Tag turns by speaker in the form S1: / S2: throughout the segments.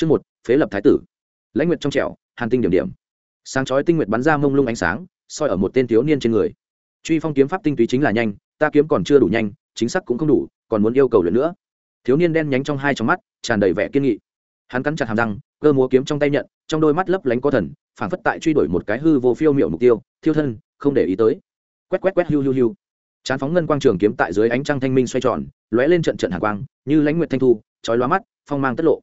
S1: chương một, phế lập thái tử. Lãnh nguyệt trong trẻo, hàn tinh điểm điểm. Sáng chói tinh nguyệt bắn ra mông lung ánh sáng, soi ở một tên thiếu niên trên người. Truy phong kiếm pháp tinh túy chính là nhanh, ta kiếm còn chưa đủ nhanh, chính xác cũng không đủ, còn muốn yêu cầu luyện nữa. Thiếu niên đen nhánh trong hai trong mắt, tràn đầy vẻ kiên nghị. Hắn cắn chặt hàm răng, cơ múa kiếm trong tay nhận, trong đôi mắt lấp lánh có thần, phảng phất tại truy đuổi một cái hư vô phiêu miệu mục tiêu. Thiêu thân, không để ý tới. Quét quét quét hiu hiu hiu. Chán phóng ngân quang trường kiếm tại dưới ánh trăng thanh minh xoay tròn, lóe lên trận trận hạ quang, như lãnh nguyệt thanh thu, chói lóa mắt, phong mang tất lộ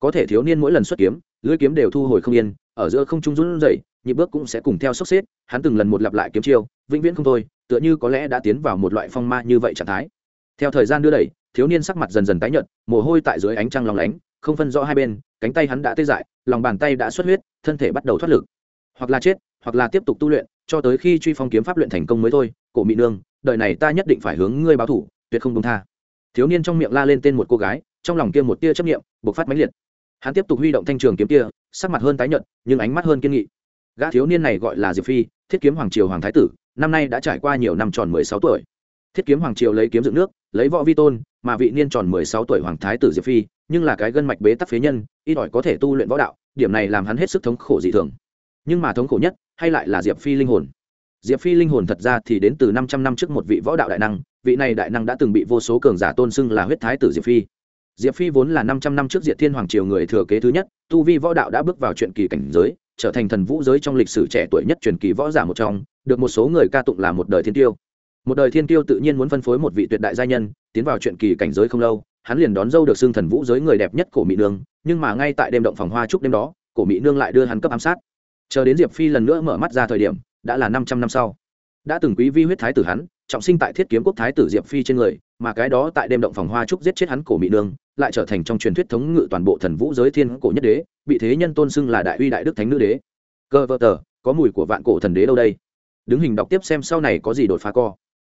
S1: có thể thiếu niên mỗi lần xuất kiếm lưỡi kiếm đều thu hồi không yên, ở giữa không trung run rẩy, nhịp bước cũng sẽ cùng theo sốc xếp, hắn từng lần một lặp lại kiếm chiêu, vĩnh viễn không thôi, tựa như có lẽ đã tiến vào một loại phong ma như vậy trạng thái. Theo thời gian đưa đẩy, thiếu niên sắc mặt dần dần tái nhợt, mồ hôi tại dưới ánh trăng lòng lánh, không phân rõ hai bên, cánh tay hắn đã tê dại, lòng bàn tay đã xuất huyết, thân thể bắt đầu thoát lực. Hoặc là chết, hoặc là tiếp tục tu luyện, cho tới khi truy phong kiếm pháp luyện thành công mới thôi, cổ mỹ nương, đời này ta nhất định phải hướng ngươi báo thủ, tuyệt không công tha. Thiếu niên trong miệng la lên tên một cô gái, trong lòng kia một tia chấp nghiệm bộc phát mãnh liệt hắn tiếp tục huy động thanh trường kiếm kia, sắc mặt hơn tái nhợt, nhưng ánh mắt hơn kiên nghị. Gã thiếu niên này gọi là diệp phi, thiết kiếm hoàng triều hoàng thái tử, năm nay đã trải qua nhiều năm tròn mười sáu tuổi. Thiết kiếm hoàng triều lấy kiếm dựng nước, lấy võ vi tôn, mà vị niên tròn mười sáu tuổi hoàng thái tử diệp phi, nhưng là cái gân mạch bế tắc phế nhân ít ỏi có thể tu luyện võ đạo, điểm này làm hắn hết sức thống khổ dị thường. Nhưng mà thống khổ nhất, hay lại là diệp phi linh hồn. Diệp phi linh hồn thật ra thì đến từ năm trăm năm trước một vị võ đạo đại năng, vị này đại năng đã từng bị vô số cường giả tôn xưng là huyết thái tử diệp phi diệp phi vốn là năm trăm năm trước diệt thiên hoàng triều người thừa kế thứ nhất, tu vi võ đạo đã bước vào chuyện kỳ cảnh giới, trở thành thần vũ giới trong lịch sử trẻ tuổi nhất truyền kỳ võ giả một trong, được một số người ca tụng là một đời thiên tiêu. Một đời thiên tiêu tự nhiên muốn phân phối một vị tuyệt đại gia nhân, tiến vào chuyện kỳ cảnh giới không lâu, hắn liền đón dâu được xưng thần vũ giới người đẹp nhất cổ mỹ nương, nhưng mà ngay tại đêm động phòng hoa trúc đêm đó, cổ mỹ nương lại đưa hắn cấp ám sát. Chờ đến diệp phi lần nữa mở mắt ra thời điểm, đã là năm trăm năm sau. Đã từng quý vi huyết thái tử hắn, trọng sinh tại thiết kiếm quốc thái tử diệp phi trên người, mà cái đó tại đêm động phòng hoa trúc giết chết hắn cổ mỹ nương lại trở thành trong truyền thuyết thống ngự toàn bộ thần vũ giới thiên cổ nhất đế, bị thế nhân tôn xưng là đại uy đại đức thánh nữ đế. Cơ vợ tờ, có mùi của vạn cổ thần đế đâu đây? Đứng hình đọc tiếp xem sau này có gì đột phá co.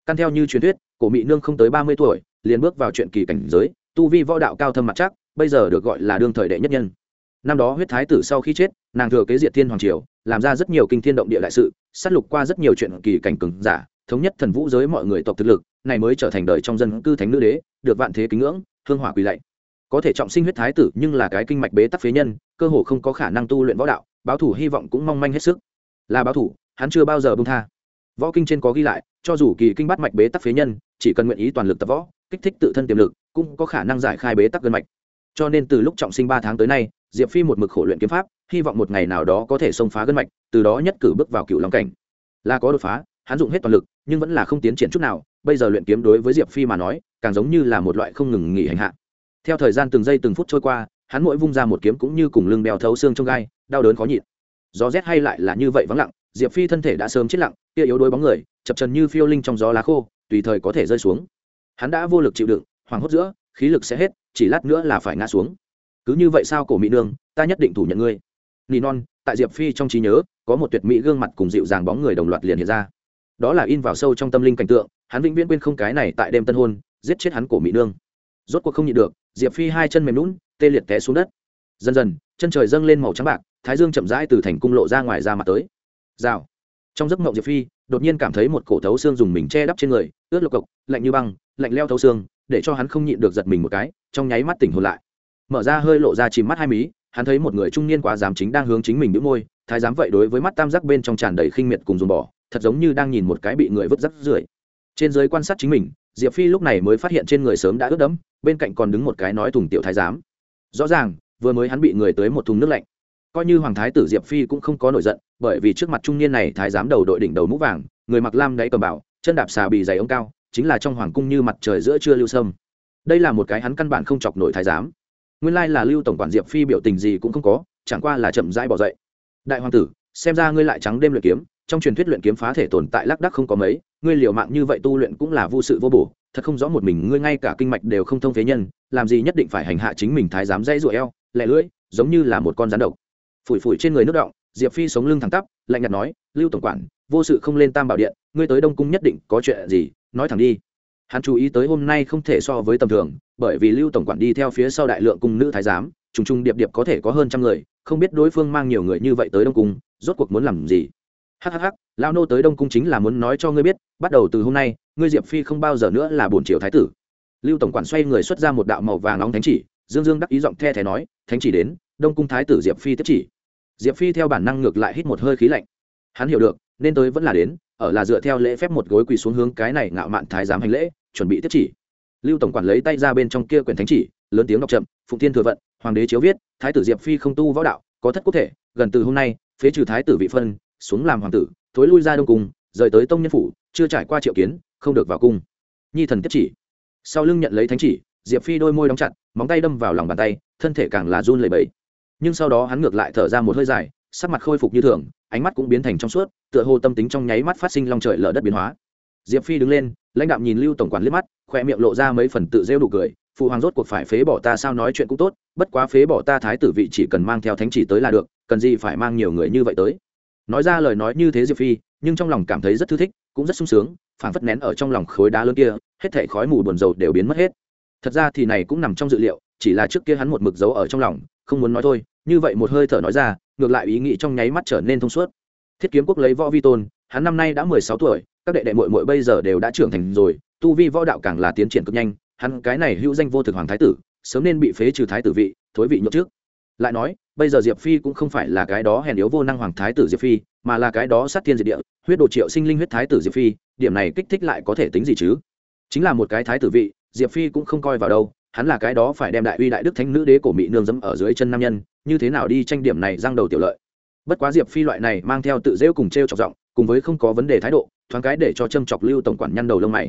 S1: Căn theo như truyền thuyết, cổ mỹ nương không tới ba mươi tuổi, liền bước vào chuyện kỳ cảnh giới, tu vi võ đạo cao thâm mặt chắc, bây giờ được gọi là đương thời đệ nhất nhân. Năm đó huyết thái tử sau khi chết, nàng thừa kế diệt thiên hoàng triều, làm ra rất nhiều kinh thiên động địa đại sự, sát lục qua rất nhiều chuyện kỳ cảnh cừng giả, thống nhất thần vũ giới mọi người tộc thực lực, này mới trở thành đời trong dân cư thánh nữ đế, được vạn thế kính ngưỡng hương hỏa quỳ lạy. Có thể trọng sinh huyết thái tử, nhưng là cái kinh mạch bế tắc phế nhân, cơ hồ không có khả năng tu luyện võ đạo, báo thủ hy vọng cũng mong manh hết sức. Là báo thủ, hắn chưa bao giờ bông tha. Võ kinh trên có ghi lại, cho dù kỳ kinh bắt mạch bế tắc phế nhân, chỉ cần nguyện ý toàn lực tập võ, kích thích tự thân tiềm lực, cũng có khả năng giải khai bế tắc gân mạch. Cho nên từ lúc trọng sinh ba tháng tới nay, diệp phi một mực khổ luyện kiếm pháp, hy vọng một ngày nào đó có thể xông phá gân mạch, từ đó nhất cử bước vào cựu long cảnh. Là có đột phá hắn dụng hết toàn lực, nhưng vẫn là không tiến triển chút nào, bây giờ luyện kiếm đối với diệp phi mà nói, càng giống như là một loại không ngừng nghỉ hành hạ. Theo thời gian từng giây từng phút trôi qua, hắn mỗi vung ra một kiếm cũng như cùng lưng bèo thấu xương trong gai, đau đớn khó nhịn. Gió rét hay lại là như vậy vắng lặng, diệp phi thân thể đã sớm chết lặng, kia yếu đuối bóng người, chập trần như phiêu linh trong gió lá khô, tùy thời có thể rơi xuống. Hắn đã vô lực chịu đựng, hoảng hốt giữa, khí lực sẽ hết, chỉ lát nữa là phải ngã xuống. Cứ như vậy sao cổ mỹ nương, ta nhất định thủ nhận ngươi. Nỉ non, tại diệp phi trong trí nhớ, có một tuyệt mỹ gương mặt cùng dịu dàng bóng người đồng loạt liền hiện ra đó là in vào sâu trong tâm linh cảnh tượng, hắn vĩnh viễn quên không cái này tại đêm tân hôn, giết chết hắn cổ mỹ nương. Rốt cuộc không nhịn được, diệp phi hai chân mềm lún tê liệt té xuống đất. Dần dần, chân trời dâng lên màu trắng bạc, thái dương chậm rãi từ thành cung lộ ra ngoài ra mặt tới. Rào. Trong giấc mộng diệp phi, đột nhiên cảm thấy một cổ thấu xương dùng mình che đắp trên người, ướt lộc cộc lạnh như băng, lạnh leo thấu xương, để cho hắn không nhịn được giật mình một cái, trong nháy mắt tỉnh hồn lại. Mở ra hơi lộ ra chìm mắt hai mí, hắn thấy một người trung niên quá giám chính đang hướng chính mình đĩu môi, thái giám vậy đối với mắt tam giác bên trong tràn đầy khinh miệt cùng dùng bỏ thật giống như đang nhìn một cái bị người vứt rắc rưởi. Trên giới quan sát chính mình, diệp phi lúc này mới phát hiện trên người sớm đã ướt đẫm, bên cạnh còn đứng một cái nói thùng tiểu thái giám. Rõ ràng, vừa mới hắn bị người tới một thùng nước lạnh. Coi như hoàng thái tử diệp phi cũng không có nổi giận, bởi vì trước mặt trung niên này thái giám đầu đội đỉnh đầu mũ vàng, người mặc lam đáy cầm bảo, chân đạp xà bì dày ống cao, chính là trong hoàng cung như mặt trời giữa trưa lưu sâm. Đây là một cái hắn căn bản không chọc nổi thái giám. Nguyên lai là lưu tổng quản diệp phi biểu tình gì cũng không có, chẳng qua là chậm rãi bỏ dậy. Đại hoàng tử, xem ra ngươi lại trắng đêm luyện kiếm trong truyền thuyết luyện kiếm phá thể tồn tại lác đắc không có mấy, ngươi liều mạng như vậy tu luyện cũng là vô sự vô bổ, thật không rõ một mình ngươi ngay cả kinh mạch đều không thông phế nhân, làm gì nhất định phải hành hạ chính mình thái giám dây rụa eo lẹ lưỡi, giống như là một con rắn độc. Phủi phủi trên người nước động, diệp phi sống lưng thẳng tắp, lạnh nhạt nói, lưu tổng quản, vô sự không lên tam bảo điện, ngươi tới đông cung nhất định có chuyện gì, nói thẳng đi. Hắn chú ý tới hôm nay không thể so với tầm thường, bởi vì lưu tổng quản đi theo phía sau đại lượng cung nữ thái giám, trùng trùng điệp điệp có thể có hơn trăm người, không biết đối phương mang nhiều người như vậy tới đông cung, rốt cuộc muốn làm gì hhh lao nô tới đông cung chính là muốn nói cho ngươi biết, bắt đầu từ hôm nay, ngươi diệp phi không bao giờ nữa là bổn triều thái tử. Lưu tổng quản xoay người xuất ra một đạo màu vàng nóng thánh chỉ, dương dương đắc ý giọng the thé nói, thánh chỉ đến, đông cung thái tử diệp phi tiếp chỉ. Diệp phi theo bản năng ngược lại hít một hơi khí lạnh. Hắn hiểu được, nên tới vẫn là đến, ở là dựa theo lễ phép một gối quỳ xuống hướng cái này ngạo mạn thái giám hành lễ, chuẩn bị tiếp chỉ. Lưu tổng quản lấy tay ra bên trong kia quyển thánh chỉ, lớn tiếng đọc chậm, phụng thiên thừa vận, hoàng đế chiếu viết, thái tử diệp phi không tu võ đạo, có thất quốc thể, gần từ hôm nay, phế trừ thái tử vị phân xuống làm hoàng tử, thối lui ra đông cung, rời tới tông nhân phủ, chưa trải qua triệu kiến, không được vào cung. Nhi thần tiếp chỉ. Sau lưng nhận lấy thánh chỉ, diệp phi đôi môi đóng chặt, móng tay đâm vào lòng bàn tay, thân thể càng là run lẩy bẩy. Nhưng sau đó hắn ngược lại thở ra một hơi dài, sắc mặt khôi phục như thường, ánh mắt cũng biến thành trong suốt, tựa hồ tâm tính trong nháy mắt phát sinh long trời lở đất biến hóa. Diệp phi đứng lên, lãnh đạo nhìn lưu tổng quản liếc mắt khoe miệng lộ ra mấy phần tự rêu đủ cười, phụ hoàng rốt cuộc phải phế bỏ ta sao nói chuyện cũng tốt, bất quá phế bỏ ta thái tử vị chỉ cần mang theo thánh chỉ tới là được, cần gì phải mang nhiều người như vậy tới? Nói ra lời nói như thế diệp phi, nhưng trong lòng cảm thấy rất thư thích, cũng rất sung sướng, phảng phất nén ở trong lòng khối đá lớn kia, hết thảy khói mù buồn rầu đều biến mất hết. Thật ra thì này cũng nằm trong dự liệu, chỉ là trước kia hắn một mực giấu ở trong lòng, không muốn nói thôi, như vậy một hơi thở nói ra, ngược lại ý nghĩ trong nháy mắt trở nên thông suốt. Thiết kiếm quốc lấy võ vi tôn, hắn năm nay đã mười sáu tuổi, các đệ đệ muội muội bây giờ đều đã trưởng thành rồi, tu vi võ đạo càng là tiến triển cực nhanh, hắn cái này hữu danh vô thực hoàng thái tử, sớm nên bị phế trừ thái tử vị, thối vị nhậu trước. Lại nói bây giờ diệp phi cũng không phải là cái đó hèn yếu vô năng hoàng thái tử diệp phi, mà là cái đó sát thiên diệt địa, huyết đồ triệu sinh linh huyết thái tử diệp phi, điểm này kích thích lại có thể tính gì chứ? Chính là một cái thái tử vị, diệp phi cũng không coi vào đâu, hắn là cái đó phải đem đại uy đại đức thánh nữ đế cổ mỹ nương dẫm ở dưới chân nam nhân, như thế nào đi tranh điểm này giang đầu tiểu lợi. Bất quá diệp phi loại này mang theo tự rêu cùng t r e o chọc giọng, cùng với không có vấn đề thái độ, thoáng cái để cho châm chọc lưu tổng quản nhăn đầu lông mày.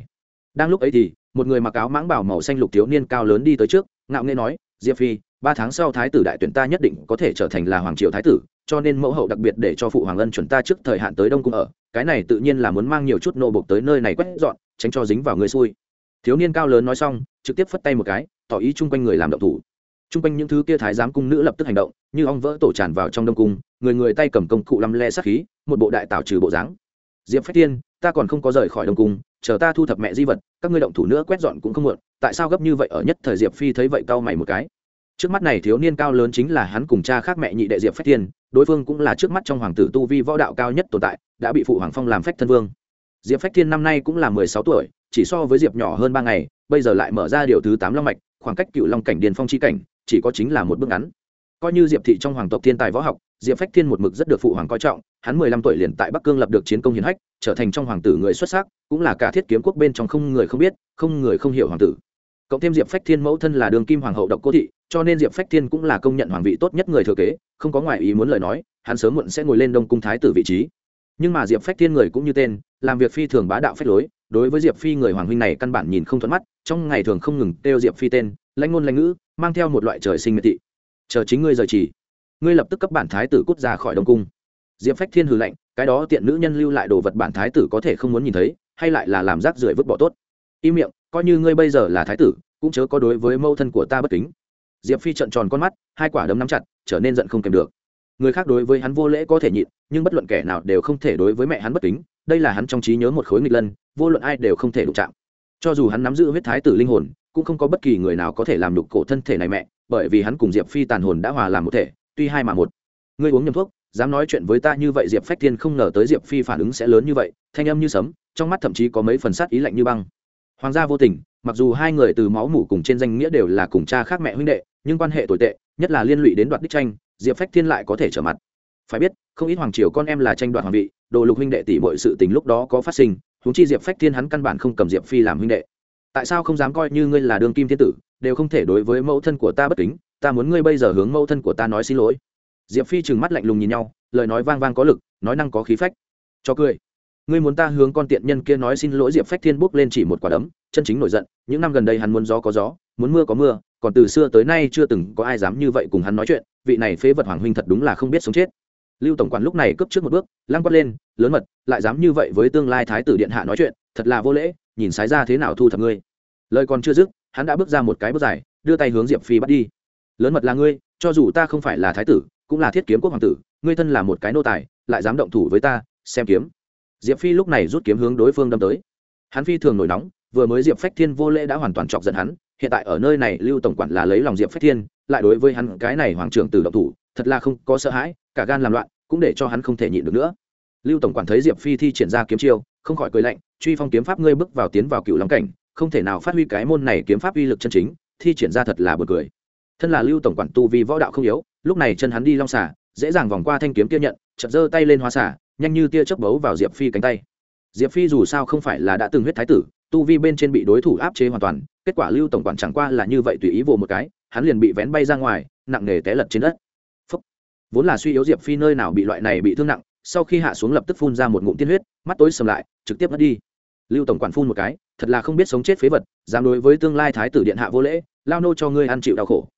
S1: Đang lúc ấy thì, một người mặc áo mãng bảo màu xanh lục thiếu niên cao lớn đi tới trước, ngạo nghê nói, diệp phi ba tháng sau thái tử đại tuyển ta nhất định có thể trở thành là hoàng triều thái tử, cho nên mẫu hậu đặc biệt để cho phụ hoàng ân chuẩn ta trước thời hạn tới đông cung ở. Cái này tự nhiên là muốn mang nhiều chút nô bộc tới nơi này quét dọn, tránh cho dính vào người xui. Thiếu niên cao lớn nói xong, trực tiếp phất tay một cái, tỏ ý chung quanh người làm động thủ. Chung quanh những thứ kia thái giám cung nữ lập tức hành động, như ong vỡ tổ tràn vào trong đông cung, người người tay cầm công cụ lăm le sát khí, một bộ đại tạo trừ bộ dáng. Diệp phách tiên ta còn không có rời khỏi đông cung, chờ ta thu thập mẹ di vật, các ngươi động thủ nữa quét dọn cũng không muộn, tại sao gấp như vậy ở nhất thời diệp phi thấy vậy cau mày một cái trước mắt này thiếu niên cao lớn chính là hắn cùng cha khác mẹ nhị đệ diệp phách Thiên, đối phương cũng là trước mắt trong hoàng tử tu vi võ đạo cao nhất tồn tại, đã bị phụ hoàng phong làm phách thân vương. Diệp phách thiên năm nay cũng là mười sáu tuổi, chỉ so với diệp nhỏ hơn ba ngày, bây giờ lại mở ra điều thứ tám long mạch, khoảng cách cựu long cảnh điền phong chi cảnh, chỉ có chính là một bước ngắn. Coi như diệp thị trong hoàng tộc thiên tài võ học, diệp phách thiên một mực rất được phụ hoàng coi trọng, hắn mười lăm tuổi liền tại bắc cương lập được chiến công hiển hách, trở thành trong hoàng tử người xuất sắc, cũng là cả thiết kiếm quốc bên trong không người không biết, không người không hiểu hoàng tử. Cộng thêm diệp phách thiên mẫu thân là đường kim hoàng hậu độc cô thị cho nên diệp phách thiên cũng là công nhận hoàng vị tốt nhất người thừa kế, không có ngoại ý muốn lời nói, hắn sớm muộn sẽ ngồi lên đông cung thái tử vị trí. Nhưng mà diệp phách thiên người cũng như tên, làm việc phi thường bá đạo phách lối, đối với diệp phi người hoàng huynh này căn bản nhìn không thuận mắt, trong ngày thường không ngừng kêu diệp phi tên, lãnh ngôn lãnh ngữ, mang theo một loại trời sinh miệt thị. Chờ chính ngươi rời chỉ, ngươi lập tức cấp bản thái tử cút ra khỏi đông cung. Diệp phách thiên hừ lạnh, cái đó tiện nữ nhân lưu lại đồ vật bản thái tử có thể không muốn nhìn thấy, hay lại là làm rác rưởi vứt bỏ tốt. Im miệng, coi như ngươi bây giờ là thái tử, cũng chớ có đối với mâu thân của ta bất kính diệp phi trợn tròn con mắt, hai quả đấm nắm chặt, trở nên giận không kèm được. Người khác đối với hắn vô lễ có thể nhịn, nhưng bất luận kẻ nào đều không thể đối với mẹ hắn bất kính, đây là hắn trong trí nhớ một khối nghịch lân, vô luận ai đều không thể đụng chạm. Cho dù hắn nắm giữ huyết thái tử linh hồn, cũng không có bất kỳ người nào có thể làm đục cổ thân thể này mẹ, bởi vì hắn cùng diệp phi tàn hồn đã hòa làm một thể, tuy hai mà một. Ngươi uống nhầm thuốc, dám nói chuyện với ta như vậy diệp phách thiên không ngờ tới diệp phi phản ứng sẽ lớn như vậy, thanh âm như sấm, trong mắt thậm chí có mấy phần sát ý lạnh như băng. Hoàng gia vô tình, mặc dù hai người từ máu mủ cùng trên danh nghĩa đều là cùng cha khác mẹ huynh đệ nhưng quan hệ tồi tệ, nhất là liên lụy đến đoạt đích tranh, diệp phách thiên lại có thể trở mặt. Phải biết, không ít hoàng triều con em là tranh đoạt hoàng vị, đồ lục huynh đệ tỷ mọi sự tình lúc đó có phát sinh, huống chi diệp phách thiên hắn căn bản không cầm diệp phi làm huynh đệ. Tại sao không dám coi như ngươi là đường kim thiên tử, đều không thể đối với mẫu thân của ta bất kính, ta muốn ngươi bây giờ hướng mẫu thân của ta nói xin lỗi. Diệp phi trừng mắt lạnh lùng nhìn nhau, lời nói vang vang có lực, nói năng có khí phách. Cho cười. Ngươi muốn ta hướng con tiện nhân kia nói xin lỗi diệp phách thiên bốc lên chỉ một quả đấm, chân chính nổi giận, những năm gần đây hắn muốn gió có gió, muốn mưa có mưa còn từ xưa tới nay chưa từng có ai dám như vậy cùng hắn nói chuyện, vị này phế vật hoàng huynh thật đúng là không biết sống chết. Lưu tổng quản lúc này cướp trước một bước, lăng quát lên, lớn mật, lại dám như vậy với tương lai thái tử điện hạ nói chuyện, thật là vô lễ, nhìn sái ra thế nào thu thập ngươi. Lời còn chưa dứt, hắn đã bước ra một cái bước dài, đưa tay hướng diệp phi bắt đi. Lớn mật là ngươi, cho dù ta không phải là thái tử, cũng là thiết kiếm quốc hoàng tử, ngươi thân là một cái nô tài, lại dám động thủ với ta, xem kiếm. Diệp phi lúc này rút kiếm hướng đối phương đâm tới. Hắn phi thường nổi nóng vừa mới diệp phách thiên vô lễ đã hoàn toàn chọc giận hắn, hiện tại ở nơi này lưu tổng quản là lấy lòng diệp phách thiên, lại đối với hắn cái này hoàng trưởng từ động thủ, thật là không có sợ hãi, cả gan làm loạn, cũng để cho hắn không thể nhịn được nữa. Lưu tổng quản thấy diệp phi thi triển ra kiếm chiêu, không khỏi cười lạnh, truy phong kiếm pháp ngươi bước vào tiến vào cựu long cảnh, không thể nào phát huy cái môn này kiếm pháp uy lực chân chính, thi triển ra thật là bật cười. Thân là lưu tổng quản tu vì võ đạo không yếu, lúc này chân hắn đi long xả dễ dàng vòng qua thanh kiếm kia nhận chật giơ tay lên hoa xả nhanh như tia chớp bấu vào diệp phi cánh tay. Diệp phi dù sao không phải là đã từng huyết thái tử tu vi bên trên bị đối thủ áp chế hoàn toàn, kết quả lưu tổng quản chẳng qua là như vậy tùy ý vồ một cái, hắn liền bị vén bay ra ngoài, nặng nề té lật trên đất. Phúc. vốn là suy yếu diệp phi nơi nào bị loại này bị thương nặng, sau khi hạ xuống lập tức phun ra một ngụm tiên huyết, mắt tối sầm lại, trực tiếp mất đi. Lưu tổng quản phun một cái, thật là không biết sống chết phế vật, dám đối với tương lai thái tử điện hạ vô lễ, lao nô cho ngươi ăn chịu đau khổ.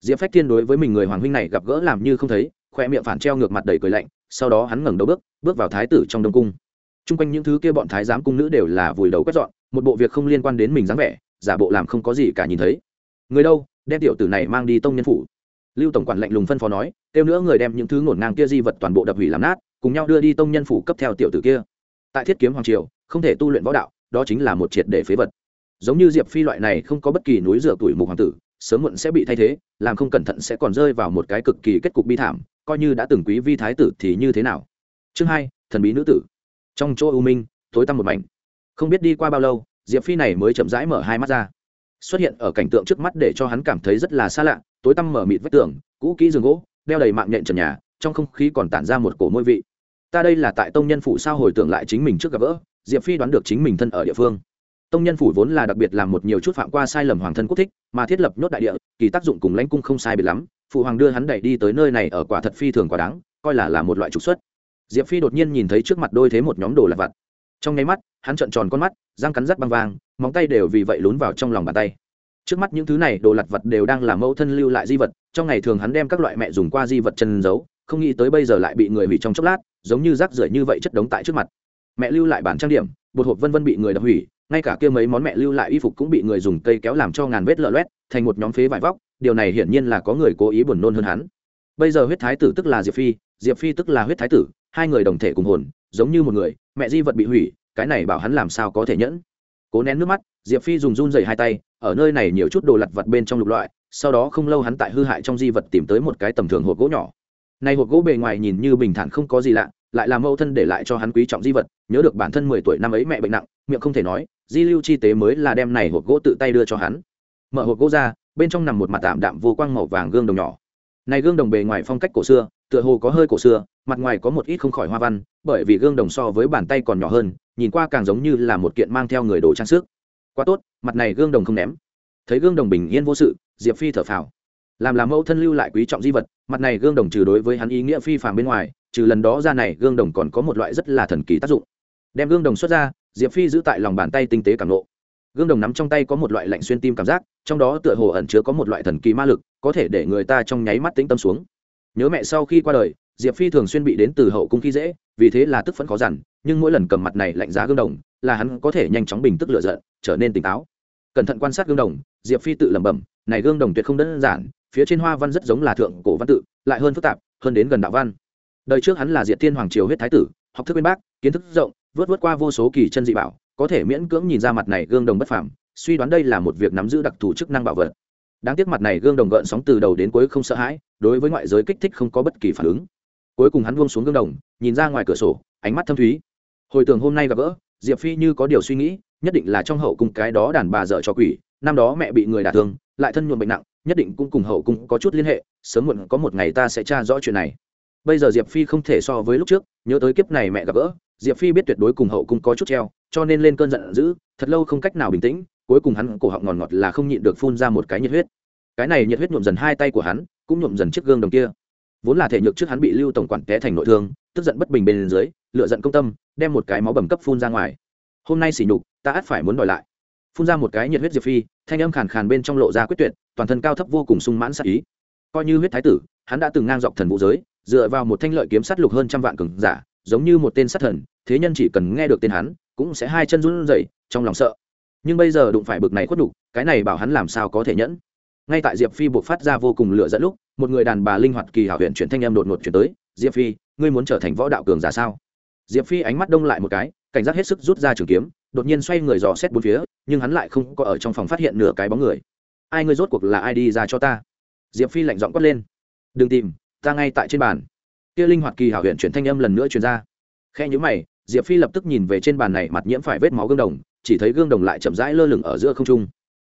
S1: Diệp phách thiên đối với mình người hoàng huynh này gặp gỡ làm như không thấy, khoe miệng phản treo ngược mặt đầy cười lạnh, sau đó hắn ngẩng đầu bước bước vào thái tử trong đông cung. T r u n g quanh những thứ kia bọn thái giám cung nữ đều là vùi đầu quét dọn một bộ việc không liên quan đến mình dáng vẻ, giả bộ làm không có gì cả nhìn thấy. Người đâu, đem tiểu tử này mang đi tông nhân phủ. Lưu tổng quản lạnh lùng phân phó nói, kêu nữa người đem những thứ ngổn ngang kia di vật toàn bộ đập hủy làm nát, cùng nhau đưa đi tông nhân phủ cấp theo tiểu tử kia. Tại thiết kiếm hoàng triều, không thể tu luyện võ đạo, đó chính là một triệt để phế vật. Giống như diệp phi loại này không có bất kỳ núi rửa tuổi mục hoàng tử, sớm muộn sẽ bị thay thế, làm không cẩn thận sẽ còn rơi vào một cái cực kỳ kết cục bi thảm, coi như đã từng quý vi thái tử thì như thế nào? Chương hai, thần bí nữ tử. Trong chỗ u minh, tối tăm một mảnh không biết đi qua bao lâu, diệp phi này mới chậm rãi mở hai mắt ra. Xuất hiện ở cảnh tượng trước mắt để cho hắn cảm thấy rất là xa lạ, tối tăm mở mịt vách tường, cũ kỹ giường gỗ, đeo đầy mạng nhện trần nhà, trong không khí còn tản ra một cổ môi vị. Ta đây là tại tông nhân phủ sao hồi tưởng lại chính mình trước gặp gỡ, diệp phi đoán được chính mình thân ở địa phương. Tông nhân phủ vốn là đặc biệt làm một nhiều chút phạm qua sai lầm hoàng thân quốc thích, mà thiết lập nhốt đại địa, kỳ tác dụng cùng lãnh cung không sai biệt lắm, phụ hoàng đưa hắn đẩy đi tới nơi này ở quả thật phi thường quá đáng, coi là là một loại trục xuất. Diệp phi đột nhiên nhìn thấy trước mặt đôi thế một nhóm đồ lặt vặt. Trong nháy mắt hắn trợn tròn con mắt, răng cắn rắt băng vàng, móng tay đều vì vậy lún vào trong lòng bàn tay. Trước mắt những thứ này đồ lặt vật đều đang là mẫu thân lưu lại di vật, trong ngày thường hắn đem các loại mẹ dùng qua di vật chân giấu, không nghĩ tới bây giờ lại bị người hủy trong chốc lát, giống như rác rưởi như vậy chất đống tại trước mặt. Mẹ lưu lại bản trang điểm, bột hộp vân vân bị người đập hủy, ngay cả kia mấy món mẹ lưu lại y phục cũng bị người dùng cây kéo làm cho ngàn vết lở loét, thành một nhóm phế vải vóc, điều này hiển nhiên là có người cố ý buồn nôn hơn hắn. Bây giờ huyết thái tử tức là diệp phi diệp phi tức là huyết thái tử, hai người đồng thể cùng hồn, giống như một người, mẹ di vật bị hủy cái này bảo hắn làm sao có thể nhẫn. Cố nén nước mắt, diệp phi dùng run dày hai tay, ở nơi này nhiều chút đồ lặt vặt bên trong lục loại, sau đó không lâu hắn tại hư hại trong di vật tìm tới một cái tầm thường hộp gỗ nhỏ. Này hộp gỗ bề ngoài nhìn như bình thản không có gì lạ, lại là mâu thân để lại cho hắn quý trọng di vật, nhớ được bản thân mười tuổi năm ấy mẹ bệnh nặng, miệng không thể nói, di lưu chi tế mới là đem này hộp gỗ tự tay đưa cho hắn. Mở hộp gỗ ra, bên trong nằm một mặt tạm đạm vô quang màu vàng gương đồng nhỏ. Này gương đồng bề ngoài phong cách cổ xưa, tựa hồ có hơi cổ xưa, mặt ngoài có một ít không khỏi hoa văn, bởi vì gương đồng so với bàn tay còn nhỏ hơn nhìn qua càng giống như là một kiện mang theo người đồ trang sức. Quá tốt, mặt này gương đồng không ném. Thấy gương đồng bình yên vô sự, diệp phi thở phào. Làm làm mẫu thân lưu lại quý trọng di vật, mặt này gương đồng trừ đối với hắn ý nghĩa phi phàm bên ngoài, trừ lần đó ra này gương đồng còn có một loại rất là thần kỳ tác dụng. Đem gương đồng xuất ra, diệp phi giữ tại lòng bàn tay tinh tế cảm lộ. gương đồng nắm trong tay có một loại lạnh xuyên tim cảm giác, trong đó tựa hồ ẩn chứa có một loại thần kỳ ma lực, có thể để người ta trong nháy mắt tĩnh tâm xuống. Nhớ mẹ sau khi qua đời diệp phi thường xuyên bị đến từ hậu cung khi dễ, vì thế là tức phẫn khó dằn, nhưng mỗi lần cầm mặt này lạnh giá gương đồng, là hắn có thể nhanh chóng bình tức lựa giận, trở nên tỉnh táo. Cẩn thận quan sát gương đồng, diệp phi tự lẩm bẩm, này gương đồng tuyệt không đơn giản, phía trên hoa văn rất giống là thượng cổ văn tự, lại hơn phức tạp, hơn đến gần đạo văn. Đời trước hắn là diệt thiên hoàng triều huyết thái tử, học thức bên bác, kiến thức rộng, vớt vớt qua vô số kỳ chân dị bảo, có thể miễn cưỡng nhìn ra mặt này gương đồng bất phàm, suy đoán đây là một việc nắm giữ đặc thù chức năng bảo vật. Đáng tiếc mặt này gương đồng gợn sóng từ đầu đến cuối không sợ hãi, đối với ngoại giới kích thích không có bất kỳ phản ứng cuối cùng hắn buông xuống gương đồng, nhìn ra ngoài cửa sổ, ánh mắt thâm thúy. Hồi tưởng hôm nay gặp gỡ, diệp phi như có điều suy nghĩ, nhất định là trong hậu cung cái đó đàn bà dợ cho quỷ, năm đó mẹ bị người đả thương, lại thân nhuộm bệnh nặng, nhất định cũng cùng hậu cung có chút liên hệ, sớm muộn có một ngày ta sẽ tra rõ chuyện này. Bây giờ diệp phi không thể so với lúc trước, nhớ tới kiếp này mẹ gặp gỡ, diệp phi biết tuyệt đối cùng hậu cung có chút treo, cho nên lên cơn giận dữ, thật lâu không cách nào bình tĩnh, cuối cùng hắn cổ họng ngọt ngọt là không nhịn được phun ra một cái nhiệt huyết. Cái này nhiệt huyết nhuộm dần hai tay của hắn, cũng nhuộm dần chiếc gương đồng kia vốn là thể nhược trước hắn bị lưu tổng quản té thành nội thương, tức giận bất bình bên dưới lựa giận công tâm, đem một cái máu bầm cấp phun ra ngoài. Hôm nay xỉ nhục, ta ắt phải muốn đòi lại. Phun ra một cái nhiệt huyết diệp phi, thanh âm khàn khàn bên trong lộ ra quyết tuyệt, toàn thân cao thấp vô cùng sung mãn sát ý. Coi như huyết thái tử, hắn đã từng ngang dọc thần vũ giới, dựa vào một thanh lợi kiếm sát lục hơn trăm vạn cường giả, giống như một tên sát thần, thế nhân chỉ cần nghe được tên hắn, cũng sẽ hai chân run rẩy, trong lòng sợ. Nhưng bây giờ đụng phải bực này khuất đục cái này bảo hắn làm sao có thể nhẫn? Ngay tại diệp phi buộc phát ra vô cùng lửa dẫn lúc, một người đàn bà linh hoạt kỳ hảo huyện chuyển thanh em đột ngột chuyển tới, diệp phi, ngươi muốn trở thành võ đạo cường giả sao? Diệp phi ánh mắt đông lại một cái, cảnh giác hết sức rút ra trường kiếm, đột nhiên xoay người dò xét bốn phía, nhưng hắn lại không có ở trong phòng phát hiện nửa cái bóng người. Ai ngươi rốt cuộc là ai đi ra cho ta? Diệp phi lạnh giọng quát lên. Đừng tìm, ta ngay tại trên bàn. Kia linh hoạt kỳ hảo huyện chuyển thanh âm lần nữa truyền ra. Khe nhữ mày, diệp phi lập tức nhìn về trên bàn này mặt nhiễm phải vết máu gương đồng, chỉ thấy gương đồng lại chậm rãi lơ lửng ở giữa không trung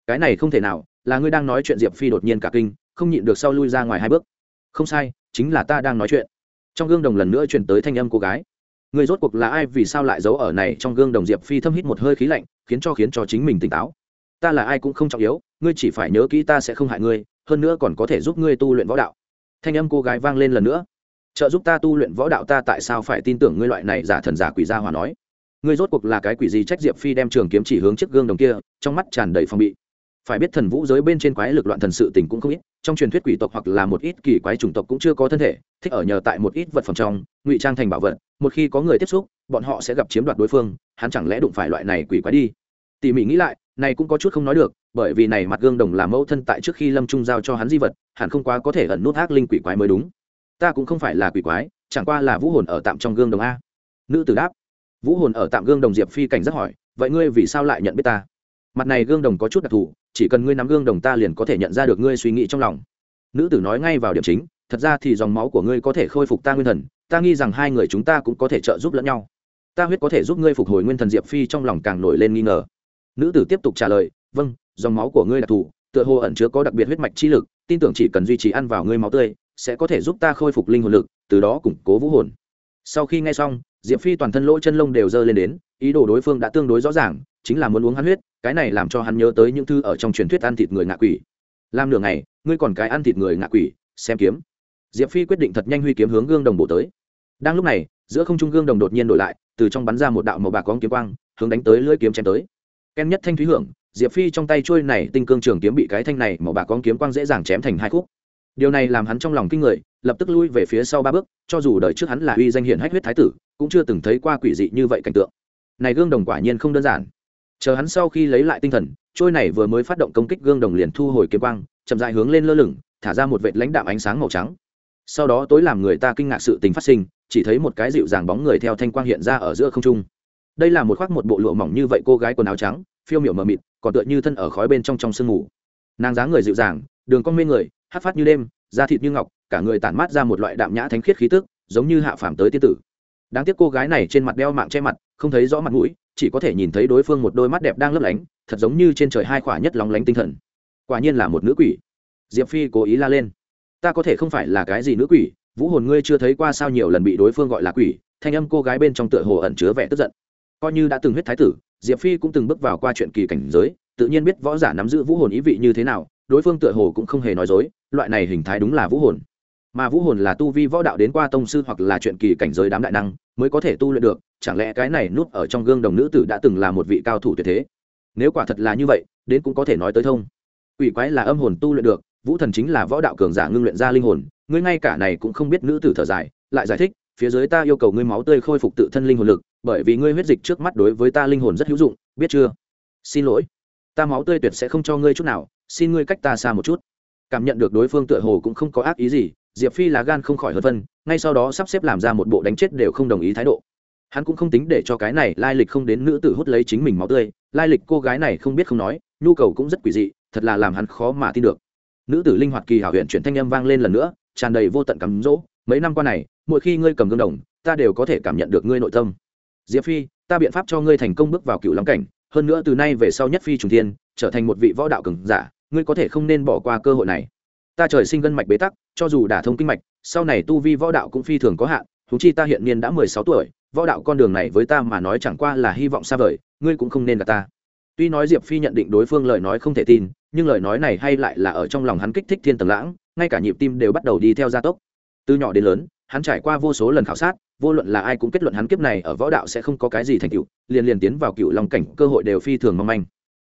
S1: cái này không thể nào, là ngươi đang nói chuyện diệp phi đột nhiên cả kinh, không nhịn được sau lui ra ngoài hai bước. Không sai, chính là ta đang nói chuyện. Trong gương đồng lần nữa truyền tới thanh âm cô gái. Người rốt cuộc là ai, vì sao lại giấu ở này? Trong gương đồng diệp phi thâm hít một hơi khí lạnh, khiến cho khiến cho chính mình tỉnh táo. Ta là ai cũng không trọng yếu, ngươi chỉ phải nhớ kỹ ta sẽ không hại ngươi, hơn nữa còn có thể giúp ngươi tu luyện võ đạo. Thanh âm cô gái vang lên lần nữa. Trợ giúp ta tu luyện võ đạo ta tại sao phải tin tưởng ngươi loại này giả thần giả quỷ gia hòa nói? Ngươi rốt cuộc là cái quỷ gì? Trách diệp phi đem trường kiếm chỉ hướng chiếc gương đồng kia, trong mắt tràn đầy phong bị phải biết thần vũ giới bên trên quái lực loạn thần sự tình cũng không ít, trong truyền thuyết quỷ tộc hoặc là một ít kỳ quái chủng tộc cũng chưa có thân thể, thích ở nhờ tại một ít vật phẩm trong, ngụy trang thành bảo vật, một khi có người tiếp xúc, bọn họ sẽ gặp chiếm đoạt đối phương, hắn chẳng lẽ đụng phải loại này quỷ quái đi? Tỉ mỉ nghĩ lại, này cũng có chút không nói được, bởi vì này mặt gương đồng là mẫu thân tại trước khi lâm trung giao cho hắn di vật, hẳn không quá có thể ẩn nút ác linh quỷ quái mới đúng. Ta cũng không phải là quỷ quái, chẳng qua là vũ hồn ở tạm trong gương đồng a. Nữ tử đáp. Vũ hồn ở tạm gương đồng diệp phi cảnh rất hỏi, vậy ngươi vì sao lại nhận biết ta? Mặt này gương đồng có chút đặc thù, chỉ cần ngươi nắm gương đồng ta liền có thể nhận ra được ngươi suy nghĩ trong lòng. Nữ tử nói ngay vào điểm chính, thật ra thì dòng máu của ngươi có thể khôi phục ta nguyên thần, ta nghi rằng hai người chúng ta cũng có thể trợ giúp lẫn nhau. Ta huyết có thể giúp ngươi phục hồi nguyên thần diệp phi trong lòng càng nổi lên nghi ngờ. Nữ tử tiếp tục trả lời vâng dòng máu của ngươi đặc thù, tựa hồ ẩn chứa có đặc biệt huyết mạch chi lực, tin tưởng chỉ cần duy trì ăn vào ngươi máu tươi, sẽ có thể giúp ta khôi phục linh hồn lực, từ đó củng cố vũ hồn sau khi nghe xong, diệp phi toàn thân lỗ chân lông đều dơ lên đến, ý đồ đối phương đã tương đối rõ ràng, chính là muốn uống hắn huyết, cái này làm cho hắn nhớ tới những thư ở trong truyền thuyết ăn thịt người ngạ quỷ. Làm nửa ngày, ngươi còn cái ăn thịt người ngạ quỷ, xem kiếm. Diệp phi quyết định thật nhanh huy kiếm hướng gương đồng bổ tới. Đang lúc này, giữa không trung gương đồng đột nhiên đổi lại, từ trong bắn ra một đạo màu bạc quang kiếm quang, hướng đánh tới lưỡi kiếm chém tới. Ken nhất thanh thúy hưởng, diệp phi trong tay trôi này tinh cương trường kiếm bị cái thanh này màu bạc quang kiếm quang dễ dàng chém thành hai khúc điều này làm hắn trong lòng kinh người, lập tức lui về phía sau ba bước, cho dù đời trước hắn là uy danh hiển hách huyết thái tử, cũng chưa từng thấy qua quỷ dị như vậy cảnh tượng. Này gương đồng quả nhiên không đơn giản. Chờ hắn sau khi lấy lại tinh thần, trôi này vừa mới phát động công kích gương đồng liền thu hồi kiếm quang, chậm dại hướng lên lơ lửng, thả ra một vệt lãnh đạm ánh sáng màu trắng. Sau đó tối làm người ta kinh ngạc sự tình phát sinh, chỉ thấy một cái dịu dàng bóng người theo thanh quang hiện ra ở giữa không trung. Đây là một khoác một bộ lụa mỏng như vậy cô gái quần áo trắng, phiêu miểu mờ mịt, còn tựa như thân ở khói bên trong trong sương mù. Nàng dáng người dịu dàng, đường con mê người hát phát như đêm, da thịt như ngọc, cả người tản mát ra một loại đạm nhã thánh khiết khí tức, giống như hạ phàm tới tiên tử. Đáng tiếc cô gái này trên mặt đeo mạng che mặt, không thấy rõ mặt mũi, chỉ có thể nhìn thấy đối phương một đôi mắt đẹp đang lấp lánh, thật giống như trên trời hai khỏa nhất lóng lánh tinh thần. Quả nhiên là một nữ quỷ. Diệp phi cố ý la lên. Ta có thể không phải là cái gì nữ quỷ, vũ hồn ngươi chưa thấy qua sao nhiều lần bị đối phương gọi là quỷ, thanh âm cô gái bên trong tựa hồ ẩn chứa vẻ tức giận. Coi như đã từng huyết thái tử, diệp phi cũng từng bước vào qua chuyện kỳ cảnh giới, tự nhiên biết võ giả nắm giữ vũ hồn ý vị như thế nào đối phương tựa hồ cũng không hề nói dối, loại này hình thái đúng là vũ hồn. Mà vũ hồn là tu vi võ đạo đến qua tông sư hoặc là chuyện kỳ cảnh giới đám đại năng mới có thể tu luyện được, chẳng lẽ cái này núp ở trong gương đồng nữ tử đã từng là một vị cao thủ tuyệt thế? Nếu quả thật là như vậy, đến cũng có thể nói tới thông. Quỷ quái là âm hồn tu luyện được, vũ thần chính là võ đạo cường giả ngưng luyện ra linh hồn, ngươi ngay cả này cũng không biết nữ tử thở dài, lại giải thích, phía dưới ta yêu cầu ngươi máu tươi khôi phục tự thân linh hồn lực, bởi vì ngươi huyết dịch trước mắt đối với ta linh hồn rất hữu dụng, biết chưa? Xin lỗi, ta máu tươi tuyệt sẽ không cho ngươi chút nào xin ngươi cách ta xa một chút. Cảm nhận được đối phương tựa hồ cũng không có ác ý gì, diệp phi là gan không khỏi hớt vân ngay sau đó sắp xếp làm ra một bộ đánh chết đều không đồng ý thái độ. Hắn cũng không tính để cho cái này lai lịch không đến nữ tử hút lấy chính mình máu tươi, lai lịch cô gái này không biết không nói, nhu cầu cũng rất quỷ dị, thật là làm hắn khó mà tin được. Nữ tử linh hoạt kỳ hảo huyện chuyển thanh âm vang lên lần nữa, tràn đầy vô tận cắm rỗ mấy năm qua này, mỗi khi ngươi cầm gương đồng, ta đều có thể cảm nhận được ngươi nội tâm. Diệp phi, ta biện pháp cho ngươi thành công bước vào cựu lắm cảnh, hơn nữa từ nay về sau nhất phi trùng thiên, trở thành một vị võ đạo cường giả ngươi có thể không nên bỏ qua cơ hội này. Ta trời sinh gân mạch bế tắc, cho dù đả thông kinh mạch, sau này tu vi võ đạo cũng phi thường có hạn thú chi ta hiện niên đã mười sáu tuổi, võ đạo con đường này với ta mà nói chẳng qua là hy vọng xa vời, ngươi cũng không nên là ta. Tuy nói diệp phi nhận định đối phương lời nói không thể tin, nhưng lời nói này hay lại là ở trong lòng hắn kích thích thiên tầng lãng, ngay cả nhịp tim đều bắt đầu đi theo gia tốc. Từ nhỏ đến lớn, hắn trải qua vô số lần khảo sát, vô luận là ai cũng kết luận hắn kiếp này ở võ đạo sẽ không có cái gì thành tựu, liền liền tiến vào cựu long cảnh, cơ hội đều phi thường mong manh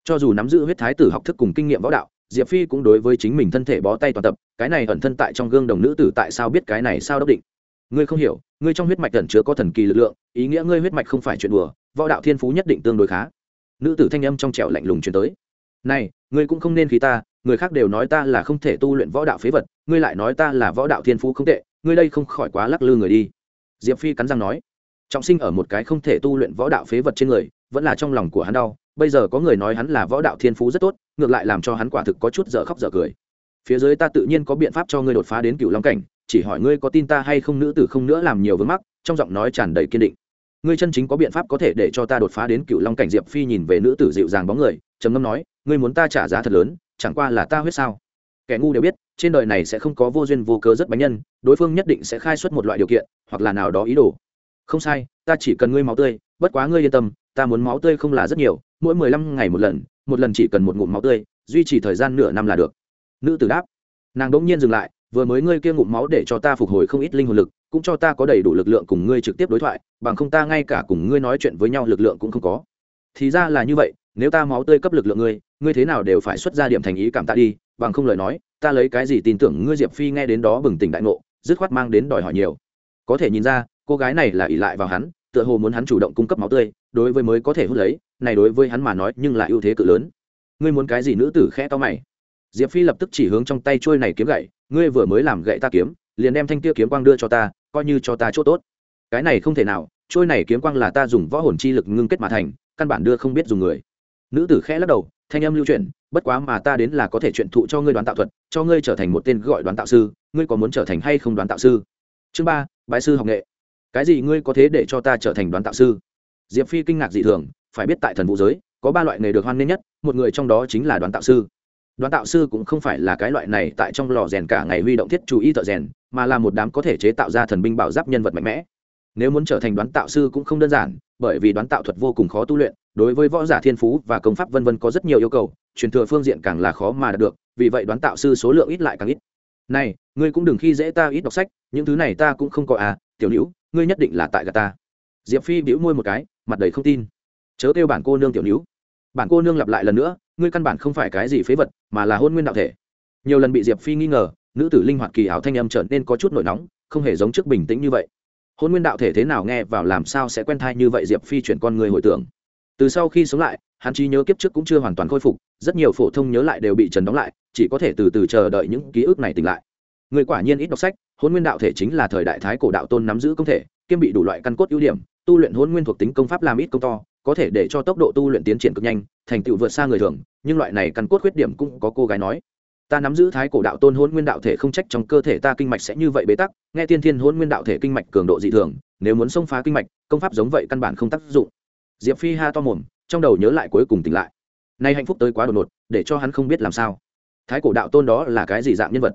S1: cho dù nắm giữ huyết thái tử học thức cùng kinh nghiệm võ đạo, diệp phi cũng đối với chính mình thân thể bó tay toàn tập, cái này ẩn thân tại trong gương đồng nữ tử tại sao biết cái này sao đốc định? Ngươi không hiểu, ngươi trong huyết mạch ẩn chứa có thần kỳ lực lượng, ý nghĩa ngươi huyết mạch không phải chuyện đùa, võ đạo thiên phú nhất định tương đối khá. Nữ tử thanh âm trong trẻo lạnh lùng chuyển tới. Này, ngươi cũng không nên khí ta, người khác đều nói ta là không thể tu luyện võ đạo phế vật, ngươi lại nói ta là võ đạo thiên phú không tệ, ngươi đây không khỏi quá lắc lư người đi. Diệp phi cắn răng nói. Trọng sinh ở một cái không thể tu luyện võ đạo phế vật trên người, vẫn là trong lòng của hắn đau bây giờ có người nói hắn là võ đạo thiên phú rất tốt, ngược lại làm cho hắn quả thực có chút dở khóc dở cười. Phía dưới ta tự nhiên có biện pháp cho ngươi đột phá đến cựu long cảnh, chỉ hỏi ngươi có tin ta hay không nữ tử không nữa làm nhiều vướng mắc, trong giọng nói tràn đầy kiên định. Ngươi chân chính có biện pháp có thể để cho ta đột phá đến cựu long cảnh, diệp phi nhìn về nữ tử dịu dàng bóng người, trầm ngâm nói, ngươi muốn ta trả giá thật lớn, chẳng qua là ta huyết sao? Kẻ ngu đều biết, trên đời này sẽ không có vô duyên vô cớ rất bánh nhân, đối phương nhất định sẽ khai xuất một loại điều kiện, hoặc là nào đó ý đồ. Không sai, ta chỉ cần ngươi máu tươi, bất quá ngươi yên tâm ta muốn máu tươi không là rất nhiều, mỗi mười lăm ngày một lần một lần chỉ cần một ngụm máu tươi, duy trì thời gian nửa năm là được. Nữ tử đáp. Nàng đ ỗ n g nhiên dừng lại, vừa mới ngươi kia ngụm máu để cho ta phục hồi không ít linh hồn lực, cũng cho ta có đầy đủ lực lượng cùng ngươi trực tiếp đối thoại, bằng không ta ngay cả cùng ngươi nói chuyện với nhau lực lượng cũng không có. Thì ra là như vậy, nếu ta máu tươi cấp lực lượng ngươi ngươi thế nào đều phải xuất ra điểm thành ý cảm tạ đi, bằng không lời nói, ta lấy cái gì tin tưởng ngươi diệp phi nghe đến đó bừng tỉnh đại ngộ, dứt khoát mang đến đòi hỏi nhiều. Có thể nhìn ra, cô gái này là ỷ lại vào hắn tựa hồ muốn hắn chủ động cung cấp máu tươi, đối với mới có thể hút lấy, này đối với hắn mà nói nhưng là ưu thế cự lớn. Ngươi muốn cái gì nữ tử khẽ to mày. Diệp phi lập tức chỉ hướng trong tay trôi này kiếm gậy, ngươi vừa mới làm gậy ta kiếm, liền đem thanh kia kiếm quang đưa cho ta, coi như cho ta chỗ tốt. Cái này không thể nào trôi này kiếm quang là ta dùng võ hồn chi lực ngưng kết mà thành, căn bản đưa không biết dùng người. Nữ tử khẽ lắc đầu, thanh âm lưu truyền bất quá mà ta đến là có thể chuyện thụ cho ngươi đoán tạo thuật, cho ngươi trở thành một tên gọi đoán tạo sư, ngươi có muốn trở thành hay không đoán tạo sư? Chương ba, bái sư học nghệ cái gì ngươi có thế để cho ta trở thành đoán tạo sư? Diệp phi kinh ngạc dị thường, phải biết tại thần vũ giới, có ba loại nghề được hoan nghênh nhất, một người trong đó chính là đoán tạo sư. Đoán tạo sư cũng không phải là cái loại này tại trong lò rèn cả ngày huy động thiết chú ý thợ rèn, mà là một đám có thể chế tạo ra thần binh bảo giáp nhân vật mạnh mẽ. Nếu muốn trở thành đoán tạo sư cũng không đơn giản, bởi vì đoán tạo thuật vô cùng khó tu luyện, đối với võ giả thiên phú và công pháp vân vân có rất nhiều yêu cầu, truyền thừa phương diện càng là khó mà đạt được, vì vậy đoán tạo sư số lượng ít lại càng ít. Này, ngươi cũng đừng khi dễ ta ít đọc sách, những thứ này ta cũng không có à tiểu hữu ngươi nhất định là tại gà ta. Diệp phi bĩu môi một cái, mặt đầy không tin. Chớ kêu bản cô nương tiểu níu. bản cô nương lặp lại lần nữa, ngươi căn bản không phải cái gì phế vật, mà là hôn nguyên đạo thể. Nhiều lần bị diệp phi nghi ngờ, nữ tử linh hoạt kỳ ảo thanh âm trở nên có chút nổi nóng, không hề giống trước bình tĩnh như vậy. Hôn nguyên đạo thể thế nào nghe vào làm sao sẽ quen thai như vậy diệp phi chuyển con người hồi tưởng. Từ sau khi sống lại, hắn trí nhớ kiếp trước cũng chưa hoàn toàn khôi phục, rất nhiều phổ thông nhớ lại đều bị trần đóng lại, chỉ có thể từ từ chờ đợi những ký ức này tỉnh lại người quả nhiên ít đọc sách hôn nguyên đạo thể chính là thời đại thái cổ đạo tôn nắm giữ công thể, kiêm bị đủ loại căn cốt ưu điểm, tu luyện hôn nguyên thuộc tính công pháp làm ít công to, có thể để cho tốc độ tu luyện tiến triển cực nhanh, thành tựu vượt xa người thường, nhưng loại này căn cốt khuyết điểm cũng có cô gái nói. Ta nắm giữ thái cổ đạo tôn hôn nguyên đạo thể không trách trong cơ thể ta kinh mạch sẽ như vậy bế tắc, nghe tiên thiên hôn nguyên đạo thể kinh mạch cường độ dị thường, nếu muốn xông phá kinh mạch, công pháp giống vậy căn bản không tác dụng. Diệp phi ha to mồm, trong đầu nhớ lại cuối cùng tỉnh lại. Nay hạnh phúc tới quá đột ngột, để cho hắn không biết làm sao. Thái cổ đạo tôn đó là cái gì dạng nhân vật?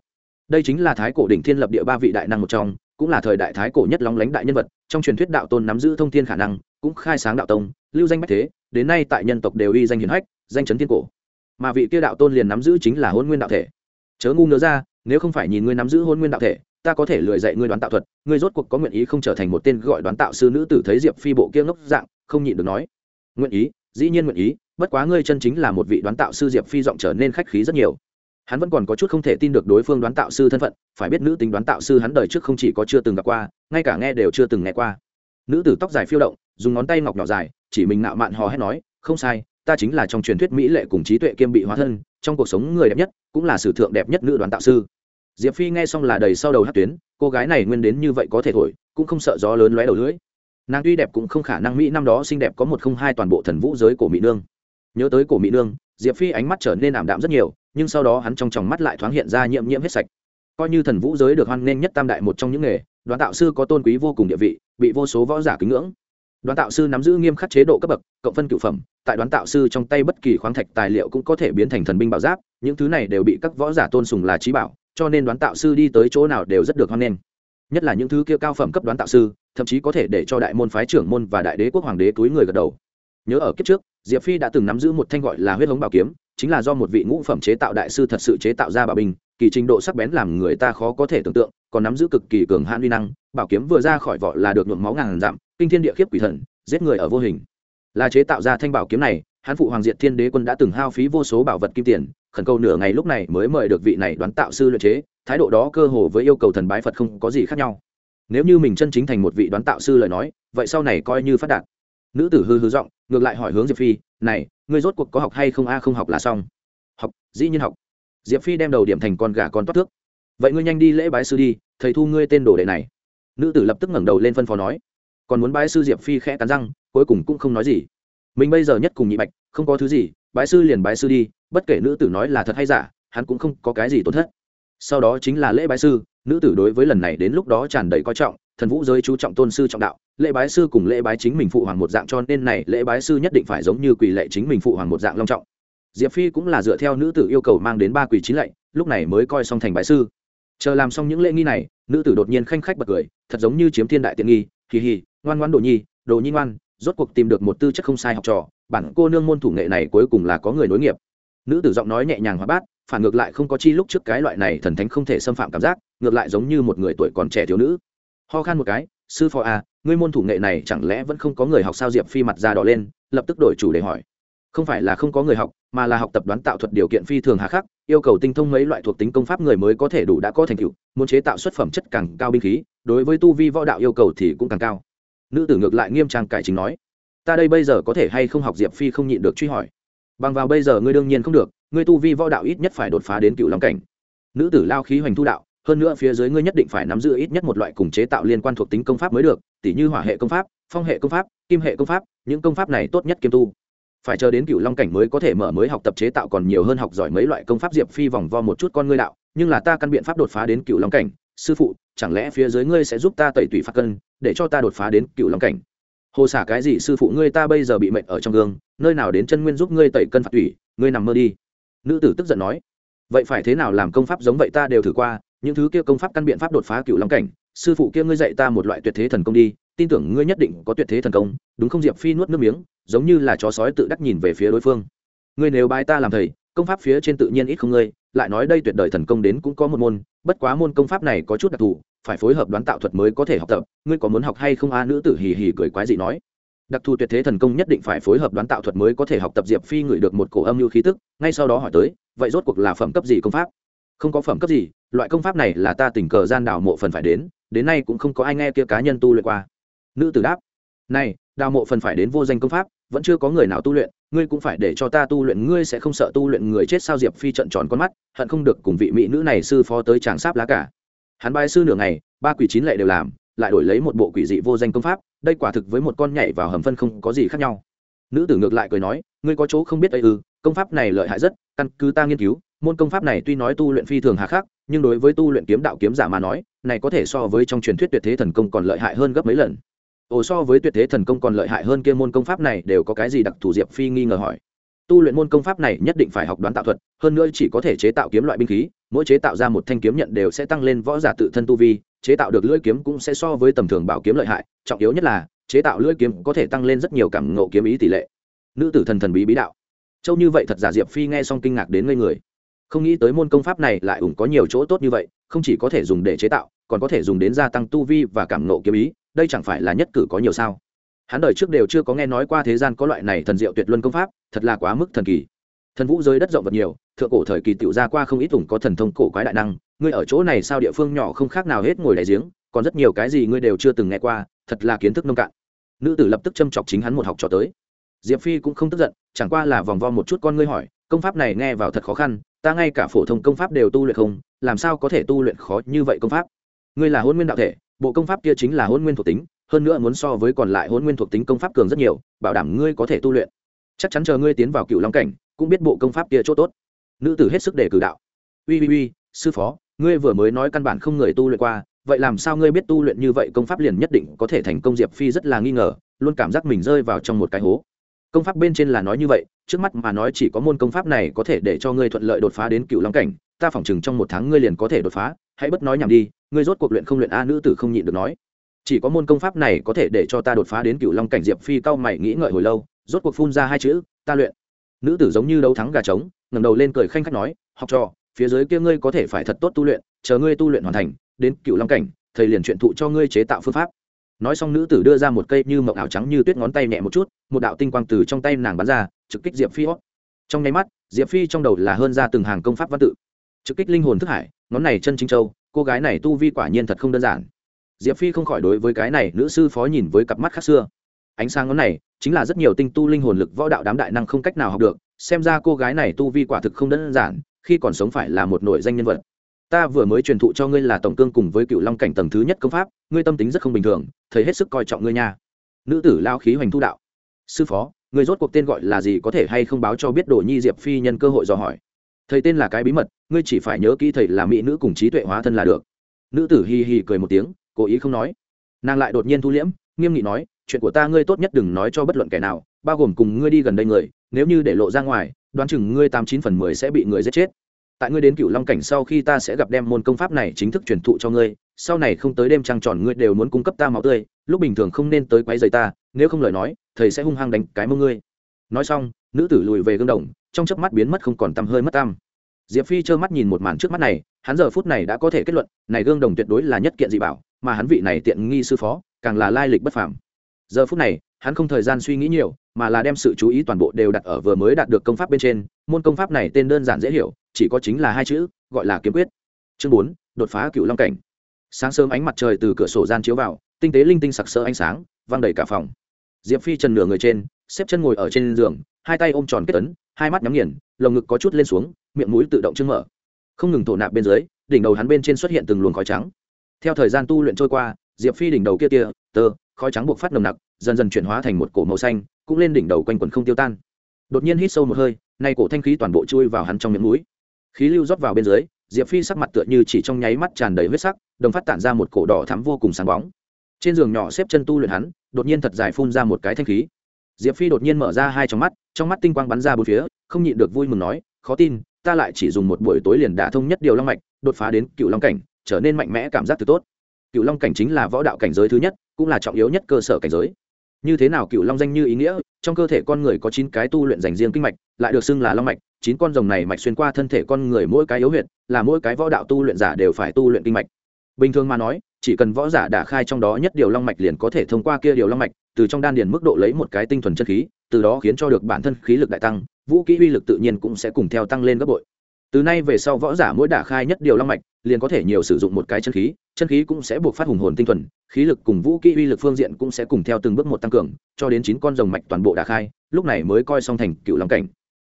S1: Đây chính là thái cổ đỉnh thiên lập địa ba vị đại năng một trong, cũng là thời đại thái cổ nhất lóng lánh đại nhân vật, trong truyền thuyết đạo tôn nắm giữ thông thiên khả năng, cũng khai sáng đạo tông, lưu danh bách thế, đến nay tại nhân tộc đều uy danh hiển hách, danh chấn thiên cổ. Mà vị kia đạo tôn liền nắm giữ chính là hôn nguyên đạo thể. Chớ ngu ngớ ra, nếu không phải nhìn ngươi nắm giữ hôn nguyên đạo thể, ta có thể lười dạy ngươi đoán tạo thuật, ngươi rốt cuộc có nguyện ý không trở thành một tên gọi đoán tạo sư nữ tử thấy diệp phi bộ kia ngốc dạng, không nhịn được nói. Nguyện ý, dĩ nhiên nguyện ý, bất quá ngươi chân chính là một vị đoán tạo sư diệp phi giọng trở nên khách khí rất nhiều hắn vẫn còn có chút không thể tin được đối phương đoán tạo sư thân phận, phải biết nữ tính đoán tạo sư hắn đời trước không chỉ có chưa từng gặp qua, ngay cả nghe đều chưa từng nghe qua. Nữ tử tóc dài phiêu động, dùng ngón tay ngọc nhỏ dài, chỉ mình nạo mạn hò hét nói, không sai, ta chính là trong truyền thuyết mỹ lệ cùng trí tuệ kiêm bị hóa thân, trong cuộc sống người đẹp nhất cũng là sử thượng đẹp nhất nữ đoán tạo sư. Diệp phi nghe xong là đầy sau đầu hát tuyến, cô gái này nguyên đến như vậy có thể thổi, cũng không sợ gió lớn lóe đầu lưỡi. Nàng tuy đẹp cũng không khả năng mỹ năm đó xinh đẹp có một không hai toàn bộ thần vũ giới của mỹ nương nhớ tới cổ mỹ nương, diệp phi ánh mắt trở nên ảm đạm rất nhiều, nhưng sau đó hắn trong tròng mắt lại thoáng hiện ra nhiễm nhiễm hết sạch. Coi như thần vũ giới được hoan nghênh nhất tam đại một trong những nghề đoàn tạo sư có tôn quý vô cùng địa vị, bị vô số võ giả kính ngưỡng. Đoàn tạo sư nắm giữ nghiêm khắc chế độ cấp bậc, cộng phân cựu phẩm, tại đoàn tạo sư trong tay bất kỳ khoáng thạch tài liệu cũng có thể biến thành thần binh bảo giáp, những thứ này đều bị các võ giả tôn sùng là trí bảo, cho nên đoán tạo sư đi tới chỗ nào đều rất được hoan nghênh. Nhất là những thứ kia cao phẩm cấp đoán tạo sư, thậm chí có thể để cho đại môn phái trưởng môn và đại đế quốc hoàng đế túi người gật đầu nhớ ở kiếp trước, diệp phi đã từng nắm giữ một thanh gọi là huyết hống bảo kiếm, chính là do một vị ngũ phẩm chế tạo đại sư thật sự chế tạo ra bảo bình kỳ trình độ sắc bén làm người ta khó có thể tưởng tượng, còn nắm giữ cực kỳ cường hãn uy năng, bảo kiếm vừa ra khỏi vỏ là được nhuộm máu ngàn dặm, kinh thiên địa khiếp quỷ thần, giết người ở vô hình. Là chế tạo ra thanh bảo kiếm này hán phụ hoàng diệt thiên đế quân đã từng hao phí vô số bảo vật kim tiền, khẩn cầu nửa ngày lúc này mới mời được vị này đoán tạo sư luyện chế, thái độ đó cơ hồ với yêu cầu thần bái phật không có gì khác nhau. Nếu như mình chân chính thành một vị đoán tạo sư lời nói, vậy sau này coi như phát đạt. Nữ tử hư hư giọng ngược lại hỏi hướng diệp phi, này, ngươi rốt cuộc có học hay không? A, không học là xong. Học, dĩ nhiên học. Diệp phi đem đầu điểm thành con gà con toát thước. Vậy ngươi nhanh đi lễ bái sư đi, thầy thu ngươi tên đồ đệ này. Nữ tử lập tức ngẩng đầu lên phân phó nói. Còn muốn bái sư diệp phi khẽ cắn răng, cuối cùng cũng không nói gì. Mình bây giờ nhất cùng nhị bạch, không có thứ gì, bái sư liền bái sư đi, bất kể nữ tử nói là thật hay giả, hắn cũng không có cái gì tổn thất. Sau đó chính là lễ bái sư, nữ tử đối với lần này đến lúc đó tràn đầy coi trọng thần vũ giới chú trọng tôn sư trọng đạo, lễ bái sư cùng lễ bái chính mình phụ hoàng một dạng, cho nên này lễ bái sư nhất định phải giống như quỳ lệ chính mình phụ hoàng một dạng long trọng. Diệp phi cũng là dựa theo nữ tử yêu cầu mang đến ba quỳ chín lạy, lúc này mới coi xong thành bái sư. Chờ làm xong những lễ nghi này, nữ tử đột nhiên khanh khách bật cười, thật giống như chiếm thiên đại tiện nghi, hì hì, ngoan ngoan đồ nhi đồ nhi ngoan, rốt cuộc tìm được một tư chất không sai học trò, bản cô nương môn thủ nghệ này cuối cùng là có người nối nghiệp. Nữ tử giọng nói nhẹ nhàng hóa bát, phản ngược lại không có chi lúc trước cái loại này thần thánh không thể xâm phạm cảm giác, ngược lại giống như một người tuổi còn trẻ thiếu nữ ho khan một cái, sư phó à ngươi môn thủ nghệ này chẳng lẽ vẫn không có người học sao diệp phi mặt ra đỏ lên, lập tức đổi chủ để hỏi. Không phải là không có người học, mà là học tập đoán tạo thuật điều kiện phi thường hà khắc, yêu cầu tinh thông mấy loại thuộc tính công pháp người mới có thể đủ đã có thành tựu, muốn chế tạo xuất phẩm chất càng cao binh khí, đối với tu vi võ đạo yêu cầu thì cũng càng cao. Nữ tử ngược lại nghiêm trang cải chính nói, ta đây bây giờ có thể hay không học diệp phi không nhịn được truy hỏi. Bằng vào bây giờ ngươi đương nhiên không được, ngươi tu vi võ đạo ít nhất phải đột phá đến cựu long cảnh. Nữ tử lao khí hoành thu đạo hơn nữa phía dưới ngươi nhất định phải nắm giữ ít nhất một loại cùng chế tạo liên quan thuộc tính công pháp mới được, tỉ như hỏa hệ công pháp, phong hệ công pháp, kim hệ công pháp, những công pháp này tốt nhất kiêm tu. Phải chờ đến cựu long cảnh mới có thể mở mới học tập chế tạo còn nhiều hơn học giỏi mấy loại công pháp diệp phi vòng vo một chút con ngươi đạo, nhưng là ta căn biện pháp đột phá đến cựu long cảnh, sư phụ, chẳng lẽ phía dưới ngươi sẽ giúp ta tẩy tủy phạt cân, để cho ta đột phá đến cựu long cảnh? Hồ xả cái gì sư phụ ngươi ta bây giờ bị mệnh ở trong gương, nơi nào đến chân nguyên giúp ngươi tẩy cân phạt tủy, ngươi nằm mơ đi. Nữ tử tức giận nói, vậy phải thế nào làm công pháp giống vậy ta đều thử qua những thứ kia công pháp căn biện pháp đột phá cựu long cảnh, sư phụ kia ngươi dạy ta một loại tuyệt thế thần công đi, tin tưởng ngươi nhất định có tuyệt thế thần công, đúng không diệp phi nuốt nước miếng, giống như là chó sói tự đắc nhìn về phía đối phương. Ngươi nếu bái ta làm thầy, công pháp phía trên tự nhiên ít không ngươi, lại nói đây tuyệt đời thần công đến cũng có một môn, bất quá môn công pháp này có chút đặc thù, phải phối hợp đoán tạo thuật mới có thể học tập, ngươi có muốn học hay không? A nữ tử hì hì cười quái dị nói. Đặc thù tuyệt thế thần công nhất định phải phối hợp đoán tạo thuật mới có thể học tập diệp phi ngửi được một cổ âm lưu khí tức, ngay sau đó hỏi tới, vậy rốt cuộc là phẩm cấp gì công pháp? Không có phẩm cấp gì, loại công pháp này là ta tình cờ gian đảo mộ phần phải đến đến nay cũng không có ai nghe kia cá nhân tu luyện qua. Nữ tử đáp, này, đào mộ phần phải đến vô danh công pháp, vẫn chưa có người nào tu luyện, ngươi cũng phải để cho ta tu luyện, ngươi sẽ không sợ tu luyện người chết sao? Diệp phi trận tròn con mắt, hận không được cùng vị mỹ nữ này sư phó tới tràng sáp lá cả. Hắn bài sư nửa ngày, ba quỷ chín lệ đều làm, lại đổi lấy một bộ quỷ dị vô danh công pháp, đây quả thực với một con nhảy vào hầm phân không có gì khác nhau. Nữ tử ngược lại cười nói ngươi có chỗ không biết ấy ư, công pháp này lợi hại rất, căn cứ ta nghiên cứu, môn công pháp này tuy nói tu luyện phi thường hà khắc, nhưng đối với tu luyện kiếm đạo kiếm giả mà nói, này có thể so với trong truyền thuyết tuyệt thế thần công còn lợi hại hơn gấp mấy lần. Ồ, so với tuyệt thế thần công còn lợi hại hơn kia môn công pháp này đều có cái gì đặc thù diệp phi nghi ngờ hỏi. Tu luyện môn công pháp này nhất định phải học đoán tạo thuật, hơn nữa chỉ có thể chế tạo kiếm loại binh khí, mỗi chế tạo ra một thanh kiếm nhận đều sẽ tăng lên võ giả tự thân tu vi, chế tạo được lưỡi kiếm cũng sẽ so với tầm thường bảo kiếm lợi hại, trọng yếu nhất là, chế tạo lưỡi kiếm có thể tăng lên rất nhiều cảm ngộ kiếm ý tỷ lệ nữ tử thần thần bí bí đạo. Châu như vậy thật giả diệp phi nghe xong kinh ngạc đến ngây người. Không nghĩ tới môn công pháp này lại ủng có nhiều chỗ tốt như vậy, không chỉ có thể dùng để chế tạo, còn có thể dùng đến gia tăng tu vi và cảm ngộ kiếm ý, đây chẳng phải là nhất cử có nhiều sao? Hắn đời trước đều chưa có nghe nói qua thế gian có loại này thần diệu tuyệt luân công pháp, thật là quá mức thần kỳ. Thần vũ giới đất rộng vật nhiều, thượng cổ thời kỳ tiểu ra qua không ít ủng có thần thông cổ quái đại năng, ngươi ở chỗ này sao địa phương nhỏ không khác nào hết ngồi đại giếng, còn rất nhiều cái gì ngươi đều chưa từng nghe qua, thật là kiến thức nông cạn. Nữ tử lập tức châm chọc chính hắn một học trò tới diệp phi cũng không tức giận, chẳng qua là vòng vo một chút con ngươi hỏi, công pháp này nghe vào thật khó khăn, ta ngay cả phổ thông công pháp đều tu luyện không, làm sao có thể tu luyện khó như vậy công pháp? Ngươi là hôn nguyên đạo thể, bộ công pháp kia chính là hôn nguyên thuộc tính, hơn nữa muốn so với còn lại hôn nguyên thuộc tính công pháp cường rất nhiều, bảo đảm ngươi có thể tu luyện. Chắc chắn chờ ngươi tiến vào cựu long cảnh, cũng biết bộ công pháp kia chỗ tốt. Nữ tử hết sức để cử đạo. Ui ui ui sư phó, ngươi vừa mới nói căn bản không người tu luyện qua, vậy làm sao ngươi biết tu luyện như vậy công pháp liền nhất định có thể thành công? Diệp phi rất là nghi ngờ, luôn cảm giác mình rơi vào trong một cái hố công pháp bên trên là nói như vậy, trước mắt mà nói chỉ có môn công pháp này có thể để cho ngươi thuận lợi đột phá đến cựu long cảnh, ta phỏng chừng trong một tháng ngươi liền có thể đột phá, hãy bất nói nhảm đi, ngươi rốt cuộc luyện không luyện a nữ tử không nhịn được nói. Chỉ có môn công pháp này có thể để cho ta đột phá đến cựu long cảnh diệp phi cao mày nghĩ ngợi hồi lâu, rốt cuộc phun ra hai chữ, ta luyện. Nữ tử giống như đấu thắng gà trống, ngẩng đầu lên cười khanh khách nói, học trò, phía dưới kia ngươi có thể phải thật tốt tu luyện, chờ ngươi tu luyện hoàn thành, đến cựu long cảnh, thầy liền chuyện thụ cho ngươi chế tạo phương pháp nói xong nữ tử đưa ra một cây như mộng ảo trắng như tuyết ngón tay nhẹ một chút, một đạo tinh quang từ trong tay nàng bắn ra, trực kích diệp phi. Hót trong nháy mắt, diệp phi trong đầu là hơn ra từng hàng công pháp văn tự. Trực kích linh hồn thức hải, ngón này chân chính châu, cô gái này tu vi quả nhiên thật không đơn giản. Diệp phi không khỏi đối với cái này nữ sư phó nhìn với cặp mắt khác xưa. Ánh sáng ngón này chính là rất nhiều tinh tu linh hồn lực võ đạo đám đại năng không cách nào học được, xem ra cô gái này tu vi quả thực không đơn giản, khi còn sống phải là một nội danh nhân vật ta vừa mới truyền thụ cho ngươi là tổng cương cùng với cựu long cảnh tầng thứ nhất công pháp, ngươi tâm tính rất không bình thường thấy hết sức coi trọng ngươi nha. Nữ tử lao khí hoành thu đạo. Sư phó người rốt cuộc tên gọi là gì có thể hay không báo cho biết đồ nhi diệp phi nhân cơ hội dò hỏi? Thầy tên là cái bí mật, ngươi chỉ phải nhớ kỹ thầy là mỹ nữ cùng trí tuệ hóa thân là được. Nữ tử hì hì cười một tiếng, cố ý không nói. Nàng lại đột nhiên thu liễm, nghiêm nghị nói, chuyện của ta ngươi tốt nhất đừng nói cho bất luận kẻ nào, bao gồm cùng ngươi đi gần đây người, nếu như để lộ ra ngoài, đoán chừng ngươi tám chín phần mười sẽ bị người giết chết tại ngươi đến cựu long cảnh sau khi ta sẽ gặp đem môn công pháp này chính thức truyền thụ cho ngươi, sau này không tới đêm trăng tròn ngươi đều muốn cung cấp ta máu tươi, lúc bình thường không nên tới quấy rầy ta, nếu không lời nói, thầy sẽ hung hăng đánh cái mông ngươi. Nói xong, nữ tử lùi về gương đồng, trong chớp mắt biến mất không còn tăm hơi mất tăm. Diệp phi trơ mắt nhìn một màn trước mắt này, hắn giờ phút này đã có thể kết luận, này gương đồng tuyệt đối là nhất kiện dị bảo, mà hắn vị này tiện nghi sư phó, càng là lai lịch bất phàm. Giờ phút này hắn không thời gian suy nghĩ nhiều, mà là đem sự chú ý toàn bộ đều đặt ở vừa mới đạt được công pháp bên trên, môn công pháp này tên đơn giản dễ hiểu, chỉ có chính là hai chữ, gọi là kiếm quyết. Chương bốn, đột phá cựu long cảnh. Sáng sớm ánh mặt trời từ cửa sổ gian chiếu vào, tinh tế linh tinh sặc sỡ ánh sáng văng đầy cả phòng. Diệp phi trần nửa người trên, xếp chân ngồi ở trên giường, hai tay ôm tròn kết tấn hai mắt nhắm nghiền, lồng ngực có chút lên xuống, miệng mũi tự động chưng mở. Không ngừng thổ nạp bên dưới, đỉnh đầu hắn bên trên xuất hiện từng luồng khói trắng. Theo thời gian tu luyện trôi qua, diệp phi đỉnh đầu kia kia, tơ khói trắng buộc phát nồng nặc, dần dần chuyển hóa thành một cổ màu xanh, cũng lên đỉnh đầu quanh quần không tiêu tan. Đột nhiên hít sâu một hơi, nay cổ thanh khí toàn bộ chui vào hắn trong miệng mũi. Khí lưu rót vào bên dưới, diệp phi sắc mặt tựa như chỉ trong nháy mắt tràn đầy huyết sắc, đồng phát tản ra một cổ đỏ thắm vô cùng sáng bóng. Trên giường nhỏ xếp chân tu luyện hắn, đột nhiên thật dài phun ra một cái thanh khí. Diệp phi đột nhiên mở ra hai trong mắt trong mắt tinh quang bắn ra bốn phía, không nhịn được vui mừng nói, khó tin, ta lại chỉ dùng một buổi tối liền đả thông nhất điều long mạch, đột phá đến cựu long cảnh, trở nên mạnh mẽ cảm giác từ tốt cựu long cảnh chính là võ đạo cảnh giới thứ nhất, cũng là trọng yếu nhất cơ sở cảnh giới. Như thế nào cựu long danh như ý nghĩa, trong cơ thể con người có chín cái tu luyện dành riêng kinh mạch, lại được xưng là long mạch, chín con rồng này mạch xuyên qua thân thể con người mỗi cái yếu huyệt, là mỗi cái võ đạo tu luyện giả đều phải tu luyện kinh mạch. Bình thường mà nói, chỉ cần võ giả đả khai trong đó nhất điều long mạch liền có thể thông qua kia điều long mạch, từ trong đan điền mức độ lấy một cái tinh thuần chân khí, từ đó khiến cho được bản thân khí lực đại tăng, vũ kỹ uy lực tự nhiên cũng sẽ cùng theo tăng lên gấp bội từ nay về sau võ giả mỗi đả khai nhất điều long mạch, liền có thể nhiều sử dụng một cái chân khí chân khí cũng sẽ buộc phát hùng hồn tinh thuần, khí lực cùng vũ kỹ uy lực phương diện cũng sẽ cùng theo từng bước một tăng cường, cho đến chín con rồng mạch toàn bộ đả khai, lúc này mới coi xong thành cựu long cảnh.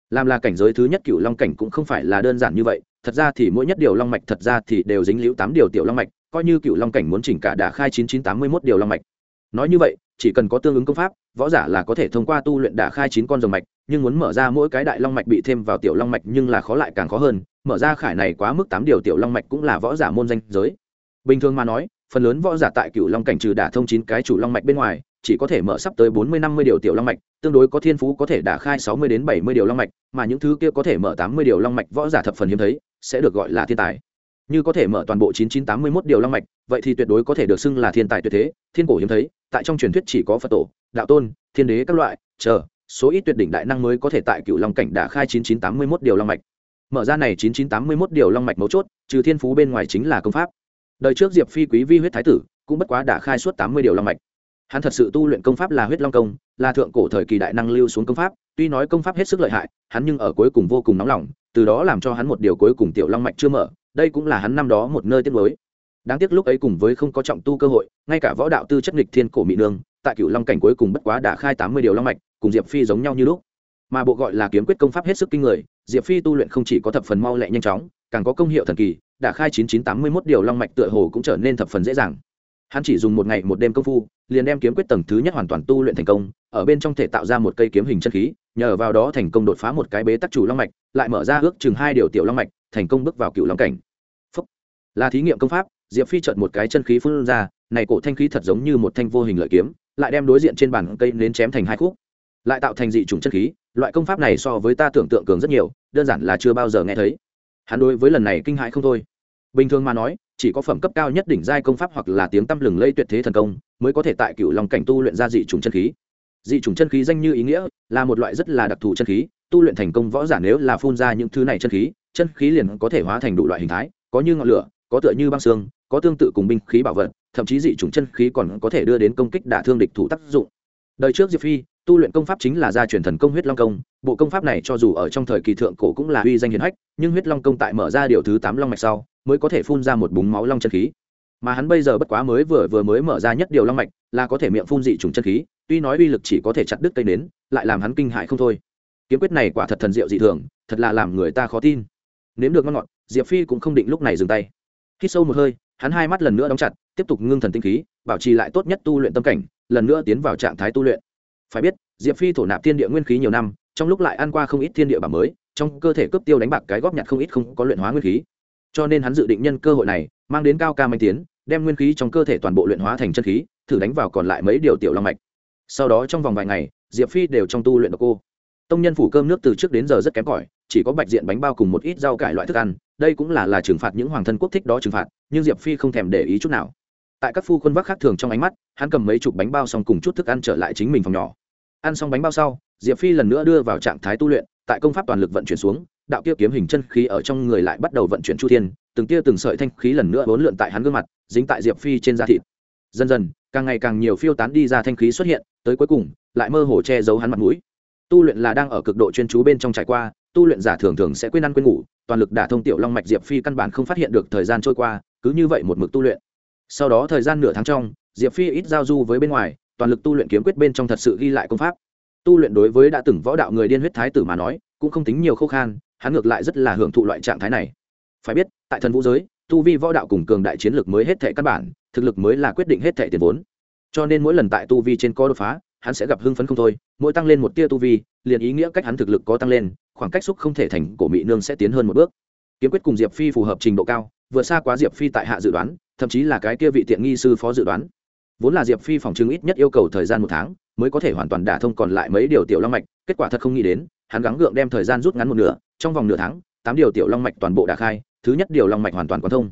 S1: Làm là cảnh giới thứ nhất cựu long cảnh cũng không phải là đơn giản như vậy, thật ra thì mỗi nhất điều long mạch thật ra thì đều dính liễu tám điều tiểu long mạch, coi như cựu long cảnh muốn chỉnh cả đả khai chín chín tám mươi mốt điều long mạch. Nói như vậy chỉ cần có tương ứng công pháp, võ giả là có thể thông qua tu luyện đả khai chín con rồng mạch, nhưng muốn mở ra mỗi cái đại long mạch bị thêm vào tiểu long mạch nhưng là khó lại càng khó hơn, mở ra khải này quá mức tám điều tiểu long mạch cũng là võ giả môn danh giới. Bình thường mà nói, phần lớn võ giả tại cựu long cảnh trừ đả thông chín cái chủ long mạch bên ngoài, chỉ có thể mở sắp tới bốn mươi năm mươi điều tiểu long mạch, tương đối có thiên phú có thể đả khai sáu mươi đến bảy mươi điều long mạch, mà những thứ kia có thể mở tám mươi điều long mạch võ giả thập phần hiếm thấy, sẽ được gọi là thiên tài. Như có thể mở toàn bộ chín chín tám mươi mốt điều long mạch vậy thì tuyệt đối có thể được xưng là thiên tài tuyệt thế, thiên cổ hiếm thấy, tại trong truyền thuyết chỉ có phật tổ, đạo tôn, thiên đế các loại, chờ, số ít tuyệt đỉnh đại năng mới có thể tại cựu long cảnh đả khai chín chín tám mươi mốt điều long mạch. Mở ra này chín chín tám mươi mốt điều long mạch mấu chốt, trừ thiên phú bên ngoài chính là công pháp. Đời trước diệp phi quý vi huyết thái tử cũng bất quá đả khai suốt tám mươi điều long mạch. Hắn thật sự tu luyện công pháp là huyết long công, là thượng cổ thời kỳ đại năng lưu xuống công pháp, tuy nói công pháp hết sức lợi hại, hắn nhưng ở cuối cùng vô cùng nóng lòng, từ đó làm cho hắn một điều cuối cùng tiểu long mạch chưa mở, đây cũng là hắn năm đó một nơi tiết mới đáng tiếc lúc ấy cùng với không có trọng tu cơ hội, ngay cả võ đạo tư chất nghịch thiên cổ mỹ nương, tại cựu long cảnh cuối cùng bất quá đã khai tám mươi điều long mạch, cùng diệp phi giống nhau như lúc. Mà bộ gọi là kiếm quyết công pháp hết sức kinh người, diệp phi tu luyện không chỉ có thập phần mau lẹ nhanh chóng, càng có công hiệu thần kỳ, đã khai chín chín tám mươi mốt điều long mạch tựa hồ cũng trở nên thập phần dễ dàng. Hắn chỉ dùng một ngày một đêm công phu, liền đem kiếm quyết tầng thứ nhất hoàn toàn tu luyện thành công, ở bên trong thể tạo ra một cây kiếm hình chân khí, nhờ vào đó thành công đột phá một cái bế tắc chủ long mạch, lại mở ra ước chừng hai điều tiểu long mạch, thành công bước vào cựu long cảnh. Phúc. là thí nghiệm công pháp diệp phi chợt một cái chân khí phun ra, này cổ thanh khí thật giống như một thanh vô hình lợi kiếm, lại đem đối diện trên bàn cây nến chém thành hai khúc. Lại tạo thành dị chủng chân khí, loại công pháp này so với ta tưởng tượng cường rất nhiều, đơn giản là chưa bao giờ nghe thấy. Hắn đối với lần này kinh hãi không thôi. Bình thường mà nói, chỉ có phẩm cấp cao nhất đỉnh giai công pháp hoặc là tiếng tăm lừng lây tuyệt thế thần công, mới có thể tại cựu lòng cảnh tu luyện ra dị chủng chân khí. Dị chủng chân khí danh như ý nghĩa, là một loại rất là đặc thù chân khí, tu luyện thành công võ giả nếu là phun ra những thứ này chân khí chân khí liền có thể hóa thành đủ loại hình thái, có như ngọn lửa, có tựa như băng xương có tương tự cùng binh khí bảo vật, thậm chí dị chủng chân khí còn có thể đưa đến công kích đả thương địch thủ tác dụng. Đời trước diệp phi, tu luyện công pháp chính là gia truyền thần công huyết long công. Bộ công pháp này cho dù ở trong thời kỳ thượng cổ cũng là uy danh hiển hách, nhưng huyết long công tại mở ra điều thứ tám long mạch sau, mới có thể phun ra một búng máu long chân khí. Mà hắn bây giờ bất quá mới vừa vừa mới mở ra nhất điều long mạch, là có thể miệng phun dị trùng chân khí, tuy nói uy lực chỉ có thể chặt đứt cây nến, lại làm hắn kinh hại không thôi. Kiếm quyết này quả thật thần diệu dị thường, thật là làm người ta khó tin. Nếm được ngon ngọt, diệp phi cũng không định lúc này dừng tay. Hít sâu một hơi hắn hai mắt lần nữa đóng chặt, tiếp tục ngưng thần tinh khí, bảo trì lại tốt nhất tu luyện tâm cảnh, lần nữa tiến vào trạng thái tu luyện. Phải biết, diệp phi thổ nạp thiên địa nguyên khí nhiều năm, trong lúc lại ăn qua không ít thiên địa bảo mới, trong cơ thể cướp tiêu đánh bạc cái góp nhặt không ít không có luyện hóa nguyên khí. Cho nên hắn dự định nhân cơ hội này, mang đến cao ca manh tiến, đem nguyên khí trong cơ thể toàn bộ luyện hóa thành chân khí, thử đánh vào còn lại mấy điều tiểu long mạch. Sau đó trong vòng vài ngày, diệp phi đều trong tu luyện độc cô. Tông nhân phủ cơm nước từ trước đến giờ rất kém cỏi, chỉ có bạch diện bánh bao cùng một ít rau cải loại thức ăn đây cũng là là trừng phạt những hoàng thân quốc thích đó trừng phạt, nhưng diệp phi không thèm để ý chút nào. Tại các phu quân vác khác thường trong ánh mắt, hắn cầm mấy chục bánh bao xong cùng chút thức ăn trở lại chính mình phòng nhỏ. Ăn xong bánh bao sau, diệp phi lần nữa đưa vào trạng thái tu luyện, tại công pháp toàn lực vận chuyển xuống, đạo kia kiếm hình chân khí ở trong người lại bắt đầu vận chuyển chu thiên, từng tia từng sợi thanh khí lần nữa bốn lượn tại hắn gương mặt, dính tại diệp phi trên da thịt. Dần dần, càng ngày càng nhiều phiêu tán đi ra thanh khí xuất hiện, tới cuối cùng, lại mơ hồ che giấu hắn mặt mũi. Tu luyện là đang ở cực độ chuyên chú bên trong trải qua, tu luyện giả thường thường sẽ quên ăn quên ngủ toàn lực đả thông tiểu long mạch diệp phi căn bản không phát hiện được thời gian trôi qua, cứ như vậy một mực tu luyện. Sau đó thời gian nửa tháng trong, diệp phi ít giao du với bên ngoài, toàn lực tu luyện kiếm quyết bên trong thật sự ghi lại công pháp. Tu luyện đối với đã từng võ đạo người điên huyết thái tử mà nói, cũng không tính nhiều khô khan, hắn ngược lại rất là hưởng thụ loại trạng thái này. Phải biết, tại thần vũ giới, tu vi võ đạo cùng cường đại chiến lực mới hết thể căn bản, thực lực mới là quyết định hết thể tiền vốn. Cho nên mỗi lần tại tu vi trên có đột phá hắn sẽ gặp hưng phấn không thôi, mỗi tăng lên một tia tu vi, liền ý nghĩa cách hắn thực lực có tăng lên, khoảng cách xúc không thể thành của mỹ nương sẽ tiến hơn một bước. Kiếm quyết cùng diệp phi phù hợp trình độ cao, vừa xa quá diệp phi tại hạ dự đoán, thậm chí là cái kia vị tiện nghi sư phó dự đoán. Vốn là diệp phi phòng chứng ít nhất yêu cầu thời gian một tháng, mới có thể hoàn toàn đả thông còn lại mấy điều tiểu long mạch, kết quả thật không nghĩ đến, hắn gắng gượng đem thời gian rút ngắn một nửa, trong vòng nửa tháng, tám điều tiểu long mạch toàn bộ đả khai, thứ nhất điều long mạch hoàn toàn quan thông.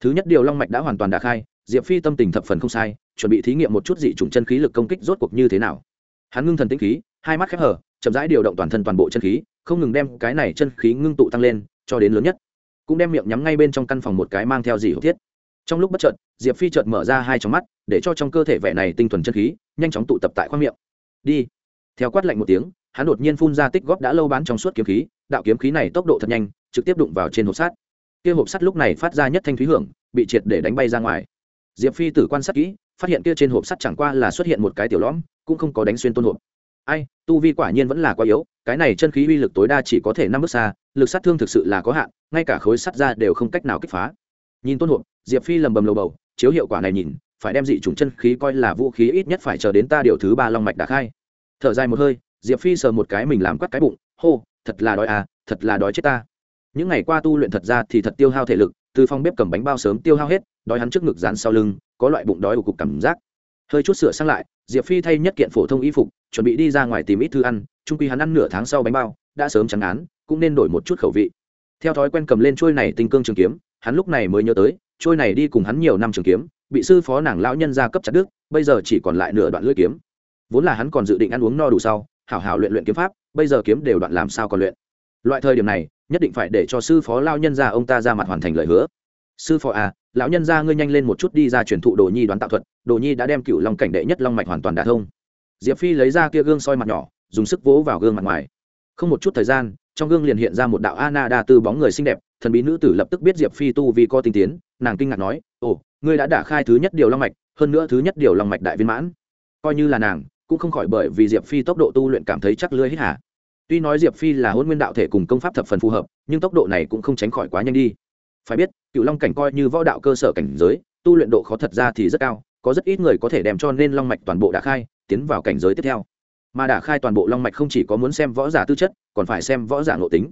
S1: Thứ nhất điều long mạch đã hoàn toàn đả khai, diệp phi tâm tình thập phần không sai chuẩn bị thí nghiệm một chút dị chủng chân khí lực công kích rốt cuộc như thế nào. Hắn ngưng thần tĩnh khí, hai mắt khép hở chậm rãi điều động toàn thân toàn bộ chân khí, không ngừng đem cái này chân khí ngưng tụ tăng lên, cho đến lớn nhất. Cũng đem miệng nhắm ngay bên trong căn phòng một cái mang theo dị hữu thiết. Trong lúc bất chợt, diệp phi chợt mở ra hai trong mắt, để cho trong cơ thể vẻ này tinh thuần chân khí, nhanh chóng tụ tập tại khoang miệng. Đi. Theo quát lạnh một tiếng, hắn đột nhiên phun ra tích góp đã lâu bán trong suốt kiếm khí, đạo kiếm khí này tốc độ thật nhanh, trực tiếp đụng vào trên hộp sắt. Kia hộp sắt lúc này phát ra nhất thanh thúy hưởng, bị triệt để đánh bay ra ngoài. Diệp phi tử quan sát kỹ phát hiện kia trên hộp sắt chẳng qua là xuất hiện một cái tiểu lõm, cũng không có đánh xuyên tôn hộp. Ai, tu vi quả nhiên vẫn là quá yếu, cái này chân khí uy lực tối đa chỉ có thể năm bước xa, lực sát thương thực sự là có hạn, ngay cả khối sắt ra đều không cách nào kích phá. Nhìn tôn hộp, diệp phi lầm bầm lầu bầu, chiếu hiệu quả này nhìn, phải đem dị chủng chân khí coi là vũ khí ít nhất phải chờ đến ta điều thứ ba long mạch đã khai. Thở dài một hơi, diệp phi sờ một cái mình làm quắt cái bụng, hô, thật là đói à thật là đói chết ta. Những ngày qua tu luyện thật ra thì thật tiêu hao thể lực, từ phòng bếp cầm bánh bao sớm tiêu hao hết, đói hắn trước ngực dán sau lưng có loại bụng đói của cục cảm giác. Hơi chút sửa sang lại, diệp phi thay nhất kiện phổ thông y phục, chuẩn bị đi ra ngoài tìm ít thư ăn trung quy hắn ăn nửa tháng sau bánh bao, đã sớm chẳng án, cũng nên đổi một chút khẩu vị. Theo thói quen cầm lên trôi này tinh cương trường kiếm, hắn lúc này mới nhớ tới, trôi này đi cùng hắn nhiều năm trường kiếm, bị sư phó nàng lão nhân gia cấp chặt đức bây giờ chỉ còn lại nửa đoạn lưỡi kiếm. Vốn là hắn còn dự định ăn uống no đủ sau, hảo hảo luyện luyện kiếm pháp, bây giờ kiếm đều đoạn làm sao còn luyện. Loại thời điểm này, nhất định phải để cho sư phó lao nhân gia ông ta ra mặt hoàn thành lời hứa sư phò à lão nhân gia ngươi nhanh lên một chút đi ra truyền thụ đồ nhi đoán tạo thuật, đồ nhi đã đem cựu long cảnh đệ nhất long mạch hoàn toàn đả thông. Diệp phi lấy ra kia gương soi mặt nhỏ, dùng sức vỗ vào gương mặt ngoài. Không một chút thời gian, trong gương liền hiện ra một đạo ana đa tư bóng người xinh đẹp, thần bí nữ tử lập tức biết diệp phi tu vì co tinh tiến, nàng kinh ngạc nói, ồ, ngươi đã đả khai thứ nhất điều long mạch, hơn nữa thứ nhất điều long mạch đại viên mãn. Coi như là nàng, cũng không khỏi bởi vì diệp phi tốc độ tu luyện cảm thấy chắc lưới hết hả. Tuy nói diệp phi là hôn nguyên đạo thể cùng công pháp thập phần phù hợp, nhưng tốc độ này cũng không tránh khỏi quá nhanh đi phải biết, cựu long cảnh coi như võ đạo cơ sở cảnh giới, tu luyện độ khó thật ra thì rất cao, có rất ít người có thể đem cho nên long mạch toàn bộ đã khai, tiến vào cảnh giới tiếp theo. Mà đã khai toàn bộ long mạch không chỉ có muốn xem võ giả tư chất, còn phải xem võ giả nội tính.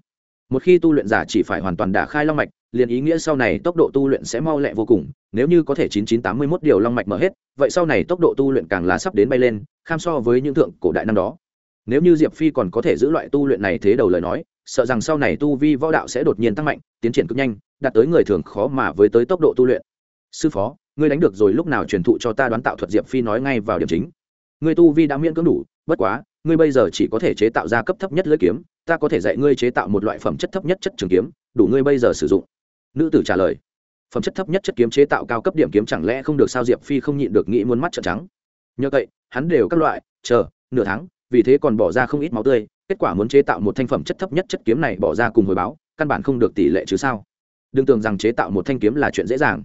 S1: Một khi tu luyện giả chỉ phải hoàn toàn đả khai long mạch, liền ý nghĩa sau này tốc độ tu luyện sẽ mau lẹ vô cùng, nếu như có thể chín chín tám mươi mốt điều long mạch mở hết, vậy sau này tốc độ tu luyện càng là sắp đến bay lên, kham so với những thượng cổ đại năm đó. Nếu như diệp phi còn có thể giữ loại tu luyện này thế đầu lời nói sợ rằng sau này tu vi võ đạo sẽ đột nhiên tăng mạnh, tiến triển cực nhanh, đạt tới người thường khó mà với tới tốc độ tu luyện. Sư phó, ngươi đánh được rồi lúc nào truyền thụ cho ta đoán tạo thuật diệp phi nói ngay vào điểm chính. Ngươi tu vi đã miễn cưỡng đủ, bất quá, ngươi bây giờ chỉ có thể chế tạo ra cấp thấp nhất lưỡi kiếm, ta có thể dạy ngươi chế tạo một loại phẩm chất thấp nhất chất trường kiếm, đủ ngươi bây giờ sử dụng. Nữ tử trả lời. Phẩm chất thấp nhất chất kiếm chế tạo cao cấp điểm kiếm chẳng lẽ không được sao diệp phi không nhịn được nghĩ muốn mắt trợn trắng. Nhờ vậy, hắn đều các loại, chờ, nửa tháng, vì thế còn bỏ ra không ít máu tươi kết quả muốn chế tạo một thanh phẩm chất thấp nhất chất kiếm này bỏ ra cùng hồi báo, căn bản không được tỷ lệ chứ sao? Đừng tưởng rằng chế tạo một thanh kiếm là chuyện dễ dàng.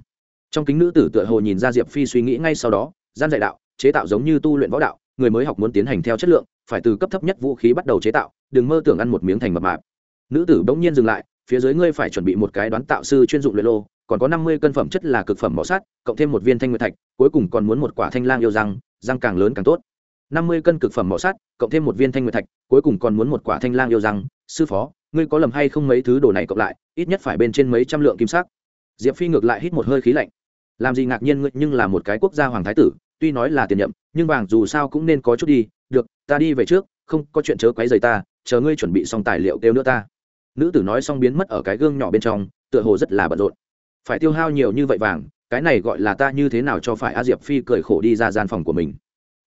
S1: Trong kính nữ tử tựa hồ nhìn ra diệp phi suy nghĩ ngay sau đó, gian dạy đạo, chế tạo giống như tu luyện võ đạo, người mới học muốn tiến hành theo chất lượng, phải từ cấp thấp nhất vũ khí bắt đầu chế tạo, đừng mơ tưởng ăn một miếng thành mập mạp. Nữ tử bỗng nhiên dừng lại, phía dưới ngươi phải chuẩn bị một cái đoán tạo sư chuyên dụng luyện lô, còn có năm mươi cân phẩm chất là cực phẩm mỏ sắt, cộng thêm một viên thanh nguyệt thạch, cuối cùng còn muốn một quả thanh lang yêu răng răng càng lớn càng tốt năm mươi cân cực phẩm mỏ sắt, cộng thêm một viên thanh nguyệt thạch, cuối cùng còn muốn một quả thanh lang yêu răng. Sư phó, ngươi có lầm hay không mấy thứ đồ này cộng lại, ít nhất phải bên trên mấy trăm lượng kim sắc. Diệp phi ngược lại hít một hơi khí lạnh. Làm gì ngạc nhiên ngươi nhưng là một cái quốc gia hoàng thái tử, tuy nói là tiền nhậm, nhưng vàng dù sao cũng nên có chút đi. Được, ta đi về trước, không có chuyện chớ quấy rầy ta, chờ ngươi chuẩn bị xong tài liệu kêu nữa ta. Nữ tử nói xong biến mất ở cái gương nhỏ bên trong, tựa hồ rất là bận rộn. Phải tiêu hao nhiều như vậy vàng, cái này gọi là ta như thế nào cho phải? A diệp phi cười khổ đi ra gian phòng của mình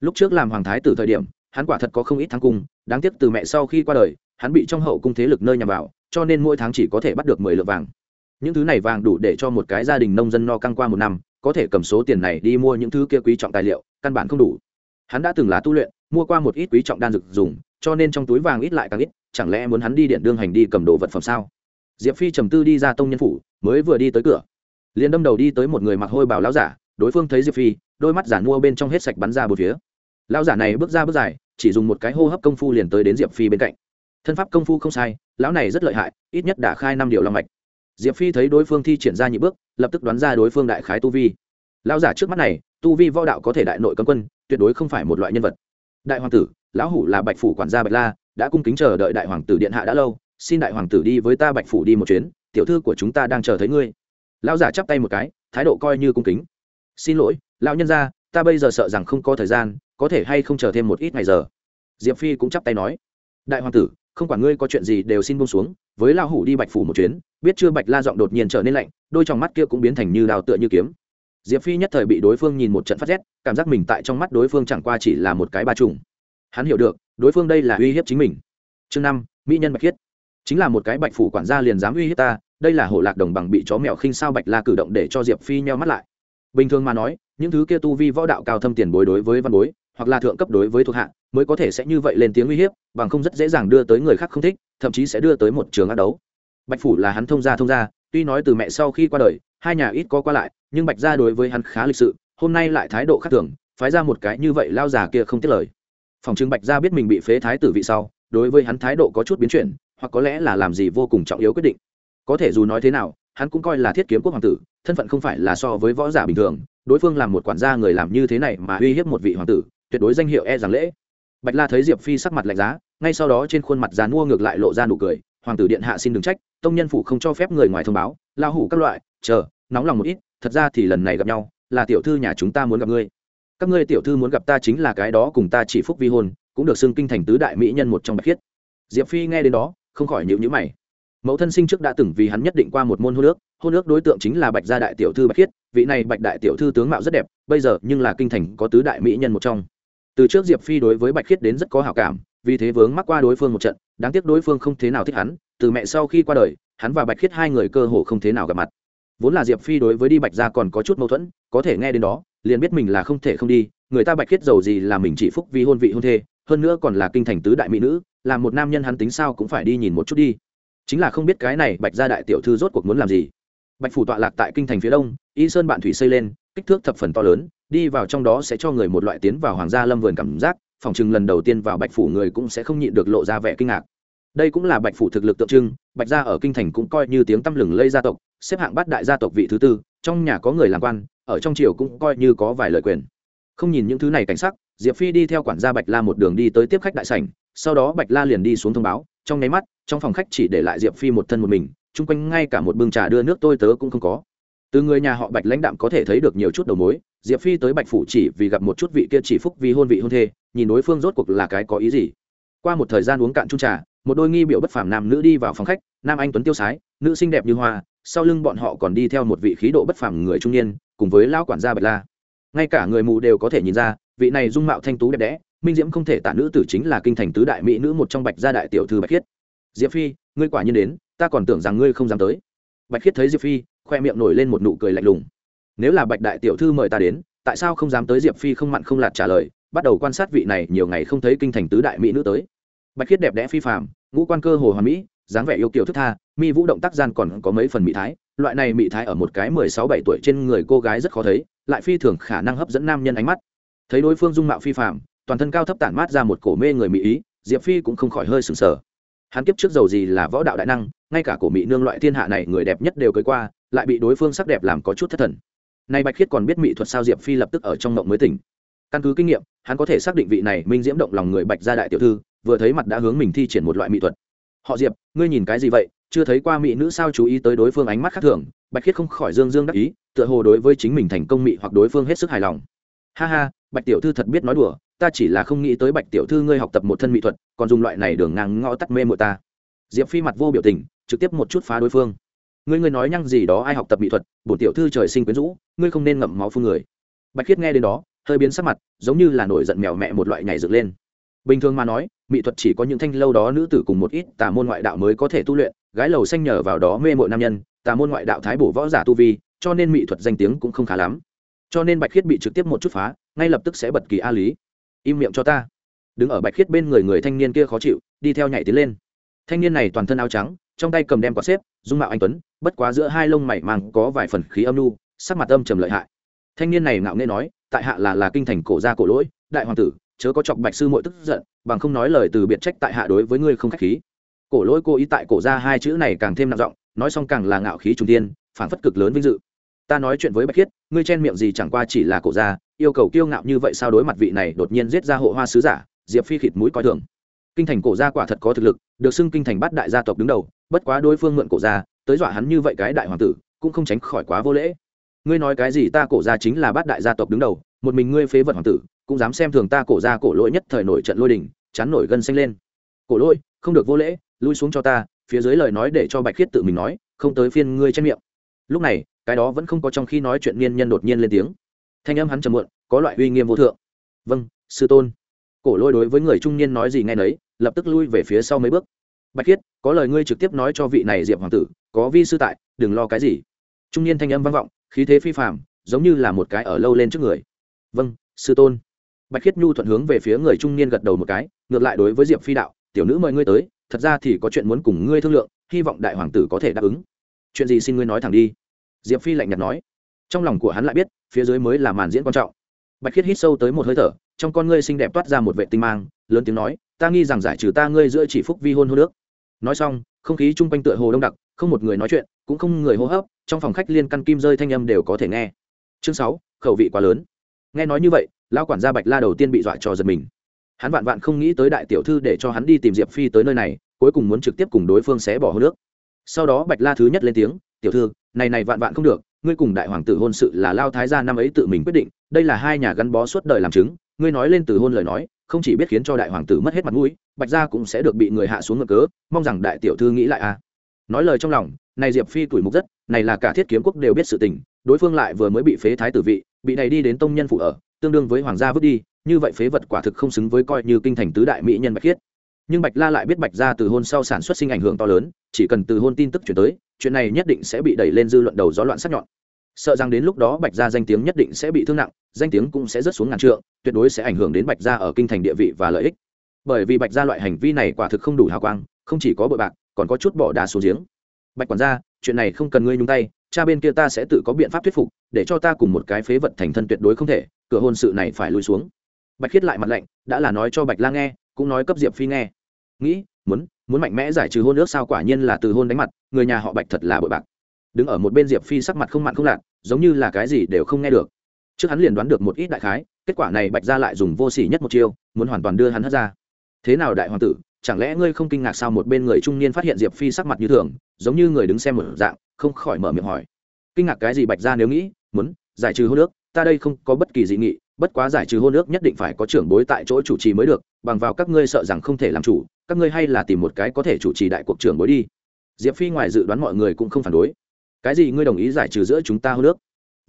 S1: lúc trước làm hoàng thái từ thời điểm, hắn quả thật có không ít thắng cung, đáng tiếc từ mẹ sau khi qua đời, hắn bị trong hậu cung thế lực nơi nhằm vào, cho nên mỗi tháng chỉ có thể bắt được mười lượng vàng. Những thứ này vàng đủ để cho một cái gia đình nông dân no căng qua một năm, có thể cầm số tiền này đi mua những thứ kia quý trọng tài liệu, căn bản không đủ. Hắn đã từng là tu luyện, mua qua một ít quý trọng đan dược dùng, cho nên trong túi vàng ít lại càng ít, chẳng lẽ muốn hắn đi điện đương hành đi cầm đồ vật phẩm sao? Diệp phi trầm tư đi ra tông nhân phủ, mới vừa đi tới cửa. Liền đâm đầu đi tới một người mặc hôi bảo lão giả, đối phương thấy diệp phi, đôi mắt giả mua bên trong hết sạch bắn ra một phía lão giả này bước ra bước dài, chỉ dùng một cái hô hấp công phu liền tới đến diệp phi bên cạnh. Thân pháp công phu không sai, lão này rất lợi hại, ít nhất đã khai năm điều long mạch. Diệp phi thấy đối phương thi triển ra nhị bước, lập tức đoán ra đối phương đại khái tu vi. Lão giả trước mắt này, tu vi võ đạo có thể đại nội cấm quân, tuyệt đối không phải một loại nhân vật. Đại hoàng tử, lão hủ là bạch phủ quản gia bạch la, đã cung kính chờ đợi đại hoàng tử điện hạ đã lâu, xin đại hoàng tử đi với ta bạch phủ đi một chuyến, tiểu thư của chúng ta đang chờ thấy ngươi. Lão giả chắp tay một cái, thái độ coi như cung kính. Xin lỗi, lão nhân gia, ta bây giờ sợ rằng không có thời gian có thể hay không chờ thêm một ít ngày giờ? Diệp phi cũng chắp tay nói. Đại hoàng tử, không quản ngươi có chuyện gì đều xin buông xuống, với lao hủ đi bạch phủ một chuyến, biết chưa bạch la giọng đột nhiên trở nên lạnh, đôi trong mắt kia cũng biến thành như đào tựa như kiếm. Diệp phi nhất thời bị đối phương nhìn một trận phát rét, cảm giác mình tại trong mắt đối phương chẳng qua chỉ là một cái ba trùng. Hắn hiểu được, đối phương đây là uy hiếp chính mình. Chương năm, mỹ nhân bạch khiết. Chính là một cái bạch phủ quản gia liền dám uy hiếp ta, đây là hộ lạc đồng bằng bị chó mèo khinh sao bạch la cử động để cho diệp phi nheo mắt lại. Bình thường mà nói, những thứ kia tu vi võ đạo cao thâm tiền bối đối với văn bối hoặc là thượng cấp đối với thuộc hạ, mới có thể sẽ như vậy lên tiếng uy hiếp, bằng không rất dễ dàng đưa tới người khác không thích, thậm chí sẽ đưa tới một trường ác đấu. Bạch phủ là hắn thông gia thông gia, tuy nói từ mẹ sau khi qua đời, hai nhà ít có qua lại, nhưng bạch gia đối với hắn khá lịch sự, hôm nay lại thái độ khác thường, phái ra một cái như vậy lao già kia không tiết lời. Phòng trưng bạch gia biết mình bị phế thái tử vị sau, đối với hắn thái độ có chút biến chuyển, hoặc có lẽ là làm gì vô cùng trọng yếu quyết định. Có thể dù nói thế nào, hắn cũng coi là thiết kiếm quốc hoàng tử, thân phận không phải là so với võ giả bình thường, đối phương làm một quản gia người làm như thế này mà uy hiếp một vị hoàng tử tuyệt đối danh hiệu e rằng lễ. Bạch la thấy diệp phi sắc mặt lạnh giá, ngay sau đó trên khuôn mặt dán mua ngược lại lộ ra nụ cười, hoàng tử điện hạ xin đừng trách, tông nhân phủ không cho phép người ngoài thông báo lao hủ các loại, chờ, nóng lòng một ít, thật ra thì lần này gặp nhau, là tiểu thư nhà chúng ta muốn gặp ngươi. Các ngươi tiểu thư muốn gặp ta chính là cái đó cùng ta chỉ phúc vi hôn, cũng được xưng kinh thành tứ đại mỹ nhân một trong bạch khiết. Diệp phi nghe đến đó, không khỏi nhịu nhữ mày. Mẫu thân sinh trước đã từng vì hắn nhất định qua một môn hôn ước hôn ước đối tượng chính là bạch gia đại tiểu thư bạch khiết, vị này bạch đại tiểu thư tướng mạo rất đẹp, bây giờ nhưng là kinh thành có tứ đại mỹ nhân một trong từ trước diệp phi đối với bạch khiết đến rất có hảo cảm, vì thế vướng mắc qua đối phương một trận, đáng tiếc đối phương không thế nào thích hắn, từ mẹ sau khi qua đời, hắn và bạch khiết hai người cơ hồ không thế nào gặp mặt. Vốn là diệp phi đối với đi bạch gia còn có chút mâu thuẫn, có thể nghe đến đó, liền biết mình là không thể không đi, người ta bạch khiết giàu gì là mình chỉ phúc vì hôn vị hôn thê, hơn nữa còn là kinh thành tứ đại mỹ nữ, là một nam nhân hắn tính sao cũng phải đi nhìn một chút đi. Chính là không biết cái này bạch gia đại tiểu thư rốt cuộc muốn làm gì. Bạch phủ tọa lạc tại kinh thành phía đông, y sơn bạn thủy xây lên, kích thước thập phần to lớn đi vào trong đó sẽ cho người một loại tiến vào hoàng gia lâm vườn cảm giác, phòng chừng lần đầu tiên vào bạch phủ người cũng sẽ không nhịn được lộ ra vẻ kinh ngạc. Đây cũng là bạch phủ thực lực tượng trưng, bạch gia ở kinh thành cũng coi như tiếng tăm lừng lây gia tộc, xếp hạng bát đại gia tộc vị thứ tư, trong nhà có người làm quan, ở trong triều cũng coi như có vài lời quyền. Không nhìn những thứ này cảnh sắc, diệp phi đi theo quản gia bạch la một đường đi tới tiếp khách đại sảnh, sau đó bạch la liền đi xuống thông báo, trong nháy mắt, trong phòng khách chỉ để lại diệp phi một thân một mình, chung quanh ngay cả một bưng trà đưa nước tôi tớ cũng không có từ người nhà họ bạch lãnh đạm có thể thấy được nhiều chút đầu mối, diệp phi tới bạch phủ chỉ vì gặp một chút vị kia chỉ phúc vì hôn vị hôn thê, nhìn đối phương rốt cuộc là cái có ý gì. Qua một thời gian uống cạn chung trà, một đôi nghi biểu bất phàm nam nữ đi vào phòng khách, nam anh tuấn tiêu sái, nữ xinh đẹp như hoa, sau lưng bọn họ còn đi theo một vị khí độ bất phàm người trung niên, cùng với lão quản gia bạch la. Ngay cả người mù đều có thể nhìn ra, vị này dung mạo thanh tú đẹp đẽ, minh diễm không thể tả nữ tử chính là kinh thành tứ đại mỹ nữ một trong bạch gia đại tiểu thư bạch khiết. Diệp phi, ngươi quả nhiên đến, ta còn tưởng rằng ngươi không dám tới. Bạch khiết thấy diệp phi khoe miệng nổi lên một nụ cười lạnh lùng. Nếu là bạch đại tiểu thư mời ta đến, tại sao không dám tới diệp phi không mặn không lạt trả lời, bắt đầu quan sát vị này nhiều ngày không thấy kinh thành tứ đại mỹ nữ tới. Bạch khiết đẹp đẽ phi phạm ngũ quan cơ hồ hoàn mỹ, dáng vẻ yêu kiểu thức tha, mi vũ động tác gian còn có mấy phần mỹ thái, loại này mỹ thái ở một cái mười sáu bảy tuổi trên người cô gái rất khó thấy, lại phi thường khả năng hấp dẫn nam nhân ánh mắt. Thấy đối phương dung mạo phi phạm toàn thân cao thấp tản mát ra một cổ mê người mỹ ý, diệp phi cũng không khỏi hơi sừng sờ. Hắn kiếp trước giàu gì là võ đạo đại năng, ngay cả cổ mỹ nương loại thiên hạ này người đẹp nhất đều cưới qua lại bị đối phương sắc đẹp làm có chút thất thần. Nay bạch khiết còn biết mỹ thuật sao diệp phi lập tức ở trong mộng mới tỉnh. Căn cứ kinh nghiệm, hắn có thể xác định vị này minh diễm động lòng người bạch gia đại tiểu thư, vừa thấy mặt đã hướng mình thi triển một loại mỹ thuật. Họ diệp, ngươi nhìn cái gì vậy? Chưa thấy qua mỹ nữ sao chú ý tới đối phương ánh mắt khác thường? Bạch khiết không khỏi dương dương đắc ý, tựa hồ đối với chính mình thành công mỹ hoặc đối phương hết sức hài lòng. Ha ha, bạch tiểu thư thật biết nói đùa, ta chỉ là không nghĩ tới bạch tiểu thư ngươi học tập một thân mỹ thuật, còn dùng loại này đường ngang ngõ tắt mê mội ta. Diệp phi mặt vô biểu tình, trực tiếp một chút phá đối phương ngươi ngươi nói nhăng gì đó, ai học tập mỹ thuật, bổn tiểu thư trời sinh quyến rũ, ngươi không nên ngậm máu phương người. Bạch khiết nghe đến đó, hơi biến sắc mặt, giống như là nổi giận mèo mẹ một loại nhảy dựng lên. Bình thường mà nói, mỹ thuật chỉ có những thanh lâu đó nữ tử cùng một ít tà môn ngoại đạo mới có thể tu luyện, gái lầu xanh nhờ vào đó mê mội nam nhân, tà môn ngoại đạo thái bổ võ giả tu vi, cho nên mỹ thuật danh tiếng cũng không khá lắm. Cho nên bạch khiết bị trực tiếp một chút phá, ngay lập tức sẽ bật kỳ a lý. Im miệng cho ta. Đứng ở bạch khiết bên người người thanh niên kia khó chịu, đi theo nhảy tiến lên. Thanh niên này toàn thân áo trắng trong tay cầm đem quạt xếp, dung mạo anh tuấn, bất quá giữa hai lông mày màng có vài phần khí âm nu, sắc mặt âm trầm lợi hại. Thanh niên này ngạo nghê nói, tại hạ là là kinh thành cổ gia cổ lỗi, đại hoàng tử, chớ có chọc bạch sư muội tức giận, bằng không nói lời từ biệt trách tại hạ đối với ngươi không khách khí. Cổ lỗi cô ý tại cổ gia hai chữ này càng thêm nặng giọng, nói xong càng là ngạo khí trung tiên phản phất cực lớn vinh dự. Ta nói chuyện với bạch khiết, ngươi chen miệng gì chẳng qua chỉ là cổ gia, yêu cầu kiêu ngạo như vậy sao đối mặt vị này đột nhiên giết ra hộ hoa sứ giả, diệp phi khịt mũi coi thường. Kinh thành cổ gia quả thật có thực lực, được xưng kinh thành bát đại gia tộc đứng đầu bất quá đối phương mượn cổ gia tới dọa hắn như vậy cái đại hoàng tử, cũng không tránh khỏi quá vô lễ. Ngươi nói cái gì ta cổ gia chính là bát đại gia tộc đứng đầu, một mình ngươi phế vật hoàng tử, cũng dám xem thường ta cổ gia cổ lỗi nhất thời nổi trận lôi đình, chán nổi gân xanh lên. Cổ lỗi, không được vô lễ, lui xuống cho ta, phía dưới lời nói để cho bạch khiết tự mình nói, không tới phiên ngươi trên miệng. Lúc này, cái đó vẫn không có trong khi nói chuyện niên nhân đột nhiên lên tiếng. Thanh âm hắn trầm muộn, có loại uy nghiêm vô thượng. Vâng sư tôn. Cổ lôi đối với người trung niên nói gì nghe nấy, lập tức lui về phía sau mấy bước bạch khiết có lời ngươi trực tiếp nói cho vị này diệp hoàng tử, có vi sư tại, đừng lo cái gì. Trung niên thanh âm vang vọng, khí thế phi phạm giống như là một cái ở lâu lên trước người. Vâng sư tôn. Bạch khiết nhu thuận hướng về phía người trung niên gật đầu một cái, ngược lại đối với diệp phi đạo, tiểu nữ mời ngươi tới, thật ra thì có chuyện muốn cùng ngươi thương lượng, hy vọng đại hoàng tử có thể đáp ứng. Chuyện gì xin ngươi nói thẳng đi. Diệp phi lạnh nhạt nói. Trong lòng của hắn lại biết, phía dưới mới là màn diễn quan trọng. Bạch khiết hít sâu tới một hơi thở, trong con ngươi xinh đẹp toát ra một vệ tinh mang, lớn tiếng nói, ta nghi rằng giải trừ ta ngươi giữa chỉ phúc vi hôn hô nước nói xong, không khí chung quanh tựa hồ đông đặc, không một người nói chuyện, cũng không người hô hấp, trong phòng khách liên căn kim rơi thanh âm đều có thể nghe. Chương sáu, khẩu vị quá lớn. Nghe nói như vậy, lão quản gia bạch la đầu tiên bị dọa cho giật mình. Hắn vạn vạn không nghĩ tới đại tiểu thư để cho hắn đi tìm diệp phi tới nơi này, cuối cùng muốn trực tiếp cùng đối phương xé bỏ hô nước sau đó bạch la thứ nhất lên tiếng, tiểu thư, này này vạn vạn không được, ngươi cùng đại hoàng tử hôn sự là lao thái gia năm ấy tự mình quyết định, đây là hai nhà gắn bó suốt đời làm chứng, ngươi nói lên từ hôn lời nói không chỉ biết khiến cho đại hoàng tử mất hết mặt mũi, bạch gia cũng sẽ được bị người hạ xuống ngựa cớ, mong rằng đại tiểu thư nghĩ lại a. À. Nói lời trong lòng, này diệp phi tuổi mục rất, này là cả thiết kiếm quốc đều biết sự tình, đối phương lại vừa mới bị phế thái tử vị, bị này đi đến tông nhân phủ ở, tương đương với hoàng gia vứt đi, như vậy phế vật quả thực không xứng với coi như kinh thành tứ đại mỹ nhân bạch khiết. Nhưng bạch la lại biết bạch gia từ hôn sau sản xuất sinh ảnh hưởng to lớn, chỉ cần từ hôn tin tức chuyển tới, chuyện này nhất định sẽ bị đẩy lên dư luận đầu gió loạn sắc nhọn sợ rằng đến lúc đó bạch gia danh tiếng nhất định sẽ bị thương nặng, danh tiếng cũng sẽ rớt xuống ngàn trượng, tuyệt đối sẽ ảnh hưởng đến bạch gia ở kinh thành địa vị và lợi ích. Bởi vì bạch gia loại hành vi này quả thực không đủ hào quang, không chỉ có bội bạc, còn có chút bỏ đá xuống giếng. Bạch quản gia, chuyện này không cần ngươi nhúng tay, cha bên kia ta sẽ tự có biện pháp thuyết phục, để cho ta cùng một cái phế vật thành thân tuyệt đối không thể, cửa hôn sự này phải lùi xuống. Bạch khiết lại mặt lạnh, đã là nói cho bạch la nghe, cũng nói cấp diệp phi nghe. Nghĩ, muốn muốn mạnh mẽ giải trừ hôn ước sao quả nhiên là từ hôn đánh mặt, người nhà họ bạch thật là bội bạc đứng ở một bên diệp phi sắc mặt không mặn không lạt, giống như là cái gì đều không nghe được. Trước hắn liền đoán được một ít đại khái, kết quả này bạch ra lại dùng vô s ỉ nhất một chiêu, muốn hoàn toàn đưa hắn hất ra. Thế nào đại hoàng tử, chẳng lẽ ngươi không kinh ngạc sao một bên người trung niên phát hiện diệp phi sắc mặt như thường, giống như người đứng xem một dạng, không khỏi mở miệng hỏi. Kinh ngạc cái gì bạch ra nếu nghĩ, muốn giải trừ hôn nước ta đây không có bất kỳ dị nghị, bất quá giải trừ hôn nước nhất định phải có trưởng bối tại chỗ chủ trì mới được, bằng vào các ngươi sợ rằng không thể làm chủ, các ngươi hay là tìm một cái có thể chủ trì đại cuộc trưởng bối đi. Diệp phi ngoài dự đoán mọi người cũng không phản đối cái gì ngươi đồng ý giải trừ giữa chúng ta hôn ước?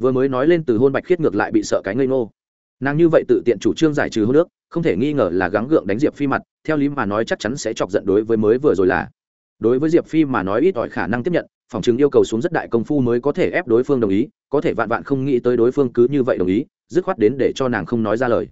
S1: Vừa mới nói lên từ hôn bạch khiết ngược lại bị sợ cái ngây ngô. Nàng như vậy tự tiện chủ trương giải trừ hôn ước, không thể nghi ngờ là gắng gượng đánh diệp phi mặt, theo lý mà nói chắc chắn sẽ chọc giận đối với mới vừa rồi là. Đối với diệp phi mà nói ít ỏi khả năng tiếp nhận, phòng chứng yêu cầu xuống rất đại công phu mới có thể ép đối phương đồng ý, có thể vạn vạn không nghĩ tới đối phương cứ như vậy đồng ý, dứt khoát đến để cho nàng không nói ra lời.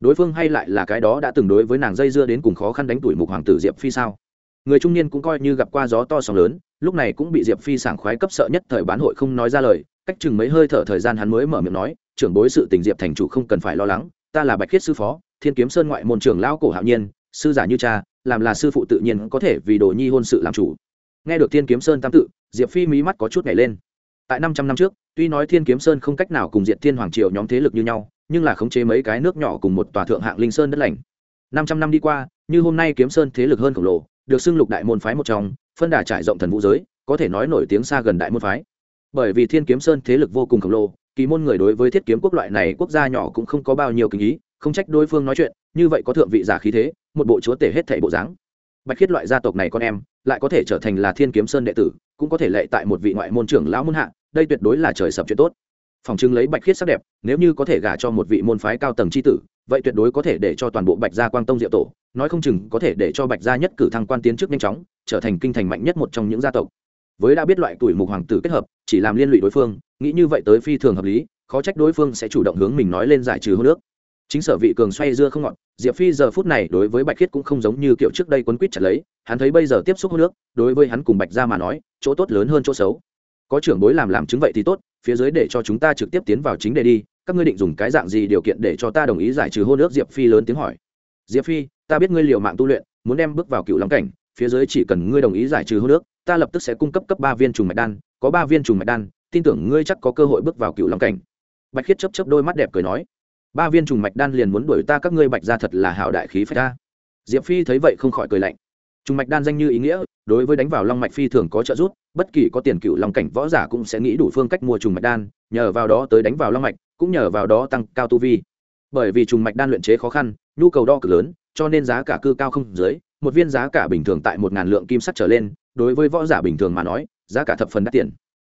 S1: Đối phương hay lại là cái đó đã từng đối với nàng dây dưa đến cùng khó khăn đánh tuổi mục hoàng tử diệp phi sao? Người trung niên cũng coi như gặp qua gió to sóng lớn, lúc này cũng bị diệp phi sảng khoái cấp sợ nhất thời bán hội không nói ra lời, cách chừng mấy hơi thở thời gian hắn mới mở miệng nói, trưởng bối sự tình diệp thành chủ không cần phải lo lắng, ta là bạch khiết sư phó, thiên kiếm sơn ngoại môn trưởng lão cổ hạo nhiên, sư giả như cha, làm là sư phụ tự nhiên có thể vì đồ nhi hôn sự làm chủ. Nghe được thiên kiếm sơn tam tự, diệp phi mí mắt có chút nhảy lên. Tại năm trăm năm trước, tuy nói thiên kiếm sơn không cách nào cùng diện thiên hoàng triều nhóm thế lực như nhau, nhưng là khống chế mấy cái nước nhỏ cùng một tòa thượng hạng linh sơn đất lành. Năm trăm năm đi qua, như hôm nay kiếm sơn thế lực hơn khổng lồ được xưng lục đại môn phái một trong, phân đà trải rộng thần vũ giới, có thể nói nổi tiếng xa gần đại môn phái. Bởi vì thiên kiếm sơn thế lực vô cùng khổng lồ, kỳ môn người đối với thiết kiếm quốc loại này quốc gia nhỏ cũng không có bao nhiêu kinh ý, không trách đối phương nói chuyện, như vậy có thượng vị giả khí thế, một bộ chúa tể hết thảy bộ dáng. Bạch khiết loại gia tộc này con em, lại có thể trở thành là thiên kiếm sơn đệ tử, cũng có thể lệ tại một vị ngoại môn trưởng lão môn hạ, đây tuyệt đối là trời sập chuyện tốt phòng chứng lấy bạch khiết sắc đẹp, nếu như có thể gả cho một vị môn phái cao tầng c h i tử, vậy tuyệt đối có thể để cho toàn bộ bạch gia quang tông diệu tổ, nói không chừng có thể để cho bạch gia nhất cử thăng quan tiến trước nhanh chóng, trở thành kinh thành mạnh nhất một trong những gia tộc. Với đã biết loại tuổi mục hoàng tử kết hợp, chỉ làm liên lụy đối phương, nghĩ như vậy tới phi thường hợp lý, khó trách đối phương sẽ chủ động hướng mình nói lên giải trừ hô nước chính sở vị cường xoay dưa không ngọt, diệp phi giờ phút này đối với bạch khiết cũng không giống như kiểu trước đây quấn quýt chặt lấy, hắn thấy bây giờ tiếp xúc hô nước đối với hắn cùng bạch gia mà nói, chỗ tốt lớn hơn chỗ xấu. Có trưởng bối làm làm chứng vậy thì tốt phía dưới để cho chúng ta trực tiếp tiến vào chính đề đi, các ngươi định dùng cái dạng gì điều kiện để cho ta đồng ý giải trừ hôn ước diệp phi lớn tiếng hỏi. Diệp phi, ta biết ngươi liều mạng tu luyện, muốn đem bước vào cựu long cảnh, phía dưới chỉ cần ngươi đồng ý giải trừ hôn ước ta lập tức sẽ cung cấp cấp ba viên trùng mạch đan, có ba viên trùng mạch đan, tin tưởng ngươi chắc có cơ hội bước vào cựu long cảnh. Bạch khiết chấp chấp đôi mắt đẹp cười nói, ba viên trùng mạch đan liền muốn đuổi ta, các ngươi bạch ra thật là hảo đại khí phải ta. Diệp phi thấy vậy không khỏi cười lạnh trùng mạch đan danh như ý nghĩa, đối với đánh vào long mạch phi thường có trợ giúp, bất kỳ có tiền cựu long cảnh võ giả cũng sẽ nghĩ đủ phương cách mua trùng mạch đan, nhờ vào đó tới đánh vào long mạch, cũng nhờ vào đó tăng cao tu vi. Bởi vì trùng mạch đan luyện chế khó khăn, nhu cầu đo cực lớn, cho nên giá cả cư cao không dưới, một viên giá cả bình thường tại một ngàn lượng kim sắt trở lên, đối với võ giả bình thường mà nói, giá cả thập phần đắt tiền.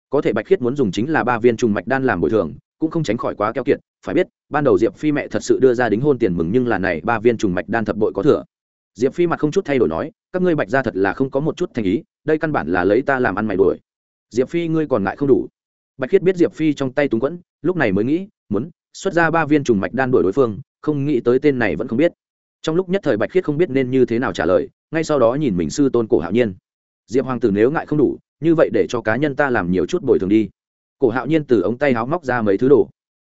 S1: Có thể bạch khiết muốn dùng chính là ba viên trùng mạch đan làm bồi thường, cũng không tránh khỏi quá keo kiệt, phải biết, ban đầu diệp phi mẹ thật sự đưa ra đính hôn tiền mừng nhưng là này ba viên trùng mạch đan thập bội có thừa diệp phi mặt không chút thay đổi nói, các ngươi bạch ra thật là không có một chút thành ý, đây căn bản là lấy ta làm ăn mày đuổi. Diệp phi, ngươi còn ngại không đủ? Bạch khiết biết diệp phi trong tay túng quẫn, lúc này mới nghĩ, muốn xuất ra ba viên trùng mạch đan đuổi đối phương, không nghĩ tới tên này vẫn không biết. Trong lúc nhất thời bạch khiết không biết nên như thế nào trả lời, ngay sau đó nhìn mình sư tôn cổ hạo nhiên. Diệp hoàng tử nếu ngại không đủ, như vậy để cho cá nhân ta làm nhiều chút bồi thường đi. Cổ hạo nhiên từ ống tay háo móc ra mấy thứ đồ.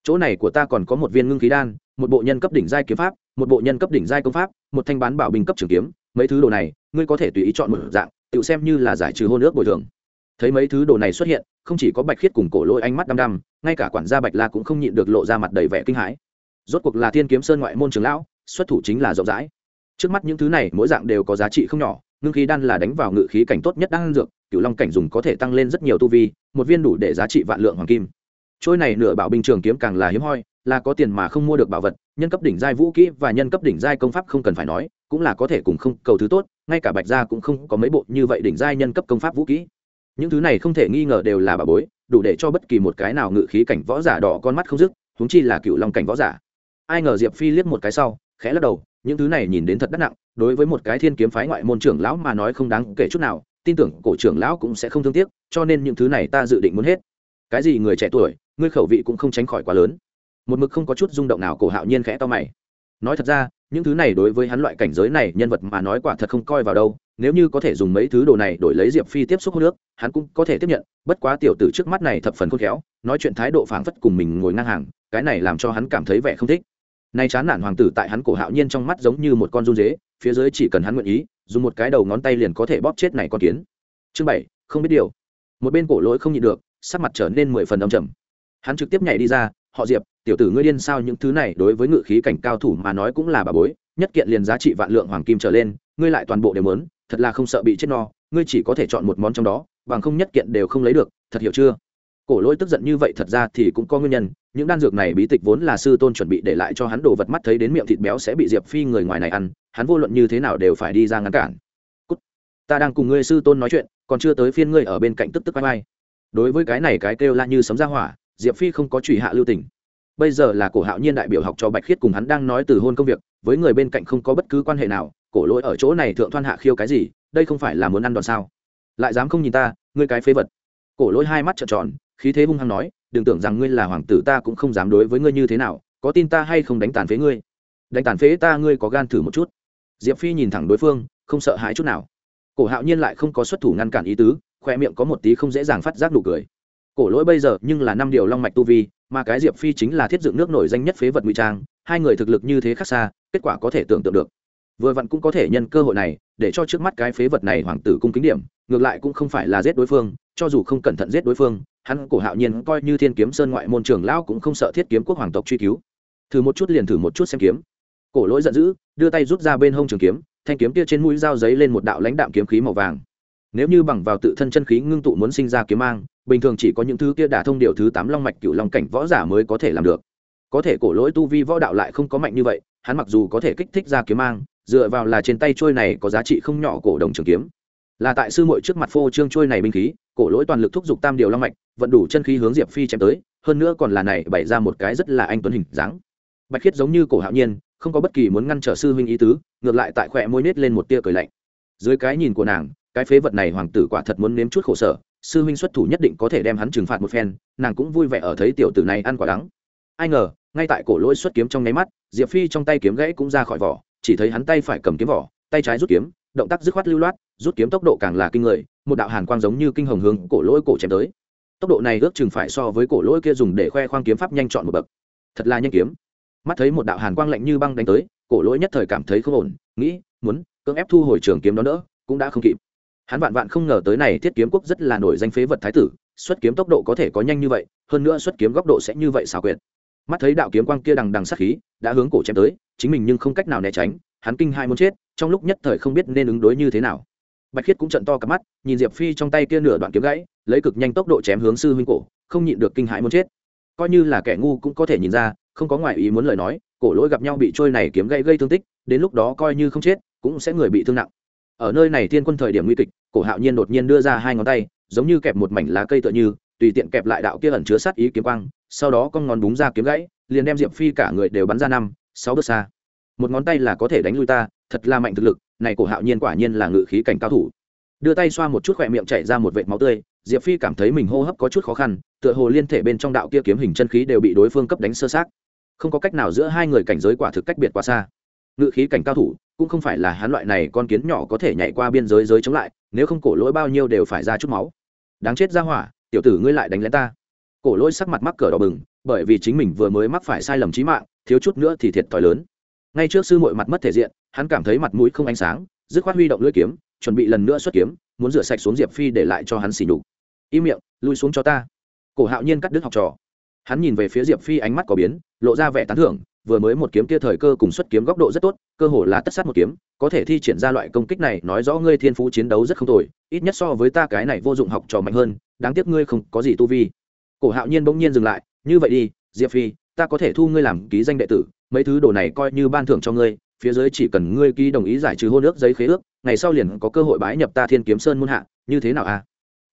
S1: Chỗ này của ta còn có một viên ngưng khí đan, một bộ nhân cấp đỉnh giai kiếm pháp, một bộ nhân cấp đỉnh giai công pháp một thanh bán bảo bình cấp trường kiếm, mấy thứ đồ này, ngươi có thể tùy ý chọn một dạng, tự xem như là giải trừ hôn ước bồi thường. Thấy mấy thứ đồ này xuất hiện, không chỉ có bạch khiết cùng cổ lôi ánh mắt đăm đăm, ngay cả quản gia bạch la cũng không nhịn được lộ ra mặt đầy vẻ kinh hãi. Rốt cuộc là thiên kiếm sơn ngoại môn trường lão, xuất thủ chính là rộng rãi. Trước mắt những thứ này, mỗi dạng đều có giá trị không nhỏ ngưng khí đan là đánh vào ngự khí cảnh tốt nhất đang dược cựu long cảnh dùng có thể tăng lên rất nhiều tu vi, một viên đủ để giá trị vạn lượng hoàng kim. Trôi này nửa bảo binh trường kiếm càng là hiếm hoi là có tiền mà không mua được bảo vật, nhân cấp đỉnh giai vũ kỹ và nhân cấp đỉnh giai công pháp không cần phải nói, cũng là có thể cùng không cầu thứ tốt, ngay cả bạch gia cũng không có mấy bộ như vậy đỉnh giai nhân cấp công pháp vũ kỹ. Những thứ này không thể nghi ngờ đều là bà bối, đủ để cho bất kỳ một cái nào ngự khí cảnh võ giả đỏ con mắt không dứt húng chi là cựu long cảnh võ giả. Ai ngờ diệp phi liếc một cái sau, khẽ lắc đầu, những thứ này nhìn đến thật đắt nặng, đối với một cái thiên kiếm phái ngoại môn trưởng lão mà nói không đáng kể chút nào, tin tưởng cổ trưởng lão cũng sẽ không thương tiếc, cho nên những thứ này ta dự định muốn hết. Cái gì người trẻ tuổi, ngươi khẩu vị cũng không tránh khỏi quá lớn một mực không có chút rung động nào cổ hạo nhiên khẽ to mày. Nói thật ra, những thứ này đối với hắn loại cảnh giới này nhân vật mà nói quả thật không coi vào đâu, nếu như có thể dùng mấy thứ đồ này đổi lấy diệp phi tiếp xúc hô nước, hắn cũng có thể tiếp nhận, bất quá tiểu tử trước mắt này thập phần khôn khéo, nói chuyện thái độ phảng phất cùng mình ngồi ngang hàng, cái này làm cho hắn cảm thấy vẻ không thích. Nay chán nản hoàng tử tại hắn cổ hạo nhiên trong mắt giống như một con run dế, phía dưới chỉ cần hắn nguyện ý, dùng một cái đầu ngón tay liền có thể bóp chết này con kiến. Chương bảy, không biết điều. Một bên cổ lỗi không nhịn được, sắc mặt trở nên mười phần âm trầm. Hắn trực tiếp nhảy đi ra, họ diệp tiểu tử ngươi điên sao những thứ này, đối với ngự khí cảnh cao thủ mà nói cũng là bà bối, nhất kiện liền giá trị vạn lượng hoàng kim trở lên, ngươi lại toàn bộ đều mớn thật là không sợ bị chết no, ngươi chỉ có thể chọn một món trong đó, bằng không nhất kiện đều không lấy được, thật hiểu chưa? Cổ lỗi tức giận như vậy thật ra thì cũng có nguyên nhân, những đan dược này bí tịch vốn là sư tôn chuẩn bị để lại cho hắn đồ vật mắt thấy đến miệng thịt béo sẽ bị diệp phi người ngoài này ăn, hắn vô luận như thế nào đều phải đi ra ngăn cản. Cút. ta đang cùng ngươi sư tôn nói chuyện, còn chưa tới phiên ngươi ở bên cạnh tức tức bay bay đối với cái này cái kêu la như sấm ra hỏa, diệp phi không có trùy hạ lưu tình bây giờ là cổ hạo nhiên đại biểu học cho bạch khiết cùng hắn đang nói từ hôn công việc, với người bên cạnh không có bất cứ quan hệ nào, cổ lỗi ở chỗ này thượng thoan hạ khiêu cái gì, đây không phải là muốn ăn đòn sao? Lại dám không nhìn ta, ngươi cái phế vật. Cổ lỗi hai mắt trợn tròn, khí thế hung hăng nói, đừng tưởng rằng ngươi là hoàng tử ta cũng không dám đối với ngươi như thế nào, có tin ta hay không đánh tàn phế ngươi? Đánh tàn phế ta ngươi có gan thử một chút. Diệp phi nhìn thẳng đối phương, không sợ hãi chút nào. Cổ hạo nhiên lại không có xuất thủ ngăn cản ý tứ, khoe miệng có một tí không dễ dàng phát giác nụ cười. Cổ lỗi bây giờ nhưng là năm điều long mạch tu vi mà cái diệp phi chính là thiết dựng nước nổi danh nhất phế vật ngụy trang, hai người thực lực như thế khác xa, kết quả có thể tưởng tượng được. Vừa vặn cũng có thể nhân cơ hội này, để cho trước mắt cái phế vật này hoàng tử cung kính điểm, ngược lại cũng không phải là giết đối phương, cho dù không cẩn thận giết đối phương, hắn cổ hạo nhiên coi như thiên kiếm sơn ngoại môn trường lão cũng không sợ thiết kiếm quốc hoàng tộc truy cứu. Thử một chút liền thử một chút xem kiếm. Cổ lỗi giận dữ, đưa tay rút ra bên hông trường kiếm, thanh kiếm kia trên mũi dao giấy lên một đạo lãnh đạm kiếm khí màu vàng. Nếu như bằng vào tự thân chân khí ngưng tụ muốn sinh ra kiếm mang bình thường chỉ có những thứ kia đả thông điều thứ tám long mạch cựu long cảnh võ giả mới có thể làm được. Có thể cổ lỗi tu vi võ đạo lại không có mạnh như vậy, hắn mặc dù có thể kích thích ra kiếm mang, dựa vào là trên tay trôi này có giá trị không nhỏ cổ đồng trường kiếm. Là tại sư muội trước mặt phô trương trôi này binh khí, cổ lỗi toàn lực thúc giục tam điều long mạch, vận đủ chân khí hướng diệp phi chém tới, hơn nữa còn là này bày ra một cái rất là anh tuấn hình dáng. Bạch khiết giống như cổ hạo nhiên, không có bất kỳ muốn ngăn trở sư huynh ý tứ, ngược lại tại khỏe môi nết lên một tia cười lạnh. Dưới cái nhìn của nàng, cái phế vật này hoàng tử quả thật muốn nếm chút khổ sở sư huynh xuất thủ nhất định có thể đem hắn trừng phạt một phen, nàng cũng vui vẻ ở thấy tiểu tử này ăn quả đắng. Ai ngờ, ngay tại cổ lỗi xuất kiếm trong nháy mắt, diệp phi trong tay kiếm gãy cũng ra khỏi vỏ, chỉ thấy hắn tay phải cầm kiếm vỏ, tay trái rút kiếm, động tác dứt khoát lưu loát, rút kiếm tốc độ càng là kinh người, một đạo hàn quang giống như kinh hồng hướng cổ lỗi cổ chém tới. Tốc độ này ước chừng phải so với cổ lỗi kia dùng để khoe khoang kiếm pháp nhanh chọn một bậc. Thật là nhanh kiếm. Mắt thấy một đạo hàn quang lạnh như băng đánh tới, cổ lỗi nhất thời cảm thấy không ổn, nghĩ, muốn cưỡng ép thu hồi trường kiếm đó nữa, cũng đã không kịp hắn vạn vạn không ngờ tới này thiết kiếm quốc rất là nổi danh phế vật thái tử, xuất kiếm tốc độ có thể có nhanh như vậy, hơn nữa xuất kiếm góc độ sẽ như vậy xảo quyệt. Mắt thấy đạo kiếm quang kia đằng đằng sát khí, đã hướng cổ chém tới, chính mình nhưng không cách nào né tránh, hắn kinh hai muốn chết, trong lúc nhất thời không biết nên ứng đối như thế nào. Bạch khiết cũng trận to cặp mắt, nhìn diệp phi trong tay kia nửa đoạn kiếm gãy, lấy cực nhanh tốc độ chém hướng sư huynh cổ, không nhịn được kinh hãi muốn chết. Coi như là kẻ ngu cũng có thể nhìn ra, không có ngoại ý muốn lời nói, cổ lỗi gặp nhau bị trôi này kiếm gãy gây thương tích, đến lúc đó coi như không chết, cũng sẽ người bị thương nặng. Ở nơi này thiên quân thời điểm nguy kịch cổ hạo nhiên đột nhiên đưa ra hai ngón tay, giống như kẹp một mảnh lá cây tựa như, tùy tiện kẹp lại đạo kia ẩn chứa sát ý kiếm quang, sau đó con ngón búng ra kiếm gãy, liền đem diệp phi cả người đều bắn ra năm, sáu bước xa. Một ngón tay là có thể đánh lui ta, thật là mạnh thực lực, này cổ hạo nhiên quả nhiên là ngự khí cảnh cao thủ. Đưa tay xoa một chút khỏe miệng chảy ra một vệt máu tươi, diệp phi cảm thấy mình hô hấp có chút khó khăn, tựa hồ liên thể bên trong đạo kia kiếm hình chân khí đều bị đối phương cấp đánh sơ sát. Không có cách nào giữa hai người cảnh giới quả thực cách biệt quá xa. Ngự khí cảnh cao thủ cũng không phải là hắn loại này con kiến nhỏ có thể nhảy qua biên giới giới chống lại, nếu không cổ lỗi bao nhiêu đều phải ra chút máu. Đáng chết ra hỏa, tiểu tử ngươi lại đánh lén ta. Cổ lỗi sắc mặt mắc cờ đỏ bừng, bởi vì chính mình vừa mới mắc phải sai lầm trí mạng, thiếu chút nữa thì thiệt thòi lớn. Ngay trước sư mội mặt mất thể diện, hắn cảm thấy mặt mũi không ánh sáng, dứt khoát huy động lưỡi kiếm, chuẩn bị lần nữa xuất kiếm, muốn rửa sạch xuống diệp phi để lại cho hắn xỉ nhục. Im miệng, lui xuống cho ta. Cổ hạo nhiên cắt đứt học trò. Hắn nhìn về phía diệp phi ánh mắt có biến, lộ ra vẻ tán thưởng vừa mới một kiếm kia thời cơ cùng xuất kiếm góc độ rất tốt, cơ hồ là tất sát một kiếm, có thể thi triển ra loại công kích này nói rõ ngươi thiên phú chiến đấu rất không tồi, ít nhất so với ta cái này vô dụng học trò mạnh hơn, đáng tiếc ngươi không có gì tu vi cổ hạo nhiên bỗng nhiên dừng lại, như vậy đi, diệp phi, ta có thể thu ngươi làm ký danh đệ tử, mấy thứ đồ này coi như ban thưởng cho ngươi, phía dưới chỉ cần ngươi ký đồng ý giải trừ hôn ước giấy khế ước, ngày sau liền có cơ hội bái nhập ta thiên kiếm sơn muôn hạ, như thế nào a à?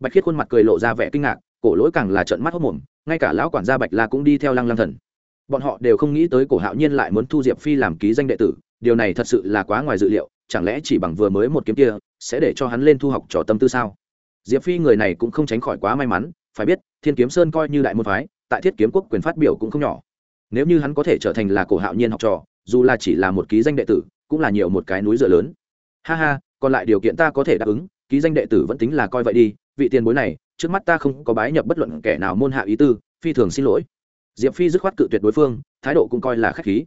S1: bạch khiết khuôn mặt cười lộ ra vẻ kinh ngạc, cổ lỗi càng là trận mắt hốc mồm, ngay cả lão quản gia bạch la cũng đi theo lăng lăng thần bọn họ đều không nghĩ tới cổ hạo nhiên lại muốn thu diệp phi làm ký danh đệ tử, điều này thật sự là quá ngoài dự liệu, chẳng lẽ chỉ bằng vừa mới một kiếm kia, sẽ để cho hắn lên thu học trò tâm tư sao? Diệp phi người này cũng không tránh khỏi quá may mắn, phải biết, thiên kiếm sơn coi như đại môn phái, tại thiết kiếm quốc quyền phát biểu cũng không nhỏ. Nếu như hắn có thể trở thành là cổ hạo nhiên học trò, dù là chỉ là một ký danh đệ tử, cũng là nhiều một cái núi dựa lớn. Ha ha, còn lại điều kiện ta có thể đáp ứng, ký danh đệ tử vẫn tính là coi vậy đi, vị tiền bối này, trước mắt ta không có bái nhập bất luận kẻ nào môn hạ ý tư, phi thường xin lỗi diệp phi dứt khoát cự tuyệt đối phương, thái độ cũng coi là k h á c h khí.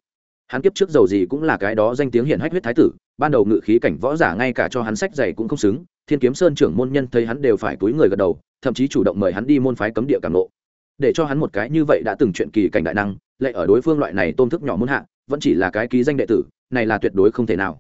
S1: Hắn kiếp trước dầu gì cũng là cái đó danh tiếng hiển hách huyết thái tử, ban đầu ngự khí cảnh võ giả ngay cả cho hắn sách dày cũng không xứng, thiên kiếm sơn trưởng môn nhân thấy hắn đều phải túi người gật đầu, thậm chí chủ động mời hắn đi môn phái cấm địa cảm lộ. Để cho hắn một cái như vậy đã từng chuyện kỳ cảnh đại năng, lại ở đối phương loại này tôn thức nhỏ muốn hạ, vẫn chỉ là cái ký danh đệ tử, này là tuyệt đối không thể nào.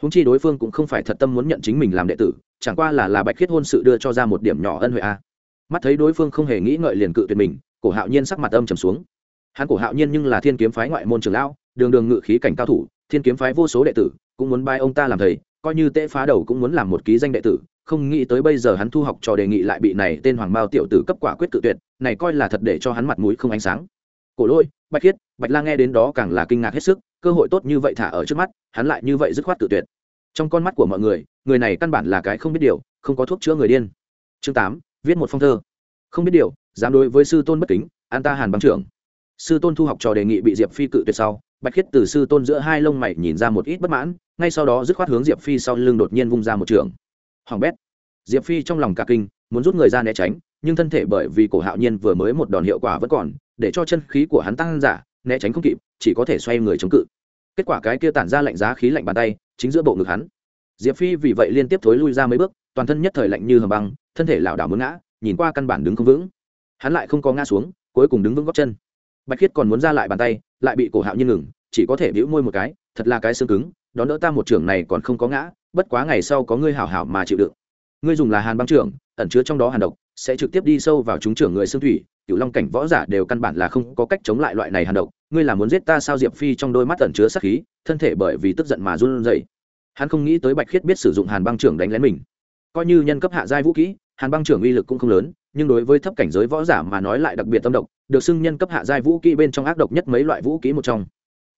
S1: Húng chi đối phương cũng không phải thật tâm muốn nhận chính mình làm đệ tử, chẳng qua là là bạch khiết hôn sự đưa cho ra một điểm nhỏ ân huệ a. Mắt thấy đối phương không hề nghĩ ngợi liền cự tuyệt mình cổ hạo nhiên sắc mặt âm trầm xuống. Hắn cổ hạo nhiên nhưng là thiên kiếm phái ngoại môn trường lão, đường đường ngự khí cảnh cao thủ, thiên kiếm phái vô số đệ tử, cũng muốn bay ông ta làm thầy, coi như tệ phá đầu cũng muốn làm một ký danh đệ tử, không nghĩ tới bây giờ hắn thu học trò đề nghị lại bị này tên hoàng mao tiểu tử cấp quả quyết tự tuyệt, này coi là thật để cho hắn mặt mũi không ánh sáng. Cổ lôi, bạch khiết, bạch la nghe đến đó càng là kinh ngạc hết sức, cơ hội tốt như vậy thả ở trước mắt, hắn lại như vậy dứt khoát tự tuyệt. Trong con mắt của mọi người người này căn bản là cái không biết điều, không có thuốc chữa người điên. Chương tám, viết một phong thơ. Không biết điều dám đối với sư tôn bất kính, an ta hàn băng trưởng. Sư tôn thu học trò đề nghị bị diệp phi cự tuyệt sau, bạch khiết từ sư tôn giữa hai lông mày nhìn ra một ít bất mãn, ngay sau đó dứt khoát hướng diệp phi sau lưng đột nhiên vung ra một trường. Hoàng bét. Diệp phi trong lòng cả kinh, muốn rút người ra né tránh, nhưng thân thể bởi vì cổ hạo nhiên vừa mới một đòn hiệu quả vẫn còn, để cho chân khí của hắn tăng giả, né tránh không kịp, chỉ có thể xoay người chống cự. Kết quả cái kia tản ra lạnh giá khí lạnh bàn tay, chính giữa bộ ngực hắn. Diệp phi vì vậy liên tiếp thối lui ra mấy bước, toàn thân nhất thời lạnh như hầm băng, thân thể lảo đảo muốn ngã, nhìn qua căn bản đứng không vững hắn lại không có ngã xuống, cuối cùng đứng vững góc chân. Bạch khiết còn muốn ra lại bàn tay, lại bị cổ hạo nhiên ngừng, chỉ có thể bĩu môi một cái, thật là cái xương cứng, đón đỡ ta một trưởng này còn không có ngã, bất quá ngày sau có ngươi hảo hảo mà chịu đựng. Ngươi dùng là hàn băng trưởng, ẩn chứa trong đó hàn độc, sẽ trực tiếp đi sâu vào chúng trưởng người xương thủy cựu long cảnh võ giả đều căn bản là không có cách chống lại loại này hàn độc, ngươi là muốn giết ta sao diệp phi trong đôi mắt ẩn chứa sát khí, thân thể bởi vì tức giận mà run rẩy. Hắn không nghĩ tới bạch khiết biết sử dụng hàn băng trưởng đánh lén mình. Coi như nhân cấp hạ giai vũ kỹ, hàn băng trưởng uy lực cũng không lớn nhưng đối với thấp cảnh giới võ giả mà nói lại đặc biệt tâm độc, được xưng nhân cấp hạ giai vũ kỹ bên trong ác độc nhất mấy loại vũ kỹ một trong.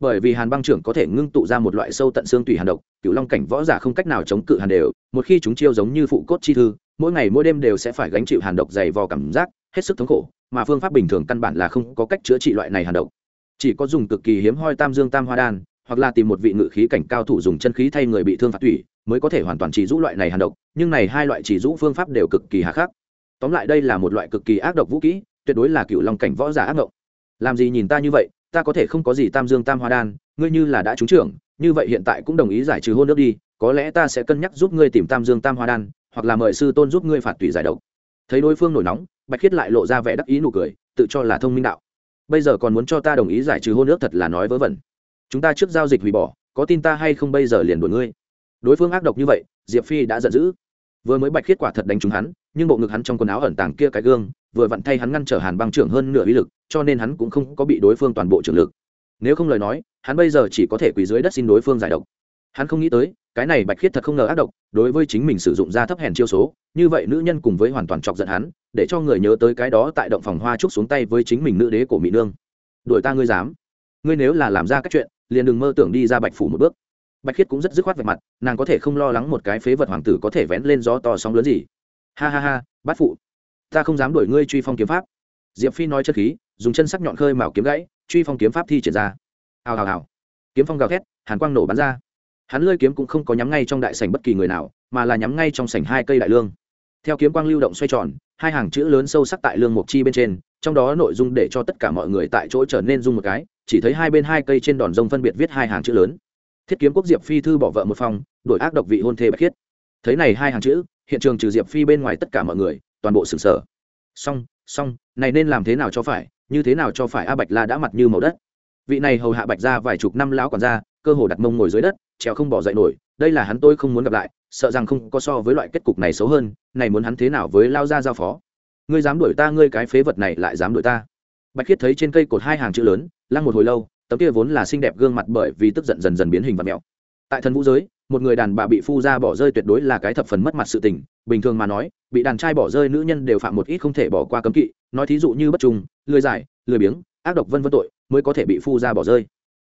S1: Bởi vì hàn băng trưởng có thể ngưng tụ ra một loại sâu tận xương tùy hàn độc cựu long cảnh võ giả không cách nào chống cự hàn đều, một khi chúng chiêu giống như phụ cốt chi thư, mỗi ngày mỗi đêm đều sẽ phải gánh chịu hàn độc dày vò cảm giác, hết sức thống khổ, mà phương pháp bình thường căn bản là không có cách chữa trị loại này hàn độc. Chỉ có dùng cực kỳ hiếm hoi tam dương tam hoa đan, hoặc là tìm một vị ngự khí cảnh cao thủ dùng chân khí thay người bị thương phạt tủy, mới có thể hoàn toàn chỉ rũ loại này hàn độc, nhưng này hai loại chỉ rũ phương pháp đều cực kỳ hà khắc tóm lại đây là một loại cực kỳ ác độc vũ kỹ, tuyệt đối là cựu lòng cảnh võ giả ác độc làm gì nhìn ta như vậy, ta có thể không có gì tam dương tam hoa đan, ngươi như là đã trúng trưởng, như vậy hiện tại cũng đồng ý giải trừ hôn nước đi, có lẽ ta sẽ cân nhắc giúp ngươi tìm tam dương tam hoa đan, hoặc là mời sư tôn giúp ngươi phạt tùy giải độc. Thấy đối phương nổi nóng, bạch khiết lại lộ ra vẻ đắc ý nụ cười, tự cho là thông minh đạo. Bây giờ còn muốn cho ta đồng ý giải trừ hôn ước thật là nói vớ vẩn. Chúng ta trước giao dịch hủy bỏ, có tin ta hay không bây giờ liền đuổi ngươi. Đối phương ác độc như vậy, diệp phi đã giận dữ. Vừa mới bạch khiết quả thật đánh trúng hắn nhưng bộ ngực hắn trong quần áo ẩn tàng kia cái gương vừa vặn thay hắn ngăn trở hàn băng trưởng hơn nửa uy lực, cho nên hắn cũng không có bị đối phương toàn bộ trưởng lực. Nếu không lời nói, hắn bây giờ chỉ có thể quỳ dưới đất xin đối phương giải độc. Hắn không nghĩ tới, cái này bạch khiết thật không ngờ ác độc, đối với chính mình sử dụng ra thấp hèn chiêu số, như vậy nữ nhân cùng với hoàn toàn chọc giận hắn, để cho người nhớ tới cái đó tại động phòng hoa trúc xuống tay với chính mình nữ đế của mỹ nương. Đuổi ta ngươi dám. Ngươi nếu là làm ra các chuyện, liền đừng mơ tưởng đi ra bạch phủ một bước. Bạch khiết cũng rất dứt khoát về mặt, nàng có thể không lo lắng một cái phế vật hoàng tử có thể vén lên gió to sóng lớn gì ha ha ha, bát phụ. Ta không dám đuổi ngươi truy phong kiếm pháp. Diệp phi nói chất khí, dùng chân sắc nhọn khơi mào kiếm gãy, truy phong kiếm pháp thi triển ra. Hào hào hào. Kiếm phong gào thét, hàn quang nổ bắn ra. Hắn lơi kiếm cũng không có nhắm ngay trong đại sảnh bất kỳ người nào, mà là nhắm ngay trong sảnh hai cây đại lương. Theo kiếm quang lưu động xoay tròn, hai hàng chữ lớn sâu sắc tại lương mộc chi bên trên, trong đó nội dung để cho tất cả mọi người tại chỗ trở nên dung một cái, chỉ thấy hai bên hai cây trên đòn rông phân biệt viết hai hàng chữ lớn. Thiết kiếm quốc diệp phi thư bỏ vợ một phòng, đổi ác độc vị hôn thê bạch khiết. Thấy này hai hàng chữ hiện trường trừ diệp phi bên ngoài tất cả mọi người, toàn bộ sừng sờ. Song song này nên làm thế nào cho phải, như thế nào cho phải a bạch la đã mặt như màu đất. Vị này hầu hạ bạch ra vài chục năm lão còn ra cơ hồ đặt mông ngồi dưới đất, trèo không bỏ dậy nổi, đây là hắn tôi không muốn gặp lại, sợ rằng không có so với loại kết cục này xấu hơn, này muốn hắn thế nào với lao ra giao phó? Ngươi dám đuổi ta, ngươi cái phế vật này lại dám đuổi ta. Bạch khiết thấy trên cây cột hai hàng chữ lớn, lăng một hồi lâu, tấm kia vốn là xinh đẹp gương mặt bởi vì tức giận dần dần biến hình và mẹo tại thần vũ giới một người đàn bà bị phu ra bỏ rơi tuyệt đối là cái thập phần mất mặt sự tình. Bình thường mà nói, bị đàn trai bỏ rơi nữ nhân đều phạm một ít không thể bỏ qua cấm kỵ. Nói thí dụ như bất trung, lười giải, lười biếng, ác độc vân vân tội mới có thể bị phu ra bỏ rơi.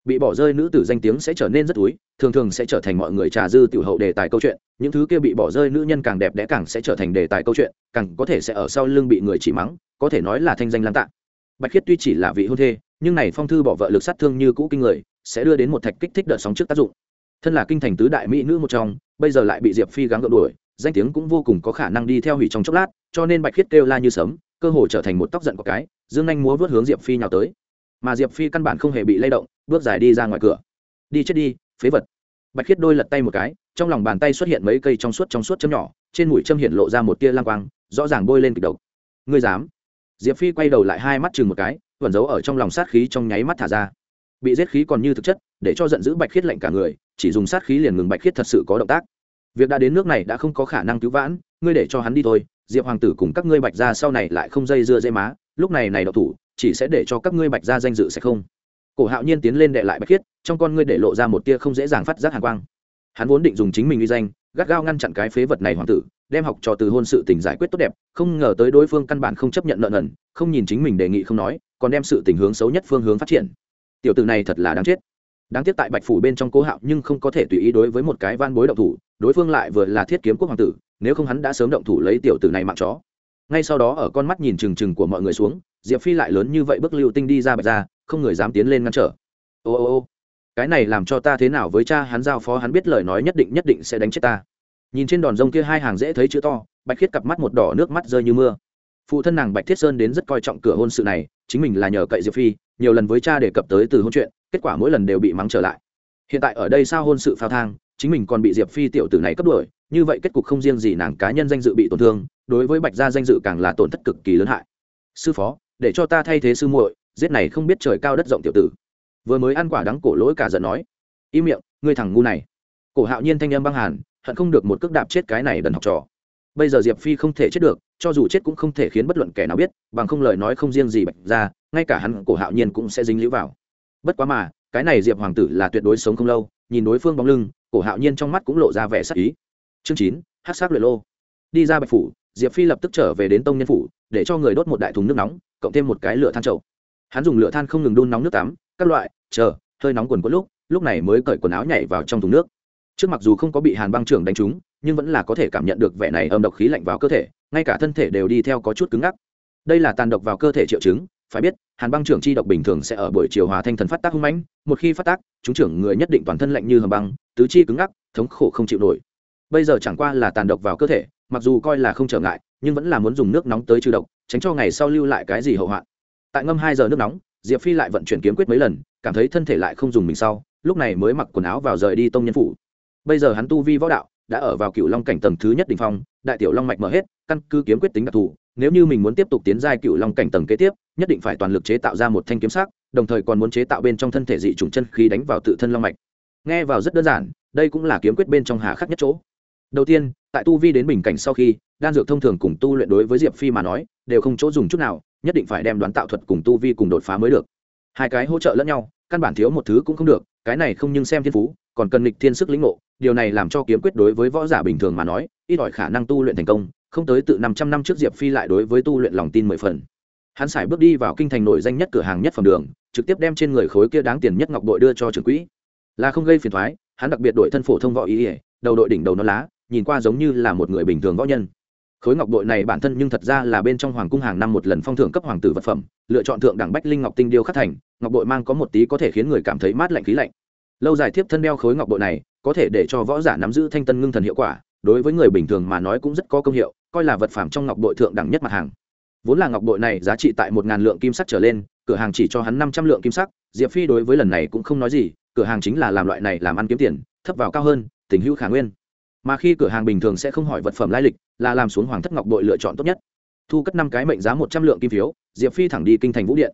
S1: Bị bỏ rơi nữ tử danh tiếng sẽ trở nên rất túi, thường thường sẽ trở thành mọi người trà dư tiểu hậu đề tài câu chuyện. Những thứ kia bị bỏ rơi nữ nhân càng đẹp đẽ càng sẽ trở thành đề tài câu chuyện, càng có thể sẽ ở sau lưng bị người chỉ mắng, có thể nói là thanh danh lan tạ bạch khiết tuy chỉ là vị hôn thê, nhưng này phong thư bỏ vợ lực sát thương như cũ kinh người, sẽ đưa đến một thạch kích thích đợt sóng trước tác dụng thân là kinh thành tứ đại mỹ nữ một trong, bây giờ lại bị diệp phi gắng gượng đuổi, danh tiếng cũng vô cùng có khả năng đi theo hủy trong chốc lát, cho nên bạch khiết kêu la như sấm, cơ hồ trở thành một tóc giận của cái, dương anh múa vớt hướng diệp phi nhào tới. Mà diệp phi căn bản không hề bị lay động, bước dài đi ra ngoài cửa. Đi chết đi, phế vật. Bạch khiết đôi lật tay một cái, trong lòng bàn tay xuất hiện mấy cây trong suốt trong suốt châm nhỏ, trên mũi châm hiện lộ ra một tia lang quang, rõ ràng bôi lên kịch độc. Ngươi dám? Diệp phi quay đầu lại hai mắt chừng một cái vẩn giấu ở trong lòng sát khí trong nháy mắt thả ra. Bị giết khí còn như thực chất, để cho giận dữ bạch khiết lạnh cả người chỉ dùng sát khí liền ngừng bạch khiết thật sự có động tác. Việc đã đến nước này đã không có khả năng cứu vãn, ngươi để cho hắn đi thôi, diệp hoàng tử cùng các ngươi bạch ra sau này lại không dây dưa dây má, lúc này này độc thủ, chỉ sẽ để cho các ngươi bạch ra danh dự sẽ không. Cổ hạo nhiên tiến lên đệ lại bạch khiết, trong con ngươi để lộ ra một tia không dễ dàng phát giác hàng quang. Hắn vốn định dùng chính mình uy danh, gắt gao ngăn chặn cái phế vật này hoàng tử, đem học trò từ hôn sự tình giải quyết tốt đẹp, không ngờ tới đối phương căn bản không chấp nhận nợ nần, không nhìn chính mình đề nghị không nói, còn đem sự tình hướng xấu nhất phương hướng phát triển. Tiểu tử này thật là đáng chết đáng tiếc tại bạch phủ bên trong cố hạo nhưng không có thể tùy ý đối với một cái van bối động thủ, đối phương lại vừa là thiết kiếm quốc hoàng tử, nếu không hắn đã sớm động thủ lấy tiểu tử này mạng chó. Ngay sau đó ở con mắt nhìn trừng trừng của mọi người xuống, diệp phi lại lớn như vậy bước lưu tinh đi ra bạch ra, không người dám tiến lên ngăn trở. Ô ô ô, cái này làm cho ta thế nào với cha hắn giao phó hắn biết lời nói nhất định nhất định sẽ đánh chết ta. Nhìn trên đòn rông kia hai hàng dễ thấy chữ to, bạch khiết cặp mắt một đỏ, nước mắt rơi như mưa. Phụ thân nàng bạch thiết sơn đến rất coi trọng cửa hôn sự này, chính mình là nhờ cậy diệp phi, nhiều lần với cha đề cập tới từ hôn chuyện kết quả mỗi lần đều bị mắng trở lại. Hiện tại ở đây sao hôn sự phao thang, chính mình còn bị diệp phi tiểu tử này cấp đuổi, như vậy kết cục không riêng gì nàng cá nhân danh dự bị tổn thương, đối với bạch gia danh dự càng là tổn thất cực kỳ lớn hại. Sư phó, để cho ta thay thế sư muội, giết này không biết trời cao đất rộng tiểu tử. Vừa mới ăn quả đắng cổ lỗi cả giận nói. Im miệng, ngươi thằng ngu này. Cổ hạo nhiên thanh âm băng hàn, hận không được một cước đạp chết cái này đần học trò. Bây giờ diệp phi không thể chết được, cho dù chết cũng không thể khiến bất luận kẻ nào biết, bằng không lời nói không riêng gì bạch ra ngay cả hắn cổ hạo nhiên cũng sẽ dính lũ vào bất quá mà, cái này diệp hoàng tử là tuyệt đối sống không lâu, nhìn đối phương bóng lưng, cổ hạo nhiên trong mắt cũng lộ ra vẻ sắc ý. Chương chín hát sắc luyện lô. Đi ra bạch phủ, diệp phi lập tức trở về đến tông nhân phủ, để cho người đốt một đại thùng nước nóng, cộng thêm một cái lửa than trậu hắn dùng lửa than không ngừng đun nóng nước tắm, các loại, chờ, hơi nóng quần có lúc lúc này mới cởi quần áo nhảy vào trong thùng nước. Trước mặc dù không có bị hàn băng trưởng đánh trúng, nhưng vẫn là có thể cảm nhận được vẻ này âm độc khí lạnh vào cơ thể, ngay cả thân thể đều đi theo có chút cứng ngắc. Đây là tàn độc vào cơ thể triệu chứng phải biết, hàn băng trưởng chi độc bình thường sẽ ở buổi chiều hòa thanh thần phát tác hung mãnh, một khi phát tác, chúng trưởng người nhất định toàn thân lạnh như hầm băng, tứ chi cứng ngắc, thống khổ không chịu nổi. Bây giờ chẳng qua là tàn độc vào cơ thể, mặc dù coi là không trở ngại, nhưng vẫn là muốn dùng nước nóng tới trừ độc, tránh cho ngày sau lưu lại cái gì hậu hoạn. Tại ngâm hai giờ nước nóng, diệp phi lại vận chuyển kiếm quyết mấy lần, cảm thấy thân thể lại không dùng mình sau, lúc này mới mặc quần áo vào rời đi tông nhân phủ. Bây giờ hắn tu vi võ đạo, đã ở vào cựu long cảnh tầng thứ nhất đ ỉ n h phong, đại tiểu long mạch mở hết, căn cứ kiếm quyết tính đặc thù nếu như mình muốn tiếp tục tiến giai cựu long cảnh tầng kế tiếp, nhất định phải toàn lực chế tạo ra một thanh kiếm sắc, đồng thời còn muốn chế tạo bên trong thân thể dị chủng chân khí đánh vào tự thân long mạch. Nghe vào rất đơn giản, đây cũng là kiếm quyết bên trong hà khắc nhất chỗ. Đầu tiên, tại tu vi đến bình cảnh sau khi, đan dược thông thường cùng tu luyện đối với diệp phi mà nói, đều không chỗ dùng chút nào, nhất định phải đem đoán tạo thuật cùng tu vi cùng đột phá mới được. Hai cái hỗ trợ lẫn nhau, căn bản thiếu một thứ cũng không được, cái này không nhưng xem thiên phú, còn cần nghịch thiên sức lĩnh ngộ, điều này làm cho kiếm quyết đối với võ giả bình thường mà nói, ít ỏi khả năng tu luyện thành công không tới tự năm trăm năm trước diệp phi lại đối với tu luyện lòng tin mười phần. Hắn sải bước đi vào kinh thành nổi danh nhất cửa hàng nhất phẩm đường, trực tiếp đem trên người khối kia đáng tiền nhất ngọc bội đưa cho trưởng quỹ. Là không gây phiền thoái hắn đặc biệt đội thân phổ thông võ ý ỉa đầu đội đỉnh đầu nó lá, nhìn qua giống như là một người bình thường võ nhân. Khối ngọc bội này bản thân nhưng thật ra là bên trong hoàng cung hàng năm một lần phong thưởng cấp hoàng tử vật phẩm, lựa chọn thượng đẳng bách linh ngọc tinh điêu khắc thành, ngọc bội mang có một tí có thể khiến người cảm thấy mát lạnh khí lạnh. Lâu dài tiếp thân đeo khối ngọc bội này, có thể để cho võ giả nắm giữ thanh tân ngưng thần hiệu quả, đối với người bình thường mà nói cũng rất có công hiệu coi là vật phẩm trong ngọc bội thượng đẳng nhất mặt hàng. Vốn là ngọc bội này giá trị tại một ngàn lượng kim sắc trở lên, cửa hàng chỉ cho hắn năm trăm lượng kim sắc, diệp phi đối với lần này cũng không nói gì, cửa hàng chính là làm loại này làm ăn kiếm tiền, thấp vào cao hơn, tình hữu khả nguyên. Mà khi cửa hàng bình thường sẽ không hỏi vật phẩm lai lịch, là làm xuống hoàng thất ngọc bội lựa chọn tốt nhất. Thu cất năm cái mệnh giá một trăm lượng kim phiếu, diệp phi thẳng đi kinh thành vũ điện.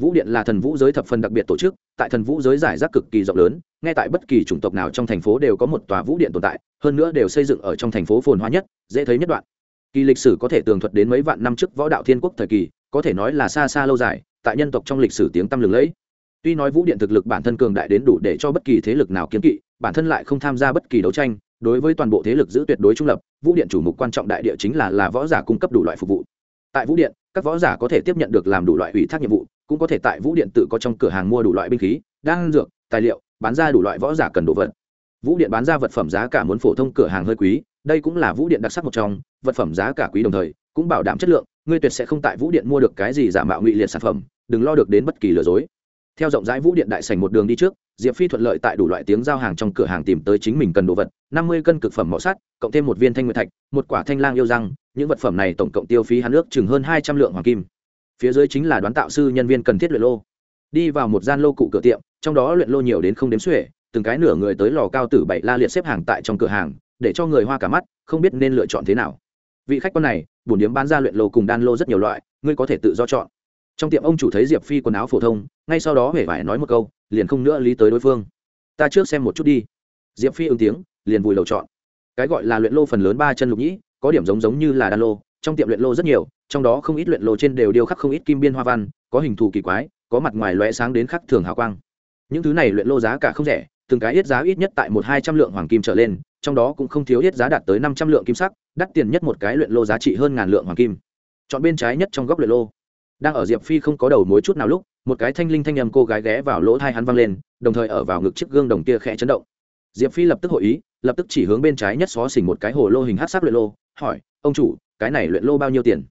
S1: Vũ điện là thần vũ giới thập phần đặc biệt tổ chức, tại thần vũ giới giải rác cực kỳ rộng lớn ngay tại bất kỳ chủng tộc nào trong thành phố đều có một tòa vũ điện tồn tại, hơn nữa đều xây dựng ở trong thành phố phồn hoa nhất, dễ thấy nhất đoạn kỳ lịch sử có thể tường thuật đến mấy vạn năm trước võ đạo thiên quốc thời kỳ, có thể nói là xa xa lâu dài, tại nhân tộc trong lịch sử tiếng tăm lừng lẫy. Tuy nói vũ điện thực lực bản thân cường đại đến đủ để cho bất kỳ thế lực nào kiến kỵ, bản thân lại không tham gia bất kỳ đấu tranh, đối với toàn bộ thế lực giữ tuyệt đối trung lập, vũ điện chủ mục quan trọng đại địa chính là là võ giả cung cấp đủ loại phục vụ. Tại vũ điện, các võ giả có thể tiếp nhận được làm đủ loại ủy thác nhiệm vụ, cũng có thể tại vũ điện tự có trong cửa hàng mua đủ loại binh khí, đan dược, tài liệu, bán ra đủ loại võ giả cần đồ vật. Vũ điện bán ra vật phẩm giá cả muốn phổ thông cửa hàng hơi quý đây cũng là vũ điện đặc sắc một trong, vật phẩm giá cả quý đồng thời, cũng bảo đảm chất lượng, ngươi tuyệt sẽ không tại vũ điện mua được cái gì giả mạo ngụy liệt sản phẩm, đừng lo được đến bất kỳ lừa dối. Theo rộng rãi vũ điện đại sành một đường đi trước, diệp phi thuận lợi tại đủ loại tiếng giao hàng trong cửa hàng tìm tới chính mình cần đồ vật, năm mươi cân cực phẩm mỏ sắt, cộng thêm một viên thanh nguyệt thạch, một quả thanh lang yêu răng, những vật phẩm này tổng cộng tiêu phí hắn nước chừng hơn hai trăm lượng hoàng kim. Phía dưới chính là đoán tạo sư nhân viên cần thiết luyện lô. Đi vào một gian lô cụ cửa tiệm, trong đó luyện lô nhiều đến không đếm xuể, từng cái nửa người tới lò cao tử bảy la liệt xếp hàng tại trong cửa hàng để cho người hoa cả mắt, không biết nên lựa chọn thế nào. Vị khách quan này, bổn điếm bán ra luyện lô cùng đan lô rất nhiều loại, ngươi có thể tự do chọn. Trong tiệm ông chủ thấy diệp phi quần áo phổ thông, ngay sau đó hề vải nói một câu, liền không nữa lý tới đối phương. Ta trước xem một chút đi. Diệp phi ứng tiếng, liền vùi lầu chọn. Cái gọi là luyện lô phần lớn ba chân lục nhĩ, có điểm giống giống như là đan lô, trong tiệm luyện lô rất nhiều, trong đó không ít luyện lô trên đều điêu khắc không ít kim biên hoa văn, có hình thù kỳ quái, có mặt ngoài lóe sáng đến khắc thường hào quang. Những thứ này luyện lô giá cả không rẻ, từng cái ít giá ít nhất tại một hai trăm lượng hoàng kim trở lên trong đó cũng không thiếu hết giá đạt tới năm trăm lượng kim sắc, đắt tiền nhất một cái luyện lô giá trị hơn ngàn lượng hoàng kim. Chọn bên trái nhất trong góc luyện lô. Đang ở diệp phi không có đầu mối chút nào lúc, một cái thanh linh thanh nhầm cô gái ghé vào lỗ thai hắn văng lên, đồng thời ở vào ngực chiếc gương đồng kia khẽ chấn động. Diệp phi lập tức hội ý, lập tức chỉ hướng bên trái nhất xó xỉnh một cái hồ lô hình hát sắc luyện lô, hỏi, ông chủ, cái này luyện lô bao nhiêu tiền?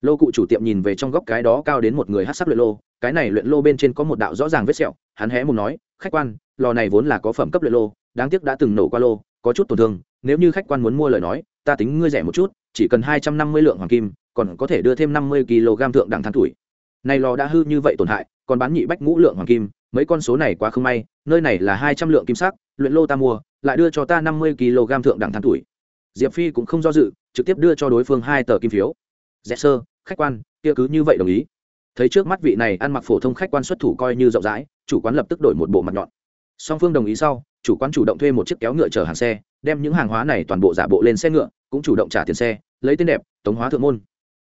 S1: Lô cụ chủ tiệm nhìn về trong góc cái đó cao đến một người hát sắc luyện lô, cái này luyện lô bên trên có một đạo rõ ràng vết sẹo, hắn hé một nói, khách quan, lò này vốn là có phẩm cấp luyện lô, đáng tiếc đã từng nổ qua lô có chút tổn thương, nếu như khách quan muốn mua lời nói, ta tính ngươi rẻ một chút, chỉ cần hai trăm năm mươi lượng hoàng kim, còn có thể đưa thêm năm mươi kg thượng đẳng than tuổi. Nay lò đã hư như vậy tổn hại, còn bán nhị bách ngũ lượng hoàng kim, mấy con số này quá không may, nơi này là hai trăm lượng kim sắc, luyện lô ta mua, lại đưa cho ta năm mươi kg thượng đẳng than tuổi. Diệp phi cũng không do dự, trực tiếp đưa cho đối phương hai tờ kim phiếu. Rẽ sơ, khách quan, kia cứ như vậy đồng ý. Thấy trước mắt vị này ăn mặc phổ thông khách quan xuất thủ coi như rộng rãi, chủ quán lập tức đổi một bộ mặt nhọn. Song phương đồng ý sau chủ quán chủ động thuê một chiếc kéo ngựa chở hàng xe, đem những hàng hóa này toàn bộ giả bộ lên xe ngựa, cũng chủ động trả tiền xe, lấy tên đẹp, tống hóa thượng môn.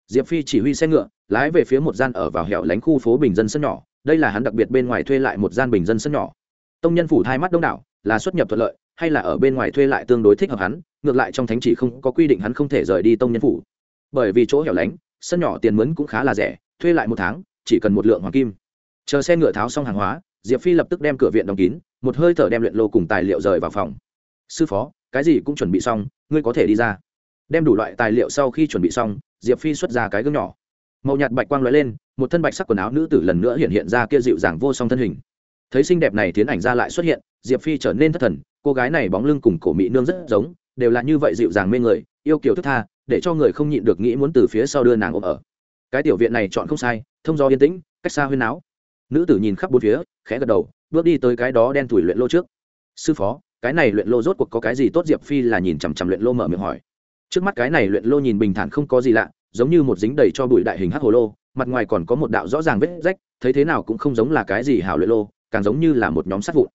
S1: Diệp phi chỉ huy xe ngựa, lái về phía một gian ở vào hẻo lánh khu phố bình dân sân nhỏ, đây là hắn đặc biệt bên ngoài thuê lại một gian bình dân sân nhỏ. Tông nhân phủ hai mắt đông đảo, là xuất nhập thuận lợi, hay là ở bên ngoài thuê lại tương đối thích hợp hắn, ngược lại trong thánh chỉ không có quy định hắn không thể rời đi tông nhân phủ. Bởi vì chỗ hẻo lánh, sân nhỏ tiền mướn cũng khá là rẻ, thuê lại một tháng, chỉ cần một lượng hoàng kim. Chờ xe ngựa tháo xong hàng hóa diệp phi lập tức đem cửa viện đóng kín, một hơi thở đem luyện lô cùng tài liệu rời vào phòng. Sư phó, cái gì cũng chuẩn bị xong, ngươi có thể đi ra. Đem đủ loại tài liệu sau khi chuẩn bị xong, diệp phi xuất ra cái gương nhỏ. Màu nhạt bạch quang lóe lên, một thân bạch sắc quần áo nữ tử lần nữa hiện hiện ra kia dịu dàng vô song thân hình. Thấy xinh đẹp này tiến ảnh ra lại xuất hiện, diệp phi trở nên thất thần, cô gái này bóng lưng cùng cổ mỹ nương rất giống, đều là như vậy dịu dàng mê người, yêu kiều thức tha, để cho người không nhịn được nghĩ muốn từ phía sau đưa nàng ôm ở. Cái tiểu viện này chọn không sai, thông do yên tĩnh, cách xa huyên áo nữ tử nhìn khắp bốn phía khẽ gật đầu bước đi tới cái đó đen thủi luyện lô trước. Sư phó cái này luyện lô rốt cuộc có cái gì tốt? Diệp phi là nhìn chằm chằm luyện lô mở miệng hỏi. Trước mắt cái này luyện lô nhìn bình thản không có gì lạ giống như một dính đầy cho bụi đại hình hắc hồ lô mặt ngoài còn có một đạo rõ ràng vết rách thấy thế nào cũng không giống là cái gì hảo luyện lô càng giống như là một nhóm sát vụn.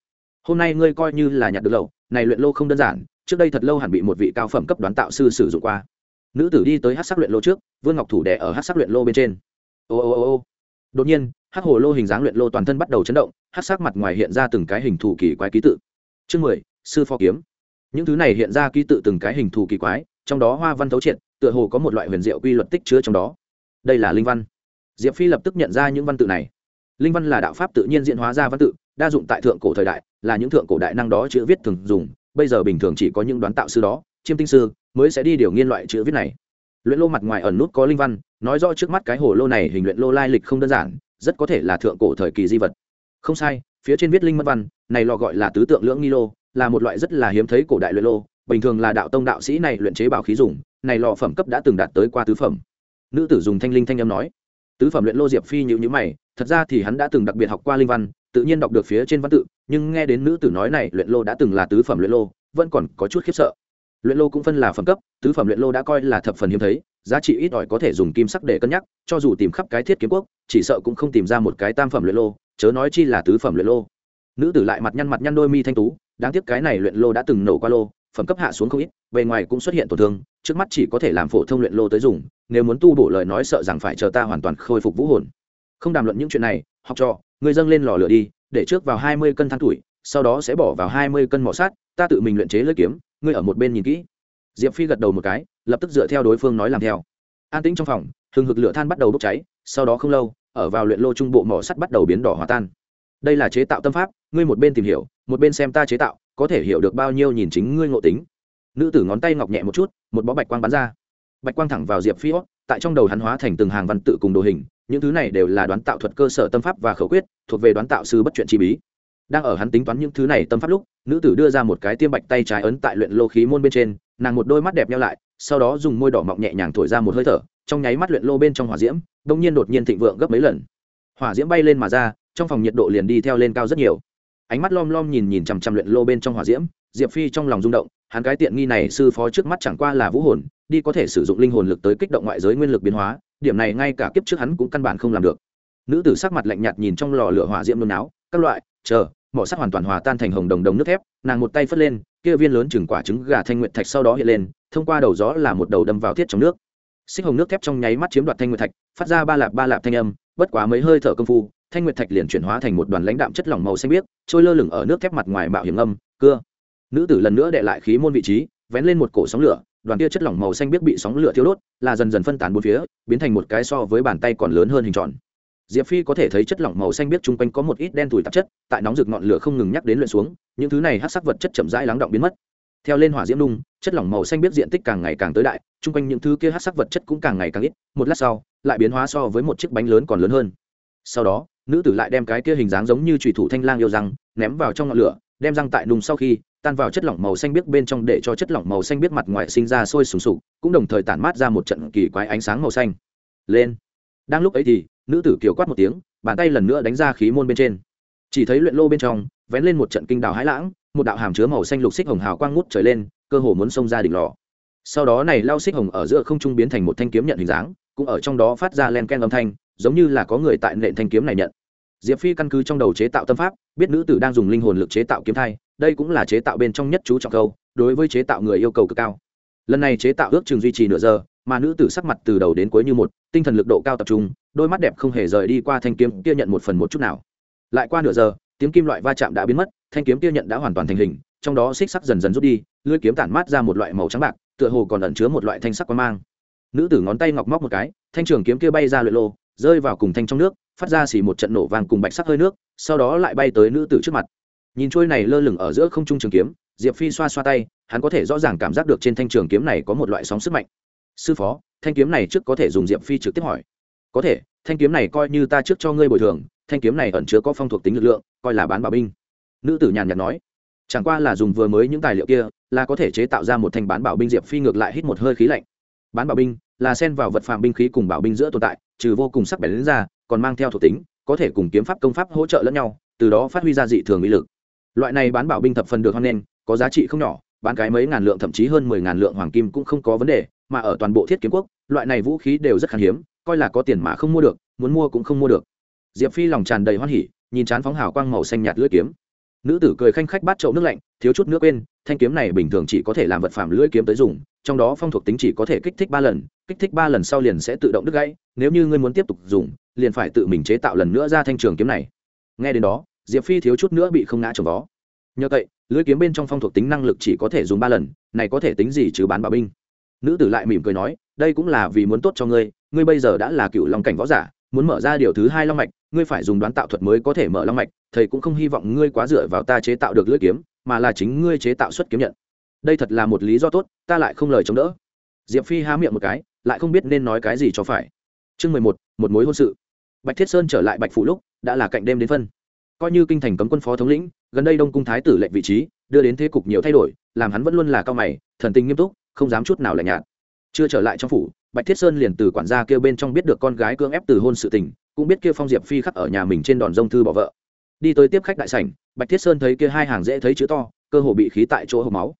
S1: Hôm nay ngươi coi như là nhặt được lâu, này luyện lô không đơn giản trước đây thật lâu hẳn bị một vị cao phẩm cấp đoán tạo sư sử dụng qua. Nữ tử đi tới hát sắc luyện lô trước vương ngọc thủ đẻ ở hát sắc luyện lô bên trên. Ô ô ô ô. Đột nhiên Hắc hồ lô hình dáng luyện lô toàn thân bắt đầu chấn động, hắc sắc mặt ngoài hiện ra từng cái hình thù kỳ quái ký tự. Chương mười, sư phó kiếm. Những thứ này hiện ra ký tự từng cái hình thù kỳ quái, trong đó hoa văn thấu triệt, tựa hồ có một loại huyền diệu quy luật tích chứa trong đó. Đây là linh văn. Diệp phi lập tức nhận ra những văn tự này. Linh văn là đạo pháp tự nhiên diễn hóa ra văn tự, đa dụng tại thượng cổ thời đại, là những thượng cổ đại năng đó chữ viết thường dùng, bây giờ bình thường chỉ có những đoán tạo sư đó, chiêm tinh sư mới sẽ đi điều nghiên loại chữ viết này. Luyện lô mặt ngoài ẩn nút có linh văn, nói rõ trước mắt cái hồ lô này hình luyện lô lai lịch không đơn giản rất có thể là thượng cổ thời kỳ di vật. Không sai, phía trên viết linh mật văn, này lò gọi là tứ tượng lưỡng nghi lô, là một loại rất là hiếm thấy cổ đại luyện lô, bình thường là đạo tông đạo sĩ này luyện chế bảo khí dùng, này lò phẩm cấp đã từng đạt tới qua tứ phẩm. Nữ tử dùng thanh linh thanh âm nói, tứ phẩm luyện lô diệp phi nhữ nhữ mày, thật ra thì hắn đã từng đặc biệt học qua linh văn, tự nhiên đọc được phía trên văn tự, nhưng nghe đến nữ tử nói này, luyện lô đã từng là tứ phẩm luyện lô, vẫn còn có chút khiếp sợ. Luyện lô cũng phân là phẩm cấp, tứ phẩm luyện lô đã coi là thập phần hiếm thấy giá trị ít ỏi có thể dùng kim sắc để cân nhắc, cho dù tìm khắp cái thiết kiếm quốc, chỉ sợ cũng không tìm ra một cái tam phẩm luyện lô, chớ nói chi là tứ phẩm luyện lô. Nữ tử lại mặt nhăn mặt nhăn đôi mi thanh tú, đáng tiếc cái này luyện lô đã từng nổ qua lô, phẩm cấp hạ xuống không ít, bề ngoài cũng xuất hiện tổn thương, trước mắt chỉ có thể làm phổ thông luyện lô tới dùng, nếu muốn tu bổ lời nói sợ rằng phải chờ ta hoàn toàn khôi phục vũ hồn. Không đàm luận những chuyện này, học trò, người dâng lên lò lửa đi, để trước vào hai mươi cân than tuổi, sau đó sẽ bỏ vào hai mươi cân mỏ sát, ta tự mình luyện chế lưỡi kiếm, ngươi ở một bên nhìn kỹ. Diệp phi gật đầu một cái lập tức dựa theo đối phương nói làm theo. An tĩnh trong phòng, hừng hực lửa than bắt đầu bốc cháy, sau đó không lâu, ở vào luyện lô trung bộ mỏ sắt bắt đầu biến đỏ hòa tan. Đây là chế tạo tâm pháp, ngươi một bên tìm hiểu, một bên xem ta chế tạo, có thể hiểu được bao nhiêu nhìn chính ngươi ngộ tính. Nữ tử ngón tay ngọc nhẹ một chút, một bó bạch quang bắn ra. Bạch quang thẳng vào diệp phi hót tại trong đầu hắn hóa thành từng hàng văn tự cùng đồ hình, những thứ này đều là đoán tạo thuật cơ sở tâm pháp và khẩu quyết, thuộc về đoán tạo sư bất chuyện chi bí. Đang ở hắn tính toán những thứ này tâm pháp lúc, nữ tử đưa ra một cái tiêm bạch tay trái ấn tại luyện lô khí môn bên trên, nàng một đôi mắt đẹp nhau lại sau đó dùng môi đỏ mọng nhẹ nhàng thổi ra một hơi thở, trong nháy mắt luyện lô bên trong hỏa diễm, đông nhiên đột nhiên thịnh vượng gấp mấy lần. Hỏa diễm bay lên mà ra, trong phòng nhiệt độ liền đi theo lên cao rất nhiều. Ánh mắt lom lom nhìn nhìn chằm chằm luyện lô bên trong hỏa diễm, diệp phi trong lòng rung động, hắn cái tiện nghi này sư phó trước mắt chẳng qua là vũ hồn, đi có thể sử dụng linh hồn lực tới kích động ngoại giới nguyên lực biến hóa, điểm này ngay cả kiếp trước hắn cũng căn bản không làm được. Nữ tử sắc mặt lạnh nhạt nhìn trong lò lửa hỏa diễm nôn áo các loại, chờ, mỏ sắc hoàn toàn hòa tan thành hồng đồng đồng nước thép, nàng một tay phất lên, kia viên lớn chừng quả trứng gà thanh nguyện thạch sau đó hiện lên thông qua đầu gió là một đầu đâm vào thiết trong nước. Xích hồng nước thép trong nháy mắt chiếm đoạt thanh nguyệt thạch, phát ra ba lạp ba lạp thanh âm, bất quá mấy hơi thở công phu, thanh nguyệt thạch liền chuyển hóa thành một đoàn lãnh đạm chất lỏng màu xanh biếc, trôi lơ lửng ở nước thép mặt ngoài mạo hiểm âm, cưa. Nữ tử lần nữa đệ lại khí môn vị trí, vén lên một cổ sóng lửa, đoàn kia chất lỏng màu xanh biếc bị sóng lửa thiêu đốt, là dần dần phân tán bốn phía, biến thành một cái so với bàn tay còn lớn hơn hình tròn. Diệp phi có thể thấy chất lỏng màu xanh biếc chung quanh có một ít đen tủi tạp chất, tại nóng rực ngọn lửa không ngừng nhắc đến luyện xuống, những thứ này hát sắc vật chất chậm rãi lắng động biến mất. Theo lên hỏa diễm đung chất lỏng màu xanh biếc diện tích càng ngày càng tới đại, chung quanh những thứ kia hát sắc vật chất cũng càng ngày càng ít, một lát sau, lại biến hóa so với một chiếc bánh lớn còn lớn hơn. Sau đó, nữ tử lại đem cái kia hình dáng giống như trùy thủ thanh lang yêu răng, ném vào trong ngọn lửa, đem răng tại nùng sau khi, tan vào chất lỏng màu xanh biếc bên trong để cho chất lỏng màu xanh biếc mặt ngoài sinh ra sôi sùng sục, cũng đồng thời tản mát ra một trận kỳ quái ánh sáng màu xanh. Lên. Đang lúc ấy thì, nữ tử kiều quát một tiếng, bàn tay lần nữa đánh ra khí môn bên trên. Chỉ thấy luyện lô bên trong, vén lên một trận kinh đào hãi lãng, một đạo hàm chứa màu xanh lục xích hồng hào quang ngút trời lên cơ hồ muốn xông ra đỉnh lò. Sau đó này lao xích hồng ở giữa không trung biến thành một thanh kiếm nhận hình dáng, cũng ở trong đó phát ra len ken âm thanh, giống như là có người tại nện thanh kiếm này nhận. Diệp phi căn cứ trong đầu chế tạo tâm pháp, biết nữ tử đang dùng linh hồn lực chế tạo kiếm thai, đây cũng là chế tạo bên trong nhất chú trọng câu, đối với chế tạo người yêu cầu cực cao. Lần này chế tạo ước chừng duy trì nửa giờ, mà nữ tử sắc mặt từ đầu đến cuối như một, tinh thần lực độ cao tập trung, đôi mắt đẹp không hề rời đi qua thanh kiếm kia nhận một phần một chút nào. Lại qua nửa giờ, tiếng kim loại va chạm đã biến mất, thanh kiếm kia nhận đã hoàn toàn thành hình trong đó xích sắc dần dần rút đi, lưỡi kiếm tản mát ra một loại màu trắng bạc, tựa hồ còn ẩn chứa một loại thanh sắc quang mang. Nữ tử ngón tay ngọc móc một cái, thanh trường kiếm kia bay ra luyện lô rơi vào cùng thanh trong nước, phát ra xì một trận nổ vàng cùng bạch sắc hơi nước, sau đó lại bay tới nữ tử trước mặt. Nhìn trôi này lơ lửng ở giữa không trung trường kiếm, diệp phi xoa xoa tay, hắn có thể rõ ràng cảm giác được trên thanh trường kiếm này có một loại sóng sức mạnh. Sư phó, thanh kiếm này trước có thể dùng diệp phi trực tiếp hỏi. Có thể, thanh kiếm này coi như ta trước cho ngươi bồi thường, thanh kiếm này ẩn chứa có phong thuộc tính lực lượng, coi là bán bảo binh. Nữ tử nhàn nhạt nói chẳng qua là dùng vừa mới những tài liệu kia, là có thể chế tạo ra một thanh bán bảo binh diệp phi ngược lại hít một hơi khí lạnh. Bán bảo binh là xen vào vật phạm binh khí cùng bảo binh giữa tồn tại, trừ vô cùng sắc bén đến ra, còn mang theo thuộc tính, có thể cùng kiếm pháp công pháp hỗ trợ lẫn nhau, từ đó phát huy ra dị thường uy lực. Loại này bán bảo binh thập phần được hoan nghênh, có giá trị không nhỏ, bán cái mấy ngàn lượng thậm chí hơn mười ngàn lượng hoàng kim cũng không có vấn đề, mà ở toàn bộ thiết kiếm quốc, loại này vũ khí đều rất khan hiếm, coi là có tiền mà không mua được, muốn mua cũng không mua được. Diệp phi lòng tràn đầy hoan hỉ, nhìn chán phóng hào quang màu xanh nhạt lưỡi kiếm nữ tử cười khanh khách bát chậu nước lạnh, thiếu chút nước quên, thanh kiếm này bình thường chỉ có thể làm vật phẩm lưỡi kiếm tới dùng, trong đó phong thuộc tính chỉ có thể kích thích ba lần, kích thích ba lần sau liền sẽ tự động đứt gãy, nếu như ngươi muốn tiếp tục dùng, liền phải tự mình chế tạo lần nữa ra thanh trường kiếm này. Nghe đến đó, diệp phi thiếu chút nữa bị không ngã trồng vó. Nhờ vậy, lưỡi kiếm bên trong phong thuộc tính năng lực chỉ có thể dùng ba lần, này có thể tính gì chứ bán bảo binh? Nữ tử lại mỉm cười nói, đây cũng là vì muốn tốt cho ngươi ngươi bây giờ đã là cựu long cảnh võ giả, muốn mở ra điều thứ hai long mạch ngươi phải dùng đoán tạo thuật mới có thể mở long mạch, thầy cũng không hy vọng ngươi quá dựa vào ta chế tạo được lưỡi kiếm, mà là chính ngươi chế tạo xuất kiếm nhận. Đây thật là một lý do tốt, ta lại không lời chống đỡ. Diệp phi há miệng một cái, lại không biết nên nói cái gì cho phải. Chương mười một một mối hôn sự. Bạch thiết sơn trở lại bạch phủ lúc, đã là cạnh đêm đến phân. Coi như kinh thành cấm quân phó thống lĩnh, gần đây đông cung thái tử lệnh vị trí, đưa đến thế cục nhiều thay đổi, làm hắn vẫn luôn là cao mày, thần tình nghiêm túc, không dám chút nào lạnh nhạt. Chưa trở lại trong phủ, bạch thiết sơn liền từ quản gia kêu bên trong biết được con gái cưỡng ép từ hôn sự tình cũng biết kia phong diệp phi khắc ở nhà mình trên đòn rông thư bỏ vợ. Đi tới tiếp khách đại sảnh, bạch thiết sơn thấy kia hai hàng dễ thấy chữ to, cơ hồ bị khí tại chỗ hộp máu.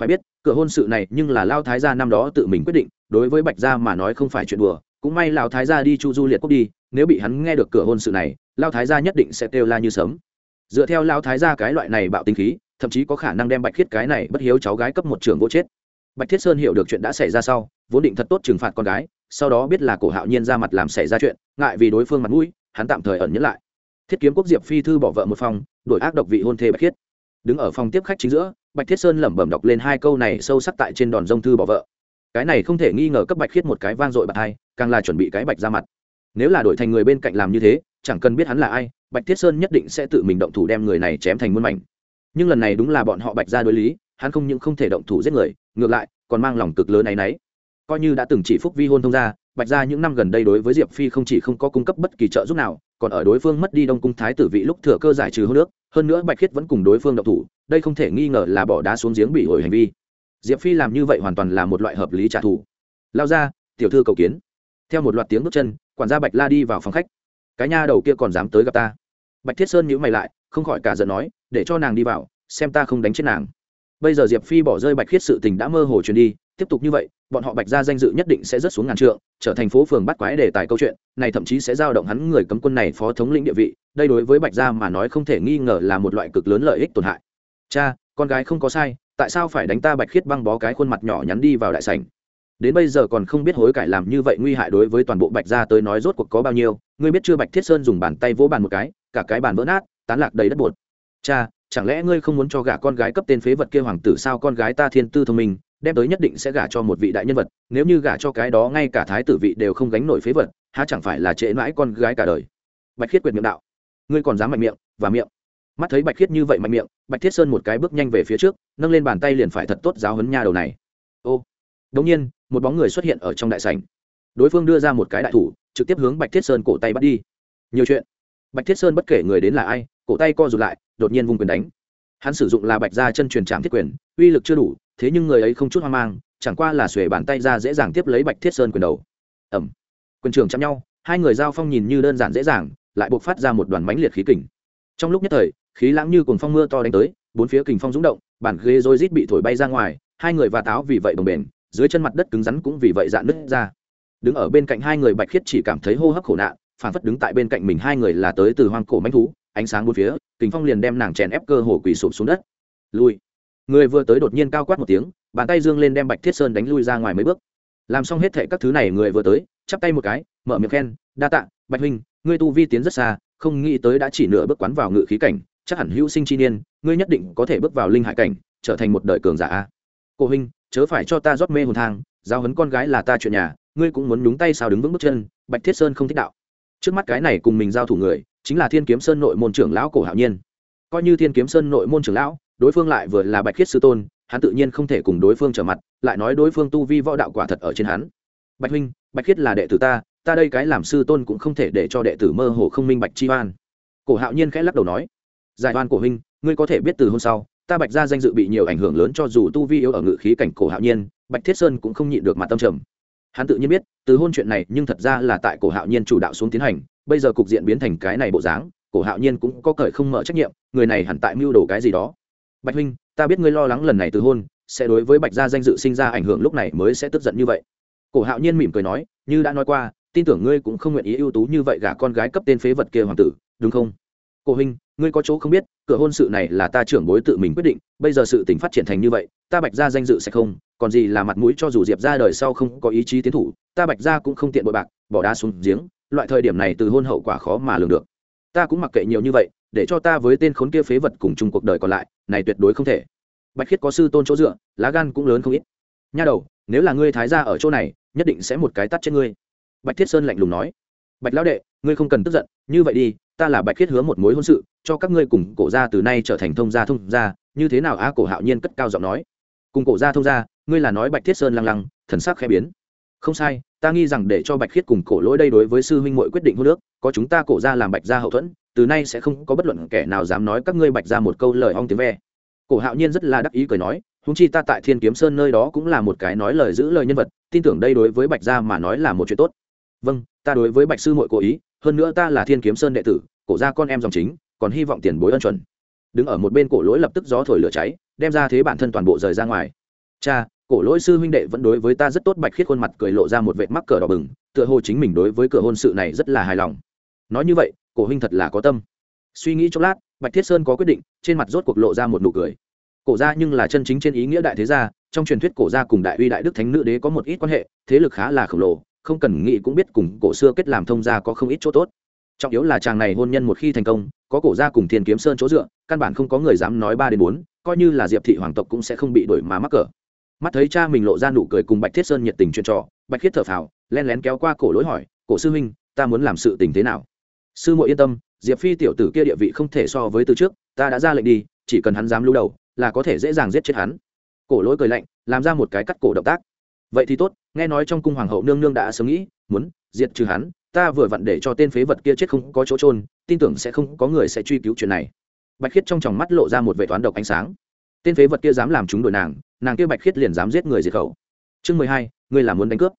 S1: Phải biết, cửa hôn sự này nhưng là lao thái gia năm đó tự mình quyết định, đối với bạch gia mà nói không phải chuyện đùa, cũng may lao thái gia đi chu du liệt quốc đi, nếu bị hắn nghe được cửa hôn sự này, lao thái gia nhất định sẽ kêu la như sớm. Dựa theo lao thái gia cái loại này bạo tinh khí, thậm chí có khả năng đem bạch thiết cái này bất hiếu cháu gái cấp một trường vô chết. Bạch thiết sơn hiểu được chuyện đã xảy ra sau, vốn định thật tốt trừng phạt con gái sau đó biết là cổ hạo nhiên ra mặt làm xảy ra chuyện, ngại vì đối phương mặt mũi, hắn tạm thời ẩn nhẫn lại. Thiết kiếm quốc diệp phi thư bỏ vợ một phòng đổi ác độc vị hôn thê bạch thiết. Đứng ở phòng tiếp khách chính giữa, bạch thiết sơn lẩm bẩm đọc lên hai câu này sâu sắc tại trên đòn dông thư bỏ vợ. Cái này không thể nghi ngờ cấp bạch khiết một cái vang dội bạc hai, càng là chuẩn bị cái bạch ra mặt. Nếu là đổi thành người bên cạnh làm như thế, chẳng cần biết hắn là ai, bạch thiết sơn nhất định sẽ tự mình động thủ đem người này chém thành muôn mảnh. Nhưng lần này đúng là bọn họ bạch ra đối lý, hắn không những không thể động thủ giết người, ngược lại, còn mang lòng cực lớn áy náy coi như đã từng chỉ phúc vi hôn thông gia, bạch ra những năm gần đây đối với diệp phi không chỉ không có cung cấp bất kỳ trợ giúp nào, còn ở đối phương mất đi đông cung thái tử vị lúc thừa cơ giải trừ hô nước hơn nữa bạch khiết vẫn cùng đối phương động thủ, đây không thể nghi ngờ là bỏ đá xuống giếng bị ổi hành vi. Diệp phi làm như vậy hoàn toàn là một loại hợp lý trả thù. Lao ra tiểu thư cầu kiến. Theo một loạt tiếng bước chân, quản gia bạch la đi vào phòng khách. Cái nha đầu kia còn dám tới gặp ta? Bạch thiết sơn nhữ mày lại, không khỏi cả giận nói, để cho nàng đi vào, xem ta không đánh chết nàng. Bây giờ diệp phi bỏ rơi bạch khiết sự tình đã mơ hồ truyền đi tiếp tục như vậy, bọn họ bạch ra danh dự nhất định sẽ rất xuống ngàn trượng, trở thành phố phường bắt quái đề tài câu chuyện, này thậm chí sẽ giao động hắn người cấm quân này phó thống lĩnh địa vị, đây đối với bạch gia mà nói không thể nghi ngờ là một loại cực lớn lợi ích tổn hại. Cha, con gái không có sai, tại sao phải đánh ta bạch khiết băng bó cái khuôn mặt nhỏ nhắn đi vào đại sảnh? Đến bây giờ còn không biết hối cải làm như vậy nguy hại đối với toàn bộ bạch gia tới nói rốt cuộc có bao nhiêu, ngươi biết chưa bạch thiết sơn dùng bàn tay vỗ bàn một cái, cả cái bàn vỡ nát, tán lạc đầy đất bột. Cha, chẳng lẽ ngươi không muốn cho gả con gái cấp tên phế vật kia hoàng tử sao con gái ta thiên tư thông minh đem tới nhất định sẽ gả cho một vị đại nhân vật, nếu như gả cho cái đó ngay cả thái tử vị đều không gánh nổi phế vật, há chẳng phải là trễ mãi con gái cả đời. Bạch khiết quyệt miệng đạo. Ngươi còn dám mạnh miệng, và miệng. Mắt thấy bạch khiết như vậy mạnh miệng, bạch thiết sơn một cái bước nhanh về phía trước, nâng lên bàn tay liền phải thật tốt giáo hấn nha đầu này. Ô. Đống nhiên, một bóng người xuất hiện ở trong đại sảnh. Đối phương đưa ra một cái đại thủ, trực tiếp hướng bạch thiết sơn cổ tay bắt đi. Nhiều chuyện. Bạch thiết sơn bất kể người đến là ai, cổ tay co rụt lại, đột nhiên vung quyền đánh. Hắn sử dụng là bạch ra chân truyền trạm thiết quyền, uy lực chưa đủ thế nhưng người ấy không chút hoang mang, chẳng qua là xuề bàn tay ra dễ dàng tiếp lấy bạch thiết sơn quyền đầu. Ẩm quyền trường chạm nhau, hai người giao phong nhìn như đơn giản dễ dàng, lại buộc phát ra một đoàn mãnh liệt khí kình. Trong lúc nhất thời, khí lãng như cùng phong mưa to đánh tới, bốn phía kình phong rúng động bản ghế rối rít bị thổi bay ra ngoài, hai người và táo vì vậy đồng bền, dưới chân mặt đất cứng rắn cũng vì vậy dạn nứt ra. Đứng ở bên cạnh hai người bạch khiết chỉ cảm thấy hô hấp khổ nạn phản phất đứng tại bên cạnh mình hai người là tới từ hoang cổ manh thú, ánh sáng bốn phía, kình phong liền đem nàng chèn ép cơ hồ quỳ sụp xuống đất. Lui người vừa tới đột nhiên cao quát một tiếng, bàn tay dương lên đem bạch thiết sơn đánh lui ra ngoài mấy bước. Làm xong hết thệ các thứ này, người vừa tới, chắp tay một cái, mở miệng khen, đa tạ, bạch huynh, ngươi tu vi tiến rất xa, không nghĩ tới đã chỉ nửa bước quán vào ngự khí cảnh, chắc hẳn hữu sinh chi niên, ngươi nhất định có thể bước vào linh hải cảnh, trở thành một đời cường giả cô huynh, chớ phải cho ta rót mê hồn thang giao hấn con gái là ta chuyện nhà, ngươi cũng muốn nhúng tay sao đứng vững bước chân, bạch thiết sơn không thích đạo. Trước mắt cái này cùng mình giao thủ người, chính là thiên kiếm sơn nội môn trưởng lão cổ hạo nhiên. Coi như thiên kiếm sơn nội môn trưởng lão đối phương lại vừa là bạch khiết sư tôn, hắn tự nhiên không thể cùng đối phương trở mặt, lại nói đối phương tu vi võ đạo quả thật ở trên hắn. Bạch huynh, bạch khiết là đệ tử ta ta đây cái làm sư tôn cũng không thể để cho đệ tử mơ hồ không minh bạch chi oan. Cổ hạo nhiên khẽ lắc đầu nói, giải oan của huynh, ngươi có thể biết từ hôm sau, ta bạch ra danh dự bị nhiều ảnh hưởng lớn cho dù tu vi yếu ở ngự khí cảnh cổ hạo nhiên, bạch thiết sơn cũng không nhịn được mặt tâm trầm. Hắn tự nhiên biết, từ hôn chuyện này nhưng thật ra là tại cổ hạo nhiên chủ đạo xuống tiến hành, bây giờ cục diện biến thành cái này bộ dáng, cổ hạo nhiên cũng có cởi không mở trách nhiệm, người này hẳn tại mưu đồ cái gì đó bạch huynh, ta biết ngươi lo lắng lần này từ hôn, sẽ đối với bạch gia danh dự sinh ra ảnh hưởng lúc này mới sẽ tức giận như vậy. Cổ hạo nhiên mỉm cười nói, như đã nói qua, tin tưởng ngươi cũng không nguyện ý ưu tú như vậy gả con gái cấp tên phế vật kia hoàng tử, đúng không? Cổ huynh, ngươi có chỗ không biết, cửa hôn sự này là ta trưởng bối tự mình quyết định, bây giờ sự tình phát triển thành như vậy, ta bạch gia danh dự sẽ không, còn gì là mặt mũi cho dù diệp ra đời sau không có ý chí tiến thủ, ta bạch gia cũng không tiện bội bạc, bỏ đá xuống giếng, loại thời điểm này từ hôn hậu quả khó mà lường được. Ta cũng mặc kệ nhiều như vậy để cho ta với tên khốn kia phế vật cùng chung cuộc đời còn lại, này tuyệt đối không thể. Bạch khiết có sư tôn chỗ dựa, lá gan cũng lớn không ít. Nha đầu, nếu là ngươi thái gia ở chỗ này, nhất định sẽ một cái tắt trên ngươi. Bạch thiết sơn lạnh lùng nói. Bạch lão đệ, ngươi không cần tức giận, như vậy đi, ta là bạch khiết hứa một mối hôn sự, cho các ngươi cùng cổ gia từ nay trở thành thông gia thông gia, như thế nào a cổ hạo nhiên cất cao giọng nói. Cùng cổ gia thông gia, ngươi là nói bạch thiết sơn lăng lăng, thần sắc khẽ biến. Không sai, ta nghi rằng để cho bạch khiết cùng cổ lỗi đây đối với sư huynh muội quyết định hôn nước có chúng ta cổ gia làm bạch gia hậu thuẫn từ nay sẽ không có bất luận kẻ nào dám nói các ngươi bạch ra một câu lời ong tiếng ve. Cổ hạo nhiên rất là đắc ý cười nói húng chi ta tại thiên kiếm sơn nơi đó cũng là một cái nói lời giữ lời nhân vật, tin tưởng đây đối với bạch gia mà nói là một chuyện tốt. Vâng ta đối với bạch sư muội cố ý, hơn nữa ta là thiên kiếm sơn đệ tử, cổ gia con em dòng chính, còn hy vọng tiền bối ân chuẩn. Đứng ở một bên cổ lỗi lập tức gió thổi lửa cháy, đem ra thế bản thân toàn bộ rời ra ngoài. Cha, cổ lỗi sư huynh đệ vẫn đối với ta rất tốt, bạch khiết khuôn mặt cười lộ ra một vệt mắc cờ đỏ bừng, tựa hồ chính mình đối với cửa hôn sự này rất là hài lòng. Nói như vậy cổ huynh thật là có tâm. Suy nghĩ chốc lát, bạch thiết sơn có quyết định, trên mặt rốt cuộc lộ ra một nụ cười. Cổ gia nhưng là chân chính trên ý nghĩa đại thế gia, trong truyền thuyết cổ gia cùng đại uy đại đức thánh nữ đế có một ít quan hệ, thế lực khá là khổng lồ, không cần nghĩ cũng biết cùng cổ xưa kết làm thông gia có không ít chỗ tốt. Trọng yếu là chàng này hôn nhân một khi thành công, có cổ gia cùng thiên kiếm sơn chỗ dựa, căn bản không có người dám nói ba đến bốn, coi như là diệp thị hoàng tộc cũng sẽ không bị đổi mà mắc cỡ. Mắt thấy cha mình lộ ra nụ cười cùng bạch thiết sơn nhiệt tình chuyện trò, bạch thiết thở phào, len lén kéo qua cổ lối hỏi, cổ sư huynh, ta muốn làm sự tình thế nào? Sư muội yên tâm, diệp phi tiểu tử kia địa vị không thể so với từ trước, ta đã ra lệnh đi, chỉ cần hắn dám lưu đầu, là có thể dễ dàng giết chết hắn. Cổ lỗi cười lạnh, làm ra một cái cắt cổ động tác. Vậy thì tốt, nghe nói trong cung hoàng hậu nương nương đã sớm nghĩ, muốn diệt trừ hắn, ta vừa vặn để cho tên phế vật kia chết không có chỗ trôn tin tưởng sẽ không có người sẽ truy cứu chuyện này. Bạch khiết trong tròng mắt lộ ra một vệ toán độc ánh sáng. Tên phế vật kia dám làm chúng đổi nàng nàng kia bạch khiết liền dám giết người diệt khẩu. Chương mười hai ngươi là muốn đánh cướp.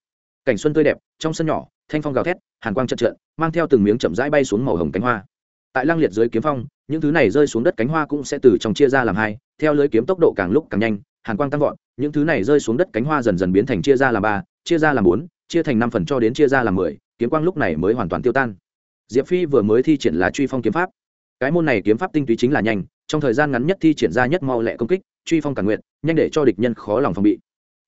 S1: Cảnh xuân tươi đẹp, trong sân nhỏ thanh phong gào thét, hàn quang trận trận, mang theo từng miếng chậm rãi bay xuống màu hồng cánh hoa. Tại lăng liệt dưới kiếm phong, những thứ này rơi xuống đất cánh hoa cũng sẽ từ trong chia ra làm hai, theo lưới kiếm tốc độ càng lúc càng nhanh, hàn quang tăng vọt, những thứ này rơi xuống đất cánh hoa dần dần biến thành chia ra làm ba, chia ra làm bốn, chia thành năm phần cho đến chia ra làm mười, kiếm quang lúc này mới hoàn toàn tiêu tan. Diệp phi vừa mới thi triển là truy phong kiếm pháp. Cái môn này kiếm pháp tinh túy chính là nhanh, trong thời gian ngắn nhất thi triển ra nhất mau lẹ công kích, truy phong càng nguyện, nhanh để cho địch nhân khó lòng phòng bị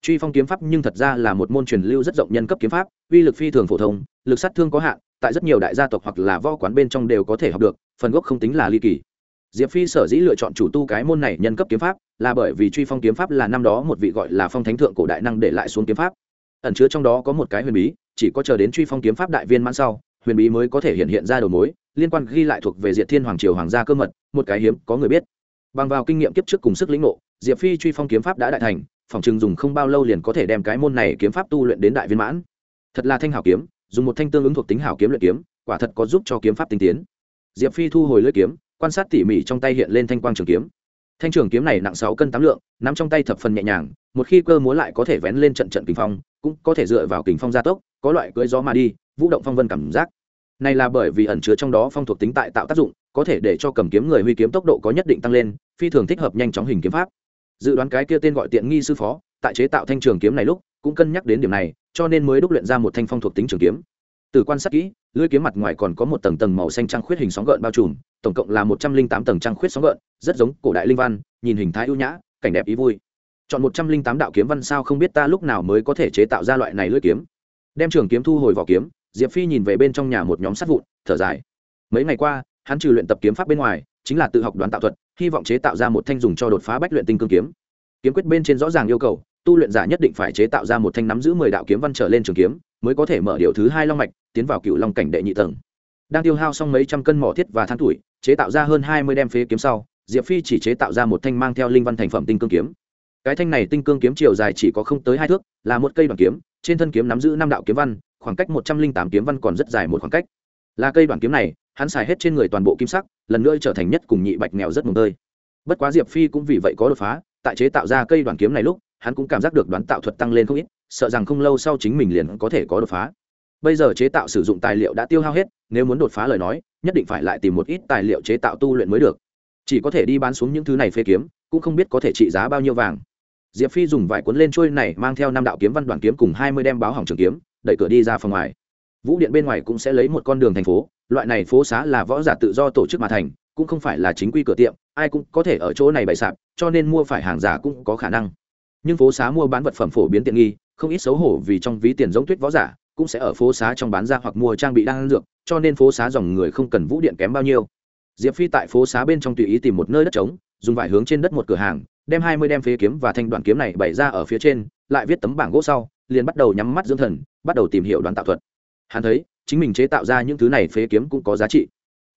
S1: truy phong kiếm pháp nhưng thật ra là một môn truyền lưu rất rộng nhân cấp kiếm pháp, uy lực phi thường phổ thông, lực sát thương có hạn, tại rất nhiều đại gia tộc hoặc là võ quán bên trong đều có thể học được, phần gốc không tính là ly kỳ. Diệp phi sở dĩ lựa chọn chủ tu cái môn này nhân cấp kiếm pháp, là bởi vì truy phong kiếm pháp là năm đó một vị gọi là phong thánh thượng cổ đại năng để lại xuống kiếm pháp. Ẩn chứa trong đó có một cái huyền bí, chỉ có chờ đến truy phong kiếm pháp đại viên mãn sau, huyền bí mới có thể hiện hiện ra đầu mối, liên quan ghi lại thuộc về diệt thiên hoàng triều hoàng gia cơ mật, một cái hiếm, có người biết. Bằng vào kinh nghiệm kiếp trước cùng sức lĩnh ngộ, diệp phi truy phong kiếm pháp đã đại thành phòng chừng dùng không bao lâu liền có thể đem cái môn này kiếm pháp tu luyện đến đại viên mãn. Thật là thanh hảo kiếm, dùng một thanh tương ứng thuộc tính hảo kiếm luyện kiếm, quả thật có giúp cho kiếm pháp tinh tiến. Diệp phi thu hồi lưỡi kiếm, quan sát tỉ mỉ trong tay hiện lên thanh quang trường kiếm. Thanh trường kiếm này nặng sáu cân tám lượng, nắm trong tay thập phần nhẹ nhàng, một khi cơ múa lại có thể vén lên trận trận kình phong, cũng có thể dựa vào kình phong gia tốc, có loại cưỡi gió mà đi, vũ động phong vân cảm giác. Này là bởi vì ẩn chứa trong đó phong thuộc tính tại tạo tác dụng, có thể để cho cầm kiếm người huy kiếm tốc độ có nhất định tăng lên, phi thường thích hợp nhanh chóng hình kiếm pháp dự đoán cái kia tên gọi tiện nghi sư phó, tại chế tạo thanh trường kiếm này lúc, cũng cân nhắc đến điểm này, cho nên mới đúc luyện ra một thanh phong thuộc tính trường kiếm. Từ quan sát kỹ, lưỡi kiếm mặt ngoài còn có một tầng tầng màu xanh trăng khuyết hình sóng gợn bao trùm, tổng cộng là một trăm linh tám tầng trăng khuyết sóng gợn, rất giống cổ đại linh văn, nhìn hình thái ưu nhã, cảnh đẹp ý vui. Chọn một trăm linh tám đạo kiếm văn sao không biết ta lúc nào mới có thể chế tạo ra loại này lưỡi kiếm. Đem trường kiếm thu hồi vỏ kiếm, diệp phi nhìn về bên trong nhà một nhóm sát vụn, thở dài. Mấy ngày qua, hắn trừ luyện tập kiếm pháp bên ngoài, chính là tự học đoán tạo thuật hy vọng chế tạo ra một thanh dùng cho đột phá bách luyện tinh cương kiếm. Kiếm quyết bên trên rõ ràng yêu cầu, tu luyện giả nhất định phải chế tạo ra một thanh nắm giữ mười đạo kiếm văn trở lên trường kiếm, mới có thể mở điều thứ hai long mạch, tiến vào cựu long cảnh đệ nhị tầng. Đang tiêu hao xong mấy trăm cân mỏ thiết và than tuổi, chế tạo ra hơn hai mươi đem phế kiếm sau, diệp phi chỉ chế tạo ra một thanh mang theo linh văn thành phẩm tinh cương kiếm. Cái thanh này tinh cương kiếm chiều dài chỉ có không tới hai thước, là một cây đoàn kiếm, trên thân kiếm nắm giữ năm đạo kiếm văn, khoảng cách một trăm linh tám kiếm văn còn rất dài một khoảng cách. Là cây đoàn kiếm này hắn xài hết trên người toàn bộ kim sắc, lần nữa trở thành nhất cùng nhị bạch nghèo rất mồm tơi. Bất quá diệp phi cũng vì vậy có đột phá, tại chế tạo ra cây đoàn kiếm này lúc, hắn cũng cảm giác được đoán tạo thuật tăng lên không ít, sợ rằng không lâu sau chính mình liền có thể có đột phá. Bây giờ chế tạo sử dụng tài liệu đã tiêu hao hết, nếu muốn đột phá lời nói, nhất định phải lại tìm một ít tài liệu chế tạo tu luyện mới được. Chỉ có thể đi bán xuống những thứ này phê kiếm, cũng không biết có thể trị giá bao nhiêu vàng. Diệp phi dùng vải cuốn lên trôi này mang theo năm đạo kiếm văn đoàn kiếm cùng hai mươi đem báo hỏng trường kiếm, đẩy cửa đi ra phòng ngoài. Vũ điện bên ngoài cũng sẽ lấy một con đường thành phố loại này phố xá là võ giả tự do tổ chức mà thành, cũng không phải là chính quy cửa tiệm, ai cũng có thể ở chỗ này bày sạp, cho nên mua phải hàng giả cũng có khả năng. Nhưng phố xá mua bán vật phẩm phổ biến tiện nghi, không ít xấu hổ vì trong ví tiền giống tuyết võ giả, cũng sẽ ở phố xá trong bán ra hoặc mua trang bị đan dược, cho nên phố xá dòng người không cần vũ điện kém bao nhiêu. Diệp phi tại phố xá bên trong tùy ý tìm một nơi đất trống, dùng vải hướng trên đất một cửa hàng, đem hai mươi đem phế kiếm và thanh đoạn kiếm này bày ra ở phía trên, lại viết tấm bảng gỗ sau, liền bắt đầu nhắm mắt dưỡng thần, bắt đầu tìm hiểu đoàn tạo thuật. Hắn thấy chính mình chế tạo ra những thứ này phế kiếm cũng có giá trị.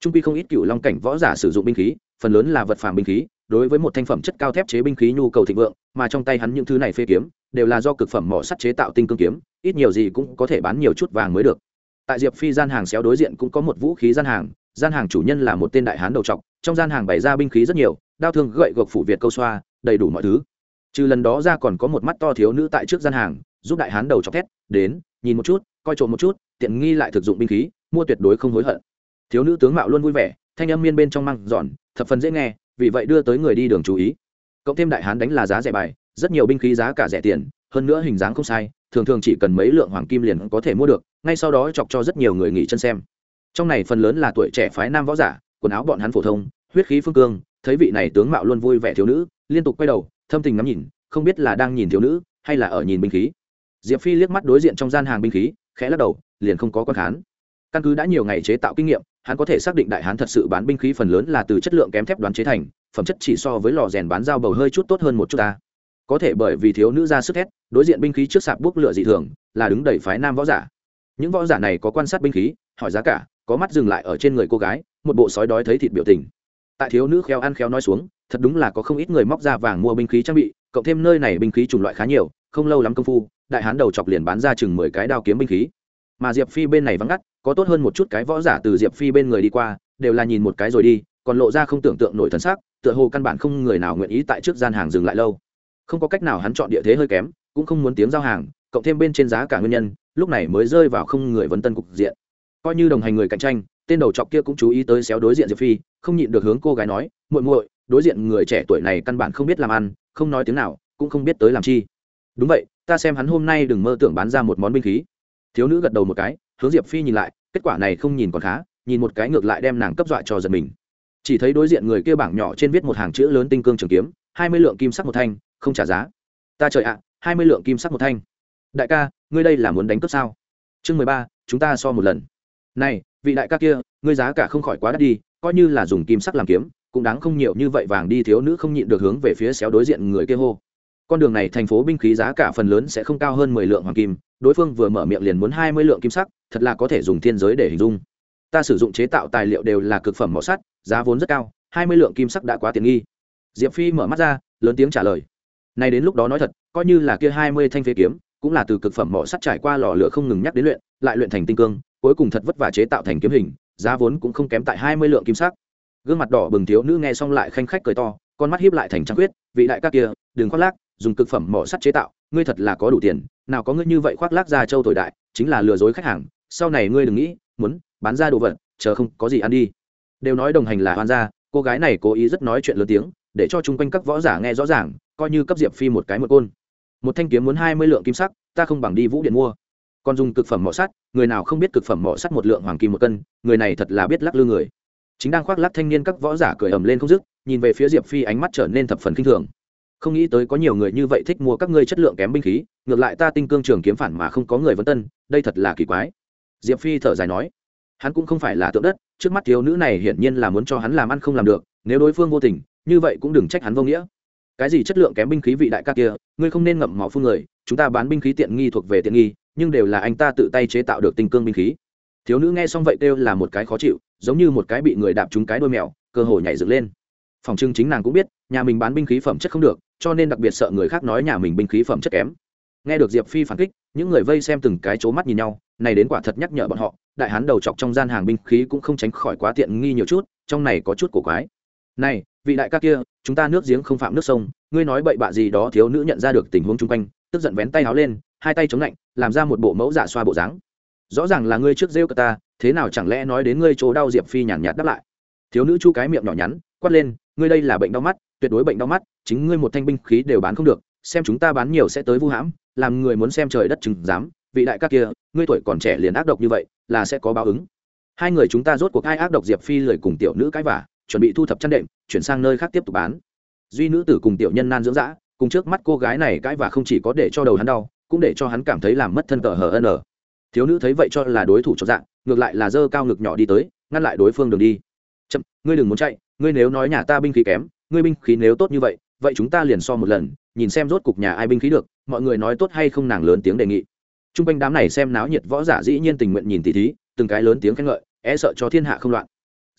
S1: Trung quy không ít cựu long cảnh võ giả sử dụng binh khí, phần lớn là vật phàm binh khí, đối với một thanh phẩm chất cao thép chế binh khí nhu cầu thịnh vượng, mà trong tay hắn những thứ này phế kiếm đều là do cực phẩm mỏ sắt chế tạo tinh cương kiếm, ít nhiều gì cũng có thể bán nhiều chút vàng mới được. Tại diệp phi gian hàng xéo đối diện cũng có một vũ khí gian hàng gian hàng chủ nhân là một tên đại hán đầu trọc, trong gian hàng bày ra binh khí rất nhiều, đao thương gậy gộc phủ việt câu xoa, đầy đủ mọi thứ. Trừ lần đó ra còn có một mắt to thiếu nữ tại trước gian hàng, giúp đại hán đầu chọc thét, đến, nhìn một chút, coi trộm một chút tiện nghi lại thực dụng binh khí, mua tuyệt đối không hối hận. Thiếu nữ tướng mạo luôn vui vẻ, thanh âm miên bên trong măng giòn, thập phần dễ nghe, vì vậy đưa tới người đi đường chú ý. Cộng thêm đại hán đánh là giá rẻ bài, rất nhiều binh khí giá cả rẻ tiền, hơn nữa hình dáng không sai, thường thường chỉ cần mấy lượng hoàng kim liền có thể mua được, ngay sau đó chọc cho rất nhiều người nghỉ chân xem. Trong này phần lớn là tuổi trẻ phái nam võ giả, quần áo bọn hắn phổ thông, huyết khí phương cương, thấy vị này tướng mạo luôn vui vẻ thiếu nữ, liên tục quay đầu, thâm tình ngắm nhìn, không biết là đang nhìn thiếu nữ, hay là ở nhìn binh khí diệp phi liếc mắt đối diện trong gian hàng binh khí, khẽ lắc đầu, liền không có quan khán. Căn cứ đã nhiều ngày chế tạo kinh nghiệm, hắn có thể xác định đại hán thật sự bán binh khí phần lớn là từ chất lượng kém thép đoán chế thành, phẩm chất chỉ so với lò rèn bán dao bầu hơi chút tốt hơn một chút ta. Có thể bởi vì thiếu nữ ra sức thét đối diện binh khí trước sạp bốc lửa dị thường, là đứng đẩy phái nam võ giả. Những võ giả này có quan sát binh khí, hỏi giá cả, có mắt dừng lại ở trên người cô gái, một bộ sói đói thấy thịt biểu tình. Tại thiếu nữ khéo ăn khéo nói xuống, thật đúng là có không ít người móc ra vàng mua binh khí trang bị, cộng thêm nơi này binh khí chủng loại khá nhiều, không lâu lắm công phu đại hán đầu chọc liền bán ra chừng mười cái đao kiếm binh khí. Mà diệp phi bên này vắng ngắt, có tốt hơn một chút cái võ giả từ diệp phi bên người đi qua, đều là nhìn một cái rồi đi, còn lộ ra không tưởng tượng nổi thân xác tựa hồ căn bản không người nào nguyện ý tại trước gian hàng dừng lại lâu. Không có cách nào hắn chọn địa thế hơi kém, cũng không muốn tiếng giao hàng, cộng thêm bên trên giá cả nguyên nhân, lúc này mới rơi vào không người vấn tân cục diện. Coi như đồng hành người cạnh tranh, tên đầu chọc kia cũng chú ý tới xéo đối diện diệp phi, không nhịn được hướng cô gái nói, muội muội, đối diện người trẻ tuổi này căn bản không biết làm ăn, không nói tiếng nào, cũng không biết tới làm chi. Đúng vậy ta xem hắn hôm nay đừng mơ tưởng bán ra một món binh khí. Thiếu nữ gật đầu một cái, hướng diệp phi nhìn lại, kết quả này không nhìn còn khá, nhìn một cái ngược lại đem nàng cấp dọa cho giật mình. Chỉ thấy đối diện người kia bảng nhỏ trên viết một hàng chữ lớn tinh cương trường kiếm, hai mươi lượng kim sắc một thanh, không trả giá. Ta trời ạ, hai mươi lượng kim sắc một thanh. Đại ca, ngươi đây là muốn đánh cướp sao? Chương mười ba, chúng ta so một lần. Này, vị đại ca kia, ngươi giá cả không khỏi quá đắt đi, coi như là dùng kim sắc làm kiếm, cũng đáng không nhiều như vậy vàng đi, thiếu nữ không nhịn được hướng về phía xéo đối diện người kia hô con đường này thành phố binh khí giá cả phần lớn sẽ không cao hơn mười lượng hoàng kim, đối phương vừa mở miệng liền muốn hai mươi lượng kim sắc, thật là có thể dùng thiên giới để hình dung. Ta sử dụng chế tạo tài liệu đều là cực phẩm mỏ sắt, giá vốn rất cao, hai mươi lượng kim sắc đã quá tiện nghi. Diệp phi mở mắt ra, lớn tiếng trả lời. Này đến lúc đó nói thật, coi như là kia hai mươi thanh phế kiếm, cũng là từ cực phẩm mỏ sắt trải qua lò lửa không ngừng nhắc đến luyện, lại luyện thành tinh cương, cuối cùng thật vất vả chế tạo thành kiếm hình, giá vốn cũng không kém tại hai mươi lượng kim sắc. Gương mặt đỏ bừng thiếu nữ nghe xong lại khanh khách cười to, con mắt hiếp lại thành trăng huyết vị đại ca kia, đừng khoác lác dùng cực phẩm mỏ sắt chế tạo, ngươi thật là có đủ tiền, nào có ngươi như vậy khoác lác ra châu thổi đại, chính là lừa dối khách hàng, sau này ngươi đừng nghĩ, muốn bán ra đồ vật, chờ không có gì ăn đi. Đều nói đồng hành là hoan gia, cô gái này cố ý rất nói chuyện lớn tiếng, để cho chung quanh các võ giả nghe rõ ràng, coi như cấp diệp phi một cái một côn. Một thanh kiếm muốn hai mươi lượng kim sắc, ta không bằng đi vũ điện mua. Còn dùng cực phẩm mỏ sắt, người nào không biết cực phẩm mỏ sắt một lượng hoàng kim một cân, người này thật là biết lắc lư người. Chính đang khoác lắc thanh niên các võ giả cười ầm lên không dứt, nhìn về phía diệp phi ánh mắt trở nên thập phần k i n h thường không nghĩ tới có nhiều người như vậy thích mua các ngươi chất lượng kém binh khí, ngược lại ta tinh cương trường kiếm phản mà không có người vấn tân, đây thật là kỳ quái. Diệp phi thở dài nói. Hắn cũng không phải là tượng đất, trước mắt thiếu nữ này hiển nhiên là muốn cho hắn làm ăn không làm được, nếu đối phương vô tình, như vậy cũng đừng trách hắn vô nghĩa. Cái gì chất lượng kém binh khí vị đại ca kia, ngươi không nên ngậm máu phương người, chúng ta bán binh khí tiện nghi thuộc về tiện nghi, nhưng đều là anh ta tự tay chế tạo được tinh cương binh khí. Thiếu nữ nghe xong vậy kêu là một cái khó chịu, giống như một cái bị người đạp trúng cái đôi mèo, cơ hội nhảy dựng lên phòng trưng chính nàng cũng biết, nhà mình bán binh khí phẩm chất không được, cho nên đặc biệt sợ người khác nói nhà mình binh khí phẩm chất kém. Nghe được diệp phi phản kích, những người vây xem từng cái c mắt nhìn nhau, này đến quả thật nhắc nhở bọn họ, đại hán đầu chọc trong gian hàng binh khí cũng không tránh khỏi quá tiện nghi nhiều chút, trong này có chút cổ quái. Này, vị đại ca kia, chúng ta nước giếng không phạm nước sông, ngươi nói bậy bạ gì đó thiếu nữ nhận ra được tình huống chung quanh, tức giận vén tay áo lên, hai tay chống lạnh, làm ra một bộ mẫu giả xoa bộ dáng. Rõ ràng là ngươi trước rêu cờ ta, thế nào chẳng lẽ nói đến ngươi chỗ đau diệp phi nhàn nhạt đáp lại. Thiếu nữ chu cái miệng nhỏ nhắn, quát lên ngươi đây là bệnh đau mắt, tuyệt đối bệnh đau mắt, chính ngươi một thanh binh khí đều bán không được, xem chúng ta bán nhiều sẽ tới vu hãm, làm người muốn xem trời đất chừng dám, vị đại ca kia, ngươi tuổi còn trẻ liền ác độc như vậy, là sẽ có báo ứng. Hai người chúng ta rốt cuộc ai ác độc diệp phi lười cùng tiểu nữ cãi vả, chuẩn bị thu thập chăn đệm, chuyển sang nơi khác tiếp tục bán. Duy nữ tử cùng tiểu nhân nan dưỡng dã, cùng trước mắt cô gái này cãi vả không chỉ có để cho đầu hắn đau, cũng để cho hắn cảm thấy làm mất thân cờ hờ ân thiếu nữ thấy vậy cho là đối thủ cho dạng, ngược lại là dơ cao ngực nhỏ đi tới, ngăn lại đối phương đường đi. Chậm, ngươi đừng muốn chạy ngươi nếu nói nhà ta binh khí kém, ngươi binh khí nếu tốt như vậy vậy chúng ta liền so một lần, nhìn xem rốt cục nhà ai binh khí được, mọi người nói tốt hay không nàng lớn tiếng đề nghị. T r u n g quanh đám này xem náo nhiệt võ giả dĩ nhiên tình nguyện nhìn tỷ thí, từng cái lớn tiếng khen ngợi e sợ cho thiên hạ không loạn.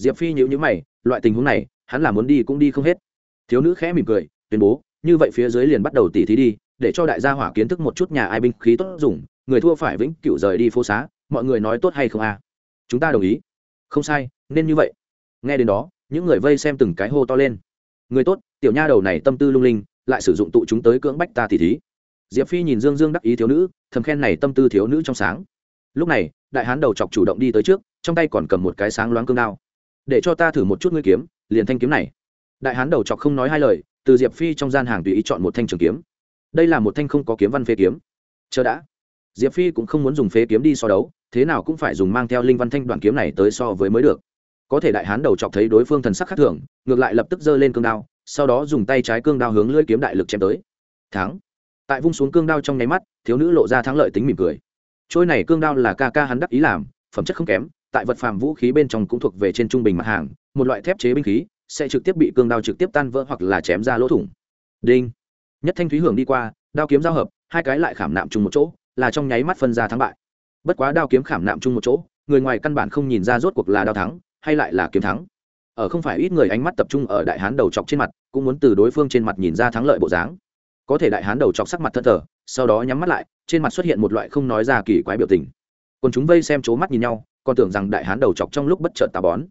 S1: Diệp phi nhữ nhữ mày, loại tình huống này, hắn là muốn đi cũng đi không hết. Thiếu nữ khẽ mỉm cười, tuyên bố, như vậy phía dưới liền bắt đầu tỷ thí đi, để cho đại gia hỏa kiến thức một chút nhà ai binh khí tốt dùng, người thua phải vĩnh cựu rời đi phố xá, mọi người nói tốt hay không à chúng ta đồng ý. Không sai, nên như vậy. Nghe đến đó những người vây xem từng cái hô to lên. Người tốt, tiểu nha đầu này tâm tư lung linh, lại sử dụng tụ chúng tới cưỡng bách ta thì thí. Diệp phi nhìn dương dương đắc ý thiếu nữ, thầm khen này tâm tư thiếu nữ trong sáng. Lúc này, đại hán đầu chọc chủ động đi tới trước, trong tay còn cầm một cái sáng loáng cương đao. Để cho ta thử một chút ngươi kiếm, liền thanh kiếm này. Đại hán đầu chọc không nói hai lời, từ diệp phi trong gian hàng tùy ý chọn một thanh trường kiếm. Đây là một thanh không có kiếm văn phế kiếm. Chờ đã. Diệp phi cũng không muốn dùng phế kiếm đi so đấu, thế nào cũng phải dùng mang theo linh văn thanh đoạn kiếm này tới so với mới được có thể đại hán đầu chọc thấy đối phương thần sắc khác thường, ngược lại lập tức giơ lên cương đao, sau đó dùng tay trái cương đao hướng lưỡi kiếm đại lực chém tới. Thắng. Tại vung xuống cương đao trong nháy mắt, thiếu nữ lộ ra thắng lợi tính mỉm cười. Trôi này cương đao là ca ca hắn đắc ý làm, phẩm chất không kém, tại vật phàm vũ khí bên trong cũng thuộc về trên trung bình mặt hàng, một loại thép chế binh khí, sẽ trực tiếp bị cương đao trực tiếp tan vỡ hoặc là chém ra lỗ thủng. Đinh. Nhất thanh thúy hưởng đi qua, đao kiếm giao hợp, hai cái lại khảm nạm chung một chỗ, là trong nháy mắt phân ra thắng bại. Bất quá đao kiếm khảm nạm chung một chỗ, người ngoài căn bản không nhìn ra rốt cuộc là đao thắng hay lại là kiếm thắng? Ở không phải ít người ánh mắt tập trung ở đại hán đầu chọc trên mặt, cũng muốn từ đối phương trên mặt nhìn ra thắng lợi bộ dáng. Có thể đại hán đầu chọc sắc mặt thân thờ, sau đó nhắm mắt lại, trên mặt xuất hiện một loại không nói ra kỳ quái biểu tình. Còn chúng vây xem c mắt nhìn nhau, còn tưởng rằng đại hán đầu chọc trong lúc bất chợt tà bón.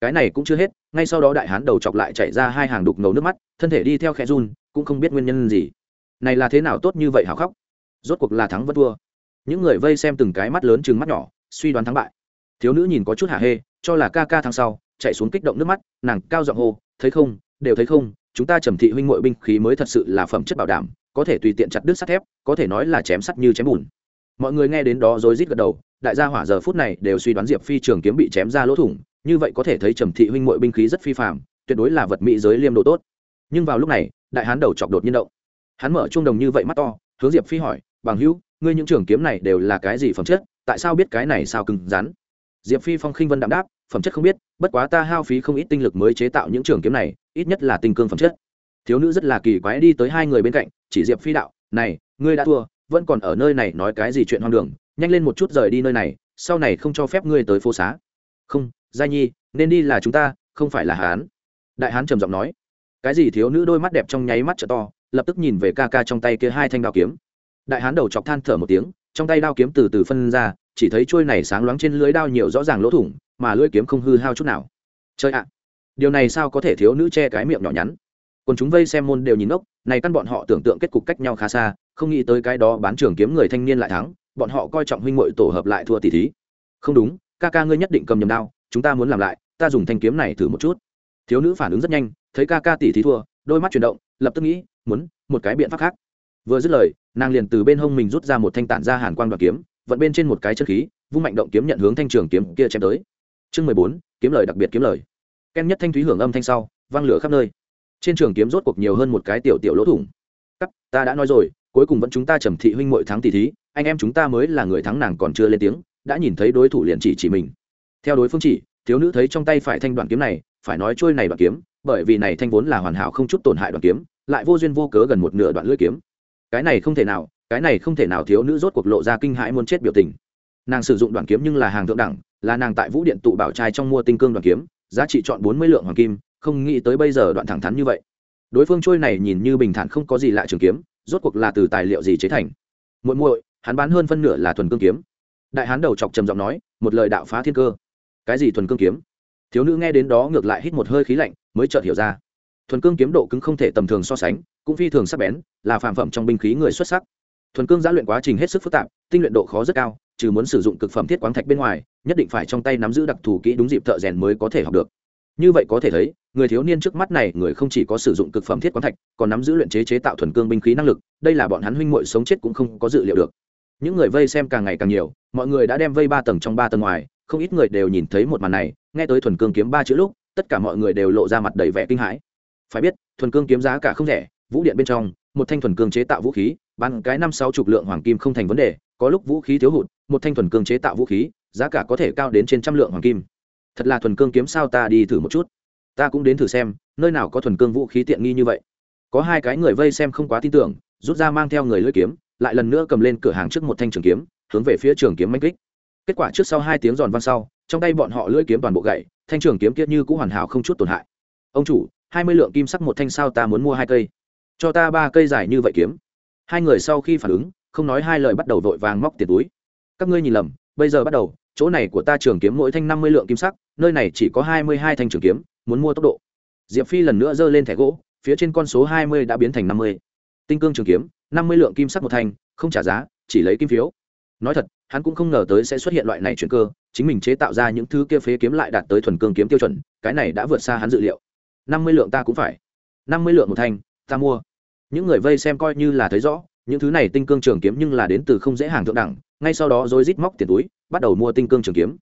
S1: Cái này cũng chưa hết, ngay sau đó đại hán đầu chọc lại chạy ra hai hàng đục ngầu nước mắt, thân thể đi theo khe run, cũng không biết nguyên nhân gì. Này là thế nào tốt như vậy hào khóc? Rốt cuộc là thắng vẫn thua. Những người vây xem từng cái mắt lớn chừng mắt nhỏ, suy đoán thắng bại. Thiếu nữ nhìn có chút hạ hê cho là ca ca tháng sau, chạy xuống kích động nước mắt, nàng cao giọng hô, thấy không, đều thấy không, chúng ta trầm thị huynh mội binh khí mới thật sự là phẩm chất bảo đảm, có thể tùy tiện chặt đứt sắt thép, có thể nói là chém sắt như chém bùn. Mọi người nghe đến đó rối rít gật đầu, đại gia hỏa giờ phút này đều suy đoán diệp phi trường kiếm bị chém ra lỗ thủng, như vậy có thể thấy trầm thị huynh mội binh khí rất phi phạm tuyệt đối là vật mỹ giới liêm độ tốt. Nhưng vào lúc này, đại hán đầu chọc đột nhiên động. Hắn mở chuông đồng như vậy mắt to, hướng diệp phi hỏi, bằng hữu, ngươi những trường kiếm này đều là cái gì phẩm chất? Tại sao biết cái này sao cứng rắn? Diệp phi phong khinh vân đạm đáp, phẩm chất không biết, bất quá ta hao phí không ít tinh lực mới chế tạo những trường kiếm này, ít nhất là tinh cương phẩm chất. Thiếu nữ rất là kỳ quái đi tới hai người bên cạnh, chỉ diệp phi đạo, này, ngươi đã thua, vẫn còn ở nơi này nói cái gì chuyện hoang đường, nhanh lên một chút rời đi nơi này, sau này không cho phép ngươi tới phố xá. Không, gia nhi, nên đi là chúng ta, không phải là hán. Đại hán trầm giọng nói. Cái gì thiếu nữ đôi mắt đẹp trong nháy mắt trợ to, lập tức nhìn về ca ca trong tay kia hai thanh đao kiếm. Đại hán đầu chọc than thở một tiếng, trong tay đao kiếm từ từ phân ra chỉ thấy trôi này sáng loáng trên lưới đao nhiều rõ ràng lỗ thủng, mà lưỡi kiếm không hư hao chút nào. Chơi ạ, điều này sao có thể thiếu nữ che cái miệng nhỏ nhắn? Còn chúng vây xem môn đều nhìn ốc này căn bọn họ tưởng tượng kết cục cách nhau khá xa, không nghĩ tới cái đó bán trường kiếm người thanh niên lại thắng, bọn họ coi trọng huynh muội tổ hợp lại thua tỷ thí. Không đúng, ca ca ngươi nhất định cầm nhầm đao, chúng ta muốn làm lại, ta dùng thanh kiếm này thử một chút. Thiếu nữ phản ứng rất nhanh, thấy ca ca tỷ thí thua, đôi mắt chuyển động, lập tức nghĩ, muốn, một cái biện pháp khác. Vừa dứt lời, nàng liền từ bên hông mình rút ra một thanh tản ra hàn quang đoạt kiếm vận bên trên một cái chân khí, vung mạnh động kiếm nhận hướng thanh trường kiếm kia chém tới. Chương mười bốn, kiếm lời đặc biệt kiếm lời. Ken nhất thanh thúy hưởng âm thanh sau, vang lửa khắp nơi. Trên trường kiếm rốt cuộc nhiều hơn một cái tiểu tiểu lỗ thủng. Cắt, ta đã nói rồi, cuối cùng vẫn chúng ta trầm thị huynh mội thắng tỷ thí, anh em chúng ta mới là người thắng nàng còn chưa lên tiếng, đã nhìn thấy đối thủ liền chỉ chỉ mình. Theo đối phương chỉ, thiếu nữ thấy trong tay phải thanh đoạn kiếm này, phải nói trôi này đoạn kiếm, bởi vì này thanh vốn là hoàn hảo không chút tổn hại đoạn kiếm, lại vô duyên vô cớ gần một nửa đoạn lưỡi kiếm. Cái này không thể nào cái này không thể nào thiếu nữ rốt cuộc lộ ra kinh hãi muốn chết biểu tình. Nàng sử dụng đoạn kiếm nhưng là hàng thượng đẳng, là nàng tại vũ điện tụ bảo trai trong mua tinh cương đoạn kiếm, giá trị chọn bốn mươi lượng hoàng kim, không nghĩ tới bây giờ đoạn thẳng thắn như vậy. Đối phương trôi này nhìn như bình thản không có gì lạ trường kiếm, rốt cuộc là từ tài liệu gì chế thành? Muội muội, hắn bán hơn phân nửa là thuần cương kiếm. Đại hán đầu chọc trầm giọng nói, một lời đạo phá thiên cơ. Cái gì thuần cương kiếm? Thiếu nữ nghe đến đó ngược lại hít một hơi khí lạnh, mới chợt hiểu ra. Thuần cương kiếm độ cứng không thể tầm thường so sánh, cũng phi thường sắc bén, là phàm phẩm trong binh khí người xuất sắc thuần cương giã luyện quá trình hết sức phức tạp, tinh luyện độ khó rất cao, trừ muốn sử dụng cực phẩm thiết quáng thạch bên ngoài, nhất định phải trong tay nắm giữ đặc thù kỹ đúng dịp thợ rèn mới có thể học được. Như vậy có thể thấy, người thiếu niên trước mắt này, người không chỉ có sử dụng cực phẩm thiết quán thạch, còn nắm giữ luyện chế chế tạo thuần cương binh khí năng lực, đây là bọn hắn huynh muội sống chết cũng không có dự liệu được. Những người vây xem càng ngày càng nhiều, mọi người đã đem vây ba tầng trong ba tầng ngoài, không ít người đều nhìn thấy một màn này, nghe tới thuần cương kiếm ba chữ lúc, tất cả mọi người đều lộ ra mặt đầy vẻ kinh hãi. Phải biết, thuần cương kiếm giá cả không rẻ, vũ điện bên trong, một thanh thuần cương chế tạo vũ khí bán cái năm sáu chục lượng hoàng kim không thành vấn đề, có lúc vũ khí thiếu hụt, một thanh thuần cương chế tạo vũ khí, giá cả có thể cao đến trên trăm lượng hoàng kim. Thật là thuần cương kiếm sao ta đi thử một chút. Ta cũng đến thử xem, nơi nào có thuần cương vũ khí tiện nghi như vậy. Có hai cái người vây xem không quá tin tưởng, rút ra mang theo người lưỡi kiếm, lại lần nữa cầm lên cửa hàng trước một thanh trường kiếm, hướng về phía trường kiếm manh kích. Kết quả trước sau hai tiếng giòn vang sau, trong tay bọn họ lưỡi kiếm toàn bộ gậy thanh trường kiếm kia như cũng hoàn hảo không chút tổn hại. Ông chủ, hai mươi lượng kim sắc một thanh sao ta muốn mua hai cây? Cho ta ba cây dài như vậy kiếm hai người sau khi phản ứng, không nói hai lời bắt đầu vội vàng móc tiền túi. Các ngươi nhìn lầm, bây giờ bắt đầu, chỗ này của ta trường kiếm mỗi thanh năm mươi lượng kim sắc, nơi này chỉ có hai mươi hai thanh trường kiếm, muốn mua tốc độ. Diệp phi lần nữa giơ lên thẻ gỗ, phía trên con số hai mươi đã biến thành năm mươi. Tinh cương trường kiếm, năm mươi lượng kim sắc một thanh, không trả giá, chỉ lấy kim phiếu. Nói thật, hắn cũng không ngờ tới sẽ xuất hiện loại này chuyện cơ, chính mình chế tạo ra những thứ kia phế kiếm lại đạt tới thuần cương kiếm tiêu chuẩn, cái này đã vượt xa hắn dự liệu. năm mươi lượng ta cũng phải. năm mươi lượng một thanh, ta mua những người vây xem coi như là thấy rõ, những thứ này tinh cương trường kiếm nhưng là đến từ không dễ hàng thượng đẳng, ngay sau đó rồi rít móc tiền túi, bắt đầu mua tinh cương trường kiếm.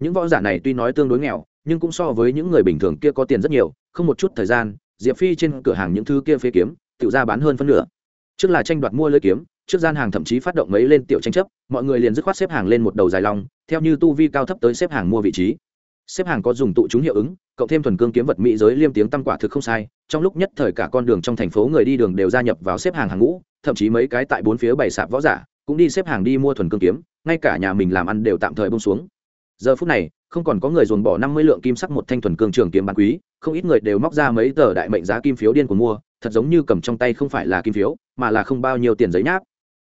S1: Những võ giả này tuy nói tương đối nghèo, nhưng cũng so với những người bình thường kia có tiền rất nhiều, không một chút thời gian, diệp phi trên cửa hàng những thứ kia phế kiếm tự ra bán hơn phân nửa. Trước là tranh đoạt mua lưỡi kiếm, trước gian hàng thậm chí phát động mấy lên tiểu tranh chấp, mọi người liền dứt khoát xếp hàng lên một đầu dài long, theo như tu vi cao thấp tới xếp hàng mua vị trí. Xếp hàng có dùng tụ chúng hiệu ứng cộng thêm thuần cương kiếm vật mỹ giới liêm tiếng tăng quả thực không sai, trong lúc nhất thời cả con đường trong thành phố người đi đường đều gia nhập vào xếp hàng hàng ngũ, thậm chí mấy cái tại bốn phía bày sạp võ giả cũng đi xếp hàng đi mua thuần cương kiếm, ngay cả nhà mình làm ăn đều tạm thời bông xuống. Giờ phút này, không còn có người dồn bỏ năm mươi lượng kim sắc một thanh thuần cương trường kiếm bán quý, không ít người đều móc ra mấy tờ đại mệnh giá kim phiếu điên của mua, thật giống như cầm trong tay không phải là kim phiếu, mà là không bao nhiêu tiền giấy nháp.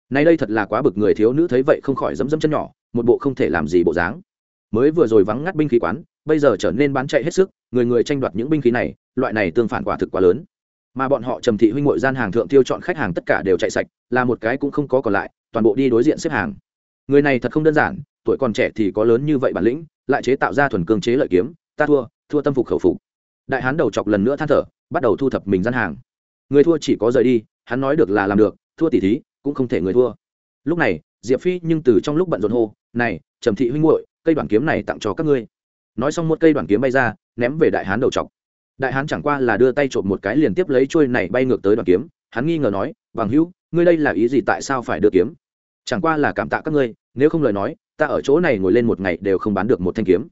S1: Nay đây thật là quá bực người thiếu nữ thấy vậy không khỏi dấm dấm chân nhỏ, một bộ không thể làm gì bộ dáng. Mới vừa rồi vắng ngắt binh khí quán bây giờ trở nên bán chạy hết sức, người người tranh đoạt những binh khí này, loại này tương phản quả thực quá lớn. Mà bọn họ trầm thị huynh ngội gian hàng thượng tiêu chọn khách hàng tất cả đều chạy sạch, là một cái cũng không có còn lại, toàn bộ đi đối diện xếp hàng. Người này thật không đơn giản, tuổi còn trẻ thì có lớn như vậy bản lĩnh, lại chế tạo ra thuần cương chế lợi kiếm, ta thua thua tâm phục khẩu phục. Đại hán đầu chọc lần nữa than thở, bắt đầu thu thập mình gian hàng. Người thua chỉ có rời đi, hắn nói được là làm được, thua tỷ thí, cũng không thể người thua. Lúc này, diệp phi nhưng từ trong lúc bận rộn hô, này, trầm thị huynh muội, cây đoàn kiếm này tặng cho các ngươi nói xong một cây đoàn kiếm bay ra, ném về đại hán đầu chọc. Đại hán chẳng qua là đưa tay trộm một cái liền tiếp lấy trôi này bay ngược tới đoàn kiếm. Hắn nghi ngờ nói, bằng hữu, ngươi đây là ý gì tại sao phải đưa kiếm? Chẳng qua là cảm tạ các ngươi, nếu không lời nói, ta ở chỗ này ngồi lên một ngày đều không bán được một thanh kiếm.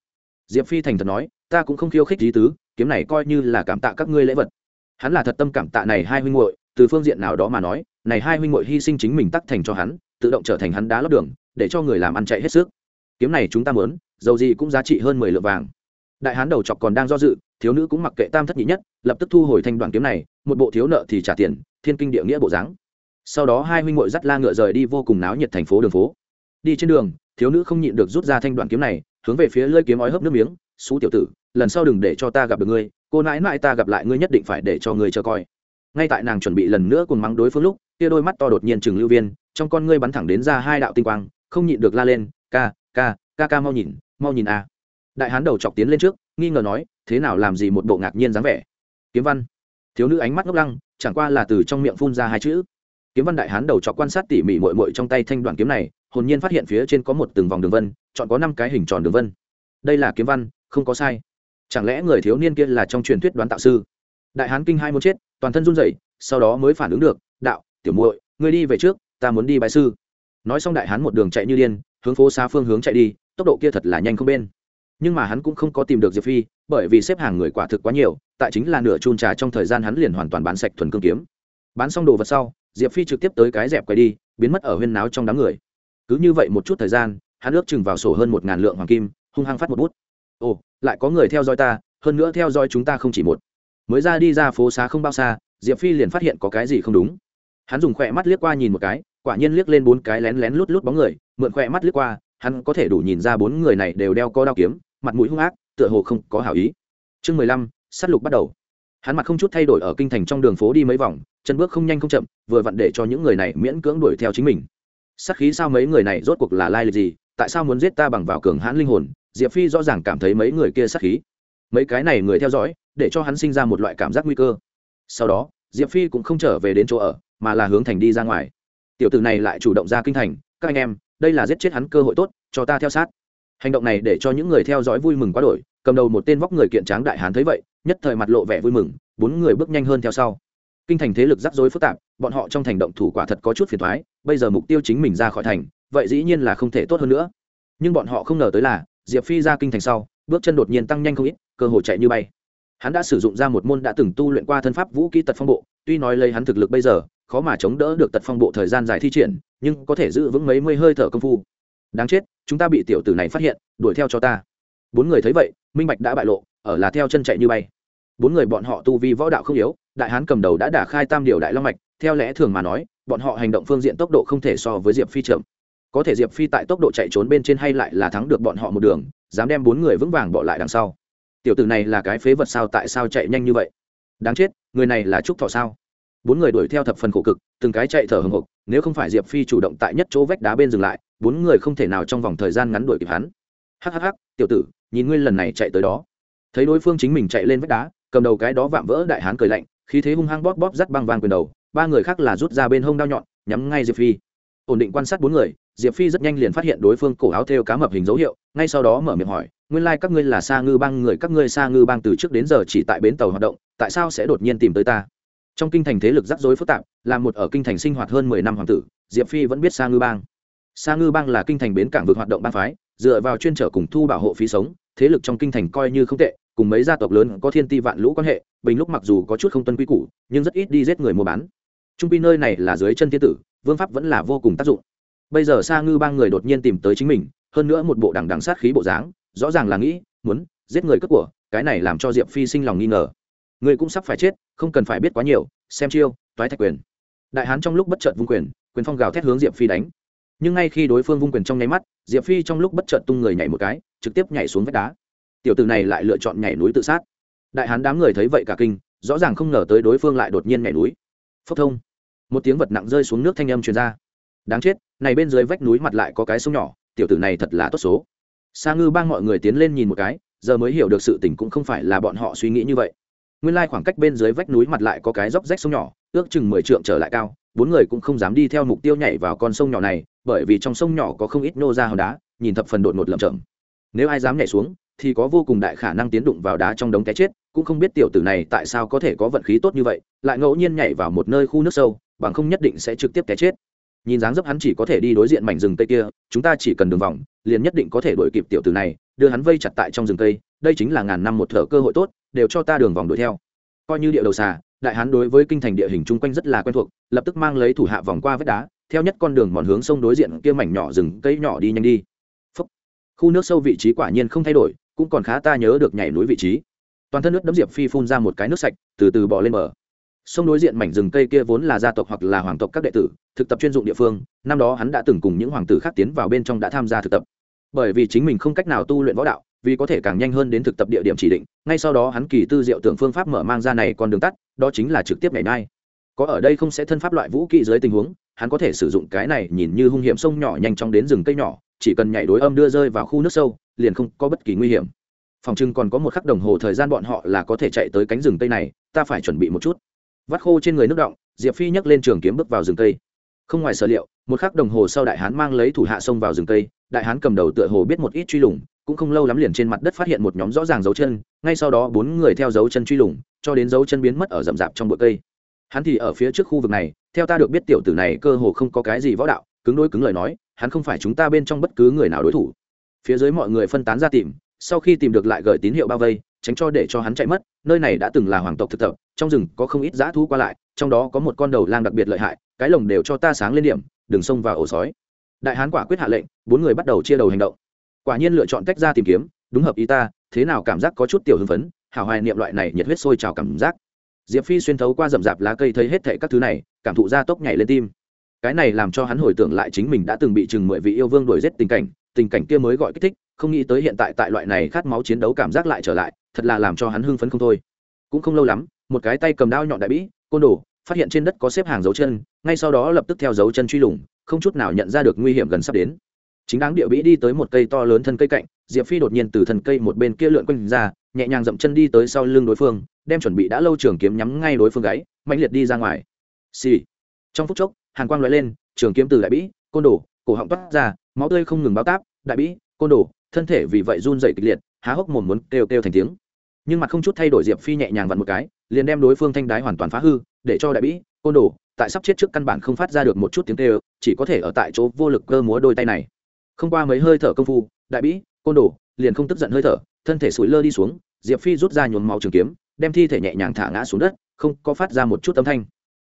S1: Diệp phi thành thật nói, ta cũng không khiêu khích lý tứ, kiếm này coi như là cảm tạ các ngươi lễ vật. Hắn là thật tâm cảm tạ này hai huynh muội, từ phương diện nào đó mà nói, này hai huynh muội hy sinh chính mình tắc thành cho hắn, tự động trở thành hắn đá lót đường, để cho người làm ăn chạy hết sức. Kiếm này chúng ta muốn dầu gì cũng giá trị hơn mười lượng vàng. Đại hán đầu chọc còn đang do dự, thiếu nữ cũng mặc kệ tam thất nhị nhất, lập tức thu hồi thanh đoàn kiếm này, một bộ thiếu nợ thì trả tiền, thiên kinh địa nghĩa bộ dáng. Sau đó hai huynh muội dắt la ngựa rời đi vô cùng náo nhiệt thành phố đường phố. Đi trên đường, thiếu nữ không nhịn được rút ra thanh đoạn kiếm này, hướng về phía lơi kiếm ói hớp nước miếng xú tiểu tử, lần sau đừng để cho ta gặp được ngươi, cô nãi nãi ta gặp lại ngươi nhất định phải để cho ngươi chờ coi. Ngay tại nàng chuẩn bị lần nữa cùng mắng đối phương lúc, kia đôi mắt to đột nhiên chừng lưu viên, trong con ngươi bắn thẳng đến ra hai đạo tinh quang, không nhịn được la lên, ca ca ca ca mau nhìn mau nhìn a. Đại hán đầu chọc tiến lên trước, nghi ngờ nói, thế nào làm gì một bộ ngạc nhiên dáng vẻ? Kiếm văn. Thiếu nữ ánh mắt ngốc lăng, chẳng qua là từ trong miệng phun ra hai chữ. Kiếm văn đại hán đầu chọc quan sát tỉ mỉ mội mội trong tay thanh đoàn kiếm này, hồn nhiên phát hiện phía trên có một từng vòng đường vân, chọn có năm cái hình tròn đường vân. Đây là kiếm văn, không có sai. Chẳng lẽ người thiếu niên kia là trong truyền thuyết đoán tạo sư? Đại hán kinh hai muốn chết, toàn thân run rẩy, sau đó mới phản ứng được, đạo, tiểu muội, ngươi đi về trước, ta muốn đi bãi sư. Nói xong đại hán một đường chạy như điên, hướng phố xa phương hướng chạy đi tốc độ kia thật là nhanh không bên. Nhưng mà hắn cũng không có tìm được diệp phi, bởi vì xếp hàng người quả thực quá nhiều, tại chính là nửa chun trà trong thời gian hắn liền hoàn toàn bán sạch thuần cương kiếm. Bán xong đồ vật sau, diệp phi trực tiếp tới cái dẹp quay đi, biến mất ở huyên náo trong đám người. Cứ như vậy một chút thời gian, hắn ước chừng vào sổ hơn một ngàn lượng hoàng kim, hung hăng phát một bút. Ồ, lại có người theo dõi ta, hơn nữa theo dõi chúng ta không chỉ một. Mới ra đi ra phố xá không bao xa, diệp phi liền phát hiện có cái gì không đúng. Hắn dùng khỏe mắt liếc qua nhìn một cái, quả nhiên liếc lên bốn cái lén lén lút lút bóng người, mượn khỏe mắt liếc qua hắn có thể đủ nhìn ra bốn người này đều đeo có đao kiếm, mặt mũi hung ác, tựa hồ không có hảo ý. Chương mười lăm s á t lục bắt đầu. Hắn mặt không chút thay đổi ở kinh thành trong đường phố đi mấy vòng, chân bước không nhanh không chậm, vừa vặn để cho những người này miễn cưỡng đuổi theo chính mình. Sắc khí sao mấy người này rốt cuộc là lai lịch gì, tại sao muốn giết ta bằng vào cường hãn linh hồn? Diệp phi rõ ràng cảm thấy mấy người kia sắc khí. Mấy cái này người theo dõi, để cho hắn sinh ra một loại cảm giác nguy cơ. Sau đó, diệp phi cũng không trở về đến chỗ ở, mà là hướng thành đi ra ngoài. Tiểu tử này lại chủ động ra kinh thành, các anh em đây là giết chết hắn cơ hội tốt, cho ta theo sát. Hành động này để cho những người theo dõi vui mừng quá đổi, cầm đầu một tên vóc người kiện tráng đại hán thấy vậy, nhất thời mặt lộ vẻ vui mừng, bốn người bước nhanh hơn theo sau. Kinh thành thế lực rắc rối phức tạp, bọn họ trong thành động thủ quả thật có chút phiền thoái bây giờ mục tiêu chính mình ra khỏi thành, vậy dĩ nhiên là không thể tốt hơn nữa. Nhưng bọn họ không ngờ tới là, diệp phi ra kinh thành sau, bước chân đột nhiên tăng nhanh không ít, cơ hội chạy như bay hắn đã sử dụng ra một môn đã từng tu luyện qua thân pháp vũ kỹ tật phong bộ, tuy nói lấy hắn thực lực bây giờ, khó mà chống đỡ được tật phong bộ thời gian dài thi triển, nhưng có thể giữ vững mấy mươi hơi thở công phu. Đáng chết, chúng ta bị tiểu tử này phát hiện, đuổi theo cho ta. Bốn người thấy vậy, minh bạch đã bại lộ, ở là theo chân chạy như bay. Bốn người bọn họ tu vi võ đạo không yếu, đại hán cầm đầu đã đả khai tam điều đại long mạch, theo lẽ thường mà nói, bọn họ hành động phương diện tốc độ không thể so với diệp phi chậm. Có thể diệp phi tại tốc độ chạy trốn bên trên hay lại là thắng được bọn họ một đường, dám đem bốn người vững vàng bỏ lại đằng sau tiểu tử này là cái phế vật sao, tại sao chạy nhanh như vậy? Đáng chết, người này là trúc thọ sao? Bốn người đuổi theo thập phần khổ cực, từng cái chạy thở hồng hộc nếu không phải diệp phi chủ động tại nhất chỗ vách đá bên dừng lại, bốn người không thể nào trong vòng thời gian ngắn đuổi kịp hắn. Hhh tiểu tử, nhìn ngươi lần này chạy tới đó. Thấy đối phương chính mình chạy lên vách đá, cầm đầu cái đó vạm vỡ đại hán cười lạnh, khí thế hung hăng bóp bóp rắt băng vàng quyền đầu, ba người khác là rút ra bên hông đao nhọn, nhắm ngay diệp phi. Ổn định quan sát bốn người diệp phi rất nhanh liền phát hiện đối phương cổ áo thêu cá mập hình dấu hiệu, ngay sau đó mở miệng hỏi, nguyên lai、like、các ngươi là sa ngư bang, người các ngươi sa ngư bang từ trước đến giờ chỉ tại bến tàu hoạt động, tại sao sẽ đột nhiên tìm tới ta? Trong kinh thành thế lực rắc rối phức tạp, là một ở kinh thành sinh hoạt hơn mười năm hoàng tử, diệp phi vẫn biết sa ngư bang. Sa ngư bang là kinh thành bến cảng vực hoạt động bang phái, dựa vào chuyên trở cùng thu bảo hộ phí sống, thế lực trong kinh thành coi như không tệ, cùng mấy gia tộc lớn có thiên ti vạn lũ quan hệ, bình lúc mặc dù có chút không tuân quy củ, nhưng rất ít đi giết người mua bán. Trung pi nơi này là dưới chân thiên tử, vương pháp vẫn là vô cùng tác dụng bây giờ sa ngư bang người đột nhiên tìm tới chính mình, hơn nữa một bộ đằng đằng sát khí bộ dáng, rõ ràng là nghĩ, muốn giết người cướp của, cái này làm cho diệp phi sinh lòng nghi ngờ. Người cũng sắp phải chết, không cần phải biết quá nhiều, xem chiêu, toái thạch quyền. Đại hán trong lúc bất chợt vung quyền quyền phong gào thét hướng diệp phi đánh. Nhưng ngay khi đối phương vung quyền trong nháy mắt, diệp phi trong lúc bất chợt tung người nhảy một cái, trực tiếp nhảy xuống vách đá. Tiểu tử này lại lựa chọn nhảy núi tự sát. Đại hán đám người thấy vậy cả kinh, rõ ràng không ngờ tới đối phương lại đột nhiên nhảy núi. Phốc thông. Một tiếng vật nặng rơi xuống nước thanh âm truyền ra đáng chết, này bên dưới vách núi mặt lại có cái sông nhỏ, tiểu tử này thật là tốt số. Sa ngư bang mọi người tiến lên nhìn một cái, giờ mới hiểu được sự tình cũng không phải là bọn họ suy nghĩ như vậy. Nguyên lai khoảng cách bên dưới vách núi mặt lại có cái dốc rách sông nhỏ, ước chừng mười trượng trở lại cao, bốn người cũng không dám đi theo mục tiêu nhảy vào con sông nhỏ này, bởi vì trong sông nhỏ có không ít nô ra hòn đá, nhìn thập phần đột ngột lầm chậm nếu ai dám nhảy xuống, thì có vô cùng đại khả năng tiến đụng vào đá trong đống cái chết, cũng không biết tiểu tử này tại sao có thể có vận khí tốt như vậy, lại ngẫu nhiên nhảy vào một nơi khu nước sâu, bằng không nhất định sẽ trực tiếp cái chết nhìn dáng dấp hắn chỉ có thể đi đối diện mảnh rừng tây kia, chúng ta chỉ cần đường vòng, liền nhất định có thể đuổi kịp tiểu tử này, đưa hắn vây chặt tại trong rừng tây đây chính là ngàn năm một thở cơ hội tốt, đều cho ta đường vòng đuổi theo. Coi như địa đầu xà, đại hán đối với kinh thành địa hình chung quanh rất là quen thuộc, lập tức mang lấy thủ hạ vòng qua vách đá, theo nhất con đường mòn hướng sông đối diện kia mảnh nhỏ rừng cây nhỏ đi nhanh đi. Phúc. khu nước sâu vị trí quả nhiên không thay đổi, cũng còn khá ta nhớ được nhảy núi vị trí. Toàn thân nước đấm diệp phi phun ra một cái nước sạch, từ từ bỏ lên bờ sông đối diện mảnh rừng cây kia vốn là gia tộc hoặc là hoàng tộc các đệ tử, thực tập chuyên dụng địa phương, năm đó hắn đã từng cùng những hoàng tử khác tiến vào bên trong đã tham gia thực tập. Bởi vì chính mình không cách nào tu luyện võ đạo, vì có thể càng nhanh hơn đến thực tập địa điểm chỉ định, ngay sau đó hắn kỳ tư diệu tưởng phương pháp mở mang ra này còn đường tắt, đó chính là trực tiếp nhảy nai có ở đây không sẽ thân pháp loại vũ kỹ dưới tình huống, hắn có thể sử dụng cái này nhìn như hung hiểm sông nhỏ nhanh chóng đến rừng cây nhỏ, chỉ cần nhảy đối âm đưa rơi vào khu nước sâu, liền không có bất kỳ nguy hiểm. Phòng trưng còn có một khắc đồng hồ thời gian bọn họ là có thể chạy tới cánh rừng tây này, ta phải chuẩn bị một chút vắt khô trên người nước động, diệp phi nhấc lên trường kiếm bước vào rừng tây không ngoài sở liệu, một khắc đồng hồ sau đại hán mang lấy thủ hạ sông vào rừng tây đại hán cầm đầu tựa hồ biết một ít truy lùng, cũng không lâu lắm liền trên mặt đất phát hiện một nhóm rõ ràng dấu chân, ngay sau đó bốn người theo dấu chân truy lùng, cho đến dấu chân biến mất ở rậm rạp trong bụi cây. Hắn thì ở phía trước khu vực này, theo ta được biết tiểu tử này cơ hồ không có cái gì võ đạo, cứng đôi cứng lời nói, hắn không phải chúng ta bên trong bất cứ người nào đối thủ. Phía dưới mọi người phân tán ra tìm, sau khi tìm được lại gửi tín hiệu bao vây tránh cho để cho hắn chạy mất, nơi này đã từng là hoàng tộc thực tập, trong rừng có không ít dã thú qua lại, trong đó có một con đầu lang đặc biệt lợi hại, cái lồng đều cho ta sáng lên điểm, đừng xông vào ổ sói. Đại hán quả quyết hạ lệnh, bốn người bắt đầu chia đầu hành động. Quả nhiên lựa chọn cách ra tìm kiếm, đúng hợp ý ta, thế nào cảm giác có chút tiểu hưng phấn hào hoài niệm loại này nhiệt huyết sôi trào cảm giác. Diệp phi xuyên thấu qua rậm rạp lá cây thấy hết thệ các thứ này, cảm thụ ra tốc nhảy lên tim. Cái này làm cho hắn hồi tưởng lại chính mình đã từng bị chừng mười vị yêu vương đuổi giết tình cảnh tình cảnh kia mới gọi kích thích không nghĩ tới hiện tại tại loại này khát máu chiến đấu cảm giác lại trở lại, thật là làm cho hắn hưng phấn không thôi. Cũng không lâu lắm, một cái tay cầm đao nhọn đại bĩ, côn đồ, phát hiện trên đất có xếp hàng dấu chân, ngay sau đó lập tức theo dấu chân truy lùng, không chút nào nhận ra được nguy hiểm gần sắp đến. Chính đáng địa bĩ đi tới một cây to lớn thân cây cạnh, diệp phi đột nhiên từ thân cây một bên kia lượn quanh ra, nhẹ nhàng dậm chân đi tới sau lưng đối phương, đem chuẩn bị đã lâu trường kiếm nhắm ngay đối phương gáy mạnh liệt đi ra ngoài. Xì、sì. trong phút chốc hàn quang l lên, trường kiếm từ đại bĩ, côn đồ, cổ họng toát ra, máu tươi không ngừng báo táp, đại bĩ, côn đồ thân thể vì vậy run dậy kịch liệt, há hốc mồm muốn kêu kêu thành tiếng. Nhưng mặt không chút thay đổi diệp phi nhẹ nhàng vặn một cái, liền đem đối phương thanh đái hoàn toàn phá hư, để cho đại bĩ, côn đồ, tại sắp chết trước căn bản không phát ra được một chút tiếng kêu, chỉ có thể ở tại chỗ vô lực cơ múa đôi tay này. Không qua mấy hơi thở công phu, đại bĩ, côn đồ, liền không tức giận hơi thở, thân thể sủi lơ đi xuống, diệp phi rút ra nhuốm máu trường kiếm, đem thi thể nhẹ nhàng thả ngã xuống đất, không có phát ra một chút âm thanh.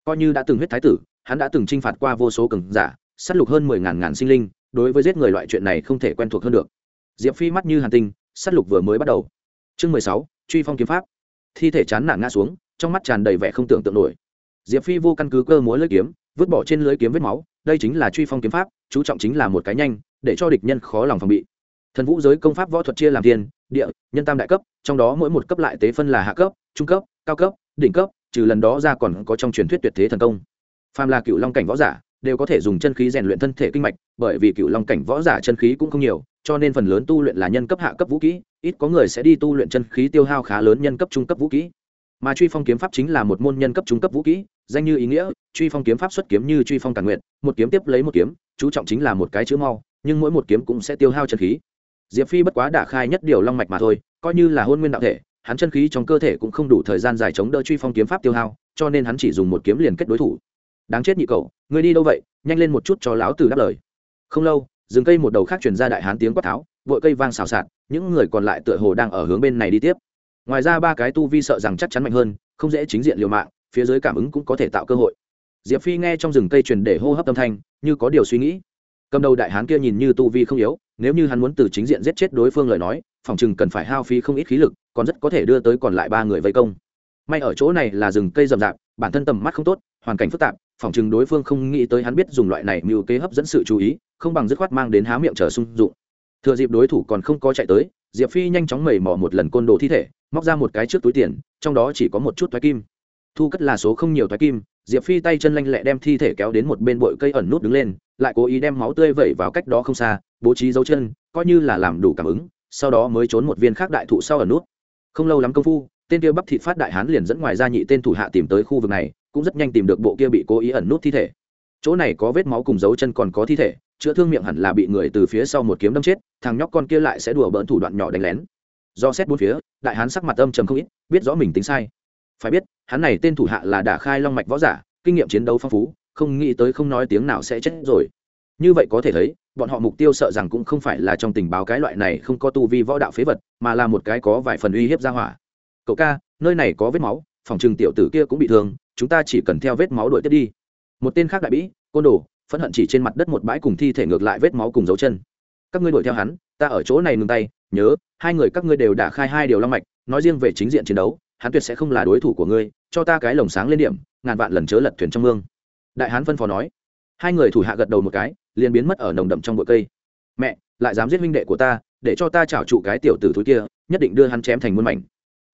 S1: Coi như đã từng huyết thái tử, hắn đã từng chinh phạt qua vô số cường giả, sát lục hơn mười ngàn ngàn sinh linh, đối với giết người loại chuyện này không thể quen thuộc hơn được diệp phi mắt như hàn tinh s á t lục vừa mới bắt đầu. Chương mười sáu, truy phong kiếm pháp. Thi thể chán nản ngã xuống, trong mắt tràn đầy vẻ không tưởng tượng nổi. Diệp phi vô căn cứ cơ múa lưỡi kiếm, vứt bỏ trên lưới kiếm vết máu, đây chính là truy phong kiếm pháp, chú trọng chính là một cái nhanh, để cho địch nhân khó lòng phòng bị. Thần vũ giới công pháp võ thuật chia làm thiên, địa, nhân tam đại cấp, trong đó mỗi một cấp lại tế phân là hạ cấp, trung cấp, cao cấp, đỉnh cấp, trừ lần đó ra còn có trong truyền thuyết tuyệt thế thần công. Phàm là cựu long cảnh võ giả, đều có thể dùng chân khí rèn luyện thân thể kinh mạch, bởi vì cựu long cảnh võ giả chân khí cũng không nhiều cho nên phần lớn tu luyện là nhân cấp hạ cấp vũ kỹ, ít có người sẽ đi tu luyện chân khí tiêu hao khá lớn nhân cấp trung cấp vũ kỹ. Mà truy phong kiếm pháp chính là một môn nhân cấp trung cấp vũ kỹ, danh như ý nghĩa, truy phong kiếm pháp xuất kiếm như truy phong tàn nguyện một kiếm tiếp lấy một kiếm, chú trọng chính là một cái chữ mau, nhưng mỗi một kiếm cũng sẽ tiêu hao chân khí. Diệp phi bất quá đả khai nhất điều long mạch mà thôi, coi như là hôn nguyên đạo thể, hắn chân khí trong cơ thể cũng không đủ thời gian dài chống đỡ truy phong kiếm pháp tiêu hao, cho nên hắn chỉ dùng một kiếm liền kết đối thủ. Đáng chết nhị cậu, ngươi đi đâu vậy? Nhanh lên một chút cho lão tử đáp lời. Không lâu rừng cây một đầu khác truyền ra đại hán tiếng quát tháo, vội cây vang xào xạc, những người còn lại tựa hồ đang ở hướng bên này đi tiếp. Ngoài ra ba cái tu vi sợ rằng chắc chắn mạnh hơn, không dễ chính diện liều mạng, phía dưới cảm ứng cũng có thể tạo cơ hội. Diệp phi nghe trong rừng cây truyền để hô hấp âm thanh, như có điều suy nghĩ. Cầm đầu đại hán kia nhìn như tu vi không yếu, nếu như hắn muốn từ chính diện giết chết đối phương lời nói, phòng chừng cần phải hao phí không ít khí lực, còn rất có thể đưa tới còn lại ba người vây công. May ở chỗ này là rừng cây rậm rạp, bản thân tầm mắt không tốt, hoàn cảnh phức tạp, phòng chừng đối phương không nghĩ tới hắn biết dùng loại này mưu kế hấp dẫn sự chú ý không bằng dứt khoát mang đến há miệng chờ sung dụng. Thừa dịp đối thủ còn không có chạy tới, diệp phi nhanh chóng mẩy mò một lần côn đồ thi thể, móc ra một cái trước túi tiền, trong đó chỉ có một chút thoái kim. Thu cất là số không nhiều thoái kim, diệp phi tay chân lanh lẹ đem thi thể kéo đến một bên bụi cây ẩn nút đứng lên, lại cố ý đem máu tươi vẩy vào cách đó không xa, bố trí dấu chân, coi như là làm đủ cảm ứng, sau đó mới trốn một viên khác đại thụ sau ẩn nút. Không lâu lắm công phu, tên kia bắp thịt phát đại hán liền dẫn ngoài ra nhị tên thủ hạ tìm tới khu vực này, cũng rất nhanh tìm được bộ kia bị cố ý ẩn nút thi thể. Chỗ này có vết máu cùng dấu chân còn có thi thể chữa thương miệng hẳn là bị người từ phía sau một kiếm đâm chết, thằng nhóc con kia lại sẽ đùa bỡn thủ đoạn nhỏ đánh lén. Do xét bốn phía, đại hán sắc mặt âm trầm không ít, biết rõ mình tính sai. Phải biết, hắn này tên thủ hạ là đả khai long mạch võ giả, kinh nghiệm chiến đấu phong phú, không nghĩ tới không nói tiếng nào sẽ chết rồi. Như vậy có thể thấy, bọn họ mục tiêu sợ rằng cũng không phải là trong tình báo cái loại này không có tu vi võ đạo phế vật, mà là một cái có vài phần uy hiếp ra hỏa. Cậu ca, nơi này có vết máu, phòng trừng tiểu tử kia cũng bị thương, chúng ta chỉ cần theo vết máu đuổi tiếp đi. Một tên khác đại bĩ, côn đồ phẫn hận chỉ trên mặt đất một bãi cùng thi thể ngược lại vết máu cùng dấu chân. Các ngươi đuổi theo hắn, ta ở chỗ này ngừng tay, nhớ, hai người các ngươi đều đã khai hai điều long mạch, nói riêng về chính diện chiến đấu, hắn tuyệt sẽ không là đối thủ của ngươi, cho ta cái lồng sáng lên điểm, ngàn vạn lần chớ lật thuyền trong mương. Đại hán phân phó nói. Hai người thủ hạ gật đầu một cái, liền biến mất ở nồng đậm trong bụi cây. Mẹ, lại dám giết huynh đệ của ta, để cho ta chảo trụ cái tiểu tử thúi kia, nhất định đưa hắn chém thành muôn mảnh.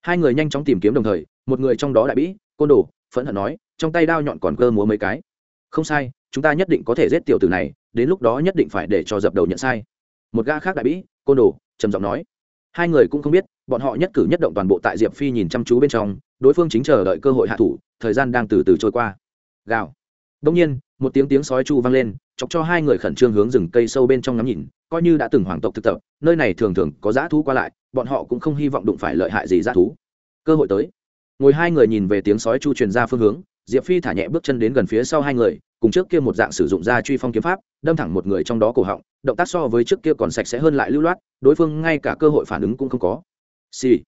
S1: Hai người nhanh chóng tìm kiếm đồng thời, một người trong đó đại bĩ, côn đồ, phẫn hận nói, trong tay đao nhọn còn cơ múa mấy cái không sai, chúng ta nhất định có thể giết tiểu tử này, đến lúc đó nhất định phải để cho dập đầu nhận sai. Một gã khác đại bĩ, côn đồ, trầm giọng nói. Hai người cũng không biết, bọn họ nhất cử nhất động toàn bộ tại diệp phi nhìn chăm chú bên trong, đối phương chính chờ đợi cơ hội hạ thủ, thời gian đang từ từ trôi qua. Gào. Đông nhiên, một tiếng tiếng sói chu vang lên, chọc cho hai người khẩn trương hướng rừng cây sâu bên trong ngắm nhìn, coi như đã từng hoàng tộc thực tập, nơi này thường thường có dã thú qua lại, bọn họ cũng không hy vọng đụng phải lợi hại gì dã thú. Cơ hội tới. Ngồi hai người nhìn về tiếng sói chu truyền ra phương hướng diệp phi thả nhẹ bước chân đến gần phía sau hai người, cùng trước kia một dạng sử dụng ra truy phong kiếm pháp, đâm thẳng một người trong đó cổ họng, động tác so với trước kia còn sạch sẽ hơn lại lưu loát, đối phương ngay cả cơ hội phản ứng cũng không có. Xì、sì.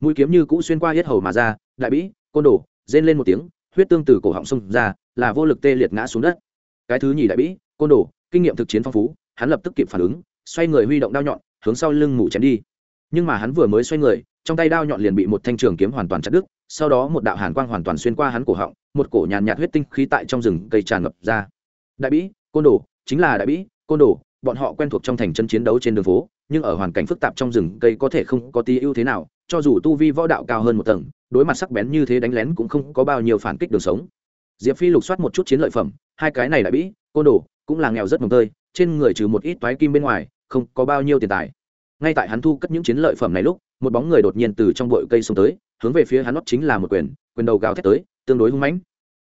S1: mũi kiếm như cũ xuyên qua hết hầu mà ra, đại bĩ, côn đồ, rên lên một tiếng, huyết tương từ cổ họng xông ra, là vô lực tê liệt ngã xuống đất. Cái thứ nhì đại bĩ, côn đồ, kinh nghiệm thực chiến phong phú, hắn lập tức kịp phản ứng, xoay người huy động đao nhọn, hướng sau lưng mủ chém đi. Nhưng mà hắn vừa mới xoay người, trong tay đao nhọn liền bị một thanh trường kiếm hoàn toàn chặt đứt, sau đó một đạo hàn quang hoàn toàn xuyên qua hắn cổ họng một cổ nhàn nhạt huyết tinh khí tại trong rừng cây tràn ngập ra. Đại bĩ, côn đồ, chính là đại bĩ, côn đồ, bọn họ quen thuộc trong thành chân chiến đấu trên đường phố, nhưng ở hoàn cảnh phức tạp trong rừng cây có thể không có tí ưu thế nào, cho dù tu vi võ đạo cao hơn một tầng, đối mặt sắc bén như thế đánh lén cũng không có bao nhiêu phản kích đường sống. Diệp phi lục soát một chút chiến lợi phẩm, hai cái này đại bĩ, côn đồ, cũng là nghèo rất mồng tơi, trên người trừ một ít toái kim bên ngoài, không có bao nhiêu tiền tài. Ngay tại hắn thu cất những chiến lợi phẩm này lúc, một bóng người đột nhiên từ trong bụi cây xông tới, hướng về phía hắn nót chính là một quyền quyền đầu gào thét tới tương đối hung mãnh.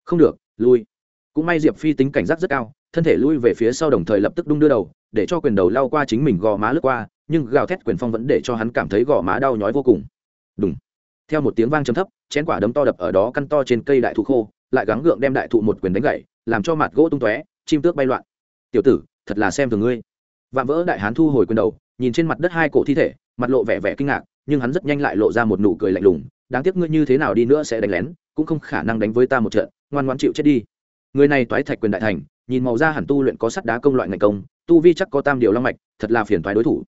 S1: Không được, lui. Cũng may diệp phi tính cảnh giác rất cao, thân thể lui về phía sau đồng thời lập tức đung đưa đầu, để cho quyền đầu lao qua chính mình gò má lướt qua, nhưng gào thét quyền phong vẫn để cho hắn cảm thấy gò má đau nhói vô cùng. Đúng theo một tiếng vang trầm thấp, chén quả đấm to đập ở đó căn to trên cây đại thụ khô, lại gắng gượng đem đại thụ một quyền đánh gậy làm cho mặt gỗ tung tóe, chim tước bay loạn. Tiểu tử, thật là xem thường ngươi. Vạm vỡ đại hán thu hồi quyền đầu, nhìn trên mặt đất hai cổ thi thể, mặt lộ vẻ vẻ kinh ngạc, nhưng hắn rất nhanh lại lộ ra một nụ cười lạnh lùng, đáng tiếc ngươi như thế nào đi nữa sẽ đánh lén cũng không khả năng đánh với ta một trận, ngoan ngoan chịu chết đi. Người này toái thạch quyền đại thành, nhìn màu da hẳn tu luyện có sắt đá công loại ngành công, tu vi chắc có tam điều long mạch, thật là phiền toái đối thủ.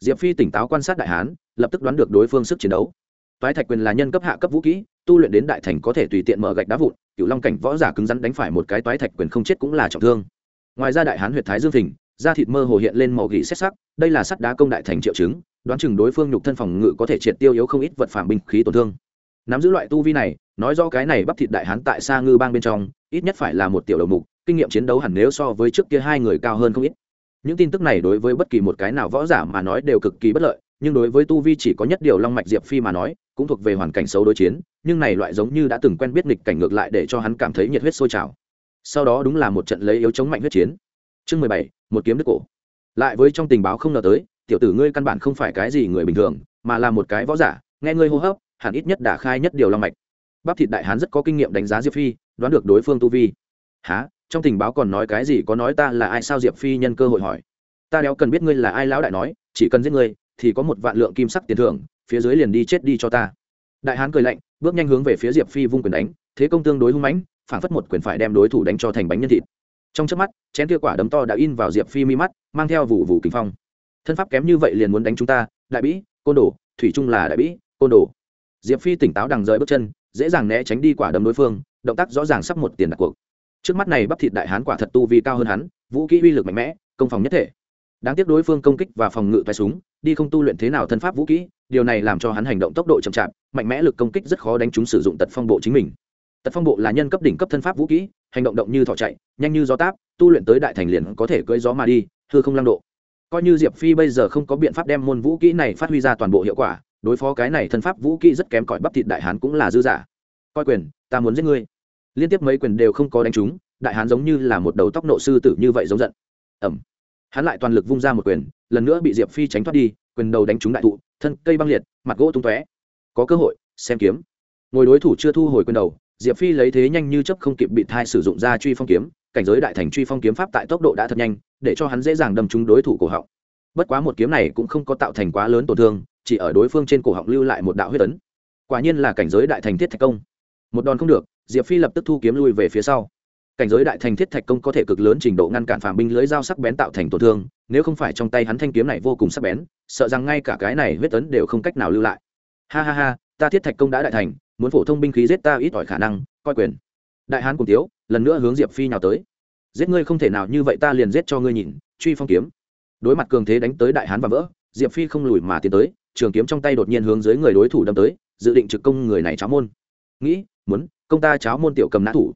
S1: Diệp phi tỉnh táo quan sát đại hán, lập tức đoán được đối phương sức chiến đấu. Toái thạch quyền là nhân cấp hạ cấp vũ kỹ, tu luyện đến đại thành có thể tùy tiện mở gạch đá vụn cựu long cảnh võ giả cứng rắn đánh phải một cái toái thạch quyền không chết cũng là trọng thương. Ngoài ra đại hán huyệt thái dương thình da thịt mơ hồ hiện lên màu gỉ xét sắc, đây là sắt đá công đại thành triệu chứng, đoán chừng đối phương nhục thân phòng ngự có thể triệt tiêu yếu không ít vật phản binh khí tổn thương. Nắm giữ loại tu vi này nói do cái này bắp thịt đại hán tại xa ngư bang bên trong, ít nhất phải là một tiểu đầu mục, kinh nghiệm chiến đấu hẳn nếu so với trước kia hai người cao hơn không ít. Những tin tức này đối với bất kỳ một cái nào võ giả mà nói đều cực kỳ bất lợi, nhưng đối với tu vi chỉ có nhất điều long mạch diệp phi mà nói, cũng thuộc về hoàn cảnh xấu đối chiến, nhưng này loại giống như đã từng quen biết nghịch cảnh ngược lại để cho hắn cảm thấy nhiệt huyết sôi trào. Sau đó đúng là một trận lấy yếu chống mạnh huyết chiến. Chương mười bảy, một kiếm đứt cổ. Lại với trong tình báo không ngờ tới, tiểu tử ngươi căn bản không phải cái gì người bình thường, mà là một cái võ giả, nghe ngươi hô hấp, hẳn ít nhất đã khai nhất điều long mạch bắp thịt đại hán rất có kinh nghiệm đánh giá diệp phi, đoán được đối phương tu vi. Há trong tình báo còn nói cái gì? Có nói ta là ai sao? Diệp phi nhân cơ hội hỏi. Ta đéo cần biết ngươi là ai, lão đại nói, chỉ cần giết ngươi, thì có một vạn lượng kim sắc tiền thưởng, phía dưới liền đi chết đi cho ta. Đại hán cười lạnh, bước nhanh hướng về phía diệp phi vung quyền đánh, thế công tương đối hung mãnh phản phất một quyền phải đem đối thủ đánh cho thành bánh nhân thịt. Trong trước mắt, chén kia quả đấm to đã in vào diệp phi mi mắt, mang theo vụ vụ kinh phong. Thân pháp kém như vậy liền muốn đánh chúng ta, đại bĩ, côn đồ, thủy trung là đại bĩ, côn đồ. Diệp phi tỉnh táo đằng rời bước chân dễ dàng né tránh đi quả đấm đối phương, động tác rõ ràng sắp một tiền đặt cuộc. Trước mắt này bắp thịt đại hán quả thật tu vi cao hơn hắn, vũ kỹ uy lực mạnh mẽ, công phòng nhất thể. Đáng tiếc đối phương công kích và phòng ngự tay súng, đi không tu luyện thế nào thân pháp vũ kỹ điều này làm cho hắn hành động tốc độ chậm chạp, mạnh mẽ lực công kích rất khó đánh chúng sử dụng tật phong bộ chính mình. Tật phong bộ là nhân cấp đỉnh cấp thân pháp vũ kỹ hành động động như thỏ chạy, nhanh như gió táp, tu luyện tới đại thành liền có thể cưỡi gió mà đi thưa không lăng độ. Coi như diệp phi bây giờ không có biện pháp đem môn vũ kỹ này phát huy ra toàn bộ hiệu quả đối phó cái này thân pháp vũ kỹ rất kém, cỏi bắp thịt đại hán cũng là dư giả. Coi quyền, ta muốn giết ngươi. Liên tiếp mấy quyền đều không có đánh trúng, đại hán giống như là một đầu tóc nộ sư tử như vậy giống giận. Ẩm hắn lại toàn lực vung ra một quyền, lần nữa bị diệp phi tránh thoát đi, quyền đầu đánh trúng đại thụ, thân cây băng liệt, mặt gỗ tung tóe. Có cơ hội, xem kiếm. Ngồi đối thủ chưa thu hồi quyền đầu, diệp phi lấy thế nhanh như chấp không kịp bị thai sử dụng ra truy phong kiếm, cảnh giới đại thành truy phong kiếm pháp tại tốc độ đã thật nhanh, để cho hắn dễ dàng đâm trúng đối thủ cổ họng. Bất quá một kiếm này cũng không có tạo thành quá lớn tổn thương chỉ ở đối phương trên cổ họng lưu lại một đạo huyết tấn. Quả nhiên là cảnh giới đại thành thiết thạch công. Một đòn không được, diệp phi lập tức thu kiếm lui về phía sau. Cảnh giới đại thành thiết thạch công có thể cực lớn trình độ ngăn cản phàm binh lưới dao sắc bén tạo thành tổn thương, nếu không phải trong tay hắn thanh kiếm này vô cùng sắc bén, sợ rằng ngay cả cái này huyết tấn đều không cách nào lưu lại. Ha ha ha, ta thiết thạch công đã đại thành, muốn phổ thông binh khí giết ta ít ỏi khả năng, coi quyền. Đại hán cùng tiếu, lần nữa hướng diệp phi nào tới. Giết ngươi không thể nào như vậy ta liền giết cho ngươi nhìn, truy phong kiếm. Đối mặt cường thế đánh tới đại hán và vỡ, diệp phi không lùi mà tiến tới trường kiếm trong tay đột nhiên hướng dưới người đối thủ đâm tới, dự định trực công người này cháo môn. Nghĩ, muốn, công ta cháo môn tiểu cầm nã thủ.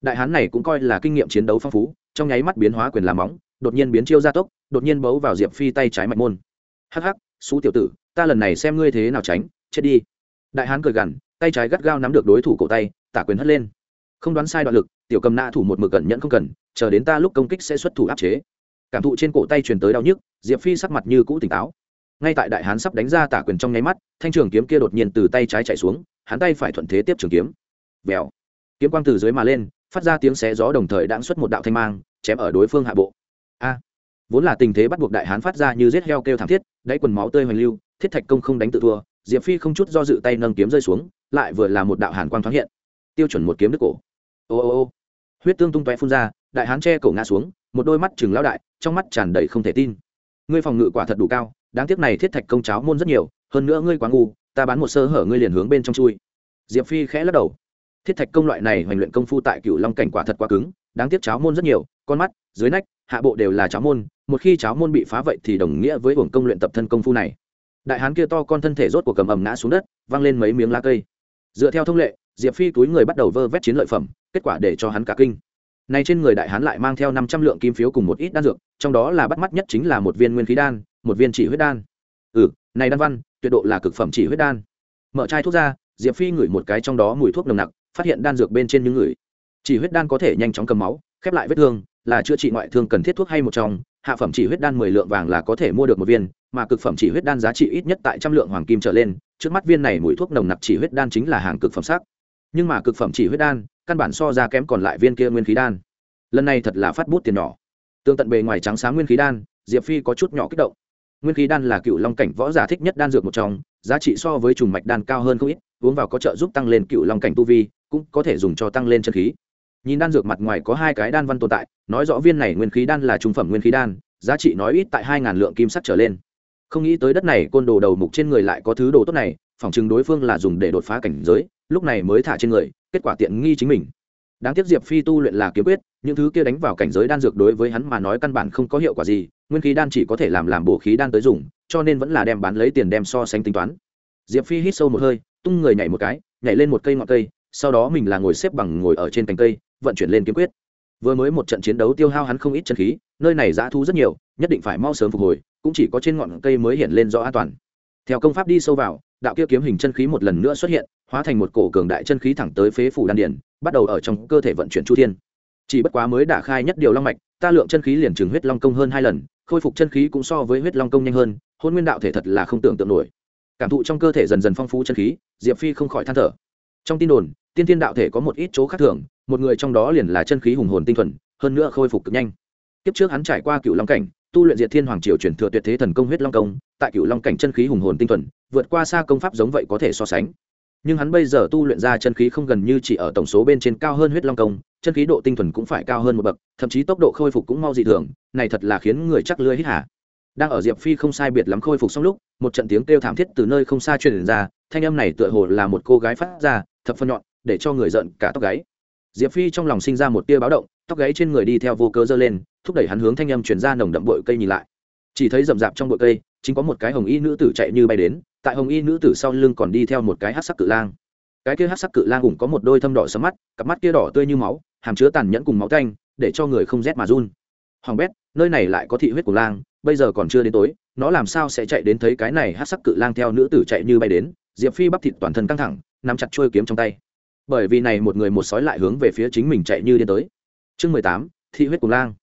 S1: Đại hán này cũng coi là kinh nghiệm chiến đấu phong phú, trong nháy mắt biến hóa quyền làm móng, đột nhiên biến chiêu gia tốc, đột nhiên bấu vào diệp phi tay trái mạch môn. Hắc hắc, xú tiểu tử, ta lần này xem ngươi thế nào tránh, chết đi. Đại hán cười gằn, tay trái gắt gao nắm được đối thủ cổ tay, tả quyền hất lên. Không đoán sai đoạn lực, tiểu cầm nã thủ một mực cẩn nhẫn không cần, chờ đến ta lúc công kích sẽ xuất thủ áp chế. Cảm thụ trên cổ tay truyền tới đau nhức, diệp phi sắc mặt như cũ tỉnh táo ngay tại đại hán sắp đánh ra tả quyền trong nháy mắt, thanh trường kiếm kia đột nhiên từ tay trái chạy xuống, hắn tay phải thuận thế tiếp trường kiếm. Vèo. Kiếm quang từ dưới mà lên, phát ra tiếng xé gió đồng thời đãng xuất một đạo thanh mang, chém ở đối phương hạ bộ. A. Vốn là tình thế bắt buộc đại hán phát ra như giết heo kêu thảm thiết, đáy quần máu tươi hoành lưu, thiết thạch công không đánh tự thua, diệp phi không chút do dự tay nâng kiếm rơi xuống, lại vừa là một đạo hàn quang thoáng hiện. Tiêu chuẩn một kiếm đứt cổ. Ô ô ô. Huyết tương tung tóe phun ra, đại hán che cổ ngã xuống, một đôi mắt chừng lao đại, trong mắt tràn đầy không thể tin. Ngươi phòng ngự quả thật đủ cao đáng tiếc này thiết thạch công cháo môn rất nhiều, hơn nữa ngươi quá ngu, ta bán một sơ hở ngươi liền hướng bên trong chui. Diệp phi khẽ lắc đầu. Thiết thạch công loại này hoành luyện công phu tại cựu long cảnh quả thật quá cứng, đáng tiếc cháo môn rất nhiều, con mắt, dưới nách, hạ bộ đều là cháo môn, một khi cháo môn bị phá vậy thì đồng nghĩa với hưởng công luyện tập thân công phu này. Đại hán kia to con thân thể rốt của cầm ầm ngã xuống đất, văng lên mấy miếng lá cây. Dựa theo thông lệ, diệp phi túi người bắt đầu vơ vét chiến lợi phẩm, kết quả để cho hắn cả kinh. Nay trên người đại hán lại mang theo năm trăm lượng kim phiếu cùng một ít đan dược, trong đó là bắt mắt nhất chính là một viên nguyên khí đan một viên chỉ huyết đan. Ừ này đan văn, tuyệt độ là cực phẩm chỉ huyết đan. Mở chai thuốc ra, diệp phi ngửi một cái trong đó mùi thuốc nồng nặc, phát hiện đan dược bên trên những người. Chỉ huyết đan có thể nhanh chóng cầm máu, khép lại vết thương, là chữa trị ngoại thương cần thiết thuốc hay một trong. Hạ phẩm chỉ huyết đan mười lượng vàng là có thể mua được một viên, mà cực phẩm chỉ huyết đan giá trị ít nhất tại trăm lượng hoàng kim trở lên. Trước mắt viên này mùi thuốc nồng nặc chỉ huyết đan chính là hàng cực phẩm sắc. Nhưng mà cực phẩm chỉ huyết đan, căn bản so ra kém còn lại viên kia nguyên khí đan. Lần này thật là phát bút tiền nhỏ. Tương tận bề ngoài trắng sáng nguyên khí đan, diệp phi có chút nhỏ kích động nguyên khí đan là cựu long cảnh võ giả thích nhất đan dược một trong, giá trị so với trùng mạch đan cao hơn không ít, uống vào có trợ giúp tăng lên cựu long cảnh tu vi, cũng có thể dùng cho tăng lên chân khí. Nhìn đan dược mặt ngoài có hai cái đan văn tồn tại, nói rõ viên này nguyên khí đan là trung phẩm nguyên khí đan, giá trị nói ít tại hai ngàn lượng kim sắt trở lên. Không nghĩ tới đất này côn đồ đầu mục trên người lại có thứ đồ tốt này, phỏng chừng đối phương là dùng để đột phá cảnh giới, lúc này mới thả trên người, kết quả tiện nghi chính mình. Đáng tiếc diệp phi tu luyện là kiếm quyết, những thứ kia đánh vào cảnh giới đan dược đối với hắn mà nói căn bản không có hiệu quả gì nguyên khí đan chỉ có thể làm làm bổ khí đan tới dùng, cho nên vẫn là đem bán lấy tiền đem so sánh tính toán. Diệp phi hít sâu một hơi, tung người nhảy một cái, nhảy lên một cây ngọn cây, sau đó mình là ngồi xếp bằng ngồi ở trên cành cây, vận chuyển lên kiếm quyết. Vừa mới một trận chiến đấu tiêu hao hắn không ít chân khí, nơi này dã thu rất nhiều, nhất định phải mau sớm phục hồi, cũng chỉ có trên ngọn cây mới hiện lên rõ an toàn. Theo công pháp đi sâu vào, đạo kia kiếm hình chân khí một lần nữa xuất hiện, hóa thành một cổ cường đại chân khí thẳng tới phế phủ đan điển bắt đầu ở trong cơ thể vận chuyển chu thiên. Chỉ bất quá mới đả khai nhất điều long mạch, ta lượng chân khí liền trừng huyết long công hơn hai lần khôi phục chân khí cũng so với huyết long công nhanh hơn, hôn nguyên đạo thể thật là không tưởng tượng nổi. Cảm thụ trong cơ thể dần dần phong phú chân khí, diệp phi không khỏi than thở. Trong tin đồn, tiên thiên đạo thể có một ít chỗ khác thường, một người trong đó liền là chân khí hùng hồn tinh thuần, hơn nữa khôi phục cực nhanh. Kiếp trước hắn trải qua cựu long cảnh, tu luyện diệt thiên hoàng triều truyền thừa tuyệt thế thần công huyết long công, tại cựu long cảnh chân khí hùng hồn tinh thuần, vượt qua xa công pháp giống vậy có thể so sánh. Nhưng hắn bây giờ tu luyện ra chân khí không gần như chỉ ở tổng số bên trên cao hơn huyết long công chân khí độ tinh thuần cũng phải cao hơn một bậc, thậm chí tốc độ khôi phục cũng mau dị thường, này thật là khiến người chắc lưới hít hả đang ở diệp phi không sai biệt lắm khôi phục xong lúc, một trận tiếng kêu thảm thiết từ nơi không xa truyền ra, thanh âm này tựa hồ là một cô gái phát ra, thập phân nhọn, để cho người giận cả tóc gáy. Diệp phi trong lòng sinh ra một tia báo động, tóc gáy trên người đi theo vô cơ dơ lên, thúc đẩy hắn hướng thanh âm chuyển ra nồng đậm bụi cây nhìn lại. Chỉ thấy rậm rạp trong bụi cây, chính có một cái hồng y nữ tử chạy như bay đến, tại hồng y nữ tử sau lưng còn đi theo một cái hát sắc cự lang cái kia hát sắc cự lang cũng có một đôi thâm đỏ sấm mắt, cặp mắt kia đỏ tươi như máu, hàm chứa tàn nhẫn cùng máu canh để cho người không rét mà run. Hoàng bét, nơi này lại có thị huyết của lang, bây giờ còn chưa đến tối, nó làm sao sẽ chạy đến thấy cái này hát sắc cự lang theo nữ tử chạy như bay đến? Diệp phi bắp thịt toàn thân căng thẳng, nắm chặt trôi kiếm trong tay. Bởi vì này một người một sói lại hướng về phía chính mình chạy như điên tới. Chương mười tám, thị huyết của lang.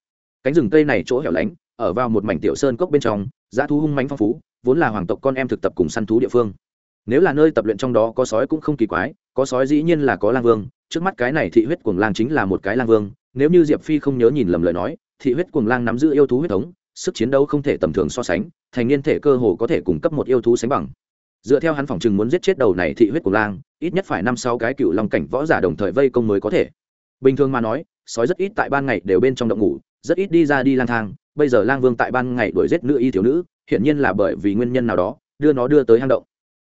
S1: Cánh rừng cây này chỗ hẻo lánh, ở vào một mảnh tiểu sơn cốc bên trong giá thú hung mánh phong phú, vốn là hoàng tộc con em thực tập cùng săn thú địa phương nếu là nơi tập luyện trong đó có sói cũng không kỳ quái, có sói dĩ nhiên là có lang vương, trước mắt cái này thị huyết cuồng lang chính là một cái lang vương, nếu như diệp phi không nhớ nhìn lầm lời nói, thị huyết cuồng lang nắm giữ yêu thú huyết thống, sức chiến đấu không thể tầm thường so sánh, thành niên thể cơ hồ có thể cung cấp một yêu thú sánh bằng. Dựa theo hắn phỏng chừng muốn giết chết đầu này thị huyết cuồng lang, ít nhất phải năm sáu cái cựu long cảnh võ giả đồng thời vây công mới có thể. Bình thường mà nói, sói rất ít tại ban ngày đều bên trong động ngủ, rất ít đi ra đi lang thang, bây giờ lang vương tại ban ngày đuổi giết nữ y thiếu nữ, hiển nhiên là bởi vì nguyên nhân nào đó, đưa nó đưa tới hang động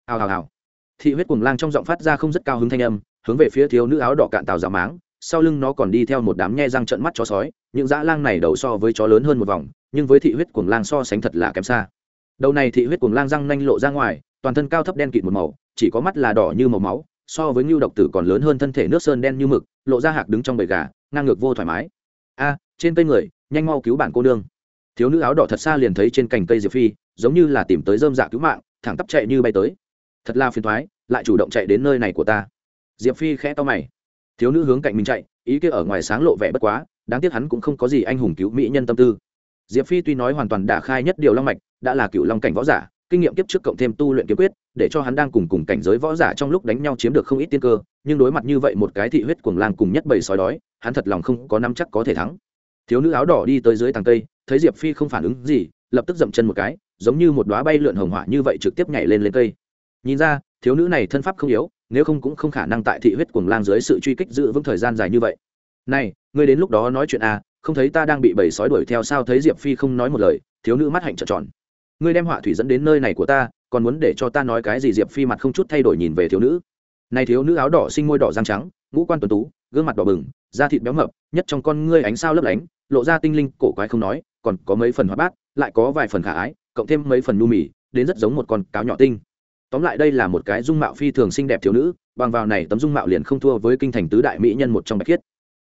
S1: hào hào hào. Thị huyết cuồng lang trong giọng phát ra không rất cao hứng thanh âm, hướng về phía thiếu nữ áo đỏ cạn tàu giả máng, sau lưng nó còn đi theo một đám nhe răng trận mắt chó sói, những dã lang này đầu so với chó lớn hơn một vòng, nhưng với thị huyết cuồng lang so sánh thật là kém xa. Đầu này thị huyết cuồng lang răng nanh lộ ra ngoài, toàn thân cao thấp đen kịt một màu, chỉ có mắt là đỏ như màu máu, so với ngưu độc tử còn lớn hơn thân thể nước sơn đen như mực, lộ ra hạc đứng trong bầy gà, ngang ngược vô thoải mái. A, trên cây người, nhanh mau cứu bản cô nương. Thiếu nữ áo đỏ thật xa liền thấy trên cành cây diệp phi, giống như là tìm tới dơm dạ cứu mạng, thẳng tắp chạy như bay tới thật là phiền thoái, lại chủ động chạy đến nơi này của ta. Diệp phi khẽ to mày. Thiếu nữ hướng cạnh mình chạy, ý kia ở ngoài sáng lộ vẻ bất quá, đáng tiếc hắn cũng không có gì anh hùng cứu mỹ nhân tâm tư. Diệp phi tuy nói hoàn toàn đả khai nhất điều long mạch, đã là cựu long cảnh võ giả, kinh nghiệm kiếp trước cộng thêm tu luyện kiếm quyết, để cho hắn đang cùng cùng cảnh giới võ giả trong lúc đánh nhau chiếm được không ít tiên cơ, nhưng đối mặt như vậy một cái thị huyết cuồng lang cùng nhất bầy sói đói, hắn thật lòng không có nắm chắc có thể thắng. Thiếu nữ áo đỏ đi tới dưới tàng cây, thấy diệp phi không phản ứng gì, lập tức dậm chân một cái, giống như một đoá bay lượn hồng hỏa như vậy trực tiếp nhảy lên lên cây nhìn ra, thiếu nữ này thân pháp không yếu, nếu không cũng không khả năng tại thị huyết cuồng lang dưới sự truy kích giữ vững thời gian dài như vậy. Này, ngươi đến lúc đó nói chuyện à không thấy ta đang bị bầy sói đuổi theo sao thấy diệp phi không nói một lời, thiếu nữ mắt hạnh trợn tròn. Ngươi đem họa thủy dẫn đến nơi này của ta, còn muốn để cho ta nói cái gì diệp phi mặt không chút thay đổi nhìn về thiếu nữ. Này thiếu nữ áo đỏ sinh môi đỏ răng trắng, ngũ quan tuần tú, gương mặt đỏ bừng, da thịt béo mập, nhất trong con ngươi ánh sao lấp lánh, lộ ra tinh linh, cổ quái không nói, còn có mấy phần hoa bát, lại có vài phần khả ái, cộng thêm mấy phần nu mì, đến rất giống một con cáo nhỏ tinh tóm lại đây là một cái dung mạo phi thường xinh đẹp thiếu nữ, bằng vào này tấm dung mạo liền không thua với kinh thành tứ đại mỹ nhân một trong bạch khiết.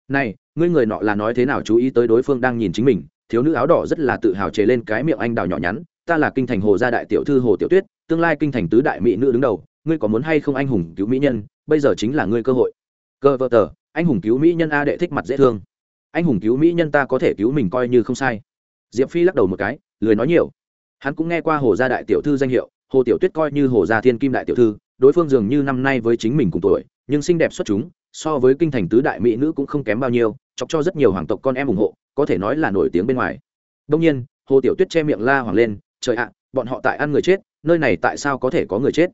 S1: Này, ngươi người nọ là nói thế nào chú ý tới đối phương đang nhìn chính mình, thiếu nữ áo đỏ rất là tự hào chế lên cái miệng anh đào nhỏ nhắn, ta là kinh thành hồ gia đại tiểu thư hồ tiểu tuyết, tương lai kinh thành tứ đại mỹ nữ đứng đầu, ngươi có muốn hay không anh hùng cứu mỹ nhân, bây giờ chính là ngươi cơ hội. Cơ vợ tờ, anh hùng cứu mỹ nhân a đệ thích mặt dễ thương. Anh hùng cứu mỹ nhân ta có thể cứu mình coi như không sai. Diệp phi lắc đầu một cái, lười nói nhiều. Hắn cũng nghe qua hồ gia đại tiểu thư danh hiệu hồ tiểu tuyết coi như hồ gia thiên kim đại tiểu thư đối phương dường như năm nay với chính mình cùng tuổi nhưng xinh đẹp xuất chúng so với kinh thành tứ đại mỹ nữ cũng không kém bao nhiêu chọc cho rất nhiều hoàng tộc con em ủng hộ có thể nói là nổi tiếng bên ngoài. Đông nhiên hồ tiểu tuyết che miệng la hoàng lên trời ạ bọn họ tại ăn người chết nơi này tại sao có thể có người chết?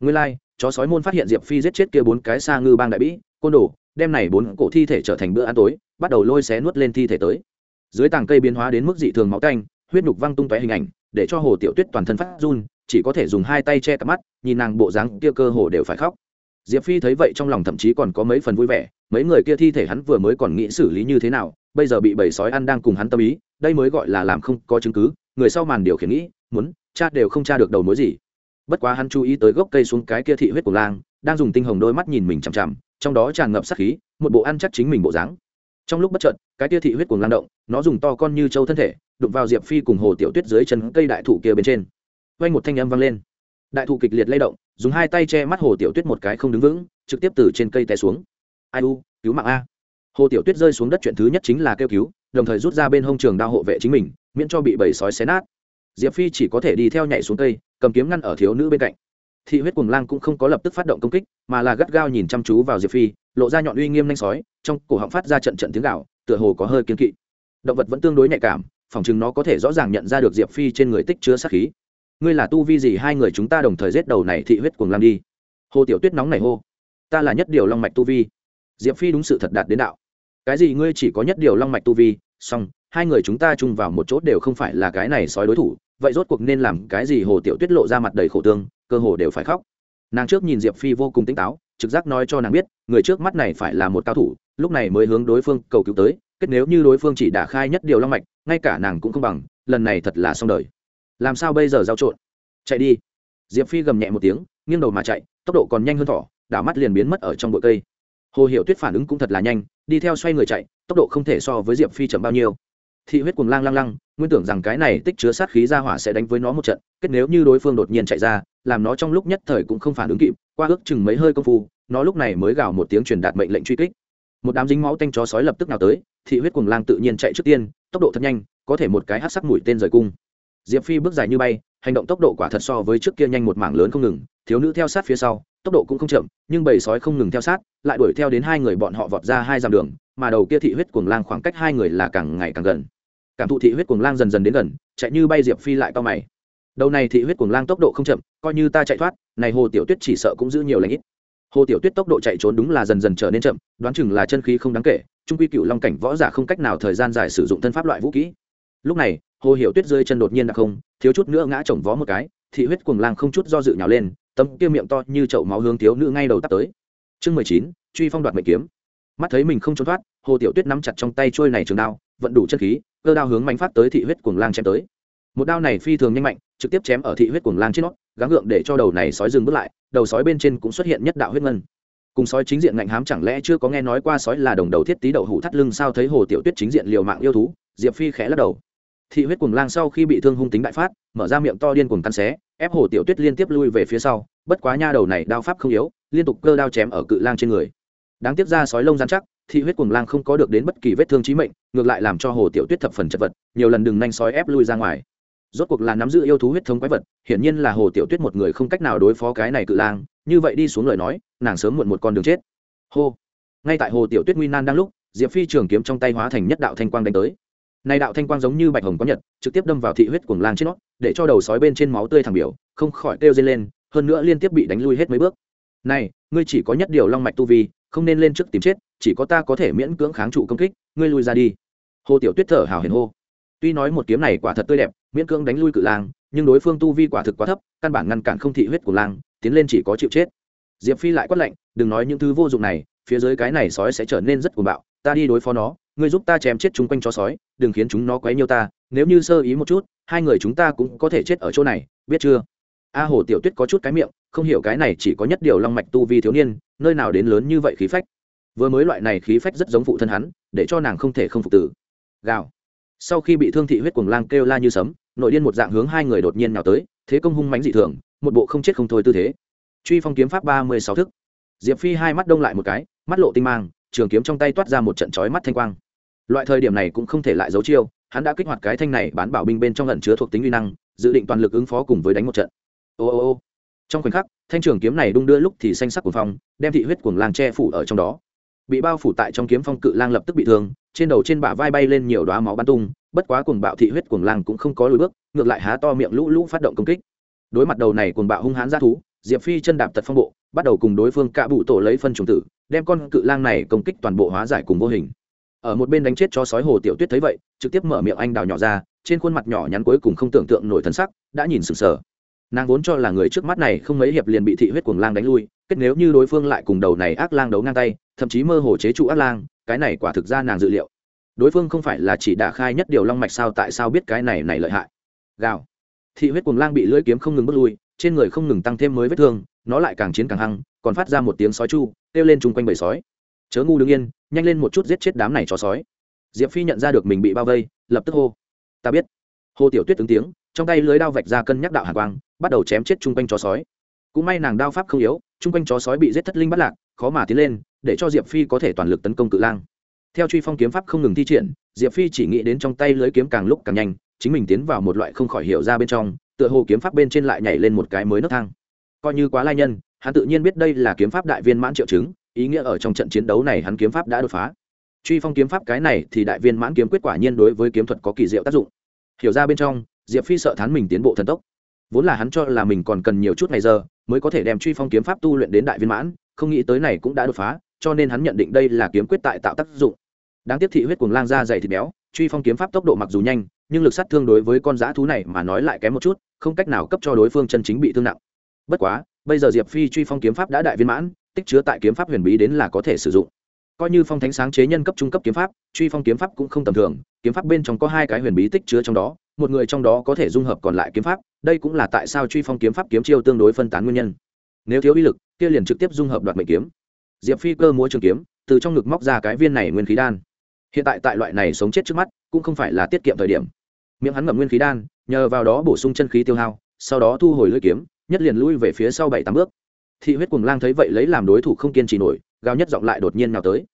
S1: Nguyên lai、like, chó sói môn phát hiện diệp phi giết chết kia bốn cái xa ngư bang đại bĩ côn đồ đem này bốn cổ thi thể trở thành bữa ăn tối bắt đầu lôi xé nuốt lên thi thể tới. Dưới tàng cây biến hóa đến mức dị thường máu canh huyết nhục văng tung tóe hình ảnh để cho hồ tiểu tuyết toàn thân phát run chỉ có thể dùng hai tay che cặp mắt, nhìn nàng bộ dáng kia cơ hồ đều phải khóc. Diệp phi thấy vậy trong lòng thậm chí còn có mấy phần vui vẻ, mấy người kia thi thể hắn vừa mới còn nghĩ xử lý như thế nào, bây giờ bị bầy sói ăn đang cùng hắn tâm ý, đây mới gọi là làm không có chứng cứ, người sau màn điều khiển nghĩ, muốn, cha đều không tra được đầu mối gì. Bất quá hắn chú ý tới gốc cây xuống cái kia thị huyết của lang, đang dùng tinh hồng đôi mắt nhìn mình chằm chằm, trong đó tràn ngập sát khí, một bộ ăn chắc chính mình bộ dáng. Trong lúc bất chợt, cái kia thị huyết cuồng lang động, nó dùng to con như trâu thân thể, đụng vào diệp phi cùng hồ tiểu tuyết dưới chân cây đại thụ kia bên trên vang một thanh âm vang lên. Đại thụ kịch liệt lay động, dùng hai tay che mắt hồ tiểu tuyết một cái không đứng vững, trực tiếp từ trên cây té xuống. Ai u, cứu mạng a. Hồ tiểu tuyết rơi xuống đất chuyện thứ nhất chính là kêu cứu, đồng thời rút ra bên hông trường đao hộ vệ chính mình, miễn cho bị bầy sói xé nát. Diệp phi chỉ có thể đi theo nhảy xuống cây, cầm kiếm ngăn ở thiếu nữ bên cạnh. Thị huyết cuồng lang cũng không có lập tức phát động công kích, mà là gắt gao nhìn chăm chú vào diệp phi, lộ ra nhọn uy nghiêm nhanh sói, trong cổ họng phát ra trận trận tiếng gạo tựa hồ có hơi kiên kỵ. Động vật vẫn tương đối nhạy cảm, phòng chừng nó có thể rõ ràng nhận ra được diệp phi trên người tích chứa sát khí ngươi là tu vi gì? Hai người chúng ta đồng thời giết đầu này thị huyết cuồng lang đi. Hồ tiểu tuyết nóng này hô, ta là nhất điều long mạch tu vi. Diệp phi đúng sự thật đạt đến đạo. Cái gì ngươi chỉ có nhất điều long mạch tu vi? Song hai người chúng ta chung vào một chỗ đều không phải là cái này sói đối thủ. Vậy rốt cuộc nên làm cái gì? Hồ tiểu tuyết lộ ra mặt đầy khổ tương, cơ hồ đều phải khóc. Nàng trước nhìn diệp phi vô cùng tỉnh táo, trực giác nói cho nàng biết, người trước mắt này phải là một cao thủ, lúc này mới hướng đối phương cầu cứu tới, kết nếu như đối phương chỉ đả khai nhất điều long mạch, ngay cả nàng cũng không bằng, lần này thật là xong đời làm sao bây giờ giao trộn? Chạy đi. Diệp phi gầm nhẹ một tiếng, nghiêng đầu mà chạy, tốc độ còn nhanh hơn thỏ, đảo mắt liền biến mất ở trong bụi cây. Hồ hiệu tuyết phản ứng cũng thật là nhanh, đi theo xoay người chạy, tốc độ không thể so với diệp phi chậm bao nhiêu. Thị huyết cùng lang lang lăng nguyên tưởng rằng cái này tích chứa sát khí ra hỏa sẽ đánh với nó một trận, kết nếu như đối phương đột nhiên chạy ra, làm nó trong lúc nhất thời cũng không phản ứng kịp, qua ước chừng mấy hơi công phu, nó lúc này mới gào một tiếng truyền đạt mệnh lệnh truy kích. Một đám dính máu tanh chó sói lập tức nào tới, thị huyết cùng lang tự nhiên chạy trước tiên, tốc độ thật nhanh, có thể một cái hát sắc mũi tên rời cung diệp phi bước dài như bay, hành động tốc độ quả thật so với trước kia nhanh một mảng lớn không ngừng, thiếu nữ theo sát phía sau, tốc độ cũng không chậm, nhưng bầy sói không ngừng theo sát, lại đuổi theo đến hai người bọn họ vọt ra hai dặm đường, mà đầu kia thị huyết cuồng lang khoảng cách hai người là càng ngày càng gần. Cảm thụ thị huyết cuồng lang dần dần đến gần, chạy như bay diệp phi lại to mày. Đầu này thị huyết cuồng lang tốc độ không chậm, coi như ta chạy thoát, này hồ tiểu tuyết chỉ sợ cũng giữ nhiều lãnh ít. Hồ tiểu tuyết tốc độ chạy trốn đúng là dần dần trở nên chậm, đoán chừng là chân khí không đáng kể, trung quy cựu long cảnh võ giả không cách nào thời gian dài sử dụng thân pháp loại vũ kỹ. Lúc này hồ hiểu tuyết rơi chân đột nhiên đặc không, thiếu chút nữa ngã chồng vó một cái, thị huyết cuồng lang không chút do dự nhào lên, tấm kia miệng to như chậu máu hướng thiếu nữ ngay đầu tắt tới. Chương mười chín, truy phong đoạt mệnh kiếm. Mắt thấy mình không trốn thoát, hồ tiểu tuyết nắm chặt trong tay trôi này trường đao, vận đủ chân khí, cơ đao hướng mạnh phát tới thị huyết cuồng lang chém tới. Một đao này phi thường nhanh mạnh, trực tiếp chém ở thị huyết cuồng lang trên nót gắng gượng để cho đầu này sói dừng bước lại, đầu sói bên trên cũng xuất hiện nhất đạo huyết ngân. Cùng sói chính diện ngạnh hám chẳng lẽ chưa có nghe nói qua sói là đồng đầu thiết tí đậu hủ thắt lưng sao thấy hồ tiểu tuyết chính diện liều mạng yêu thú, diệp phi khẽ lắc đầu thị huyết cuồng lang sau khi bị thương hung tính đại phát, mở ra miệng to điên cuồng cắn xé, ép hồ tiểu tuyết liên tiếp lui về phía sau, bất quá nha đầu này đao pháp không yếu, liên tục cơ đao chém ở cự lang trên người. Đáng tiếc ra sói lông dán chắc, thị huyết cuồng lang không có được đến bất kỳ vết thương chí mệnh, ngược lại làm cho hồ tiểu tuyết thập phần chật vật, nhiều lần đừng nhanh sói ép lui ra ngoài. Rốt cuộc là nắm giữ yêu thú huyết thống quái vật, hiển nhiên là hồ tiểu tuyết một người không cách nào đối phó cái này cự lang, như vậy đi xuống lời nói, nàng sớm muộn một con đường chết. Hô. Ngay tại hồ tiểu tuyết nguy nan đang lúc, diệp phi trường kiếm trong tay hóa thành nhất đạo thanh quang đánh tới này đạo thanh quang giống như bạch hồng có nhật, trực tiếp đâm vào thị huyết cuồng lang trên nó, để cho đầu sói bên trên máu tươi thẳng biểu, không khỏi kêu dây lên, hơn nữa liên tiếp bị đánh lui hết mấy bước. Này, ngươi chỉ có nhất điều long mạch tu vi, không nên lên trước tìm chết, chỉ có ta có thể miễn cưỡng kháng trụ công kích, ngươi lui ra đi. Hồ tiểu tuyết thở hào hiền hô. Tuy nói một kiếm này quả thật tươi đẹp, miễn cưỡng đánh lui cự lang, nhưng đối phương tu vi quả thực quá thấp, căn bản ngăn cản không thị huyết của lang, tiến lên chỉ có chịu chết. Diệp phi lại quát lạnh, đừng nói những thứ vô dụng này, phía dưới cái này sói sẽ trở nên rất cuồng bạo, ta đi đối phó nó ngươi giúp ta chém chết chúng quanh chó sói, đừng khiến chúng nó quấy nhiêu ta, nếu như sơ ý một chút, hai người chúng ta cũng có thể chết ở chỗ này, biết chưa? A hồ tiểu tuyết có chút cái miệng, không hiểu cái này chỉ có nhất điều long mạch tu vi thiếu niên, nơi nào đến lớn như vậy khí phách? Vừa mới loại này khí phách rất giống phụ thân hắn, để cho nàng không thể không phục tử. Gào. Sau khi bị thương thị huyết cuồng lang kêu la như sấm, nội điên một dạng hướng hai người đột nhiên nào tới, thế công hung mãnh dị thường, một bộ không chết không thôi tư thế. Truy phong kiếm pháp ba mươi sáu thức. Diệp phi hai mắt đông lại một cái, mắt lộ tinh mang trường kiếm trong tay toát ra một trận chói mắt thanh quang. Loại thời điểm này cũng không thể lại giấu chiêu, hắn đã kích hoạt cái thanh này bán bảo binh bên trong ẩn chứa thuộc tính uy năng, dự định toàn lực ứng phó cùng với đánh một trận. Ô ô ô. Trong khoảnh khắc, thanh trường kiếm này đung đưa lúc thì xanh sắc của phong, đem thị huyết cuồng lang che phủ ở trong đó. Bị bao phủ tại trong kiếm phong cự lang lập tức bị thương, trên đầu trên bả vai bay lên nhiều đoá máu bắn tung, bất quá cuồng bạo thị huyết cuồng lang cũng không có lùi bước, ngược lại há to miệng lũ lũ phát động công kích. Đối mặt đầu này cuồng bạo hung hãn ra thú diệp phi chân đạp tật phong bộ, bắt đầu cùng đối phương cạ bụ tổ lấy phân trùng tử, đem con cự lang này công kích toàn bộ hóa giải cùng vô hình. Ở một bên đánh chết cho sói hồ tiểu tuyết thấy vậy, trực tiếp mở miệng anh đào nhỏ ra, trên khuôn mặt nhỏ nhắn cuối cùng không tưởng tượng nổi thân sắc, đã nhìn sừng sờ. Nàng vốn cho là người trước mắt này không mấy hiệp liền bị thị huyết cuồng lang đánh lui, kết nếu như đối phương lại cùng đầu này ác lang đấu ngang tay, thậm chí mơ hồ chế trụ ác lang, cái này quả thực ra nàng dự liệu. Đối phương không phải là chỉ đả khai nhất điều long mạch sao tại sao biết cái này này lợi hại. Gào. Thị huyết cuồng lang bị lưỡi kiếm không ngừng bước lui trên người không ngừng tăng thêm mới vết thương, nó lại càng chiến càng hăng, còn phát ra một tiếng sói chu, kêu lên chung quanh bầy sói. Chớ ngu đứng yên, nhanh lên một chút giết chết đám này chó sói. Diệp phi nhận ra được mình bị bao vây, lập tức hô. Ta biết. Hô tiểu tuyết ứng tiếng, trong tay lưới đao vạch ra cân nhắc đạo hàn quang, bắt đầu chém chết chung quanh chó sói. Cũng may nàng đao pháp không yếu, chung quanh chó sói bị giết thất linh bắt lạc, khó mà tiến lên, để cho diệp phi có thể toàn lực tấn công cự lang. Theo truy phong kiếm pháp không ngừng thi triển, diệp phi chỉ nghĩ đến trong tay lưới kiếm càng lúc càng nhanh, chính mình tiến vào một loại không khỏi hiểu ra bên trong tựa hồ kiếm pháp bên trên lại nhảy lên một cái mới nấc thang. Coi như quá lai nhân, hắn tự nhiên biết đây là kiếm pháp đại viên mãn triệu chứng, ý nghĩa ở trong trận chiến đấu này hắn kiếm pháp đã đột phá. Truy phong kiếm pháp cái này thì đại viên mãn kiếm quyết quả nhiên đối với kiếm thuật có kỳ diệu tác dụng. Hiểu ra bên trong, diệp phi sợ thán mình tiến bộ thần tốc. Vốn là hắn cho là mình còn cần nhiều chút ngày giờ mới có thể đem truy phong kiếm pháp tu luyện đến đại viên mãn, không nghĩ tới này cũng đã đột phá, cho nên hắn nhận định đây là kiếm quyết tại tạo tác dụng. Đáng tiếc thị huyết cuồng lang ra dày thịt béo, truy phong kiếm pháp tốc độ mặc dù nhanh, nhưng lực sát thương đối với con dã thú này mà nói lại kém một chút không cách nào cấp cho đối phương chân chính bị thương nặng. Bất quá, bây giờ diệp phi truy phong kiếm pháp đã đại viên mãn, tích chứa tại kiếm pháp huyền bí đến là có thể sử dụng. Coi như phong thánh sáng chế nhân cấp trung cấp kiếm pháp, truy phong kiếm pháp cũng không tầm thường, kiếm pháp bên trong có hai cái huyền bí tích chứa trong đó, một người trong đó có thể dung hợp còn lại kiếm pháp, đây cũng là tại sao truy phong kiếm pháp kiếm chiêu tương đối phân tán nguyên nhân. Nếu thiếu uy lực, kia liền trực tiếp dung hợp đoạt mệnh kiếm. Diệp phi cơ múa trường kiếm, từ trong ngực móc ra cái viên này nguyên khí đan. Hiện tại tại loại này sống chết trước mắt, cũng không phải là tiết kiệm thời điểm. Miệng hắn ngậm nguyên khí đan nhờ vào đó bổ sung chân khí tiêu hao, sau đó thu hồi lưỡi kiếm, nhất liền lui về phía sau bảy tám bước. Thị huyết cùng lang thấy vậy lấy làm đối thủ không kiên trì nổi, gào nhất giọng lại đột nhiên nào tới.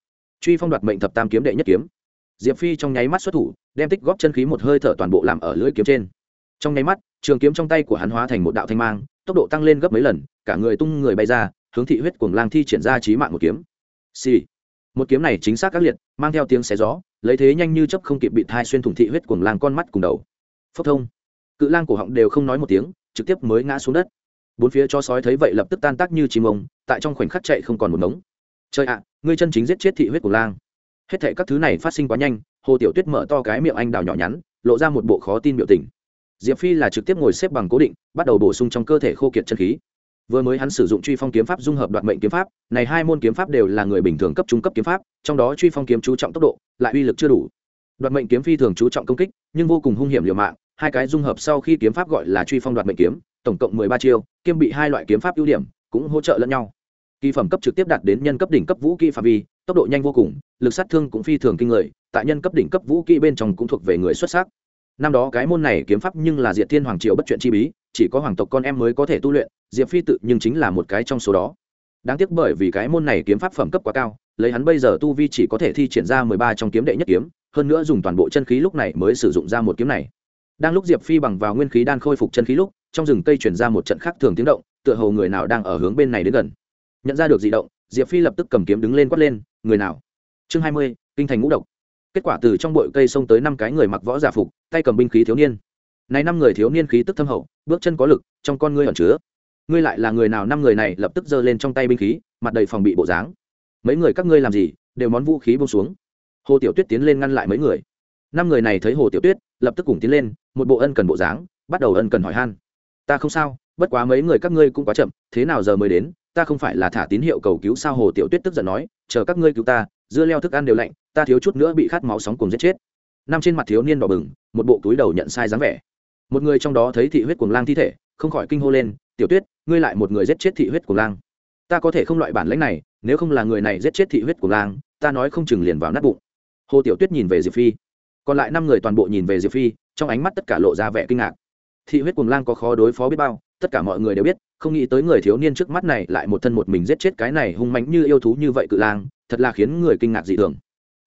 S1: Truy phong đoạt mệnh thập tam kiếm đệ nhất kiếm. Diệp phi trong nháy mắt xuất thủ, đem tích góp chân khí một hơi thở toàn bộ làm ở lưỡi kiếm trên. Trong nháy mắt, trường kiếm trong tay của hắn hóa thành một đạo thanh mang, tốc độ tăng lên gấp mấy lần, cả người tung người bay ra, hướng thị huyết cuồng lang thi triển ra trí mạng một kiếm. Xì、sì. một kiếm này chính xác các liệt, mang theo tiếng xé gió, lấy thế nhanh như chấp không kịp bị thai xuyên thủng thị huyết cuồng lang con mắt cùng đầu. Phốc thông cự lang cổ họng đều không nói một tiếng, trực tiếp mới ngã xuống đất. Bốn phía cho sói thấy vậy lập tức tan tác như chim ông, tại trong khoảnh khắc chạy không còn một mống trời ạ, ngươi chân chính giết chết thị huyết của lang. Hết thệ các thứ này phát sinh quá nhanh, hồ tiểu tuyết mở to cái miệng anh đào nhỏ nhắn, lộ ra một bộ khó tin biểu tình. Diệp phi là trực tiếp ngồi xếp bằng cố định, bắt đầu bổ sung trong cơ thể khô kiệt chân khí. Vừa mới hắn sử dụng truy phong kiếm pháp dung hợp đoạt mệnh kiếm pháp, này hai môn kiếm pháp đều là người bình thường cấp trung cấp kiếm pháp, trong đó truy phong kiếm chú trọng tốc độ, lại uy lực chưa đủ. Đoạt mệnh kiếm phi thường chú trọng công kích, nhưng vô cùng hung hiểm liều mạng hai cái dung hợp sau khi kiếm pháp gọi là truy phong đoạt mệnh kiếm, tổng cộng mười ba chiêu kiêm bị hai loại kiếm pháp ưu điểm cũng hỗ trợ lẫn nhau. Kỳ phẩm cấp trực tiếp đạt đến nhân cấp đỉnh cấp vũ kỹ phạm vi, tốc độ nhanh vô cùng, lực sát thương cũng phi thường kinh người, tại nhân cấp đỉnh cấp vũ kỹ bên trong cũng thuộc về người xuất sắc. Năm đó cái môn này kiếm pháp nhưng là diệt thiên hoàng triều bất chuyện chi bí, chỉ có hoàng tộc con em mới có thể tu luyện, diệp phi tự nhưng chính là một cái trong số đó. Đáng tiếc bởi vì cái môn này kiếm pháp phẩm cấp quá cao, lấy hắn bây giờ tu vi chỉ có thể thi triển ra mười ba trong kiếm đệ nhất kiếm, hơn nữa dùng toàn bộ chân khí lúc này mới sử dụng ra một kiếm này đang lúc diệp phi bằng vào nguyên khí đan khôi phục chân khí lúc, trong rừng cây chuyển ra một trận khác thường tiếng động, tựa hồ người nào đang ở hướng bên này đến gần. Nhận ra được di động, diệp phi lập tức cầm kiếm đứng lên quát lên, người nào? Chương hai mươi, kinh thành ngũ độc. Kết quả từ trong bụi cây xông tới năm cái người mặc võ giả phục, tay cầm binh khí thiếu niên. Này năm người thiếu niên khí tức thâm hậu, bước chân có lực, trong con ngươi ẩn chứa. Ngươi lại là người nào? Năm người này lập tức giơ lên trong tay binh khí, mặt đầy phòng bị bộ dáng. Mấy người các ngươi làm gì? Đều món vũ khí bông xuống. Hồ tiểu tuyết tiến lên ngăn lại mấy người. Năm người này thấy hồ tiểu tuyết lập tức cùng tiến lên, một bộ ân cần bộ dáng, bắt đầu ân cần hỏi han. Ta không sao, bất quá mấy người các ngươi cũng quá chậm, thế nào giờ mới đến? Ta không phải là thả tín hiệu cầu cứu sao? Hồ tiểu tuyết tức giận nói, chờ các ngươi cứu ta, dưa leo thức ăn đều lạnh, ta thiếu chút nữa bị khát máu sóng cùng giết chết. Năm trên mặt thiếu niên đỏ bừng, một bộ túi đầu nhận sai dáng vẻ. Một người trong đó thấy thị huyết cuồng lang thi thể, không khỏi kinh hô lên, tiểu tuyết, ngươi lại một người giết chết thị huyết cuồng lang. Ta có thể không loại bản lãnh này, nếu không là người này giết chết thị huyết cuồng lang, ta nói không chừng liền vào nát bụng. Hồ tiểu tuyết nhìn về diệp phi còn lại năm người toàn bộ nhìn về diệp phi, trong ánh mắt tất cả lộ ra vẻ kinh ngạc. Thị huyết cuồng lang có khó đối phó biết bao, tất cả mọi người đều biết, không nghĩ tới người thiếu niên trước mắt này lại một thân một mình giết chết cái này hung mạnh như yêu thú như vậy cự lang, thật là khiến người kinh ngạc dị thường.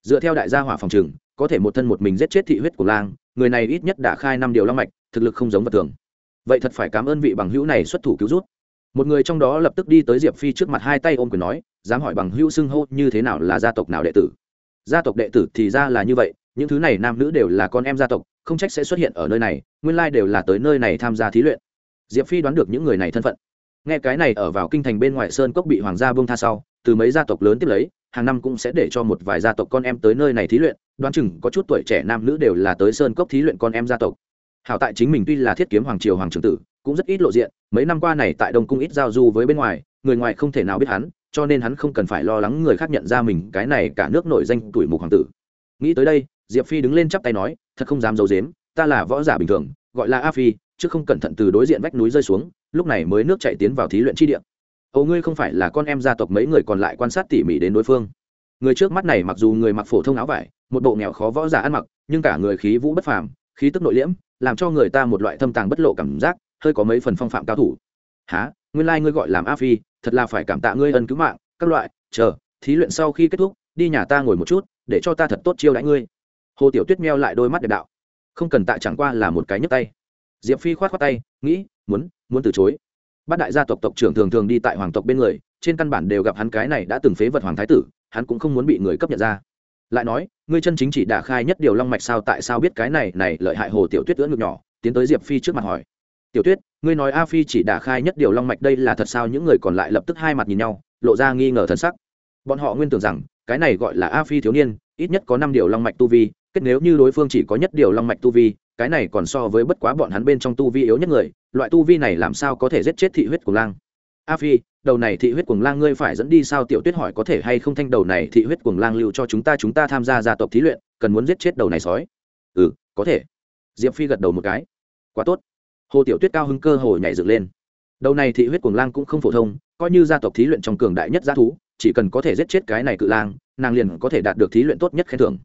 S1: Dựa theo đại gia hỏa phòng trừng, có thể một thân một mình giết chết thị huyết của lang, người này ít nhất đã khai năm điều long mạch, thực lực không giống vật thường. Vậy thật phải cảm ơn vị bằng hữu này xuất thủ cứu rút một người trong đó lập tức đi tới diệp phi trước mặt hai tay ôm quyền nói, dám hỏi bằng hữu xưng hô như thế nào là gia tộc nào đệ tử? Gia tộc đệ tử thì ra là như vậy những thứ này nam nữ đều là con em gia tộc, không trách sẽ xuất hiện ở nơi này, nguyên lai đều là tới nơi này tham gia thí luyện. Diệp phi đoán được những người này thân phận. Nghe cái này ở vào kinh thành bên ngoài sơn cốc bị hoàng gia bông tha sau, từ mấy gia tộc lớn tiếp lấy, hàng năm cũng sẽ để cho một vài gia tộc con em tới nơi này thí luyện, đoán chừng có chút tuổi trẻ nam nữ đều là tới sơn cốc thí luyện con em gia tộc. Hảo tại chính mình tuy là thiết kiếm hoàng triều hoàng trường tử, cũng rất ít lộ diện, mấy năm qua này tại đông cung ít giao du với bên ngoài, người ngoài không thể nào biết hắn, cho nên hắn không cần phải lo lắng người khác nhận ra mình cái này cả nước nổi danh tuổi mục hoàng tử. Nghĩ tới đây diệp phi đứng lên chắp tay nói, thật không dám d i ấ u dếm ta là võ giả bình thường, gọi là a phi, chứ không cẩn thận từ đối diện vách núi rơi xuống, lúc này mới nước chạy tiến vào thí luyện chi địa. Ồ, ngươi không phải là con em gia tộc mấy người còn lại quan sát tỉ mỉ đến đối phương? Người trước mắt này mặc dù người mặc phổ thông áo vải, một bộ nghèo khó võ giả ăn mặc, nhưng cả người khí vũ bất phàm, khí tức nội liễm, làm cho người ta một loại thâm tàng bất lộ cảm giác, hơi có mấy phần phong phạm cao thủ. Há nguyên lai、like、ngươi gọi làm a phi, thật là phải cảm tạ ngươi ân cứu mạng, các loại, chờ, thí luyện sau khi kết thúc, đi nhà ta ngồi một chút, để cho ta thật tốt chiêu đãi ngươi hồ tiểu tuyết meo lại đôi mắt đẹp đạo. Không cần tạ chẳng qua là một cái nhấp tay. Diệp phi khoát khoát tay, nghĩ, muốn muốn từ chối. Bát đại gia tộc tộc trưởng thường thường đi tại hoàng tộc bên người, trên căn bản đều gặp hắn cái này đã từng phế vật hoàng thái tử, hắn cũng không muốn bị người cấp nhận ra. Lại nói, ngươi chân chính chỉ đả khai nhất điều long mạch sao tại sao biết cái này này lợi hại hồ tiểu tuyết ưỡn ngực nhỏ, tiến tới diệp phi trước mặt hỏi. Tiểu tuyết, ngươi nói a phi chỉ đả khai nhất điều long mạch đây là thật sao? Những người còn lại lập tức hai mặt nhìn nhau, lộ ra nghi ngờ thân sắc. Bọn họ nguyên tưởng rằng, cái này gọi là a phi thiếu niên, ít nhất có năm điều long mạch tu vi kết nếu như đối phương chỉ có nhất điều long mạch tu vi, cái này còn so với bất quá bọn hắn bên trong tu vi yếu nhất người, loại tu vi này làm sao có thể giết chết thị huyết của lang? A phi, đầu này thị huyết cuồng lang ngươi phải dẫn đi sao tiểu tuyết hỏi có thể hay không thanh đầu này thị huyết cuồng lang lưu cho chúng ta chúng ta tham gia gia tộc thí luyện, cần muốn giết chết đầu này sói. Ừ có thể. Diệp phi gật đầu một cái. Quá tốt. Hồ tiểu tuyết cao hứng cơ hồ nhảy dựng lên. Đầu này thị huyết cuồng lang cũng không phổ thông, coi như gia tộc thí luyện trong cường đại nhất g thú, chỉ cần có thể giết chết cái này cự lang, nàng liền có thể đạt được thí luyện tốt nhất khen thưởng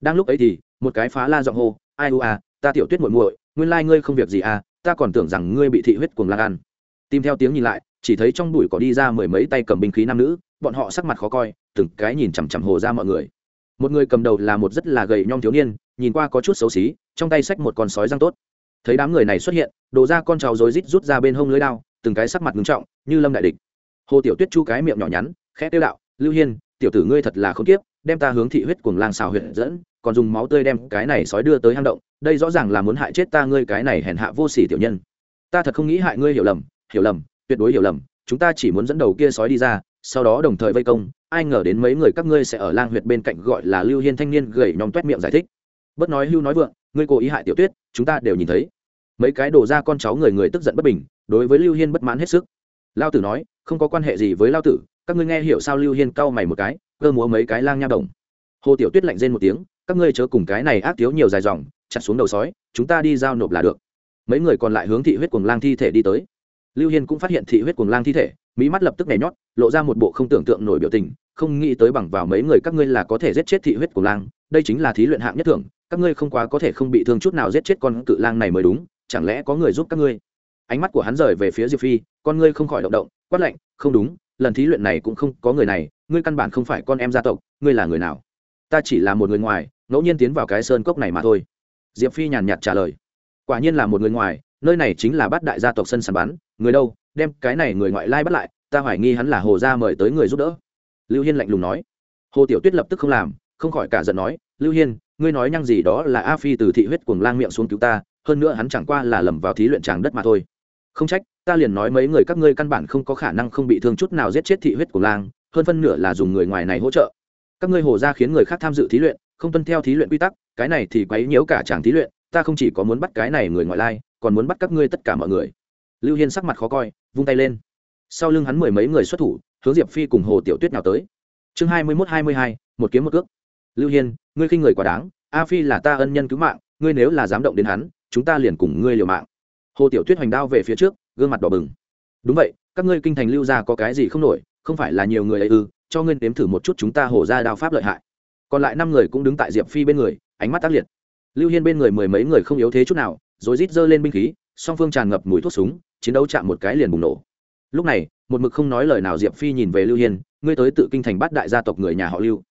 S1: đang lúc ấy thì, một cái phá la giọng hô, ai u à ta tiểu tuyết muội muội, nguyên lai ngươi không việc gì à ta còn tưởng rằng ngươi bị thị huyết cuồng lang ăn. Tìm theo tiếng nhìn lại, chỉ thấy trong bụi có đi ra mười mấy tay cầm binh khí nam nữ, bọn họ sắc mặt khó coi, từng cái nhìn chằm chằm hồ ra mọi người. Một người cầm đầu là một rất là gầy nhom thiếu niên, nhìn qua có chút xấu xí, trong tay xách một con sói răng tốt. Thấy đám người này xuất hiện, đổ ra con trào rối rít rút ra bên hông lưới đao, từng cái sắc mặt ngưng trọng, như lâm đại địch. Hồ tiểu tuyết chu cái miệng nhỏ nhắn, khẽ tiêu đạo, lưu hiên, tiểu tử ngươi thật là không kiếp đem ta hướng thị huyết cuồng lang xào huyệt dẫn, còn dùng máu tươi đem cái này sói đưa tới hang động, đây rõ ràng là muốn hại chết ta ngươi cái này hèn hạ vô sỉ tiểu nhân. Ta thật không nghĩ hại ngươi hiểu lầm hiểu lầm, tuyệt đối hiểu lầm, chúng ta chỉ muốn dẫn đầu kia sói đi ra, sau đó đồng thời vây công, ai ngờ đến mấy người các ngươi sẽ ở lang huyệt bên cạnh gọi là lưu hiên thanh niên gầy nhom toét miệng giải thích. Bất nói hưu nói vượng, ngươi cố ý hại tiểu tuyết, chúng ta đều nhìn thấy. Mấy cái đổ ra con cháu người người tức giận bất bình, đối với lưu hiên bất mãn hết sức. Lao tử nói, không có quan hệ gì với lao tử, các ngươi nghe hiểu sao lưu hiên cau mày một cái cơ múa mấy cái lang nha đồng. Hồ tiểu tuyết lạnh rên một tiếng, các ngươi chớ cùng cái này ác thiếu nhiều dài dòng, chặt xuống đầu sói, chúng ta đi giao nộp là được. Mấy người còn lại hướng thị huyết cuồng lang thi thể đi tới. Lưu hiên cũng phát hiện thị huyết cuồng lang thi thể, mỹ mắt lập tức nhảy nhót, lộ ra một bộ không tưởng tượng nổi biểu tình, không nghĩ tới bằng vào mấy người các ngươi là có thể giết chết thị huyết cuồng lang, đây chính là thí luyện hạng nhất thưởng, các ngươi không quá có thể không bị thương chút nào giết chết con cự lang này mới đúng, chẳng lẽ có người giúp các ngươi? Ánh mắt của hắn rời về phía diệp phi, con ngươi không khỏi động động, quát lạnh, không đúng lần thí luyện này cũng không có người này, ngươi căn bản không phải con em gia tộc, ngươi là người nào? Ta chỉ là một người ngoài, ngẫu nhiên tiến vào cái sơn cốc này mà thôi. Diệp phi nhàn nhạt trả lời. Quả nhiên là một người ngoài, nơi này chính là bát đại gia tộc sân sàn bắn người đâu, đem cái này người ngoại lai bắt lại, ta hoài nghi hắn là hồ gia mời tới người giúp đỡ. Lưu hiên lạnh lùng nói. Hồ tiểu tuyết lập tức không làm, không khỏi cả giận nói, lưu hiên, ngươi nói nhăng gì đó là a phi từ thị huyết cuồng lang miệng xuống cứu ta, hơn nữa hắn chẳng qua là lầm vào thí luyện tràng đất mà thôi. Không trách ta liền nói mấy người các ngươi căn bản không có khả năng không bị thương chút nào giết chết thị huyết của lang, hơn phân nửa là dùng người ngoài này hỗ trợ. Các ngươi hồ ra khiến người khác tham dự thí luyện, không tuân theo thí luyện quy tắc, cái này thì quấy nhiễu cả chàng thí luyện, ta không chỉ có muốn bắt cái này người ngoại lai, còn muốn bắt các ngươi tất cả mọi người. Lưu hiên sắc mặt khó coi, vung tay lên. Sau lưng hắn mười mấy người xuất thủ, hướng diệp phi cùng hồ tiểu tuyết nào tới. Chương hai mươi mốt hai mươi hai, một kiếm một cước. Lưu hiên, ngươi khinh người quá đáng, a phi là ta ân nhân cứu mạng, ngươi nếu là dám động đến hắn, chúng ta liền cùng ngươi liều mạng. Hồ tiểu tuyết hoành đao về phía trước gương mặt đỏ bừng. Đúng vậy, các ngươi kinh thành lưu ra có cái gì không nổi, không phải là nhiều người ấy ư, cho ngươi nếm thử một chút chúng ta hổ ra đao pháp lợi hại. Còn lại năm người cũng đứng tại diệp phi bên người, ánh mắt tác liệt. Lưu hiên bên người mười mấy người không yếu thế chút nào, rồi rít giơ lên binh khí, song phương tràn ngập mùi thuốc súng, chiến đấu chạm một cái liền bùng nổ. Lúc này, một mực không nói lời nào diệp phi nhìn về lưu hiên, ngươi tới tự kinh thành bắt đại gia tộc người nhà họ lưu.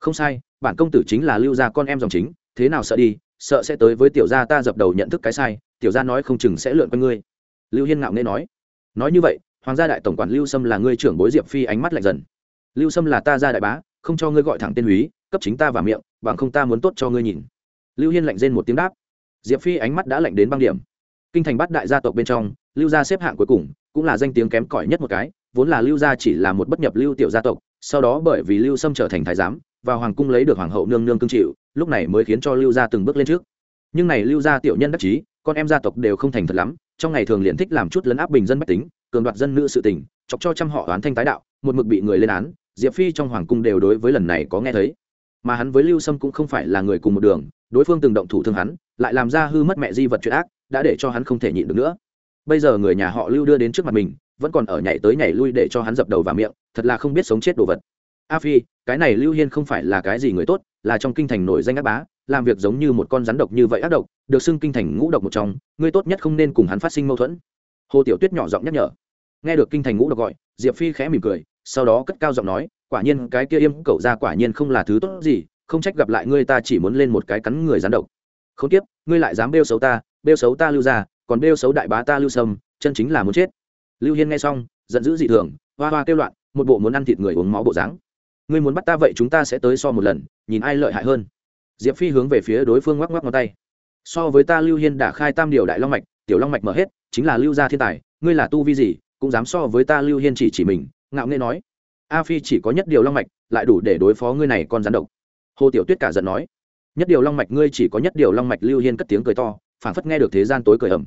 S1: Không sai, bản công tử chính là lưu gia con em dòng chính, thế nào sợ đi, sợ sẽ tới với tiểu gia ta dập đầu nhận thức cái sai, tiểu gia nói không chừng sẽ lượn quanh ngươi lưu hiên ngạo nghễ nói nói như vậy, hoàng gia đại tổng quản lưu sâm là ngươi trưởng bối diệp phi ánh mắt lạnh dần. Lưu sâm là ta gia đại bá, không cho ngươi gọi thẳng tên húy, cấp chính ta vào miệng, bằng không ta muốn tốt cho ngươi nhìn. Lưu hiên lạnh rên một tiếng đáp. Diệp phi ánh mắt đã lạnh đến băng điểm. Kinh thành bắt đại gia tộc bên trong, lưu gia xếp hạng cuối cùng, cũng là danh tiếng kém cỏi nhất một cái, vốn là lưu gia chỉ là một bất nhập lưu tiểu gia tộc, sau đó bởi vì lưu sâm trở thành thái giám và hoàng cung lấy được hoàng hậu nương nương cương chịu, lúc này mới khiến cho lưu gia từng bước lên trước. Nhưng này lưu gia tiểu nhân đắc chí, con em gia tộc đều không thành thật lắm trong ngày thường liền thích làm chút lấn áp bình dân bách tính, cường đoạt dân nữ sự tình, chọc cho trăm họ oán thanh tái đạo, một mực bị người lên án, diệp phi trong hoàng cung đều đối với lần này có nghe thấy. Mà hắn với lưu sâm cũng không phải là người cùng một đường, đối phương từng động thủ thương hắn, lại làm ra hư mất mẹ di vật chuyện ác, đã để cho hắn không thể nhịn được nữa. Bây giờ người nhà họ lưu đưa đến trước mặt mình, vẫn còn ở nhảy tới nhảy lui để cho hắn dập đầu vào miệng, thật là không biết sống chết đồ vật. A phi, cái này lưu hiên không phải là cái gì người tốt, là trong kinh thành nổi danh ác bá, làm việc giống như một con rắn độc như vậy ác độc được xưng kinh thành ngũ độc một trong, ngươi tốt nhất không nên cùng hắn phát sinh mâu thuẫn. Hồ tiểu tuyết nhỏ giọng nhắc nhở. Nghe được kinh thành ngũ độc gọi, diệp phi khẽ mỉm cười, sau đó cất cao giọng nói, quả nhiên, cái kia yêm cậu ra quả nhiên không là thứ tốt gì, không trách gặp lại ngươi ta chỉ muốn lên một cái cắn người gián độc. Không tiếp ngươi lại dám bêu xấu ta, bêu xấu ta lưu ra còn bêu xấu đại bá ta lưu sâm, chân chính là muốn chết. Lưu hiên nghe xong, giận dữ dị thường, hoa hoa kêu loạn, một bộ muốn ăn thịt người uống máu bộ dáng. Ngươi muốn bắt ta vậy chúng ta sẽ tới so một lần, nhìn ai lợi hại hơn. Diệp phi hướng về phía đối phương ngoắc ngoắc ngón tay so với ta lưu hiên đã khai tam điều đại long mạch, tiểu long mạch mở hết, chính là lưu gia thiên tài, ngươi là tu vi gì, cũng dám so với ta lưu hiên chỉ chỉ mình, ngạo nghê nói. A phi chỉ có nhất điều long mạch, lại đủ để đối phó ngươi này con rắn độc. Hồ tiểu tuyết cả giận nói. Nhất điều long mạch ngươi chỉ có nhất điều long mạch lưu hiên cất tiếng cười to, phảng phất nghe được thế gian tối cười ẩm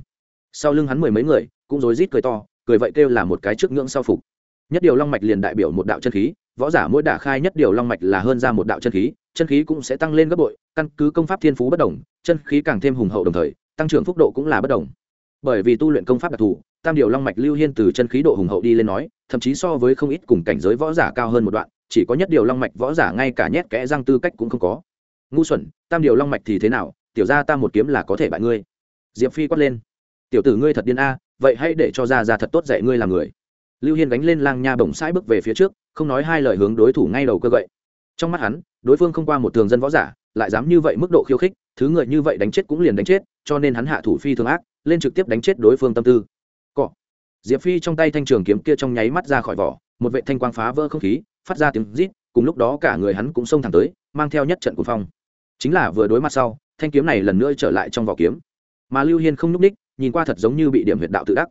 S1: sau lưng hắn mười mấy người, cũng rối rít cười to, cười vậy kêu là một cái trước ngưỡng sau phục nhất điều long mạch liền đại biểu một đạo chân khí, võ giả mỗi đả khai nhất điều long mạch là hơn ra một đạo chân khí chân khí cũng sẽ tăng lên gấp bội, căn cứ công pháp thiên phú bất đồng, chân khí càng thêm hùng hậu đồng thời, tăng trưởng phúc độ cũng là bất đồng. Bởi vì tu luyện công pháp đặc thù, tam điều long mạch lưu hiên từ chân khí độ hùng hậu đi lên nói, thậm chí so với không ít cùng cảnh giới võ giả cao hơn một đoạn, chỉ có nhất điều long mạch võ giả ngay cả nhét kẽ răng tư cách cũng không có. Ngu xuẩn, tam điều long mạch thì thế nào? Tiểu ra ta một kiếm là có thể bại ngươi. Diệp phi quát lên. Tiểu tử ngươi thật điên a, vậy hãy để cho ra ra thật tốt dạy ngươi làm người lưu hiên gánh lên lang nha bổng sãi bước về phía trước, không nói hai lời hướng đối thủ ngay đầu cơ gậy. Trong mắt hắn, đối phương không qua một thường dân võ giả, lại dám như vậy mức độ khiêu khích, thứ người như vậy đánh chết cũng liền đánh chết, cho nên hắn hạ thủ phi thường ác, lên trực tiếp đánh chết đối phương tâm tư. Cọ. Diệp phi trong tay thanh trường kiếm kia trong nháy mắt ra khỏi vỏ, một vệ thanh quang phá vỡ không khí, phát ra tiếng rít, cùng lúc đó cả người hắn cũng xông thẳng tới, mang theo nhất trận cuồng phong. Chính là vừa đối mặt sau, thanh kiếm này lần nữa trở lại trong vỏ kiếm. Mà lưu hiên không n ú c ních, nhìn qua thật giống như bị điểm huyệt đạo tự đắc.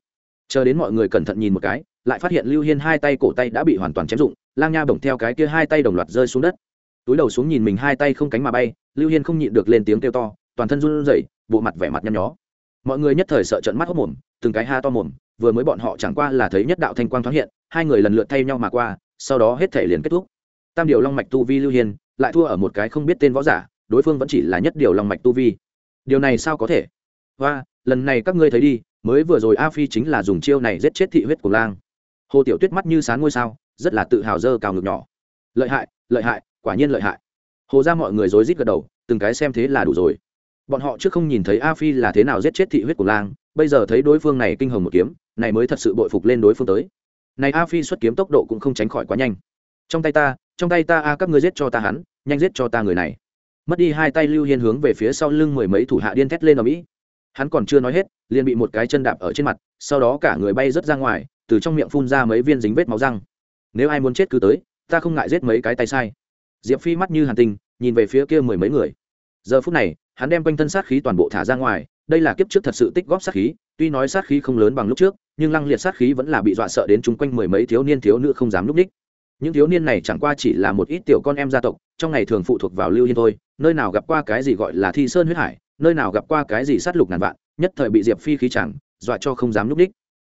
S1: Chờ đến mọi người cẩn thận nhìn một cái lại phát hiện lưu hiên hai tay cổ tay đã bị hoàn toàn chém dụng, lang nha bổng theo cái kia hai tay đồng loạt rơi xuống đất. Túi đầu xuống nhìn mình hai tay không cánh mà bay, lưu hiên không nhịn được lên tiếng kêu to, toàn thân run rẩy, bộ mặt vẻ mặt nhăn nhó. Mọi người nhất thời sợ trận mắt hốc mồm, từng cái ha to mồm, vừa mới bọn họ chẳng qua là thấy nhất đạo thanh quang thoáng hiện, hai người lần lượt thay nhau mà qua, sau đó hết thể liền kết thúc. Tam điều long mạch tu vi lưu hiên, lại thua ở một cái không biết tên võ giả, đối phương vẫn chỉ là nhất điều long mạch tu vi. Điều này sao có thể? Và lần này các ngươi thấy đi, mới vừa rồi a phi chính là dùng chiêu này giết chết thị huyết của lang hồ tiểu tuyết mắt như sáng ngôi sao, rất là tự hào dơ cào ngực nhỏ. Lợi hại lợi hại, quả nhiên lợi hại. Hồ ra mọi người rối rít gật đầu, từng cái xem thế là đủ rồi. Bọn họ trước không nhìn thấy a phi là thế nào giết chết thị huyết của lang, bây giờ thấy đối phương này kinh hồng một kiếm, này mới thật sự bội phục lên đối phương tới. Này a phi xuất kiếm tốc độ cũng không tránh khỏi quá nhanh. Trong tay ta, trong tay ta a, các ngươi giết cho ta hắn, nhanh giết cho ta người này. Mất đi hai tay lưu hiên hướng về phía sau lưng mười mấy thủ hạ điên thét lên ở mỹ. Hắn còn chưa nói hết, liền bị một cái chân đạp ở trên mặt, sau đó cả người bay rớt ra ngoài từ trong miệng phun ra mấy viên dính vết máu răng. Nếu ai muốn chết cứ tới, ta không ngại giết mấy cái tay sai. Diệp phi mắt như hàn tinh, nhìn về phía kia mười mấy người. Giờ phút này, hắn đem quanh thân sát khí toàn bộ thả ra ngoài, đây là kiếp trước thật sự tích góp sát khí, tuy nói sát khí không lớn bằng lúc trước, nhưng lăng liệt sát khí vẫn là bị dọa sợ đến chung quanh mười mấy thiếu niên thiếu nữ không dám núp ních những thiếu niên này chẳng qua chỉ là một ít tiểu con em gia tộc, trong ngày thường phụ thuộc vào lưu hiên thôi, nơi nào gặp qua cái gì gọi là thi sơn huyết hải, nơi nào gặp qua cái gì sát lục ngàn vạn, nhất thời bị diệp phi khí chẳng, dọa cho không dám núp ních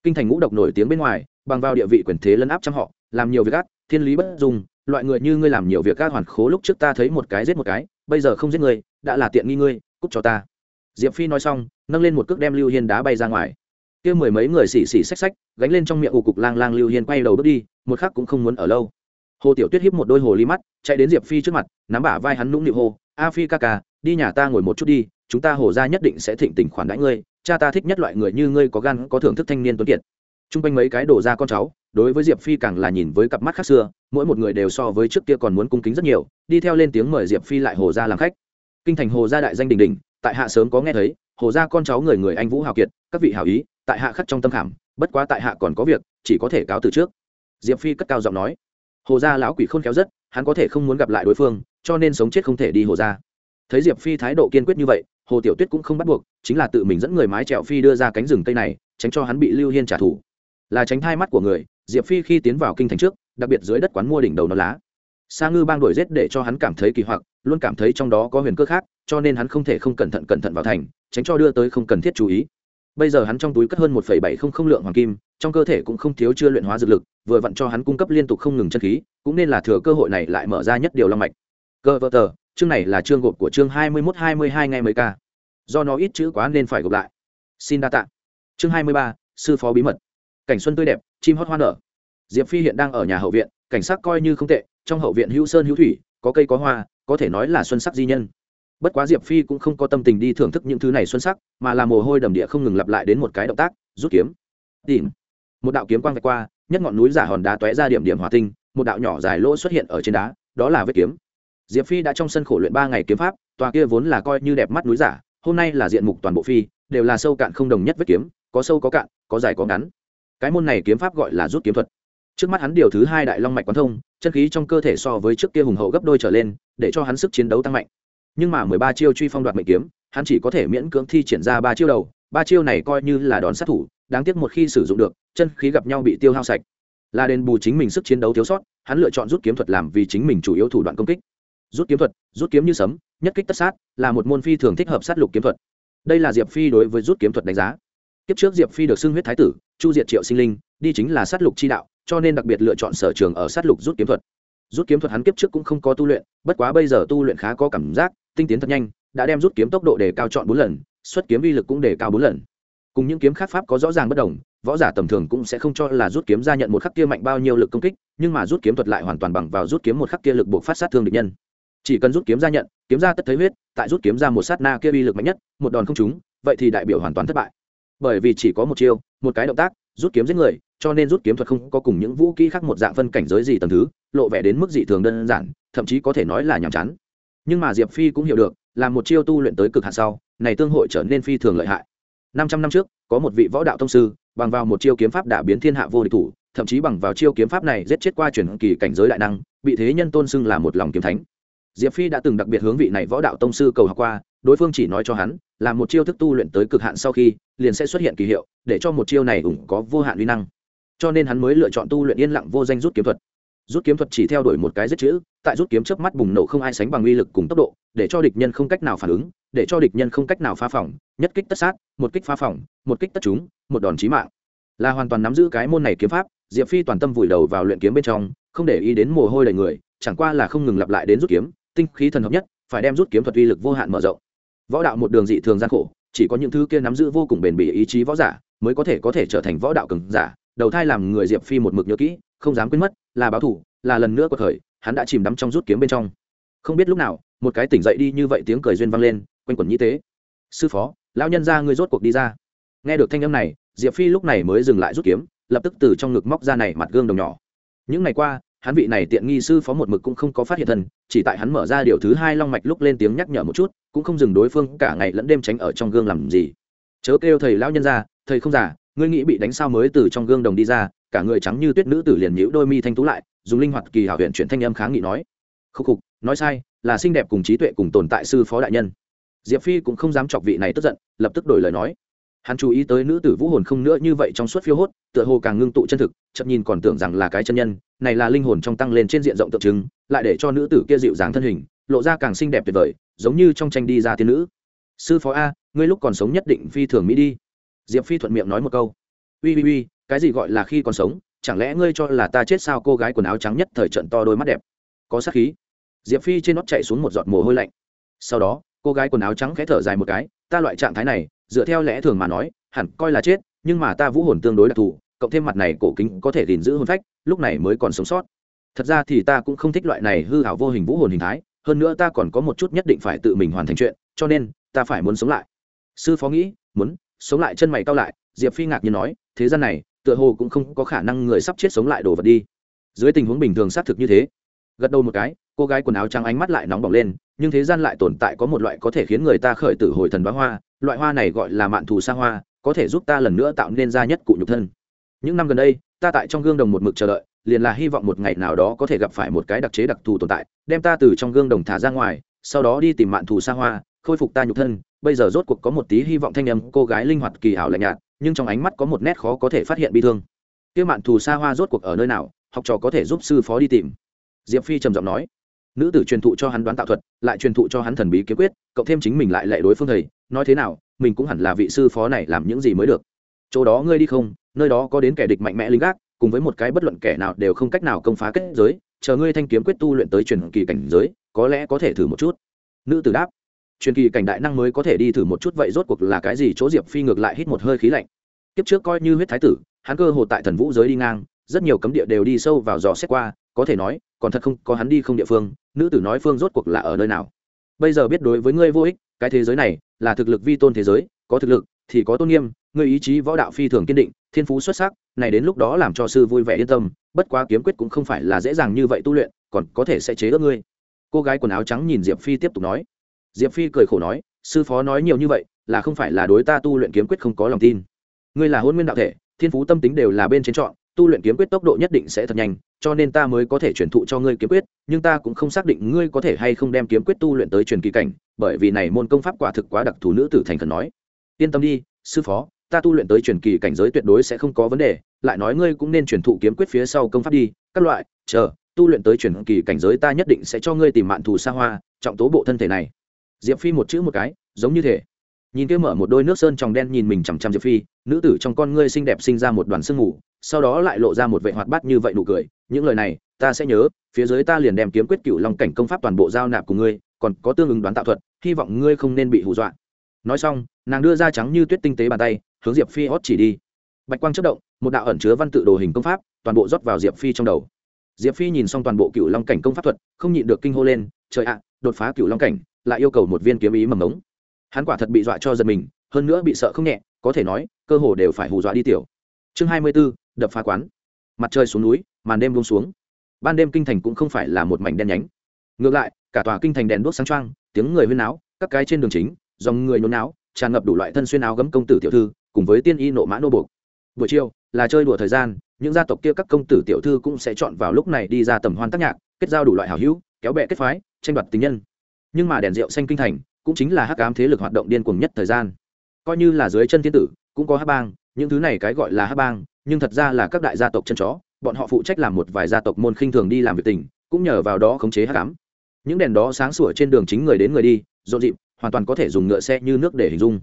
S1: kinh thành ngũ độc nổi tiếng bên ngoài, bằng vào địa vị quyền thế lấn áp trăm họ, làm nhiều việc ác, thiên lý bất dung, loại người như ngươi làm nhiều việc ác hoàn khố lúc trước ta thấy một cái giết một cái, bây giờ không giết ngươi, đã là tiện nghi ngươi, cút cho ta. Diệp phi nói xong, nâng lên một cước đem lưu hiên đá bay ra ngoài. Kia mười mấy người xì xì xách xách, gánh lên trong miệng ù cục lang lang lưu hiên quay đầu bước đi, một khắc cũng không muốn ở lâu. Hồ tiểu tuyết hiếp một đôi hồ ly mắt, chạy đến diệp phi trước mặt, nắm bả vai hắn nũng nịu hô, a phi ca ca, đi nhà ta ngồi một chút đi, chúng ta hồ ra nhất định sẽ thịnh tình khoản đãi ngươi cha ta thích nhất loại người như ngươi có gan, có thưởng thức thanh niên tuấn kiệt. T r u n g quanh mấy cái đổ ra con cháu, đối với diệp phi càng là nhìn với cặp mắt khác xưa, mỗi một người đều so với trước kia còn muốn cung kính rất nhiều, đi theo lên tiếng mời diệp phi lại hồ ra làm khách. Kinh thành hồ gia đại danh đình đình tại hạ sớm có nghe thấy, hồ gia con cháu người người anh vũ hào kiệt, các vị hào ý, tại hạ khắc trong tâm khảm, bất quá tại hạ còn có việc, chỉ có thể cáo từ trước. Diệp phi cất cao giọng nói, hồ gia lão quỷ khôn khéo rất, hắn có thể không muốn gặp lại đối phương, cho nên sống chết không thể đi hồ gia. Thấy diệp phi thái độ kiên quyết như vậy hồ tiểu tuyết cũng không bắt buộc, chính là tự mình dẫn người mái trèo phi đưa ra cánh rừng cây này, tránh cho hắn bị lưu hiên trả thù. Là tránh thai mắt của người, diệp phi khi tiến vào kinh thành trước, đặc biệt dưới đất quán mua đỉnh đầu nó lá. Sa ngư bang đuổi rét để cho hắn cảm thấy kỳ hoặc, luôn cảm thấy trong đó có huyền cơ khác, cho nên hắn không thể không cẩn thận cẩn thận vào thành, tránh cho đưa tới không cần thiết chú ý. Bây giờ hắn trong túi cất hơn một bảy không không lượng hoàng kim, trong cơ thể cũng không thiếu chưa luyện hóa dược lực, vừa vặn cho hắn cung cấp liên tục không ngừng chân khí, cũng nên là thừa cơ hội này lại mở ra nhất điều long mạch. Cơ vợ tờ chương này là chương gộp của chương hai mươi mốt hai mươi hai ngày mấy ca. Do nó ít chữ quá nên phải gộp lại. Xin đa tạ. Chương hai mươi ba, sư phó bí mật. Cảnh xuân tươi đẹp, chim hót hoa nở. Diệp phi hiện đang ở nhà hậu viện, cảnh sắc coi như không tệ, trong hậu viện hữu sơn hữu thủy, có cây có hoa, có thể nói là xuân sắc di nhân. Bất quá diệp phi cũng không có tâm tình đi thưởng thức những thứ này xuân sắc, mà là mồ hôi đầm địa không ngừng lặp lại đến một cái động tác, rút kiếm. Tìm. Một đạo kiếm quang vạch qua, nhất ngọn núi giả hòn đá tóe ra điểm điểm hỏa tinh, một đạo nhỏ dài lỗ xuất hiện ở trên đá, đó là vết kiếm diệp phi đã trong sân khổ luyện ba ngày kiếm pháp, tòa kia vốn là coi như đẹp mắt núi giả, hôm nay là diện mục toàn bộ phi, đều là sâu cạn không đồng nhất vết kiếm, có sâu có cạn, có dài có ngắn. Cái môn này kiếm pháp gọi là rút kiếm thuật. Trước mắt hắn điều thứ hai đại long mạch quán thông, chân khí trong cơ thể so với trước kia hùng hậu gấp đôi trở lên, để cho hắn sức chiến đấu tăng mạnh. Nhưng mà mười ba chiêu truy phong đoạt mệnh kiếm, hắn chỉ có thể miễn cưỡng thi triển ra ba chiêu đầu, ba chiêu này coi như là đòn sát thủ, đáng tiếc một khi sử dụng được, chân khí gặp nhau bị tiêu hao sạch. Là đền bù chính mình sức chiến đấu thiếu sót, hắn lựa chọn rút kiếm thuật làm vì chính mình chủ yếu thủ đoạn công kích rút kiếm thuật, rút kiếm như sấm, nhất kích tất sát, là một môn phi thường thích hợp sát lục kiếm thuật. Đây là diệp phi đối với rút kiếm thuật đánh giá. Kiếp trước diệp phi được xưng huyết thái tử, chu diệt triệu sinh linh, đi chính là sát lục chi đạo, cho nên đặc biệt lựa chọn sở trường ở sát lục rút kiếm thuật. Rút kiếm thuật hắn kiếp trước cũng không có tu luyện, bất quá bây giờ tu luyện khá có cảm giác, tinh tiến thật nhanh, đã đem rút kiếm tốc độ để cao chọn bốn lần, xuất kiếm uy lực cũng để cao bốn lần. Cùng những kiếm khác pháp có rõ ràng bất đồng, võ giả tầm thường cũng sẽ không cho là rút kiếm ra nhận một khắc kia mạnh bao nhiêu lực công kích, nhưng mà rút kiếm thuật lại hoàn toàn bằng vào rút kiếm một khắc kia lực buộc phát sát thương địch nhân chỉ cần rút kiếm ra nhận, kiếm ra tất thấy huyết, tại rút kiếm ra một sát na kia uy lực mạnh nhất, một đòn không trúng, vậy thì đại biểu hoàn toàn thất bại. Bởi vì chỉ có một chiêu, một cái động tác, rút kiếm giết người, cho nên rút kiếm thuật không có cùng những vũ kỹ khác một dạng phân cảnh giới gì tầm thứ, lộ vẻ đến mức dị thường đơn giản, thậm chí có thể nói là nhàm chán. Nhưng mà diệp phi cũng hiểu được, là một chiêu tu luyện tới cực hạn sau, này tương hội trở nên phi thường lợi hại. Năm trăm năm trước, có một vị võ đạo thông sư, bằng vào một chiêu kiếm pháp đã biến thiên hạ vô địch thủ, thậm chí bằng vào chiêu kiếm pháp này giết chết qua truyền kỳ cảnh giới đại năng, bị thế nhân tôn xưng là một lòng kiếm thánh diệp phi đã từng đặc biệt hướng vị này võ đạo tông sư cầu học qua, đối phương chỉ nói cho hắn là một chiêu thức tu luyện tới cực hạn sau khi liền sẽ xuất hiện kỳ hiệu, để cho một chiêu này ủng có vô hạn uy năng. Cho nên hắn mới lựa chọn tu luyện yên lặng vô danh rút kiếm thuật. Rút kiếm thuật chỉ theo đuổi một cái giết chữ, tại rút kiếm chớp mắt bùng nổ không ai sánh bằng uy lực cùng tốc độ, để cho địch nhân không cách nào phản ứng, để cho địch nhân không cách nào phá phòng, nhất kích tất sát, một kích phá phòng, một kích tất trúng, một đòn chí mạng. Là hoàn toàn nắm giữ cái môn này kiếm pháp, diệp phi toàn tâm vùi đầu vào luyện kiếm bên trong, không để ý đến mồ hôi đầy người, chẳng qua là không ngừng lặp lại đến rút kiếm tinh khí thần hợp nhất, phải đem rút kiếm thuật uy lực vô hạn mở rộng. Võ đạo một đường dị thường gian khổ, chỉ có những thứ kia nắm giữ vô cùng bền bỉ ý chí võ giả mới có thể có thể trở thành võ đạo cường giả. Đầu thai làm người diệp phi một mực nhớ kỹ, không dám quên mất, là báo thủ, là lần nữa có thời, hắn đã chìm đắm trong rút kiếm bên trong. Không biết lúc nào, một cái tỉnh dậy đi như vậy tiếng cười duyên vang lên, quanh quẩn nhĩ tế. Sư phó, lão nhân ra ngươi rốt cuộc đi ra. Nghe được thanh âm này, diệp phi lúc này mới dừng lại rút kiếm, lập tức từ trong ngực móc ra này mặt gương đồng nhỏ. Những ngày qua hắn vị này tiện nghi sư phó một mực cũng không có phát hiện thân, chỉ tại hắn mở ra điều thứ hai long mạch lúc lên tiếng nhắc nhở một chút, cũng không dừng đối phương cả ngày lẫn đêm tránh ở trong gương làm gì. Chớ kêu thầy lão nhân ra, thầy không giả ngươi nghĩ bị đánh sao mới từ trong gương đồng đi ra, cả người trắng như tuyết nữ tử liền nhíu đôi mi thanh tú lại, dùng linh hoạt kỳ hảo huyện chuyển thanh âm kháng nghị nói. Khúc khục, nói sai, là xinh đẹp cùng trí tuệ cùng tồn tại sư phó đại nhân. Diệp phi cũng không dám chọc vị này tức giận, lập tức đổi lời nói. Hắn chú ý tới nữ tử vũ hồn không nữa như vậy trong suốt phiêu hốt, tựa hồ càng ngưng tụ chân thực, chậm nhìn còn tưởng rằng là cái chân nhân này là linh hồn trong tăng lên trên diện rộng tượng trưng, lại để cho nữ tử kia dịu dàng thân hình, lộ ra càng xinh đẹp tuyệt vời, giống như trong tranh đi ra tiên nữ. Sư phó a, ngươi lúc còn sống nhất định phi thường mỹ đi. Diệp phi thuận miệng nói một câu. Ui ui ui, cái gì gọi là khi còn sống? Chẳng lẽ ngươi cho là ta chết sao? Cô gái quần áo trắng nhất thời trận to đôi mắt đẹp. Có sát khí. Diệp phi trên nót chạy xuống một giọt mồ hôi lạnh. Sau đó, cô gái quần áo trắng khẽ thở dài một cái. Ta loại trạng thái này, dựa theo lẽ thường mà nói, hẳn coi là chết, nhưng mà ta vũ hồn tương đối đặc thù cộng thêm mặt này cổ kính có thể gìn giữ hồn phách, lúc này mới còn sống sót. Thật ra thì ta cũng không thích loại này hư hảo vô hình vũ hồn hình thái, hơn nữa ta còn có một chút nhất định phải tự mình hoàn thành chuyện, cho nên, ta phải muốn sống lại. Sư phó nghĩ, muốn, sống lại chân mày cao lại, diệp phi ngạc nhiên nói, thế gian này, tựa hồ cũng không có khả năng người sắp chết sống lại đồ vật đi. Dưới tình huống bình thường xác thực như thế. Gật đầu một cái, cô gái quần áo trắng ánh mắt lại nóng bỏng lên, nhưng thế gian lại tồn tại có một loại có thể khiến người ta khởi tử hồi thần bá hoa, loại hoa này gọi là mạn thù sa hoa, có thể giúp ta lần nữa tạo nên ra nhất cụ nhục thân những năm gần đây, ta tại trong gương đồng một mực chờ đợi, liền là hy vọng một ngày nào đó có thể gặp phải một cái đặc chế đặc thù tồn tại, đem ta từ trong gương đồng thả ra ngoài, sau đó đi tìm mạn thù xa hoa, khôi phục ta nhục thân. Bây giờ rốt cuộc có một tí hy vọng thanh âm, cô gái linh hoạt kỳ hảo lạnh nhạt, nhưng trong ánh mắt có một nét khó có thể phát hiện bi thương. Kia mạn thù xa hoa rốt cuộc ở nơi nào? Học trò có thể giúp sư phó đi tìm. Diệp phi trầm giọng nói. Nữ tử truyền thụ cho hắn đoán tạo thuật, lại truyền thụ cho hắn thần bí kiếm quyết, cộng thêm chính mình lại lệ đối phương thầy, nói thế nào, mình cũng hẳn là vị sư phó này làm những gì mới được. Chỗ đó ngươi đi không? Nơi đó có đến kẻ địch mạnh mẽ lính gác, cùng với một cái bất luận kẻ nào đều không cách nào công phá kết giới, chờ ngươi thanh kiếm quyết tu luyện tới truyền kỳ cảnh giới, có lẽ có thể thử một chút. Nữ tử đáp. Truyền kỳ cảnh đại năng mới có thể đi thử một chút vậy rốt cuộc là cái gì? Chỗ diệp phi ngược lại hít một hơi khí lạnh. Kiếp trước coi như huyết thái tử, hắn cơ hồ tại thần vũ giới đi ngang, rất nhiều cấm địa đều đi sâu vào dò xét qua, có thể nói, còn thật không, có hắn đi không địa phương, nữ tử nói phương rốt cuộc là ở nơi nào. Bây giờ biết đối với ngươi vô ích, cái thế giới này là thực lực vi tôn thế giới, có thực lực thì có tôn nghiêm ngươi ý chí võ đạo phi thường kiên định, thiên phú xuất sắc, này đến lúc đó làm cho sư vui vẻ yên tâm, bất quá kiếm quyết cũng không phải là dễ dàng như vậy tu luyện, còn có thể sẽ chế ước ngươi. Cô gái quần áo trắng nhìn diệp phi tiếp tục nói. Diệp phi cười khổ nói, sư phó nói nhiều như vậy, là không phải là đối ta tu luyện kiếm quyết không có lòng tin. Ngươi là hôn nguyên đạo thể, thiên phú tâm tính đều là bên trên chọn, tu luyện kiếm quyết tốc độ nhất định sẽ thật nhanh, cho nên ta mới có thể truyền thụ cho ngươi kiếm quyết, nhưng ta cũng không xác định ngươi có thể hay không đem kiếm quyết tu luyện tới truyền kỳ cảnh, bởi vì này môn công pháp quả thực quá đặc thù nữ tử thành khẩn nói yên tâm đi, sư phó, ta tu luyện tới truyền kỳ cảnh giới tuyệt đối sẽ không có vấn đề, lại nói ngươi cũng nên truyền thụ kiếm quyết phía sau công pháp đi, các loại, chờ, tu luyện tới truyền kỳ cảnh giới ta nhất định sẽ cho ngươi tìm mạn thù xa hoa, trọng tố bộ thân thể này. Diệp phi một chữ một cái, giống như thể. Nhìn kia mở một đôi nước sơn tròng đen nhìn mình chằm chằm diệp phi, nữ tử trong con ngươi xinh đẹp sinh ra một đoàn sương mù, sau đó lại lộ ra một vệ hoạt bát như vậy nụ cười, những lời này, ta sẽ nhớ, phía dưới ta liền đem kiếm quyết cựu long cảnh công pháp toàn bộ giao nạp của ngươi, còn có tương ứng đoán tạo thuật, hy vọng ngươi không nên bị hù dọa. Nói xong nàng đưa ra trắng như tuyết tinh tế bàn tay, hướng diệp phi hót chỉ đi. Bạch quang chất động, một đạo ẩn chứa văn tự đồ hình công pháp, toàn bộ rót vào diệp phi trong đầu. Diệp phi nhìn xong toàn bộ cựu long cảnh công pháp thuật, không nhịn được kinh hô lên, trời ạ, đột phá cựu long cảnh, lại yêu cầu một viên kiếm ý mầm ống hắn quả thật bị dọa cho giật mình, hơn nữa bị sợ không nhẹ, có thể nói, cơ hồ đều phải hù dọa đi tiểu. Chương hai mươi b ố đập phá quán. Mặt trời xuống núi, màn đêm buông xuống. Ban đêm kinh thành cũng không phải là một mảnh đen nhánh. Ngược lại, cả tòa kinh thành đèn đuốc sáng trăng tiếng người huyên náo, các cái trên đường chính, dòng người nhốn náo tràn ngập đủ loại thân xuyên áo gấm công tử tiểu thư, cùng với tiên y nộ mã nô buộc. Buổi chiều, là chơi đùa thời gian, những gia tộc kia các công tử tiểu thư cũng sẽ chọn vào lúc này đi ra tầm hoan tác nhạc, kết giao đủ loại hảo hữu, kéo bè kết phái, tranh đoạt tình nhân. Nhưng mà đèn rượu xanh kinh thành, cũng chính là hắc ám thế lực hoạt động điên cuồng nhất thời gian. Coi như là dưới chân thiên tử, cũng có hắc bang, những thứ này cái gọi là hắc bang, nhưng thật ra là các đại gia tộc chân chó, bọn họ phụ trách làm một vài gia tộc môn khinh thường đi làm việc tình, cũng nhờ vào đó khống chế hắc ám. Những đèn đó sáng sủa trên đường chính người đến người đi, rộn rịp hoàn toàn có thể dùng ngựa xe như nước để hình dung.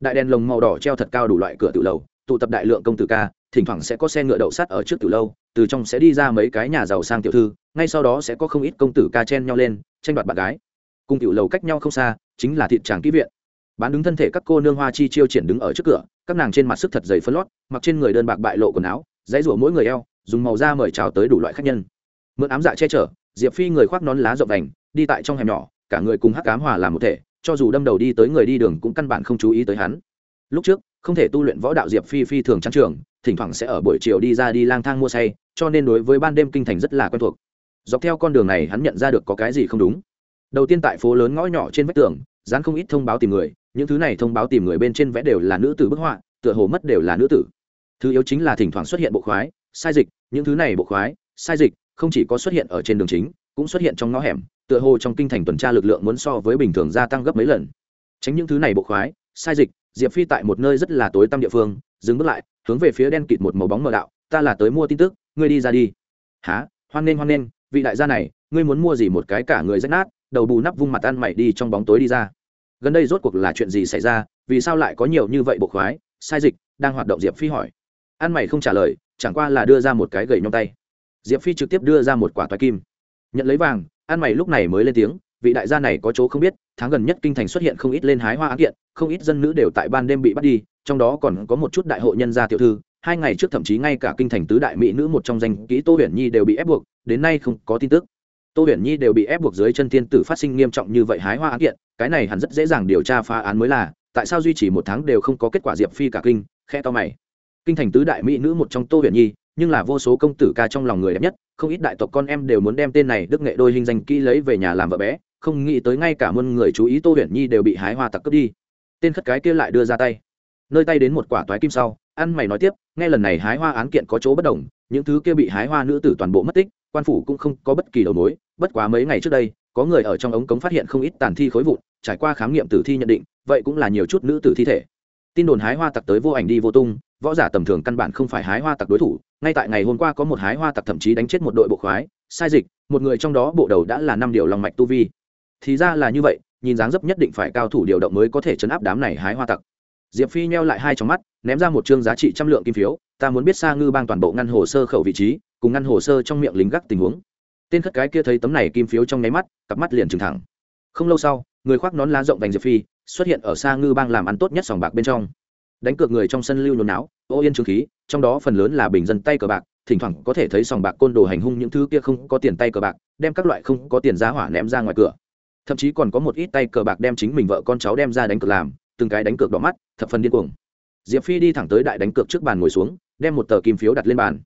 S1: Đại đèn lồng màu đỏ treo thật cao đủ loại cửa tự lầu, tụ tập đại lượng công tử ca, thỉnh thoảng sẽ có xe ngựa đậu sắt ở trước từ lâu từ trong sẽ đi ra mấy cái nhà giàu sang tiểu thư, ngay sau đó sẽ có không ít công tử ca chen nhau lên, tranh đoạt bạn gái. Cùng tiểu lầu cách nhau không xa, chính là thịt tràng kỹ viện. Bán đứng thân thể các cô nương hoa chi chiêu triển đứng ở trước cửa, các nàng trên mặt sức thật dày phân lót, mặc trên người đơn bạc bại lộ quần áo, dãy rủa mỗi người eo, dùng màu da mời chào tới đủ loại khách nhân. Mượn ám dạ che chở, diệp phi người khoác nón lá rộng đành, đi tại trong hẻm nhỏ, cả người cùng hắc cám hòa làm một thể cho dù đâm đầu đi tới người đi đường cũng căn bản không chú ý tới hắn. Lúc trước, không thể tu luyện võ đạo diệp phi phi thường trang trường, thỉnh thoảng sẽ ở buổi chiều đi ra đi lang thang mua say, cho nên đối với ban đêm kinh thành rất là quen thuộc. Dọc theo con đường này hắn nhận ra được có cái gì không đúng. Đầu tiên tại phố lớn ngõ nhỏ trên vách tường, dán không ít thông báo tìm người, những thứ này thông báo tìm người bên trên vẽ đều là nữ tử bức họa, tựa hồ mất đều là nữ tử. Thứ yếu chính là thỉnh thoảng xuất hiện bộ khoái, sai dịch, những thứ này bộ khoái, sai dịch không chỉ có xuất hiện ở trên đường chính, cũng xuất hiện trong ngõ hẻm tựa hồ trong kinh thành tuần tra lực lượng muốn so với bình thường gia tăng gấp mấy lần. Tránh những thứ này bộ khoái, sai dịch, diệp phi tại một nơi rất là tối tăm địa phương, dừng bước lại, hướng về phía đen kịt một màu bóng mờ đạo, ta là tới mua tin tức, ngươi đi ra đi. Há hoan nghênh hoan nghênh, vị đại gia này, ngươi muốn mua gì một cái cả người rách nát, đầu bù nắp vung mặt ăn mày đi trong bóng tối đi ra. Gần đây rốt cuộc là chuyện gì xảy ra, vì sao lại có nhiều như vậy bộ khoái? Sai dịch đang hoạt động diệp phi hỏi. Ăn mày không trả lời, chẳng qua là đưa ra một cái gậy nhông tay. Diệp phi trực tiếp đưa ra một quả toái kim. Nhận lấy vàng An mày lúc này mới lên tiếng, vị đại gia này có chỗ không biết, tháng gần nhất kinh thành xuất hiện không ít lên hái hoa án kiện, không ít dân nữ đều tại ban đêm bị bắt đi, trong đó còn có một chút đại hội nhân gia tiểu thư. Hai ngày trước thậm chí ngay cả kinh thành tứ đại mỹ nữ một trong danh kỹ tô huyền nhi đều bị ép buộc, đến nay không có tin tức. Tô huyền nhi đều bị ép buộc dưới chân thiên tử phát sinh nghiêm trọng như vậy hái hoa án kiện, cái này hẳn rất dễ dàng điều tra phá án mới là, tại sao duy trì một tháng đều không có kết quả diệp phi cả kinh khe to mày. Kinh thành tứ đại mỹ nữ một trong tô huyền nhi nhưng là vô số công tử ca trong lòng người đẹp nhất, không ít đại tộc con em đều muốn đem tên này đức nghệ đôi hình danh kỹ lấy về nhà làm vợ bé, không nghĩ tới ngay cả muôn người chú ý tô huyền nhi đều bị hái hoa tặc cướp đi. Tên khất cái kia lại đưa ra tay. Nơi tay đến một quả toái kim sau, ăn mày nói tiếp, nghe lần này hái hoa án kiện có chỗ bất đồng, những thứ kia bị hái hoa nữ tử toàn bộ mất tích, quan phủ cũng không có bất kỳ đầu mối, bất quá mấy ngày trước đây, có người ở trong ống cống phát hiện không ít tàn thi khối vụn, trải qua khám nghiệm tử thi nhận định, vậy cũng là nhiều chút nữ tử thi thể. Tin đồn hái hoa tặc tới vô ảnh đi vô tung võ giả tầm thường căn bản không phải hái hoa tặc đối thủ, ngay tại ngày hôm qua có một hái hoa tặc thậm chí đánh chết một đội bộ khoái, sai dịch, một người trong đó bộ đầu đã là năm điều lòng mạch tu vi. Thì ra là như vậy, nhìn dáng dấp nhất định phải cao thủ điều động mới có thể chấn áp đám này hái hoa tặc. Diệp phi nheo lại hai trong mắt, ném ra một chương giá trị trăm lượng kim phiếu, ta muốn biết sa ngư bang toàn bộ ngăn hồ sơ khẩu vị trí, cùng ngăn hồ sơ trong miệng lính gác tình huống. Tên khất cái kia thấy tấm này kim phiếu trong nháy mắt, cặp mắt liền trừng thẳng. Không lâu sau, người khoác nón lá rộng vành diệp phi xuất hiện ở sa ngư bang làm ăn tốt nhất sòng bạc bên trong đánh cược người trong sân lưu nhốn náo, ô yên trương khí, trong đó phần lớn là bình dân tay cờ bạc, thỉnh thoảng có thể thấy sòng bạc côn đồ hành hung những thứ kia không có tiền tay cờ bạc, đem các loại không có tiền giá hỏa ném ra ngoài cửa. Thậm chí còn có một ít tay cờ bạc đem chính mình vợ con cháu đem ra đánh cược làm, từng cái đánh cược đỏ mắt, thập phần điên cuồng. Diệp phi đi thẳng tới đại đánh cược trước bàn ngồi xuống, đem một tờ kim phiếu đặt lên bàn.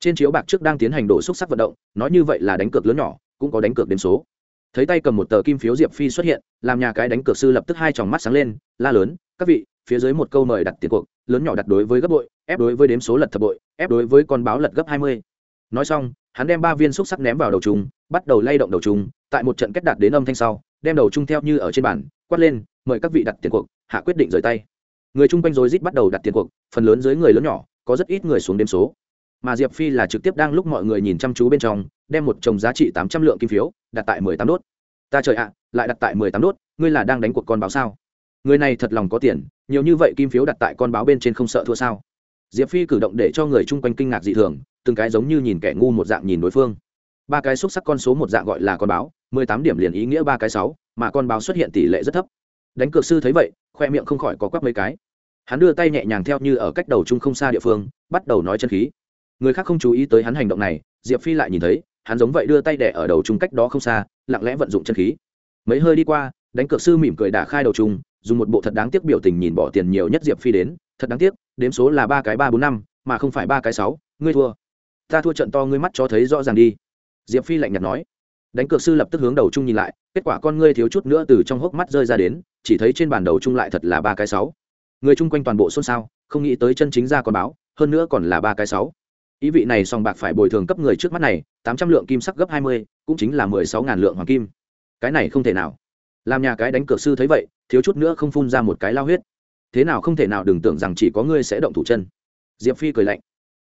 S1: Trên chiếu bạc trước đang tiến hành đổ xúc sắc vận động, nói như vậy là đánh cược lớn nhỏ, cũng có đánh cược đến số. Thấy tay cầm một tờ kim phiếu diệp phi xuất hiện, làm nhà cái đánh cược sư lập tức hai tròng mắt sáng lên, la lớn, các vị phía dưới một câu mời đặt tiền cuộc, lớn nhỏ đặt đối với gấp bội, ép đối với đếm số lật thập bội, ép đối với con báo lật gấp hai mươi. Nói xong, hắn đem ba viên xúc sắc ném vào đầu trùng bắt đầu lay động đầu trùng tại một trận kết đạt đến âm thanh sau, đem đầu trung theo như ở trên bàn, quát lên, mời các vị đặt tiền cuộc, hạ quyết định rời tay. Người chung quanh rối rít bắt đầu đặt tiền cuộc, phần lớn dưới người lớn nhỏ, có rất ít người xuống đếm số. Mà diệp phi là trực tiếp đang lúc mọi người nhìn chăm chú bên trong, đem một chồng giá trị tám trăm lượng kim phiếu, đặt tại mười tám đốt. Ta trời ạ, lại đặt tại mười tám đốt, ngươi là đang đánh cuộc con báo sao? Người này thật lòng có tiền nhiều như vậy kim phiếu đặt tại con báo bên trên không sợ thua sao? Diệp phi cử động để cho người chung quanh kinh ngạc dị thường, từng cái giống như nhìn kẻ ngu một dạng nhìn đối phương. Ba cái xúc sắc con số một dạng gọi là con báo, mười tám điểm liền ý nghĩa ba cái sáu, mà con báo xuất hiện tỷ lệ rất thấp. Đánh cược sư thấy vậy, khoe miệng không khỏi có quắp mấy cái. Hắn đưa tay nhẹ nhàng theo như ở cách đầu chung không xa địa phương, bắt đầu nói chân khí. Người khác không chú ý tới hắn hành động này, diệp phi lại nhìn thấy, hắn giống vậy đưa tay đẻ ở đầu chung cách đó không xa, lặng lẽ vận dụng chân khí. Mấy hơi đi qua, đánh cược sư mỉm cười đả khai đầu chung dùng một bộ thật đáng tiếc biểu tình nhìn bỏ tiền nhiều nhất diệp phi đến, thật đáng tiếc, đếm số là ba cái ba bốn năm, mà không phải ba cái sáu, ngươi thua. Ta thua trận to ngươi mắt cho thấy rõ ràng đi. Diệp phi lạnh nhạt nói. Đánh cược sư lập tức hướng đầu chung nhìn lại, kết quả con ngươi thiếu chút nữa từ trong hốc mắt rơi ra đến, chỉ thấy trên bản đầu chung lại thật là ba cái sáu. Người chung quanh toàn bộ xôn xao, không nghĩ tới chân chính ra còn báo, hơn nữa còn là ba cái sáu. Ý vị này sòng bạc phải bồi thường cấp người trước mắt này, tám trăm lượng kim sắc gấp hai mươi, cũng chính là mười sáu ngàn lượng hoàng kim. Cái này không thể nào. Làm nhà cái đánh cược sư thấy vậy thiếu chút nữa không phun ra một cái lao huyết. Thế nào không thể nào đừng tưởng rằng chỉ có ngươi sẽ động thủ chân. Diệp phi cười lạnh.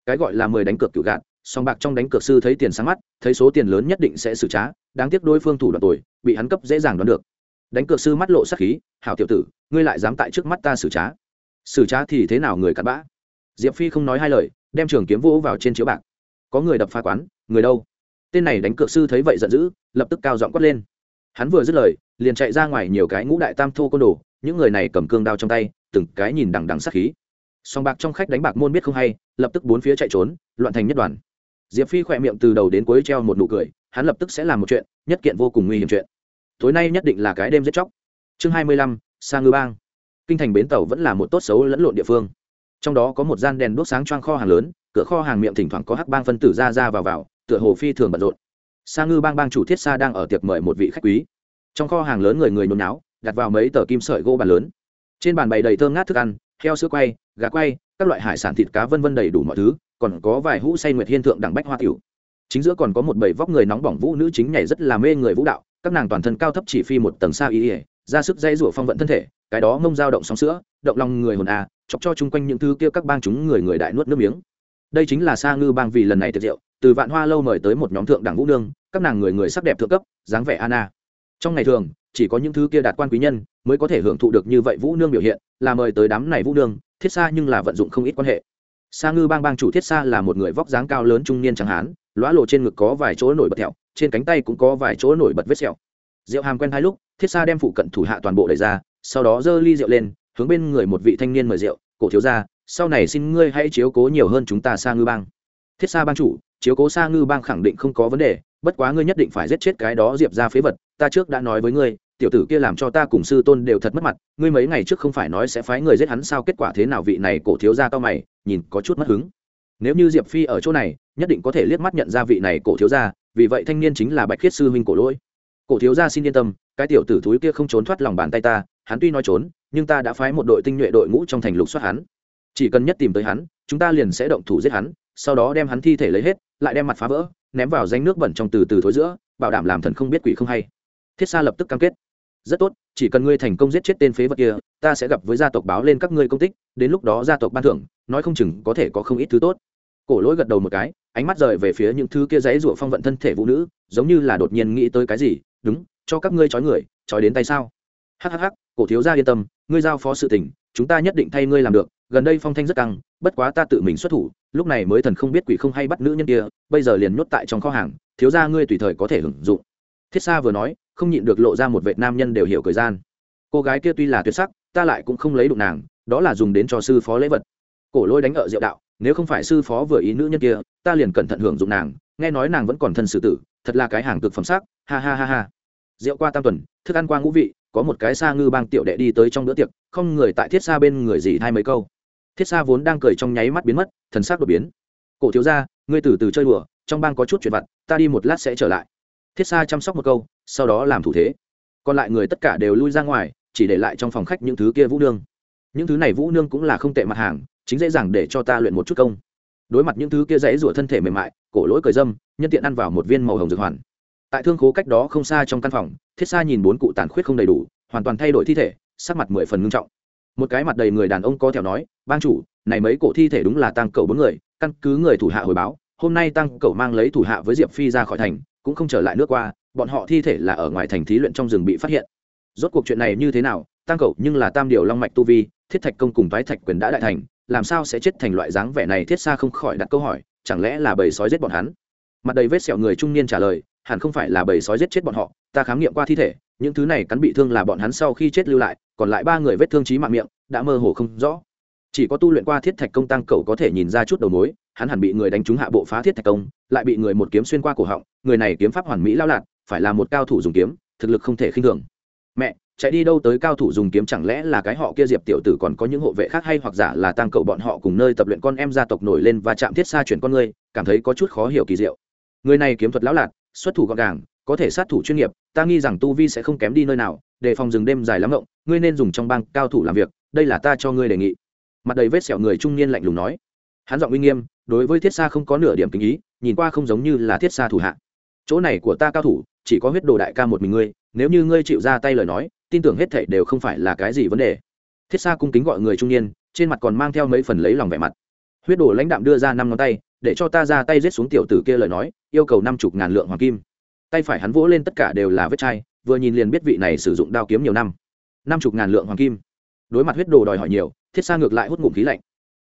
S1: Cái gọi là mười đánh cược cựu gạn song bạc trong đánh cược sư thấy tiền sáng mắt, thấy số tiền lớn nhất định sẽ xử trá, đáng tiếc đối phương thủ đoạn tuổi bị hắn cấp dễ dàng đoán được. Đánh cược sư mắt lộ sắc khí, hảo tiểu tử, ngươi lại dám tại trước mắt ta xử trá. Xử trá thì thế nào người cặn bã? Diệp phi không nói hai lời, đem trường kiếm vỗ vào trên chiếu bạc. Có người đập phá quán, người đâu? Tên này đánh cược sư thấy vậy giận dữ, lập tức cao giọng quát lên hắn vừa dứt lời, liền chạy ra ngoài nhiều cái ngũ đại tam thô côn đồ, những người này cầm cương đao trong tay, từng cái nhìn đằng đằng sắc khí. Song bạc trong khách đánh bạc môn biết không hay, lập tức bốn phía chạy trốn, loạn thành nhất đoàn. Diệp phi khỏe miệng từ đầu đến cuối treo một nụ cười, hắn lập tức sẽ làm một chuyện, nhất kiện vô cùng nguy hiểm chuyện. Tối nay nhất định là cái đêm giết chóc. Chương hai mươi lăm, sa ngư bang. Kinh thành bến tàu vẫn là một tốt xấu lẫn lộn địa phương. Trong đó có một gian đèn đốt sáng choang kho hàng lớn, cửa kho hàng miệng thỉnh thoảng có hắc bang phân tử ra ra vào vào, tựa hồ phi thường bận rộn sa ngư bang bang chủ thiết sa đang ở tiệc mời một vị khách quý. Trong kho hàng lớn người người nôn náo, đặt vào mấy tờ kim sợi gỗ bàn lớn. Trên bàn bày đầy thơm ngát thức ăn, heo sữa quay, gà quay, các loại hải sản thịt cá vân vân đầy đủ mọi thứ, còn có vài hũ say nguyệt hiên thượng đẳng bách hoa tiểu. Chính giữa còn có một bầy vóc người nóng bỏng vũ nữ chính nhảy rất là mê người vũ đạo, các nàng toàn thân cao thấp chỉ phi một tầng xa y ỉa ra sức dây rủa phong vận thân thể, cái đó mông dao động sóng sữa, động lòng người hồn à chọc cho chung quanh những thứ kia các bang chúng người người đại nuốt nước miếng. Đây chính là sa ngư bang vì lần này tiệc rượu từ vạn hoa lâu mời tới một nhóm thượng đẳng vũ nương, các nàng người người sắc đẹp thượng cấp, dáng vẻ anna. Trong ngày thường, chỉ có những thứ kia đạt quan quý nhân mới có thể hưởng thụ được như vậy vũ nương biểu hiện, là mời tới đám này vũ nương, thiết xa nhưng là vận dụng không ít quan hệ. Sa ngư bang bang chủ thiết xa là một người vóc dáng cao lớn trung niên chẳng hán lõa lộ trên ngực có vài chỗ nổi bật thẹo, trên cánh tay cũng có vài chỗ nổi bật vết sẹo. Rượu hàm quen hai lúc, thiết xa đem phụ cận thủ hạ toàn bộ đẩy ra, sau đó giơ ly rượu lên, hướng bên người một vị thanh niên mời rượu, cổ thiếu ra sau này xin ngươi hãy chiếu cố nhiều hơn chúng ta sa ngư bang. Thiết xa bang chủ chiếu cố sa ngư bang khẳng định không có vấn đề, bất quá ngươi nhất định phải giết chết cái đó diệp ra phế vật, ta trước đã nói với ngươi, tiểu tử kia làm cho ta cùng sư tôn đều thật mất mặt, ngươi mấy ngày trước không phải nói sẽ phái người giết hắn sao, kết quả thế nào vị này cổ thiếu ra cao mày, nhìn có chút mất hứng. Nếu như diệp phi ở chỗ này, nhất định có thể liếc mắt nhận ra vị này cổ thiếu ra vì vậy thanh niên chính là bạch khiết sư huynh cổ lỗi. Cổ thiếu ra xin yên tâm, cái tiểu tử thúi kia không trốn thoát lòng bàn tay ta, hắn tuy nói trốn, nhưng ta đã phái một đội tinh nhuệ đội ngũ trong thành lục soát hắn. Chỉ cần nhất tìm tới hắn, chúng ta liền sẽ động thủ giết hắn sau đó đem hắn thi thể lấy hết, lại đem mặt phá vỡ, ném vào danh nước bẩn trong từ từ thối giữa, bảo đảm làm thần không biết quỷ không hay. Thiết sa lập tức cam kết. Rất tốt, chỉ cần ngươi thành công giết chết tên phế vật kia, ta sẽ gặp với gia tộc báo lên các ngươi công tích, đến lúc đó gia tộc ban thưởng, nói không chừng có thể có không ít thứ tốt. Cổ lỗi gật đầu một cái, ánh mắt rời về phía những thứ kia dãy ruộng phong vận thân thể vũ nữ, giống như là đột nhiên nghĩ tới cái gì, đúng, cho các ngươi trói người, trói đến tay sao? Hhh cổ thiếu gia yên tâm, ngươi giao phó sự tình, chúng ta nhất định thay ngươi làm được gần đây phong thanh rất căng, bất quá ta tự mình xuất thủ, lúc này mới thần không biết quỷ không hay bắt nữ nhân kia, bây giờ liền nhốt tại trong kho hàng, thiếu gia ngươi tùy thời có thể hưởng dụng. Thiết sa vừa nói, không nhịn được lộ ra một vệ nam nhân đều hiểu thời gian. Cô gái kia tuy là tuyệt sắc, ta lại cũng không lấy đụng nàng, đó là dùng đến cho sư phó lễ vật. Cổ lôi đánh ở diệu đạo, nếu không phải sư phó vừa ý nữ nhân kia, ta liền cẩn thận hưởng dụng nàng, nghe nói nàng vẫn còn thân sự tử, thật là cái hàng cực phẩm sắc, ha ha ha ha. Rượu qua tam tuần, thức ăn qua ngũ vị, có một cái xa ngư bang tiểu đệ đi tới trong bữa tiệc, không người tại thiết xa bên người gì hai mấy câu thiết xa vốn đang cười trong nháy mắt biến mất, thần sắc đột biến. Cổ thiếu ra ngươi từ từ chơi đùa, trong bang có chút chuyện vặt, ta đi một lát sẽ trở lại. Thiết xa chăm sóc một câu, sau đó làm thủ thế. Còn lại người tất cả đều lui ra ngoài, chỉ để lại trong phòng khách những thứ kia vũ nương. Những thứ này vũ nương cũng là không tệ mặt hàng, chính dễ dàng để cho ta luyện một chút công. Đối mặt những thứ kia dãy rủa thân thể mềm mại, cổ lỗi cười dâm, nhân tiện ăn vào một viên màu hồng dược hoàn. Tại thương khố cách đó không xa trong căn phòng, thiết xa nhìn bốn cụ tàn khuyết không đầy đủ, hoàn toàn thay đổi thi thể, sắc mặt mười phần ngưng trọng một cái mặt đầy người đàn ông có theo nói ban chủ, này mấy cổ thi thể đúng là tăng cầu bốn người, căn cứ người thủ hạ hồi báo, hôm nay tăng cầu mang lấy thủ hạ với diệp phi ra khỏi thành, cũng không trở lại nước qua, bọn họ thi thể là ở ngoài thành thí luyện trong rừng bị phát hiện. Rốt cuộc chuyện này như thế nào tăng cầu nhưng là tam điều long mạch tu vi, thiết thạch công cùng thoái thạch quyền đã đại thành, làm sao sẽ chết thành loại dáng vẻ này thiết xa không khỏi đặt câu hỏi, chẳng lẽ là bầy sói giết bọn hắn? Mặt đầy vết sẹo người trung niên trả lời, hẳn không phải là bầy sói giết chết bọn họ, ta khám nghiệm qua thi thể những thứ này cắn bị thương là bọn hắn sau khi chết lưu lại, còn lại ba người vết thương trí mạng miệng, đã mơ hồ không rõ. Chỉ có tu luyện qua thiết thạch công tăng cầu có thể nhìn ra chút đầu mối, hắn hẳn bị người đánh trúng hạ bộ phá thiết thạch công, lại bị người một kiếm xuyên qua cổ họng, người này kiếm pháp hoàn mỹ lao lạc phải là một cao thủ dùng kiếm, thực lực không thể khinh thường. Mẹ, chạy đi đâu tới cao thủ dùng kiếm chẳng lẽ là cái họ kia diệp tiểu tử còn có những hộ vệ khác hay hoặc giả là tăng cầu bọn họ cùng nơi tập luyện con em gia tộc nổi lên và chạm thiết xa chuyển con người cảm thấy có chút khó hiểu kỳ diệu. Người này kiếm thuật lão lạc xuất thủ gọn gàng có thể sát thủ chuyên nghiệp, ta nghi rằng tu vi sẽ không kém đi nơi nào Để phòng rừng đêm dài lắm ngộng, ngươi nên dùng trong bang cao thủ làm việc, đây là ta cho ngươi đề nghị. Mặt đầy vết sẹo người trung niên lạnh lùng nói. Hắn giọng uy nghiêm, đối với thiết xa không có nửa điểm kính ý, nhìn qua không giống như là thiết xa thủ hạ. Chỗ này của ta cao thủ, chỉ có huyết đồ đại ca một mình ngươi, nếu như ngươi chịu ra tay lời nói, tin tưởng hết thảy đều không phải là cái gì vấn đề. Thiết xa cung kính gọi người trung niên, trên mặt còn mang theo mấy phần lấy lòng vẻ mặt. Huyết đồ lãnh đạm đưa ra năm ngón tay, để cho ta ra tay giết xuống tiểu tử kia lời nói, yêu cầu năm chục ngàn lượng hoàng kim tay phải hắn vỗ lên tất cả đều là vết chai, vừa nhìn liền biết vị này sử dụng đao kiếm nhiều năm. Năm chục ngàn lượng hoàng kim. Đối mặt huyết đồ đòi hỏi nhiều, thiết xa ngược lại hút ngụm khí lạnh.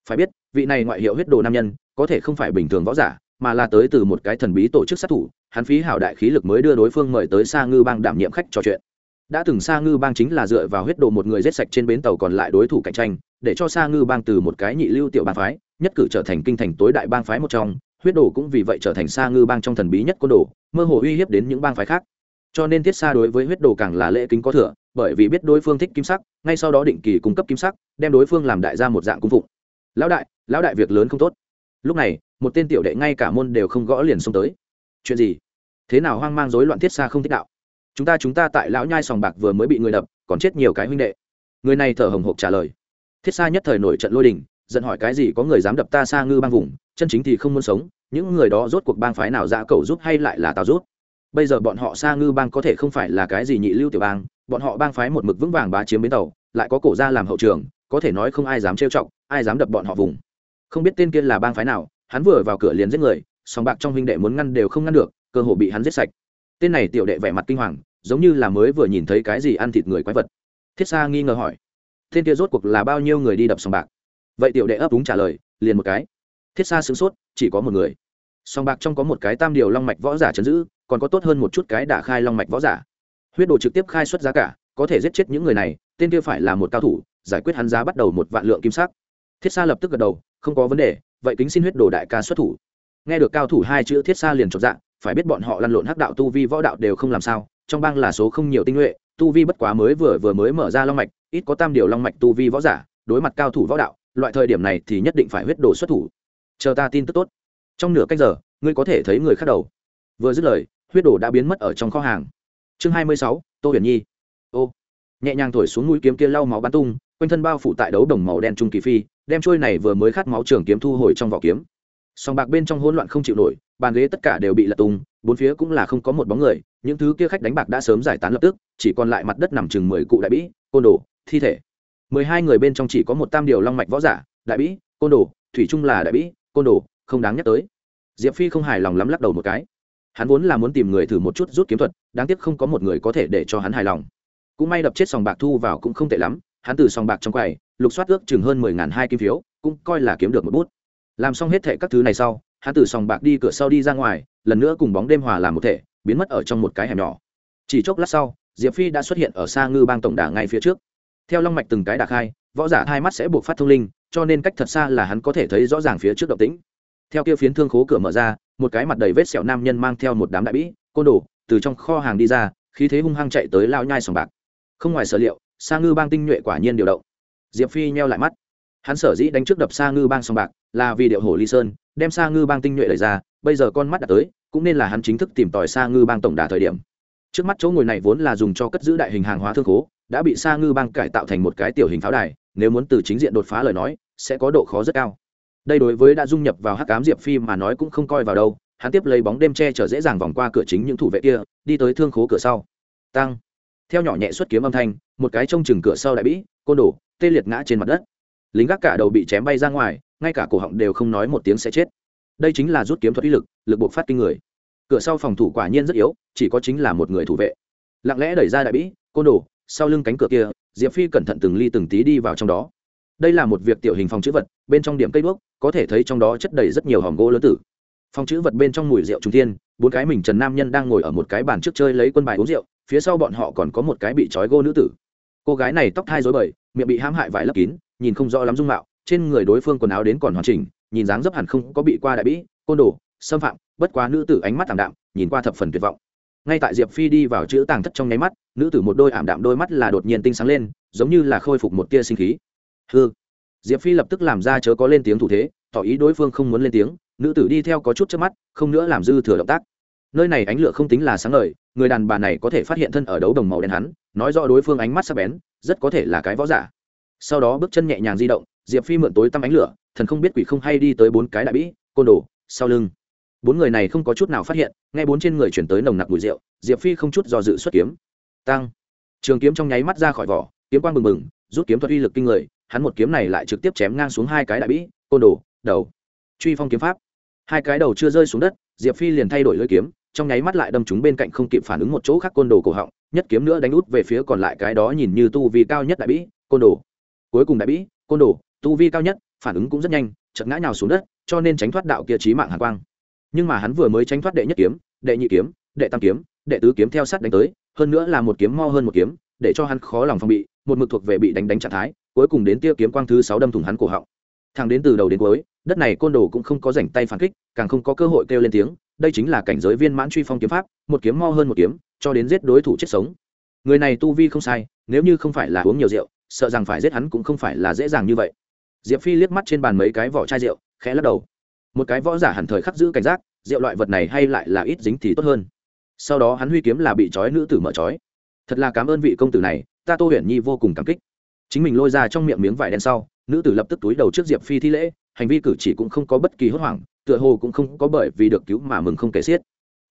S1: Phải biết, vị này ngoại hiệu huyết đồ nam nhân, có thể không phải bình thường võ giả, mà là tới từ một cái thần bí tổ chức sát thủ, hắn phí hảo đại khí lực mới đưa đối phương mời tới xa ngư bang đảm nhiệm khách trò chuyện. Đã từng xa ngư bang chính là dựa vào huyết đồ một người giết sạch trên bến tàu còn lại đối thủ cạnh tranh, để cho xa ngư bang từ một cái nhị lưu tiểu bang phái, nhất cử trở thành kinh thành tối đại bang phái một trong huyết đồ cũng vì vậy trở thành xa ngư bang trong thần bí nhất côn đồ, mơ hồ uy hiếp đến những bang phái khác. Cho nên thiết xa đối với huyết đồ càng là lễ kính có thừa, bởi vì biết đối phương thích kim sắc, ngay sau đó định kỳ cung cấp kim sắc, đem đối phương làm đại ra một dạng cung phụng. Lão đại lão đại việc lớn không tốt. Lúc này, một tên tiểu đệ ngay cả môn đều không gõ liền xông tới. Chuyện gì? Thế nào hoang mang rối loạn thiết xa không thích đạo? Chúng ta chúng ta tại lão nhai sòng bạc vừa mới bị người đập, còn chết nhiều cái huynh đệ. Người này thở hồng hộc trả lời. Thiết xa nhất thời nổi trận lôi đình, giận hỏi cái gì có người dám đập ta xa ngư bang vùng chân chính thì không muốn sống, những người đó rốt cuộc bang phái nào ra cầu giúp hay lại là tao rút bây giờ bọn họ xa ngư bang có thể không phải là cái gì nhị lưu tiểu bang, bọn họ bang phái một mực vững vàng bá chiếm bến tàu, lại có cổ ra làm hậu trường, có thể nói không ai dám trêu chọc, ai dám đập bọn họ vùng. Không biết tên kia là bang phái nào, hắn vừa vào cửa liền giết người, song bạc trong huynh đệ muốn ngăn đều không ngăn được, cơ hồ bị hắn giết sạch. Tên này tiểu đệ vẻ mặt kinh hoàng, giống như là mới vừa nhìn thấy cái gì ăn thịt người quái vật. Thiết xa nghi ngờ hỏi, tên kia rốt cuộc là bao nhiêu người đi đập sòng bạc? Vậy tiểu đệ ấp úng trả lời, liền một cái thiết sa sửng sốt chỉ có một người. Song bạc trong có một cái tam điều long mạch võ giả chấn giữ còn có tốt hơn một chút cái đả khai long mạch võ giả. Huyết đồ trực tiếp khai xuất giá cả có thể giết chết những người này tên kia phải là một cao thủ giải quyết hắn giá bắt đầu một vạn lượng kim sắc. Thiết sa lập tức gật đầu không có vấn đề vậy kính xin huyết đồ đại ca xuất thủ. Nghe được cao thủ hai chữ thiết sa liền chột dạng, phải biết bọn họ lăn lộn hắc đạo tu vi võ đạo đều không làm sao trong bang là số không nhiều tinh nhuệ tu vi bất quá mới vừa vừa mới mở ra long mạch ít có tam điều long mạch tu vi võ giả đối mặt cao thủ võ đạo loại thời điểm này thì nhất định phải huyết đồ xuất thủ chờ ta tin tức tốt. Trong nửa cách giờ, ngươi có thể thấy người khác đầu. Vừa dứt lời, huyết đồ đã biến mất ở trong kho hàng. Chương hai mươi sáu, tô huyền nhi. Ô. Nhẹ nhàng thổi xuống mũi kiếm kia lau máu bắn tung, quanh thân bao phủ tại đấu đồng màu đen trung kỳ phi, đem trôi này vừa mới khát máu trường kiếm thu hồi trong vỏ kiếm. Song bạc bên trong hỗn loạn không chịu nổi, bàn ghế tất cả đều bị lật tung, bốn phía cũng là không có một bóng người, những thứ kia khách đánh bạc đã sớm giải tán lập tức, chỉ còn lại mặt đất nằm chừng mười cụ đại bĩ, côn đồ, thi thể. Mười hai người bên trong chỉ có một tam điều long mạch võ giả, đại bĩ, côn đồ, thủy trung là đại bĩ côn đồ, không đáng nhắc tới. Diệp phi không hài lòng lắm lắc đầu một cái. Hắn vốn là muốn tìm người thử một chút rút kiếm thuật, đáng tiếc không có một người có thể để cho hắn hài lòng. Cũng may đập chết sòng bạc thu vào cũng không tệ lắm, hắn từ sòng bạc trong quầy, lục soát ước chừng hơn mười ngàn hai kim phiếu, cũng coi là kiếm được một bút. Làm xong hết thệ các thứ này sau, hắn từ sòng bạc đi cửa sau đi ra ngoài, lần nữa cùng bóng đêm hòa làm một thể, biến mất ở trong một cái hẻm nhỏ. Chỉ chốc lát sau, diệp phi đã xuất hiện ở xa ngư bang tổng đà ngay phía trước. Theo long mạch từng cái đạc hai võ giả hai mắt sẽ buộc phát thông linh cho nên cách thật xa là hắn có thể thấy rõ ràng phía trước động tĩnh. Theo kia phiến thương khố cửa mở ra, một cái mặt đầy vết sẹo nam nhân mang theo một đám đại bĩ, côn đồ, từ trong kho hàng đi ra, khí thế hung hăng chạy tới lao nhai sòng bạc. Không ngoài sở liệu, sa ngư bang tinh nhuệ quả nhiên điều động. Diệp phi nheo lại mắt. Hắn sở dĩ đánh trước đập sa ngư bang sòng bạc, là vì điệu hổ ly sơn, đem sa ngư bang tinh nhuệ đẩy ra, bây giờ con mắt đã tới, cũng nên là hắn chính thức tìm tòi sa ngư bang tổng đà thời điểm. Trước mắt chỗ ngồi này vốn là dùng cho cất giữ đại hình hàng hóa thương khố, đã bị sa ngư bang cải tạo thành một cái tiểu hình pháo đài nếu muốn từ chính diện đột phá lời nói, sẽ có độ khó rất cao. Đây đối với đã dung nhập vào hắc cám diệp phi mà nói cũng không coi vào đâu, hắn tiếp lấy bóng đêm che chở dễ dàng vòng qua cửa chính những thủ vệ kia, đi tới thương khố cửa sau. Tăng. Theo nhỏ nhẹ xuất kiếm âm thanh, một cái trông chừng cửa sau đại bĩ, côn đổ tê liệt ngã trên mặt đất. Lính gác cả đầu bị chém bay ra ngoài, ngay cả cổ họng đều không nói một tiếng sẽ chết. Đây chính là rút kiếm thuật uy lực lực buộc phát kinh người. Cửa sau phòng thủ quả nhiên rất yếu, chỉ có chính là một người thủ vệ. Lặng lẽ đẩy ra đại bĩ, côn đồ, sau lưng cánh cửa kia diệp phi cẩn thận từng ly từng tí đi vào trong đó. Đây là một việc tiểu hình phòng chữ vật, bên trong điểm cây đuốc, có thể thấy trong đó chất đầy rất nhiều hòm gỗ lớn tử. Phòng chữ vật bên trong mùi rượu trung thiên, bốn cái mình trần nam nhân đang ngồi ở một cái bàn trước chơi lấy quân bài uống rượu, phía sau bọn họ còn có một cái bị trói gô nữ tử. Cô gái này tóc thai dối bời, miệng bị hãm hại vải lấp kín, nhìn không rõ lắm dung mạo, trên người đối phương quần áo đến còn hoàn chỉnh, nhìn dáng dấp hẳn không có bị qua đại bĩ, côn đồ, xâm phạm, bất quá nữ tử ánh mắt thảm đạm, nhìn qua thập phần tuyệt vọng ngay tại diệp phi đi vào chữ tàng thất trong nháy mắt, nữ tử một đôi ảm đạm đôi mắt là đột nhiên tinh sáng lên, giống như là khôi phục một tia sinh khí. Hư diệp phi lập tức làm ra chớ có lên tiếng thủ thế, tỏ ý đối phương không muốn lên tiếng, nữ tử đi theo có chút trước mắt, không nữa làm dư thừa động tác. Nơi này ánh lửa không tính là sáng ngời, người đàn bà này có thể phát hiện thân ở đấu đồng màu đen hắn, nói rõ đối phương ánh mắt sắc bén, rất có thể là cái võ giả. Sau đó bước chân nhẹ nhàng di động, diệp phi mượn tối tăm ánh lửa, thần không biết quỷ không hay đi tới bốn cái đại bĩ, côn đồ, sau lưng bốn người này không có chút nào phát hiện, nghe bốn trên người chuyển tới nồng nặc mùi rượu, diệp phi không chút do dự xuất kiếm. Tăng. Trường kiếm trong nháy mắt ra khỏi vỏ, kiếm quang bừng bừng, rút kiếm thuật uy lực kinh người, hắn một kiếm này lại trực tiếp chém ngang xuống hai cái đại bĩ, côn đồ, đầu. Truy phong kiếm pháp. Hai cái đầu chưa rơi xuống đất, diệp phi liền thay đổi lưỡi kiếm, trong nháy mắt lại đâm chúng bên cạnh không kịp phản ứng một chỗ khác côn đồ cổ họng, nhất kiếm nữa đánh út về phía còn lại cái đó nhìn như tu vi cao nhất đại bĩ, côn đồ. Cuối cùng đại bĩ, côn đồ, tu vi cao nhất, phản ứng cũng rất nhanh chật ngã nhào xuống đất, cho nên tránh thoát đạo kia trí mạng hàn quang nhưng mà hắn vừa mới tránh thoát đệ nhất kiếm, đệ nhị kiếm, đệ tam kiếm, đệ tứ kiếm theo sát đánh tới, hơn nữa là một kiếm mo hơn một kiếm, để cho hắn khó lòng phòng bị, một mực thuộc về bị đánh đánh trạng thái, cuối cùng đến tia kiếm quang thứ sáu đâm thủng hắn cổ họng. Thằng đến từ đầu đến cuối, đất này côn đồ cũng không có rảnh tay phản kích, càng không có cơ hội kêu lên tiếng, đây chính là cảnh giới viên mãn truy phong kiếm pháp, một kiếm mo hơn một kiếm, cho đến giết đối thủ chết sống. Người này tu vi không sai, nếu như không phải là uống nhiều rượu, sợ rằng phải giết hắn cũng không phải là dễ dàng như vậy. Diệp phi liếc mắt trên bàn mấy cái vỏ chai rượu, khẽ lắc đầu một cái võ giả hẳn thời khắc giữ cảnh giác, rượu loại vật này hay lại là ít dính thì tốt hơn. Sau đó hắn huy kiếm là bị trói nữ tử mở trói. Thật là cảm ơn vị công tử này, ta tô huyền nhi vô cùng cảm kích. Chính mình lôi ra trong miệng miếng vải đen sau, nữ tử lập tức túi đầu trước diệp phi thi lễ, hành vi cử chỉ cũng không có bất kỳ hốt hoảng, tựa hồ cũng không có bởi vì được cứu mà mừng không kể xiết.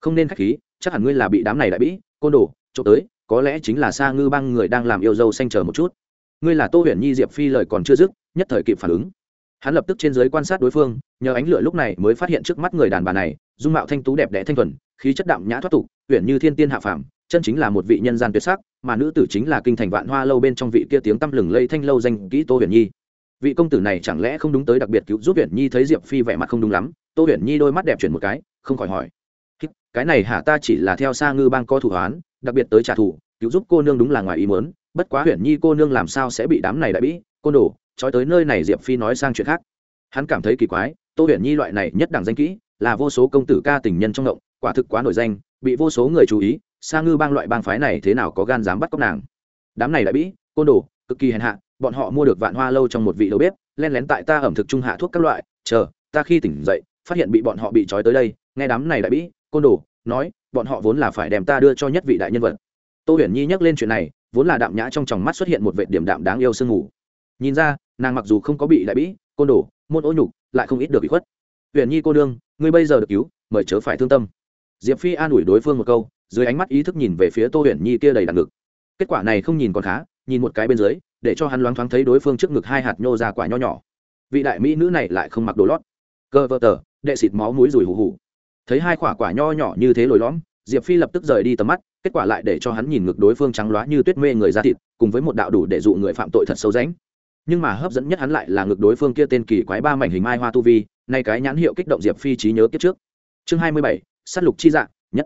S1: Không nên khách khí, chắc hẳn ngươi là bị đám này đại bĩ, côn đồ, trộm tới, có lẽ chính là xa ngư băng người đang làm yêu dâu xanh chờ một chút. Ngươi là tô huyền nhi diệp phi lời còn chưa dứt, nhất thời kịp phản ứng hắn lập tức trên giới quan sát đối phương, nhờ ánh lửa lúc này mới phát hiện trước mắt người đàn bà này, dung mạo thanh tú đẹp đẽ thanh thuần, khí chất đạm nhã thoát tục uyển như thiên tiên hạ phàm, chân chính là một vị nhân gian tuyệt sắc, mà nữ tử chính là kinh thành vạn hoa lâu bên trong vị kia tiếng tăm lừng lây thanh lâu danh kỹ tô huyền nhi. Vị công tử này chẳng lẽ không đúng tới đặc biệt cứu giúp huyền nhi thấy diệp phi vẻ mặt không đúng lắm? Tô huyền nhi đôi mắt đẹp chuyển một cái, không khỏi hỏi. Cái này hả ta chỉ là theo xa ngư bang co thủ hoán, đặc biệt tới trả thù, cứu giúp cô nương đúng là ngoài ý muốn, bất quá huyền nhi cô nương làm sao sẽ bị đám này đại bĩ, côn đồ trói tới nơi này diệp phi nói sang chuyện khác. Hắn cảm thấy kỳ quái, tô huyền nhi loại này nhất đẳng danh kỹ, là vô số công tử ca tình nhân trong động, quả thực quá nổi danh, bị vô số người chú ý, sa ngư bang loại bang phái này thế nào có gan dám bắt cóc nàng. Đám này đã bĩ, côn đồ, cực kỳ hèn hạ, bọn họ mua được vạn hoa lâu trong một vị đầu bếp, len lén tại ta ẩm thực trung hạ thuốc các loại, chờ, ta khi tỉnh dậy, phát hiện bị bọn họ bị trói tới đây, nghe đám này đại bĩ, côn đồ, nói, bọn họ vốn là phải đem ta đưa cho nhất vị đại nhân vật. Tô huyền nhi nhắc lên chuyện này, vốn là đạm nhã trong tròng mắt xuất hiện một vệ điểm đạm đáng yêu sương ngủ nhìn ra, nàng mặc dù không có bị đại bĩ, côn đồ, môn ô nhục, lại không ít được bị khuất. Huyền nhi cô đương ngươi bây giờ được cứu, mời chớ phải thương tâm. Diệp phi an ủi đối phương một câu, dưới ánh mắt ý thức nhìn về phía tô huyền nhi kia đầy đạn ngực. Kết quả này không nhìn còn khá, nhìn một cái bên dưới, để cho hắn loáng thoáng thấy đối phương trước ngực hai hạt nhô ra quả nho nhỏ. Vị đại mỹ nữ này lại không mặc đồ lót. Cơ vợ tờ, đệ xịt máu mũi rùi hù hù. Thấy hai quả quả nho nhỏ như thế lồi lõm, diệp phi lập tức rời đi tầm mắt, kết quả lại để cho hắn nhìn ngực đối phương trắng loá như tuyết mê người ra thịt, cùng với một đạo đủ để dụ người phạm tội thật sâu ránh nhưng mà hấp dẫn nhất hắn lại là ngược đối phương kia tên kỳ quái ba mảnh hình mai hoa tu vi, nay cái nhãn hiệu kích động diệp phi trí nhớ kiếp trước. Chương hai mươi bảy s á t lục chi dạng, nhất.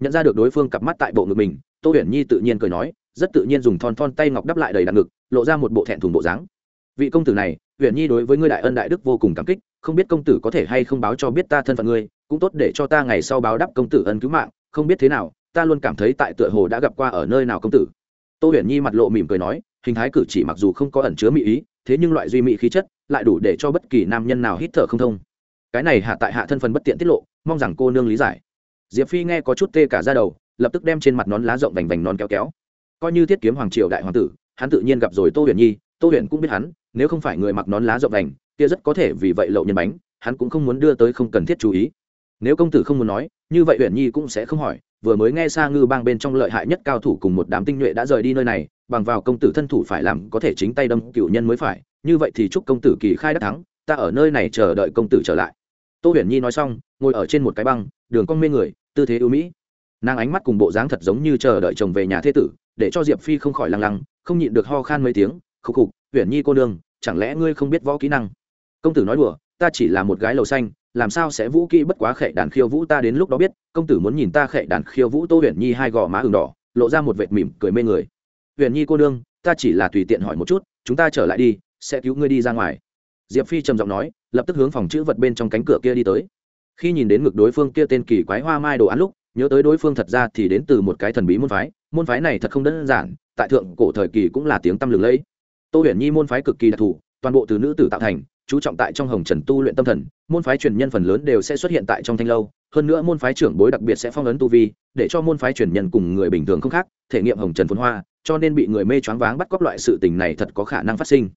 S1: Nhận ra được đối phương cặp mắt tại bộ ngực mình, tô huyền nhi tự nhiên cười nói, rất tự nhiên dùng thon thon tay ngọc đắp lại đầy đạn ngực, lộ ra một bộ thẹn thùng bộ dáng. Vị công tử này huyền nhi đối với ngươi đại ân đại đức vô cùng cảm kích, không biết công tử có thể hay không báo cho biết ta thân phận ngươi, cũng tốt để cho ta ngày sau báo đáp công tử ân cứu mạng, không biết thế nào, ta luôn cảm thấy tại tựa hồ đã gặp qua ở nơi nào công tử. Tô huyền nhi mặt lộ mỉm cười nói hình thái cử chỉ mặc dù không có ẩn chứa mỹ ý, thế nhưng loại duy mỹ khí chất lại đủ để cho bất kỳ nam nhân nào hít thở không thông. Cái này hạ tại hạ thân phần bất tiện tiết lộ, mong rằng cô nương lý giải. Diệp phi nghe có chút tê cả ra đầu, lập tức đem trên mặt nón lá rộng vành vành nón kéo kéo. Coi như thiết kiếm hoàng triều đại hoàng tử, hắn tự nhiên gặp rồi tô huyền nhi, tô huyền cũng biết hắn, nếu không phải người mặc nón lá rộng vành, kia rất có thể vì vậy lậu nhân bánh, hắn cũng không muốn đưa tới không cần thiết chú ý. Nếu công tử không muốn nói, như vậy huyền nhi cũng sẽ không hỏi, vừa mới nghe xa ngư bang bên trong lợi hại nhất cao thủ cùng một đám tinh nhuệ đã rời đi nơi này bằng vào công tử thân thủ phải làm có thể chính tay đâm cựu nhân mới phải, như vậy thì chúc công tử kỳ khai đắc thắng, ta ở nơi này chờ đợi công tử trở lại. Tô huyền nhi nói xong, ngồi ở trên một cái băng, đường cong mê người, tư thế ưu mỹ. Nàng ánh mắt cùng bộ dáng thật giống như chờ đợi chồng về nhà thế tử, để cho diệp phi không khỏi lăng lăng, không nhịn được ho khan mấy tiếng khục khục huyền nhi cô nương, chẳng lẽ ngươi không biết võ kỹ năng? Công tử nói đùa, ta chỉ là một gái lầu xanh, làm sao sẽ vũ kỹ bất quá khệ đàn khiêu vũ ta đến lúc đó biết, công tử muốn nhìn ta khệ đàn khiêu vũ tô huyền nhi hai gò má ừng đỏ, lộ ra một vệt mỉm cười mê người huyền nhi cô đương ta chỉ là tùy tiện hỏi một chút, chúng ta trở lại đi, sẽ cứu ngươi đi ra ngoài. Diệp phi trầm giọng nói, lập tức hướng phòng chữ vật bên trong cánh cửa kia đi tới. Khi nhìn đến ngực đối phương kia tên kỳ quái hoa mai đồ ăn lúc, nhớ tới đối phương thật ra thì đến từ một cái thần bí môn phái môn phái này thật không đơn giản, tại thượng cổ thời kỳ cũng là tiếng tăm lừng lẫy. Tô huyền nhi môn phái cực kỳ đặc thù, toàn bộ từ nữ tử tạo thành, chú trọng tại trong hồng trần tu luyện tâm thần, môn phái truyền nhân phần lớn đều sẽ xuất hiện tại trong thanh lâu, hơn nữa môn phái trưởng bối đặc biệt sẽ phong ấn tu vi, để cho môn phái truyền nhân cùng người bình thường không khác, thể nghiệm hồng trần phun hoa cho nên bị người mê choáng váng bắt cóc loại sự tình này thật có khả năng phát sinh.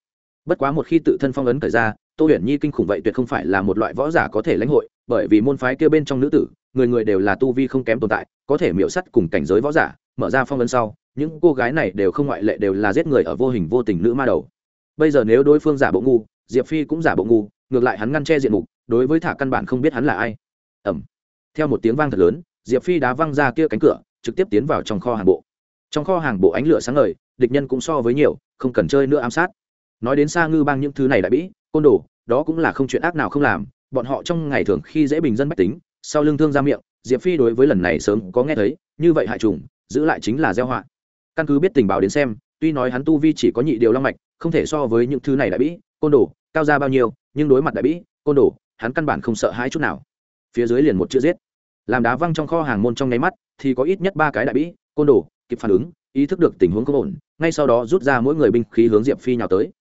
S1: Bất quá một khi tự thân phong ấn thời ra, tô huyền nhi kinh khủng vậy tuyệt không phải là một loại võ giả có thể lãnh hội, bởi vì môn phái kia bên trong nữ tử, người người đều là tu vi không kém tồn tại, có thể miễu sắt cùng cảnh giới võ giả, mở ra phong ấn sau, những cô gái này đều không ngoại lệ đều là giết người ở vô hình vô tình nữ ma đầu. Bây giờ nếu đối phương giả bộ ngu, diệp phi cũng giả bộ ngu, ngược lại hắn ngăn che diện mục, đối với thả căn bản không biết hắn là ai. Ẩm theo một tiếng vang thật lớn, diệp phi đá văng ra kia cánh cửa, trực tiếp tiến vào trong kho hàng bộ trong kho hàng bộ ánh lửa sáng ngời, địch nhân cũng so với nhiều, không cần chơi nữa ám sát. Nói đến xa ngư bang những thứ này đại bĩ côn đồ, đó cũng là không chuyện ác nào không làm, bọn họ trong ngày thường khi dễ bình dân bách tính, sau lưng thương ra miệng, diệp phi đối với lần này sớm có nghe thấy, như vậy hại trùng, giữ lại chính là gieo họa. Căn cứ biết tình báo đến xem, tuy nói hắn tu vi chỉ có nhị điều long mạch, không thể so với những thứ này đại bĩ côn đồ, cao ra bao nhiêu, nhưng đối mặt đại bĩ côn đồ, hắn căn bản không sợ hãi chút nào. Phía dưới liền một chữ giết. Làm đá văng trong kho hàng môn trong nháy mắt, thì có ít nhất ba cái đại bĩ côn đồ kịp phản ứng, ý thức được tình huống không ổn, ngay sau đó rút ra mỗi người binh khí hướng diệp phi nhào tới.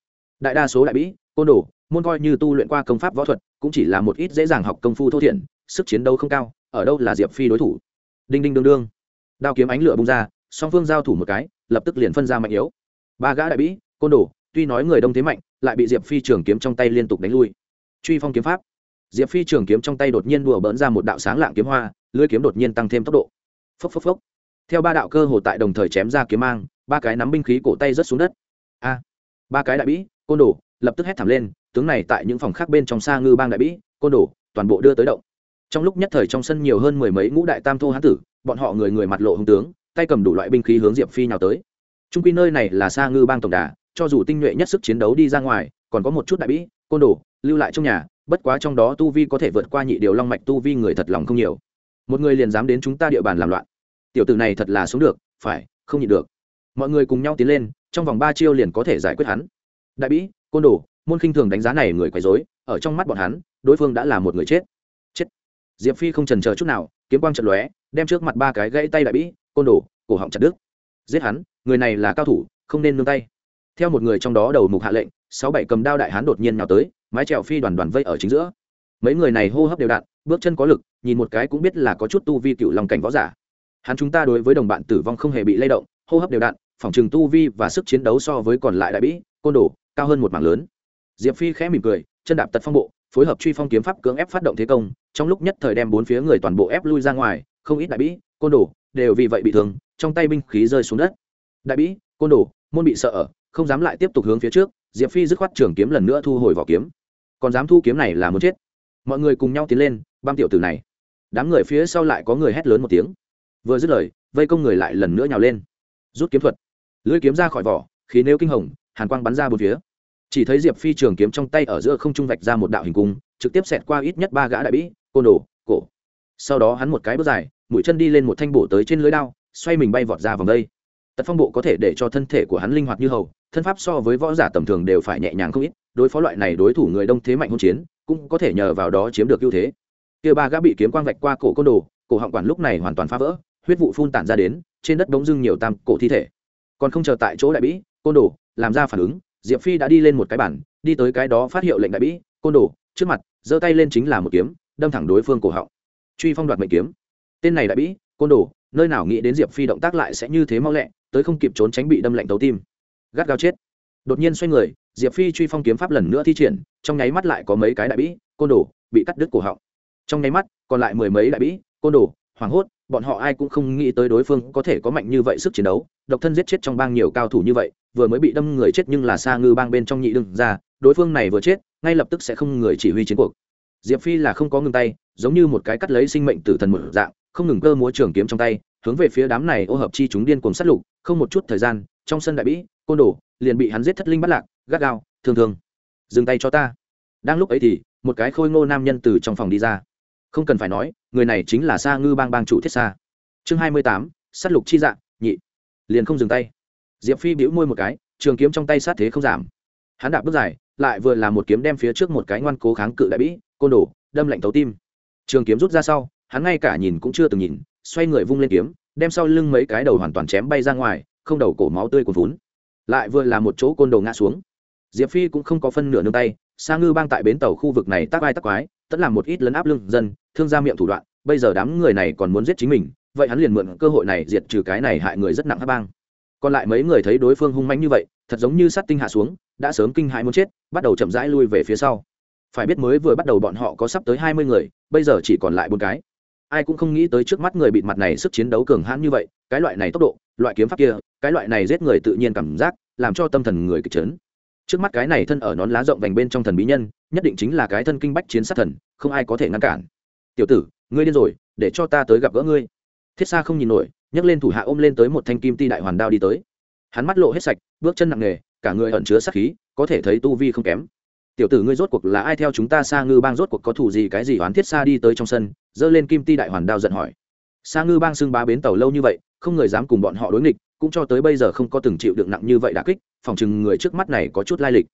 S1: Đại đa số đại bĩ, côn đồ, môn coi như tu luyện qua công pháp võ thuật, cũng chỉ là một ít dễ dàng học công phu thô thiển, sức chiến đấu không cao, ở đâu là diệp phi đối thủ? Đinh đinh đương đương. Đao kiếm ánh lửa bung ra, song phương giao thủ một cái, lập tức liền phân ra mạnh yếu. Ba gã đại bĩ, côn đồ, tuy nói người đông thế mạnh, lại bị diệp phi trường kiếm trong tay liên tục đánh lui. Truy phong kiếm pháp. Diệp phi trường kiếm trong tay đột nhiên đùa bỡn ra một đạo sáng lạng kiếm hoa, lưỡi kiếm đột nhiên tăng thêm tốc độ. Phốc phốc phốc theo ba đạo cơ hồ tại đồng thời chém ra kiếm mang, ba cái nắm binh khí cổ tay rớt xuống đất. A, ba cái đại bĩ, côn đồ, lập tức hét thảm lên, tướng này tại những phòng khác bên trong xa ngư bang đại bĩ, côn đồ, toàn bộ đưa tới động. Trong lúc nhất thời trong sân nhiều hơn mười mấy ngũ đại tam thô hán tử, bọn họ người người mặt lộ hung tướng, tay cầm đủ loại binh khí hướng diệp phi nào tới. Trung quy nơi này là xa ngư bang tổng đà, cho dù tinh nhuệ nhất sức chiến đấu đi ra ngoài, còn có một chút đại bĩ, côn đồ, lưu lại trong nhà, bất quá trong đó tu vi có thể vượt qua nhị điều long mạch tu vi người thật lòng không nhiều. Một người liền dám đến chúng ta địa bàn làm loạn tiểu tử này thật là sống được, phải, không nhịn được. Mọi người cùng nhau tiến lên, trong vòng ba chiêu liền có thể giải quyết hắn. Đại bĩ, côn đồ, môn khinh thường đánh giá này người quấy dối ở trong mắt bọn hắn, đối phương đã là một người chết. Chết. Diệp phi không trần chờ chút nào, kiếm quang trận lóe, đem trước mặt ba cái gãy tay đại bĩ, côn đồ, cổ họng chặt đứt. Giết hắn, người này là cao thủ, không nên nương tay. Theo một người trong đó đầu mục hạ lệnh, sáu bảy cầm đao đại hán đột nhiên nhào tới, mái trèo phi đoàn đoàn vây ở chính giữa. Mấy người này hô hấp đều đặn, bước chân có lực, nhìn một cái cũng biết là có chút tu vi cựu lòng cảnh võ giả hắn chúng ta đối với đồng bạn tử vong không hề bị lay động, hô hấp đều đặn, phòng trường tu vi và sức chiến đấu so với còn lại đại bĩ, côn đồ, cao hơn một mảng lớn. Diệp phi khẽ mỉm cười, chân đạp tật phong bộ, phối hợp truy phong kiếm pháp cưỡng ép phát động thế công, trong lúc nhất thời đem bốn phía người toàn bộ ép lui ra ngoài, không ít đại bĩ, côn đồ đều vì vậy bị thương, trong tay binh khí rơi xuống đất. Đại bĩ, côn đồ, môn bị sợ không dám lại tiếp tục hướng phía trước, diệp phi dứt khoát trường kiếm lần nữa thu hồi vỏ kiếm. Còn dám thu kiếm này là muốn chết. Mọi người cùng nhau tiến lên, băm tiểu tử này. Đám người phía sau lại có người hét lớn một tiếng vừa dứt lời, vây công người lại lần nữa nhào lên. Rút kiếm thuật. Lưỡi kiếm ra khỏi vỏ, khí nêu kinh hồng, hàn quang bắn ra bốn phía. Chỉ thấy diệp phi trường kiếm trong tay ở giữa không trung vạch ra một đạo hình cung, trực tiếp xẹt qua ít nhất ba gã đại bĩ, côn đồ, cổ. Sau đó hắn một cái bước dài, mũi chân đi lên một thanh bổ tới trên lưới đao, xoay mình bay vọt ra vòng đây. Tật phong bộ có thể để cho thân thể của hắn linh hoạt như hầu, thân pháp so với võ giả tầm thường đều phải nhẹ nhàng không ít, đối phó loại này đối thủ người đông thế mạnh hôn chiến, cũng có thể nhờ vào đó chiếm được ưu thế. Kia ba gã bị kiếm quang vạch qua cổ côn đồ, cổ họng quản lúc này hoàn toàn phá vỡ huyết vụ phun tản ra đến, trên đất bỗng dưng nhiều tam cổ thi thể. Còn không chờ tại chỗ đại bĩ, côn đồ làm ra phản ứng, diệp phi đã đi lên một cái bản đi tới cái đó phát hiệu lệnh đại bĩ, côn đồ, trước mặt, giơ tay lên chính là một kiếm, đâm thẳng đối phương cổ họng. Truy phong đoạt mệnh kiếm. Tên này đại bĩ, côn đồ, nơi nào nghĩ đến diệp phi động tác lại sẽ như thế mau lẹ, tới không kịp trốn tránh bị đâm lạnh tấu tim. Gắt gao chết. Đột nhiên xoay người, diệp phi truy phong kiếm pháp lần nữa thi triển, trong nháy mắt lại có mấy cái đại bĩ, côn đồ, bị cắt đứt cổ họng. Trong nháy mắt, còn lại mười mấy đại bĩ, côn đồ, hoảng hốt bọn họ ai cũng không nghĩ tới đối phương có thể có mạnh như vậy sức chiến đấu, độc thân giết chết trong bang nhiều cao thủ như vậy, vừa mới bị đâm người chết nhưng là xa ngư bang bên trong nhị đương ra đối phương này vừa chết, ngay lập tức sẽ không người chỉ huy chiến cuộc. Diệp phi là không có ngừng tay, giống như một cái cắt lấy sinh mệnh tử thần một dạng, không ngừng cơ múa trường kiếm trong tay, hướng về phía đám này ô hợp chi chúng điên cuồng sát lục, không một chút thời gian, trong sân đại bĩ, côn đồ, liền bị hắn giết thất linh bắt lạc, gắt gao thường thường dừng tay cho ta. Đang lúc ấy thì, một cái khôi ngô nam nhân từ trong phòng đi ra không cần phải nói, người này chính là sa ngư bang bang chủ thiết sa. Chương hai mươi tám s á t lục chi dạng nhị. Liền không dừng tay. Diệp phi bĩu môi một cái, trường kiếm trong tay sát thế không giảm. Hắn đạp bước dài, lại vừa là một kiếm đem phía trước một cái ngoan cố kháng cự đại bĩ, côn đồ, đâm lạnh thấu tim. Trường kiếm rút ra sau, hắn ngay cả nhìn cũng chưa từng nhìn, xoay người vung lên kiếm, đem sau lưng mấy cái đầu hoàn toàn chém bay ra ngoài, không đầu cổ máu tươi cuồn vún lại vừa là một chỗ côn đồ ngã xuống. Diệp phi cũng không có phân nửa nương tay, sa ngư bang tại bến tàu khu vực này tác ai tác quái tất làm một ít lấn áp lương dân, thương gia miệng thủ đoạn, bây giờ đám người này còn muốn giết chính mình, vậy hắn liền mượn cơ hội này diệt trừ cái này hại người rất nặng hắc bang. Còn lại mấy người thấy đối phương hung mãnh như vậy, thật giống như sát tinh hạ xuống, đã sớm kinh hãi muốn chết, bắt đầu chậm rãi lui về phía sau. Phải biết mới vừa bắt đầu bọn họ có sắp tới hai mươi người, bây giờ chỉ còn lại bốn cái. Ai cũng không nghĩ tới trước mắt người bịt mặt này sức chiến đấu cường hãn như vậy, cái loại này tốc độ, loại kiếm pháp kia, cái loại này giết người tự nhiên cảm giác, làm cho tâm thần người kịch trấn trước mắt cái này thân ở nón lá rộng vành bên trong thần bí nhân, nhất định chính là cái thân kinh bách chiến sát thần, không ai có thể ngăn cản. Tiểu tử, ngươi điên rồi, để cho ta tới gặp gỡ ngươi. Thiết xa không nhìn nổi, nhấc lên thủ hạ ôm lên tới một thanh kim ti đại hoàn đao đi tới. Hắn mắt lộ hết sạch, bước chân nặng nề, cả người ẩn chứa sát khí, có thể thấy tu vi không kém. Tiểu tử ngươi rốt cuộc là ai theo chúng ta xa ngư bang rốt cuộc có thủ gì cái gì oán thiết xa đi tới trong sân, giơ lên kim ti đại hoàn đao giận hỏi. Xa ngư bang xưng bá bến tàu lâu như vậy, không người dám cùng bọn họ đối nghịch cũng cho tới bây giờ không có từng chịu đựng nặng như vậy đả kích, phòng chừng người trước mắt này có chút lai lịch.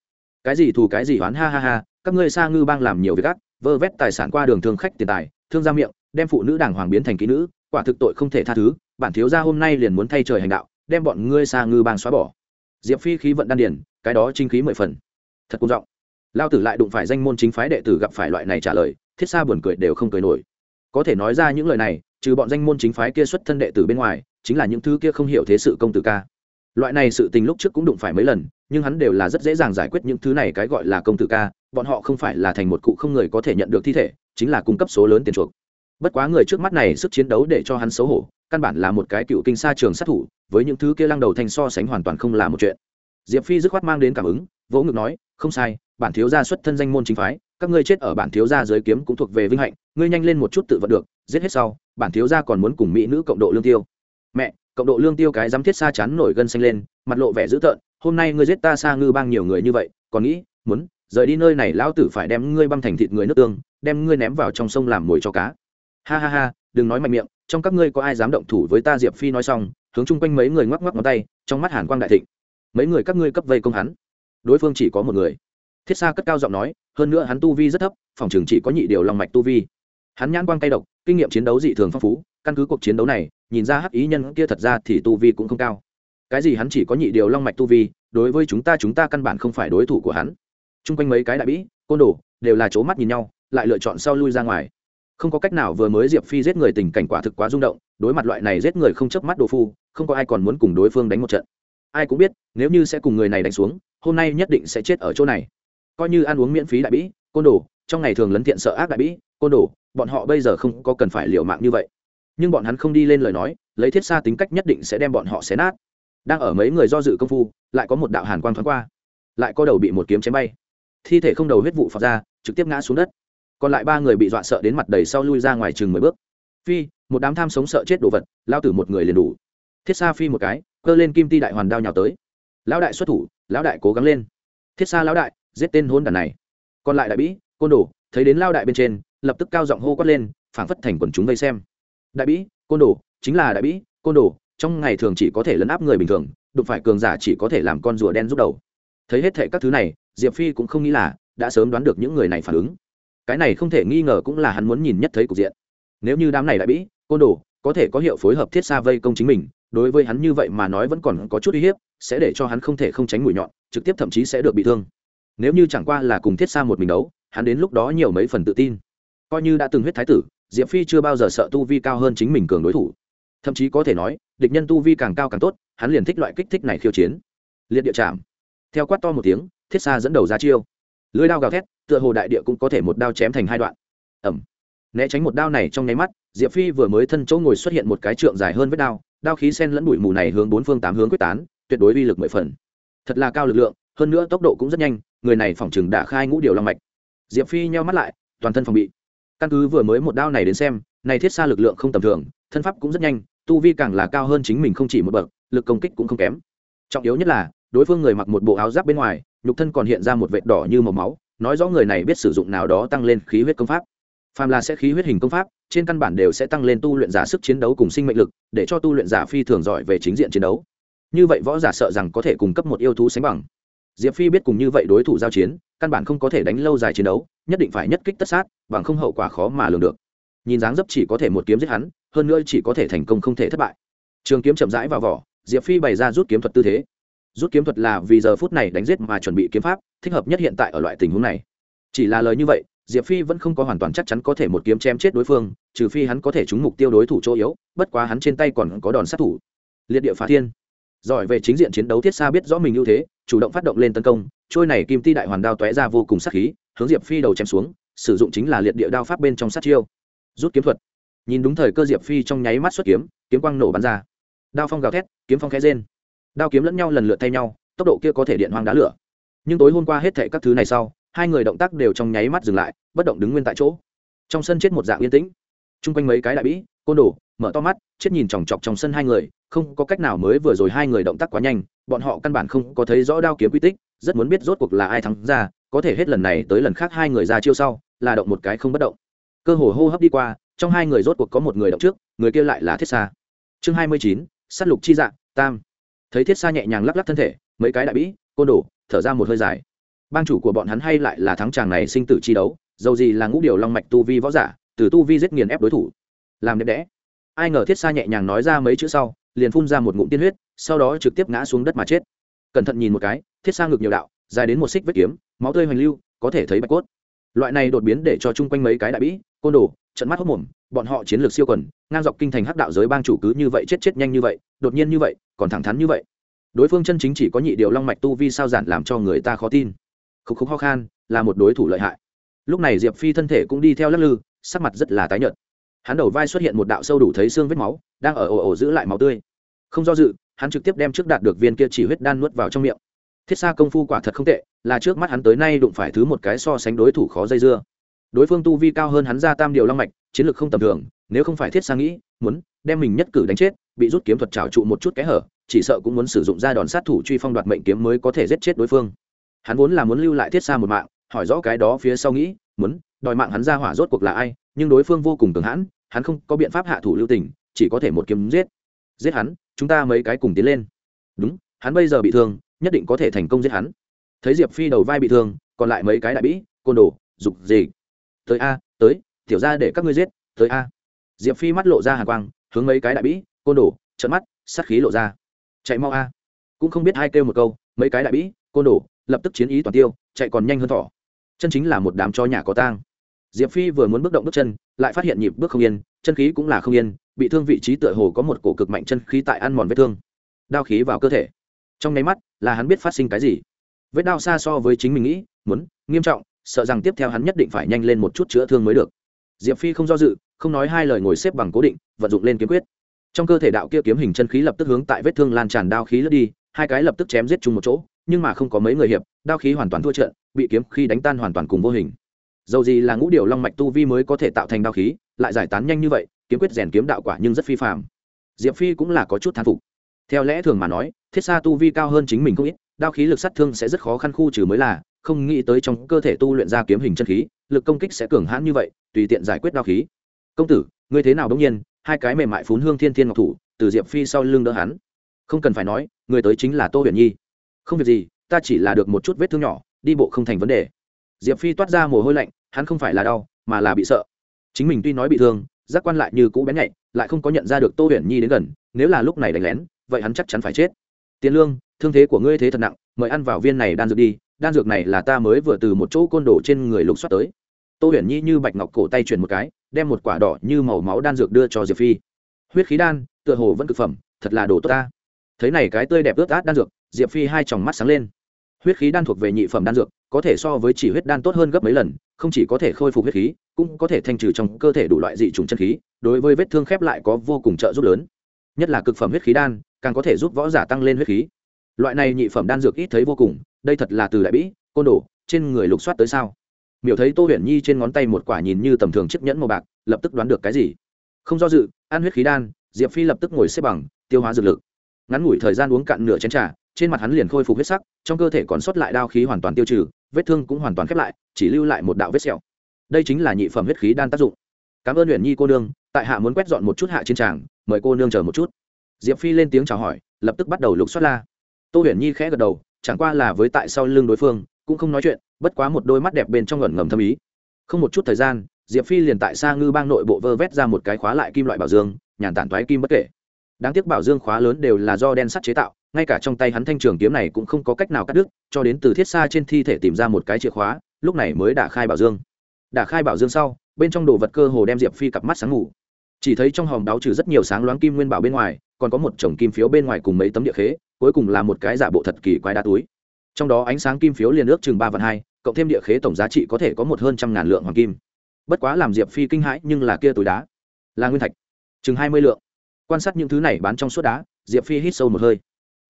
S1: Cái gì thù cái gì oán, ha ha ha, các ngươi xa ngư bang làm nhiều việc ác, vơ vét tài sản qua đường thương khách tiền tài, thương gia miệng, đem phụ nữ đàng hoàng biến thành kỹ nữ, quả thực tội không thể tha thứ, bản thiếu gia hôm nay liền muốn thay trời hành đạo, đem bọn ngươi xa ngư bang xóa bỏ. Diệp phi khí vận đan điển cái đó chính khí mười phần. Thật cung giọng. Lao tử lại đụng phải danh môn chính phái đệ tử gặp phải loại này trả lời, thiết xa buồn cười đều không cười nổi. Có thể nói ra những lời này, trừ bọn danh môn chính phái kia xuất thân đệ tử bên ngoài chính là những thứ kia không hiểu thế sự công tử ca. Loại này sự tình lúc trước cũng đụng phải mấy lần, nhưng hắn đều là rất dễ dàng giải quyết những thứ này cái gọi là công tử ca, bọn họ không phải là thành một cụ không người có thể nhận được thi thể, chính là cung cấp số lớn tiền chuộc. Bất quá người trước mắt này sức chiến đấu để cho hắn xấu hổ, căn bản là một cái cựu kinh sa trường sát thủ, với những thứ kia lăng đầu thanh so sánh hoàn toàn không là một chuyện. Diệp phi dứt khoát mang đến cảm ứng, vỗ ngực nói, không sai, bản thiếu gia xuất thân danh môn chính phái, các ngươi chết ở bản thiếu gia giới kiếm cũng thuộc về vinh hạnh, ngươi nhanh lên một chút tự vận được, giết hết sau, bản thiếu gia còn muốn cùng mỹ nữ cộng độ lương tiêu mẹ, cộng độ lương tiêu cái dám thiết xa chắn nổi gân xanh lên, mặt lộ vẻ dữ tợn, hôm nay ngươi giết ta xa ngư bang nhiều người như vậy, còn nghĩ, muốn, rời đi nơi này lão tử phải đem ngươi băm thành thịt người nước tương, đem ngươi ném vào trong sông làm mồi cho cá. Ha ha ha, đừng nói mạnh miệng, trong các ngươi có ai dám động thủ với ta diệp phi nói xong, hướng chung quanh mấy người ngoắc ngoắc ngón tay, trong mắt hàn quang đại thịnh. Mấy người các ngươi cấp vây công hắn. Đối phương chỉ có một người. Thiết xa cất cao giọng nói, hơn nữa hắn tu vi rất thấp, phòng trường chỉ có nhị điều lòng mạch tu vi. Hắn nhãn quang tay độc, kinh nghiệm chiến đấu dị thường phong phú căn cứ cuộc chiến đấu này, nhìn ra hắc ý nhân kia thật ra thì tu vi cũng không cao. Cái gì hắn chỉ có nhị điều long mạch tu vi, đối với chúng ta chúng ta căn bản không phải đối thủ của hắn. T r u n g quanh mấy cái đại bĩ, côn đồ, đều là c mắt nhìn nhau, lại lựa chọn sau lui ra ngoài. Không có cách nào vừa mới diệp phi giết người tình cảnh quả thực quá rung động, đối mặt loại này giết người không chớp mắt đồ phu, không có ai còn muốn cùng đối phương đánh một trận. Ai cũng biết, nếu như sẽ cùng người này đánh xuống, hôm nay nhất định sẽ chết ở chỗ này. Coi như ăn uống miễn phí đại bĩ, côn đồ, trong ngày thường lấn thiện sợ ác đại bĩ, côn đồ, bọn họ bây giờ không có cần phải liều mạng như vậy nhưng bọn hắn không đi lên lời nói, lấy thiết xa tính cách nhất định sẽ đem bọn họ xé nát. Đang ở mấy người do dự công phu, lại có một đạo hàn quang thoáng qua. Lại có đầu bị một kiếm chém bay. Thi thể không đầu huyết vụ phọt ra, trực tiếp ngã xuống đất. Còn lại ba người bị dọa sợ đến mặt đầy sau lui ra ngoài chừng mười bước. Phi, một đám tham sống sợ chết đồ vật, lao tử một người liền đủ. Thiết xa phi một cái, cơ lên kim ti đại hoàn đao nhào tới. Lão đại xuất thủ, lão đại cố gắng lên. Thiết xa lão đại, giết tên hôn đàn này. Còn lại đại bĩ, côn đồ, thấy đến lao đại bên trên, lập tức cao giọng hô quát lên, phảng phất thành quần chúng vây xem đại bĩ, côn đồ, chính là đại bĩ, côn đồ, trong ngày thường chỉ có thể lấn áp người bình thường, đụng phải cường giả chỉ có thể làm con rùa đen giúp đầu. Thấy hết thệ các thứ này, diệp phi cũng không nghĩ là đã sớm đoán được những người này phản ứng. Cái này không thể nghi ngờ cũng là hắn muốn nhìn nhất thấy cục diện. Nếu như đám này đại bĩ, côn đồ, có thể có hiệu phối hợp thiết xa vây công chính mình, đối với hắn như vậy mà nói vẫn còn có chút uy hiếp, sẽ để cho hắn không thể không tránh mũi nhọn, trực tiếp thậm chí sẽ được bị thương. Nếu như chẳng qua là cùng thiết xa một mình đấu, hắn đến lúc đó nhiều mấy phần tự tin. Coi như đã từng huyết thái tử diệp phi chưa bao giờ sợ tu vi cao hơn chính mình cường đối thủ. Thậm chí có thể nói, địch nhân tu vi càng cao càng tốt, hắn liền thích loại kích thích này khiêu chiến. Liệt địa chạm. Theo quát to một tiếng, thiết xa dẫn đầu ra chiêu. Lưới đao gào thét, tựa hồ đại địa cũng có thể một đao chém thành hai đoạn. Ẩm. Né tránh một đao này trong nháy mắt, diệp phi vừa mới thân chỗ ngồi xuất hiện một cái trượng dài hơn vết đao đao khí sen lẫn bụi mù này hướng bốn phương tám hướng quyết tán, tuyệt đối uy lực mười phần. Thật là cao lực lượng, hơn nữa tốc độ cũng rất nhanh, người này phỏng chừng đã khai ngũ điều long mạch. Diệp phi nheo mắt lại, toàn thân phòng bị căn cứ vừa mới một đao này đến xem, này thiết xa lực lượng không tầm thường, thân pháp cũng rất nhanh, tu vi càng là cao hơn chính mình không chỉ một bậc, lực công kích cũng không kém. Trọng yếu nhất là, đối phương người mặc một bộ áo giáp bên ngoài, nhục thân còn hiện ra một vệt đỏ như màu máu, nói rõ người này biết sử dụng nào đó tăng lên khí huyết công pháp. Phàm là sẽ khí huyết hình công pháp, trên căn bản đều sẽ tăng lên tu luyện giả sức chiến đấu cùng sinh mệnh lực, để cho tu luyện giả phi thường giỏi về chính diện chiến đấu. Như vậy võ giả sợ rằng có thể cung cấp một yêu thú sánh bằng diệp phi biết cùng như vậy đối thủ giao chiến, căn bản không có thể đánh lâu dài chiến đấu, nhất định phải nhất kích tất sát, bằng không hậu quả khó mà lường được. Nhìn dáng dấp chỉ có thể một kiếm giết hắn, hơn nữa chỉ có thể thành công không thể thất bại. Trường kiếm chậm rãi vào vỏ, diệp phi bày ra rút kiếm thuật tư thế. Rút kiếm thuật là vì giờ phút này đánh giết mà chuẩn bị kiếm pháp, thích hợp nhất hiện tại ở loại tình huống này. Chỉ là lời như vậy, diệp phi vẫn không có hoàn toàn chắc chắn có thể một kiếm chém chết đối phương, trừ phi hắn có thể trúng mục tiêu đối thủ chỗ yếu, bất quá hắn trên tay còn có đòn sát thủ. Liệt địa phá thiên. Giỏi về chính diện chiến đấu thiết xa biết rõ mình ưu thế chủ động phát động lên tấn công, trôi này kim ti đại hoàn đao tóe ra vô cùng sát khí, hướng diệp phi đầu chém xuống, sử dụng chính là liệt địa đao pháp bên trong sát chiêu. Rút kiếm thuật. Nhìn đúng thời cơ diệp phi trong nháy mắt xuất kiếm kiếm quang nổ bắn ra. Đao phong gào thét, kiếm phong khẽ rên. Đao kiếm lẫn nhau lần lượt thay nhau, tốc độ kia có thể điện hoang đá lửa. Nhưng tối hôm qua hết thệ các thứ này sau, hai người động tác đều trong nháy mắt dừng lại, bất động đứng nguyên tại chỗ. Trong sân chết một dạng yên tĩnh. Chung quanh mấy cái đại bĩ, côn đồ, mở to mắt, chết nhìn chòng chọc trong sân hai người không có cách nào mới vừa rồi hai người động tác quá nhanh, bọn họ căn bản không có thấy rõ đao kiếm quy tích, rất muốn biết rốt cuộc là ai thắng ra, có thể hết lần này tới lần khác hai người ra chiêu sau, là động một cái không bất động. Cơ hồ hô hấp đi qua, trong hai người rốt cuộc có một người động trước, người kia lại là thiết xa chương hai mươi chín s á t lục chi dạng tam. Thấy thiết xa nhẹ nhàng lắc lắc thân thể, mấy cái đại bĩ, côn đổ thở ra một hơi dài. Bang chủ của bọn hắn hay lại là thắng tràng này sinh tử chi đấu, dầu gì là ngũ điều long mạch tu vi võ giả, từ tu vi giết nghiền ép đối thủ. Làm đẹp đẽ. Ai ngờ thiết xa nhẹ nhàng nói ra mấy chữ sau liền phun ra một ngụm tiên huyết, sau đó trực tiếp ngã xuống đất mà chết. Cẩn thận nhìn một cái, thiết sang ngực nhiều đạo, dài đến một xích vết kiếm, máu tươi hoành lưu, có thể thấy bạch cốt. Loại này đột biến để cho chung quanh mấy cái đại bĩ, côn đồ, trận mắt hốc mồm, bọn họ chiến lược siêu quần, ngang dọc kinh thành hắc đạo giới bang chủ cứ như vậy chết chết nhanh như vậy, đột nhiên như vậy, còn thẳng thắn như vậy. Đối phương chân chính chỉ có nhị điều long mạch tu vi sao giản làm cho người ta khó tin. Khúc khúc ho khan, là một đối thủ lợi hại. Lúc này diệp phi thân thể cũng đi theo lắc lư, sắc mặt rất là tái nhợt. Hắn đầu vai xuất hiện một đạo sâu đủ thấy xương vết máu, đang ở ồ ồ giữ lại máu tươi không do dự, hắn trực tiếp đem trước đạt được viên kia chỉ huyết đan nuốt vào trong miệng. Thiết xa công phu quả thật không tệ, là trước mắt hắn tới nay đụng phải thứ một cái so sánh đối thủ khó dây dưa. Đối phương tu vi cao hơn hắn ra tam điều long mạch, chiến lược không tầm thường, nếu không phải thiết xa nghĩ, muốn đem mình nhất cử đánh chết, bị rút kiếm thuật trào trụ một chút kẽ hở, chỉ sợ cũng muốn sử dụng ra đòn sát thủ truy phong đoạt mệnh kiếm mới có thể giết chết đối phương. Hắn vốn là muốn lưu lại thiết xa một mạng, hỏi rõ cái đó phía sau nghĩ, muốn đòi mạng hắn ra hỏa rốt cuộc là ai, nhưng đối phương vô cùng cường hãn, hắn không có biện pháp hạ thủ lưu tình, chỉ có thể một kiếm giết. Giết hắn chúng ta mấy cái cùng tiến lên. Đúng, hắn bây giờ bị thương, nhất định có thể thành công giết hắn. Thấy diệp phi đầu vai bị thương, còn lại mấy cái đại bĩ, côn đồ, dục gì tới a, tới, tiểu ra để các ngươi giết, tới a. Diệp phi mắt lộ ra hà quang, hướng mấy cái đại bĩ, côn đồ trận mắt, sát khí lộ ra. Chạy mau a. Cũng không biết hai kêu một câu, mấy cái đại bĩ, côn đồ, lập tức chiến ý toàn tiêu, chạy còn nhanh hơn thỏ. Chân chính là một đám cho nhà có tang. Diệp phi vừa muốn bước động bước chân lại phát hiện nhịp bước không yên, chân khí cũng là không yên, bị thương vị trí tựa hồ có một cổ cực mạnh chân khí tại ăn mòn vết thương. Đao khí vào cơ thể. Trong nháy mắt, là hắn biết phát sinh cái gì. Vết đao xa so với chính mình nghĩ, muốn, nghiêm trọng, sợ rằng tiếp theo hắn nhất định phải nhanh lên một chút chữa thương mới được. Diệp phi không do dự, không nói hai lời ngồi xếp bằng cố định, vận dụng lên kiếm quyết. Trong cơ thể đạo kia kiếm hình chân khí lập tức hướng tại vết thương lan tràn đao khí lướt đi, hai cái lập tức chém giết chung một chỗ, nhưng mà không có mấy người hiệp, đao khí hoàn toàn thua trận, bị kiếm khí đánh tan hoàn toàn cùng vô hình dầu gì là ngũ điều long mạch tu vi mới có thể tạo thành đao khí, lại giải tán nhanh như vậy, kiếm quyết rèn kiếm đạo quả nhưng rất phi phạm diệp phi cũng là có chút thán phục. Theo lẽ thường mà nói, thiết xa tu vi cao hơn chính mình không ít, đao khí lực sát thương sẽ rất khó khăn khu trừ mới là, không nghĩ tới trong cơ thể tu luyện ra kiếm hình chân khí, lực công kích sẽ cường hãn như vậy, tùy tiện giải quyết đao khí. Công tử, ngươi thế nào đông nhiên, hai cái mềm mại phún hương thiên thiên ngọc thủ, từ diệp phi sau lưng đỡ hắn. Không cần phải nói, người tới chính là tô huyền nhi. Không việc gì, ta chỉ là được một chút vết thương nhỏ, đi bộ không thành vấn đề. Diệp phi toát ra mồ hôi lạnh hắn không phải là đau, mà là bị sợ. Chính mình tuy nói bị thương, giác quan lại như cũ bén nhạy, lại không có nhận ra được tô huyền nhi đến gần, nếu là lúc này đánh lén, vậy hắn chắc chắn phải chết. Tiền lương, thương thế của ngươi thế thật nặng, mời ăn vào viên này đan dược đi, đan dược này là ta mới vừa từ một chỗ côn đồ trên người lục soát tới. Tô huyền nhi như bạch ngọc cổ tay chuyển một cái, đem một quả đỏ như màu máu đan dược đưa cho diệp phi. Huyết khí đan, tựa hồ vẫn cực phẩm, thật là đồ tốt ta. Thấy này cái tươi đẹp ướt át đan dược, diệp phi hai tròng mắt sáng lên. Huyết khí đan thuộc về nhị phẩm đan dược, có thể so với chỉ huyết đan tốt hơn gấp mấy lần không chỉ có thể khôi phục huyết khí, cũng có thể thanh trừ trong cơ thể đủ loại dị trùng chân khí, đối với vết thương khép lại có vô cùng trợ giúp lớn. Nhất là cực phẩm huyết khí đan, càng có thể giúp võ giả tăng lên huyết khí. Loại này nhị phẩm đan dược ít thấy vô cùng, đây thật là từ đại bĩ, côn đồ, trên người lục soát tới sao? Miểu thấy tô huyền nhi trên ngón tay một quả nhìn như tầm thường chiếc nhẫn màu bạc, lập tức đoán được cái gì? Không do dự, ăn huyết khí đan, diệp phi lập tức ngồi xếp bằng, tiêu hóa dược lực. Ngắn ngủi thời gian uống cạn nửa chén trà, trên mặt hắn liền khôi phục huyết sắc, trong cơ thể còn sót lại đao khí hoàn toàn tiêu trừ vết thương cũng hoàn toàn khép lại, chỉ lưu lại một đạo vết sẹo. Đây chính là nhị phẩm huyết khí đan tác dụng. Cảm ơn huyền nhi cô nương, tại hạ muốn quét dọn một chút hạ chiến tràng, mời cô nương chờ một chút. Diệp phi lên tiếng chào hỏi, lập tức bắt đầu lục xoát la. Tô huyền nhi khẽ gật đầu, chẳng qua là với tại sau lưng đối phương, cũng không nói chuyện, bất quá một đôi mắt đẹp bên trong ngẩn ngầm thâm ý. Không một chút thời gian, diệp phi liền tại xa ngư bang nội bộ vơ vét ra một cái khóa lại kim loại bảo dương, nhàn tản toái kim bất kể. Đáng tiếc bảo dương khóa lớn đều là do đen sắt chế tạo ngay cả trong tay hắn thanh trường kiếm này cũng không có cách nào cắt đứt, cho đến từ thiết xa trên thi thể tìm ra một cái chìa khóa, lúc này mới đả khai bảo dương. Đả khai bảo dương sau, bên trong đồ vật cơ hồ đem diệp phi cặp mắt sáng ngủ. Chỉ thấy trong hòm đáo trừ rất nhiều sáng loáng kim nguyên bảo bên ngoài, còn có một chồng kim phiếu bên ngoài cùng mấy tấm địa khế, cuối cùng là một cái giả bộ thật kỳ quái đá túi. Trong đó ánh sáng kim phiếu liền ước chừng ba vạn hai, cộng thêm địa khế tổng giá trị có thể có một hơn trăm ngàn lượng hoàng kim. Bất quá làm diệp phi kinh hãi nhưng là kia túi đá là nguyên thạch, chừng hai mươi lượng. Quan sát những thứ này bán trong suốt đá, diệp phi hít sâu một hơi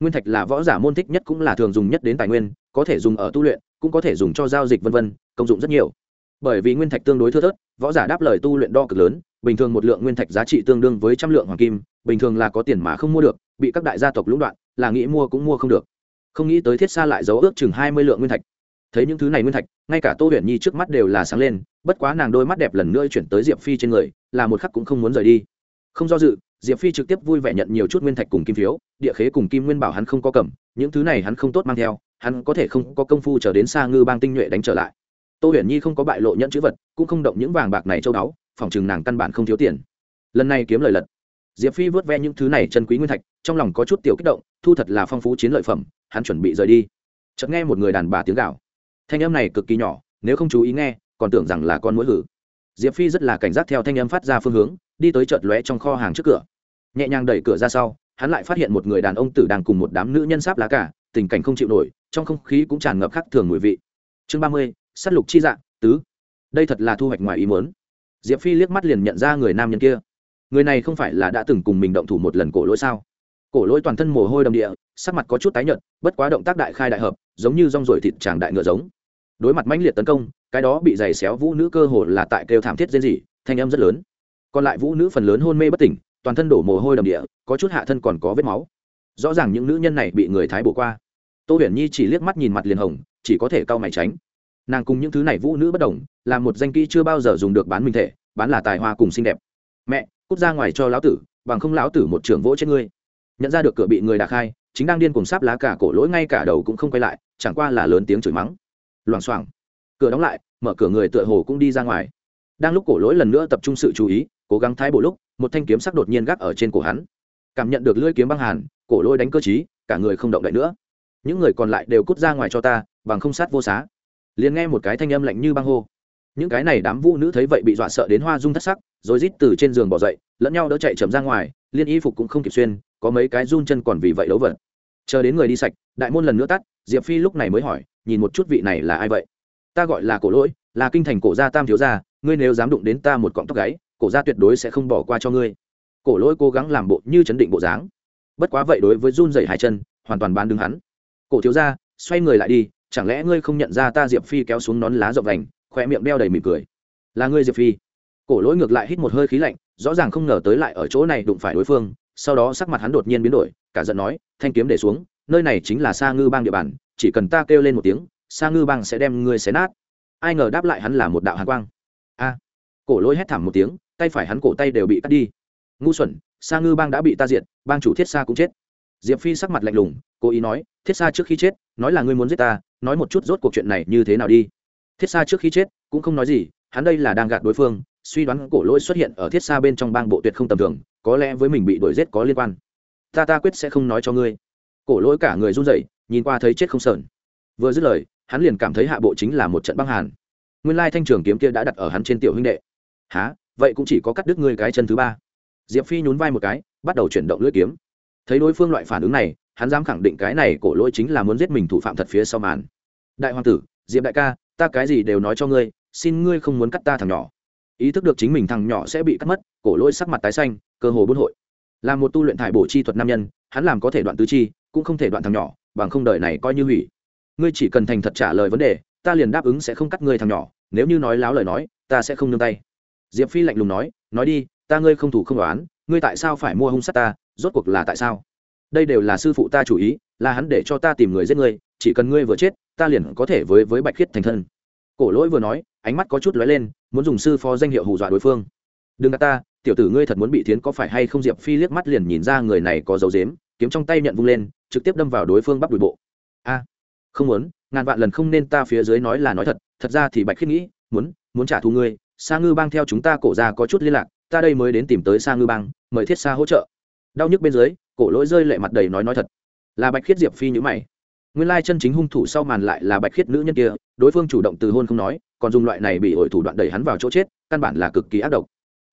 S1: nguyên thạch là võ giả môn thích nhất cũng là thường dùng nhất đến tài nguyên có thể dùng ở tu luyện cũng có thể dùng cho giao dịch vân vân, công dụng rất nhiều. Bởi vì nguyên thạch tương đối thưa thớt võ giả đáp lời tu luyện đo cực lớn bình thường một lượng nguyên thạch giá trị tương đương với trăm lượng hoàng kim bình thường là có tiền mà không mua được bị các đại gia tộc lũng đoạn là nghĩ mua cũng mua không được. Không nghĩ tới thiết xa lại giấu ước chừng hai mươi lượng nguyên thạch. Thấy những thứ này nguyên thạch ngay cả tô huyền nhi trước mắt đều là sáng lên bất quá nàng đôi mắt đẹp lần nữa chuyển tới diệp phi trên người là một khắc cũng không muốn rời đi. Không do dự diệp phi trực tiếp vui vẻ nhận nhiều chút nguyên thạch cùng kim phiếu, địa khế cùng kim nguyên bảo hắn không có cầm, những thứ này hắn không tốt mang theo, hắn có thể không có công phu chờ đến xa ngư bang tinh nhuệ đánh trở lại. Tô huyền nhi không có bại lộ nhận chữ vật, cũng không động những vàng bạc này châu đáo phòng chừng nàng căn bản không thiếu tiền. Lần này kiếm lời lật. Diệp phi vớt ve những thứ này chân quý nguyên thạch, trong lòng có chút tiểu kích động, thu thật là phong phú chiến lợi phẩm, hắn chuẩn bị rời đi. Chợt nghe một người đàn bà tiếng gạo thanh âm này cực kỳ nhỏ, nếu không chú ý nghe, còn tưởng rằng là con mũi hử diệp phi rất là cảnh giác theo thanh âm phát ra phương hướng, đi tới chợt lóe trong kho hàng trước cửa. Nhẹ nhàng đẩy cửa ra sau, hắn lại phát hiện một người đàn ông tử đang cùng một đám nữ nhân sáp lá cả, tình cảnh không chịu nổi, trong không khí cũng tràn ngập khắc thường mùi vị. Chương ba mươi s á t lục chi dạng tứ. Đây thật là thu hoạch ngoài ý muốn. Diệp phi liếc mắt liền nhận ra người nam nhân kia. Người này không phải là đã từng cùng mình động thủ một lần cổ lỗi sao? Cổ lỗi toàn thân mồ hôi đầm địa, sắc mặt có chút tái nhợt, bất quá động tác đại khai đại hợp, giống như rong ruổi thịt tràng đại ngựa giống. Đối mặt mãnh liệt tấn công cái đó bị giày xéo vũ nữ cơ hồ là tại kêu thảm thiết dễ gì thanh âm rất lớn. Còn lại vũ nữ phần lớn hôn mê bất tỉnh, toàn thân đổ mồ hôi đầm địa, có chút hạ thân còn có vết máu. Rõ ràng những nữ nhân này bị người thái bổ qua. Tô huyền nhi chỉ liếc mắt nhìn mặt liền hồng, chỉ có thể cau mày tránh. Nàng cùng những thứ này vũ nữ bất đồng, là một danh kỹ chưa bao giờ dùng được bán minh thể, bán là tài hoa cùng xinh đẹp. Mẹ, cút ra ngoài cho lão tử, bằng không lão tử một trường vỗ trên ngươi. Nhận ra được cửa bị người đạc khai, chính đang điên cùng sáp lá cả cổ lỗi ngay cả đầu cũng không quay lại, chẳng qua là lớn tiếng chửi mắng. Loảng xoảng. Cửa đóng lại mở cửa người tựa hồ cũng đi ra ngoài. Đang lúc cổ lỗi lần nữa tập trung sự chú ý, cố gắng thái bộ lúc, một thanh kiếm sắc đột nhiên gác ở trên cổ hắn. Cảm nhận được lưỡi kiếm băng hàn, cổ lỗi đánh cơ chí cả người không động đậy nữa. Những người còn lại đều cút ra ngoài cho ta, bằng không sát vô xá. Liền nghe một cái thanh âm lạnh như băng hô. Những cái này đám vũ nữ thấy vậy bị dọa sợ đến hoa dung thất sắc, rồi rít từ trên giường bỏ dậy, lẫn nhau đỡ chạy chậm ra ngoài, liên y phục cũng không kịp xuyên, có mấy cái run chân còn vì vậy đấu vật chờ đến người đi sạch, đại môn lần nữa tắt, diệp phi lúc này mới hỏi, nhìn một chút vị này là ai vậy? Ta gọi là cổ lỗi, là kinh thành cổ gia tam thiếu gia, ngươi nếu dám đụng đến ta một cọng tóc gáy, cổ gia tuyệt đối sẽ không bỏ qua cho ngươi. Cổ lỗi cố gắng làm bộ như chấn định bộ dáng. Bất quá vậy đối với run dày hai chân, hoàn toàn bán đứng hắn. Cổ thiếu gia, xoay người lại đi, chẳng lẽ ngươi không nhận ra ta diệp phi kéo xuống nón lá rộng vành khỏe miệng đeo đầy mỉm cười? Là ngươi diệp phi. Cổ lỗi ngược lại hít một hơi khí lạnh, rõ ràng không ngờ tới lại ở chỗ này đụng phải đối phương, sau đó sắc mặt hắn đột nhiên biến đổi, cả giận nói, thanh kiếm để xuống, nơi này chính là sa ngư bang địa bàn, chỉ cần ta kêu lên một tiếng sa ngư bang sẽ đem ngươi xé nát. Ai ngờ đáp lại hắn là một đạo hàn quang. A. Cổ lỗi hét thảm một tiếng, tay phải hắn cổ tay đều bị cắt đi. Ngu xuẩn, sa ngư bang đã bị ta diệt, bang chủ thiết sa cũng chết. Diệp phi sắc mặt lạnh lùng, cố ý nói, thiết sa trước khi chết, nói là ngươi muốn giết ta, nói một chút rốt cuộc chuyện này như thế nào đi. Thiết sa trước khi chết, cũng không nói gì, hắn đây là đang gạt đối phương, suy đoán cổ lỗi xuất hiện ở thiết sa bên trong bang bộ tuyệt không tầm thường, có lẽ với mình bị đuổi giết có liên quan. Ta ta quyết sẽ không nói cho ngươi. Cổ lỗi cả người run rẩy, nhìn qua thấy chết không sờn. Vừa dứt lời hắn liền cảm thấy hạ bộ chính là một trận băng hàn. Nguyên lai thanh trường kiếm kia đã đặt ở hắn trên tiểu huynh đệ. Há vậy cũng chỉ có cắt đứt ngươi cái chân thứ ba. Diệp phi nhún vai một cái, bắt đầu chuyển động lưỡi kiếm. Thấy đối phương loại phản ứng này, hắn dám khẳng định cái này cổ lỗi chính là muốn giết mình thủ phạm thật phía sau màn. Đại hoàng tử, diệp đại ca, ta cái gì đều nói cho ngươi, xin ngươi không muốn cắt ta thằng nhỏ. Ý thức được chính mình thằng nhỏ sẽ bị cắt mất, cổ lỗi sắc mặt tái xanh, cơ hồ buôn hội. Là một tu luyện thải bổ chi thuật nam nhân, hắn làm có thể đoạn tứ chi, cũng không thể đoạn thằng nhỏ, bằng không đời này coi như hủy ngươi chỉ cần thành thật trả lời vấn đề, ta liền đáp ứng sẽ không cắt ngươi thằng nhỏ, nếu như nói láo lời nói, ta sẽ không nương tay. Diệp phi lạnh lùng nói nói đi, ta ngươi không thủ không đoán ngươi tại sao phải mua hung sát ta, rốt cuộc là tại sao? Đây đều là sư phụ ta chủ ý, là hắn để cho ta tìm người giết ngươi, chỉ cần ngươi vừa chết, ta liền có thể với với bạch khiết thành thân. Cổ lỗi vừa nói, ánh mắt có chút lóe lên, muốn dùng sư phó danh hiệu hù dọa đối phương. Đừng gạt ta, tiểu tử ngươi thật muốn bị thiến có phải hay không? Diệp phi liếc mắt liền nhìn ra người này có dấu dếm, kiếm trong tay nhận vung lên, trực tiếp đâm vào đối phương bắp đùi bộ. A không muốn, ngàn vạn lần không nên ta phía dưới nói là nói thật thật ra thì bạch khiết nghĩ, muốn muốn trả thù ngươi, sa ngư bang theo chúng ta cổ ra có chút liên lạc, ta đây mới đến tìm tới sa ngư bang, mời thiết sa hỗ trợ. Đau nhức bên dưới, cổ lỗi rơi lệ mặt đầy nói nói thật. Là bạch khiết diệp phi nhữ mày. Nguyên lai chân chính hung thủ sau màn lại là bạch khiết nữ nhân kia, đối phương chủ động từ hôn không nói, còn dùng loại này bị ổi thủ đoạn đẩy hắn vào chỗ chết, căn bản là cực kỳ ác độc.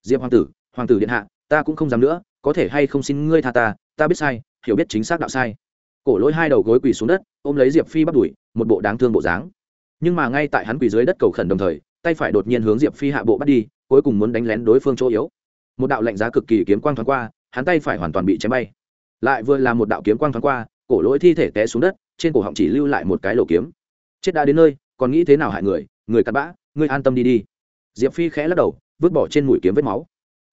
S1: Diệp hoàng tử hoàng tử điện hạ, ta cũng không dám nữa, có thể hay không xin ngươi tha ta ta biết sai, hiểu biết chính xác đạo sai cổ lỗi hai đầu gối quỳ xuống đất, ôm lấy diệp phi bắt đuổi một bộ đáng thương bộ dáng. Nhưng mà ngay tại hắn quỳ dưới đất cầu khẩn đồng thời, tay phải đột nhiên hướng diệp phi hạ bộ bắt đi, cuối cùng muốn đánh lén đối phương chỗ yếu. Một đạo lạnh giá cực kỳ kiếm quang thoáng qua, hắn tay phải hoàn toàn bị chém bay. Lại vừa là một đạo kiếm quang thoáng qua, cổ lỗi thi thể té xuống đất, trên cổ họng chỉ lưu lại một cái lỗ kiếm. Chết đã đến nơi, còn nghĩ thế nào hại người người cặn bã ngươi an tâm đi đi. Diệp phi khẽ lắc đầu, vứt bỏ trên mũi kiếm vết máu.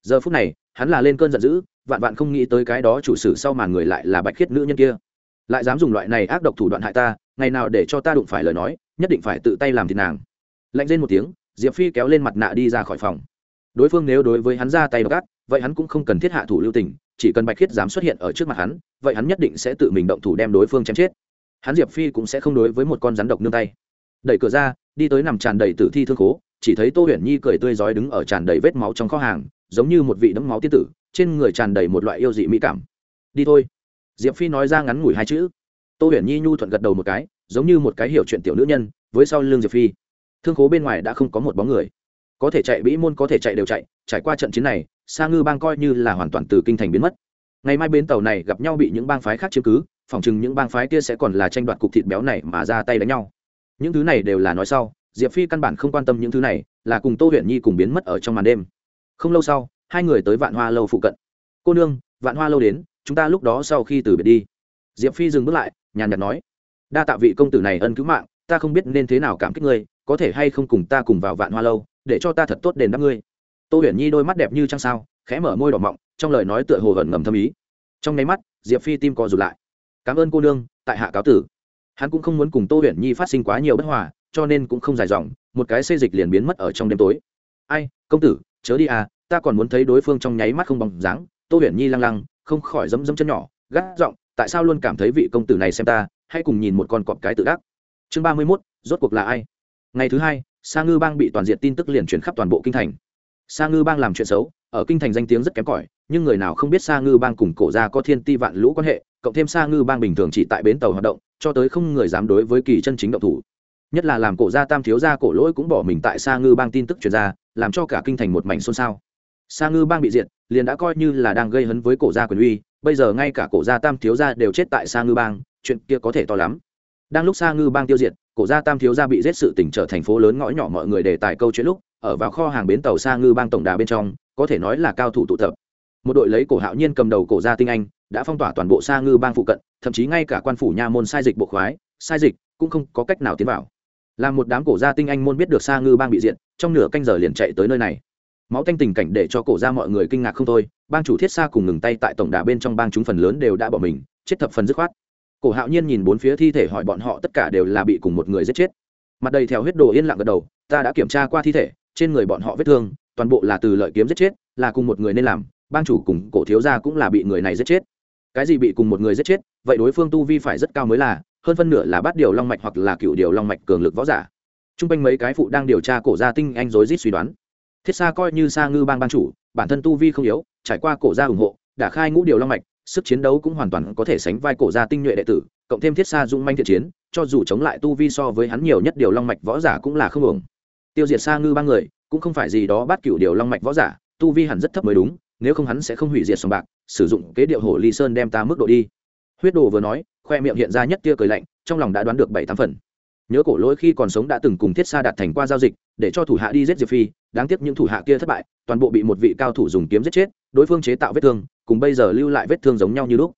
S1: Giờ phút này, hắn là lên cơn giận dữ, vạn vạn không nghĩ tới cái đó chủ sử sau màn người lại là bạch khiết nữ nhân kia lại dám dùng loại này ác độc thủ đoạn hại ta, ngày nào để cho ta đụng phải lời nói, nhất định phải tự tay làm thịt nàng. Lạnh lên một tiếng, diệp phi kéo lên mặt nạ đi ra khỏi phòng. Đối phương nếu đối với hắn ra tay gắt vậy hắn cũng không cần thiết hạ thủ lưu tình, chỉ cần bạch khiết dám xuất hiện ở trước mặt hắn, vậy hắn nhất định sẽ tự mình động thủ đem đối phương chém chết. Hắn diệp phi cũng sẽ không đối với một con rắn độc nương tay. Đẩy cửa ra, đi tới nằm tràn đầy tử thi thương khố, chỉ thấy tô huyền nhi cười tươi rói đứng ở tràn đầy vết máu trong kho hàng, giống như một vị đấm máu tiên tử, trên người tràn đầy một loại yêu dị mỹ cảm. Đi thôi diệp phi nói ra ngắn ngủi hai chữ. Tô huyền nhi nhu thuận gật đầu một cái, giống như một cái hiểu chuyện tiểu nữ nhân, với sau l ư n g diệp phi. Thương khố bên ngoài đã không có một bóng người. Có thể chạy bĩ môn, có thể chạy đều chạy, trải qua trận chiến này, sa ngư bang coi như là hoàn toàn từ kinh thành biến mất. Ngày mai bến tàu này gặp nhau bị những bang phái khác chiếm cứ phỏng chừng những bang phái kia sẽ còn là tranh đoạt cục thịt béo này mà ra tay đánh nhau. Những thứ này đều là nói sau, diệp phi căn bản không quan tâm những thứ này, là cùng tô huyền nhi cùng biến mất ở trong màn đêm. Không lâu sau, hai người tới vạn hoa lâu phụ cận. Cô nương, vạn hoa lâu đến chúng ta lúc đó sau khi từ biệt đi. Diệp phi dừng bước lại, nhàn nhạt nói, đa tạ vị công tử này ân cứu mạng, ta không biết nên thế nào cảm kích ngươi, có thể hay không cùng ta cùng vào vạn hoa lâu, để cho ta thật tốt đền đáp ngươi. Tô huyền nhi đôi mắt đẹp như trăng sao, khẽ mở môi đỏ mọng, trong lời nói tựa hồ hẩn ngầm thâm ý. Trong nháy mắt, diệp phi tim co rụt lại. Cảm ơn cô nương, tại hạ cáo tử. Hắn cũng không muốn cùng tô huyền nhi phát sinh quá nhiều bất hòa, cho nên cũng không dài dòng, một cái xê dịch liền biến mất ở trong đêm tối. Ai, công tử, chớ đi à ta còn muốn thấy đối phương trong nháy mắt không bằng dáng. Tô huyền nhi lăng lăng không khỏi dấm dấm chân nhỏ, gắt giọng, tại sao luôn cảm thấy vị công tử này xem ta, hay cùng nhìn một con cọp cái tự đắc? Chương ba mươi mốt, rốt cuộc là ai? Ngày thứ hai, sa ngư bang bị toàn diện tin tức liền truyền khắp toàn bộ kinh thành. Sa ngư bang làm chuyện xấu, ở kinh thành danh tiếng rất kém cỏi, nhưng người nào không biết sa ngư bang cùng cổ gia có thiên ti vạn lũ quan hệ, cộng thêm sa ngư bang bình thường chỉ tại bến tàu hoạt động, cho tới không người dám đối với kỳ chân chính động thủ. Nhất là làm cổ gia tam thiếu gia cổ lỗi cũng bỏ mình tại sa ngư bang tin tức truyền ra, làm cho cả kinh thành một mảnh xôn xao sa ngư bang bị diệt, liền đã coi như là đang gây hấn với cổ gia quyền uy, bây giờ ngay cả cổ gia tam thiếu gia đều chết tại sa ngư bang, chuyện kia có thể to lắm. Đang lúc sa ngư bang tiêu diệt, cổ gia tam thiếu gia bị giết sự tỉnh trở thành phố lớn ngõ nhỏ mọi người để tài câu chuyện lúc, ở vào kho hàng bến tàu sa ngư bang tổng đà bên trong, có thể nói là cao thủ tụ tập. Một đội lấy cổ hạo nhiên cầm đầu cổ gia tinh anh, đã phong tỏa toàn bộ sa ngư bang phụ cận, thậm chí ngay cả quan phủ nha môn sai dịch bộ khoái, sai dịch cũng không có cách nào tiến vào. Làm một đám cổ gia tinh anh môn biết được sa ngư bang bị diện trong nửa canh giờ liền chạy tới nơi này máu tanh tình cảnh để cho cổ gia mọi người kinh ngạc không thôi, bang chủ thiết xa cùng ngừng tay tại tổng đà bên trong bang chúng phần lớn đều đã bỏ mình, chết thập phần dứt khoát. Cổ hạo nhiên nhìn bốn phía thi thể hỏi bọn họ tất cả đều là bị cùng một người giết chết. Mặt đầy theo huyết đồ yên lặng gật đầu, ta đã kiểm tra qua thi thể, trên người bọn họ vết thương, toàn bộ là từ lợi kiếm giết chết, là cùng một người nên làm, bang chủ cùng cổ thiếu gia cũng là bị người này giết chết. Cái gì bị cùng một người giết chết? Vậy đối phương tu vi phải rất cao mới là, hơn phân nửa là bắt điều long mạch hoặc là cựu điều long mạch cường lực võ giả. T r u n g quanh mấy cái phụ đang điều tra cổ gia tinh anh rối rít suy đoán thiết xa coi như xa ngư bang ban chủ, bản thân tu vi không yếu, trải qua cổ gia ủng hộ, đã khai ngũ điều long mạch, sức chiến đấu cũng hoàn toàn có thể sánh vai cổ gia tinh nhuệ đệ tử, cộng thêm thiết xa dung manh thiện chiến, cho dù chống lại tu vi so với hắn nhiều nhất điều long mạch võ giả cũng là không ổng tiêu diệt xa ngư ba người, cũng không phải gì đó bắt cựu điều long mạch võ giả, tu vi hẳn rất thấp mới đúng, nếu không hắn sẽ không hủy diệt sòng bạc, sử dụng kế điệu hổ ly sơn đem ta mức độ đi. Huyết đồ vừa nói, khoe miệng hiện ra nhất tia cười lạnh, trong lòng đã đoán được bảy tám phần nhớ cổ lỗi khi còn sống đã từng cùng thiết sa đạt thành qua giao dịch, để cho thủ hạ đi giết diệp phi, đáng tiếc những thủ hạ kia thất bại, toàn bộ bị một vị cao thủ dùng kiếm giết chết, đối phương chế tạo vết thương, cùng bây giờ lưu lại vết thương giống nhau như lúc.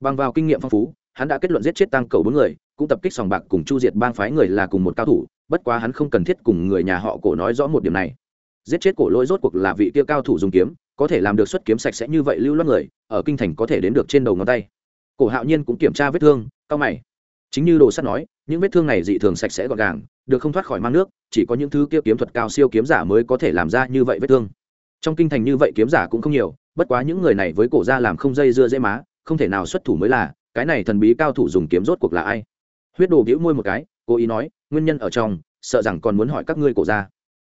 S1: Bằng vào kinh nghiệm phong phú, hắn đã kết luận giết chết tăng cầu bốn người, cũng tập kích sòng bạc cùng chu diệt bang phái người là cùng một cao thủ, bất quá hắn không cần thiết cùng người nhà họ cổ nói rõ một điểm này. Giết chết cổ lỗi rốt cuộc là vị kia cao thủ dùng kiếm, có thể làm được xuất kiếm sạch sẽ như vậy lưu loát người, ở kinh thành có thể đến được trên đầu ngón tay. Cổ hạo nhiên cũng kiểm tra vết thương cao mày chính như đồ sắt nói, những vết thương này dị thường sạch sẽ gọn gàng, được không thoát khỏi mang nước, chỉ có những thứ kia kiếm thuật cao siêu kiếm giả mới có thể làm ra như vậy vết thương. Trong kinh thành như vậy kiếm giả cũng không nhiều, bất quá những người này với cổ ra làm không dây dưa dễ má, không thể nào xuất thủ mới là, cái này thần bí cao thủ dùng kiếm rốt cuộc là ai? Huyết đồ bĩu môi một cái, cố ý nói, nguyên nhân ở trong, sợ rằng còn muốn hỏi các ngươi cổ ra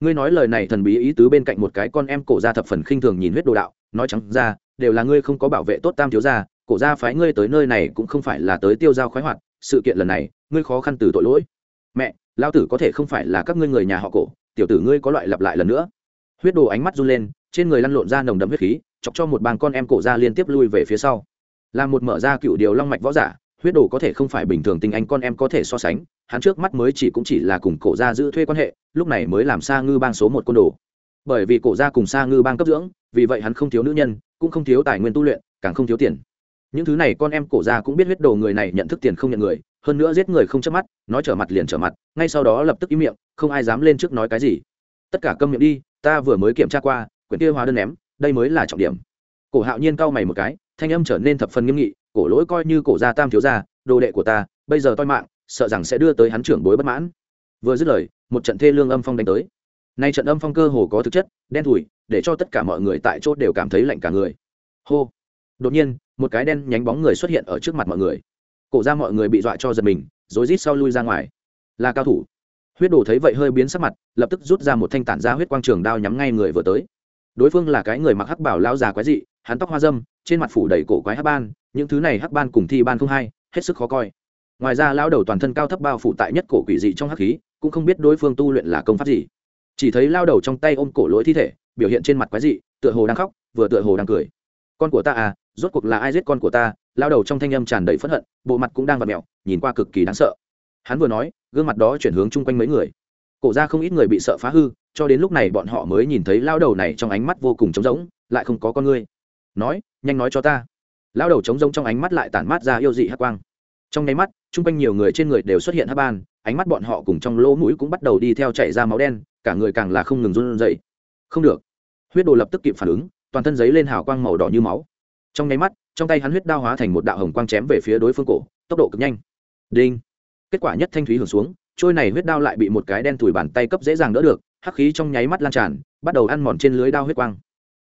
S1: ngươi nói lời này thần bí ý tứ bên cạnh một cái con em cổ ra thập phần khinh thường nhìn huyết đồ đạo, nói trắng ra, đều là ngươi không có bảo vệ tốt tam thiếu gia, cổ gia phái ngươi tới nơi này cũng không phải là tới tiêu giao khoái hoạt sự kiện lần này, ngươi khó khăn từ tội lỗi. Mẹ, lao tử có thể không phải là các ngươi người nhà họ cổ, tiểu tử ngươi có loại lặp lại lần nữa. Huyết đồ ánh mắt run lên, trên người lăn lộn ra nồng đậm huyết khí, chọc cho một bang con em cổ ra liên tiếp lui về phía sau. Là một mở ra cựu điều long mạch võ giả, huyết đồ có thể không phải bình thường tình anh con em có thể so sánh, hắn trước mắt mới chỉ cũng chỉ là cùng cổ gia giữ thuê quan hệ, lúc này mới làm xa ngư bang số một côn đồ. Bởi vì cổ gia cùng xa ngư bang cấp dưỡng, vì vậy hắn không thiếu nữ nhân, cũng không thiếu tài nguyên tu luyện, càng không thiếu tiền những thứ này con em cổ gia cũng biết huyết đồ người này nhận thức tiền không nhận người, hơn nữa giết người không chớp mắt, nói trở mặt liền trở mặt, ngay sau đó lập tức im miệng, không ai dám lên trước nói cái gì. Tất cả câm miệng đi, ta vừa mới kiểm tra qua, quyển kia hóa đơn ném, đây mới là trọng điểm. Cổ hạo nhiên cau mày một cái, thanh âm trở nên thập phần nghiêm nghị, cổ lỗi coi như cổ gia tam thiếu gia, đồ đệ của ta, bây giờ toi mạng, sợ rằng sẽ đưa tới hắn trưởng bối bất mãn. Vừa dứt lời, một trận thê lương âm phong đánh tới. Nay trận âm phong cơ hồ có thực chất, đen thủi, để cho tất cả mọi người tại chốt đều cảm thấy lạnh cả người. Hô. Đột nhiên một cái đen nhánh bóng người xuất hiện ở trước mặt mọi người. Cổ ra mọi người bị dọa cho giật mình rối rít sau lui ra ngoài. Là cao thủ. Huyết đồ thấy vậy hơi biến sắc mặt, lập tức rút ra một thanh tản ra huyết quang trường đao nhắm ngay người vừa tới. Đối phương là cái người mặc hắc bảo lao già quái dị, hắn tóc hoa dâm, trên mặt phủ đầy cổ quái hắc ban, những thứ này hắc ban cùng thi ban không hay, hết sức khó coi. Ngoài ra lao đầu toàn thân cao thấp bao phủ tại nhất cổ quỷ dị trong hắc khí, cũng không biết đối phương tu luyện là công pháp gì. Chỉ thấy lao đầu trong tay ôm cổ lỗi thi thể, biểu hiện trên mặt quái dị, tựa hồ đang khóc, vừa tựa hồ đang cười. Con của ta à rốt cuộc là ai giết con của ta? Lao đầu trong thanh âm tràn đầy phẫn hận, bộ mặt cũng đang vặt mẹo nhìn qua cực kỳ đáng sợ. Hắn vừa nói, gương mặt đó chuyển hướng chung quanh mấy người. Cổ ra không ít người bị sợ phá hư, cho đến lúc này bọn họ mới nhìn thấy lao đầu này trong ánh mắt vô cùng trống rỗng, lại không có con ngươi. Nói, nhanh nói cho ta. Lao đầu trống rỗng trong ánh mắt lại tản mát ra yêu dị hắc quang. Trong nháy mắt, chung quanh nhiều người trên người đều xuất hiện hắc ban, ánh mắt bọn họ cùng trong lỗ mũi cũng bắt đầu đi theo chảy ra máu đen, cả người càng là không ngừng run dậy không được. Huyết đồ lập tức kịp phản ứng, toàn thân giấy lên hào quang màu đỏ như máu trong nháy mắt, trong tay hắn huyết đao hóa thành một đạo hồng quang chém về phía đối phương cổ, tốc độ cực nhanh. Đinh. Kết quả nhất thanh thúy hưởng xuống, trôi này huyết đao lại bị một cái đen thủi bàn tay cấp dễ dàng đỡ được, hắc khí trong nháy mắt lan tràn, bắt đầu ăn mòn trên lưới đao huyết quang.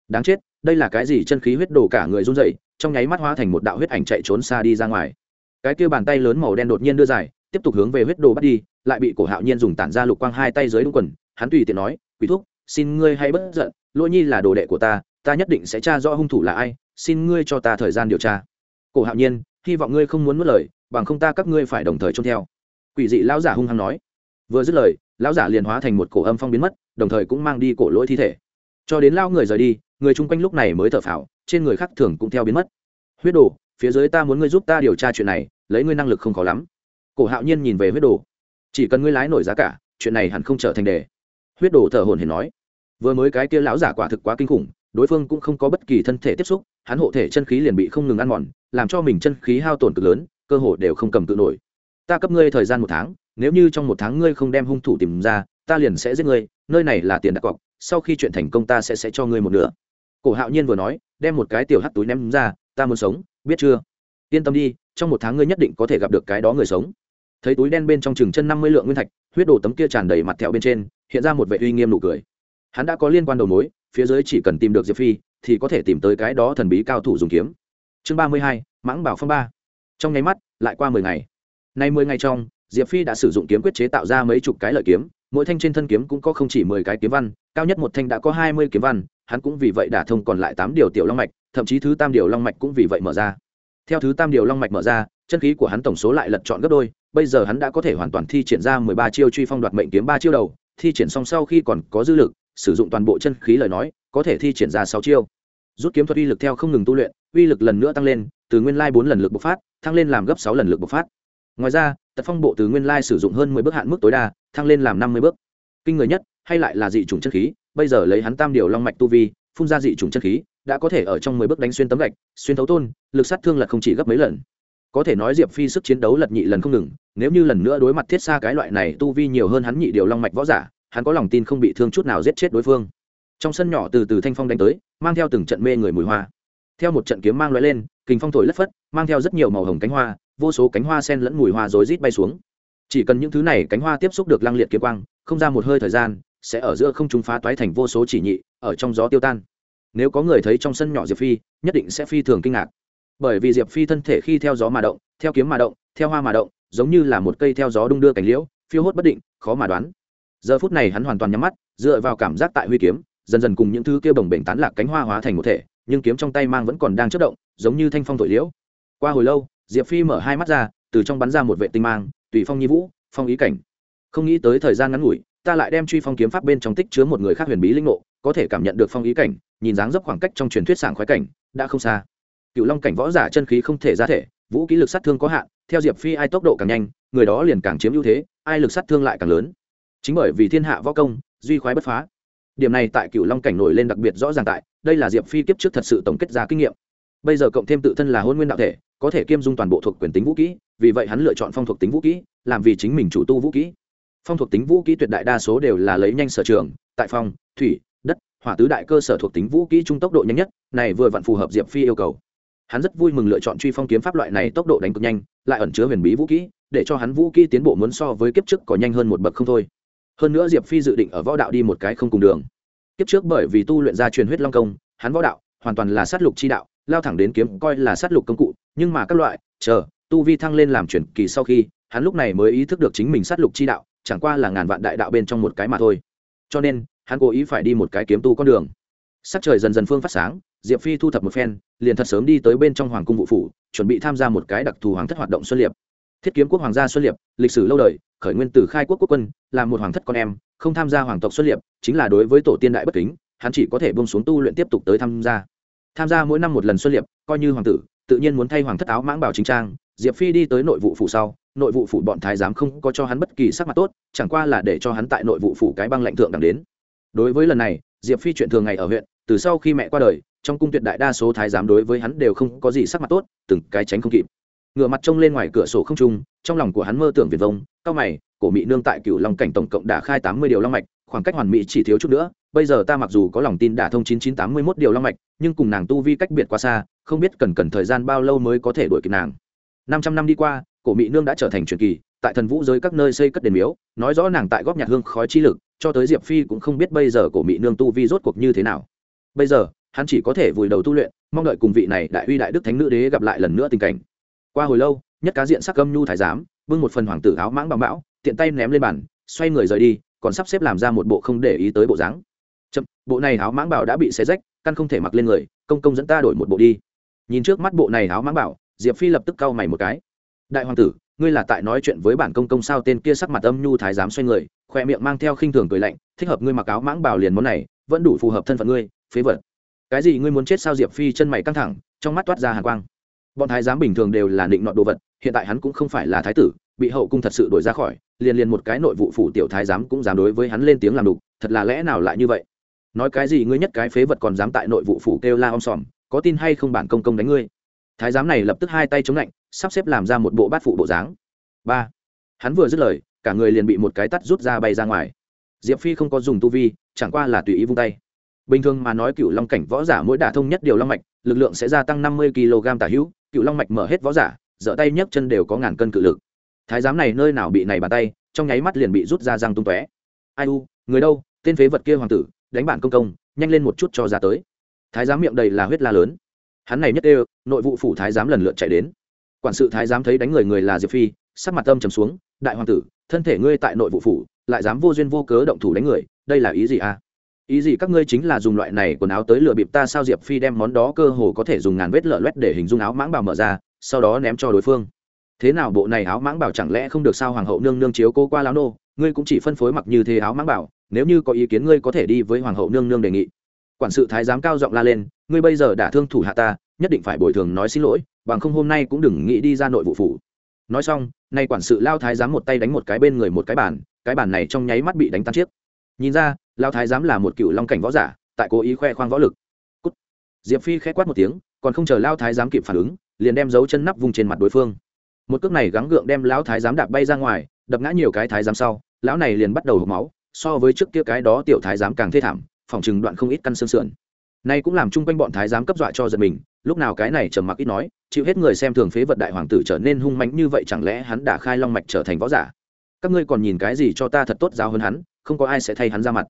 S1: Đáng chết, đây là cái gì chân khí huyết đổ cả người run dậy trong nháy mắt hóa thành một đạo huyết ảnh chạy trốn xa đi ra ngoài. Cái kia bàn tay lớn màu đen đột nhiên đưa dài, tiếp tục hướng về huyết đồ bắt đi, lại bị cổ hạo nhiên dùng tản ra lục quang hai tay dưới đúng quần, hắn tùy tiện nói, quỷ thúc, xin ngươi hay bất giận, lỗi nhi là đồ đệ của ta ta nhất định sẽ tra rõ hung thủ là ai xin ngươi cho ta thời gian điều tra. Cổ hạo nhiên, hy vọng ngươi không muốn nuốt lời, bằng không ta các ngươi phải đồng thời trông theo. Quỷ dị lão giả hung hăng nói. Vừa dứt lời, lão giả liền hóa thành một cổ âm phong biến mất, đồng thời cũng mang đi cổ lỗi thi thể. Cho đến lao người rời đi, người chung quanh lúc này mới thở phào, trên người khác thường cũng theo biến mất. Huyết đồ, phía dưới ta muốn ngươi giúp ta điều tra chuyện này, lấy ngươi năng lực không khó lắm. Cổ hạo nhiên nhìn về huyết đồ. Chỉ cần ngươi lái nổi giá cả, chuyện này hẳn không trở thành đề. Huyết đồ thở hồn hển nói. Vừa mới cái kia lão giả quả thực quá kinh khủng đối phương cũng không có bất kỳ thân thể tiếp xúc, hắn hộ thể chân khí liền bị không ngừng ăn mòn, làm cho mình chân khí hao tổn cực lớn, cơ hội đều không cầm tự nổi. Ta cấp ngươi thời gian một tháng, nếu như trong một tháng ngươi không đem hung thủ tìm ra, ta liền sẽ giết ngươi, nơi này là tiền đặt cọc, sau khi chuyện thành công ta sẽ sẽ cho ngươi một nửa. Cổ hạo nhiên vừa nói, đem một cái tiểu hắt túi ném ra, ta muốn sống, biết chưa? Yên tâm đi, trong một tháng ngươi nhất định có thể gặp được cái đó người sống. Thấy túi đen bên trong chừng chân năm mươi lượng nguyên thạch, huyết đồ tấm kia tràn đầy mặt thẹo bên trên, hiện ra một vệ uy nghiêm nụ cười. Hắn đã có liên quan đầu mối phía dưới chỉ cần tìm được diệp phi, thì có thể tìm tới cái đó thần bí cao thủ dùng kiếm. Chương ba mươi hai, mãng bảo phong ba. Trong nháy mắt, lại qua mười ngày. Nay mười ngày trong, diệp phi đã sử dụng kiếm quyết chế tạo ra mấy chục cái lợi kiếm, mỗi thanh trên thân kiếm cũng có không chỉ mười cái kiếm văn, cao nhất một thanh đã có hai mươi kiếm văn, hắn cũng vì vậy đả thông còn lại tám điều tiểu long mạch, thậm chí thứ tam điều long mạch cũng vì vậy mở ra. Theo thứ tam điều long mạch mở ra, chân khí của hắn tổng số lại lật chọn gấp đôi, bây giờ hắn đã có thể hoàn toàn thi triển ra mười ba chiêu truy phong đoạt mệnh kiếm ba chiêu đầu, thi triển xong sau khi còn có dư lực sử dụng toàn bộ chân khí lời nói, có thể thi triển ra sáu chiêu. Rút kiếm thuật uy lực theo không ngừng tu luyện, uy lực lần nữa tăng lên, từ nguyên lai bốn lần lực bộc phát, thăng lên làm gấp sáu lần lực bộc phát. Ngoài ra, tật phong bộ từ nguyên lai sử dụng hơn mười bước hạn mức tối đa, thăng lên làm năm mươi bước. Kinh người nhất, hay lại là dị chủng chân khí, bây giờ lấy hắn tam điều long mạch tu vi, phun ra dị chủng chân khí, đã có thể ở trong mười bước đánh xuyên tấm gạch, xuyên thấu tôn, lực sát thương lật không chỉ gấp mấy lần. Có thể nói diệp phi sức chiến đấu lật nhị lần không ngừng, nếu như lần nữa đối mặt thiết xa cái loại này tu vi nhiều hơn hắn nhị điều long mạch võ giả hắn có lòng tin không bị thương chút nào giết chết đối phương. Trong sân nhỏ từ từ thanh phong đánh tới, mang theo từng trận mê người mùi hoa. Theo một trận kiếm mang loại lên, kình phong thổi lất phất, mang theo rất nhiều màu hồng cánh hoa, vô số cánh hoa sen lẫn mùi hoa rối rít bay xuống. Chỉ cần những thứ này cánh hoa tiếp xúc được lăng liệt kiếm quang, không ra một hơi thời gian, sẽ ở giữa không trung phá toái thành vô số chỉ nhị, ở trong gió tiêu tan. Nếu có người thấy trong sân nhỏ diệp phi, nhất định sẽ phi thường kinh ngạc. Bởi vì diệp phi thân thể khi theo gió mà động, theo kiếm mà động, theo hoa mà động, giống như là một cây theo gió đung đưa cành liễu, phiêu hốt bất định, khó mà đoán giờ phút này hắn hoàn toàn nhắm mắt, dựa vào cảm giác tại huy kiếm, dần dần cùng những thứ kia bồng bềnh tán lạc cánh hoa hóa thành một thể, nhưng kiếm trong tay mang vẫn còn đang chất động, giống như thanh phong thổi liễu. Qua hồi lâu, diệp phi mở hai mắt ra, từ trong bắn ra một vệ tinh mang, tùy phong nhi vũ, phong ý cảnh. Không nghĩ tới thời gian ngắn ngủi, ta lại đem truy phong kiếm pháp bên trong tích chứa một người khác huyền bí linh ngộ, có thể cảm nhận được phong ý cảnh, nhìn dáng dấp khoảng cách trong truyền thuyết sảng khoái cảnh, đã không xa. Cựu long cảnh võ giả chân khí không thể ra thể, vũ kỹ lực sát thương có hạn, theo diệp phi ai tốc độ càng nhanh, người đó liền càng chiếm ưu thế, ai lực sát thương lại càng lớn chính bởi vì thiên hạ võ công, duy khoái bất phá. Điểm này tại cựu long cảnh nổi lên đặc biệt rõ ràng tại, đây là diệp phi kiếp trước thật sự tổng kết ra kinh nghiệm. Bây giờ cộng thêm tự thân là hôn nguyên đạo thể, có thể kiêm dung toàn bộ thuộc quyền tính vũ kỹ, vì vậy hắn lựa chọn phong thuộc tính vũ kỹ, làm vì chính mình chủ tu vũ kỹ. Phong thuộc tính vũ kỹ tuyệt đại đa số đều là lấy nhanh sở trường, tại phong, thủy, đất, hỏa tứ đại cơ sở thuộc tính vũ kỹ trung tốc độ nhanh nhất, này vừa vặn phù hợp diệp phi yêu cầu. Hắn rất vui mừng lựa chọn truy phong kiếm pháp loại này tốc độ đánh cực nhanh, lại ẩn chứa huyền bí vũ kỹ, để cho hắn vũ kỹ tiến bộ muốn so với kiếp trước có nhanh hơn một bậc không thôi hơn nữa diệp phi dự định ở võ đạo đi một cái không cùng đường kiếp trước bởi vì tu luyện ra truyền huyết long công hắn võ đạo hoàn toàn là sát lục chi đạo lao thẳng đến kiếm coi là sát lục công cụ nhưng mà các loại chờ tu vi thăng lên làm truyền kỳ sau khi hắn lúc này mới ý thức được chính mình sát lục chi đạo chẳng qua là ngàn vạn đại đạo bên trong một cái mà thôi cho nên hắn cố ý phải đi một cái kiếm tu con đường sắc trời dần dần phương phát sáng diệp phi thu thập một phen liền thật sớm đi tới bên trong hoàng cung vụ phủ chuẩn bị tham gia một cái đặc thù hoàng thất hoạt động xuân liệp thiết kiếm quốc hoàng gia xuân liệp lịch sử lâu đời khởi nguyên từ khai quốc quốc quân, là một hoàng thất con em, không tham gia hoàng tộc xuất liệp chính là đối với tổ tiên đại bất kính, hắn chỉ có thể bông xuống tu luyện tiếp tục tới tham gia. Tham gia mỗi năm một lần xuất liệp coi như hoàng tử, tự nhiên muốn thay hoàng thất áo mãng bảo chính trang. Diệp phi đi tới nội vụ phủ sau, nội vụ phủ bọn thái giám không có cho hắn bất kỳ sắc mặt tốt, chẳng qua là để cho hắn tại nội vụ phủ cái băng lãnh thượng đẳng đến. Đối với lần này, diệp phi chuyện thường ngày ở huyện, từ sau khi mẹ qua đời, trong cung tuyệt đại đa số thái giám đối với hắn đều không có gì sắc mặt tốt, từng cái tránh không kịp ngựa mặt trông lên ngoài cửa sổ không trung, trong lòng của hắn mơ tưởng việt vông, cao mày, cổ mỹ nương tại cựu long cảnh tổng cộng đã khai tám mươi điều long mạch, khoảng cách hoàn mỹ chỉ thiếu chút nữa, bây giờ ta mặc dù có lòng tin đả thông chín chín tám mươi mốt điều long mạch, nhưng cùng nàng tu vi cách biệt quá xa, không biết cần cần thời gian bao lâu mới có thể đuổi kịp nàng. Năm trăm năm đi qua, cổ mỹ nương đã trở thành truyền kỳ, tại thần vũ giới các nơi xây cất đền miếu, nói rõ nàng tại góp nhạc hương khói chi lực, cho tới diệp phi cũng không biết bây giờ cổ mỹ nương tu vi rốt cuộc như thế nào. Bây giờ, hắn chỉ có thể vùi đầu tu luyện, mong đợi cùng vị này đại uy đại đức thánh nữ đế gặp lại lần nữa tình cảnh qua hồi lâu, nhất cá diện sắc âm nhu thái giám, bưng một phần hoàng tử áo mãng bằng bão tiện tay ném lên bàn, xoay người rời đi, còn sắp xếp làm ra một bộ không để ý tới bộ dáng. Chậm, bộ này áo mãng bảo đã bị xé rách, căn không thể mặc lên người, công công dẫn ta đổi một bộ đi. Nhìn trước mắt bộ này áo mãng bảo diệp phi lập tức cau mày một cái. Đại hoàng tử, ngươi là tại nói chuyện với bản công công sao tên kia sắc mặt âm nhu thái giám xoay người, khoe miệng mang theo khinh thường cười lạnh, thích hợp ngươi mặc áo mãng bảo liền món này, vẫn đủ phù hợp thân phận ngươi, phế vật. Cái gì ngươi muốn chết sao? Diệp phi chân mày căng thẳng, trong mắt toát ra hàn quang bọn thái giám bình thường đều là định nọ đồ vật, hiện tại hắn cũng không phải là thái tử, bị hậu cung thật sự đổi ra khỏi, liền liền một cái nội vụ phủ tiểu thái giám cũng dám đối với hắn lên tiếng làm đục, thật là lẽ nào lại như vậy? Nói cái gì ngươi nhất cái phế vật còn dám tại nội vụ phủ kêu la om sòm, có tin hay không bản công công đánh ngươi? Thái giám này lập tức hai tay chống lạnh, sắp xếp làm ra một bộ bát phụ bộ dáng. Ba. Hắn vừa dứt lời, cả người liền bị một cái tắt rút ra bay ra ngoài. Diệp phi không có dùng tu vi, chẳng qua là tùy ý vung tay. Bình thường mà nói cựu long cảnh võ giả mỗi đả thông nhất điều long mạch lực lượng sẽ gia tăng năm mươi kg tả hữu, cựu long mạch mở hết võ giả, dở tay nhấc chân đều có ngàn cân cự lực. Thái giám này nơi nào bị này bàn tay, trong nháy mắt liền bị rút ra răng tung tóe. Ai u, người đâu, tên phế vật kia hoàng tử, đánh bản công công, nhanh lên một chút cho ra tới. Thái giám miệng đầy là huyết la lớn. Hắn này nhất đều, nội vụ phủ thái giám lần lượt chạy đến. Quản sự thái giám thấy đánh người người là diệp phi, sắc mặt tâm trầm xuống, đại hoàng tử, thân thể ngươi tại nội vụ phủ, lại dám vô duyên vô cớ động thủ đánh người, đây là ý gì à? Ý gì các ngươi chính là dùng loại này quần áo tới lựa bịp ta sao diệp phi đem món đó cơ hồ có thể dùng ngàn vết lở loét để hình dung áo mãng bào mở ra, sau đó ném cho đối phương. Thế nào bộ này áo mãng bảo chẳng lẽ không được sao hoàng hậu nương nương chiếu cô qua lão nô, ngươi cũng chỉ phân phối mặc như thế áo mãng bảo nếu như có ý kiến ngươi có thể đi với hoàng hậu nương nương đề nghị. Quản sự thái giám cao giọng la lên, ngươi bây giờ đã thương thủ hạ ta, nhất định phải bồi thường nói xin lỗi, bằng không hôm nay cũng đừng nghĩ đi ra nội vụ phủ. Nói xong, nay quản sự lao thái giám một tay đánh một cái bên người một cái bàn cái bàn này trong nháy mắt bị đánh tan chiếc nhìn ra lao thái giám là một cựu long cảnh võ giả, tại cố ý khoe khoang võ lực. Cút. diệp phi k h quát một tiếng, còn không chờ lao thái giám kịp phản ứng, liền đem dấu chân nắp vùng trên mặt đối phương. Một cước này gắng gượng đem lão thái giám đạp bay ra ngoài, đập ngã nhiều cái thái giám sau, lão này liền bắt đầu hộp máu, so với trước kia cái đó tiểu thái giám càng thê thảm, phòng chừng đoạn không ít căn xương sườn. Nay cũng làm chung quanh bọn thái giám cấp dọa cho giật mình, lúc nào cái này trầm mặc ít nói, chịu hết người xem thường phế vật đại hoàng tử trở nên hung mãnh như vậy chẳng lẽ hắn đã khai long mạch trở thành võ giả? Các ngươi còn nhìn cái gì cho ta thật tốt giáo hơn hắn không có ai sẽ thay hắn ra mặt.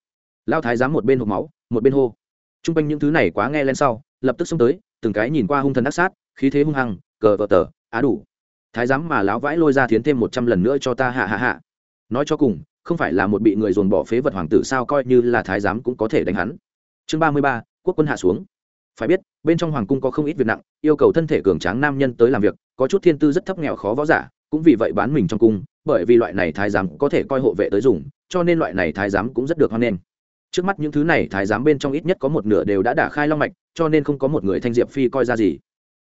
S1: Lao thái giám một bên hộp máu, một bên hô. Chung quanh những thứ này quá nghe lên sau, lập tức xông tới, từng cái nhìn qua hung thần đắc sát, khí thế hung hăng, cờ vợ tờ, á đủ. Thái giám mà lão vãi lôi ra thiến thêm một trăm lần nữa cho ta hạ hạ hạ. Nói cho cùng, không phải là một bị người dồn bỏ phế vật hoàng tử sao coi như là thái giám cũng có thể đánh hắn. Chương ba mươi ba, quốc quân hạ xuống. Phải biết, bên trong hoàng cung có không ít việc nặng, yêu cầu thân thể cường tráng nam nhân tới làm việc, có chút thiên tư rất thấp nghèo khó võ giả, cũng vì vậy bán mình trong cung, bởi vì loại này thái giám có thể coi hộ vệ tới dùng cho nên loại này thái giám cũng rất được hoan nghênh. Trước mắt những thứ này, thái giám bên trong ít nhất có một nửa đều đã đả khai long mạch, cho nên không có một người thanh diệp phi coi ra gì.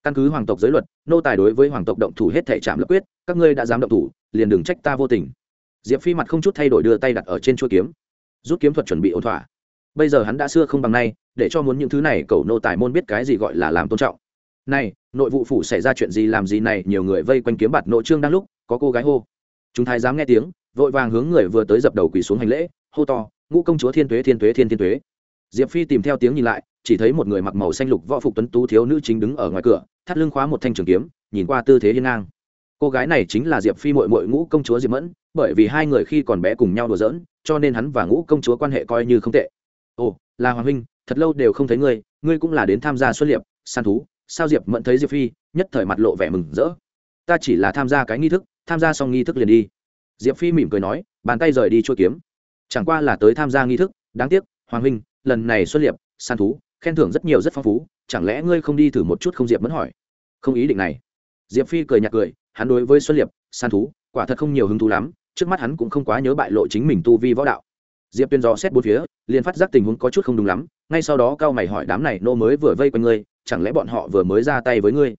S1: Căn cứ hoàng tộc giới luật, nô tài đối với hoàng tộc động thủ hết thể trạm lập quyết, các ngươi đã dám động thủ, liền đừng trách ta vô tình. Diệp phi mặt không chút thay đổi đưa tay đặt ở trên chuôi kiếm, rút kiếm thuật chuẩn bị ổn thỏa. Bây giờ hắn đã xưa không bằng nay, để cho muốn những thứ này cầu nô tài môn biết cái gì gọi là làm tôn trọng. Này, nội vụ phủ xảy ra chuyện gì làm gì này, nhiều người vây quanh kiếm bạt nội trương đang lúc, có cô gái hô. Chúng thái dám nghe tiếng vội vàng hướng người vừa tới dập đầu quỳ xuống hành lễ, hô to, ngũ công chúa thiên tuế thiên tuế, thiên thiên tuế. Diệp phi tìm theo tiếng nhìn lại, chỉ thấy một người mặc màu xanh lục võ phục tuấn tú thiếu nữ chính đứng ở ngoài cửa, thắt lưng khóa một thanh trường kiếm, nhìn qua tư thế hiên ngang. Cô gái này chính là diệp phi mội mội ngũ công chúa diệp mẫn, bởi vì hai người khi còn bé cùng nhau đùa giỡn, cho nên hắn và ngũ công chúa quan hệ coi như không tệ. Ồ, là hoàng huynh, thật lâu đều không thấy ngươi ngươi cũng là đến tham gia xuất liệp, săn thú, sao diệp mẫn thấy diệp phi, nhất thời mặt lộ vẻ mừng rỡ. Ta chỉ là tham gia cái nghi thức, tham gia xong nghi thức liền đi diệp phi mỉm cười nói, bàn tay rời đi chua kiếm. Chẳng qua là tới tham gia nghi thức, đáng tiếc, hoàng huynh, lần này xuất liệp, săn thú, khen thưởng rất nhiều rất phong phú, chẳng lẽ ngươi không đi thử một chút không diệp mẫn hỏi? Không ý định này. Diệp phi cười nhạt cười, hắn đối với xuân liệp, săn thú, quả thật không nhiều hứng thú lắm, trước mắt hắn cũng không quá nhớ bại lộ chính mình tu vi võ đạo. Diệp tuyên dò xét bốn phía, liền phát giác tình huống có chút không đúng lắm, ngay sau đó cao mày hỏi đám này nô mới vừa vây quanh ngươi, chẳng lẽ bọn họ vừa mới ra tay với ngươi?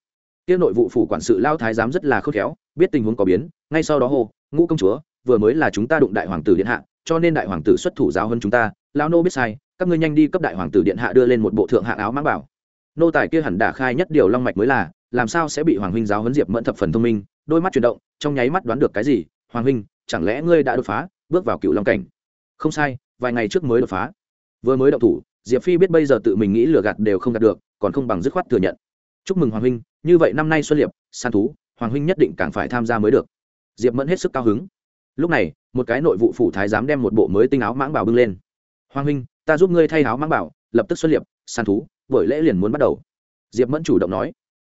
S1: Tiêu nội vụ phủ quản sự lao thái giám rất là khôn khéo, biết tình huống có biến, ngay sau đó hô ngũ công chúa, vừa mới là chúng ta đụng đại hoàng tử điện hạ, cho nên đại hoàng tử xuất thủ giáo hơn chúng ta. Lao nô biết sai, các ngươi nhanh đi cấp đại hoàng tử điện hạ đưa lên một bộ thượng hạng áo mang bảo. Nô tài kia hẳn đả khai nhất điều long mạch mới là, làm sao sẽ bị hoàng huynh giáo huấn diệp mẫn thập phần thông minh? Đôi mắt chuyển động, trong nháy mắt đoán được cái gì? Hoàng huynh, chẳng lẽ ngươi đã đột phá, bước vào cựu long cảnh? Không sai, vài ngày trước mới đột phá. Vừa mới động thủ, diệp phi biết bây giờ tự mình nghĩ lừa gạt đều không gạt được, còn không bằng dứt khoát thừa nhận. Chúc mừng hoàng huynh, như vậy năm nay xuân liệp san thú, hoàng huynh nhất định càng phải tham gia mới được diệp mẫn hết sức cao hứng. Lúc này, một cái nội vụ phủ thái giám đem một bộ mới tinh áo mãng bảo bưng lên. Hoàng huynh, ta giúp ngươi thay áo mãng bảo, lập tức xuất liệp, săn thú, buổi lễ liền muốn bắt đầu. Diệp mẫn chủ động nói.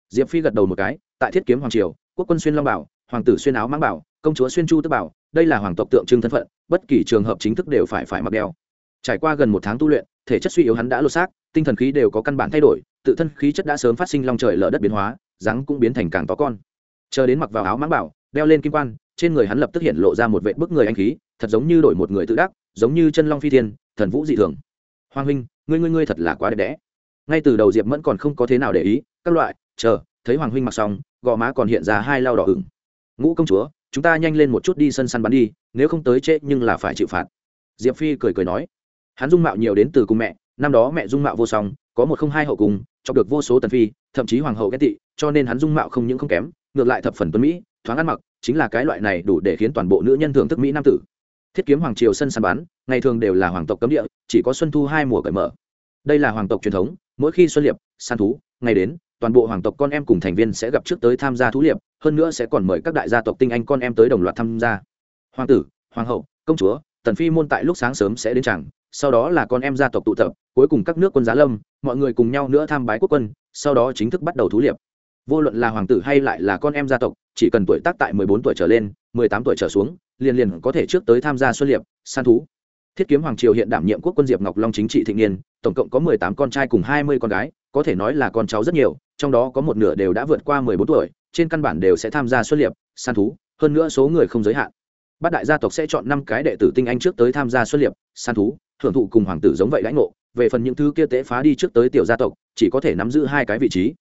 S1: Diệp phi gật đầu một cái, tại thiết kiếm hoàng triều, quốc quân xuyên long bảo, hoàng tử xuyên áo mãng bảo, công chúa xuyên chu tức bảo, đây là hoàng tộc tượng trưng thân phận, bất kỳ trường hợp chính thức đều phải phải mặc đeo. Trải qua gần một tháng tu luyện, thể chất suy yếu hắn đã lột xác, tinh thần khí đều có căn bản thay đổi, tự thân khí chất đã sớm phát sinh long trời lở đất biến hóa, dáng cũng biến thành càng to con. Chờ đến mặc vào áo mãng bảo đeo lên kim quan, trên người hắn lập tức hiện lộ ra một vệ bức người anh khí, thật giống như đổi một người tự đắc, giống như chân long phi thiên, thần vũ dị thường. Hoàng huynh, ngươi ngươi ngươi thật là quá đẹp đẽ. Ngay từ đầu diệp mẫn còn không có thế nào để ý, các loại, chờ, thấy hoàng huynh mặc xong, gò má còn hiện ra hai lao đỏ ửng. Ngũ công chúa, chúng ta nhanh lên một chút đi sân săn bắn đi, nếu không tới trễ nhưng là phải chịu phạt. Diệp phi cười cười nói. Hắn dung mạo nhiều đến từ cùng mẹ, năm đó mẹ dung mạo vô song, có một không hai hậu cùng chọc được vô số tần phi, thậm chí hoàng hậu ghét tị, cho nên hắn dung mạo không những không kém, ngược lại thập phần tuấn mỹ thoáng ăn mặc, chính là cái loại này đủ để khiến toàn bộ nữ nhân thưởng thức mỹ nam tử. Thiết kiếm hoàng triều sân săn bắn, ngày thường đều là hoàng tộc cấm địa, chỉ có xuân thu hai mùa cởi mở. Đây là hoàng tộc truyền thống, mỗi khi xuân liệp, săn thú, ngày đến, toàn bộ hoàng tộc con em cùng thành viên sẽ gặp trước tới tham gia thú liệp, hơn nữa sẽ còn mời các đại gia tộc tinh anh con em tới đồng loạt tham gia. Hoàng tử, hoàng hậu, công chúa, tần phi môn tại lúc sáng sớm sẽ đến chẳng, sau đó là con em gia tộc tụ tập, cuối cùng các nước quân giá lâm, mọi người cùng nhau nữa tham bái quốc quân, sau đó chính thức bắt đầu thú liệp vô luận là hoàng tử hay lại là con em gia tộc, chỉ cần tuổi tác tại 14 tuổi trở lên 18 tuổi trở xuống, liền liền có thể trước tới tham gia xuân liệp săn thú. Thiết kiếm hoàng triều hiện đảm nhiệm quốc quân diệp ngọc long chính trị thịnh niên, tổng cộng có 18 con trai cùng 20 con gái, có thể nói là con cháu rất nhiều, trong đó có một nửa đều đã vượt qua 14 tuổi, trên căn bản đều sẽ tham gia xuân liệp săn thú, hơn nữa số người không giới hạn. Bát đại gia tộc sẽ chọn năm cái đệ tử tinh anh trước tới tham gia xuân liệp săn thú thưởng thụ cùng hoàng tử giống vậy lãnh ngộ, về phần những thứ kia tế phá đi trước tới tiểu gia tộc, chỉ có thể nắm giữ hai cái vị trí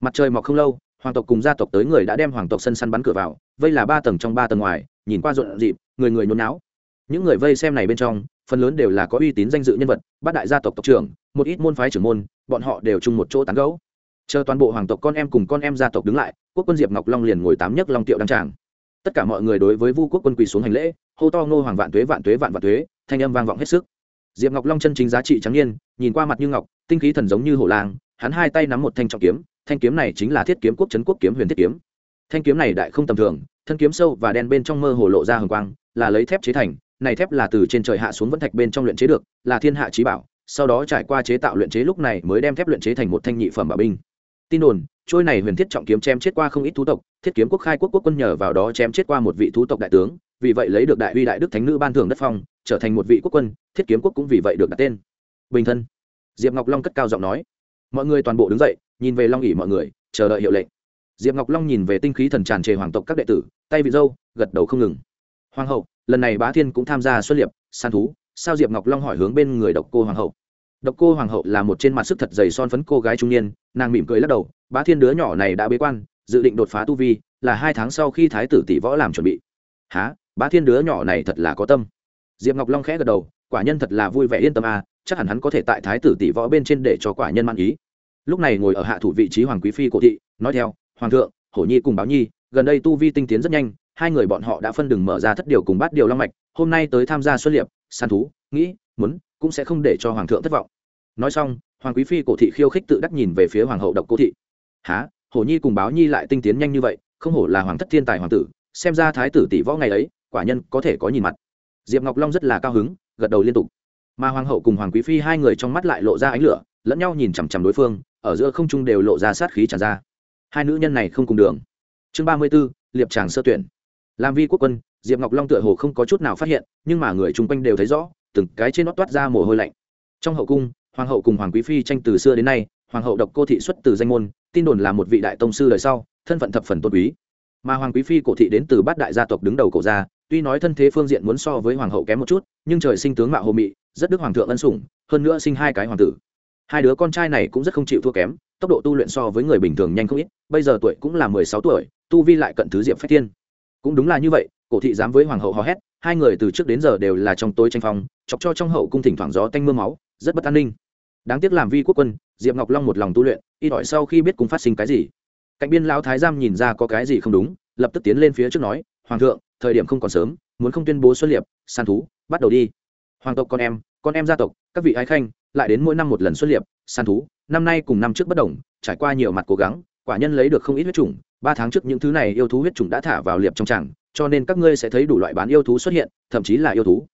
S1: mặt trời mọc không lâu, hoàng tộc cùng gia tộc tới người đã đem hoàng tộc sân săn bắn cửa vào, vây là ba tầng trong ba tầng ngoài, nhìn qua rộn rịp, người người nhốn náo những người vây xem này bên trong, phần lớn đều là có uy tín danh dự nhân vật, bát đại gia tộc tộc trưởng, một ít môn phái trưởng môn, bọn họ đều chung một chỗ tán gấu chờ toàn bộ hoàng tộc con em cùng con em gia tộc đứng lại, quốc quân diệp ngọc long liền ngồi tám nhất long tiệu đăng tràng. Tất cả mọi người đối với vu quốc quân quỳ xuống hành lễ, hô to ngô hoàng vạn tuế vạn tuế, vạn vạn tuế, thanh âm vang vọng hết sức. Diệp ngọc long chân chính giá trị trắng niên, nhìn qua mặt như ngọc, tinh khí thần giống như hổ lang, hắn hai tay nắm một thanh trọng kiếm thanh kiếm này chính là thiết kiếm quốc trấn quốc kiếm huyền thiết kiếm. Thanh kiếm này đại không tầm thường, thân kiếm sâu và đen bên trong mơ hồ lộ ra hồng quang, là lấy thép chế thành, này thép là từ trên trời hạ xuống vẫn thạch bên trong luyện chế được, là thiên hạ trí bảo, sau đó trải qua chế tạo luyện chế lúc này mới đem thép luyện chế thành một thanh nhị phẩm bảo binh. Tin đồn, trôi này huyền thiết trọng kiếm chém chết qua không ít thú tộc, thiết kiếm quốc khai quốc quốc quân nhờ vào đó chém chết qua một vị thú tộc đại tướng, vì vậy lấy được đại uy đại đức thánh nữ ban thưởng đất phong, trở thành một vị quốc quân, thiết kiếm quốc cũng vì vậy được đặt tên. Bình thân. Diệp ngọc long cất cao giọng nói mọi người toàn bộ đứng dậy, nhìn về long ỉ mọi người, chờ đợi hiệu lệnh. Diệp ngọc long nhìn về tinh khí thần tràn trề hoàng tộc các đệ tử, tay vị dâu gật đầu không ngừng. Hoàng hậu, lần này bá thiên cũng tham gia xuất liệp, săn thú. Sao diệp ngọc long hỏi hướng bên người độc cô hoàng hậu? Độc cô hoàng hậu là một trên mặt sức thật dày son phấn cô gái trung niên, nàng mỉm cười lắc đầu, bá thiên đứa nhỏ này đã bế quan, dự định đột phá tu vi, là hai tháng sau khi thái tử tỷ võ làm chuẩn bị. Há bá thiên đứa nhỏ này thật là có tâm. Diệp ngọc long khẽ gật đầu, quả nhân thật là vui vẻ yên tâm à chắc hẳn hắn có thể tại thái tử tỷ võ bên trên để cho quả nhân mang ý. Lúc này ngồi ở hạ thủ vị trí hoàng quý phi cổ thị, nói theo, hoàng thượng, hổ nhi cùng báo nhi, gần đây tu vi tinh tiến rất nhanh, hai người bọn họ đã phân đừng mở ra thất điều cùng bát điều long mạch, hôm nay tới tham gia xuất liệp, săn thú, nghĩ, muốn, cũng sẽ không để cho hoàng thượng thất vọng. Nói xong, hoàng quý phi cổ thị khiêu khích tự đắc nhìn về phía hoàng hậu độc cô thị. Há hổ nhi cùng báo nhi lại tinh tiến nhanh như vậy, không hổ là hoàng thất thiên tài hoàng tử, xem ra thái tử tỷ võ ngày ấy, quả nhân có thể có nhìn mặt. Diệp ngọc long rất là cao hứng, gật đầu liên tục mà hoàng hậu cùng hoàng quý phi hai người trong mắt lại lộ ra ánh lửa, lẫn nhau nhìn chằm chằm đối phương, ở giữa không trung đều lộ ra sát khí tràn ra. Hai nữ nhân này không cùng đường. Chương ba mươi b ố liệp tràng sơ tuyển. Làm vi quốc quân, diệp ngọc long tựa hồ không có chút nào phát hiện, nhưng mà người chung quanh đều thấy rõ, từng cái trên nót toát ra mồ hôi lạnh. Trong hậu cung, hoàng hậu cùng hoàng quý phi tranh từ xưa đến nay, hoàng hậu độc cô thị xuất từ danh môn, tin đồn là một vị đại tông sư đời sau, thân phận thập phần tôn quý. Mà hoàng quý phi cổ thị đến từ bát đại gia tộc đứng đầu cổ gia, tuy nói thân thế phương diện muốn so với hoàng hậu kém một chút, nhưng trời sinh tướng mạo hồ mị rất đức hoàng thượng ân sủng, hơn nữa sinh hai cái hoàng tử. Hai đứa con trai này cũng rất không chịu thua kém, tốc độ tu luyện so với người bình thường nhanh không ít, bây giờ tuổi cũng là mười sáu tuổi, tu vi lại cận thứ diệp phách thiên. Cũng đúng là như vậy, cổ thị dám với hoàng hậu hò hét, hai người từ trước đến giờ đều là trong tối tranh phong, chọc cho trong hậu cung thỉnh thoảng gió tanh mưa máu, rất bất an ninh. Đáng tiếc làm vi quốc quân, diệp ngọc long một lòng tu luyện, y hỏi sau khi biết cùng phát sinh cái gì. Cạnh biên lão thái giam nhìn ra có cái gì không đúng, lập tức tiến lên phía trước nói, hoàng thượng, thời điểm không còn sớm, muốn không tuyên bố xuất liệp săn thú, bắt đầu đi hoàng tộc con em con em gia tộc, các vị ái khanh, lại đến mỗi năm một lần xuất liệp, săn thú, năm nay cùng năm trước bất đồng, trải qua nhiều mặt cố gắng, quả nhân lấy được không ít huyết chủng, ba tháng trước những thứ này yêu thú huyết chủng đã thả vào liệp trong tràng, cho nên các ngươi sẽ thấy đủ loại bán yêu thú xuất hiện, thậm chí là yêu thú.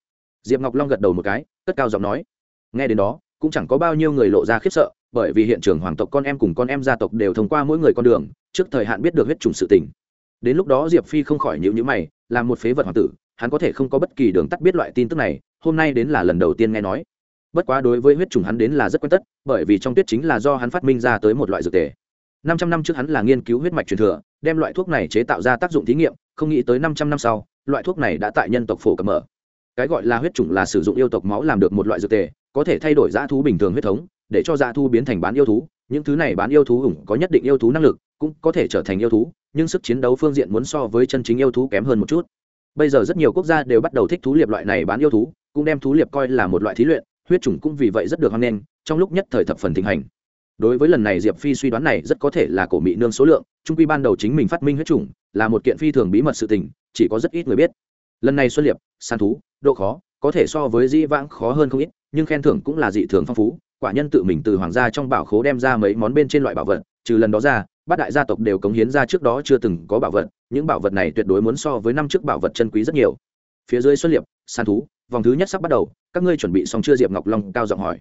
S1: Diệp ngọc long gật đầu một cái, cất cao giọng nói. Nghe đến đó, cũng chẳng có bao nhiêu người lộ ra khiếp sợ, bởi vì hiện trường hoàng tộc con em cùng con em gia tộc đều thông qua mỗi người con đường, trước thời hạn biết được huyết trùng sự tình. Đến lúc đó diệp phi không khỏi nhịu nhữ mày, là một phế vật hoàng tử, hắn có thể không có bất kỳ đường tắt biết loại tin tức này hôm nay đến là lần đầu tiên nghe nói. Bất quá đối với huyết trùng hắn đến là rất quen tất, bởi vì trong tuyết chính là do hắn phát minh ra tới một loại dược tề. Năm trăm năm trước hắn là nghiên cứu huyết mạch truyền thừa, đem loại thuốc này chế tạo ra tác dụng thí nghiệm, không nghĩ tới năm trăm năm sau, loại thuốc này đã tại nhân tộc phổ cập mở. Cái gọi là huyết trùng là sử dụng yêu tộc máu làm được một loại dược tề, có thể thay đổi dã thú bình thường huyết thống, để cho dã thú biến thành bán yêu thú. Những thứ này bán yêu thú ủng có nhất định yêu thú năng lực, cũng có thể trở thành yêu thú, nhưng sức chiến đấu phương diện muốn so với chân chính yêu thú kém hơn một chút. Bây giờ rất nhiều quốc gia đều bắt đầu thích thú liệp loại này bán yêu thú cũng đem thú liệp coi là một loại thí luyện, huyết chủng cũng vì vậy rất được hoan nghênh, trong lúc nhất thời thập phần thịnh hành. Đối với lần này diệp phi suy đoán này rất có thể là cổ mị nương số lượng, trung quy ban đầu chính mình phát minh huyết chủng là một kiện phi thường bí mật sự tình, chỉ có rất ít người biết. Lần này xuân liệp săn thú, độ khó, có thể so với dĩ vãng khó hơn không ít, nhưng khen thưởng cũng là dị thường phong phú, quả nhân tự mình từ hoàng gia trong bảo khố đem ra mấy món bên trên loại bảo vật, trừ lần đó ra, bát đại gia tộc đều cống hiến ra trước đó chưa từng có bảo vật, những bảo vật này tuyệt đối muốn so với năm trước bảo vật chân quý rất nhiều. Phía dưới xuân liệp săn thú vòng thứ nhất sắp bắt đầu, các ngươi chuẩn bị xong chưa? Diệp ngọc long cao giọng hỏi.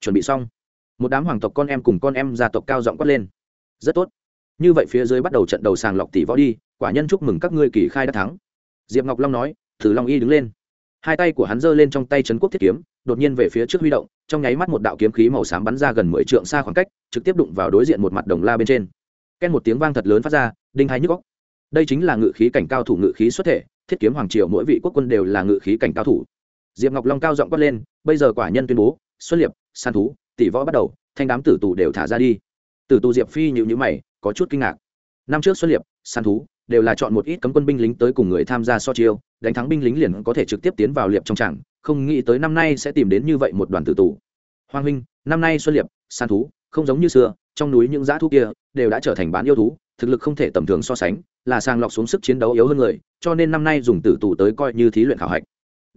S1: Chuẩn bị xong. Một đám hoàng tộc con em cùng con em gia tộc cao giọng quát lên. Rất tốt. Như vậy phía dưới bắt đầu trận đầu sàng lọc tỷ võ đi, quả nhân chúc mừng các ngươi kỳ khai đã thắng. Diệp ngọc long nói, thử long y đứng lên. Hai tay của hắn giơ lên trong tay trấn quốc thiết kiếm, đột nhiên về phía trước huy động, trong nháy mắt một đạo kiếm khí màu xám bắn ra gần mười trượng xa khoảng cách, trực tiếp đụng vào đối diện một mặt đồng la bên trên. Ken một tiếng vang thật lớn phát ra, đinh hai nhức góc đây chính là ngự khí cảnh cao thủ ngự khí xuất thể, thiết kiếm hoàng triều mỗi vị quốc quân đều là ngự khí cảnh cao thủ diệp ngọc long cao giọng quát lên, bây giờ quả nhân tuyên bố xuất liệp, san thú, tỷ võ bắt đầu, thanh đám tử tù đều thả ra đi. Tử tù diệp phi nhịu nhữ mày, có chút kinh ngạc. Năm trước xuất liệp, san thú đều là chọn một ít cấm quân binh lính tới cùng người tham gia so chiêu, đánh thắng binh lính liền có thể trực tiếp tiến vào liệp trong tràng, không nghĩ tới năm nay sẽ tìm đến như vậy một đoàn tử tù. Hoàng huynh năm nay xuân liệp, san thú, không giống như xưa, trong núi những dã thú kia đều đã trở thành bán yêu thú, thực lực không thể tầm thường so sánh, là sàng lọc xuống sức chiến đấu yếu hơn người, cho nên năm nay dùng tử tù tới coi như thí luyện khảo hạch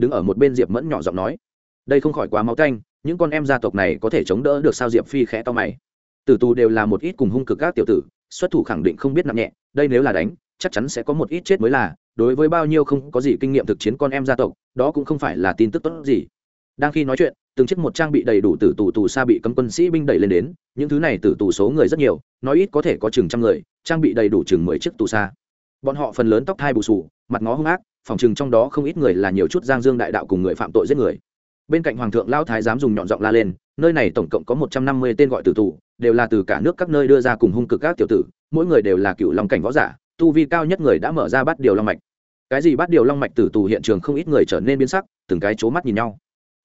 S1: đứng ở một bên diệp mẫn nhỏ giọng nói, đây không khỏi quá máu canh những con em gia tộc này có thể chống đỡ được sao? Diệp phi khẽ to mày. Tử tù đều là một ít cùng hung cực các tiểu tử, xuất thủ khẳng định không biết nặng nhẹ, đây nếu là đánh, chắc chắn sẽ có một ít chết mới là, đối với bao nhiêu không có gì kinh nghiệm thực chiến con em gia tộc, đó cũng không phải là tin tức tốt gì. Đang khi nói chuyện, từng chiếc một trang bị đầy đủ tử tù tù xa bị cấm quân sĩ binh đẩy lên đến, những thứ này tử tù số người rất nhiều, nói ít có thể có chừng trăm người, trang bị đầy đủ chừng mười chiếc tù xa bọn họ phần lớn tóc thai bù sù, mặt ngó hung ác phòng chừng trong đó không ít người là nhiều chút giang dương đại đạo cùng người phạm tội giết người. Bên cạnh hoàng thượng lao thái dám dùng nhọn giọng la lên, nơi này tổng cộng có một trăm năm mươi tên gọi tử tù, đều là từ cả nước các nơi đưa ra cùng hung cực các tiểu tử, mỗi người đều là cựu long cảnh võ giả, tu vi cao nhất người đã mở ra bắt điều long mạch. Cái gì bắt điều long mạch tử tù hiện trường không ít người trở nên biến sắc, từng cái c mắt nhìn nhau.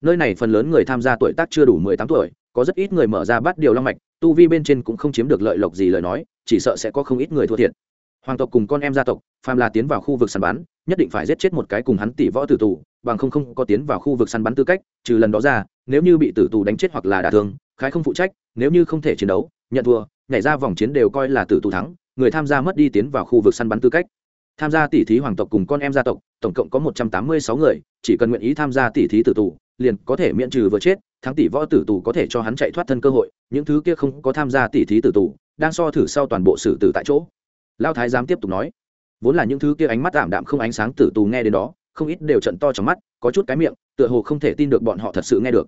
S1: Nơi này phần lớn người tham gia tuổi tác chưa đủ mười tám tuổi, có rất ít người mở ra bắt điều long mạch, tu vi bên trên cũng không chiếm được lợi lộc gì lời nói, chỉ sợ sẽ có không ít người thua thiệt. Hoàng tộc cùng con em gia tộc, phàm là tiến vào khu vực săn bắn nhất định phải giết chết một cái cùng hắn tỷ võ tử tù, bằng không không có tiến vào khu vực săn bắn tư cách, trừ lần đó ra, nếu như bị tử tù đánh chết hoặc là đả thương, khái không phụ trách, nếu như không thể chiến đấu, nhận thua, nhảy ra vòng chiến đều coi là tử tù thắng, người tham gia mất đi tiến vào khu vực săn bắn tư cách. Tham gia tỷ thí hoàng tộc cùng con em gia tộc, tổng cộng có một trăm tám mươi sáu người, chỉ cần nguyện ý tham gia tỷ thí tử tù, liền có thể miễn trừ vừa chết, thắng tỷ võ tử tù có thể cho hắn chạy thoát thân cơ hội, những thứ kia không có tham gia tỷ thí tử tù, đang so thử sau toàn bộ xử tử tại chỗ. Lao thái giám tiếp tục nói vốn là những thứ kia ánh mắt tạm đạm không ánh sáng tử tù nghe đến đó, không ít đều trận to trong mắt, có chút cái miệng, tựa hồ không thể tin được bọn họ thật sự nghe được.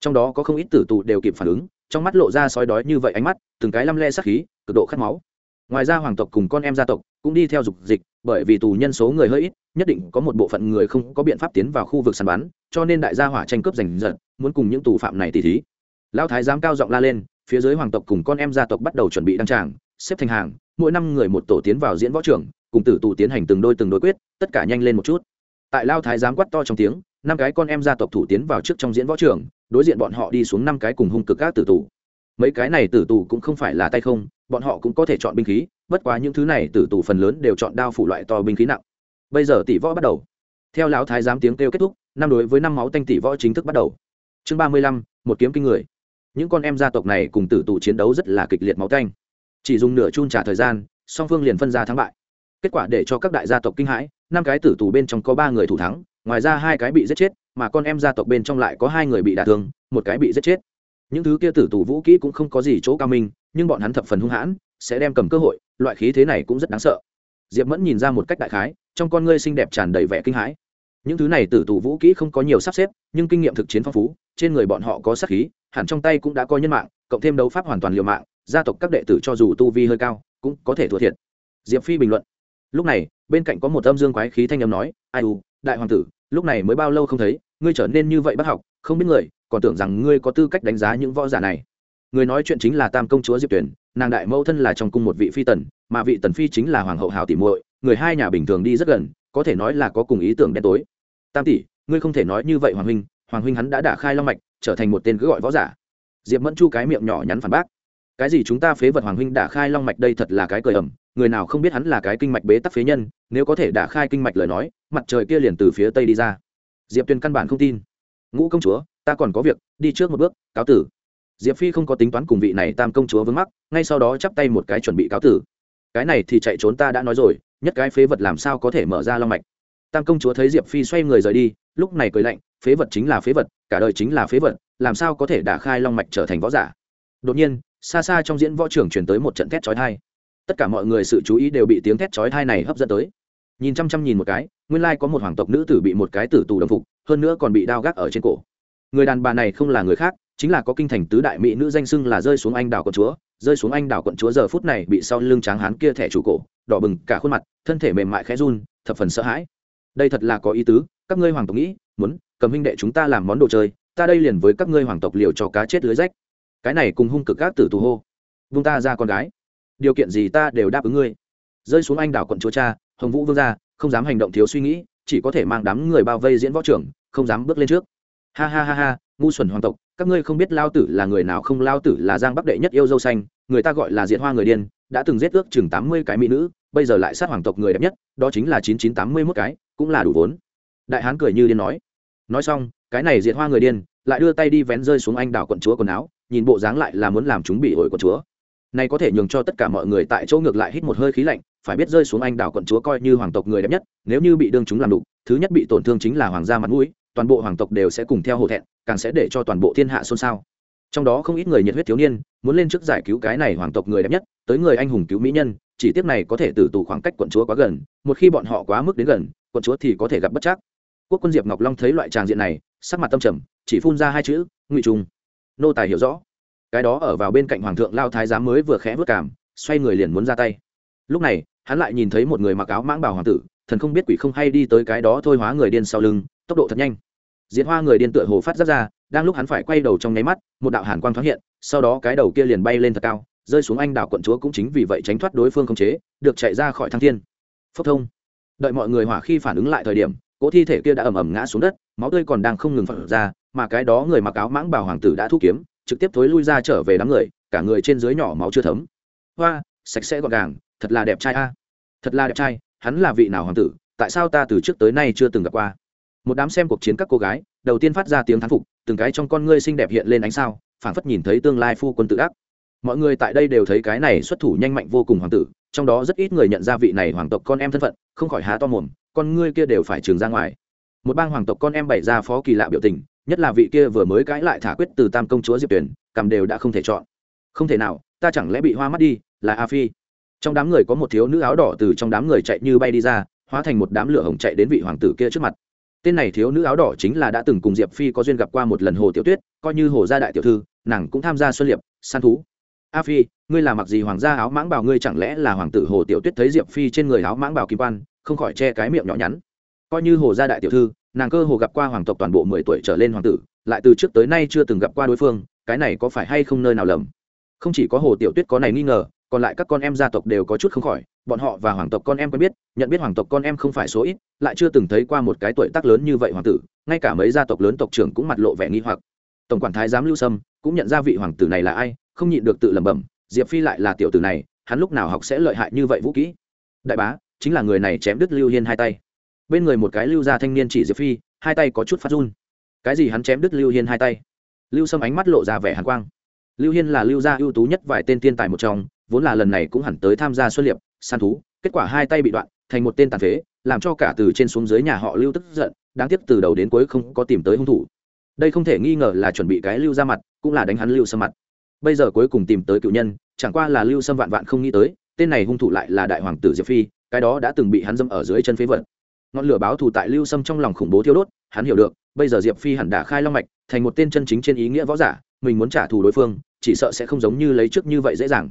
S1: Trong đó có không ít tử tù đều kịp phản ứng, trong mắt lộ ra sói đói như vậy ánh mắt, từng cái lăm le sắc khí, cực độ khát máu. Ngoài ra hoàng tộc cùng con em gia tộc cũng đi theo dục dịch, bởi vì tù nhân số người hơi ít, nhất định có một bộ phận người không có biện pháp tiến vào khu vực săn bắn, cho nên đại gia hỏa tranh cướp giành giật, muốn cùng những tù phạm này tỉ thí. Lão thái giám cao giọng la lên, phía dưới hoàng tộc cùng con em gia tộc bắt đầu chuẩn bị đăng tràng, xếp thành hàng, mỗi năm người một tổ tiến vào diễn võ trưởng cùng tử tù tiến hành từng đôi từng đối quyết, tất cả nhanh lên một chút. Tại lao thái giám quát to trong tiếng, năm cái con em gia tộc thủ tiến vào trước trong diễn võ trưởng đối diện bọn họ đi xuống năm cái cùng hung cực các tử tù. Mấy cái này tử tù cũng không phải là tay không, bọn họ cũng có thể chọn binh khí, bất quá những thứ này tử tù phần lớn đều chọn đao phủ loại to binh khí nặng. Bây giờ tỷ võ bắt đầu. Theo lão thái giám tiếng kêu kết thúc, năm đối với năm máu tanh tỷ võ chính thức bắt đầu. Chương ba mươi lăm, một kiếm kinh người. Những con em gia tộc này cùng tử tù chiến đấu rất là kịch liệt máu tanh. Chỉ dùng nửa chun trả thời gian, song phương liền phân ra thắng bại kết quả để cho các đại gia tộc kinh hãi, năm cái tử tù bên trong có ba người thủ thắng, ngoài ra hai cái bị giết chết, mà con em gia tộc bên trong lại có hai người bị đả thương, một cái bị giết chết. Những thứ kia tử tù vũ kỹ cũng không có gì chỗ cao minh, nhưng bọn hắn thập phần hung hãn, sẽ đem cầm cơ hội, loại khí thế này cũng rất đáng sợ. Diệp mẫn nhìn ra một cách đại khái, trong con ngươi xinh đẹp tràn đầy vẻ kinh hãi. Những thứ này tử tù vũ kỹ không có nhiều sắp xếp, nhưng kinh nghiệm thực chiến phong phú, trên người bọn họ có sắc khí, hẳn trong tay cũng đã có nhân mạng, cộng thêm đấu pháp hoàn toàn liều mạng, gia tộc các đệ tử cho dù tu vi hơi cao, cũng có thể thua thiệt. Diệp phi bình luận lúc này, bên cạnh có một âm dương quái khí thanh âm nói, ai u, đại hoàng tử, lúc này mới bao lâu không thấy, ngươi trở nên như vậy bác học, không biết người, còn tưởng rằng ngươi có tư cách đánh giá những võ giả này. Người nói chuyện chính là tam công chúa diệp tuyển nàng đại mẫu thân là trong cung một vị phi tần, mà vị tần phi chính là hoàng hậu hào tỷ muội, người hai nhà bình thường đi rất gần, có thể nói là có cùng ý tưởng đen tối. Tam tỷ, ngươi không thể nói như vậy, hoàng huynh hoàng huynh hắn đã đả khai long mạch, trở thành một tên cứ gọi võ giả. Diệp mẫn chu cái miệng nhỏ nhắn phản bác cái gì chúng ta phế vật hoàng huynh đả khai long mạch đây thật là cái cười ẩm, người nào không biết hắn là cái kinh mạch bế tắc phế nhân, nếu có thể đả khai kinh mạch lời nói, mặt trời kia liền từ phía tây đi ra. Diệp tuyên căn bản không tin. Ngũ công chúa, ta còn có việc, đi trước một bước, cáo tử. Diệp phi không có tính toán cùng vị này tam công chúa vướng mắc, ngay sau đó chắp tay một cái chuẩn bị cáo tử. Cái này thì chạy trốn ta đã nói rồi, nhất cái phế vật làm sao có thể mở ra long mạch? Tam công chúa thấy diệp phi xoay người rời đi, lúc này cười lạnh, phế vật chính là phế vật, cả đời chính là phế vật, làm sao có thể đả khai long mạch trở thành võ giả? Đột nhiên xa xa trong diễn võ trưởng chuyển tới một trận thét chói thai tất cả mọi người sự chú ý đều bị tiếng thét chói thai này hấp dẫn tới. Nhìn chăm chăm nhìn một cái, nguyên lai có một hoàng tộc nữ tử bị một cái tử tù đồng phục, hơn nữa còn bị đao gác ở trên cổ. Người đàn bà này không là người khác, chính là có kinh thành tứ đại mỹ nữ danh xưng là rơi xuống anh đảo quận chúa. Rơi xuống anh đảo quận chúa giờ phút này bị sau lưng tráng hán kia thẻ chủ cổ, đỏ bừng cả khuôn mặt, thân thể mềm mại khẽ run, thập phần sợ hãi. Đây thật là có ý tứ, các ngươi hoàng tộc nghĩ, muốn, cầm huynh đệ chúng ta làm món đồ chơi, ta đây liền với các ngươi hoàng tộc liều cho cá chết lưới rách cái này cùng hung cực các tử tù hô. Vung ta ra con gái. Điều kiện gì ta đều đáp ứng ngươi. Rơi xuống anh đảo quận chúa cha, hồng vũ vương gia, không dám hành động thiếu suy nghĩ, chỉ có thể mang đám người bao vây diễn võ trưởng, không dám bước lên trước. Ha ha ha ha, ngu xuẩn hoàng tộc, các ngươi không biết lao tử là người nào, không lao tử là giang bắc đệ nhất yêu dâu xanh, người ta gọi là diễn hoa người điên, đã từng giết ước chừng tám mươi cái mỹ nữ, bây giờ lại sát hoàng tộc người đẹp nhất, đó chính là chín chín tám mươi mốt cái, cũng là đủ vốn. Đại hán cười như điên nói. Nói xong, cái này diệt hoa người điên lại đưa tay đi vén rơi xuống anh đảo quận chúa quần áo nhìn bộ dáng lại là muốn làm chúng bị ổi của chúa. Này có thể nhường cho tất cả mọi người tại chỗ ngược lại hít một hơi khí lạnh, phải biết rơi xuống anh đảo quận chúa coi như hoàng tộc người đẹp nhất, nếu như bị đương chúng làm đục, thứ nhất bị tổn thương chính là hoàng gia mặt mũi, toàn bộ hoàng tộc đều sẽ cùng theo hổ thẹn, càng sẽ để cho toàn bộ thiên hạ xôn xao. Trong đó không ít người nhiệt huyết thiếu niên, muốn lên trước giải cứu cái này hoàng tộc người đẹp nhất, tới người anh hùng cứu mỹ nhân, chỉ tiếp này có thể từ tù khoảng cách quận chúa quá gần, một khi bọn họ quá mức đến gần, quận chúa thì có thể gặp bất chắc. Quốc quân diệp ngọc long thấy loại tràng diện này, sắc mặt tâm trầm, chỉ phun ra hai chữ, ngụy trung nô tài hiểu rõ. Cái đó ở vào bên cạnh hoàng thượng lao thái giám mới vừa khẽ vớt cảm xoay người liền muốn ra tay. Lúc này, hắn lại nhìn thấy một người mặc áo mãng bảo hoàng tử, thần không biết quỷ không hay đi tới cái đó thôi hóa người điên sau lưng, tốc độ thật nhanh. Diễn hoa người điên tựa hồ phát ra ra, đang lúc hắn phải quay đầu trong nháy mắt, một đạo hàn quang thoáng hiện, sau đó cái đầu kia liền bay lên thật cao, rơi xuống anh đảo quận chúa cũng chính vì vậy tránh thoát đối phương không chế, được chạy ra khỏi thăng thiên. Phốc thông. Đợi mọi người hỏa khi phản ứng lại thời điểm, cỗ thi thể kia đã ầm ầm ngã xuống đất, máu tươi còn đang không ngừng phật ra mà cái đó người mặc áo mãng bảo hoàng tử đã thu kiếm, trực tiếp thối lui ra trở về đám người, cả người trên dưới nhỏ máu chưa thấm. Hoa, sạch sẽ gọn gàng, thật là đẹp trai a. Thật là đẹp trai, hắn là vị nào hoàng tử, tại sao ta từ trước tới nay chưa từng gặp qua? Một đám xem cuộc chiến các cô gái, đầu tiên phát ra tiếng thán phục, từng cái trong con ngươi xinh đẹp hiện lên ánh sao, phảng phất nhìn thấy tương lai phu quân tự ác mọi người tại đây đều thấy cái này xuất thủ nhanh mạnh vô cùng hoàng tử, trong đó rất ít người nhận ra vị này hoàng tộc con em thân phận, không khỏi há to mồm, con ngươi kia đều phải trường ra ngoài. Một bang hoàng tộc con em bày ra phó kỳ lạ biểu tình nhất là vị kia vừa mới cãi lại thả quyết từ tam công chúa diệp tuyển cầm đều đã không thể chọn. Không thể nào, ta chẳng lẽ bị hoa mắt đi, là a phi. Trong đám người có một thiếu nữ áo đỏ từ trong đám người chạy như bay đi ra, hóa thành một đám lửa hồng chạy đến vị hoàng tử kia trước mặt. Tên này thiếu nữ áo đỏ chính là đã từng cùng diệp phi có duyên gặp qua một lần hồ tiểu tuyết, coi như hồ gia đại tiểu thư, nàng cũng tham gia xuân liệp săn thú. A phi, ngươi là mặc gì hoàng gia áo mãng bào, ngươi chẳng lẽ là hoàng tử hồ tiểu tuyết thấy diệp phi trên người áo mãng bào kim quan, không khỏi che cái miệng nhỏ nhắn. Coi như hồ gia đại tiểu thư nàng cơ hồ gặp qua hoàng tộc toàn bộ mười tuổi trở lên hoàng tử, lại từ trước tới nay chưa từng gặp qua đối phương, cái này có phải hay không nơi nào lầm? Không chỉ có hồ tiểu tuyết có này nghi ngờ, còn lại các con em gia tộc đều có chút không khỏi, bọn họ và hoàng tộc con em quen biết, nhận biết hoàng tộc con em không phải số ít, lại chưa từng thấy qua một cái tuổi tác lớn như vậy hoàng tử, ngay cả mấy gia tộc lớn tộc trưởng cũng mặt lộ vẻ nghi hoặc. Tổng quản thái giám lưu sâm cũng nhận ra vị hoàng tử này là ai, không nhịn được tự lẩm bẩm, diệp phi lại là tiểu tử này, hắn lúc nào học sẽ lợi hại như vậy vũ kỹ? Đại bá, chính là người này chém đứt lưu hiên hai tay bên người một cái lưu gia thanh niên chỉ diệp phi, hai tay có chút phát run. Cái gì hắn chém đứt lưu hiên hai tay? Lưu sâm ánh mắt lộ ra vẻ hàn quang. Lưu hiên là lưu gia ưu tú nhất vài tên tiên tài một trong, vốn là lần này cũng hẳn tới tham gia xuân liệp săn thú, kết quả hai tay bị đoạn, thành một tên tàn phế, làm cho cả từ trên xuống dưới nhà họ lưu tức giận, đáng tiếc từ đầu đến cuối không có tìm tới hung thủ. Đây không thể nghi ngờ là chuẩn bị cái lưu ra mặt, cũng là đánh hắn lưu sâm mặt. Bây giờ cuối cùng tìm tới cựu nhân, chẳng qua là lưu sâm vạn vạn không nghĩ tới, tên này hung thủ lại là đại hoàng tử diệp phi, cái đó đã từng bị hắn dâm ở dưới chân phế vật ngọn lửa báo thù tại lưu sâm trong lòng khủng bố thiêu đốt, hắn hiểu được, bây giờ diệp phi hẳn đã khai long mạch, thành một tên chân chính trên ý nghĩa võ giả, mình muốn trả thù đối phương, chỉ sợ sẽ không giống như lấy trước như vậy dễ dàng.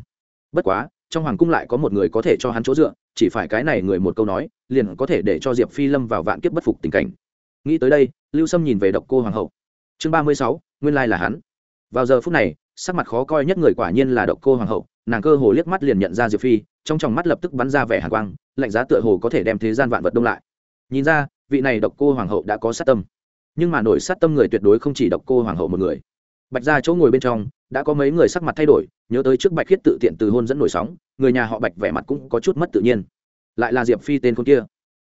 S1: Bất quá, trong hoàng cung lại có một người có thể cho hắn chỗ dựa, chỉ phải cái này người một câu nói, liền có thể để cho diệp phi lâm vào vạn kiếp bất phục tình cảnh. Nghĩ tới đây, lưu sâm nhìn về độc cô hoàng hậu. Chương ba mươi sáu, nguyên lai là hắn. Vào giờ phút này, sắc mặt khó coi nhất người quả nhiên là độc cô hoàng hậu, nàng cơ hồ liếc mắt liền nhận ra diệp phi, trong tròng mắt lập tức bắn ra vẻ hàn quang, lạnh giá tựa hồ có thể đem thế gian vạn vật đông lại nhìn ra, vị này độc cô hoàng hậu đã có sát tâm. Nhưng mà nổi sát tâm người tuyệt đối không chỉ độc cô hoàng hậu một người. Bạch ra chỗ ngồi bên trong, đã có mấy người sắc mặt thay đổi, nhớ tới trước bạch khiết tự tiện từ hôn dẫn nổi sóng, người nhà họ bạch vẻ mặt cũng có chút mất tự nhiên. Lại là diệp phi tên con kia.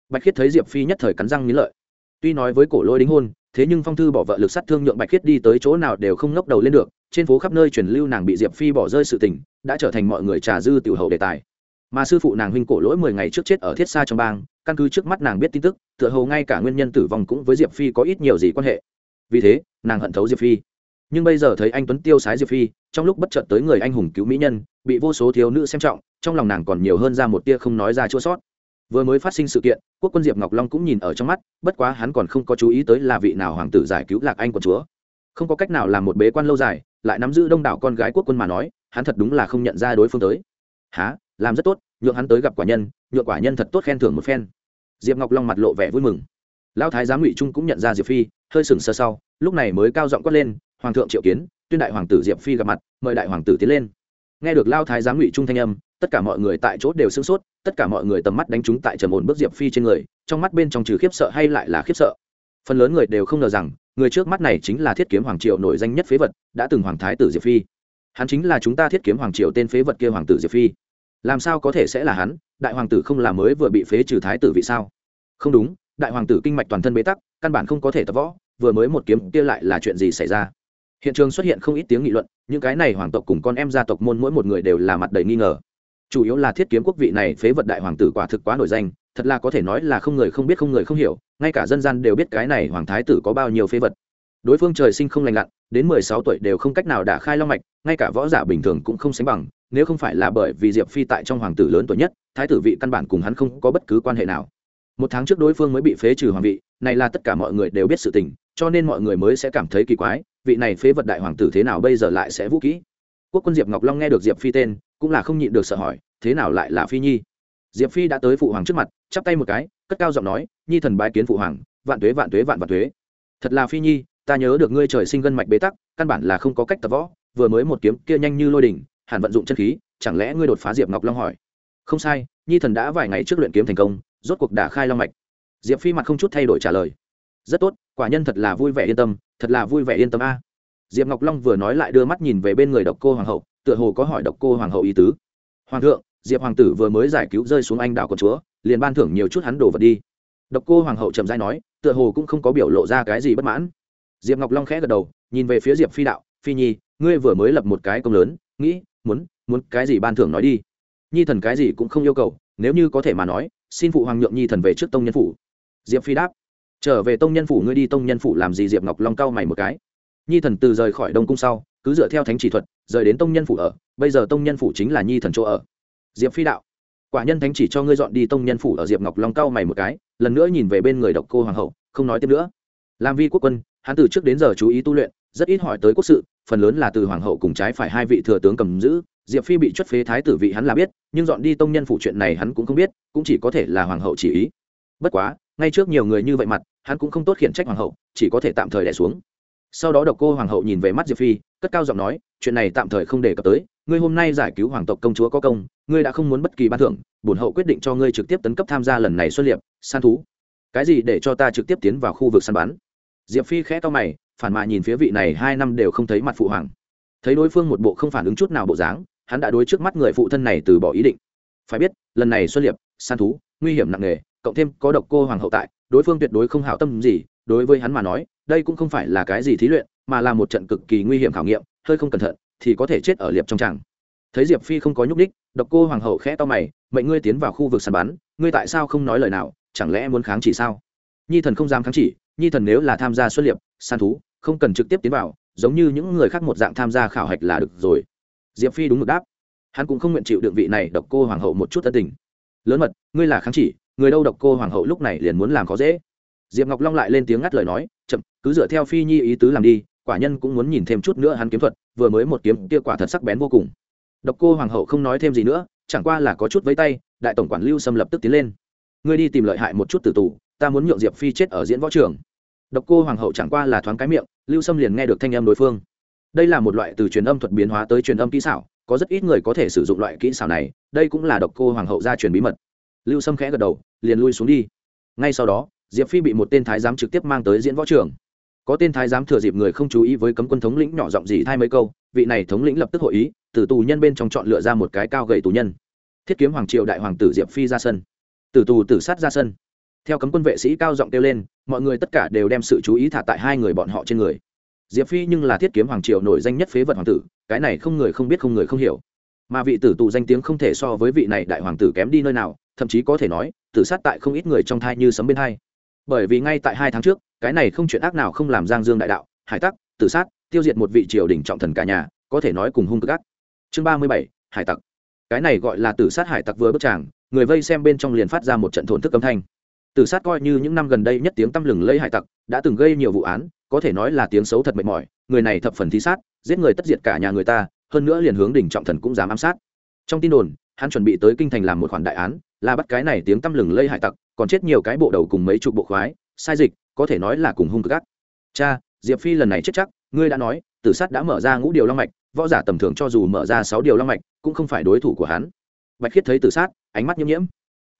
S1: Bạch khiết thấy diệp phi nhất thời cắn răng nghĩ lợi. Tuy nói với cổ lôi đính hôn, thế nhưng phong thư bỏ vợ lực sát thương nhượng bạch khiết đi tới chỗ nào đều không ngóc đầu lên được, trên phố khắp nơi truyền lưu nàng bị diệp phi bỏ rơi sự tình, đã trở thành mọi người trà dư tiểu hậu đề tài. Mà sư phụ nàng huynh cổ lỗi mười ngày trước chết ở thiết xa trong bang căn cứ trước mắt nàng biết tin tức, tựa hồ ngay cả nguyên nhân tử vong cũng với diệp phi có ít nhiều gì quan hệ. Vì thế, nàng hận thấu diệp phi. Nhưng bây giờ thấy anh tuấn tiêu sái diệp phi, trong lúc bất chợt tới người anh hùng cứu mỹ nhân, bị vô số thiếu nữ xem trọng, trong lòng nàng còn nhiều hơn ra một tia không nói ra chua sót. Vừa mới phát sinh sự kiện, quốc quân diệp ngọc long cũng nhìn ở trong mắt, bất quá hắn còn không có chú ý tới là vị nào hoàng tử giải cứu lạc anh của chúa. Không có cách nào làm một bế quan lâu dài, lại nắm giữ đông đảo con gái quốc quân mà nói, hắn thật đúng là không nhận ra đối phương tới. Há làm rất tốt nhượng hắn tới gặp quả nhân, nhượng quả nhân thật tốt khen thưởng một phen. Diệp ngọc long mặt lộ vẻ vui mừng. Lão thái giám ngụy trung cũng nhận ra diệp phi, hơi sừng sơ sau, lúc này mới cao giọng quát lên, hoàng thượng triệu kiến, tuyên đại hoàng tử diệp phi gặp mặt, mời đại hoàng tử tiến lên. Nghe được lao thái giám ngụy trung thanh âm, tất cả mọi người tại chỗ đều sửng sốt, tất cả mọi người tầm mắt đánh trúng tại trầm ổn bước diệp phi trên người, trong mắt bên trong trừ khiếp sợ hay lại là khiếp sợ. Phần lớn người đều không ngờ rằng, người trước mắt này chính là thiết kiếm hoàng Triệu nổi danh nhất phế vật, đã từng hoàng thái tử diệp phi. Hắn chính là chúng ta thiết kiếm hoàng Triệu tên phế vật kia hoàng tử diệp phi làm sao có thể sẽ là hắn? Đại hoàng tử không là mới vừa bị phế trừ thái tử vì sao? Không đúng, đại hoàng tử kinh mạch toàn thân bế tắc, căn bản không có thể tập võ, vừa mới một kiếm kia lại là chuyện gì xảy ra? Hiện trường xuất hiện không ít tiếng nghị luận, những cái này hoàng tộc cùng con em gia tộc môn mỗi một người đều là mặt đầy nghi ngờ. Chủ yếu là thiết kiếm quốc vị này phế vật đại hoàng tử quả thực quá nổi danh, thật là có thể nói là không người không biết không người không hiểu, ngay cả dân gian đều biết cái này hoàng thái tử có bao nhiêu phế vật. Đối phương trời sinh không lành lặn, đến mười sáu tuổi đều không cách nào đả khai long mạch, ngay cả võ giả bình thường cũng không sánh bằng nếu không phải là bởi vì diệp phi tại trong hoàng tử lớn tuổi nhất, thái tử vị căn bản cùng hắn không có bất cứ quan hệ nào. Một tháng trước đối phương mới bị phế trừ hoàng vị, này là tất cả mọi người đều biết sự tình, cho nên mọi người mới sẽ cảm thấy kỳ quái, vị này phế vật đại hoàng tử thế nào bây giờ lại sẽ vũ kỹ? Quốc quân diệp ngọc long nghe được diệp phi tên, cũng là không nhịn được sợ hỏi, thế nào lại là phi nhi? Diệp phi đã tới phụ hoàng trước mặt, chắp tay một cái, cất cao giọng nói, nhi thần bái kiến phụ hoàng, vạn tuế vạn tuế, vạn vạn tuế. Thật là phi nhi, ta nhớ được ngươi trời sinh gân mạch bế tắc, căn bản là không có cách tập võ, vừa mới một kiếm kia nhanh như lôi đỉnh hẳn vận dụng chân khí, chẳng lẽ ngươi đột phá diệp ngọc long hỏi? Không sai, nhi thần đã vài ngày trước luyện kiếm thành công, rốt cuộc đả khai long mạch. Diệp phi mặt không chút thay đổi trả lời. Rất tốt, quả nhân thật là vui vẻ yên tâm, thật là vui vẻ yên tâm a. Diệp ngọc long vừa nói lại đưa mắt nhìn về bên người độc cô hoàng hậu, tựa hồ có hỏi độc cô hoàng hậu ý tứ. Hoàng thượng, diệp hoàng tử vừa mới giải cứu rơi xuống anh đảo của chúa, liền ban thưởng nhiều chút hắn đổ vật đi. Độc cô hoàng hậu trầm dai nói, tựa hồ cũng không có biểu lộ ra cái gì bất mãn. Diệp ngọc long khẽ gật đầu, nhìn về phía diệp phi đạo, phi nhi, ngươi vừa mới lập một cái công lớn, nghĩ muốn muốn cái gì ban thưởng nói đi. Nhi thần cái gì cũng không yêu cầu, nếu như có thể mà nói, xin phụ hoàng nhượng nhi thần về trước tông nhân phủ. Diệp phi đáp, trở về tông nhân phủ ngươi đi, tông nhân phủ làm gì? Diệp ngọc long cau mày một cái. Nhi thần từ rời khỏi đông cung sau, cứ dựa theo thánh chỉ thuật, rời đến tông nhân phủ ở, bây giờ tông nhân phủ chính là nhi thần chỗ ở. Diệp phi đạo, quả nhân thánh chỉ cho ngươi dọn đi tông nhân phủ ở. Diệp ngọc long cau mày một cái, lần nữa nhìn về bên người độc cô hoàng hậu, không nói tiếp nữa. Làm vi quốc quân, hắn từ trước đến giờ chú ý tu luyện, rất ít hỏi tới quốc sự phần lớn là từ hoàng hậu cùng trái phải hai vị thừa tướng cầm giữ. Diệp phi bị chuất phế thái tử vị hắn là biết, nhưng dọn đi tông nhân phủ chuyện này hắn cũng không biết, cũng chỉ có thể là hoàng hậu chỉ ý. Bất quá, ngay trước nhiều người như vậy mặt, hắn cũng không tốt khiển trách hoàng hậu, chỉ có thể tạm thời đẻ xuống. Sau đó độc cô hoàng hậu nhìn về mắt diệp phi, cất cao giọng nói, chuyện này tạm thời không đề cập tới, ngươi hôm nay giải cứu hoàng tộc công chúa có công, ngươi đã không muốn bất kỳ ban thưởng, bổn hậu quyết định cho ngươi trực tiếp tấn cấp tham gia lần này xuất liệp săn thú. Cái gì để cho ta trực tiếp tiến vào khu vực săn bắn? Diệp phi khẽ to mày phản mà nhìn phía vị này hai năm đều không thấy mặt phụ hoàng. Thấy đối phương một bộ không phản ứng chút nào bộ dáng, hắn đã đối trước mắt người phụ thân này từ bỏ ý định. Phải biết, lần này xuân liệp, san thú, nguy hiểm nặng nề, cộng thêm có độc cô hoàng hậu tại, đối phương tuyệt đối không hảo tâm gì, đối với hắn mà nói, đây cũng không phải là cái gì thí luyện, mà là một trận cực kỳ nguy hiểm khảo nghiệm, hơi không cẩn thận thì có thể chết ở liệp trong tràng. Thấy diệp phi không có nhúc ních độc cô hoàng hậu khẽ to mày, mệnh ngươi tiến vào khu vực sàn bắn, ngươi tại sao không nói lời nào? Chẳng lẽ muốn kháng chỉ sao? Nhi thần không dám kháng chỉ nhi thần nếu là tham gia xuất liệp, săn thú, không cần trực tiếp tiến vào, giống như những người khác một dạng tham gia khảo hạch là được rồi. Diệp phi đúng mực đáp. Hắn cũng không nguyện chịu đựng vị này độc cô hoàng hậu một chút ân tình. Lớn mật, ngươi là kháng chỉ, người đâu độc cô hoàng hậu lúc này liền muốn làm khó dễ. Diệp ngọc long lại lên tiếng ngắt lời nói, chậm, cứ dựa theo phi nhi ý tứ làm đi, quả nhân cũng muốn nhìn thêm chút nữa hắn kiếm thuật, vừa mới một kiếm kia quả thật sắc bén vô cùng. Độc cô hoàng hậu không nói thêm gì nữa, chẳng qua là có chút với tay, đại tổng quản lưu xâm lập tức tiến lên. Ngươi đi tìm lợi hại một chút từ tù ta muốn nhượng diệp phi chết ở diễn võ trường. Độc cô hoàng hậu chẳng qua là thoáng cái miệng, lưu Sâm liền nghe được thanh âm đối phương. Đây là một loại từ truyền âm thuật biến hóa tới truyền âm kỹ xảo, có rất ít người có thể sử dụng loại kỹ xảo này, đây cũng là độc cô hoàng hậu gia truyền bí mật. Lưu sâm khẽ gật đầu, liền lui xuống đi. Ngay sau đó, diệp phi bị một tên thái giám trực tiếp mang tới diễn võ trường. Có tên thái giám thừa dịp người không chú ý với cấm quân thống lĩnh nhỏ giọng gì thay mấy câu, vị này thống lĩnh lập tức hội ý, từ tù nhân bên trong chọn lựa ra một cái cao gậy tù nhân. Thiết kiếm hoàng triều đại hoàng tử diệp phi ra sân. Tử tù tử sát ra sân theo cấm quân vệ sĩ cao giọng kêu lên, mọi người tất cả đều đem sự chú ý thả tại hai người bọn họ trên người. Diệp phi nhưng là thiết kiếm hoàng triều nổi danh nhất phế vật hoàng tử, cái này không người không biết không người không hiểu. Mà vị tử tù danh tiếng không thể so với vị này đại hoàng tử kém đi nơi nào, thậm chí có thể nói, tử sát tại không ít người trong thai như sấm bên thai bởi vì ngay tại hai tháng trước, cái này không chuyện ác nào không làm giang dương đại đạo, hải tắc, tử sát, tiêu diệt một vị triều đình trọng thần cả nhà, có thể nói cùng hung cực ác. Chương ba mươi bảy, hải tặc. Cái này gọi là tử sát hải tặc vừa bước tràng, người vây xem bên trong liền phát ra một trận thổn thức âm thanh tử sát coi như những năm gần đây nhất tiếng tăm lừng lây hải tặc, đã từng gây nhiều vụ án, có thể nói là tiếng xấu thật mệt mỏi, người này thập phần thí sát, giết người tất diệt cả nhà người ta, hơn nữa liền hướng đỉnh trọng thần cũng dám ám sát. Trong tin đồn, hắn chuẩn bị tới kinh thành làm một khoản đại án, là bắt cái này tiếng tăm lừng lây hải tặc, còn chết nhiều cái bộ đầu cùng mấy chục bộ khoái, sai dịch, có thể nói là cùng hung cực ác. Cha, diệp phi lần này chết chắc, ngươi đã nói, tử sát đã mở ra ngũ điều long mạch, võ giả tầm thường cho dù mở ra sáu điều long mạch, cũng không phải đối thủ của hắn. Bạch khiết thấy tử sát, ánh mắt nhiễm nhiễm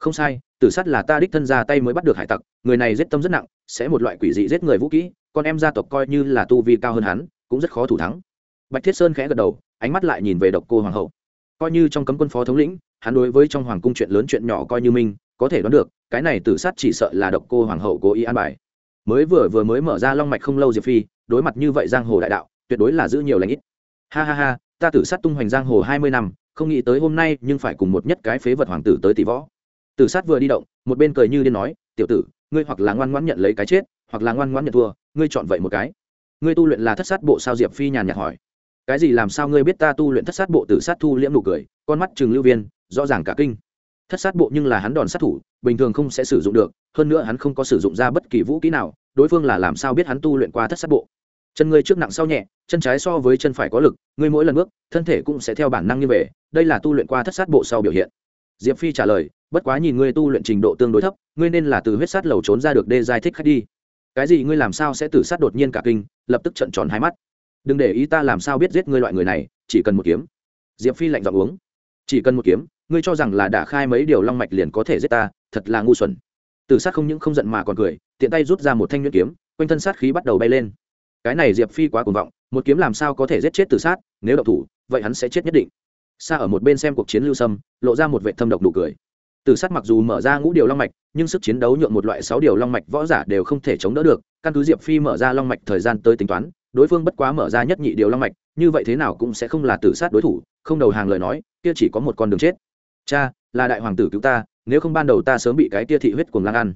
S1: không sai, tử sát là ta đích thân ra tay mới bắt được hải tặc, người này giết tâm rất nặng, sẽ một loại quỷ dị giết người vũ kỹ, con em gia tộc coi như là tu vi cao hơn hắn, cũng rất khó thủ thắng. Bạch thiết sơn khẽ gật đầu, ánh mắt lại nhìn về độc cô hoàng hậu. Coi như trong cấm quân phó thống lĩnh, hắn đối với trong hoàng cung chuyện lớn chuyện nhỏ coi như mình, có thể đoán được, cái này tử sát chỉ sợ là độc cô hoàng hậu cố ý an bài. Mới vừa vừa mới mở ra long mạch không lâu diệp phi, đối mặt như vậy giang hồ đại đạo, tuyệt đối là giữ nhiều lãnh ít. Ha ha ha, ta tử sát tung hoành giang hồ hai mươi năm, không nghĩ tới hôm nay nhưng phải cùng một nhất cái phế vật hoàng tử tới tỷ võ tử sát vừa đi động, một bên cười như điên nói, tiểu tử, ngươi hoặc là ngoan ngoãn nhận lấy cái chết, hoặc là ngoan ngoãn nhận thua, ngươi chọn vậy một cái. Ngươi tu luyện là thất sát bộ sao diệp phi nhàn nhạt hỏi. Cái gì làm sao ngươi biết ta tu luyện thất sát bộ tử sát thu liễm nụ cười, con mắt Trường lưu viên, rõ ràng cả kinh. Thất sát bộ nhưng là hắn đòn sát thủ, bình thường không sẽ sử dụng được, hơn nữa hắn không có sử dụng ra bất kỳ vũ kỹ nào, đối phương là làm sao biết hắn tu luyện qua thất sát bộ? Chân ngươi trước nặng sau nhẹ, chân trái so với chân phải có lực, ngươi mỗi lần bước, thân thể cũng sẽ theo bản năng như về, đây là tu luyện qua thất sát bộ sau biểu hiện diệp phi trả lời, bất quá nhìn ngươi tu luyện trình độ tương đối thấp, ngươi nên là từ huyết sát lầu trốn ra được đê giải thích khách đi. Cái gì ngươi làm sao sẽ tử sát đột nhiên cả kinh, lập tức trận tròn hai mắt. Đừng để ý ta làm sao biết giết ngươi loại người này, chỉ cần một kiếm. Diệp phi lạnh giọng uống, chỉ cần một kiếm, ngươi cho rằng là đã khai mấy điều long mạch liền có thể giết ta, thật là ngu xuẩn. Tử sát không những không giận mà còn cười, tiện tay rút ra một thanh nhuyễn kiếm, quanh thân sát khí bắt đầu bay lên. Cái này diệp phi quá cuồng vọng, một kiếm làm sao có thể giết chết tử sát, nếu động thủ, vậy hắn sẽ chết nhất định xa ở một bên xem cuộc chiến lưu sâm, lộ ra một vệ thâm độc đủ cười. Tử sát mặc dù mở ra ngũ điều long mạch, nhưng sức chiến đấu nhượng một loại sáu điều long mạch võ giả đều không thể chống đỡ được. Căn cứ diệp phi mở ra long mạch thời gian tới tính toán, đối phương bất quá mở ra nhất nhị điều long mạch, như vậy thế nào cũng sẽ không là tử sát đối thủ, không đầu hàng lời nói, kia chỉ có một con đường chết. Cha, là đại hoàng tử cứu ta, nếu không ban đầu ta sớm bị cái tia thị huyết cùng lang ăn.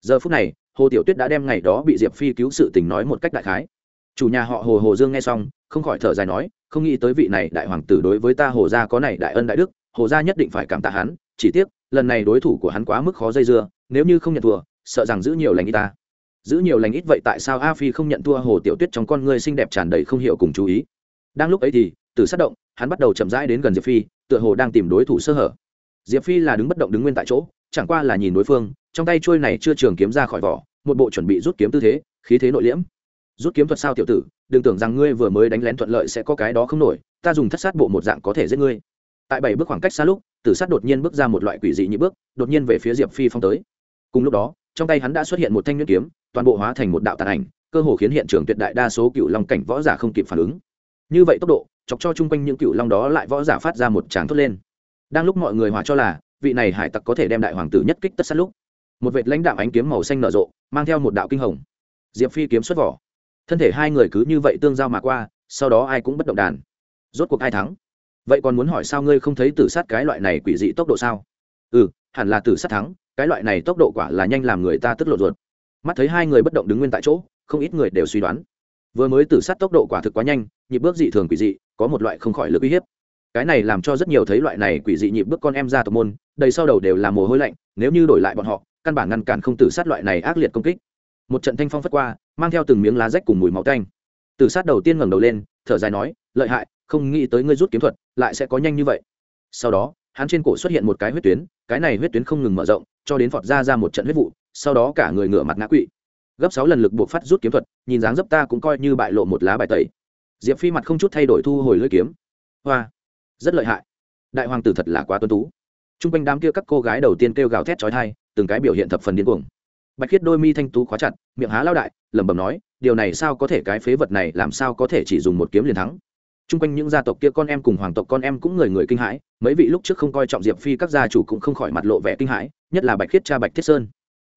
S1: Giờ phút này, hồ tiểu tuyết đã đem ngày đó bị diệp phi cứu sự tình nói một cách đại khái. Chủ nhà họ hồ hồ dương nghe xong, không khỏi thở dài nói không nghĩ tới vị này đại hoàng tử đối với ta hồ gia có này đại ân đại đức, hồ gia nhất định phải cảm tạ hắn, chỉ tiếc, lần này đối thủ của hắn quá mức khó dây dưa, nếu như không nhận thua, sợ rằng giữ nhiều lành ít ta. Giữ nhiều lành ít vậy tại sao a phi không nhận thua hồ tiểu tuyết trong con người xinh đẹp tràn đầy không hiểu cùng chú ý. Đang lúc ấy thì, từ sát động, hắn bắt đầu chậm rãi đến gần diệp phi, tựa hồ đang tìm đối thủ sơ hở. Diệp phi là đứng bất động đứng nguyên tại chỗ, chẳng qua là nhìn đối phương, trong tay trôi này chưa trường kiếm ra khỏi vỏ, một bộ chuẩn bị rút kiếm tư thế, khí thế nội liễm rút kiếm thuật sao tiểu tử, đừng tưởng rằng ngươi vừa mới đánh lén thuận lợi sẽ có cái đó không nổi, ta dùng thất sát bộ một dạng có thể giết ngươi. Tại bảy bước khoảng cách xa lúc, tử sát đột nhiên bước ra một loại quỷ dị nhị bước, đột nhiên về phía diệp phi phong tới. Cùng lúc đó, trong tay hắn đã xuất hiện một thanh nhuyễn kiếm, toàn bộ hóa thành một đạo tàn ảnh, cơ hồ khiến hiện trường tuyệt đại đa số cựu long cảnh võ giả không kịp phản ứng. Như vậy tốc độ, chọc cho chung quanh những cựu long đó lại võ giả phát ra một tràng thốt lên. Đang lúc mọi người hòa cho là, vị này hải tặc có thể đem đại hoàng tử nhất kích tất sát lúc, một vệt lãnh đạo ánh kiếm màu xanh nở rộ, mang theo một đạo kinh hồng. Diệp phi kiếm xuất vỏ thân thể hai người cứ như vậy tương giao mà qua, sau đó ai cũng bất động đàn. Rốt cuộc ai thắng? Vậy còn muốn hỏi sao ngươi không thấy tử sát cái loại này quỷ dị tốc độ sao? Ừ hẳn là tử sát thắng, cái loại này tốc độ quả là nhanh làm người ta tức lộ ruột. Mắt thấy hai người bất động đứng nguyên tại chỗ, không ít người đều suy đoán. Vừa mới tử sát tốc độ quả thực quá nhanh, nhịp bước dị thường quỷ dị, có một loại không khỏi lực uy hiếp. Cái này làm cho rất nhiều thấy loại này quỷ dị nhịp bước con em ra tộc môn, đầy sau đầu đều là mồ hôi lạnh, nếu như đổi lại bọn họ, căn bản ngăn cản không tử sát loại này ác liệt công kích. Một trận thanh phong phất qua mang theo từng miếng lá rách cùng mùi máu tanh. Tử sát đầu tiên ngẩng đầu lên, thở dài nói, lợi hại, không nghĩ tới ngươi rút kiếm thuật, lại sẽ có nhanh như vậy. Sau đó, hắn trên cổ xuất hiện một cái huyết tuyến, cái này huyết tuyến không ngừng mở rộng, cho đến phọt ra ra một trận huyết vụ, sau đó cả người ngửa mặt ngã quỵ. Gấp sáu lần lực buộc phát rút kiếm thuật, nhìn dáng dấp ta cũng coi như bại lộ một lá bài tẩy. Diệp phi mặt không chút thay đổi thu hồi lưỡi kiếm. Hoa, rất lợi hại. Đại hoàng tử thật là quá tuân tú. T r u n g quanh đám kia các cô gái đầu tiên kêu gào thét trói thai từng cái biểu hiện thập phần điên cuồng bạch khiết đôi mi thanh tú khóa chặt, miệng há lao đại, lẩm bẩm nói, điều này sao có thể, cái phế vật này làm sao có thể chỉ dùng một kiếm liền thắng? T r u n g quanh những gia tộc kia con em cùng hoàng tộc con em cũng người người kinh hãi, mấy vị lúc trước không coi trọng diệp phi các gia chủ cũng không khỏi mặt lộ vẻ kinh hãi, nhất là bạch khiết cha bạch thiết sơn.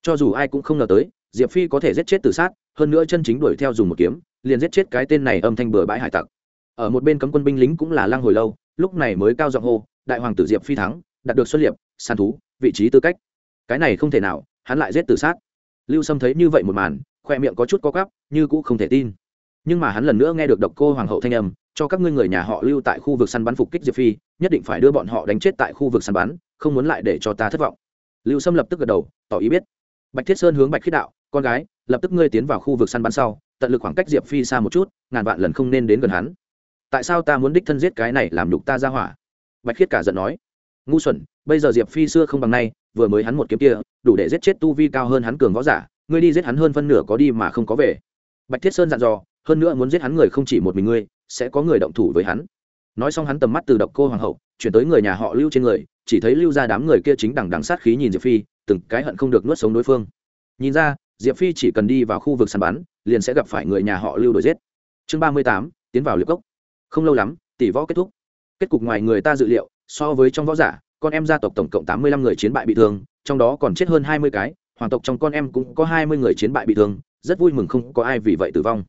S1: Cho dù ai cũng không ngờ tới, diệp phi có thể giết chết từ sát, hơn nữa chân chính đuổi theo dùng một kiếm, liền giết chết cái tên này âm thanh bừa bãi hải tặc. Ở một bên cấm quân binh lính cũng là lang hồi lâu, lúc này mới cao giọng hô, đại hoàng tử diệp phi thắng, đạt được xuất liệp săn thú, vị trí tư cách. Cái này không thể nào, hắn lại giết tự sát lưu sâm thấy như vậy một màn, khoe miệng có chút có cắp như cũ không thể tin. Nhưng mà hắn lần nữa nghe được độc cô hoàng hậu thanh âm, cho các ngươi người nhà họ lưu tại khu vực săn bắn phục kích diệp phi, nhất định phải đưa bọn họ đánh chết tại khu vực săn bắn, không muốn lại để cho ta thất vọng. Lưu sâm lập tức gật đầu, tỏ ý biết. Bạch thiết sơn hướng bạch khiết đạo, con gái, lập tức ngươi tiến vào khu vực săn bắn sau, tận lực khoảng cách diệp phi xa một chút, ngàn vạn lần không nên đến gần hắn. Tại sao ta muốn đích thân giết cái này làm nhục ta ra hỏa? Bạch khiết cả giận nói. Ngu xuẩn, bây giờ diệp phi xưa không bằng nay vừa mới hắn một kiếm kia, đủ để giết chết tu vi cao hơn hắn cường võ giả, ngươi đi giết hắn hơn phân nửa có đi mà không có về. Bạch thiết sơn dặn dò, hơn nữa muốn giết hắn người không chỉ một mình ngươi, sẽ có người động thủ với hắn. Nói xong hắn tầm mắt từ độc cô hoàng hậu, chuyển tới người nhà họ lưu trên người, chỉ thấy lưu ra đám người kia chính đằng đằng sát khí nhìn diệp phi, từng cái hận không được nuốt sống đối phương. Nhìn ra, diệp phi chỉ cần đi vào khu vực săn bắn, liền sẽ gặp phải người nhà họ lưu đuổi giết. Chương ba mươi tám, tiến vào liệp cốc. Không lâu lắm, tỷ võ kết thúc. Kết cục ngoài người ta dự liệu, so với trong võ giả con em gia tộc tổng cộng tám mươi lăm người chiến bại bị thương, trong đó còn chết hơn hai mươi cái, hoàng tộc trong con em cũng có hai mươi người chiến bại bị thương, rất vui mừng không có ai vì vậy tử vong.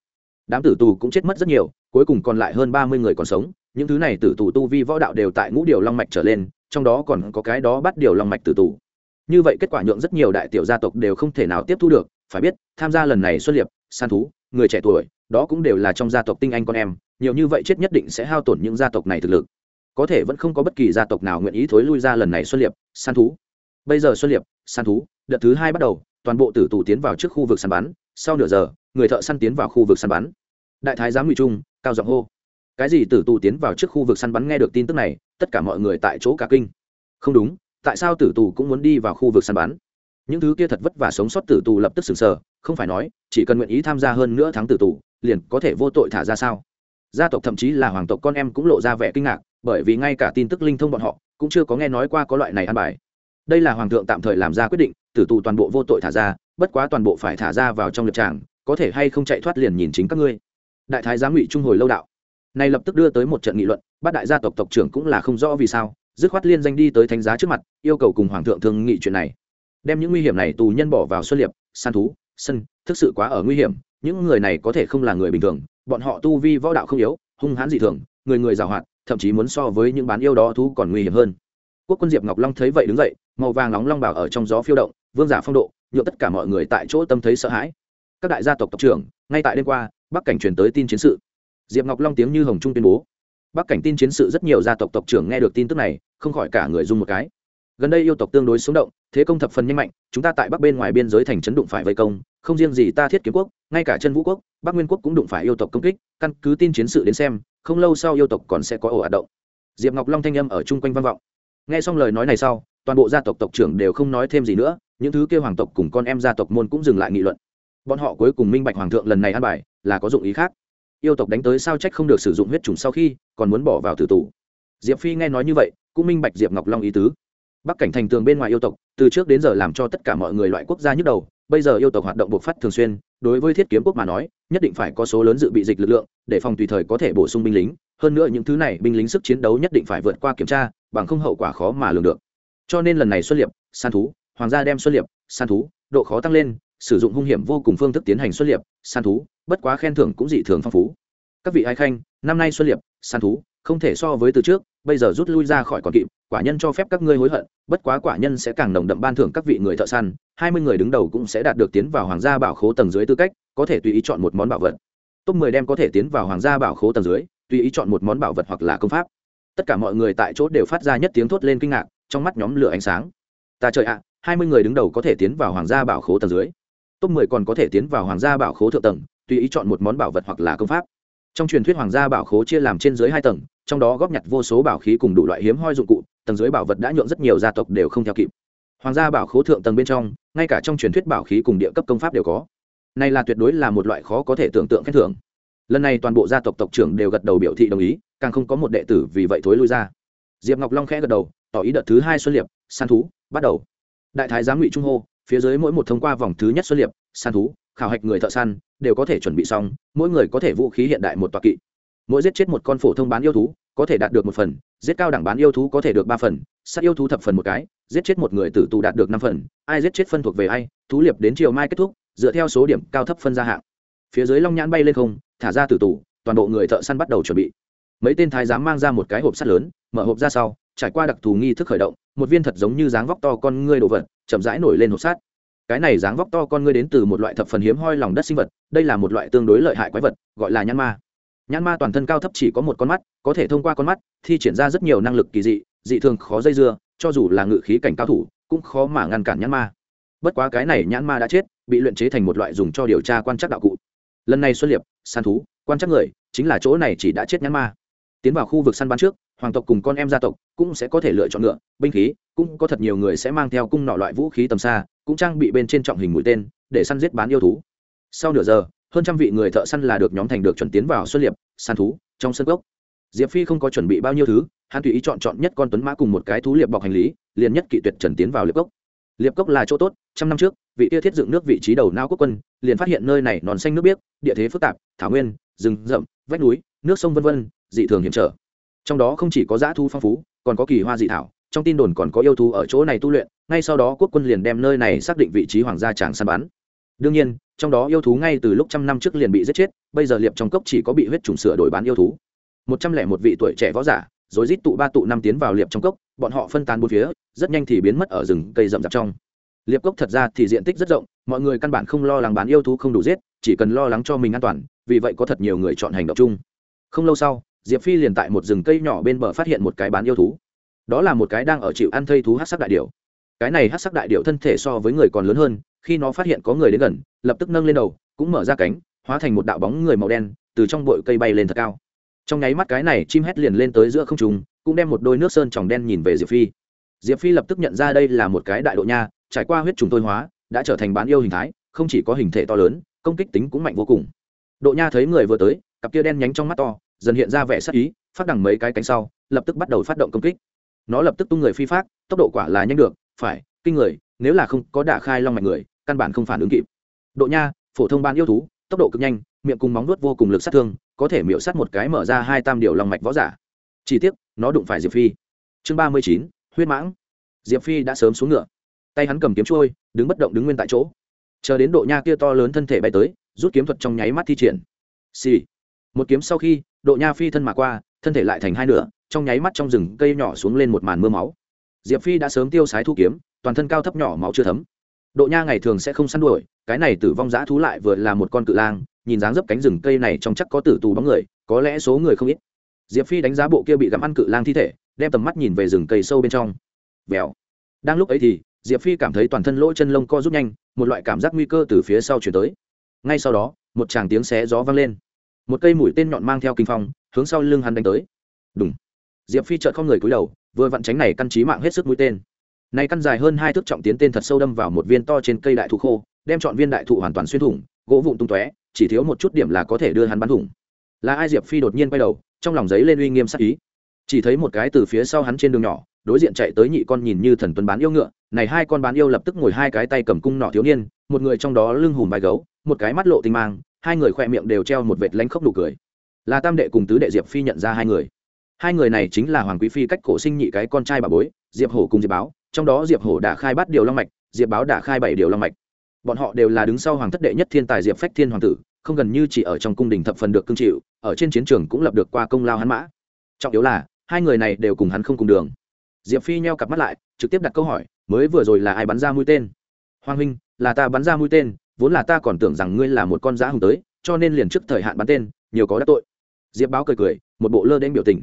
S1: Đám tử tù cũng chết mất rất nhiều, cuối cùng còn lại hơn ba mươi người còn sống, những thứ này tử tù tu vi võ đạo đều tại ngũ điều long mạch trở lên, trong đó còn có cái đó bắt điều long mạch tử tù. Như vậy kết quả nhượng rất nhiều đại tiểu gia tộc đều không thể nào tiếp thu được, phải biết, tham gia lần này xuất liệp san thú, người trẻ tuổi, đó cũng đều là trong gia tộc tinh anh con em, nhiều như vậy chết nhất định sẽ hao tổn những gia tộc này thực lực có thể vẫn không có bất kỳ gia tộc nào nguyện ý thối lui ra lần này xuân liệp săn thú. Bây giờ xuân liệp săn thú, đợt thứ hai bắt đầu, toàn bộ tử tù tiến vào trước khu vực săn bắn, sau nửa giờ, người thợ săn tiến vào khu vực săn bắn. Đại thái giám ngụy trung, cao giọng hô. Cái gì tử tù tiến vào trước khu vực săn bắn nghe được tin tức này, tất cả mọi người tại chỗ cả kinh. Không đúng, tại sao tử tù cũng muốn đi vào khu vực săn bắn? Những thứ kia thật vất vả sống sót tử tù lập tức sừng sờ, không phải nói, chỉ cần nguyện ý tham gia hơn nữa tháng tử tù, liền có thể vô tội thả ra sao? Gia tộc thậm chí là hoàng tộc con em cũng lộ ra vẻ kinh ngạc bởi vì ngay cả tin tức linh thông bọn họ cũng chưa có nghe nói qua có loại này ăn bài. Đây là hoàng thượng tạm thời làm ra quyết định, tử tù toàn bộ vô tội thả ra, bất quá toàn bộ phải thả ra vào trong lập tràng, có thể hay không chạy thoát liền nhìn chính các ngươi. Đại thái giám ngụy trung hồi lâu đạo. Này lập tức đưa tới một trận nghị luận, bát đại gia tộc tộc trưởng cũng là không rõ vì sao, dứt khoát liên danh đi tới thánh giá trước mặt, yêu cầu cùng hoàng thượng thương nghị chuyện này. Đem những nguy hiểm này tù nhân bỏ vào xuân liệp săn thú, sân, thực sự quá ở nguy hiểm, những người này có thể không là người bình thường, bọn họ tu vi võ đạo không yếu, hung hãn dị thường, người người giàu hoạt thậm chí muốn so với những bán yêu đó thú còn nguy hiểm hơn. Quốc quân diệp ngọc long thấy vậy đứng dậy, màu vàng nóng long bảo ở trong gió phiêu động, vương giả phong độ nhộn tất cả mọi người tại chỗ tâm thấy sợ hãi. Các đại gia tộc tộc trưởng, ngay tại đêm qua, bắc cảnh truyền tới tin chiến sự. Diệp ngọc long tiếng như hồng trung tuyên bố. Bắc cảnh tin chiến sự rất nhiều gia tộc tộc trưởng nghe được tin tức này, không khỏi cả người run một cái. Gần đây yêu tộc tương đối sống động, thế công thập phần nhanh mạnh, chúng ta tại bắc bên ngoài biên giới thành trấn đụng phải vây công không riêng gì ta thiết kiếm quốc, ngay cả chân vũ quốc, bắc nguyên quốc cũng đụng phải yêu tộc công kích, căn cứ tin chiến sự đến xem, không lâu sau yêu tộc còn sẽ có ổ ạt động. Diệp ngọc long thanh âm ở chung quanh văn vọng. Nghe xong lời nói này sau, toàn bộ gia tộc tộc trưởng đều không nói thêm gì nữa, những thứ kêu hoàng tộc cùng con em gia tộc môn cũng dừng lại nghị luận. Bọn họ cuối cùng minh bạch hoàng thượng lần này ăn bài là có dụng ý khác. Yêu tộc đánh tới sao trách không được sử dụng huyết trùng sau khi còn muốn bỏ vào tử tù. Diệp phi nghe nói như vậy, cũng minh bạch diệp ngọc long ý tứ. Bắc cảnh thành tường bên ngoài yêu tộc từ trước đến giờ làm cho tất cả mọi người loại quốc gia nhức đầu, bây giờ yêu tộc hoạt động bộc phát thường xuyên, đối với thiết kiếm quốc mà nói, nhất định phải có số lớn dự bị dịch lực lượng, để phòng tùy thời có thể bổ sung binh lính. Hơn nữa những thứ này binh lính sức chiến đấu nhất định phải vượt qua kiểm tra, bằng không hậu quả khó mà lường được. Cho nên lần này xuất liệp săn thú, hoàng gia đem xuất liệp săn thú, độ khó tăng lên, sử dụng hung hiểm vô cùng phương thức tiến hành xuất liệp săn thú, bất quá khen thưởng cũng dị thường phong phú. Các vị ái khanh, năm nay xuất liệp săn thú không thể so với từ trước, bây giờ rút lui ra khỏi còn kịp, quả nhân cho phép các ngươi hối hận, bất quá quả nhân sẽ càng nồng đậm ban thưởng các vị người thợ săn, hai mươi người đứng đầu cũng sẽ đạt được tiến vào hoàng gia bảo khố tầng dưới tư cách, có thể tùy ý chọn một món bảo vật. Top mười đem có thể tiến vào hoàng gia bảo khố tầng dưới, tùy ý chọn một món bảo vật hoặc là công pháp. Tất cả mọi người tại chỗ đều phát ra nhất tiếng thốt lên kinh ngạc, trong mắt nhóm lửa ánh sáng. Ta trời ạ, hai mươi người đứng đầu có thể tiến vào hoàng gia bảo khố tầng dưới. Top mười còn có thể tiến vào hoàng gia bảo khố thượng tầng, tùy ý chọn một món bảo vật hoặc là công pháp trong truyền thuyết hoàng gia bảo khố chia làm trên dưới hai tầng, trong đó góp nhặt vô số bảo khí cùng đủ loại hiếm hoi dụng cụ, tầng dưới bảo vật đã nhượng rất nhiều gia tộc đều không theo kịp. Hoàng gia bảo khố thượng tầng bên trong, ngay cả trong truyền thuyết bảo khí cùng địa cấp công pháp đều có. Này là tuyệt đối là một loại khó có thể tưởng tượng khen thưởng. Lần này toàn bộ gia tộc tộc trưởng đều gật đầu biểu thị đồng ý, càng không có một đệ tử vì vậy thối lui ra. Diệp ngọc long khẽ gật đầu, tỏ ý đợt thứ hai xuân liệp săn thú, bắt đầu. Đại thái giám ngụy trung hô, phía dưới mỗi một thông qua vòng thứ nhất xuân liệp săn thú khảo hạch người thợ săn, đều có thể chuẩn bị xong, mỗi người có thể vũ khí hiện đại một toa kỵ. Mỗi giết chết một con phổ thông bán yêu thú, có thể đạt được một phần, giết cao đẳng bán yêu thú có thể được ba phần, sát yêu thú thập phần một cái, giết chết một người tử tù đạt được năm phần, ai giết chết phân thuộc về ai, thú liệp đến chiều mai kết thúc, dựa theo số điểm cao thấp phân ra hạng. Phía dưới long nhãn bay lên không, thả ra tử tù, toàn bộ người thợ săn bắt đầu chuẩn bị. Mấy tên thái giám mang ra một cái hộp sắt lớn, mở hộp ra sau, trải qua đặc thù nghi thức khởi động, một viên thật giống như dáng vóc to con ngươi đồ vật, chậm rãi nổi lên hộp sắt cái này dáng vóc to con ngươi đến từ một loại thập phần hiếm hoi lòng đất sinh vật, đây là một loại tương đối lợi hại quái vật, gọi là nhãn ma. Nhãn ma toàn thân cao thấp chỉ có một con mắt, có thể thông qua con mắt thi triển ra rất nhiều năng lực kỳ dị dị thường khó dây dưa, cho dù là ngự khí cảnh cao thủ, cũng khó mà ngăn cản nhãn ma. Bất quá cái này nhãn ma đã chết, bị luyện chế thành một loại dùng cho điều tra quan trắc đạo cụ. Lần này xuất liệp săn thú, quan trắc người, chính là chỗ này chỉ đã chết nhãn ma. Tiến vào khu vực săn bắn trước, hoàng tộc cùng con em gia tộc cũng sẽ có thể lựa chọn ngựa, binh khí, cũng có thật nhiều người sẽ mang theo cung nọ loại vũ khí tầm xa cũng trang bị bên trên trọng hình mũi tên để săn giết bán yêu thú. Sau nửa giờ, hơn trăm vị người thợ săn là được nhóm thành được chuẩn tiến vào xuất liệp, săn thú, trong sân gốc diệp phi không có chuẩn bị bao nhiêu thứ, hắn tùy ý chọn chọn nhất con tuấn mã cùng một cái thú liệp bọc hành lý, liền nhất kỵ tuyệt trần tiến vào liệp cốc. Liệp cốc là chỗ tốt, trăm năm trước, vị tia thiết dựng nước vị trí đầu nao quốc quân, liền phát hiện nơi này nòn xanh nước biếc, địa thế phức tạp, thảo nguyên, rừng rậm, vách núi, nước sông vân vân, dị thường hiểm trở. Trong đó không chỉ có dã thu phong phú, còn có kỳ hoa dị thảo, trong tin đồn còn có yêu thú ở chỗ này tu luyện ngay sau đó quốc quân liền đem nơi này xác định vị trí hoàng gia tràng săn bắn. Đương nhiên, trong đó yêu thú ngay từ lúc trăm năm trước liền bị giết chết, bây giờ liệp trong cốc chỉ có bị huyết trùng sửa đổi bán yêu thú. Một trăm lẻ một vị tuổi trẻ võ giả, rồi rít tụ ba tụ năm tiến vào liệp trong cốc, bọn họ phân tán bốn phía, rất nhanh thì biến mất ở rừng cây rậm rạp trong. Liệp cốc thật ra thì diện tích rất rộng, mọi người căn bản không lo lắng bán yêu thú không đủ giết, chỉ cần lo lắng cho mình an toàn, vì vậy có thật nhiều người chọn hành động chung. Không lâu sau, diệp phi liền tại một rừng cây nhỏ bên bờ phát hiện một cái bán yêu thú. Đó là một cái đang ở chịu ăn thây thú hát sắc đại điều cái này hát sắc đại điệu thân thể so với người còn lớn hơn, khi nó phát hiện có người đến gần, lập tức nâng lên đầu, cũng mở ra cánh, hóa thành một đạo bóng người màu đen, từ trong bụi cây bay lên thật cao. Trong nháy mắt cái này chim hét liền lên tới giữa không trùng cũng đem một đôi nước sơn tròng đen nhìn về diệp phi. Diệp phi lập tức nhận ra đây là một cái đại độ nha, trải qua huyết trùng tôi hóa, đã trở thành bán yêu hình thái, không chỉ có hình thể to lớn, công kích tính cũng mạnh vô cùng. Độ nha thấy người vừa tới, cặp kia đen nhánh trong mắt to, dần hiện ra vẻ sắc ý, phát đằng mấy cái cánh sau, lập tức bắt đầu phát động công kích. Nó lập tức tung người phi phát tốc độ quả là nhanh được phải, kinh người, nếu là không có đả khai long mạch người, căn bản không phản ứng kịp. Độ nha, phổ thông ban yêu thú, tốc độ cực nhanh, miệng cùng móng nuốt vô cùng lực sát thương, có thể miễu sát một cái mở ra hai tam điều long mạch võ giả. Chỉ tiếc, nó đụng phải diệp phi. Chương ba mươi chín, huyết mãng. Diệp phi đã sớm xuống ngựa. Tay hắn cầm kiếm trôi, đứng bất động đứng nguyên tại chỗ. Chờ đến độ nha kia to lớn thân thể bay tới, rút kiếm thuật trong nháy mắt thi triển. Xì、sì. một kiếm sau khi, độ nha phi thân mà qua, thân thể lại thành hai nửa, trong nháy mắt trong rừng cây nhỏ xuống lên một màn mưa máu diệp phi đã sớm tiêu sái thu kiếm, toàn thân cao thấp nhỏ máu chưa thấm. Độ nha ngày thường sẽ không săn đuổi, cái này tử vong giã thú lại vừa là một con cự lang, nhìn dáng dấp cánh rừng cây này trong chắc có tử tù bóng người, có lẽ số người không ít. Diệp phi đánh giá bộ kia bị gặm ăn cự lang thi thể, đem tầm mắt nhìn về rừng cây sâu bên trong. Vèo. Đang lúc ấy thì, diệp phi cảm thấy toàn thân lỗ chân lông co rút nhanh, một loại cảm giác nguy cơ từ phía sau chuyển tới. Ngay sau đó, một tràng tiếng xé gió vang lên. Một cây mũi tên nhọn mang theo kinh phong, hướng sau lưng hắn đánh tới. Đúng diệp phi chợt không người cúi đầu vừa vặn tránh này căn trí mạng hết sức mũi tên. Này căn dài hơn hai thước trọng tiến tên thật sâu đâm vào một viên to trên cây đại thụ khô, đem chọn viên đại thụ hoàn toàn xuyên thủng, gỗ vụn tung tóe, chỉ thiếu một chút điểm là có thể đưa hắn bắn thủng. Là ai diệp phi đột nhiên quay đầu, trong lòng giấy lên uy nghiêm sắc ý. Chỉ thấy một cái từ phía sau hắn trên đường nhỏ, đối diện chạy tới nhị con nhìn như thần tuấn bán yêu ngựa, này hai con bán yêu lập tức ngồi hai cái tay cầm cung nọ thiếu niên, một người trong đó lưng hùm vai gấu, một cái mắt lộ tinh mang, hai người khỏe miệng đều treo một vệt lánh khóc nụ cười. Là tam đệ cùng tứ đệ diệp phi nhận ra hai người hai người này chính là hoàng quý phi cách cổ sinh nhị cái con trai bà bối, diệp hổ cùng diệp báo, trong đó diệp hổ đã khai bắt điều long mạch, diệp báo đã khai bảy điều long mạch. Bọn họ đều là đứng sau hoàng thất đệ nhất thiên tài diệp phách thiên hoàng tử, không gần như chỉ ở trong cung đình thập phần được cương chịu, ở trên chiến trường cũng lập được qua công lao hắn mã. Trọng yếu là, hai người này đều cùng hắn không cùng đường. Diệp phi nheo cặp mắt lại, trực tiếp đặt câu hỏi, mới vừa rồi là ai bắn ra mũi tên? Hoàng huynh, là ta bắn ra mũi tên, vốn là ta còn tưởng rằng ngươi là một con giá hùng tới, cho nên liền trước thời hạn bắn tên, nhiều có đắc tội. Diệp báo cười cười, một bộ lơ đen biểu tình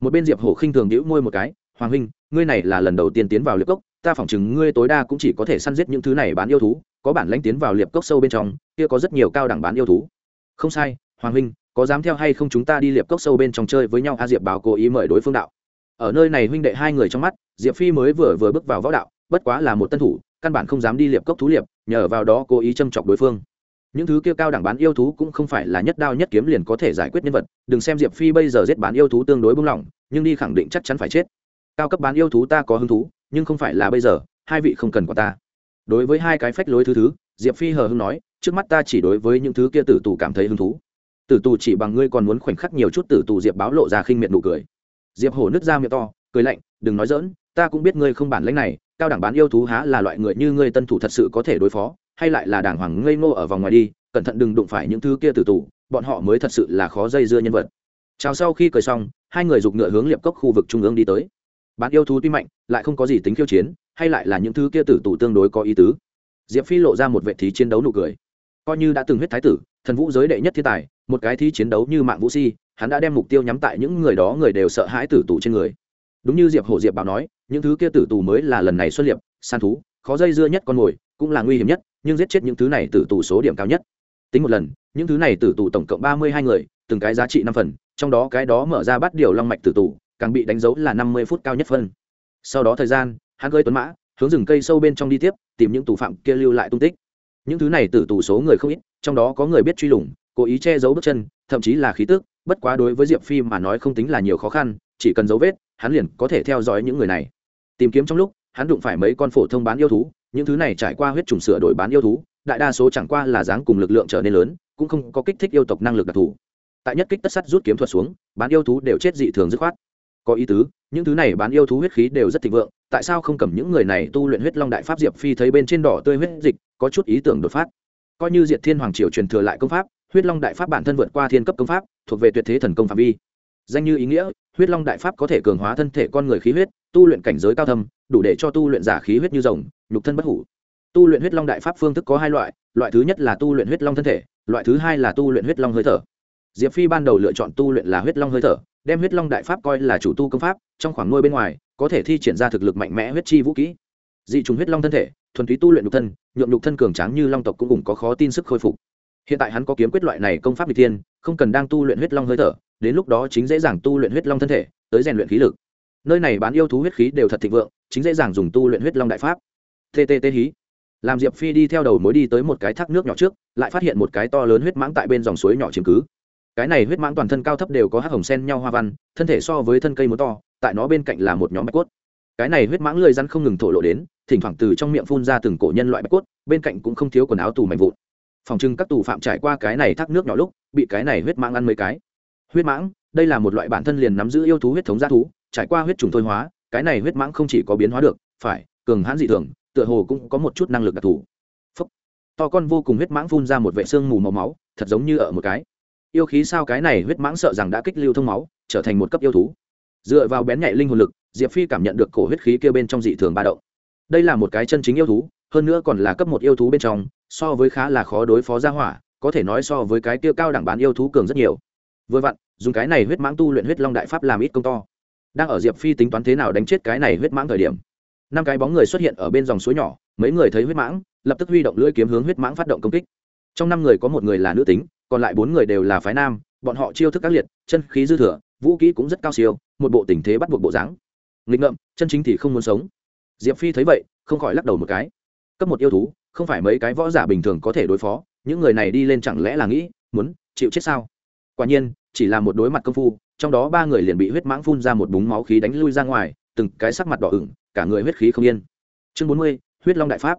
S1: một bên diệp hổ khinh thường đĩu môi một cái, hoàng huynh, ngươi này là lần đầu tiên tiến vào liệp cốc, ta phỏng chừng ngươi tối đa cũng chỉ có thể săn giết những thứ này bán yêu thú, có bản lãnh tiến vào liệp cốc sâu bên trong, kia có rất nhiều cao đẳng bán yêu thú. Không sai, hoàng huynh, có dám theo hay không chúng ta đi liệp cốc sâu bên trong chơi với nhau? A diệp báo cố ý mời đối phương đạo. Ở nơi này huynh đệ hai người trong mắt, diệp phi mới vừa vừa bước vào võ đạo, bất quá là một tân thủ, căn bản không dám đi liệp cốc thú liệp, nhờ vào đó cố ý châm chọc đối phương những thứ kia cao đẳng bán yêu thú cũng không phải là nhất đao nhất kiếm liền có thể giải quyết nhân vật, đừng xem diệp phi bây giờ giết bán yêu thú tương đối bung lỏng, nhưng đi khẳng định chắc chắn phải chết. Cao cấp bán yêu thú ta có hứng thú, nhưng không phải là bây giờ, hai vị không cần có ta. Đối với hai cái phách lối thứ thứ, diệp phi hờ hưng nói, trước mắt ta chỉ đối với những thứ kia tử tù cảm thấy hứng thú. Tử tù chỉ bằng ngươi còn muốn khoảnh khắc nhiều chút tử tù diệp báo lộ ra khinh miệt nụ cười. Diệp hổ nứt ra miệng to, cười lạnh, đừng nói dỡn ta cũng biết ngươi không bản lãnh này, cao đẳng bán yêu thú há là loại người như ngươi tân thủ thật sự có thể đối phó hay lại là đàng hoàng ngây ngô ở vòng ngoài đi, cẩn thận đừng đụng phải những thứ kia tử tù, bọn họ mới thật sự là khó dây dưa nhân vật. Chào sau khi cười xong, hai người giục ngựa hướng liệp cốc khu vực trung ương đi tới. Bán yêu thú tuy mạnh, lại không có gì tính khiêu chiến, hay lại là những thứ kia tử tù tương đối có ý tứ. Diệp phi lộ ra một vệ thí chiến đấu nụ cười. Coi như đã từng huyết thái tử, thần vũ giới đệ nhất thiên tài, một cái thí chiến đấu như mạng vũ si, hắn đã đem mục tiêu nhắm tại những người đó người đều sợ hãi tử tù trên người. Đúng như diệp hổ diệp bảo nói, những thứ kia tử tù mới là lần này xuất liệp san thú, khó dây dưa nhất con mồi, cũng là nguy hiểm nhất nhưng giết chết những thứ này tử tù số điểm cao nhất. Tính một lần, những thứ này tử tù tổng cộng ba mươi hai người, từng cái giá trị năm phần, trong đó cái đó mở ra bắt điều long mạch tử tù, càng bị đánh dấu là năm mươi phút cao nhất phân. Sau đó thời gian, hắn gơi tuấn mã, hướng rừng cây sâu bên trong đi tiếp, tìm những tù phạm kia lưu lại tung tích. Những thứ này tử tù số người không ít, trong đó có người biết truy lùng, cố ý che giấu bước chân, thậm chí là khí tức, bất quá đối với diệp phi mà nói không tính là nhiều khó khăn, chỉ cần dấu vết, hắn liền có thể theo dõi những người này. Tìm kiếm trong lúc, hắn đụng phải mấy con phổ thông bán yêu thú những thứ này trải qua huyết trùng sửa đổi bán yêu thú, đại đa số chẳng qua là dáng cùng lực lượng trở nên lớn, cũng không có kích thích yêu tộc năng lực đặc thù. Tại nhất kích tất sắt rút kiếm thuật xuống, bán yêu thú đều chết dị thường dứt khoát. Có ý tứ, những thứ này bán yêu thú huyết khí đều rất thịnh vượng, tại sao không cầm những người này tu luyện huyết long đại pháp diệp phi thấy bên trên đỏ tươi huyết dịch, có chút ý tưởng đột phát. Coi như diệt thiên hoàng triều truyền thừa lại công pháp, huyết long đại pháp bản thân vượt qua thiên cấp công pháp, thuộc về tuyệt thế thần công phạm vi danh như ý nghĩa, huyết long đại pháp có thể cường hóa thân thể con người khí huyết, tu luyện cảnh giới cao thâm, đủ để cho tu luyện giả khí huyết như rồng, nhục thân bất hủ. Tu luyện huyết long đại pháp phương thức có hai loại loại thứ nhất là tu luyện huyết long thân thể, loại thứ hai là tu luyện huyết long hơi thở. Diệp phi ban đầu lựa chọn tu luyện là huyết long hơi thở, đem huyết long đại pháp coi là chủ tu công pháp, trong khoảng nuôi bên ngoài, có thể thi triển ra thực lực mạnh mẽ huyết chi vũ kỹ. Dị t huyết long thân thể, thuần túy tu luyện nhục thân, nhuộm nhục thân cường tráng như long tộc cũng cùng có khó tin sức khôi phục. Hiện tại hắn có kiếm quyết loại này công pháp n g không cần đang tu luyện huyết long hơi thở đến lúc đó chính dễ dàng tu luyện huyết long thân thể, tới rèn luyện khí lực. Nơi này bán yêu thú huyết khí đều thật thịnh vượng, chính dễ dàng dùng tu luyện huyết long đại pháp. Ttt hí. Làm diệp phi đi theo đầu mối đi tới một cái thác nước nhỏ trước, lại phát hiện một cái to lớn huyết mãng tại bên dòng suối nhỏ chiếm cứ. Cái này huyết mãng toàn thân cao thấp đều có hắc hồng sen nhau hoa văn, thân thể so với thân cây muốn to, tại nó bên cạnh là một nhóm bạch cốt. Cái này huyết mãng lười răn không ngừng thổ lộ đến, thỉnh thoảng từ trong miệng phun ra từng cổ nhân loại bạch cốt, bên cạnh cũng không thiếu quần áo tù mạnh vụn. Phòng trưng các tù phạm trải qua cái này thác nước nhỏ lúc, bị cái này huyết mãng ăn mấy cái huyết mãng, đây là một loại bản thân liền nắm giữ yêu thú huyết thống g thú, trải qua huyết trùng thôi hóa, cái này huyết mãng không chỉ có biến hóa được, phải, cường hãn dị thường, tựa hồ cũng có một chút năng lực đặc thù. To con vô cùng huyết mãng phun ra một vệ xương mù màu máu, thật giống như ở một cái. Yêu khí sao cái này huyết mãng sợ rằng đã kích lưu thông máu, trở thành một cấp yêu thú. Dựa vào bén nhạy linh hồn lực, diệp phi cảm nhận được cổ huyết khí kia bên trong dị thường ba động. Đây là một cái chân chính yêu thú, hơn nữa còn là cấp một yêu thú bên trong, so với khá là khó đối phó ra hỏa, có thể nói so với cái kia cao đẳng bán yêu thú cường rất nhiều vừa vặn, dùng cái này huyết mãng tu luyện huyết long đại pháp làm ít công to. Đang ở diệp phi tính toán thế nào đánh chết cái này huyết mãng thời điểm, năm cái bóng người xuất hiện ở bên dòng suối nhỏ, mấy người thấy huyết mãng, lập tức huy động lưỡi kiếm hướng huyết mãng phát động công kích. Trong năm người có một người là nữ tính, còn lại bốn người đều là phái nam, bọn họ chiêu thức các liệt, chân khí dư thừa, vũ kỹ cũng rất cao siêu, một bộ tình thế bắt buộc bộ dáng. Nghịch ngợm, chân chính thì không muốn sống. Diệp phi thấy vậy, không khỏi lắc đầu một cái. Cấp một yêu thú, không phải mấy cái võ giả bình thường có thể đối phó, những người này đi lên chẳng lẽ là nghĩ, muốn chịu chết sao? Quả nhiên, chỉ là một đối mặt công phu, trong đó ba người liền bị huyết mãng phun ra một búng máu khí đánh lui ra ngoài, từng cái sắc mặt đỏ ửng, cả người huyết khí không yên. Chương bốn mươi, huyết long đại pháp.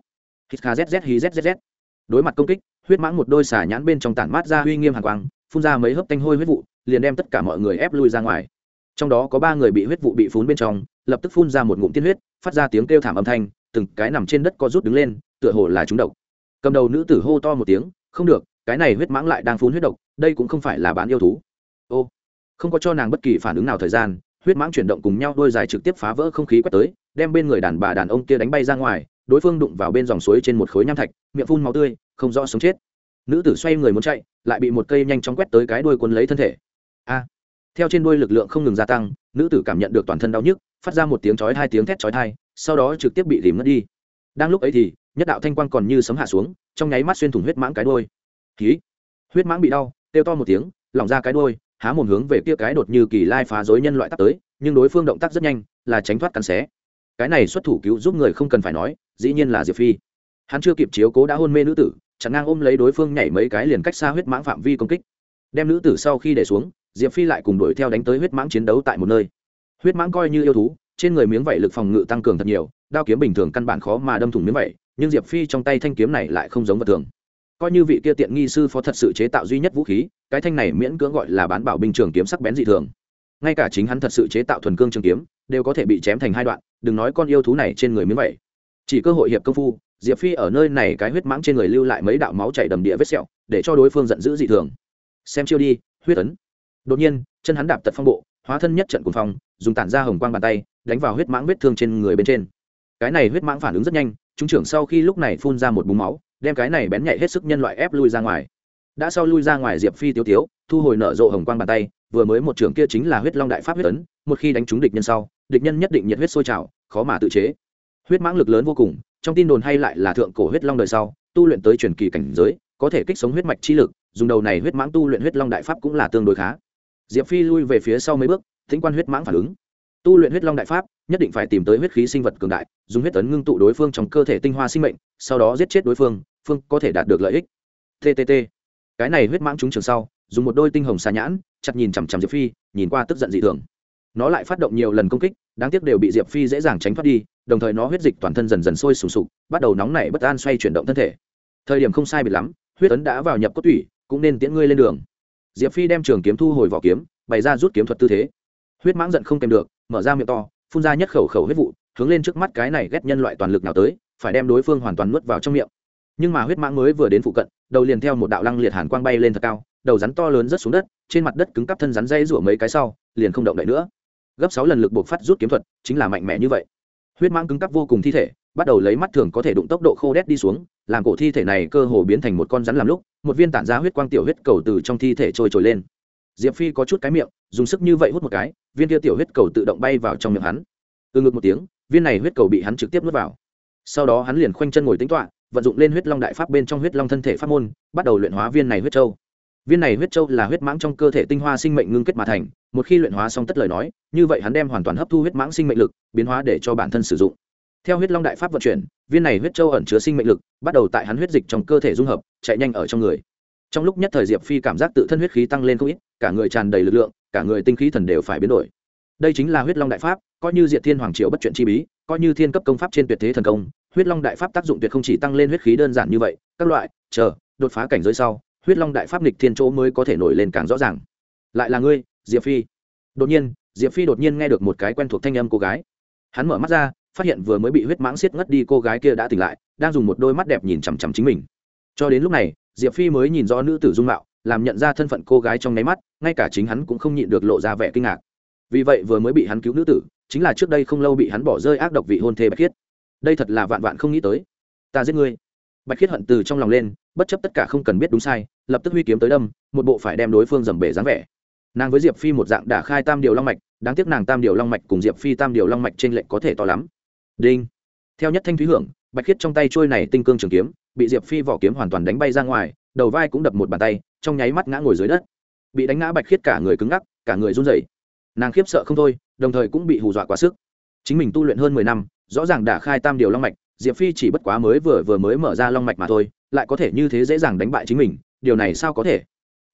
S1: Hít kha zz hí zzz đối mặt công kích, huyết mãng một đôi xả nhãn bên trong tản mát ra uy nghiêm hàng quang, phun ra mấy hớp tanh hôi huyết vụ, liền đem tất cả mọi người ép lui ra ngoài. Trong đó có ba người bị huyết vụ bị phun bên trong, lập tức phun ra một ngụm tiên huyết, phát ra tiếng kêu thảm âm thanh, từng cái nằm trên đất co rút đứng lên, tựa hồ là trúng độc. Cầm đầu nữ tử hô to một tiếng, không được, cái này huyết mãng lại đang phun huyết độc đây cũng không phải là bán yêu thú. Ô, không có cho nàng bất kỳ phản ứng nào thời gian, huyết mãng chuyển động cùng nhau đôi dài trực tiếp phá vỡ không khí quét tới, đem bên người đàn bà đàn ông kia đánh bay ra ngoài, đối phương đụng vào bên dòng suối trên một khối nham thạch, miệng phun máu tươi, không rõ sống chết. Nữ tử xoay người muốn chạy, lại bị một cây nhanh chóng quét tới cái đuôi quấn lấy thân thể. A, theo trên đuôi lực lượng không ngừng gia tăng, nữ tử cảm nhận được toàn thân đau nhức, phát ra một tiếng chói hai tiếng thét chói thai sau đó trực tiếp bị rìm ngất đi. Đang lúc ấy thì, nhất đạo thanh quang còn như sấm hạ xuống, trong nháy mắt xuyên thủng huyết mãng cái đuôi. Khí huyết mãng bị đau kêu to một tiếng, lỏng ra cái đuôi, há một hướng về kia cái đột như kỳ lai phá rối nhân loại tắt tới, nhưng đối phương động tác rất nhanh, là tránh thoát cắn xé. Cái này xuất thủ cứu giúp người không cần phải nói, dĩ nhiên là diệp phi. Hắn chưa kịp chiếu cố đã hôn mê nữ tử, chẳng ngang ôm lấy đối phương nhảy mấy cái liền cách xa huyết mãng phạm vi công kích. Đem nữ tử sau khi để xuống, diệp phi lại cùng đuổi theo đánh tới huyết mãng chiến đấu tại một nơi. Huyết mãng coi như yêu thú, trên người miếng vảy lực phòng ngự tăng cường thật nhiều, đao kiếm bình thường căn bản khó mà đâm thủng miếng vảy, nhưng diệp phi trong tay thanh kiếm này lại không giống vật thường coi như vị kia tiện nghi sư phó thật sự chế tạo duy nhất vũ khí, cái thanh này miễn cưỡng gọi là bán bảo binh trường kiếm sắc bén dị thường. Ngay cả chính hắn thật sự chế tạo thuần cương trường kiếm, đều có thể bị chém thành hai đoạn, đừng nói con yêu thú này trên người miếng vậy. Chỉ cơ hội hiệp công phu, diệp phi ở nơi này cái huyết mãng trên người lưu lại mấy đạo máu chảy đầm địa vết sẹo, để cho đối phương giận dữ dị thường. Xem chiêu đi, huyết ấn. Đột nhiên, chân hắn đạp tật phong bộ, hóa thân nhất trận cùng phong, dùng tản ra hồng quang bàn tay, đánh vào huyết mãng vết thương trên người bên trên. Cái này huyết mãng phản ứng rất nhanh, chúng trưởng sau khi lúc này phun ra một búng máu đem cái này bén nhạy hết sức nhân loại ép lui ra ngoài. Đã sau lui ra ngoài diệp phi tiêu tiếu, thu hồi nở rộ hồng quang bàn tay, vừa mới một trưởng kia chính là huyết long đại pháp huyết ấn, một khi đánh trúng địch nhân sau, địch nhân nhất định nhiệt huyết sôi trào, khó mà tự chế. Huyết mãng lực lớn vô cùng, trong tin đồn hay lại là thượng cổ huyết long đời sau, tu luyện tới truyền kỳ cảnh giới, có thể kích sống huyết mạch chi lực, dùng đầu này huyết mãng tu luyện huyết long đại pháp cũng là tương đối khá. Diệp phi lui về phía sau mấy bước, thính quan huyết mãng phản ứng tu luyện huyết long đại pháp, nhất định phải tìm tới huyết khí sinh vật cường đại, dùng huyết tấn ngưng tụ đối phương trong cơ thể tinh hoa sinh mệnh, sau đó giết chết đối phương phương có thể đạt được lợi ích. Ttt cái này huyết mãng trúng trường sau, dùng một đôi tinh hồng xà nhãn, chặt nhìn chằm chằm diệp phi, nhìn qua tức giận dị thường. Nó lại phát động nhiều lần công kích, đáng tiếc đều bị diệp phi dễ dàng tránh thoát đi, đồng thời nó huyết dịch toàn thân dần dần sôi sùng sục, bắt đầu nóng nảy bất an xoay chuyển động thân thể. Thời điểm không sai biệt lắm, huyết tấn đã vào nhập cốt tủy, cũng nên tiễn ngươi lên đường. Diệp phi đem trường kiếm thu hồi vỏ kiếm, bày ra rút kiếm thuật tư thế. Huyết mãng giận không kèm được mở ra miệng to, phun ra nhất khẩu khẩu huyết vụ, hướng lên trước mắt cái này ghét nhân loại toàn lực nào tới, phải đem đối phương hoàn toàn nuốt vào trong miệng. Nhưng mà huyết mãng mới vừa đến phụ cận, đầu liền theo một đạo lăng liệt hàn quang bay lên thật cao, đầu rắn to lớn rất xuống đất, trên mặt đất cứng cắp thân rắn dây rủa mấy cái sau, liền không động đậy nữa. Gấp sáu lần lực buộc phát rút kiếm thuật, chính là mạnh mẽ như vậy. Huyết mãng cứng cắp vô cùng thi thể, bắt đầu lấy mắt thường có thể đụng tốc độ khô đét đi xuống, làm cổ thi thể này cơ hồ biến thành một con rắn làm lúc, một viên tản ra huyết quang tiểu huyết cầu từ trong thi thể trôi trồi lên. Diệp phi có chút cái miệng dùng sức như vậy hút một cái, viên kia tiểu huyết cầu tự động bay vào trong miệng hắn. Từ ngực một tiếng, viên này huyết cầu bị hắn trực tiếp nuốt vào. Sau đó hắn liền khoanh chân ngồi tính toạ vận dụng lên huyết long đại pháp bên trong huyết long thân thể pháp môn, bắt đầu luyện hóa viên này huyết châu. Viên này huyết châu là huyết mãng trong cơ thể tinh hoa sinh mệnh ngưng kết mà thành, một khi luyện hóa xong tất lời nói, như vậy hắn đem hoàn toàn hấp thu huyết mãng sinh mệnh lực, biến hóa để cho bản thân sử dụng. Theo huyết long đại pháp vận chuyển, viên này huyết châu ẩn chứa sinh mệnh lực, bắt đầu tại hắn huyết dịch trong cơ thể dung hợp, chạy nhanh ở trong người. Trong lúc nhất thời diệp phi cảm giác tự thân huyết khí tăng lên không ít, cả người tràn đầy lực lượng cả người tinh khí thần đều phải biến đổi. Đây chính là huyết long đại pháp, coi như diệt thiên hoàng triều bất chuyện chi bí, coi như thiên cấp công pháp trên tuyệt thế thần công, huyết long đại pháp tác dụng tuyệt không chỉ tăng lên huyết khí đơn giản như vậy, các loại, chờ, đột phá cảnh giới sau, huyết long đại pháp nghịch thiên chỗ mới có thể nổi lên càng rõ ràng. Lại là ngươi, diệp phi. Đột nhiên, diệp phi đột nhiên nghe được một cái quen thuộc thanh âm cô gái. Hắn mở mắt ra, phát hiện vừa mới bị huyết mãng xiết ngất đi cô gái kia đã tỉnh lại, đang dùng một đôi mắt đẹp nhìn chằm chằm chính mình. Cho đến lúc này, diệp phi mới nhìn rõ nữ tử dung mạo làm nhận ra thân phận cô gái trong nháy mắt, ngay cả chính hắn cũng không nhịn được lộ ra vẻ kinh ngạc. Vì vậy vừa mới bị hắn cứu nữ tử, chính là trước đây không lâu bị hắn bỏ rơi ác độc vị hôn thê bạch khiết. Đây thật là vạn vạn không nghĩ tới. Ta giết ngươi. Bạch khiết hận từ trong lòng lên, bất chấp tất cả không cần biết đúng sai, lập tức huy kiếm tới đâm, một bộ phải đem đối phương dầm bể dáng vẻ. Nàng với diệp phi một dạng đả khai tam điều long mạch, đáng tiếc nàng tam điều long mạch cùng diệp phi tam điều long mạch trên lệnh có thể to lắm. Đinh. Theo nhất thanh thúy hưởng, bạch khiết trong tay trôi này tinh cương trường kiếm, bị diệp phi vỏ kiếm hoàn toàn đánh bay ra ngoài, đầu vai cũng đập một bàn tay trong nháy mắt ngã ngồi dưới đất. Bị đánh ngã bạch khiết cả người cứng ngắc, cả người run rẩy. Nàng khiếp sợ không thôi, đồng thời cũng bị hù dọa quá sức. Chính mình tu luyện hơn mười năm, rõ ràng đã khai tam điều long mạch, diệp phi chỉ bất quá mới vừa vừa mới mở ra long mạch mà thôi, lại có thể như thế dễ dàng đánh bại chính mình, điều này sao có thể?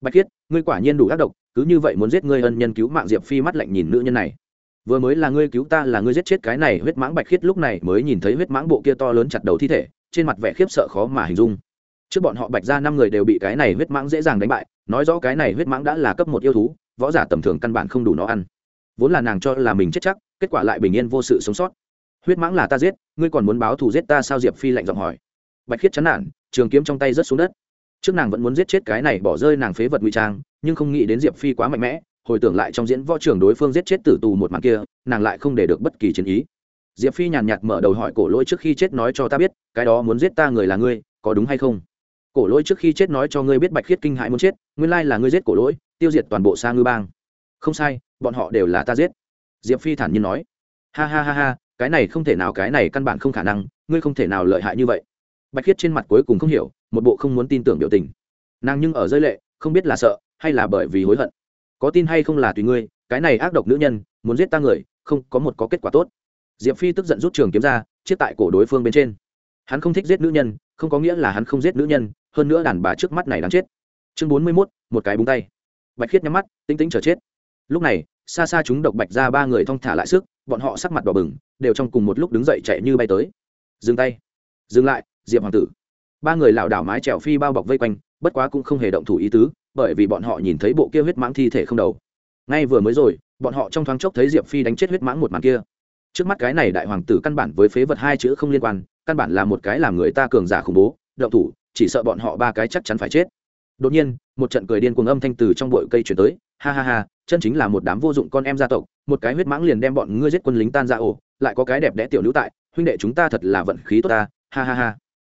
S1: Bạch khiết, ngươi quả nhiên đủ ác độc, cứ như vậy muốn giết ngươi ân nhân cứu mạng diệp phi mắt lạnh nhìn nữ nhân này. Vừa mới là ngươi cứu ta là ngươi giết chết cái này huyết mãng bạch khiết lúc này mới nhìn thấy huyết mãng bộ kia to lớn chặt đầu thi thể, trên mặt vẻ khiếp sợ khó mà hình dung trước bọn họ bạch ra năm người đều bị cái này huyết mãng dễ dàng đánh bại, nói rõ cái này huyết mãng đã là cấp một yêu thú, võ giả tầm thường căn bản không đủ nó ăn. Vốn là nàng cho là mình chết chắc, kết quả lại bình yên vô sự sống sót. Huyết mãng là ta giết, ngươi còn muốn báo thù giết ta sao? Diệp phi lạnh giọng hỏi. Bạch khiết chán nản, trường kiếm trong tay rớt xuống đất. Trước nàng vẫn muốn giết chết cái này bỏ rơi nàng phế vật ngụy trang, nhưng không nghĩ đến diệp phi quá mạnh mẽ, hồi tưởng lại trong diễn võ trường đối phương giết chết tử tù một màn kia, nàng lại không để được bất kỳ chiến ý. Diệp phi nhàn nhạt mở đầu hỏi cổ lỗi trước khi chết nói cho ta biết, cái đó muốn giết ta người là ngươi, có đúng hay không? Cổ lỗi trước khi chết nói cho ngươi biết bạch khiết kinh hại muốn chết, nguyên lai là ngươi giết cổ lỗi, tiêu diệt toàn bộ xa ngư bang. Không sai, bọn họ đều là ta giết. Diệp phi thản nhiên nói. Ha ha ha ha, cái này không thể nào, cái này căn bản không khả năng, ngươi không thể nào lợi hại như vậy. Bạch khiết trên mặt cuối cùng không hiểu, một bộ không muốn tin tưởng biểu tình. Nàng nhưng ở dưới lệ, không biết là sợ, hay là bởi vì hối hận. Có tin hay không là tùy ngươi, cái này ác độc nữ nhân, muốn giết ta người, không có một có kết quả tốt. Diệp phi tức giận rút trường kiếm ra chiết tại cổ đối phương bên trên. Hắn không thích giết nữ nhân, không có nghĩa là hắn không giết nữ nhân hơn nữa đàn bà trước mắt này đáng chết. Chương bốn mươi mốt, một cái búng tay. Bạch khiết nhắm mắt tinh tĩnh chờ chết. Lúc này, xa xa chúng độc bạch ra ba người thong thả lại sức, bọn họ sắc mặt đỏ bừng, đều trong cùng một lúc đứng dậy chạy như bay tới. Dừng tay. Dừng lại, diệp hoàng tử. Ba người lảo đảo mái trèo phi bao bọc vây quanh, bất quá cũng không hề động thủ ý tứ, bởi vì bọn họ nhìn thấy bộ kia huyết mãng thi thể không đầu. Ngay vừa mới rồi, bọn họ trong thoáng chốc thấy diệp phi đánh chết huyết mãng một màn kia. Trước mắt cái này đại hoàng tử căn bản với phế vật hai chữ không liên quan, căn bản là một cái làm người ta cường giả khủng bố, động thủ chỉ sợ bọn họ ba cái chắc chắn phải chết. Đột nhiên, một trận cười điên cuồng âm thanh từ trong bụi cây chuyển tới. Ha ha ha, chân chính là một đám vô dụng con em gia tộc, một cái huyết mãng liền đem bọn ngươi giết quân lính tan ra ổ lại có cái đẹp đẽ tiểu nữ tại, huynh đệ chúng ta thật là vận khí tốt ta, ha ha ha.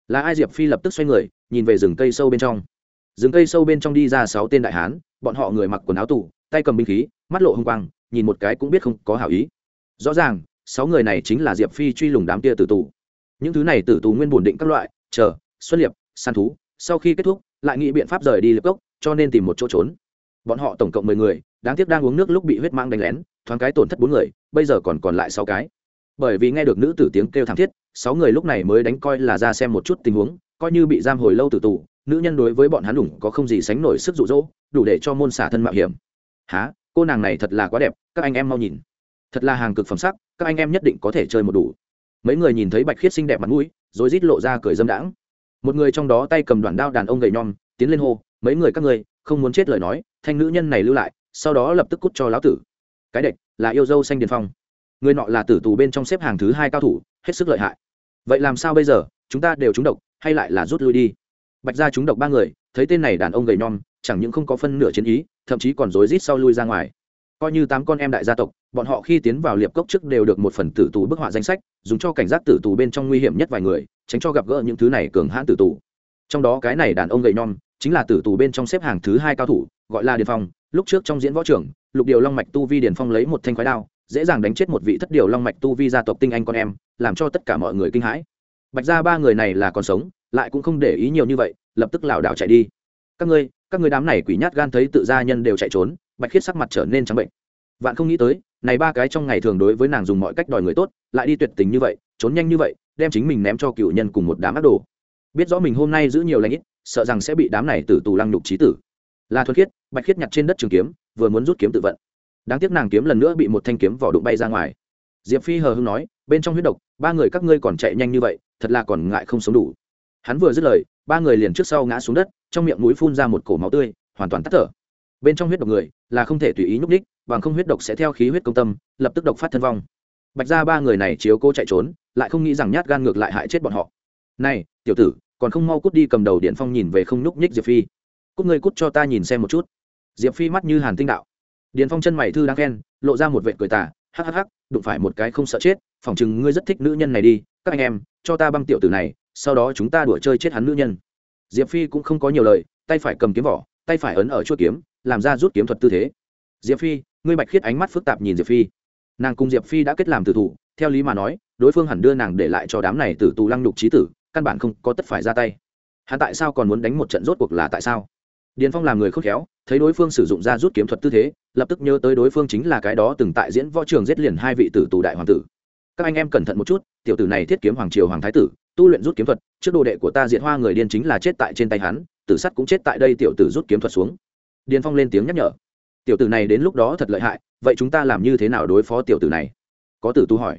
S1: Là ai diệp phi lập tức xoay người, nhìn về rừng cây sâu bên trong. Rừng cây sâu bên trong đi ra sáu tên đại hán, bọn họ người mặc quần áo tù, tay cầm binh khí, mắt lộ hung quang, nhìn một cái cũng biết không có hảo ý. Rõ ràng, sáu người này chính là diệp phi truy lùng đám kia tử tù. Những thứ này tử tù nguyên bổn định các loại, chờ xuất liệp săn thú, sau khi kết thúc, lại nghĩ biện pháp rời đi lập cốc, cho nên tìm một chỗ trốn. Bọn họ tổng cộng mười người, đáng tiếc đang uống nước lúc bị huyết mang đánh lén, thoáng cái tổn thất bốn người, bây giờ còn còn lại sáu cái. Bởi vì nghe được nữ tử tiếng kêu thảm thiết, sáu người lúc này mới đánh coi là ra xem một chút tình huống, coi như bị giam hồi lâu từ tù, nữ nhân đối với bọn hắn đủng có không gì sánh nổi sức rụ rỗ đủ để cho môn xả thân mạo hiểm. Há cô nàng này thật là quá đẹp, các anh em mau nhìn. Thật là hàng cực phẩm sắc, các anh em nhất định có thể chơi một đủ. Mấy người nhìn thấy bạch khiết xinh đẹp mặt mũi, rồi rít lộ ra cười dâm đãng một người trong đó tay cầm đoạn đao đàn ông gầy nhom, tiến lên hô, mấy người các ngươi, không muốn chết lời nói, thanh nữ nhân này lưu lại, sau đó lập tức cút cho lão tử. Cái đệch là yêu dâu xanh điền phong. Người nọ là tử tù bên trong xếp hàng thứ hai cao thủ, hết sức lợi hại. Vậy làm sao bây giờ? Chúng ta đều trúng độc, hay lại là rút lui đi? Bạch ra trúng độc ba người, thấy tên này đàn ông gầy nhom, chẳng những không có phân nửa chiến ý, thậm chí còn rối rít sau lui ra ngoài. Coi như tám con em đại gia tộc, bọn họ khi tiến vào liệp cốc trước đều được một phần tử tù bức họa danh sách, dùng cho cảnh giác tử tù bên trong nguy hiểm nhất vài người tránh cho gặp gỡ những thứ này cường hãn tử tù. Trong đó cái này đàn ông gầy nhom, chính là tử tù bên trong xếp hàng thứ hai cao thủ, gọi là điền phong. Lúc trước trong diễn võ trưởng, lục điều long mạch tu vi điền phong lấy một thanh khoái đao, dễ dàng đánh chết một vị thất điều long mạch tu vi gia tộc tinh anh con em, làm cho tất cả mọi người kinh hãi. Bạch ra ba người này là còn sống, lại cũng không để ý nhiều như vậy, lập tức lảo đảo chạy đi. Các ngươi các ngươi đám này quỷ nhát gan thấy tự gia nhân đều chạy trốn, bạch khiết sắc mặt trở nên trắng bệnh. Vạn không nghĩ tới, này ba cái trong ngày thường đối với nàng dùng mọi cách đòi người tốt, lại đi tuyệt tình như vậy, trốn nhanh như vậy đem chính mình ném cho cựu nhân cùng một đám ác đồ. Biết rõ mình hôm nay giữ nhiều lãnh ít, sợ rằng sẽ bị đám này tử tù lăng nhục trí tử. Là thuật khiết, bạch khiết nhặt trên đất trường kiếm, vừa muốn rút kiếm tự vận. Đáng tiếc nàng kiếm lần nữa bị một thanh kiếm vỏ đụng bay ra ngoài. Diệp phi hờ hưng nói, bên trong huyết độc, ba người các ngươi còn chạy nhanh như vậy, thật là còn ngại không sống đủ. Hắn vừa dứt lời, ba người liền trước sau ngã xuống đất, trong miệng mũi phun ra một cổ máu tươi, hoàn toàn tắt thở. Bên trong huyết độc người, là không thể tùy ý nhúc ních bằng không huyết độc sẽ theo khí huyết công tâm, lập tức độc phát thân vong. Bạch ra ba người này chiếu cô chạy trốn lại không nghĩ rằng nhát gan ngược lại hại chết bọn họ. Này, tiểu tử, còn không mau cút đi cầm đầu điện phong nhìn về không nhúc nhích diệp phi. Cút người cút cho ta nhìn xem một chút. Diệp phi mắt như hàn tinh đạo. Điền phong chân mày thư đang khen, lộ ra một vệ cười tà, hắc hắc hắc, đụng phải một cái không sợ chết, phỏng chừng ngươi rất thích nữ nhân này đi, các anh em, cho ta băng tiểu tử này, sau đó chúng ta đùa chơi chết hắn nữ nhân. Diệp phi cũng không có nhiều lời, tay phải cầm kiếm vỏ, tay phải ấn ở chuỗi kiếm, làm ra rút kiếm thuật tư thế. Diệp phi, ngươi bạch khiết ánh mắt phức tạp nhìn diệp phi. Nàng cùng diệp phi đã kết làm tử thủ, theo lý mà nói đối phương hẳn đưa nàng để lại cho đám này tử tù lăng nhục trí tử, căn bản không có tất phải ra tay. Hắn tại sao còn muốn đánh một trận rốt cuộc là tại sao? Điền phong làm người khôn khéo, thấy đối phương sử dụng ra rút kiếm thuật tư thế, lập tức nhớ tới đối phương chính là cái đó từng tại diễn võ trường giết liền hai vị tử tù đại hoàng tử. Các anh em cẩn thận một chút, tiểu tử này thiết kiếm hoàng triều hoàng thái tử, tu luyện rút kiếm thuật, trước đồ đệ của ta diệt hoa người điên chính là chết tại trên tay hắn, tử sắt cũng chết tại đây tiểu tử rút kiếm thuật xuống. Điền phong lên tiếng nhắc nhở. Tiểu tử này đến lúc đó thật lợi hại, vậy chúng ta làm như thế nào đối phó tiểu tử này? Có tử tu hỏi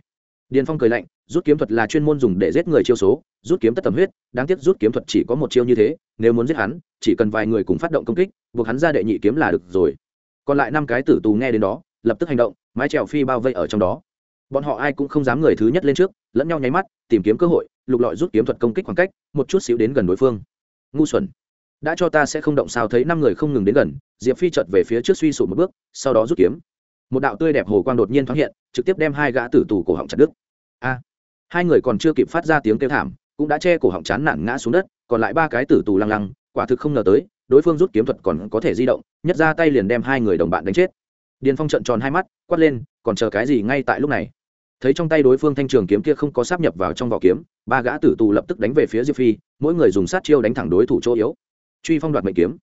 S1: điền phong cười lạnh, rút kiếm thuật là chuyên môn dùng để giết người chiêu số, rút kiếm tất tầm huyết, đáng tiếc rút kiếm thuật chỉ có một chiêu như thế, nếu muốn giết hắn, chỉ cần vài người cùng phát động công kích, buộc hắn ra đệ nhị kiếm là được rồi. Còn lại năm cái tử tù nghe đến đó, lập tức hành động, mái trèo phi bao vây ở trong đó. Bọn họ ai cũng không dám người thứ nhất lên trước, lẫn nhau nháy mắt, tìm kiếm cơ hội, lục lọi rút kiếm thuật công kích khoảng cách, một chút xíu đến gần đối phương. Ngu xuẩn. Đã cho ta sẽ không động sao thấy năm người không ngừng đến gần, diệp phi chợt về phía trước suy sụp một bước, sau đó rút kiếm. Một đạo tươi đẹp hồ quang đột nhiên thoáng hiện trực tiếp đem hai gã tử tù cổ họng chặt đứt. A, hai người còn chưa kịp phát ra tiếng kêu thảm, cũng đã che cổ họng chán nản ngã xuống đất, còn lại ba cái tử tù lăng lăng, quả thực không ngờ tới, đối phương rút kiếm thuật còn có thể di động, nhất ra tay liền đem hai người đồng bạn đánh chết. Điền phong trận tròn hai mắt, quát lên, còn chờ cái gì ngay tại lúc này? Thấy trong tay đối phương thanh trường kiếm kia không có sáp nhập vào trong vỏ kiếm, ba gã tử tù lập tức đánh về phía diệp phi, mỗi người dùng sát chiêu đánh thẳng đối thủ chỗ yếu. Truy phong đoạt mệnh kiếm.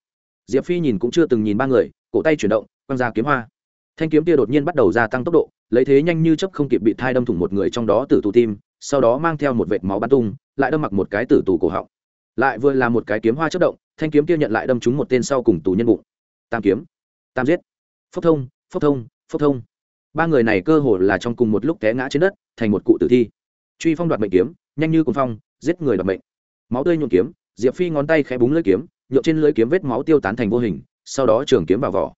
S1: Diệp phi nhìn cũng chưa từng nhìn ba người, cổ tay chuyển động, quăng ra kiếm hoa thanh kiếm kia đột nhiên bắt đầu gia tăng tốc độ, lấy thế nhanh như chấp không kịp bị thai đâm thủng một người trong đó tử tù tim, sau đó mang theo một vệt máu bắn tung, lại đâm mặc một cái tử tù cổ họng. Lại vừa là một cái kiếm hoa chất động, thanh kiếm kia nhận lại đâm trúng một tên sau cùng tù nhân bụng. Tam kiếm, tam giết. Phốc thông phốc thông phốc thông. Ba người này cơ hồ là trong cùng một lúc té ngã trên đất, thành một cụ tử thi. Truy phong đoạt mệnh kiếm, nhanh như cùng phong, giết người đoạt mệnh. Máu tươi nhuộm kiếm, diệp phi ngón tay khẽ búng lưỡi kiếm nhộn trên lưỡi kiếm vết máu tiêu tán thành vô hình, sau đó trường kiếm vào vỏ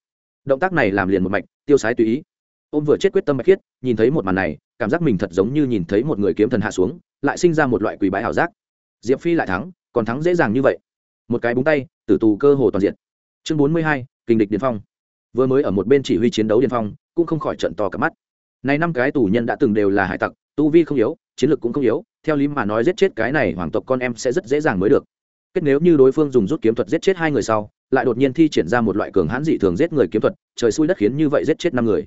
S1: động tác này làm liền một mạch, tiêu sái tùy ý. Ôm vừa chết quyết tâm mạch khiết, nhìn thấy một màn này, cảm giác mình thật giống như nhìn thấy một người kiếm thần hạ xuống, lại sinh ra một loại quỷ bái ảo giác. Diệp phi lại thắng, còn thắng dễ dàng như vậy. Một cái búng tay, tử tù cơ hồ toàn diện. Chương bốn mươi hai kình địch điền phong. Vừa mới ở một bên chỉ huy chiến đấu điền phong, cũng không khỏi trận to cả mắt. Này năm cái tù nhân đã từng đều là hải tặc, tu vi không yếu, chiến lược cũng không yếu, theo lý mà nói giết chết cái này hoàng tộc con em sẽ rất dễ dàng mới được. Kết nếu như đối phương dùng rút kiếm thuật giết chết hai người sau lại đột nhiên thi triển ra một loại cường hãn dị thường giết người kiếm thuật, trời xui đất khiến như vậy giết chết năm người.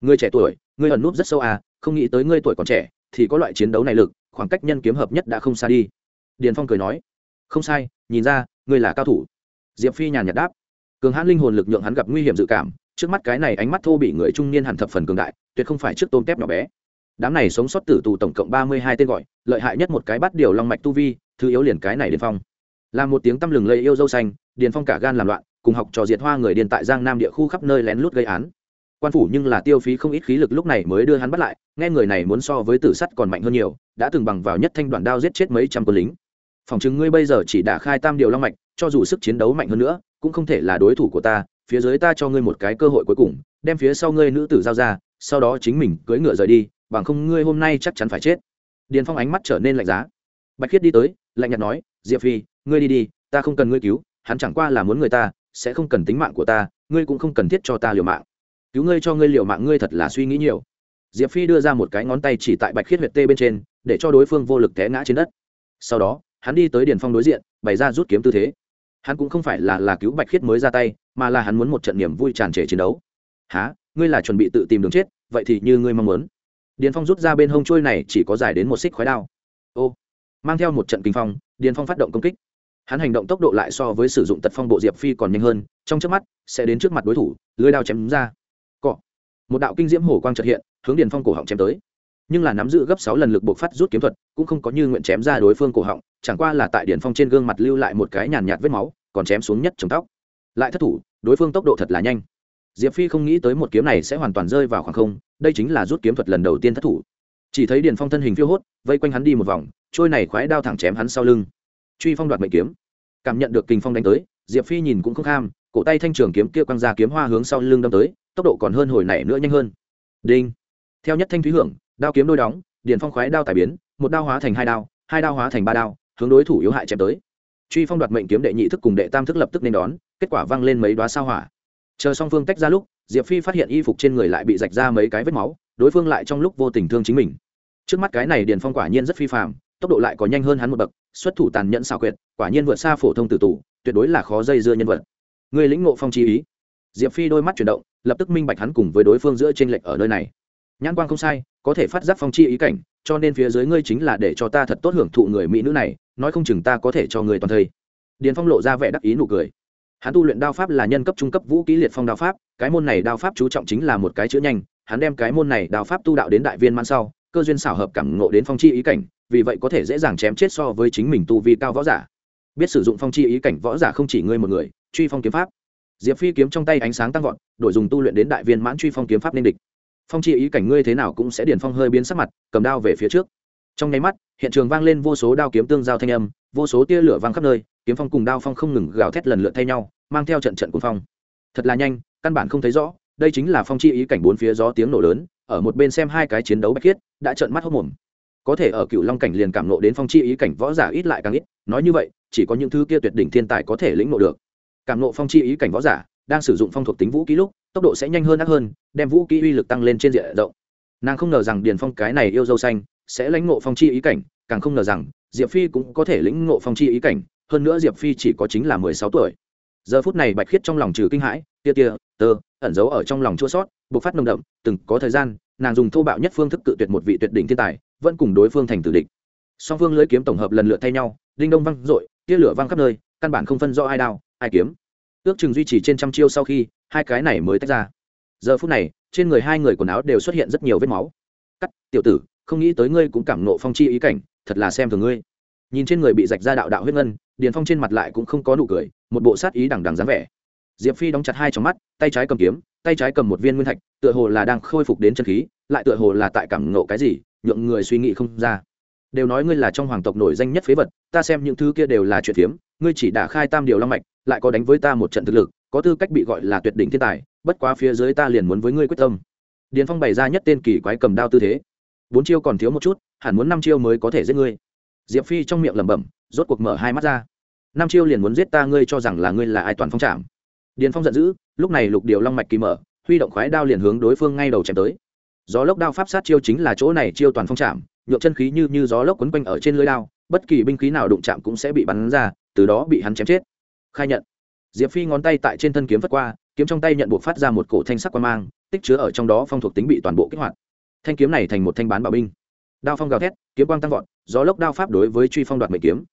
S1: Người trẻ tuổi ngươi ẩn núp rất sâu à không nghĩ tới ngươi tuổi còn trẻ thì có loại chiến đấu này lực, khoảng cách nhân kiếm hợp nhất đã không xa đi. Điền phong cười nói, không sai, nhìn ra, ngươi là cao thủ. Diệp phi nhàn nhạt đáp, cường hãn linh hồn lực nhượng hắn gặp nguy hiểm dự cảm, trước mắt cái này ánh mắt thô bị người trung niên hẳn thập phần cường đại, tuyệt không phải trước tôm tép nhỏ bé. Đám này sống sót tử tù tổng cộng ba mươi hai tên gọi, lợi hại nhất một cái bắt điều long mạch tu vi, thứ yếu liền cái này điền phong. Làm một tiếng tăm lừng lây yêu dâu xanh điền phong cả gan làm loạn, cùng học trò diệt hoa người điền tại giang nam địa khu khắp nơi lén lút gây án. Quan phủ nhưng là tiêu phí không ít khí lực lúc này mới đưa hắn bắt lại, nghe người này muốn so với tử sắt còn mạnh hơn nhiều, đã từng bằng vào nhất thanh đoàn đao giết chết mấy trăm quân lính. Phòng chứng ngươi bây giờ chỉ đã khai tam điều long mạch, cho dù sức chiến đấu mạnh hơn nữa, cũng không thể là đối thủ của ta, phía dưới ta cho ngươi một cái cơ hội cuối cùng, đem phía sau ngươi nữ tử giao ra, sau đó chính mình cưỡi ngựa rời đi, bằng không ngươi hôm nay chắc chắn phải chết. Điền phong ánh mắt trở nên lạnh giá. Bạch khiết đi tới, lạnh nhạt nói, diệp phi, ngươi đi đi, ta không cần ngươi cứu hắn chẳng qua là muốn người ta, sẽ không cần tính mạng của ta, ngươi cũng không cần thiết cho ta liều mạng. Cứu ngươi cho ngươi liều mạng ngươi thật là suy nghĩ nhiều. Diệp phi đưa ra một cái ngón tay chỉ tại bạch khiết huyệt tê bên trên, để cho đối phương vô lực té ngã trên đất. Sau đó, hắn đi tới điền phong đối diện, bày ra rút kiếm tư thế. Hắn cũng không phải là là cứu bạch khiết mới ra tay, mà là hắn muốn một trận niềm vui tràn trề chiến đấu. Há ngươi là chuẩn bị tự tìm đường chết, vậy thì như ngươi mong muốn. Điền phong rút ra bên hông trôi này chỉ có dài đến một xích khói đao. Ô! Mang theo một trận kinh phong, điền phong phát động công kích hắn hành động tốc độ lại so với sử dụng tật phong bộ diệp phi còn nhanh hơn, trong trước mắt, sẽ đến trước mặt đối thủ, lưới đao chém ra. Cọ. Một đạo kinh diễm hổ quang trật hiện, hướng điền phong cổ họng chém tới. Nhưng là nắm giữ gấp sáu lần lực buộc phát rút kiếm thuật, cũng không có như nguyện chém ra đối phương cổ họng, chẳng qua là tại điền phong trên gương mặt lưu lại một cái nhàn nhạt vết máu, còn chém xuống nhất trồng tóc. Lại thất thủ, đối phương tốc độ thật là nhanh. Diệp phi không nghĩ tới một kiếm này sẽ hoàn toàn rơi vào khoảng không, đây chính là rút kiếm thuật lần đầu tiên thất thủ. Chỉ thấy điền phong thân hình phiêu hốt, vây quanh hắn đi một vòng, trôi này khoái đao thẳng chém hắn sau lưng truy phong đoạt mệnh kiếm. Cảm nhận được kình phong đánh tới, diệp phi nhìn cũng không kham, cổ tay thanh trường kiếm kia quăng ra kiếm hoa hướng sau lưng đâm tới, tốc độ còn hơn hồi nảy nữa nhanh hơn. Đinh. Theo nhất thanh thúy hưởng, đao kiếm đôi đóng, điền phong khoái đao tài biến, một đao hóa thành hai đao hai đao hóa thành ba đao, hướng đối thủ yếu hại chém tới. Truy phong đoạt mệnh kiếm đệ nhị thức cùng đệ tam thức lập tức nên đón, kết quả văng lên mấy đoá sao hỏa. Chờ song phương tách ra lúc, diệp phi phát hiện y phục trên người lại bị rạch ra mấy cái vết máu, đối phương lại trong lúc vô tình thương chính mình. Trước mắt cái này điền phong quả nhiên rất phi phạm tốc độ lại có nhanh hơn hắn một bậc xuất thủ tàn nhẫn xảo quyệt, quả nhiên vượt xa phổ thông tử tù, tuyệt đối là khó dây dưa nhân vật. Người lĩnh ngộ phong chi ý. Diệp phi đôi mắt chuyển động, lập tức minh bạch hắn cùng với đối phương giữa t r ê n lệch ở nơi này. Nhãn quang không sai, có thể phát giác phong chi ý cảnh, cho nên phía dưới ngươi chính là để cho ta thật tốt hưởng thụ người mỹ nữ này, nói không chừng ta có thể cho người toàn thây. Điền phong lộ ra vẻ đắc ý nụ cười. Hắn tu luyện đao pháp là nhân cấp, trung cấp vũ ký liệt phong đao pháp, cái môn này đao pháp chú trọng chính là một cái chữ nhanh, hắn đem cái môn này đao pháp tu đạo đến đại viên man sau, cơ duyên xảo hợp cảm ngộ đến phong chi ý cảnh vì vậy có thể dễ dàng chém chết so với chính mình tu vi cao võ giả. Biết sử dụng phong chi ý cảnh võ giả không chỉ ngươi một người, truy phong kiếm pháp. Diệp phi kiếm trong tay ánh sáng tăng vọt, đổi dùng tu luyện đến đại viên mãn truy phong kiếm pháp nên địch. Phong chi ý cảnh ngươi thế nào cũng sẽ điền phong hơi biến sắc mặt, cầm đao về phía trước. Trong nháy mắt, hiện trường vang lên vô số đao kiếm tương giao thanh âm, vô số tia lửa vang khắp nơi, kiếm phong cùng đao phong không ngừng gào thét lần lượt thay nhau, mang theo trận trận cuồng phong. Thật là nhanh, căn bản không thấy rõ, đây chính là phong chi ý cảnh bốn phía gió tiếng nổ lớn, ở một bên xem hai cái chiến đấu bạch khiết, đã trợn mắt hốc mồm có thể ở cựu long cảnh liền cảm nộ đến phong chi ý cảnh võ giả ít lại càng ít, nói như vậy, chỉ có những thứ kia tuyệt đỉnh thiên tài có thể lĩnh nộ được. Cảm nộ phong chi ý cảnh võ giả đang sử dụng phong thuộc tính vũ kỹ lúc, tốc độ sẽ nhanh hơn ác hơn, đem vũ kỹ uy lực tăng lên trên diện rộng. Nàng không ngờ rằng điền phong cái này yêu dâu xanh sẽ lãnh ngộ phong chi ý cảnh, càng không ngờ rằng diệp phi cũng có thể lĩnh ngộ phong chi ý cảnh, hơn nữa diệp phi chỉ có chính là mười sáu tuổi. Giờ phút này bạch khiết trong lòng trừ kinh hãi, tia tia, tơ, ẩn giấu ở trong lòng chua sót buộc phát nồng đậm, từng có thời gian, nàng dùng thô bạo nhất phương thức cự tuyệt một vị tuyệt đỉnh thiên tài vẫn cùng đối phương thành tử địch. Song phương lưới kiếm tổng hợp lần lượt thay nhau, đinh đông văng dội, tia lửa văng khắp nơi, căn bản không phân do ai đao ai kiếm. Ước chừng duy trì trên trăm chiêu sau khi, hai cái này mới tách ra. Giờ phút này, trên người hai người quần áo đều xuất hiện rất nhiều vết máu. Cắt, tiểu tử, không nghĩ tới ngươi cũng cảm nộ phong chi ý cảnh, thật là xem thường ngươi. Nhìn trên người bị rạch ra đạo đạo huyết ngân, điền phong trên mặt lại cũng không có nụ cười, một bộ sát ý đằng đằng dáng vẻ. Diệp phi đóng chặt hai trong mắt, tay trái cầm kiếm, tay trái cầm một viên nguyên thạch, tựa hồ là đang khôi phục đến chân khí, lại tựa hồ là tại cảm nộ cái gì nhượng người suy nghĩ không ra. Đều nói ngươi là trong hoàng tộc nổi danh nhất phế vật, ta xem những thứ kia đều là chuyện phiếm, ngươi chỉ đã khai tam điều long mạch, lại có đánh với ta một trận thực lực, có tư cách bị gọi là tuyệt đỉnh thiên tài, bất quá phía dưới ta liền muốn với ngươi quyết tâm. Điền phong bày ra nhất tên kỳ quái cầm đao tư thế. Bốn chiêu còn thiếu một chút, hẳn muốn năm chiêu mới có thể giết ngươi. Diệp phi trong miệng lẩm bẩm, rốt cuộc mở hai mắt ra. Năm chiêu liền muốn giết ta, ngươi cho rằng là ngươi là ai toàn phong trảm. Điền phong giận dữ, lúc này lục điều long mạch kỳ mở, huy động khoái đao liền hướng đối phương ngay đầu chém tới gió lốc đao pháp sát chiêu chính là chỗ này chiêu toàn phong chạm nhuộm chân khí như như gió lốc quấn quanh ở trên lưới đao, bất kỳ binh khí nào đụng chạm cũng sẽ bị bắn ra, từ đó bị hắn chém chết. Khai nhận, diệp phi ngón tay tại trên thân kiếm vất qua, kiếm trong tay nhận buộc phát ra một cổ thanh sắc quan mang, tích chứa ở trong đó phong thuộc tính bị toàn bộ kích hoạt. Thanh kiếm này thành một thanh bán bảo binh. Đao phong gào thét, kiếm quang tăng vọt, gió lốc đao pháp đối với truy phong đoạt mệnh kiếm.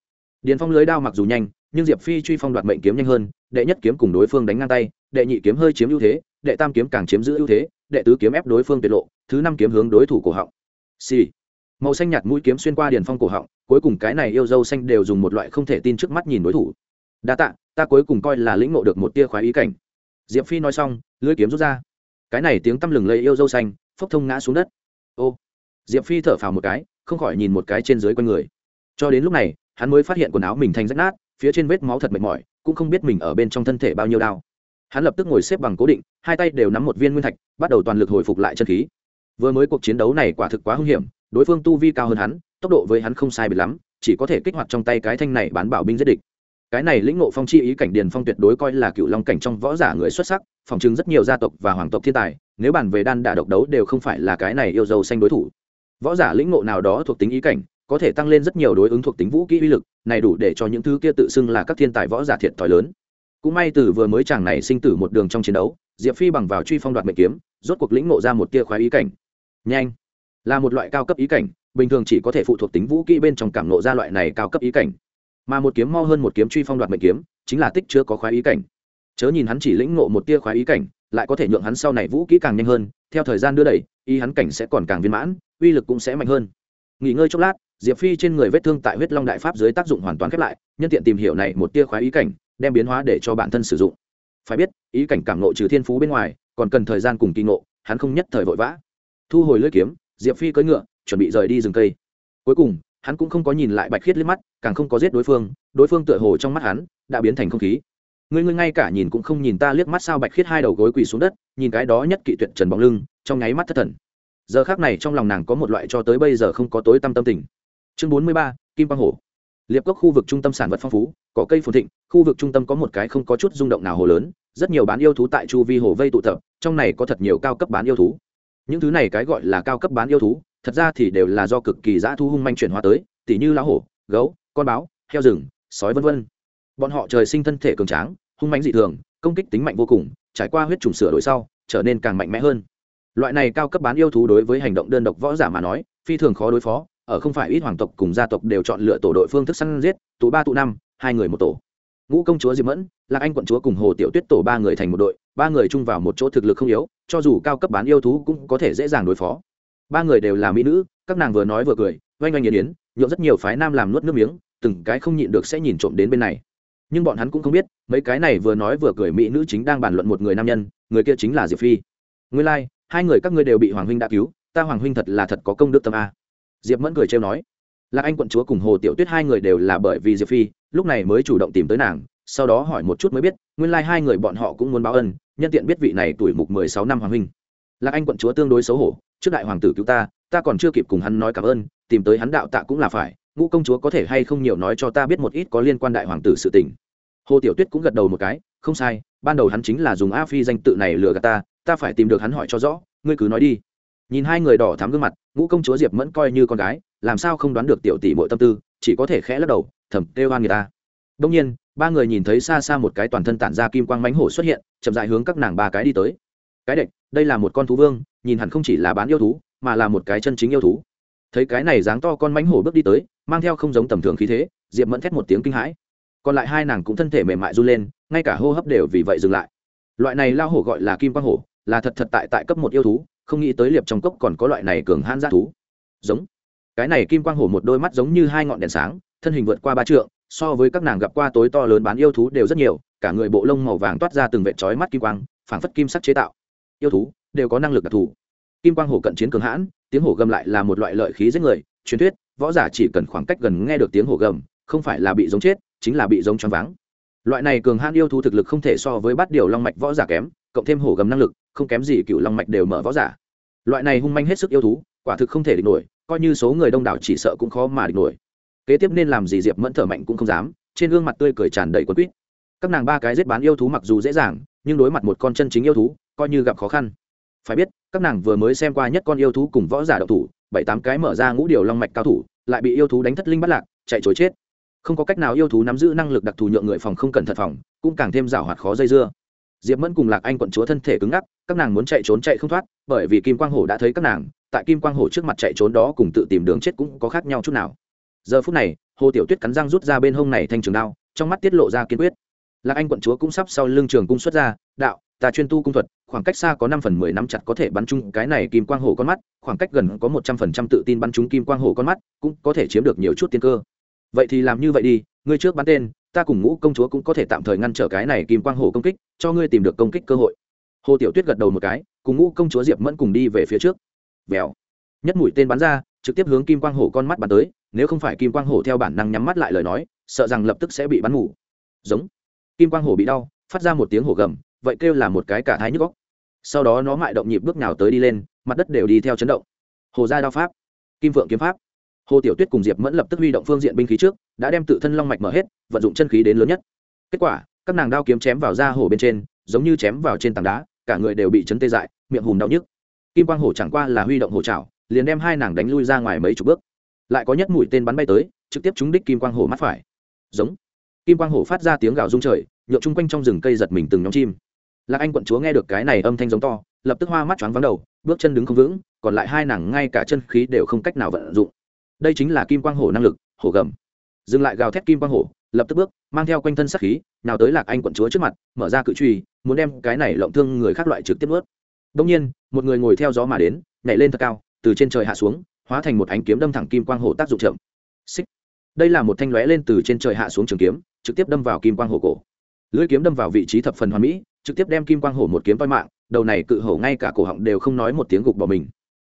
S1: Điền phong lưới đao mặc dù nhanh, nhưng diệp phi truy phong đoạt mệnh kiếm nhanh hơn, đệ nhất kiếm cùng đối phương đánh ngang tay, đệ nhị kiếm hơi chiếm ưu thế, đệ tam kiếm càng chiếm giữ ưu thế, đệ tứ kiếm ép đối phương tiết lộ thứ năm kiếm hướng đối thủ cổ họng. Xì、sì. màu xanh nhạt mũi kiếm xuyên qua điền phong cổ họng, cuối cùng cái này yêu dâu xanh đều dùng một loại không thể tin trước mắt nhìn đối thủ. Đa tạ, ta cuối cùng coi là lĩnh ngộ được một tia khoái ý cảnh. Diệp phi nói xong, lưỡi kiếm rút ra. Cái này tiếng tăm lừng lây yêu dâu xanh, phốc thông ngã xuống đất. Ô. Diệp phi thở phào một cái, không khỏi nhìn một cái trên dưới quanh người. Cho đến lúc này, hắn mới phát hiện quần áo mình thành rách nát, phía trên vết máu thật mệt mỏi, cũng không biết mình ở bên trong thân thể bao nhiêu đau. Hắn lập tức ngồi xếp bằng cố định, hai tay đều nắm một viên nguyên thạch, bắt đầu toàn lực hồi phục lại chân khí vừa mới cuộc chiến đấu này quả thực quá hung hiểm, đối phương tu vi cao hơn hắn, tốc độ với hắn không sai bị lắm, chỉ có thể kích hoạt trong tay cái thanh này bán bảo binh giết địch. Cái này lĩnh ngộ phong chi ý cảnh điền phong tuyệt đối coi là cựu long cảnh trong võ giả người xuất sắc, phòng chứng rất nhiều gia tộc và hoàng tộc thiên tài, nếu bàn về đan đả độc đấu đều không phải là cái này yêu dầu xanh đối thủ. Võ giả lĩnh ngộ nào đó thuộc tính ý cảnh, có thể tăng lên rất nhiều đối ứng thuộc tính vũ kỹ uy lực, này đủ để cho những thứ kia tự xưng là các thiên tài võ giả thiệt thòi lớn. Cũng may từ vừa mới chàng này sinh tử một đường trong chiến đấu, diệp phi bằng vào truy phong đoạt mệnh kiếm, rốt cuộc lĩnh ngộ ra một tia khoái ý cảnh nhanh. Là một loại cao cấp ý cảnh, bình thường chỉ có thể phụ thuộc tính vũ kỹ bên trong cảm nộ ra loại này cao cấp ý cảnh. Mà một kiếm mo hơn một kiếm truy phong đoạt mệnh kiếm, chính là tích chưa có khoái ý cảnh. Chớ nhìn hắn chỉ lĩnh ngộ một tia khoái ý cảnh, lại có thể nhượng hắn sau này vũ kỹ càng nhanh hơn, theo thời gian đưa đẩy, ý hắn cảnh sẽ còn càng viên mãn, uy lực cũng sẽ mạnh hơn. Nghỉ ngơi chốc lát, diệp phi trên người vết thương tại huyết long đại pháp dưới tác dụng hoàn toàn khép lại, nhân tiện tìm hiểu này một tia khoái ý cảnh, đem biến hóa để cho bản thân sử dụng. Phải biết, ý cảnh cảm nộ trừ thiên phú bên ngoài, còn cần thời gian cùng kỳ ngộ, hắn không nhất thời vội vã thu hồi lưỡi kiếm, diệp phi cưỡi ngựa, chuẩn bị rời đi rừng cây. Cuối cùng, hắn cũng không có nhìn lại bạch khiết liếc mắt, càng không có giết đối phương đối phương tựa hồ trong mắt hắn đã biến thành không khí. Ngươi ngươi ngay cả nhìn cũng không nhìn ta liếc mắt sao bạch khiết hai đầu gối quỳ xuống đất, nhìn cái đó nhất kỵ tuyệt trần bóng lưng, trong nháy mắt thất thần. Giờ khác này trong lòng nàng có một loại cho tới bây giờ không có tối tâm tâm tình. Chương bốn mươi ba, kim quang hổ. Liệp cốc khu vực trung tâm sản vật phong phú có cây phồn thịnh, khu vực trung tâm có một cái không có chút rung động nào hồ lớn, rất nhiều bán yêu thú tại chu vi hồ vây tụ tập, trong này có thật nhiều cao cấp bán yêu thú những thứ này cái gọi là cao cấp bán yêu thú, thật ra thì đều là do cực kỳ dã thu hung manh chuyển hóa tới, tỉ như lá hổ, gấu, con báo, heo rừng, sói vân vân. Bọn họ trời sinh thân thể cường tráng, hung manh dị thường, công kích tính mạnh vô cùng, trải qua huyết trùng sửa đổi sau, trở nên càng mạnh mẽ hơn. Loại này cao cấp bán yêu thú đối với hành động đơn độc võ giả mà nói, phi thường khó đối phó, ở không phải ít hoàng tộc cùng gia tộc đều chọn lựa tổ đội phương thức săn giết, tụ ba tụ năm, hai người một tổ. Ngũ công chúa diệp mẫn, lạc anh quận chúa cùng hồ tiểu tuyết tổ ba người thành một đội ba người chung vào một chỗ thực lực không yếu cho dù cao cấp bán yêu thú cũng có thể dễ dàng đối phó. Ba người đều là mỹ nữ các nàng vừa nói vừa cười oanh oanh nghiền yến nhộn rất nhiều phái nam làm nuốt nước miếng từng cái không nhịn được sẽ nhìn trộm đến bên này. Nhưng bọn hắn cũng không biết mấy cái này vừa nói vừa cười mỹ nữ chính đang bàn luận một người nam nhân người kia chính là diệp phi. Nguyên lai、like, hai người các ngươi đều bị hoàng huynh đã cứu ta hoàng huynh thật là thật có công đức tâm a. Diệp mẫn cười trêu nói. Lạc anh quận chúa cùng hồ tiểu tuyết hai người đều là bởi vì diệp phi lúc này mới chủ động tìm tới nàng sau đó hỏi một chút mới biết nguyên lai、like、hai người bọn họ cũng muốn báo ân nhân tiện biết vị này tuổi mục mười sáu năm hoàng huynh. Lạc anh quận chúa tương đối xấu hổ, trước đại hoàng tử cứu ta ta còn chưa kịp cùng hắn nói cảm ơn, tìm tới hắn đạo tạ cũng là phải, ngũ công chúa có thể hay không nhiều nói cho ta biết một ít có liên quan đại hoàng tử sự tình. Hồ tiểu tuyết cũng gật đầu một cái, không sai, ban đầu hắn chính là dùng a phi danh tự này lừa gạt ta ta phải tìm được hắn hỏi cho rõ, ngươi cứ nói đi. Nhìn hai người đỏ thắm gương mặt, ngũ công chúa diệp mẫn coi như con gái, làm sao không đoán được tiểu tỷ bội tâm tư, chỉ có thể khẽ lắc đầu, thầm kêu hoan người ta đông nhiên, ba người nhìn thấy xa xa một cái toàn thân tản ra kim quang mánh hổ xuất hiện, chậm dại hướng các nàng ba cái đi tới. Cái đệch đây là một con thú vương, nhìn hẳn không chỉ là bán yêu thú, mà là một cái chân chính yêu thú. Thấy cái này dáng to con mánh hổ bước đi tới, mang theo không giống tầm thường khí thế, diệp mẫn thét một tiếng kinh hãi. Còn lại hai nàng cũng thân thể mềm mại run lên, ngay cả hô hấp đều vì vậy dừng lại. Loại này lao hổ gọi là kim quang hổ, là thật thật tại tại cấp một yêu thú, không nghĩ tới liệp trong cốc còn có loại này cường hãn g thú. Giống. Cái này kim quang hổ một đôi mắt giống như hai ngọn đèn sáng, thân hình vượt qua ba trượng so với các nàng gặp qua tối to lớn bán yêu thú đều rất nhiều, cả người bộ lông màu vàng toát ra từng vệt trói mắt kim quang, phảng phất kim sắc chế tạo. Yêu thú đều có năng lực đặc thù. Kim quang hổ cận chiến cường hãn, tiếng hổ gầm lại là một loại lợi khí giết người, truyền thuyết, võ giả chỉ cần khoảng cách gần nghe được tiếng hổ gầm, không phải là bị giống chết, chính là bị giống choáng váng. Loại này cường hãn yêu thú thực lực không thể so với bát điều long mạch võ giả kém, cộng thêm hổ gầm năng lực, không kém gì cựu long mạch đều mở võ giả. Loại này hung manh hết sức yêu thú, quả thực không thể địch nổi, coi như số người đông đảo chỉ sợ cũng khó mà địch nổi kế tiếp nên làm gì diệp mẫn thở mạnh cũng không dám, trên gương mặt tươi cười tràn đầy quấn quýt. Các nàng ba cái giết bán yêu thú mặc dù dễ dàng, nhưng đối mặt một con chân chính yêu thú, coi như gặp khó khăn. Phải biết, các nàng vừa mới xem qua nhất con yêu thú cùng võ giả đậu thủ, bảy tám cái mở ra ngũ điều long mạch cao thủ, lại bị yêu thú đánh thất linh bắt lạc, chạy chối chết. Không có cách nào yêu thú nắm giữ năng lực đặc thù nhượng người phòng không cần thật phòng, cũng càng thêm rào hoạt khó dây dưa. Diệp mẫn cùng lạc anh quận chúa thân thể cứng ngắc, các nàng muốn chạy trốn chạy không thoát, bởi vì kim quang hổ đã thấy các nàng, tại kim quang hổ trước mặt chạy trốn đó cùng tự tìm đường chết cũng có khác nhau chút nào giờ phút này, hồ tiểu tuyết cắn răng rút ra bên hông này thanh trường đao, trong mắt tiết lộ ra kiên quyết. Lạc anh quận chúa cũng sắp sau lưng trường cung xuất ra, đạo, ta chuyên tu cung thuật, khoảng cách xa có năm phần mười năm chặt có thể bắn chung cái này kim quang hổ con mắt, khoảng cách gần có một trăm phần trăm tự tin bắn chung kim quang hổ con mắt, cũng có thể chiếm được nhiều chút tiên cơ. Vậy thì làm như vậy đi, ngươi trước bắn tên, ta cùng ngũ công chúa cũng có thể tạm thời ngăn trở cái này kim quang hổ công kích, cho ngươi tìm được công kích cơ hội. Hồ tiểu tuyết gật đầu một cái, cùng ngũ công chúa diệp mẫn cùng đi về phía trước. Vèo. Nhất mũi tên bắn ra, trực tiếp hướng kim quang hổ con mắt bắn tới nếu không phải kim quang hổ theo bản năng nhắm mắt lại lời nói, sợ rằng lập tức sẽ bị bắn ngủ. Giống. Kim quang hổ bị đau, phát ra một tiếng hổ gầm, vậy kêu là một cái cả thái nhức góc sau đó nó mại động nhịp bước nào tới đi lên, mặt đất đều đi theo chấn động. Hồ gia đao pháp. Kim vượng kiếm pháp. Hồ tiểu tuyết cùng diệp mẫn lập tức huy động phương diện binh khí trước, đã đem tự thân long mạch mở hết, vận dụng chân khí đến lớn nhất. Kết quả, các nàng đao kiếm chém vào da hổ bên trên, giống như chém vào trên tảng đá, cả người đều bị chấn tê dại, miệng hùm đau nhức. Kim quang hổ chẳng qua là huy động hổ trào liền đem hai nàng đánh lui ra ngoài mấy chục bước lại có nhất mũi tên bắn bay tới, trực tiếp trúng đích kim quang hổ mắt phải. Giống. Kim quang hổ phát ra tiếng gào rung trời, nhộn chung quanh trong rừng cây giật mình từng nhóm chim. Lạc anh quận chúa nghe được cái này âm thanh giống to, lập tức hoa mắt choáng vắng đầu, bước chân đứng không vững, còn lại hai nàng ngay cả chân khí đều không cách nào vận dụng. Đây chính là kim quang hổ năng lực, hổ gầm. Dừng lại gào thét kim quang hổ, lập tức bước, mang theo quanh thân sắc khí, nào tới lạc anh quận chúa trước mặt, mở ra cự truy, muốn đem cái này lộng thương người khác loại trực tiếp ướt đông nhiên, một người ngồi theo gió mà đến, nhảy lên thật cao, từ trên trời hạ xuống hóa thành một ánh kiếm đâm thẳng kim quang hổ tác dụng chậm. Xích. Đây là một thanh lóe lên từ trên trời hạ xuống trường kiếm, trực tiếp đâm vào kim quang hổ cổ. Lưỡi kiếm đâm vào vị trí thập phần hoàn mỹ, trực tiếp đem kim quang hổ một kiếm toi mạng, đầu này cự hổ ngay cả cổ họng đều không nói một tiếng gục bỏ mình.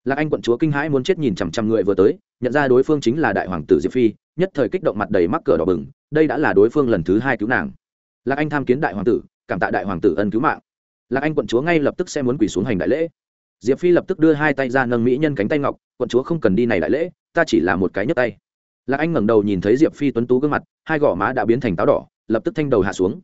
S1: Lạc anh quận chúa kinh hãi muốn chết nhìn chằm chằm người vừa tới, nhận ra đối phương chính là đại hoàng tử diệp phi, nhất thời kích động mặt đầy mắc cửa đỏ bừng, đây đã là đối phương lần thứ hai cứu nàng. Lạc anh tham kiến đại hoàng tử, cảm tạ đại hoàng tử ân cứu mạng. Lạc anh quận chúa ngay lập tức sẽ muốn quỳ xuống hành đại lễ. Diệp phi lập tức đưa hai tay ra nâng mỹ nhân cánh tay ngọc quận chúa không cần đi này đại lễ, ta chỉ là một cái nhấp tay. Lạc anh ngẩng đầu nhìn thấy diệp phi tuấn tú gương mặt, hai gò má đã biến thành táo đỏ, lập tức thanh đầu hạ xuống.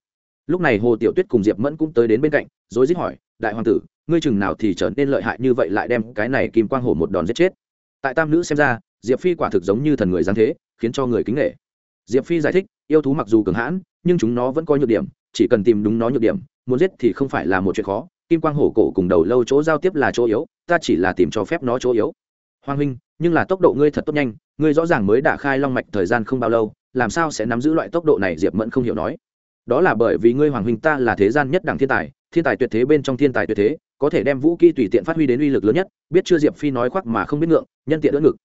S1: Lúc này hồ tiểu tuyết cùng diệp mẫn cũng tới đến bên cạnh rồi dít hỏi, đại hoàng tử, ngươi chừng nào thì trở nên lợi hại như vậy lại đem cái này kim quang hổ một đòn giết chết? Tại tam nữ xem ra, diệp phi quả thực giống như thần người giáng thế, khiến cho người kính nghệ diệp phi giải thích, yêu thú mặc dù cường hãn, nhưng chúng nó vẫn có nhược điểm, chỉ cần tìm đúng nó nhược điểm, muốn giết thì không phải là một chuyện khó, kim quang hổ cổ cùng đầu lâu chỗ giao tiếp là chỗ yếu, ta chỉ là tìm cho phép nó chỗ yếu hoàng huynh, nhưng là tốc độ ngươi thật tốt nhanh, ngươi rõ ràng mới đả khai long mạch thời gian không bao lâu, làm sao sẽ nắm giữ loại tốc độ này diệp mẫn không hiểu nói. Đó là bởi vì ngươi hoàng huynh ta là thế gian nhất đẳng thiên tài thiên tài tuyệt thế bên trong thiên tài tuyệt thế, có thể đem vũ kỹ tùy tiện phát huy đến uy lực lớn nhất, biết chưa diệp phi nói khoác mà không biết ngượng, nhân tiện đỡ ngực.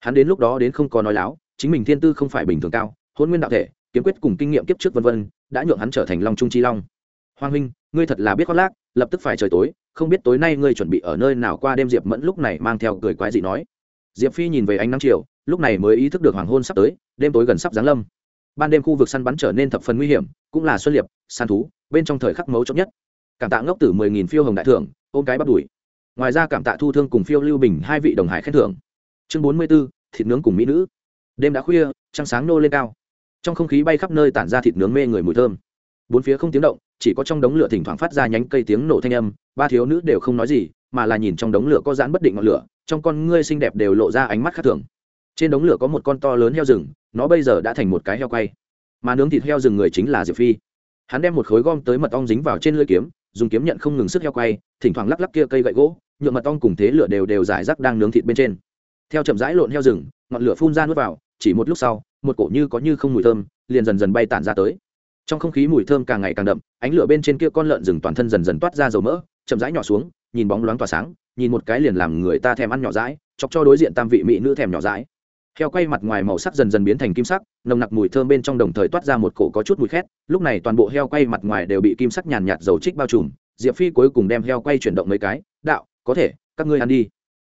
S1: Hắn đến lúc đó đến không có nói láo, chính mình thiên tư không phải bình thường cao, hôn nguyên đạo thể, kiếm quyết cùng kinh nghiệm kiếp trước vân vân, đã nhượng hắn trở thành long trung chi long. Hoàng huynh, ngươi thật là biết khoác lác, lập tức phải trời tối, không biết tối nay ngươi chuẩn bị ở nơi nào qua đêm diệp mẫn lúc này mang theo cười quái dị nói diệp phi nhìn về ánh nắng chiều, lúc này mới ý thức được hoàng hôn sắp tới, đêm tối gần sắp giáng lâm. Ban đêm khu vực săn bắn trở nên thập phần nguy hiểm, cũng là xuân liệp săn thú, bên trong thời khắc mấu chốc nhất. Cảm tạ ngốc tử mười nghìn phiêu hồng đại thưởng, ôm cái bắt đùi ngoài ra cảm tạ thu thương cùng phiêu lưu bình hai vị đồng hải khen thưởng. Chương bốn mươi b ố thịt nướng cùng mỹ nữ. Đêm đã khuya, trăng sáng nô lên cao. Trong không khí bay khắp nơi tản ra thịt nướng mê người mùi thơm. Bốn phía không tiếng động, chỉ có trong đống lửa thỉnh thoảng phát ra nhánh cây tiếng nổ thanh âm, ba thiếu nữ đều không nói gì, mà là nhìn trong đống lửa có dán bất định ngọn lửa trong con ngươi xinh đẹp đều lộ ra ánh mắt khác thường. Trên đống lửa có một con to lớn heo rừng, nó bây giờ đã thành một cái heo quay. Mà nướng thịt heo rừng người chính là diệp phi. Hắn đem một khối gom tới mật ong dính vào trên lưỡi kiếm, dùng kiếm nhận không ngừng sức heo quay, thỉnh thoảng lắc lắc kia cây gậy gỗ nhuộm mật ong cùng thế lửa đều đều giải rác đang nướng thịt bên trên. Theo chậm rãi lộn heo rừng, ngọn lửa phun ra nuốt vào, chỉ một lúc sau, một cổ như có như không mùi thơm, liền dần dần bay tản ra tới. Trong không khí mùi thơm càng ngày càng đậm, ánh lửa bên trên kia con lợn rừng toàn thân dần dần toát ra dầu mỡ, chậm rãi nhỏ xuống, nhìn bóng loáng tỏa sáng nhìn một cái liền làm người ta thèm ăn nhỏ rãi chọc cho đối diện tam vị mỹ nữ thèm nhỏ rãi heo quay mặt ngoài màu sắc dần dần biến thành kim sắc, nồng nặc mùi thơm bên trong đồng thời toát ra một cổ có chút mùi khét, lúc này toàn bộ heo quay mặt ngoài đều bị kim sắc nhàn nhạt dầu trích bao trùm, diệp phi cuối cùng đem heo quay chuyển động mấy cái, đạo, có thể, các ngươi ăn đi.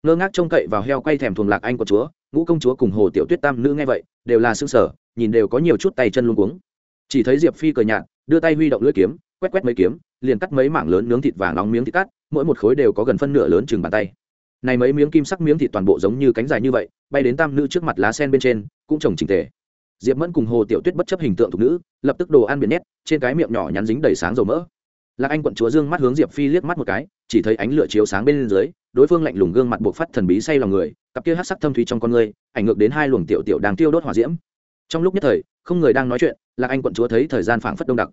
S1: Ngơ ngác trông cậy vào heo quay thèm thuồng lạc anh của chúa, ngũ công chúa cùng hồ tiểu tuyết tam nữ nghe vậy, đều là xương sở nhìn đều có nhiều chút tay chân luôn cuống. Chỉ thấy diệp phi cờ nhạt, đưa tay huy động lưỡi kiếm, quét quét mấy kiếm liền cắt mấy mảng lớn nướng thịt vàng nóng miếng thịt cắt, mỗi một khối đều có gần phân nửa lớn chừng bàn tay. Này mấy miếng kim sắc miếng thịt toàn bộ giống như cánh dài như vậy, bay đến tam nữ trước mặt lá sen bên trên, cũng trồng trình tề. Diệp mẫn cùng hồ tiểu tuyết bất chấp hình tượng thục nữ, lập tức đồ ăn biển nét trên cái miệng nhỏ nhắn dính đầy sáng dầu mỡ. Lạc anh quận chúa dương mắt hướng diệp phi liếc mắt một cái, chỉ thấy ánh lửa chiếu sáng bên dưới, đối phương lạnh lùng gương mặt buộc phát thần bí say lòng người, cặp kia hát sắc thâm thúy trong con người, ảnh ngược đến hai luồng tiểu tiểu đang tiêu đốt hỏa diễm. Trong lúc nhất thời, không người đang nói chuyện, lạc anh quận chúa thấy thời gian phảng phất đông đặc.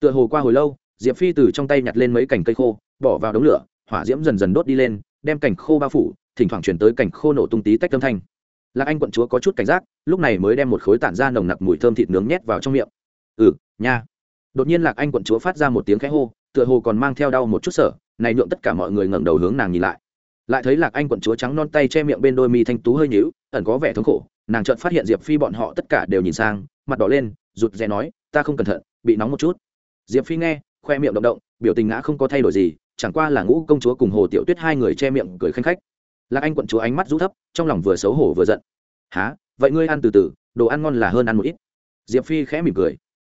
S1: Tựa hồ qua hồi lâu diệp phi từ trong tay nhặt lên mấy cành cây khô, bỏ vào đống lửa, hỏa diễm dần dần đốt đi lên, đem cành khô bao phủ, thỉnh thoảng chuyển tới cành khô nổ tung tí tách âm thanh. Lạc anh quận chúa có chút cảnh giác, lúc này mới đem một khối tản ra nồng nặc mùi thơm thịt nướng nhét vào trong miệng. Ừ nha. Đột nhiên lạc anh quận chúa phát ra một tiếng khẽ hô, tựa hồ còn mang theo đau một chút sở này nhượng tất cả mọi người ngẩng đầu hướng nàng nhìn lại. Lại thấy lạc anh quận chúa trắng non tay che miệng bên đôi mi thanh tú hơi nhíu, ẩn có vẻ thống khổ, nàng chợt phát hiện diệp phi bọn họ tất cả đều nhìn sang, mặt đỏ lên, rụt rè nói, ta không cẩn thận, bị nóng một chút. Diệp phi nghe khoe miệng động động, biểu tình ngã không có thay đổi gì, chẳng qua là ngũ công chúa cùng hồ tiểu tuyết hai người che miệng cười khanh khách. Lạc anh quận chúa ánh mắt rũ thấp, trong lòng vừa xấu hổ vừa giận. Há vậy ngươi ăn từ từ, đồ ăn ngon là hơn ăn một ít. Diệp phi khẽ mỉm cười.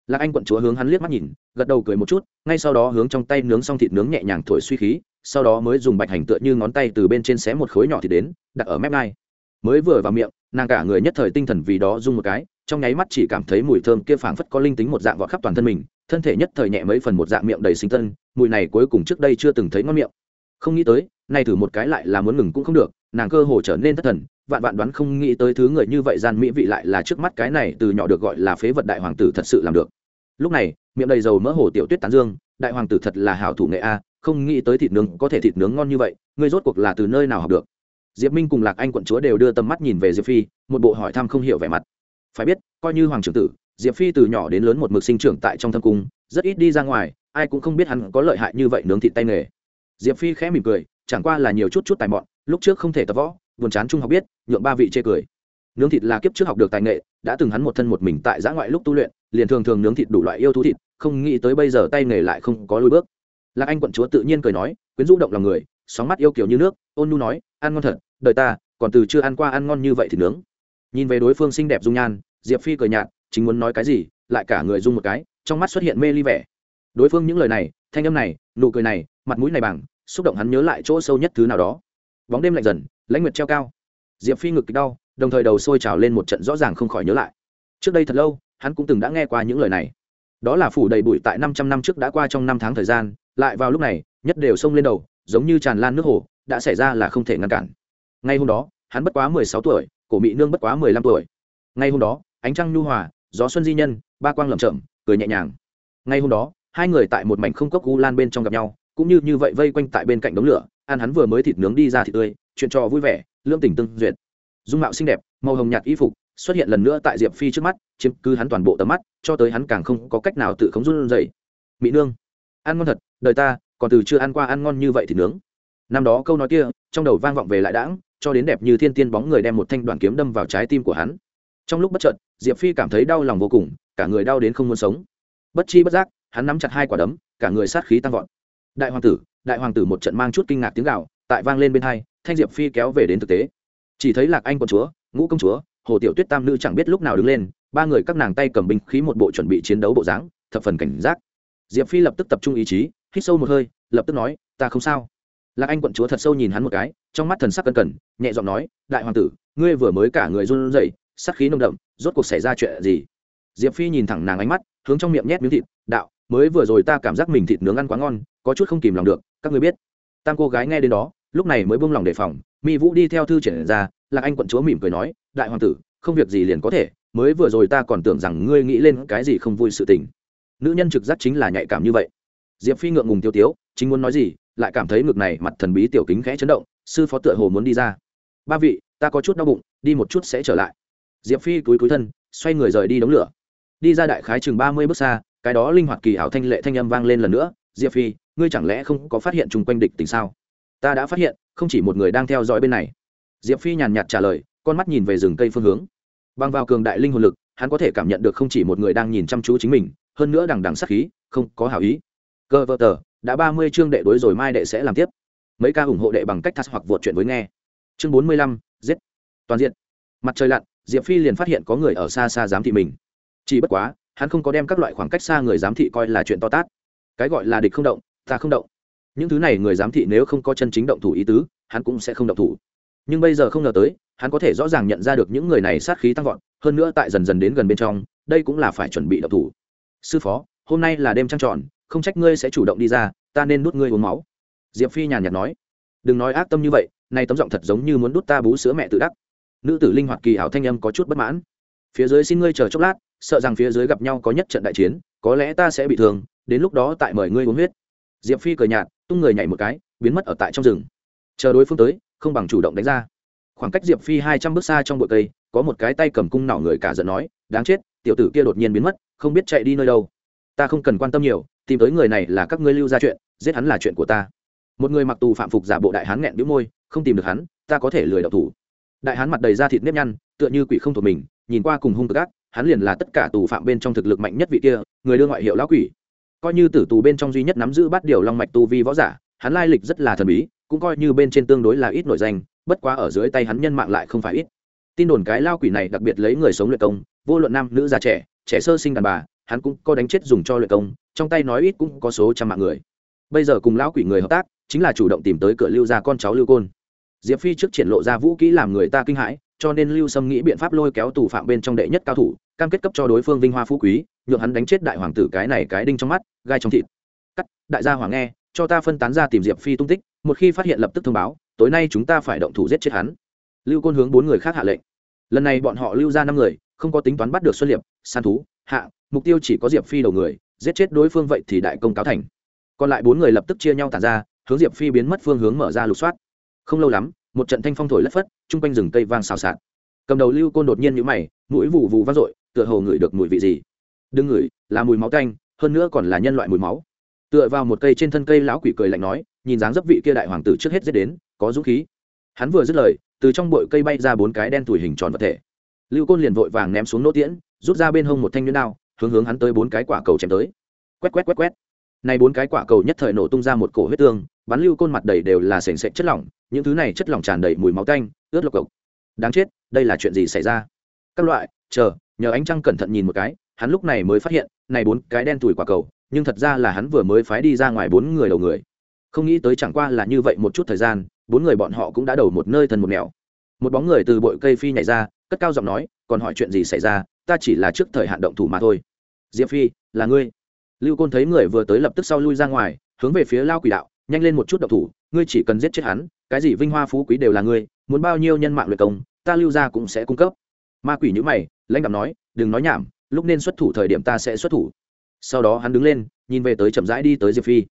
S1: Lạc anh quận chúa hướng hắn liếc mắt nhìn, gật đầu cười một chút, ngay sau đó hướng trong tay nướng xong thịt nướng nhẹ nhàng thổi suy khí, sau đó mới dùng bạch hành tựa như ngón tay từ bên trên xé một khối nhỏ thịt đến, đặt ở mép ngai mới vừa vào miệng, nàng cả người nhất thời tinh thần vì đó rung một cái, trong nháy mắt chỉ cảm thấy mùi thơm kia phảng phất có linh tính một dạng vọt khắp toàn thân mình thân thể nhất thời nhẹ mấy phần một dạng miệng đầy sinh tân, mùi này cuối cùng trước đây chưa từng thấy ngon miệng. Không nghĩ tới, nay thử một cái lại là muốn ngừng cũng không được, nàng cơ hồ trở nên thất thần, vạn vạn đoán không nghĩ tới thứ người như vậy gian mỹ vị lại là trước mắt cái này từ nhỏ được gọi là phế vật đại hoàng tử thật sự làm được. Lúc này, miệng đầy dầu mỡ hồ tiểu tuyết tán dương, đại hoàng tử thật là hảo thủ nghệ a, không nghĩ tới thịt nướng, có thể thịt nướng ngon như vậy, ngươi rốt cuộc là từ nơi nào học được? Diệp minh cùng lạc anh quận chúa đều đưa tầm mắt nhìn về diệp phi, một bộ hỏi thăm không hiểu vẻ mặt. Phải biết, coi như hoàng trưởng tử diệp phi từ nhỏ đến lớn một mực sinh trưởng tại trong thâm cung, rất ít đi ra ngoài, ai cũng không biết hắn có lợi hại như vậy nướng thịt tay nghề. Diệp phi khẽ mỉm cười, chẳng qua là nhiều chút chút tài mọn, lúc trước không thể tập võ, buồn chán trung học biết, nhượng ba vị chê cười. Nướng thịt là kiếp trước học được tài nghệ, đã từng hắn một thân một mình tại giã ngoại lúc tu luyện, liền thường thường nướng thịt đủ loại yêu thú thịt, không nghĩ tới bây giờ tay nghề lại không có lối bước. Lạc anh quận chúa tự nhiên cười nói, quyến rũ động lòng người, sóng mắt yêu kiểu như nước, ôn nu nói, ăn ngon thật, đời ta, còn từ chưa ăn qua ăn ngon như vậy thì nướng. Nhìn về đối phương xinh đẹp dung nhan, diệp phi cười nhạt chính muốn nói cái gì, lại cả người dung một cái, trong mắt xuất hiện mê ly vẻ. Đối phương những lời này, thanh âm này, nụ cười này, mặt mũi này bằng, xúc động hắn nhớ lại chỗ sâu nhất thứ nào đó. Bóng đêm lạnh dần, lãnh nguyệt treo cao. Diệp phi ngực đau, đồng thời đầu sôi trào lên một trận rõ ràng không khỏi nhớ lại. Trước đây thật lâu, hắn cũng từng đã nghe qua những lời này. Đó là phủ đầy bụi tại năm trăm năm trước đã qua trong năm tháng thời gian, lại vào lúc này, nhất đều sông lên đầu, giống như tràn lan nước hồ, đã xảy ra là không thể ngăn cản. Ngay hôm đó, hắn bất quá mười sáu tuổi, cổ mỹ nương bất quá mười lăm tuổi. Ngay hôm đó, ánh trăng nhu hòa gió xuân di nhân, ba quang lẩm chậm cười nhẹ nhàng. Ngay hôm đó, hai người tại một mảnh không cốc u lan bên trong gặp nhau, cũng như như vậy vây quanh tại bên cạnh đống lửa, ăn hắn vừa mới thịt nướng đi ra thịt tươi, chuyện trò vui vẻ lương tình tương duyệt. Dung mạo xinh đẹp, màu hồng nhạt y phục, xuất hiện lần nữa tại diệp phi trước mắt, chiếm cứ hắn toàn bộ tầm mắt, cho tới hắn càng không có cách nào tự khống run dậy mỹ nương, ăn ngon thật, đời ta, còn từ chưa ăn qua ăn ngon như vậy thì nướng. Năm đó câu nói kia, trong đầu vang vọng về lại đãng, cho đến đẹp như thiên tiên bóng người đem một thanh đoàn kiếm đâm vào trái tim của hắn trong lúc bất chợt, diệp phi cảm thấy đau lòng vô cùng, cả người đau đến không muốn sống. Bất chi bất giác, hắn nắm chặt hai quả đấm, cả người sát khí tăng vọt. Đại hoàng tử, đại hoàng tử một trận mang chút kinh ngạc tiếng gạo tại vang lên bên hai, thanh diệp phi kéo về đến thực tế. Chỉ thấy lạc anh quận chúa, ngũ công chúa, hồ tiểu tuyết tam nữ chẳng biết lúc nào đứng lên, ba người các nàng tay cầm binh khí một bộ chuẩn bị chiến đấu bộ dáng, thập phần cảnh giác. Diệp phi lập tức tập trung ý chí, hít sâu một hơi, lập tức nói, ta không sao. Lạc anh quận chúa thật sâu nhìn hắn một cái, trong mắt thần sắc cân cẩn, nhẹ giọng nói, đại hoàng tử, ngươi vừa mới cả người run rẩy sắc khí nồng đậm, rốt cuộc xảy ra chuyện gì? Diệp phi nhìn thẳng nàng ánh mắt, hướng trong miệng nhét miếng thịt, đạo, mới vừa rồi ta cảm giác mình thịt nướng ăn quá ngon, có chút không kìm lòng được, các ngươi biết. Tam cô gái nghe đến đó, lúc này mới buông lòng đề phòng, mi vũ đi theo thư triển ra, lạc anh quận chúa mỉm cười nói, đại hoàng tử, không việc gì liền có thể, mới vừa rồi ta còn tưởng rằng ngươi nghĩ lên cái gì không vui sự tình. Nữ nhân trực giác chính là nhạy cảm như vậy. Diệp phi ngượng ngùng tiêu tiếu, chính muốn nói gì, lại cảm thấy ngực này mặt thần bí tiểu kính khẽ chấn động, sư phó tựa hồ muốn đi ra. Ba vị, ta có chút đau bụng, đi một chút sẽ trở lại diệp phi túi túi thân, xoay người rời đi đống lửa. Đi ra đại khái chừng ba mươi bước xa, cái đó linh hoạt kỳ ảo thanh lệ thanh âm vang lên lần nữa. Diệp phi, ngươi chẳng lẽ không có phát hiện chung quanh địch tình sao? Ta đã phát hiện, không chỉ một người đang theo dõi bên này. Diệp phi nhàn nhạt trả lời, con mắt nhìn về rừng cây phương hướng. Bằng vào cường đại linh hồn lực, hắn có thể cảm nhận được không chỉ một người đang nhìn chăm chú chính mình, hơn nữa đằng đằng sắc khí, không có hảo ý. Cơ vợ tờ, đã ba mươi chương đệ đối rồi mai đệ sẽ làm tiếp. Mấy ca ủng hộ đệ bằng cách thắt hoặc vượt chuyện với nghe. Chương bốn mươi lăm, giết. Toàn diện. Mặt trời lặn diệp phi liền phát hiện có người ở xa xa giám thị mình. Chỉ bất quá, hắn không có đem các loại khoảng cách xa người giám thị coi là chuyện to tát. Cái gọi là địch không động, ta không động. Những thứ này người giám thị nếu không có chân chính động thủ ý tứ, hắn cũng sẽ không động thủ. Nhưng bây giờ không ngờ tới, hắn có thể rõ ràng nhận ra được những người này sát khí tăng vọt, hơn nữa tại dần dần đến gần bên trong, đây cũng là phải chuẩn bị động thủ. Sư phó, hôm nay là đêm trăng tròn, không trách ngươi sẽ chủ động đi ra, ta nên nuốt ngươi uống máu. Diệp phi nhàn nhạt nói. Đừng nói ác tâm như vậy nay tấm giọng thật giống như muốn đút ta bú sữa mẹ tự đắc nữ tử linh hoạt kỳ ảo thanh âm có chút bất mãn. Phía dưới xin ngươi chờ chốc lát, sợ rằng phía dưới gặp nhau có nhất trận đại chiến, có lẽ ta sẽ bị thương, đến lúc đó tại mời ngươi uống huyết. Diệp phi cười nhạt, tung người nhảy một cái, biến mất ở tại trong rừng. Chờ đối phương tới, không bằng chủ động đánh ra. Khoảng cách diệp phi hai trăm bước xa trong bụi cây, có một cái tay cầm cung nỏ người cả giận nói, đáng chết, tiểu tử kia đột nhiên biến mất, không biết chạy đi nơi đâu. Ta không cần quan tâm nhiều, tìm tới người này là các ngươi lưu ra chuyện, giết hắn là chuyện của ta. Một người mặc tù phạm phục giả bộ đại hán nghẹn bĩu môi, không tìm được hắn, ta có thể lười độc thủ đại hán mặt đầy da thịt nếp nhăn, tựa như quỷ không thuộc mình, nhìn qua cùng hung cực ác, hắn liền là tất cả tù phạm bên trong thực lực mạnh nhất vị kia, người đưa ngoại hiệu lão quỷ. Coi như tử tù bên trong duy nhất nắm giữ bắt điều long mạch tu vi võ giả, hắn lai lịch rất là thần bí, cũng coi như bên trên tương đối là ít nổi danh, bất quá ở dưới tay hắn nhân mạng lại không phải ít. Tin đồn cái lao quỷ này đặc biệt lấy người sống luyện công, vô luận nam nữ già trẻ trẻ sơ sinh đàn bà, hắn cũng có đánh chết dùng cho luyện công, trong tay nói ít cũng có số trăm mạng người. Bây giờ cùng lão quỷ người hợp tác, chính là chủ động tìm tới cửa lưu ra con cháu lưu côn diệp phi trước triển lộ ra vũ kỹ làm người ta kinh hãi, cho nên lưu sâm nghĩ biện pháp lôi kéo tù phạm bên trong đệ nhất cao thủ, cam kết cấp cho đối phương vinh hoa phú quý, nhượng hắn đánh chết đại hoàng tử cái này cái đinh trong mắt, gai trong thịt. Cắt, đại gia hoàng nghe, cho ta phân tán ra tìm diệp phi tung tích, một khi phát hiện lập tức thông báo, tối nay chúng ta phải động thủ giết chết hắn. Lưu côn hướng bốn người khác hạ lệnh. Lần này bọn họ lưu ra năm người, không có tính toán bắt được xuân liệp, san thú, hạ, mục tiêu chỉ có diệp phi đầu người, giết chết đối phương vậy thì đại công cáo thành. Còn lại bốn người lập tức chia nhau tàn ra, hướng diệp phi biến mất phương hướng mở ra lục soát không lâu lắm một trận thanh phong thổi lất phất chung quanh rừng cây vang xào xạc. Cầm đầu lưu côn đột nhiên nhũ mày mũi vụ vụ vang dội tựa hồ ngửi được mùi vị gì. Đừng ngửi là mùi máu canh, hơn nữa còn là nhân loại mùi máu. Tựa vào một cây trên thân cây lão quỷ cười lạnh nói nhìn dáng dấp vị kia đại hoàng tử trước hết giết đến có dũng khí. Hắn vừa dứt lời từ trong bụi cây bay ra bốn cái đen tuổi hình tròn vật thể. Lưu côn liền vội vàng ném xuống nỗ tiễn rút ra bên hông một thanh nhuyễn đao hướng hướng hắn tới bốn cái quả cầu chém tới. Quét quét quét quét này bốn cái quả cầu nhất thời nổ tung ra một cổ huyết tương, bắn lưu côn mặt đầy đều là sền sệt chất lỏng, những thứ này chất lỏng tràn đầy mùi máu tanh, ướt lộc cộc. Đáng chết, đây là chuyện gì xảy ra? Các loại, chờ, nhờ ánh trăng cẩn thận nhìn một cái, hắn lúc này mới phát hiện, này bốn cái đen tủi quả cầu, nhưng thật ra là hắn vừa mới phái đi ra ngoài bốn người đầu người. Không nghĩ tới chẳng qua là như vậy một chút thời gian, bốn người bọn họ cũng đã đầu một nơi thân một nẻo. Một bóng người từ bụi cây phi nhảy ra, cất cao giọng nói, còn hỏi chuyện gì xảy ra? Ta chỉ là trước thời hạn động thủ mà thôi. Diệp phi, là ngươi lưu côn thấy người vừa tới lập tức sau lui ra ngoài, hướng về phía lao quỷ đạo, nhanh lên một chút động thủ, ngươi chỉ cần giết chết hắn, cái gì vinh hoa phú quý đều là ngươi, muốn bao nhiêu nhân mạng luyện công, ta lưu ra cũng sẽ cung cấp. Ma quỷ nhữ mày, lãnh đạo nói, đừng nói nhảm, lúc nên xuất thủ thời điểm ta sẽ xuất thủ. Sau đó hắn đứng lên, nhìn về tới chậm rãi đi tới diệp phi.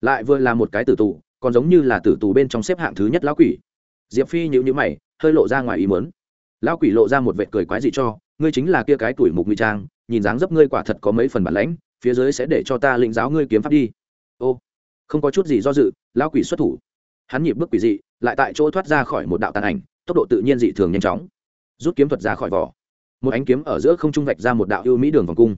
S1: Lại vừa là một cái tử tù, còn giống như là tử tù bên trong xếp hạng thứ nhất lão quỷ. Diệp phi nhữ nhữ mày, hơi lộ ra ngoài ý mớn lão quỷ lộ ra một vệt cười quái dị cho, ngươi chính là kia cái tuổi mục ngụy trang, nhìn dáng dấp ngươi quả thật có mấy phần bản lãnh phía dưới sẽ để cho ta lĩnh giáo ngươi kiếm pháp đi. Ô, không có chút gì do dự, lão quỷ xuất thủ. Hắn nhịp bước quỷ dị, lại tại chỗ thoát ra khỏi một đạo tàn ảnh, tốc độ tự nhiên dị thường nhanh chóng. Rút kiếm thuật ra khỏi vỏ. Một ánh kiếm ở giữa không trung vạch ra một đạo ưu mỹ đường vòng cung.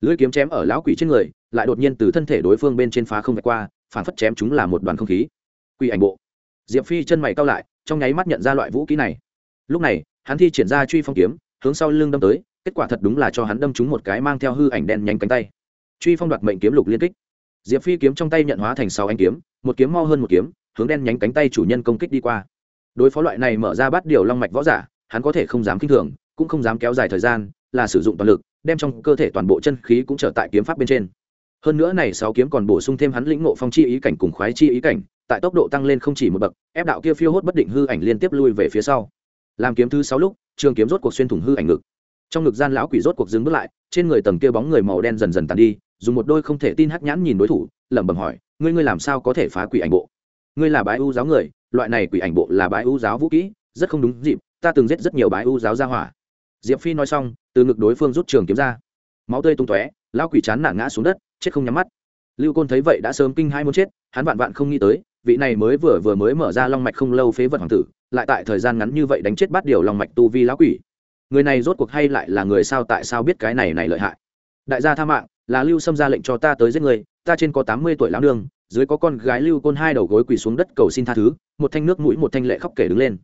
S1: Lưỡi kiếm chém ở lão quỷ trên người, lại đột nhiên từ thân thể đối phương bên trên phá không vạch qua, phản phất chém chúng là một đoàn không khí. Quỷ ảnh bộ. Diệp phi chân mày cao lại, trong nháy mắt nhận ra loại vũ khí này. Lúc này, hắn thi triển ra truy phong kiếm, hướng sau lưng đâm tới, kết quả thật đúng là cho hắn đâm trúng một cái mang theo hư ảnh đen nhánh cánh tay truy phong đoạt mệnh kiếm lục liên kích. Diệp phi kiếm trong tay nhận hóa thành sáu anh kiếm, một kiếm mo hơn một kiếm, hướng đen nhánh cánh tay chủ nhân công kích đi qua. Đối phó loại này mở ra bắt điều long mạch võ giả, hắn có thể không dám kinh thường, cũng không dám kéo dài thời gian, là sử dụng toàn lực, đem trong cơ thể toàn bộ chân khí cũng trở tại kiếm pháp bên trên. Hơn nữa này sáu kiếm còn bổ sung thêm hắn lĩnh ngộ phong chi ý cảnh cùng khoái chi ý cảnh, tại tốc độ tăng lên không chỉ một bậc, ép đạo kia phiêu hốt bất định hư ảnh liên tiếp lui về phía sau. Làm kiếm thứ sáu lúc, trường kiếm rốt cuộc xuyên thủng hư ảnh ngực. Trong ngực gian lão quỷ rốt cuộc dừng bước lại, trên người tầng kia bóng người màu đen dần dần tàn đi dùng một đôi không thể tin hắc nhãn nhìn đối thủ, lẩm bẩm hỏi, ngươi ngươi làm sao có thể phá quỷ ảnh bộ? Ngươi là bái ưu giáo người, loại này quỷ ảnh bộ là bái ưu giáo vũ kỹ, rất không đúng dịp, ta từng giết rất nhiều bái ưu giáo ra hỏa. Diệp phi nói xong, từ ngực đối phương rút trường kiếm ra. Máu tươi tung tóe, lão quỷ chán nản ngã xuống đất, chết không nhắm mắt. Lưu côn thấy vậy đã sớm kinh hai muốn chết, hắn vạn vạn không nghĩ tới, vị này mới vừa vừa mới mở ra long mạch không lâu phế vật hoàng tử, lại tại thời gian ngắn như vậy đánh chết bắt điều long mạch tu vi lão quỷ. Người này rốt cuộc hay lại là người sao tại sao biết cái này này lợi hại? Đại gia tha mạng là lưu xâm ra lệnh cho ta tới giết người, ta trên có tám mươi tuổi lão nương, dưới có con gái lưu côn hai đầu gối quỳ xuống đất cầu xin tha thứ, một thanh nước mũi một thanh lệ khóc kể đứng lên.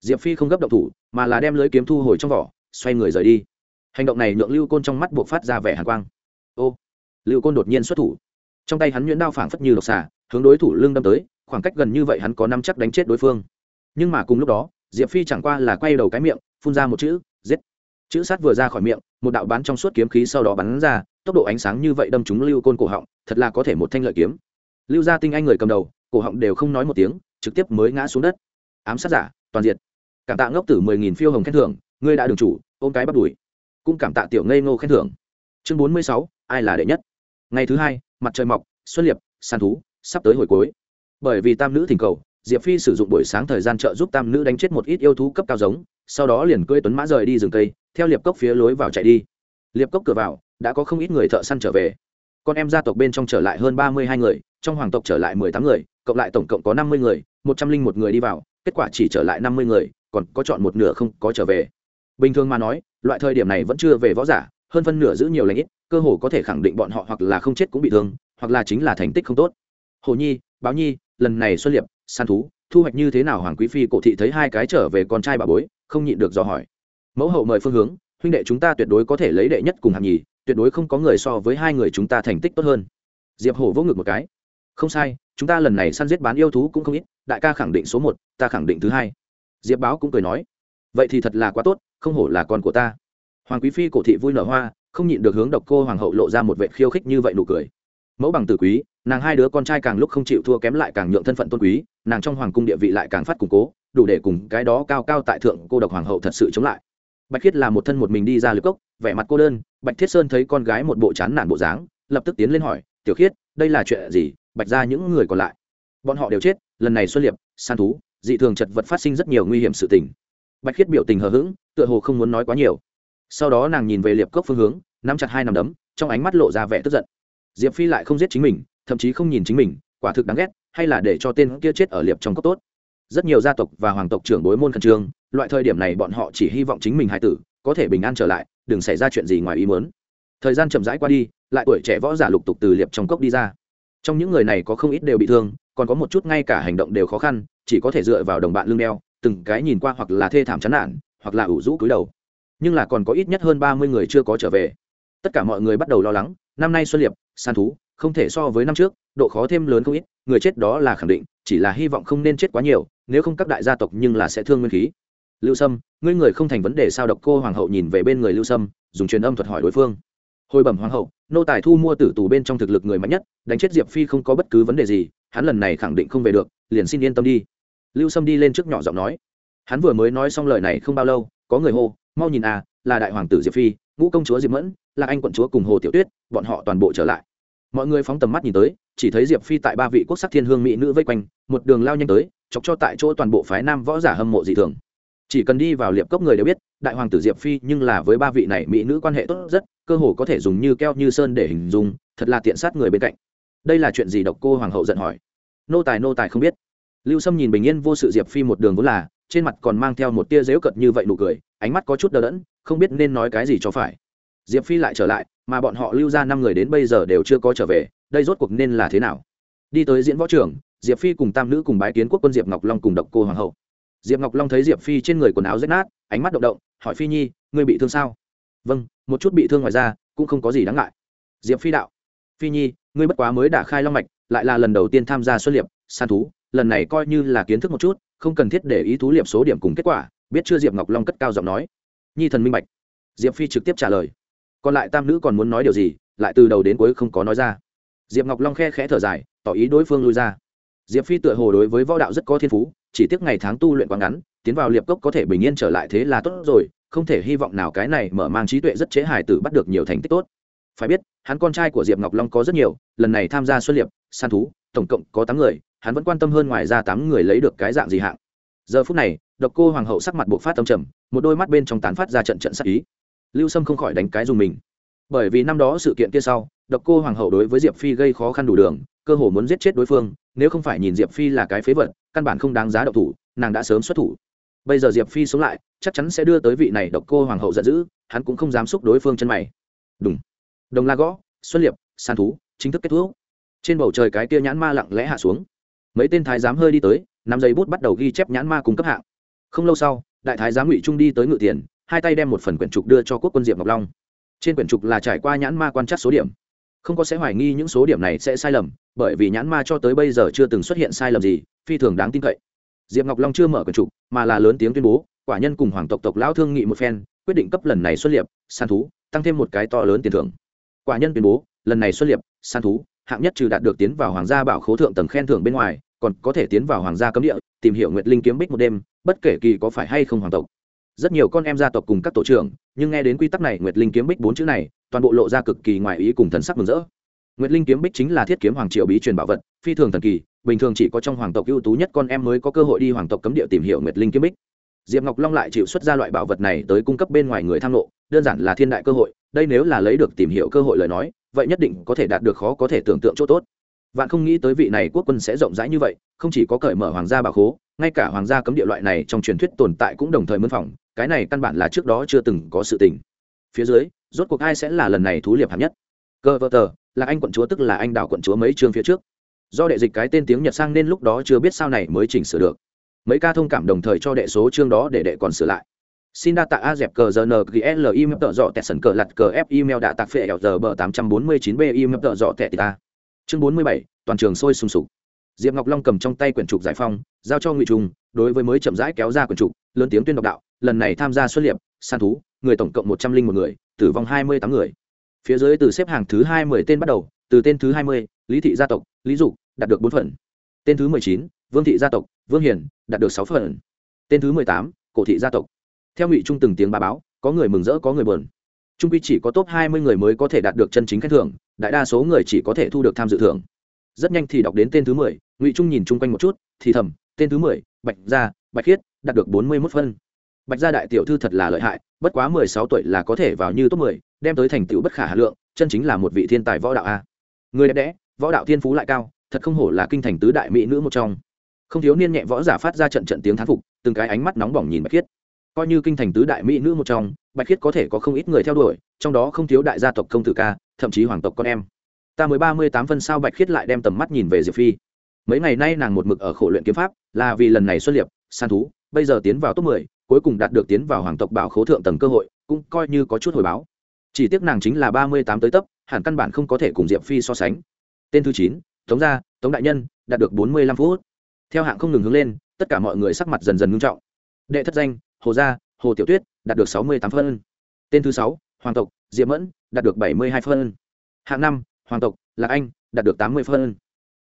S1: Diệp phi không gấp động thủ, mà là đem lưới kiếm thu hồi trong vỏ, xoay người rời đi. Hành động này nhượng lưu côn trong mắt buộc phát ra vẻ hàn quang. Ô, lưu côn đột nhiên xuất thủ. Trong tay hắn nhuyễn đao phảng phất như độc xà, hướng đối thủ lưng đâm tới, khoảng cách gần như vậy hắn có năm chắc đánh chết đối phương. Nhưng mà cùng lúc đó, diệp phi chẳng qua là quay đầu cái miệng, phun ra một chữ, giết. Chữ sát vừa ra khỏi miệng, một đạo bán trong suốt kiếm khí sau đó bắn ra tốc độ ánh sáng như vậy đâm trúng lưu côn cổ họng, thật là có thể một thanh lợi kiếm. Lưu gia tinh anh người cầm đầu, cổ họng đều không nói một tiếng, trực tiếp mới ngã xuống đất. Ám sát giả, toàn diện. Cảm tạ ngốc tử mười nghìn phiêu hồng khen thưởng, ngươi đã đường chủ, ôm cái bắt đùi cũng cảm tạ tiểu ngây ngô khen thưởng. Chương bốn mươi sáu, ai là đệ nhất? Ngày thứ hai, mặt trời mọc xuất liệp săn thú, sắp tới hồi cuối. Bởi vì tam nữ thỉnh cầu, diệp phi sử dụng buổi sáng thời gian trợ giúp tam nữ đánh chết một ít yêu thú cấp cao giống, sau đó liền cưỡi tuấn mã rời đi rừng cây, theo liệp cốc phía lối vào chạy đi. Liệp cốc cửa vào đã có không ít người thợ săn trở về. Con em gia tộc bên trong trở lại hơn ba mươi hai người, trong hoàng tộc trở lại mười tám người, cộng lại tổng cộng có năm mươi người, một trăm linh một người đi vào, kết quả chỉ trở lại năm mươi người, còn có chọn một nửa không có trở về. Bình thường mà nói, loại thời điểm này vẫn chưa về võ giả, hơn phân nửa giữ nhiều lãnh ít, cơ hồ có thể khẳng định bọn họ hoặc là không chết cũng bị thương, hoặc là chính là thành tích không tốt. Hồ nhi, báo nhi, lần này xuân liệp săn thú, thu hoạch như thế nào hoàng quý phi cổ thị thấy hai cái trở về con trai bà bối, không nhịn được dò hỏi. Mẫu hậu mời phương hướng, huynh đệ chúng ta tuyệt đối có thể lấy đệ nhất cùng hạng nhì tuyệt đối không có người so với hai người chúng ta thành tích tốt hơn. Diệp hổ vỗ ngực một cái. Không sai, chúng ta lần này săn giết bán yêu thú cũng không ít, đại ca khẳng định số một, ta khẳng định thứ hai. Diệp báo cũng cười nói. Vậy thì thật là quá tốt, không hổ là con của ta. Hoàng quý phi cổ thị vui nở hoa, không nhịn được hướng độc cô hoàng hậu lộ ra một vệ khiêu khích như vậy nụ cười. Mẫu bằng tử quý, nàng hai đứa con trai càng lúc không chịu thua kém lại càng nhượng thân phận tôn quý, nàng trong hoàng cung địa vị lại càng phát củng cố, đủ để cùng cái đó cao cao tại thượng cô độc hoàng hậu thật sự chống lại bạch khiết là một thân một mình đi ra liệp cốc, vẻ mặt cô đơn, bạch thiết sơn thấy con gái một bộ chán nản bộ dáng, lập tức tiến lên hỏi, tiểu khiết, đây là chuyện gì? Bạch ra những người còn lại? Bọn họ đều chết, lần này xuân liệp, san thú, dị thường chật vật phát sinh rất nhiều nguy hiểm sự tình. Bạch khiết biểu tình hờ hững, tựa hồ không muốn nói quá nhiều. Sau đó nàng nhìn về liệp cốc phương hướng, nắm chặt hai nằm đấm, trong ánh mắt lộ ra vẻ tức giận. Diệp phi lại không giết chính mình, thậm chí không nhìn chính mình, quả thực đáng ghét, hay là để cho tên kia chết ở liệp trong cốc tốt. Rất nhiều gia tộc và hoàng tộc trưởng bối môn khẩn trương loại thời điểm này bọn họ chỉ hy vọng chính mình hài tử có thể bình an trở lại, đừng xảy ra chuyện gì ngoài ý muốn. Thời gian chậm rãi qua đi, lại tuổi trẻ võ giả lục tục từ liệp trong cốc đi ra. Trong những người này có không ít đều bị thương, còn có một chút ngay cả hành động đều khó khăn, chỉ có thể dựa vào đồng bạn lưng đeo, từng cái nhìn qua hoặc là thê thảm chán nản, hoặc là ủ rũ cúi đầu. Nhưng là còn có ít nhất hơn ba mươi người chưa có trở về. Tất cả mọi người bắt đầu lo lắng, năm nay xuân liệp, săn thú, không thể so với năm trước, độ khó thêm lớn không ít, người chết đó là khẳng định, chỉ là hy vọng không nên chết quá nhiều, nếu không các đại gia tộc nhưng là sẽ thương nguyên khí lưu sâm, ngươi người không thành vấn đề sao? Độc cô hoàng hậu nhìn về bên người lưu sâm, dùng truyền âm thuật hỏi đối phương. Hồi bẩm hoàng hậu, nô tài thu mua tử tù bên trong thực lực người mạnh nhất, đánh chết diệp phi không có bất cứ vấn đề gì, hắn lần này khẳng định không về được, liền xin yên tâm đi. Lưu sâm đi lên trước nhỏ giọng nói. Hắn vừa mới nói xong lời này không bao lâu, có người hô, mau nhìn à là đại hoàng tử diệp phi, ngũ công chúa diệp mẫn, là anh quận chúa cùng hồ tiểu tuyết, bọn họ toàn bộ trở lại. Mọi người phóng tầm mắt nhìn tới, chỉ thấy diệp phi tại ba vị quốc sắc thiên hương mỹ nữ vây quanh, một đường lao nhanh tới, chọc cho tại chỗ toàn bộ phái nam võ giả hâm mộ dị thường chỉ cần đi vào liệp cốc người đều biết, đại hoàng tử diệp phi nhưng là với ba vị này mỹ nữ quan hệ tốt rất, cơ hồ có thể dùng như keo như sơn để hình dung, thật là tiện sát người bên cạnh. Đây là chuyện gì độc cô hoàng hậu giận hỏi. Nô tài nô tài không biết. Lưu sâm nhìn bình yên vô sự diệp phi một đường vốn là, trên mặt còn mang theo một tia dễu cợt như vậy nụ cười, ánh mắt có chút đờ đẫn, không biết nên nói cái gì cho phải. Diệp phi lại trở lại, mà bọn họ lưu ra năm người đến bây giờ đều chưa có trở về, đây rốt cuộc nên là thế nào? Đi tới diễn võ trưởng diệp phi cùng tam nữ cùng bái kiến quốc quân diệp ngọc long cùng độc cô hoàng hậu diệp ngọc long thấy diệp phi trên người quần áo rách nát, ánh mắt động động, hỏi phi nhi, ngươi bị thương sao? Vâng một chút bị thương ngoài ra cũng không có gì đáng ngại. Diệp phi đạo, phi nhi, ngươi bất quá mới đả khai long mạch, lại là lần đầu tiên tham gia xuất liệp, săn thú, lần này coi như là kiến thức một chút, không cần thiết để ý thú liệp số điểm cùng kết quả, biết chưa? Diệp ngọc long cất cao giọng nói. Nhi thần minh bạch. Diệp phi trực tiếp trả lời. Còn lại tam nữ còn muốn nói điều gì, lại từ đầu đến cuối không có nói ra. Diệp ngọc long khe khẽ thở dài, tỏ ý đối phương lui ra. Diệp phi tựa hồ đối với võ đạo rất có thiên phú chỉ tiếc ngày tháng tu luyện quá ngắn, tiến vào liệp cốc có thể bình yên trở lại thế là tốt rồi, không thể hy vọng nào cái này mở mang trí tuệ rất chế hài tử bắt được nhiều thành tích tốt. Phải biết, hắn con trai của diệp ngọc long có rất nhiều, lần này tham gia xuân liệp săn thú, tổng cộng có tám người, hắn vẫn quan tâm hơn ngoài ra tám người lấy được cái dạng gì hạng. Giờ phút này, độc cô hoàng hậu sắc mặt buộc phát tâm trầm, một đôi mắt bên trong tán phát ra trận trận sắc ý. Lưu sâm không khỏi đánh cái dùng mình. Bởi vì năm đó sự kiện kia sau, độc cô hoàng hậu đối với diệp phi gây khó khăn đủ đường, cơ hồ muốn giết chết đối phương, nếu không phải nhìn diệp phi là cái phế vật căn bản không đáng giá độc thủ, nàng đã sớm xuất thủ. Bây giờ diệp phi sống lại, chắc chắn sẽ đưa tới vị này độc cô hoàng hậu giận dữ, hắn cũng không dám xúc đối phương chân mày. Đúng đồng la gõ, xuân liệp sàn thú, chính thức kết thúc. Trên bầu trời cái kia nhãn ma lặng lẽ hạ xuống. Mấy tên thái giám hơi đi tới, nắm giấy bút bắt đầu ghi chép nhãn ma cung cấp hạng. Không lâu sau, đại thái giám ngụy trung đi tới ngự tiền, hai tay đem một phần quyển trục đưa cho quốc quân diệp ngọc long. Trên quyển trục là trải qua nhãn ma quan trắc số điểm. Không có sẽ hoài nghi những số điểm này sẽ sai lầm bởi vì nhãn ma cho tới bây giờ chưa từng xuất hiện sai lầm gì, phi thường đáng tin cậy. Diệp ngọc long chưa mở quần trục, mà là lớn tiếng tuyên bố, quả nhân cùng hoàng tộc tộc lão thương nghị một phen, quyết định cấp lần này xuất liệp, săn thú, tăng thêm một cái to lớn tiền thưởng. Quả nhân tuyên bố, lần này xuất liệp, săn thú, hạng nhất trừ đạt được tiến vào hoàng gia bảo khố thượng tầng khen thưởng bên ngoài, còn có thể tiến vào hoàng gia cấm địa, tìm hiểu nguyệt linh kiếm bích một đêm, bất kể kỳ có phải hay không hoàng tộc. Rất nhiều con em gia tộc cùng các tổ trưởng, nhưng nghe đến quy tắc này nguyệt linh kiếm bích bốn chữ này, toàn bộ lộ ra cực kỳ ngoài ý cùng thần sắc mừng rỡ nguyệt linh kiếm bích chính là thiết kiếm hoàng triệu bí truyền bảo vật phi thường thần kỳ bình thường chỉ có trong hoàng tộc ưu tú nhất con em mới có cơ hội đi hoàng tộc cấm địa tìm hiểu nguyệt linh kiếm bích. Diệp ngọc long lại chịu xuất ra loại bảo vật này tới cung cấp bên ngoài người tham lộ đơn giản là thiên đại cơ hội đây nếu là lấy được tìm hiểu cơ hội lời nói vậy nhất định có thể đạt được khó có thể tưởng tượng chỗ tốt. Vạn không nghĩ tới vị này quốc quân sẽ rộng rãi như vậy không chỉ có cởi mở hoàng gia bảo khố ngay cả hoàng gia cấm địa loại này trong truyền thuyết tồn tại cũng đồng thời mượn phòng, cái này căn bản là trước đó chưa từng có sự tình. Phía dưới rốt cuộc ai sẽ là lần này thú liệp hạng nhất? Cơ tờ là anh quận chúa tức là anh đào quận chúa mấy chương phía trước. Do đệ dịch cái tên tiếng nhật sang nên lúc đó chưa biết sao này mới chỉnh sửa được. Mấy ca thông cảm đồng thời cho đệ số chương đó để đệ còn sửa lại. Xin đa tạ a dẹp cờ giờ n g l email tợ dọ tẹt sần cờ lặt cờ f email đã tạc phệ l giờ bờ tám trăm bốn mươi chín b im tợ dọ tẹt ta chương bốn mươi bảy, toàn trường sôi sùng sục. Diệp ngọc long cầm trong tay quyển trục giải phong, giao cho ngụy trung, đối với mới chậm rãi kéo ra quyển trục, lớn tiếng tuyên độc đạo, lần này tham gia xuất liệp, săn thú, người tổng cộng một trăm linh một người, tử vong hai mươi tám người phía dưới từ xếp hàng thứ hai mươi tên bắt đầu, từ tên thứ hai mươi, lý thị gia tộc, lý dục, đạt được bốn phần. Tên thứ mười chín, vương thị gia tộc, vương hiền đạt được sáu phần. Tên thứ mười tám, cổ thị gia tộc. Theo ngụy trung từng tiếng bà báo, có người mừng rỡ, có người buồn. Trung quy chỉ có top hai mươi người mới có thể đạt được chân chính khen thưởng, đại đa số người chỉ có thể thu được tham dự thưởng. Rất nhanh thì đọc đến tên thứ mười, ngụy trung nhìn chung quanh một chút, thì thầm, tên thứ mười, bạch gia, bạch khiết, đạt được bốn mươi mốt phân bạch gia đại tiểu thư thật là lợi hại, bất quá mười sáu tuổi là có thể vào như top mười đem tới thành tựu bất khả hà lượng, chân chính là một vị thiên tài võ đạo a. Người đẹp đẽ, võ đạo thiên phú lại cao, thật không hổ là kinh thành tứ đại mỹ nữ một trong. Không thiếu niên nhẹ võ giả phát ra trận trận tiếng thán phục, từng cái ánh mắt nóng bỏng nhìn bạch khiết. Coi như kinh thành tứ đại mỹ nữ một trong, bạch khiết có thể có không ít người theo đuổi, trong đó không thiếu đại gia tộc công tử ca, thậm chí hoàng tộc con em. Ta mới ba mươi tám phân sao bạch khiết lại đem tầm mắt nhìn về diệp phi. Mấy ngày nay nàng một mực ở khổ luyện kiếm pháp, là vì lần này xuất liệp san thú, bây giờ tiến vào top mười, cuối cùng đạt được tiến vào hoàng tộc bảo khố thượng tầng cơ hội, cũng coi như có chút hồi báo chỉ tiếc nàng chính là ba mươi tám tới tấp, hẳn căn bản không có thể cùng diệp phi so sánh. Tên thứ chín, tống gia, tống đại nhân, đạt được bốn mươi lăm phút. Theo hạng không ngừng hướng lên, tất cả mọi người sắc mặt dần dần ngưng trọng. Đệ thất danh, hồ gia, hồ tiểu tuyết, đạt được sáu mươi tám phân. Tên thứ sáu, hoàng tộc, diệp mẫn, đạt được bảy mươi hai phân. Hạng năm, hoàng tộc, lạc anh, đạt được tám mươi phân.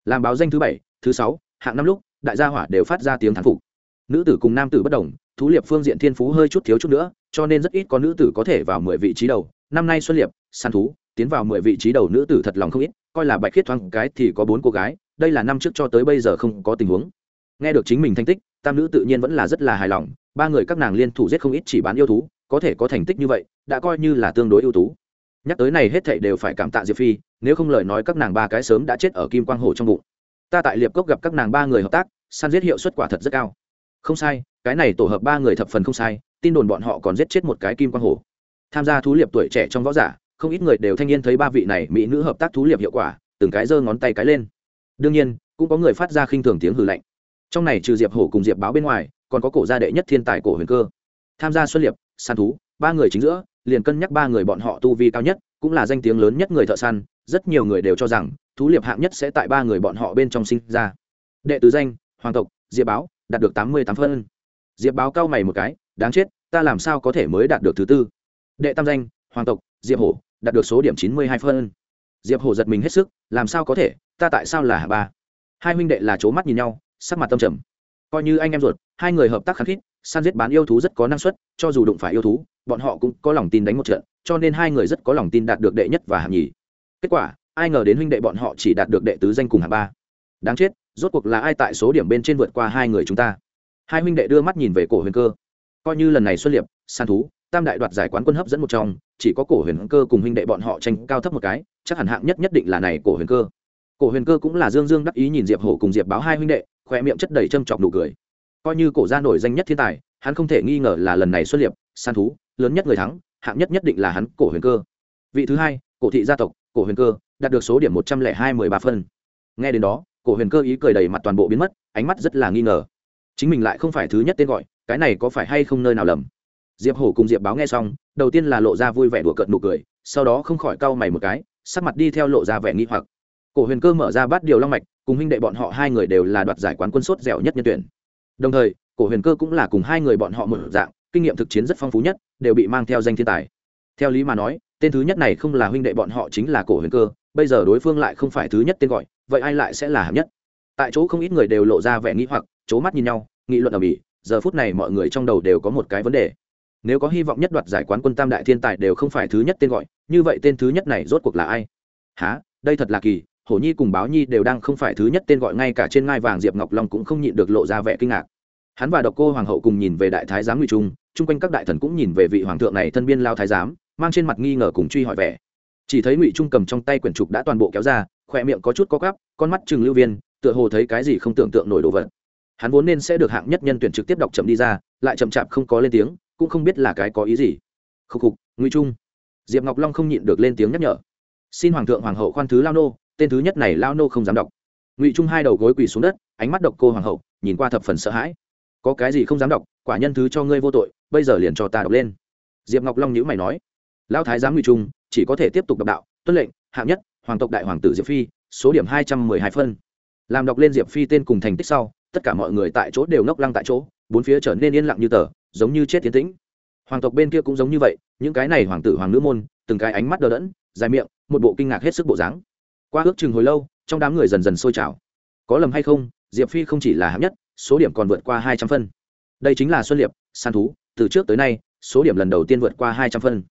S1: Làm báo danh thứ bảy, thứ sáu, hạng năm lúc, đại gia hỏa đều phát ra tiếng thán phục. Nữ tử cùng nam tử bất đồng, thú liệp phương diện thiên phú hơi chút thiếu chút nữa, cho nên rất ít có nữ tử có thể vào mười vị trí đầu năm nay xuân liệp săn thú, tiến vào mười vị trí đầu nữ tử thật lòng không ít, coi là bạch khiết thoáng cái thì có bốn cô gái, đây là năm trước cho tới bây giờ không có tình huống. Nghe được chính mình thành tích, tam nữ tự nhiên vẫn là rất là hài lòng, ba người các nàng liên thủ giết không ít chỉ bán yêu thú, có thể có thành tích như vậy, đã coi như là tương đối ưu tú. Nhắc tới này hết thảy đều phải cảm tạ diệp phi, nếu không lời nói các nàng ba cái sớm đã chết ở kim quang hồ trong bụng. Ta tại liệp cốc gặp các nàng ba người hợp tác săn giết hiệu suất quả thật rất cao. Không sai, cái này tổ hợp ba người thập phần không sai, tin đồn bọn họ còn giết chết một cái kim quang hồ tham gia thú liệp tuổi trẻ trong võ giả, không ít người đều thanh niên thấy ba vị này mỹ nữ hợp tác thú liệp hiệu quả, từng cái giơ ngón tay cái lên. Đương nhiên, cũng có người phát ra khinh thường tiếng hừ lạnh. Trong này trừ diệp hổ cùng diệp báo bên ngoài, còn có cổ gia đệ nhất thiên tài cổ huyền cơ. Tham gia xuất liệp, săn thú, ba người chính giữa, liền cân nhắc ba người bọn họ tu vi cao nhất, cũng là danh tiếng lớn nhất người thợ săn, rất nhiều người đều cho rằng, thú liệp hạng nhất sẽ tại ba người bọn họ bên trong sinh ra. Đệ tứ danh, hoàng tộc, diệp báo, đạt được tám mươi tám phân. Diệp báo cao mày một cái, đáng chết, ta làm sao có thể mới đạt được thứ tư? Đệ tam danh, hoàng tộc, diệp hổ, đạt được số điểm chín mươi hai phân. Diệp hổ giật mình hết sức, làm sao có thể, ta tại sao là hạ ba? Hai huynh đệ là c mắt nhìn nhau, sắc mặt tâm trầm. Coi như anh em ruột, hai người hợp tác khăng khít, săn giết bán yêu thú rất có năng suất, cho dù đụng phải yêu thú, bọn họ cũng có lòng tin đánh một trận, cho nên hai người rất có lòng tin đạt được đệ nhất và hạng nhì. Kết quả, ai ngờ đến huynh đệ bọn họ chỉ đạt được đệ tứ danh cùng hạng ba. Đáng chết, rốt cuộc là ai tại số điểm bên trên vượt qua hai người chúng ta? Hai huynh đệ đưa mắt nhìn về cổ huyền cơ. Coi như lần này xuất liệp, săn thú tam đại đoạt giải quán quân hấp dẫn một trong, chỉ có cổ huyền cơ cùng huynh đệ bọn họ tranh cao thấp một cái, chắc hẳn hạng nhất nhất định là này cổ huyền cơ. Cổ huyền cơ cũng là dương dương đắc ý nhìn diệp hổ cùng diệp báo hai huynh đệ, khoe miệng chất đầy châm chọc nụ cười. Coi như cổ gia nổi danh nhất thiên tài, hắn không thể nghi ngờ là lần này xuất liệp săn thú, lớn nhất người thắng, hạng nhất nhất định là hắn, cổ huyền cơ. Vị thứ hai, cổ thị gia tộc, cổ huyền cơ, đạt được số điểm một trăm lẻ hai mười ba phân. Nghe đến đó, cổ huyền cơ ý cười đầy mặt toàn bộ biến mất, ánh mắt rất là nghi ngờ. Chính mình lại không phải thứ nhất tên gọi, cái này có phải hay không nơi nào lầm? Diệp hổ cùng diệp báo nghe xong, đầu tiên là lộ ra vui vẻ đùa cợt nụ cười, sau đó không khỏi cau mày một cái, sắc mặt đi theo lộ ra vẻ nghi hoặc. Cổ huyền cơ mở ra bát điều long mạch, cùng huynh đệ bọn họ hai người đều là đoạt giải quán quân sốt dẻo nhất nhân tuyển. Đồng thời, cổ huyền cơ cũng là cùng hai người bọn họ một dạng, kinh nghiệm thực chiến rất phong phú nhất, đều bị mang theo danh thiên tài. Theo lý mà nói, tên thứ nhất này không là huynh đệ bọn họ chính là cổ huyền cơ, bây giờ đối phương lại không phải thứ nhất tên gọi, vậy ai lại sẽ là hạng nhất? Tại chỗ không ít người đều lộ ra vẻ nghĩ hoặc c mắt nhìn nhau, nghị luận ở bỉ giờ phút này mọi người trong đầu đều có một cái vấn đề nếu có hy vọng nhất đoạt giải quán quân tam đại thiên tài đều không phải thứ nhất tên gọi, như vậy tên thứ nhất này rốt cuộc là ai? Há đây thật là kỳ, hổ nhi cùng báo nhi đều đang không phải thứ nhất tên gọi, ngay cả trên ngai vàng diệp ngọc long cũng không nhịn được lộ ra vẻ kinh ngạc. Hắn và độc cô hoàng hậu cùng nhìn về đại thái giám ngụy trung, chung quanh các đại thần cũng nhìn về vị hoàng thượng này thân biên lao thái giám, mang trên mặt nghi ngờ cùng truy hỏi vẻ. Chỉ thấy ngụy trung cầm trong tay quyển trục đã toàn bộ kéo ra, khỏe miệng có chút có cắp con mắt chừng lưu viên, tựa hồ thấy cái gì không tưởng tượng nổi đồ vật. Hắn vốn nên sẽ được hạng nhất nhân tuyển trực tiếp đọc chậm đi ra, lại chậm chạp không có lên tiếng cũng không biết là cái có ý gì. Khục khục, ngụy trung. Diệp ngọc long không nhịn được lên tiếng nhắc nhở. Xin hoàng thượng, hoàng hậu khoan thứ lao nô, tên thứ nhất này lao nô không dám đọc. Ngụy trung hai đầu gối quỳ xuống đất, ánh mắt độc cô hoàng hậu, nhìn qua thập phần sợ hãi. Có cái gì không dám đọc, quả nhân thứ cho ngươi vô tội, bây giờ liền cho ta đọc lên. Diệp ngọc long nhữ mày nói. Lao thái giám ngụy trung, chỉ có thể tiếp tục đọc đạo, tuân lệnh, hạng nhất, hoàng tộc đại hoàng tử diệp phi, số điểm hai trăm mười hai phân. Làm đọc lên diệp phi tên cùng thành tích sau, tất cả mọi người tại chỗ đều ngốc lăng tại chỗ, bốn phía trở nên yên lặng như tờ giống như chết tiến tĩnh. Hoàng tộc bên kia cũng giống như vậy, những cái này hoàng tử hoàng nữ môn, từng cái ánh mắt đờ đẫn, dài miệng, một bộ kinh ngạc hết sức bộ dáng. Qua ước chừng hồi lâu, trong đám người dần dần sôi trào. Có lầm hay không, diệp phi không chỉ là hạng nhất, số điểm còn vượt qua hai trăm phân. Đây chính là xuân liệp, san thú, từ trước tới nay, số điểm lần đầu tiên vượt qua hai trăm phân.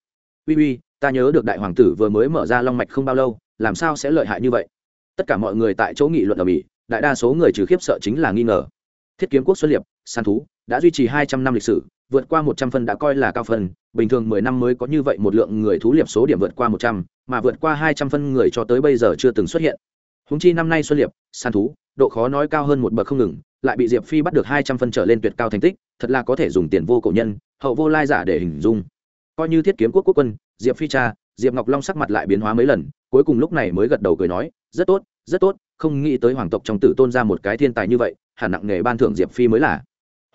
S1: Uy uy, ta nhớ được đại hoàng tử vừa mới mở ra long mạch không bao lâu, làm sao sẽ lợi hại như vậy? Tất cả mọi người tại chỗ nghị luận ở mỹ, đại đa số người trừ khiếp sợ chính là nghi ngờ. Thiết kiếm quốc xuân liệp, san thú, đã duy trì hai trăm năm lịch sử vượt qua một trăm phân đã coi là cao phân, bình thường mười năm mới có như vậy một lượng người thú liệp số điểm vượt qua một trăm, mà vượt qua hai trăm phân người cho tới bây giờ chưa từng xuất hiện. Húng chi năm nay xuân liệp săn thú, độ khó nói cao hơn một bậc không ngừng, lại bị diệp phi bắt được hai trăm phân trở lên tuyệt cao thành tích, thật là có thể dùng tiền vô cổ nhân, hậu vô lai giả để hình dung. Coi như thiết kiếm quốc quốc quân, diệp phi cha, diệp ngọc long sắc mặt lại biến hóa mấy lần, cuối cùng lúc này mới gật đầu cười nói, rất tốt rất tốt, không nghĩ tới hoàng tộc trong tử tôn ra một cái thiên tài như vậy, hẳn nặng nghề ban thưởng diệp phi mới là.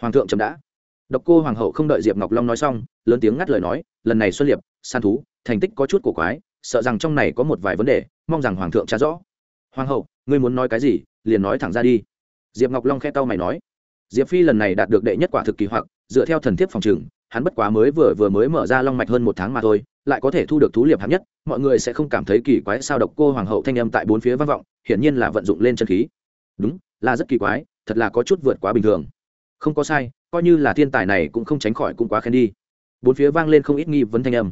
S1: Hoàng thượng chậm đã độc cô hoàng hậu không đợi diệp ngọc long nói xong, lớn tiếng ngắt lời nói, lần này xuân liệp, san thú, thành tích có chút cổ quái, sợ rằng trong này có một vài vấn đề, mong rằng hoàng thượng trả rõ. Hoàng hậu, ngươi muốn nói cái gì, liền nói thẳng ra đi. Diệp ngọc long khe tao mày nói. Diệp phi lần này đạt được đệ nhất quả thực kỳ hoặc, dựa theo thần thiếp phòng trừng hắn bất quá mới vừa vừa mới mở ra long mạch hơn một tháng mà thôi, lại có thể thu được thú liệp hạng nhất, mọi người sẽ không cảm thấy kỳ quái sao độc cô hoàng hậu thanh âm tại bốn phía vang vọng, hiển nhiên là vận dụng lên chân khí. Đúng, là rất kỳ quái, thật là có chút vượt quá bình thường không có sai, coi như là thiên tài này cũng không tránh khỏi cũng quá khen đi. Bốn phía vang lên không ít nghi vấn thanh âm.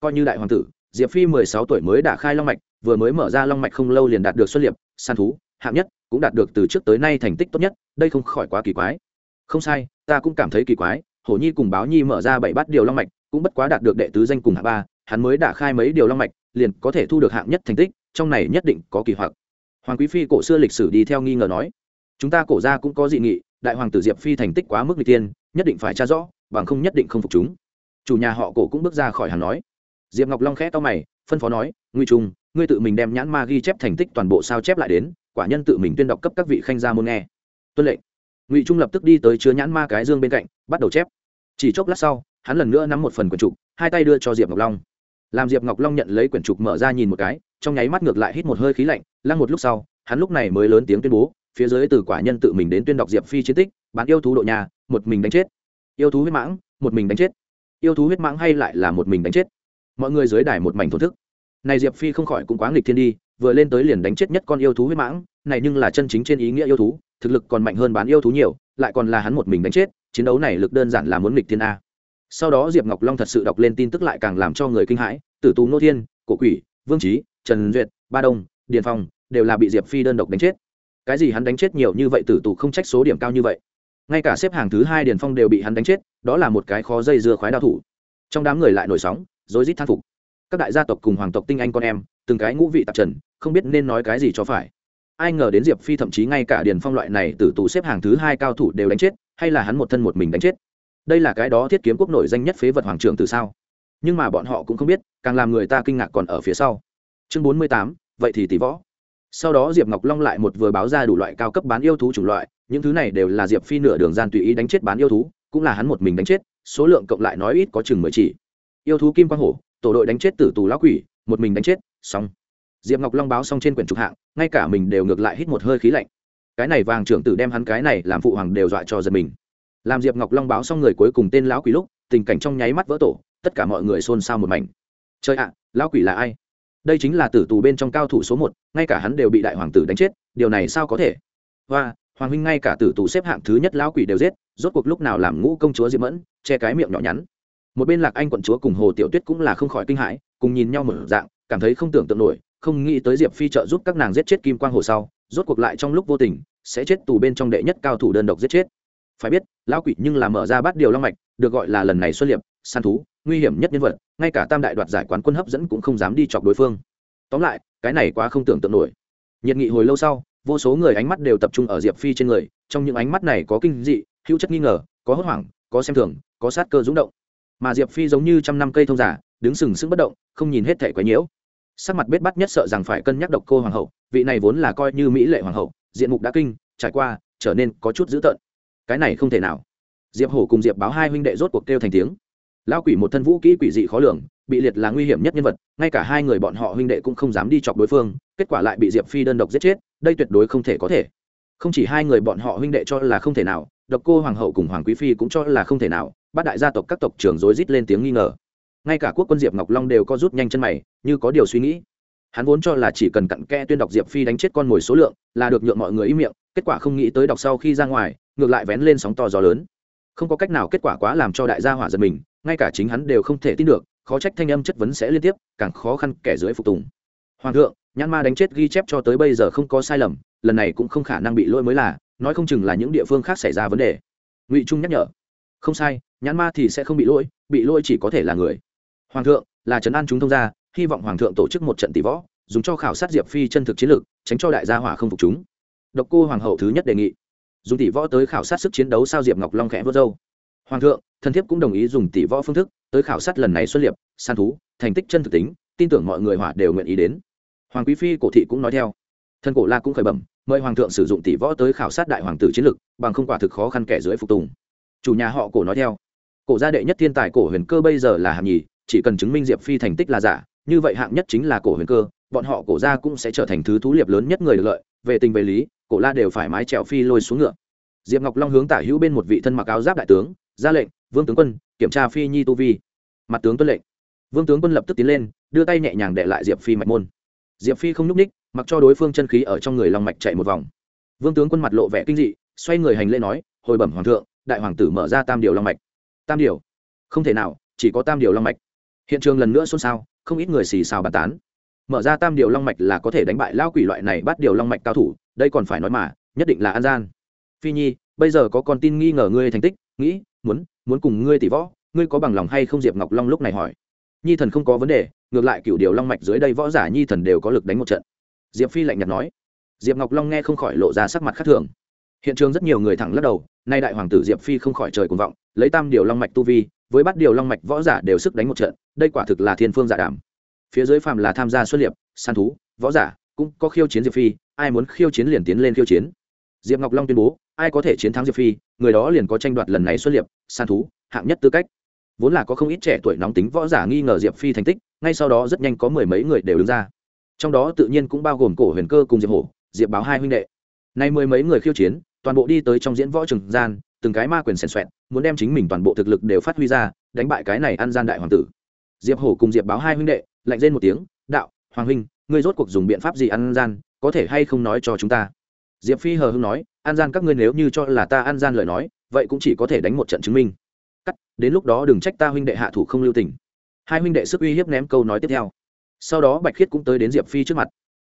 S1: Coi như đại hoàng tử, diệp phi mười sáu tuổi mới đã khai long mạch, vừa mới mở ra long mạch không lâu liền đạt được xuất liệp, săn thú, hạng nhất, cũng đạt được từ trước tới nay thành tích tốt nhất, đây không khỏi quá kỳ quái. Không sai, ta cũng cảm thấy kỳ quái, hổ nhi cùng báo nhi mở ra bảy bát điều long mạch, cũng bất quá đạt được đệ tứ danh cùng hạng ba, hắn mới đã khai mấy điều long mạch, liền có thể thu được hạng nhất thành tích, trong này nhất định có kỳ hoặc. Hoàng quý phi cổ xưa lịch sử đi theo nghi ngờ nói, chúng ta cổ ra cũng có dị nghị đại hoàng tử diệp phi thành tích quá mức n g tiên, nhất định phải tra rõ, bằng không nhất định không phục chúng. Chủ nhà họ cổ cũng bước ra khỏi hàng nói. Diệp ngọc long khẽ to mày, phân phó nói nguy trung, ngươi tự mình đem nhãn ma ghi chép thành tích toàn bộ sao chép lại đến, quả nhân tự mình tuyên đọc cấp các vị khanh gia môn nghe. Tuân lệnh. Ngụy trung lập tức đi tới chứa nhãn ma cái dương bên cạnh, bắt đầu chép. Chỉ chốc lát sau, hắn lần nữa nắm một phần quyển trục, hai tay đưa cho diệp ngọc long. Làm diệp ngọc long nhận lấy quyển trục mở ra nhìn một cái, trong nháy mắt ngược lại hít một hơi khí lạnh, lăng một lúc sau, hắn lúc này mới lớn tiếng tuyên bố phía dưới từ quả nhân tự mình đến tuyên đọc diệp phi chiến tích bán yêu thú độ nhà, một mình đánh chết. Yêu thú huyết mãng, một mình đánh chết. Yêu thú huyết mãng hay lại là một mình đánh chết. Mọi người dưới đài một mảnh thổn thức. Này diệp phi không khỏi cũng quá nghịch thiên đi, vừa lên tới liền đánh chết nhất con yêu thú huyết mãng, này nhưng là chân chính trên ý nghĩa yêu thú, thực lực còn mạnh hơn bán yêu thú nhiều, lại còn là hắn một mình đánh chết, chiến đấu này lực đơn giản là muốn nghịch thiên a. Sau đó diệp ngọc long thật sự đọc lên tin tức lại càng làm cho người kinh hãi, tử tù nô thiên, cổ quỷ, vương trí trần duyệt, ba đông, điền phong đều là bị diệp phi đơn độc đánh chết cái gì hắn đánh chết nhiều như vậy tử tù không trách số điểm cao như vậy. Ngay cả xếp hàng thứ hai điền phong đều bị hắn đánh chết, đó là một cái khó dây dưa khoái đao thủ. Trong đám người lại nổi sóng, rối rít thán phục. Các đại gia tộc cùng hoàng tộc tinh anh con em, từng cái ngũ vị tạp trần, không biết nên nói cái gì cho phải. Ai ngờ đến diệp phi thậm chí ngay cả điền phong loại này tử tù xếp hàng thứ hai cao thủ đều đánh chết, hay là hắn một thân một mình đánh chết? Đây là cái đó thiết kiếm quốc nổi danh nhất phế vật hoàng trưởng từ sao? Nhưng mà bọn họ cũng không biết, càng làm người ta kinh ngạc còn ở phía sau. Chương bốn mươi tám, vậy thì tỷ võ sau đó diệp ngọc long lại một vừa báo ra đủ loại cao cấp bán yêu thú chủng loại, những thứ này đều là diệp phi nửa đường gian tùy ý đánh chết bán yêu thú, cũng là hắn một mình đánh chết, số lượng cộng lại nói ít có chừng mười chỉ. Yêu thú kim quang hổ, tổ đội đánh chết tử tù lão quỷ, một mình đánh chết, xong. Diệp ngọc long báo xong trên quyển trục hạng, ngay cả mình đều ngược lại hít một hơi khí lạnh. Cái này vàng trưởng tử đem hắn cái này làm phụ hoàng đều dọa cho giật mình. Làm diệp ngọc long báo xong người cuối cùng tên lão quỷ lúc, tình cảnh trong nháy mắt vỡ tổ, tất cả mọi người xôn xao một mảnh. Chơi ạ, lão quỷ là ai? Đây chính là tử tù bên trong cao thủ số một, ngay cả hắn đều bị đại hoàng tử đánh chết, điều này sao có thể? Và, hoàng huynh ngay cả tử tù xếp hạng thứ nhất lão quỷ đều giết, rốt cuộc lúc nào làm ngũ công chúa diễm mẫn, che cái miệng nhỏ nhắn. Một bên lạc anh quận chúa cùng hồ tiểu tuyết cũng là không khỏi kinh hãi, cùng nhìn nhau một dạng, cảm thấy không tưởng tượng nổi, không nghĩ tới diệp phi trợ giúp các nàng giết chết kim quang hồ sau, rốt cuộc lại trong lúc vô tình, sẽ chết tù bên trong đệ nhất cao thủ đơn độc giết chết phải biết, lão quỷ nhưng là mở ra bát điều long mạch, được gọi là lần này xuất liệp, săn thú, nguy hiểm nhất nhân vật, ngay cả tam đại đoạt giải quán quân hấp dẫn cũng không dám đi chọc đối phương. Tóm lại, cái này quá không tưởng tượng nổi. Nhiệt nghị hồi lâu sau, vô số người ánh mắt đều tập trung ở diệp phi trên người, trong những ánh mắt này có kinh dị, hữu chất nghi ngờ, có hốt hoảng, có xem thường, có sát cơ rúng động. Mà diệp phi giống như trăm năm cây thông giả, đứng sừng sững bất động, không nhìn hết thể quái nhiễu. Sắc mặt bết bắt nhất sợ rằng phải cân nhắc độc cô hoàng hậu, vị này vốn là coi như mỹ lệ hoàng hậu, diện mục đã kinh, trải qua, trở nên có chút dữ tợn cái này không thể nào. Diệp hổ cùng diệp báo hai huynh đệ rốt cuộc kêu thành tiếng. Lao quỷ một thân vũ kỹ quỷ dị khó lường, bị liệt là nguy hiểm nhất nhân vật, ngay cả hai người bọn họ huynh đệ cũng không dám đi chọc đối phương, kết quả lại bị diệp phi đơn độc giết chết, đây tuyệt đối không thể có thể. Không chỉ hai người bọn họ huynh đệ cho là không thể nào, độc cô hoàng hậu cùng hoàng quý phi cũng cho là không thể nào, bát đại gia tộc các tộc trưởng rối rít lên tiếng nghi ngờ. Ngay cả quốc quân diệp ngọc long đều có rút nhanh chân mày, như có điều suy nghĩ. Hắn vốn cho là chỉ cần cặn kẽ tuyên đọc diệp phi đánh chết con mồi số lượng là được nhượng mọi người ý miệng, kết quả không nghĩ tới đọc sau khi ra ngoài ngược lại vén lên sóng to gió lớn. Không có cách nào kết quả quá làm cho đại gia hỏa giật mình, ngay cả chính hắn đều không thể tin được, khó trách thanh âm chất vấn sẽ liên tiếp, càng khó khăn kẻ dưới phục tùng. Hoàng thượng, nhãn ma đánh chết ghi chép cho tới bây giờ không có sai lầm, lần này cũng không khả năng bị lỗi mới là, nói không chừng là những địa phương khác xảy ra vấn đề. Ngụy trung nhắc nhở, không sai, nhãn ma thì sẽ không bị lỗi bị lỗi chỉ có thể là người. Hoàng thượng, là trấn an chúng thông gia, hy vọng hoàng thượng tổ chức một trận tỷ võ, dùng cho khảo sát diệp phi chân thực chiến lược, tránh cho đại gia hỏa không phục chúng. Độc cô hoàng hậu thứ nhất đề nghị dùng tỷ võ tới khảo sát sức chiến đấu sao diệp ngọc long khẽ vớt dâu hoàng thượng, thần thiếp cũng đồng ý dùng tỷ võ phương thức tới khảo sát lần này xuất liệp, san thú, thành tích chân thực tính, tin tưởng mọi người hỏa đều nguyện ý đến. Hoàng quý phi cổ thị cũng nói theo. Thân cổ la cũng khởi bẩm, mời hoàng thượng sử dụng tỷ võ tới khảo sát đại hoàng tử chiến lực, bằng không quả thực khó khăn kẻ dưới phục tùng. Chủ nhà họ cổ nói theo. Cổ gia đệ nhất thiên tài cổ huyền cơ bây giờ là hạng nhì, chỉ cần chứng minh diệp phi thành tích là giả, như vậy hạng nhất chính là cổ huyền cơ, bọn họ cổ gia cũng sẽ trở thành thứ thú liệp lớn nhất người được lợi về tình về lý, cổ la đều phải mái trèo phi lôi xuống ngựa. Diệp ngọc long hướng tả hữu bên một vị thân mặc áo giáp đại tướng, ra lệnh, vương tướng quân, kiểm tra phi nhi tu vi. Mặt tướng tuân lệnh. Vương tướng quân lập tức tiến lên, đưa tay nhẹ nhàng đệ lại diệp phi mạch môn. Diệp phi không n ú c ních mặc cho đối phương chân khí ở trong người long mạch chạy một vòng. Vương tướng quân mặt lộ vẻ kinh dị, xoay người hành lễ nói, hồi bẩm hoàng thượng, đại hoàng tử mở ra tam điều long mạch. Tam điều? Không thể nào, chỉ có tam điều long mạch. Hiện trường lần nữa xôn xao, không ít người xì xào bàn tán mở ra tam điều long mạch là có thể đánh bại lao quỷ loại này bắt điều long mạch cao thủ, đây còn phải nói mà, nhất định là an gian. Phi nhi, bây giờ có con tin nghi ngờ ngươi thành tích, nghĩ, muốn muốn cùng ngươi tỷ võ, ngươi có bằng lòng hay không diệp ngọc long lúc này hỏi. Nhi thần không có vấn đề, ngược lại cựu điều long mạch dưới đây võ giả nhi thần đều có lực đánh một trận. Diệp phi lạnh nhạt nói. Diệp ngọc long nghe không khỏi lộ ra sắc mặt khác thường. Hiện trường rất nhiều người thẳng lắc đầu, nay đại hoàng tử diệp phi không khỏi trời cuồng vọng, lấy tam điều long mạch tu vi, với bắt điều long mạch võ giả đều sức đánh một trận, đây quả thực là thiên phương giả dạ đàm phía dưới phàm là tham gia xuất liệp, săn thú, võ giả, cũng có khiêu chiến diệp phi, ai muốn khiêu chiến liền tiến lên khiêu chiến. Diệp ngọc long tuyên bố, ai có thể chiến thắng diệp phi, người đó liền có tranh đoạt lần này xuất liệp, săn thú, hạng nhất tư cách. Vốn là có không ít trẻ tuổi nóng tính võ giả nghi ngờ diệp phi thành tích, ngay sau đó rất nhanh có mười mấy người đều đứng ra. Trong đó tự nhiên cũng bao gồm cổ huyền cơ cùng diệp hổ, diệp báo hai huynh đệ. Nay mười mấy người khiêu chiến, toàn bộ đi tới trong diễn võ trường gian, từng cái ma quyền xèn xoẹn muốn đem chính mình toàn bộ thực lực đều phát huy ra, đánh bại cái này ăn gian đại hoàng tử. Diệp hổ cùng diệp báo hai huynh đệ lạnh rên một tiếng, đạo, hoàng huynh, ngươi rốt cuộc dùng biện pháp gì ăn gian, có thể hay không nói cho chúng ta? Diệp phi hờ hưng nói ăn gian các ngươi nếu như cho là ta ăn gian lời nói, vậy cũng chỉ có thể đánh một trận chứng minh. Cắt, đến lúc đó đừng trách ta huynh đệ hạ thủ không lưu tình. Hai huynh đệ sức uy hiếp ném câu nói tiếp theo. Sau đó bạch khiết cũng tới đến diệp phi trước mặt.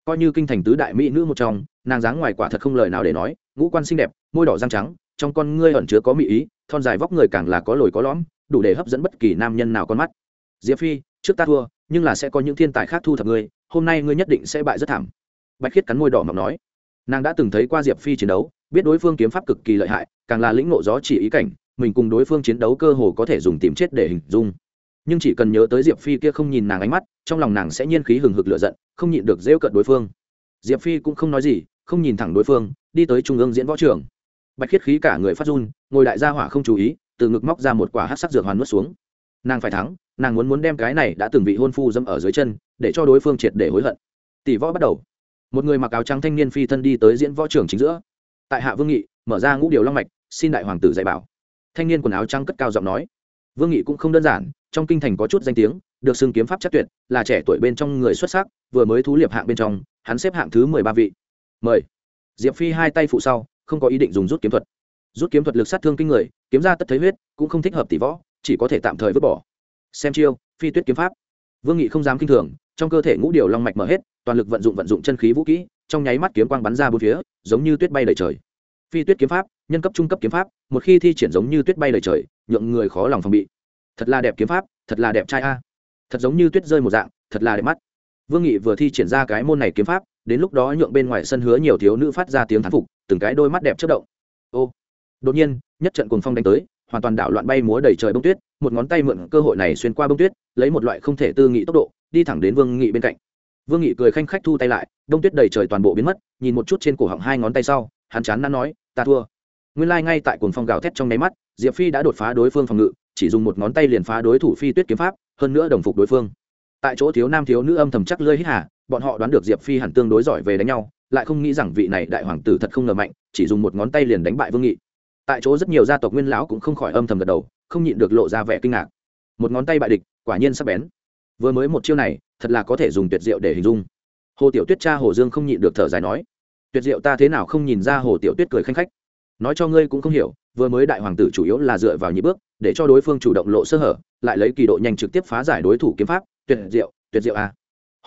S1: Coi như kinh thành tứ đại mỹ nữ một trong, nàng dáng ngoài quả thật không lời nào để nói, ngũ quan xinh đẹp, môi đỏ răng trắng, trong con ngươi ẩn chứa có mỹ ý, thon dài vóc người càng là có lồi có lõm, đủ để hấp dẫn bất kỳ nam nhân nào con mắt. Diệp phi, trước ta thua nhưng là sẽ có những thiên tài khác thu thập ngươi, hôm nay ngươi nhất định sẽ bại rất thảm. Bạch khiết cắn môi đỏ mọc nói. Nàng đã từng thấy qua diệp phi chiến đấu, biết đối phương kiếm pháp cực kỳ lợi hại, càng là lĩnh ngộ gió chỉ ý cảnh, mình cùng đối phương chiến đấu cơ hồ có thể dùng tìm chết để hình dung. Nhưng chỉ cần nhớ tới diệp phi kia không nhìn nàng ánh mắt, trong lòng nàng sẽ nhiên khí hừng hực lựa giận, không nhịn được rêu cận đối phương. Diệp phi cũng không nói gì, không nhìn thẳng đối phương, đi tới trung ương diễn võ trường. Bạch khiết khí cả người phát run, ngồi đại gia hỏa không chú ý, từ ngực móc ra một quả hát sắc dược hoàn nuốt xuống. Nàng phải thắng nàng muốn muốn đem cái này đã từng bị hôn phu dâm ở dưới chân, để cho đối phương triệt để hối hận. Tỷ võ bắt đầu. Một người mặc áo trắng thanh niên phi thân đi tới diễn võ trưởng chính giữa. Tại hạ vương nghị, mở ra ngũ điều long mạch, xin đại hoàng tử dạy bảo. Thanh niên quần áo trắng cất cao giọng nói. Vương nghị cũng không đơn giản, trong kinh thành có chút danh tiếng, được xưng kiếm pháp chắc tuyệt, là trẻ tuổi bên trong người xuất sắc, vừa mới thú liệp hạng bên trong, hắn xếp hạng thứ mười ba vị. Mời. Diệp phi hai tay phụ sau, không có ý định dùng rút kiếm thuật. Rút kiếm thuật lực sát thương kinh người, kiếm ra tất thấy huyết, cũng không thích hợp tỷ võ, chỉ có thể tạm thời vứt bỏ xem chiêu, phi tuyết kiếm pháp. Vương nghị không dám kinh thường, trong cơ thể ngũ điều long mạch mở hết, toàn lực vận dụng vận dụng chân khí vũ kỹ, trong nháy mắt kiếm quang bắn ra bốn phía, giống như tuyết bay đầy trời. Phi tuyết kiếm pháp, nhân cấp trung cấp kiếm pháp, một khi thi triển giống như tuyết bay đầy trời, nhượng người khó lòng phòng bị. Thật là đẹp kiếm pháp, thật là đẹp trai a. Thật giống như tuyết rơi một dạng, thật là đẹp mắt. Vương nghị vừa thi triển ra cái môn này kiếm pháp, đến lúc đó nhượng bên ngoài sân hứa nhiều thiếu nữ phát ra tiếng thán phục, từng cái đôi mắt đẹp chất động. Ô, đột nhiên, nhất trận cuồng phong đánh tới, hoàn toàn đảo loạn bay múa đầy trời bông tuyết một ngón tay mượn cơ hội này xuyên qua bông tuyết, lấy một loại không thể tư nghị tốc độ, đi thẳng đến vương nghị bên cạnh. Vương nghị cười khanh khách thu tay lại đông tuyết đầy trời toàn bộ biến mất, nhìn một chút trên cổ họng hai ngón tay sau, hắn chán đã nói, ta thua. Nguyên lai、like、ngay tại cuồng phong gào thét trong nháy mắt, diệp phi đã đột phá đối phương phòng ngự, chỉ dùng một ngón tay liền phá đối thủ phi tuyết kiếm pháp, hơn nữa đồng phục đối phương. Tại chỗ thiếu nam thiếu nữ âm thầm chắc lơi hít hà, bọn họ đoán được diệp phi hẳn tương đối giỏi về đánh nhau, lại không nghĩ rằng vị này đại hoàng tử thật không ngờ mạnh, chỉ dùng một ngón tay liền đánh bại vương nghị. Tại chỗ rất nhiều gia tộc nguyên lão cũng không khỏi âm thầm gật đầu không nhịn được lộ ra vẻ kinh ngạc. Một ngón tay bại địch, quả nhiên sắc bén. Vừa mới một chiêu này, thật là có thể dùng tuyệt diệu để hình dung. Hồ tiểu tuyết cha hồ dương không nhịn được thở dài nói, tuyệt diệu ta thế nào không nhìn ra? Hồ tiểu tuyết cười khanh khách. Nói cho ngươi cũng không hiểu, vừa mới đại hoàng tử chủ yếu là dựa vào nhị bước, để cho đối phương chủ động lộ sơ hở, lại lấy kỳ độ nhanh trực tiếp phá giải đối thủ kiếm pháp, tuyệt diệu tuyệt diệu à.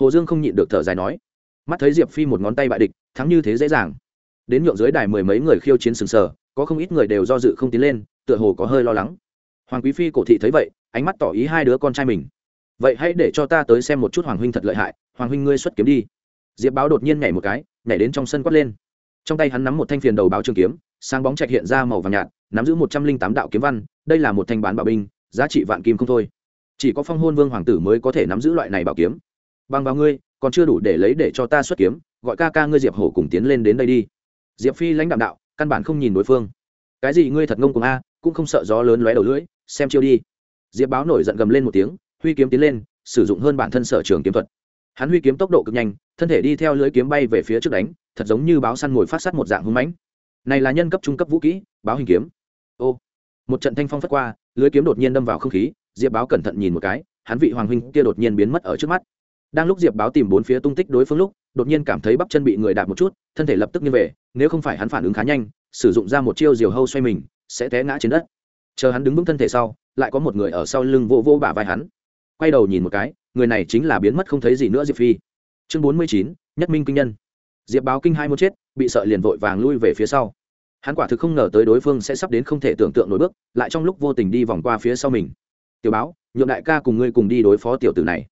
S1: hồ dương không nhịn được thở dài nói, mắt thấy diệp phi một ngón tay bại địch, thắng như thế dễ dàng. Đến nhượng dưới đài mười mấy người khiêu chiến sừng sờ, có không ít người đều do dự không tiến lên, tựa hồ có hơi lo lắng hoàng quý phi cổ thị thấy vậy, ánh mắt tỏ ý hai đứa con trai mình. Vậy hãy để cho ta tới xem một chút hoàng huynh thật lợi hại. Hoàng huynh ngươi xuất kiếm đi. Diệp báo đột nhiên nhảy một cái, nhảy đến trong sân quát lên. Trong tay hắn nắm một thanh phiền đầu báo trường kiếm, sáng bóng trạch hiện ra màu vàng nhạt, nắm giữ một trăm linh tám đạo kiếm văn, đây là một thanh bán bảo binh, giá trị vạn kim không thôi. Chỉ có phong hôn vương hoàng tử mới có thể nắm giữ loại này bảo kiếm. Bằng vào ngươi, còn chưa đủ để lấy để cho ta xuất kiếm, gọi ca ca ngươi diệp hổ cùng tiến lên đến đây đi. Diệp phi lãnh đạm đạo, căn bản không nhìn đối phương. Cái gì ngươi thật ngông cùng a, cũng không sợ gió lớn lóe đầu lưỡi xem chiêu đi. Diệp báo nổi giận gầm lên một tiếng, huy kiếm tiến lên, sử dụng hơn bản thân sở trường kiếm thuật. Hắn huy kiếm tốc độ cực nhanh, thân thể đi theo lưới kiếm bay về phía trước đánh, thật giống như báo săn mồi phát sát một dạng hung mãnh. Này là nhân cấp trung cấp vũ kỹ, báo hình kiếm. Ô, một trận thanh phong phất qua, lưới kiếm đột nhiên đâm vào không khí, diệp báo cẩn thận nhìn một cái, hắn vị hoàng huynh kia đột nhiên biến mất ở trước mắt. Đang lúc diệp báo tìm bốn phía tung tích đối phương lúc, đột nhiên cảm thấy bắp chân bị người đạp một chút, thân thể lập tức như về, nếu không phải hắn phản ứng khá nhanh, sử dụng ra một chiêu diều hâu xoay mình, sẽ té ngã trên đất chờ hắn đứng vững thân thể sau, lại có một người ở sau lưng vô vô bả vai hắn. Quay đầu nhìn một cái, người này chính là biến mất không thấy gì nữa diệp phi. Chương bốn mươi chín, nhất minh kinh nhân. Diệp báo kinh hai muốn chết, bị sợ liền vội vàng lui về phía sau. Hắn quả thực không ngờ tới đối phương sẽ sắp đến không thể tưởng tượng nổi bước, lại trong lúc vô tình đi vòng qua phía sau mình. Tiểu báo, nhượng đại ca cùng ngươi cùng đi đối phó tiểu tử này.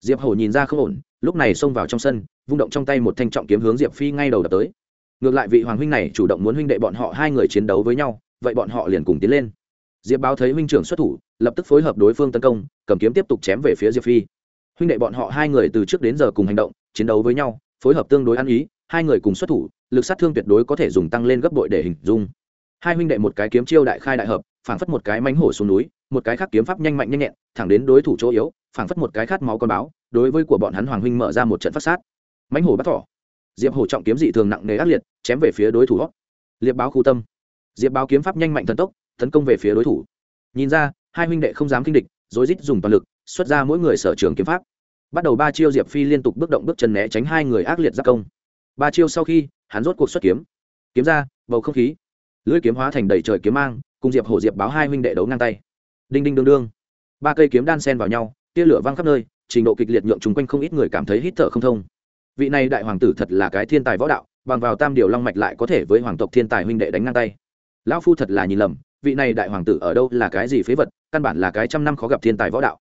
S1: Diệp hổ nhìn ra không ổn, lúc này xông vào trong sân, vung động trong tay một thanh trọng kiếm hướng diệp phi ngay đầu đập tới. Ngược lại vị hoàng huynh này chủ động muốn huynh đệ bọn họ hai người chiến đấu với nhau, vậy bọn họ liền cùng tiến lên diệp báo thấy huynh trưởng xuất thủ, lập tức phối hợp đối phương tấn công, cầm kiếm tiếp tục chém về phía diệp phi. Huynh đệ bọn họ hai người từ trước đến giờ cùng hành động, chiến đấu với nhau, phối hợp tương đối ăn ý, hai người cùng xuất thủ, lực sát thương tuyệt đối có thể dùng tăng lên gấp bội để hình dung. Hai huynh đệ một cái kiếm chiêu đại khai đại hợp, phảng phất một cái mánh hổ xuống núi, một cái khác kiếm pháp nhanh mạnh nhanh nhẹn, thẳng đến đối thủ chỗ yếu, phảng phất một cái khát máu con báo, đối với của bọn hắn hoàng huynh mở ra một trận phát sát. Mánh hổ bắt thỏ. Diệp hổ trọng kiếm dị thường nặng nề ác liệt, chém về phía đối thủ hót liệp báo khu tâm. Diệp báo kiếm pháp nhanh mạnh thần tốc tấn công về phía đối thủ. Nhìn ra, hai huynh đệ không dám kinh địch, rối rít dùng toàn lực, xuất ra mỗi người sở trường kiếm pháp. Bắt đầu ba chiêu diệp phi liên tục bước động bước chân né tránh hai người ác liệt giác công. Ba chiêu sau khi, hắn rốt cuộc xuất kiếm. Kiếm ra, bầu không khí. Lưỡi kiếm hóa thành đầy trời kiếm mang, cùng diệp hổ diệp báo hai huynh đệ đấu ngang tay. Đinh đinh đương đương. Ba cây kiếm đan sen vào nhau, tia lửa văng khắp nơi, trình độ kịch liệt nhượng chung quanh không ít người cảm thấy hít thở không thông. Vị này đại hoàng tử thật là cái thiên tài võ đạo, bằng vào tam điều long mạch lại có thể với hoàng tộc thiên tài huynh đệ đánh ngang tay. Lão phu thật là nhìn lầm vị này đại hoàng tử ở đâu là cái gì phế vật, căn bản là cái trăm năm khó gặp thiên tài võ đạo.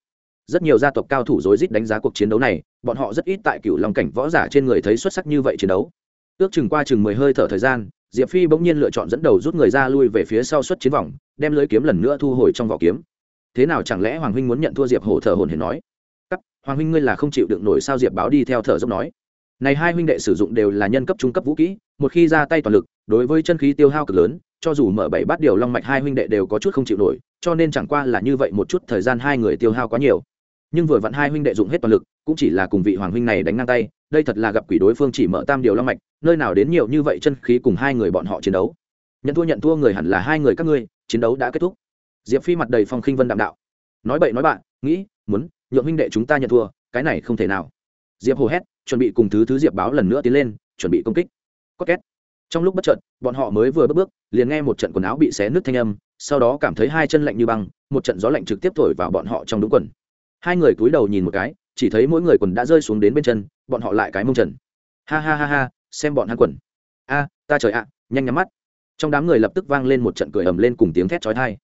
S1: Rất nhiều gia tộc cao thủ rối rít đánh giá cuộc chiến đấu này, bọn họ rất ít tại cựu long cảnh võ giả trên người thấy xuất sắc như vậy chiến đấu. Ước chừng qua chừng mười hơi thở thời gian, diệp phi bỗng nhiên lựa chọn dẫn đầu rút người ra lui về phía sau xuất chiến vòng, đem lưới kiếm lần nữa thu hồi trong vỏ kiếm. Thế nào chẳng lẽ hoàng huynh muốn nhận thua diệp hổ thở hồn hển nói? Cắt, hoàng huynh ngươi là không chịu đựng nổi sao diệp báo đi theo thở dốc nói? Này hai huynh đệ sử dụng đều là nhân cấp trung cấp vũ kỹ, một khi ra tay toàn lực, đối với chân khí tiêu hao cực lớn cho dù mở bảy bát điều long mạch hai huynh đệ đều có chút không chịu nổi, cho nên chẳng qua là như vậy một chút thời gian hai người tiêu hao quá nhiều. Nhưng vừa vặn hai huynh đệ dụng hết toàn lực, cũng chỉ là cùng vị hoàng huynh này đánh ngang tay, đây thật là gặp quỷ đối phương chỉ mở tam điều long mạch, nơi nào đến nhiều như vậy chân khí cùng hai người bọn họ chiến đấu. Nhận thua nhận thua người hẳn là hai người các ngươi, chiến đấu đã kết thúc. Diệp phi mặt đầy phong khinh vân đạm đạo. Nói bậy nói bạn, nghĩ, muốn, nhượng huynh đệ chúng ta nhận thua, cái này không thể nào. Diệp hồ hét, chuẩn bị cùng thứ thứ diệp báo lần nữa tiến lên, chuẩn bị công kích. Có két trong lúc bất chợt, bọn họ mới vừa bước bước, liền nghe một trận quần áo bị xé nứt thanh âm, sau đó cảm thấy hai chân lạnh như băng, một trận gió lạnh trực tiếp thổi vào bọn họ trong đúng quần. Hai người cúi đầu nhìn một cái, chỉ thấy mỗi người quần đã rơi xuống đến bên chân, bọn họ lại cái mông trần. Ha ha ha ha, xem bọn hắn quần. A, ta trời ạ, nhanh nhắm mắt. Trong đám người lập tức vang lên một trận cười ầm lên cùng tiếng thét chói tai.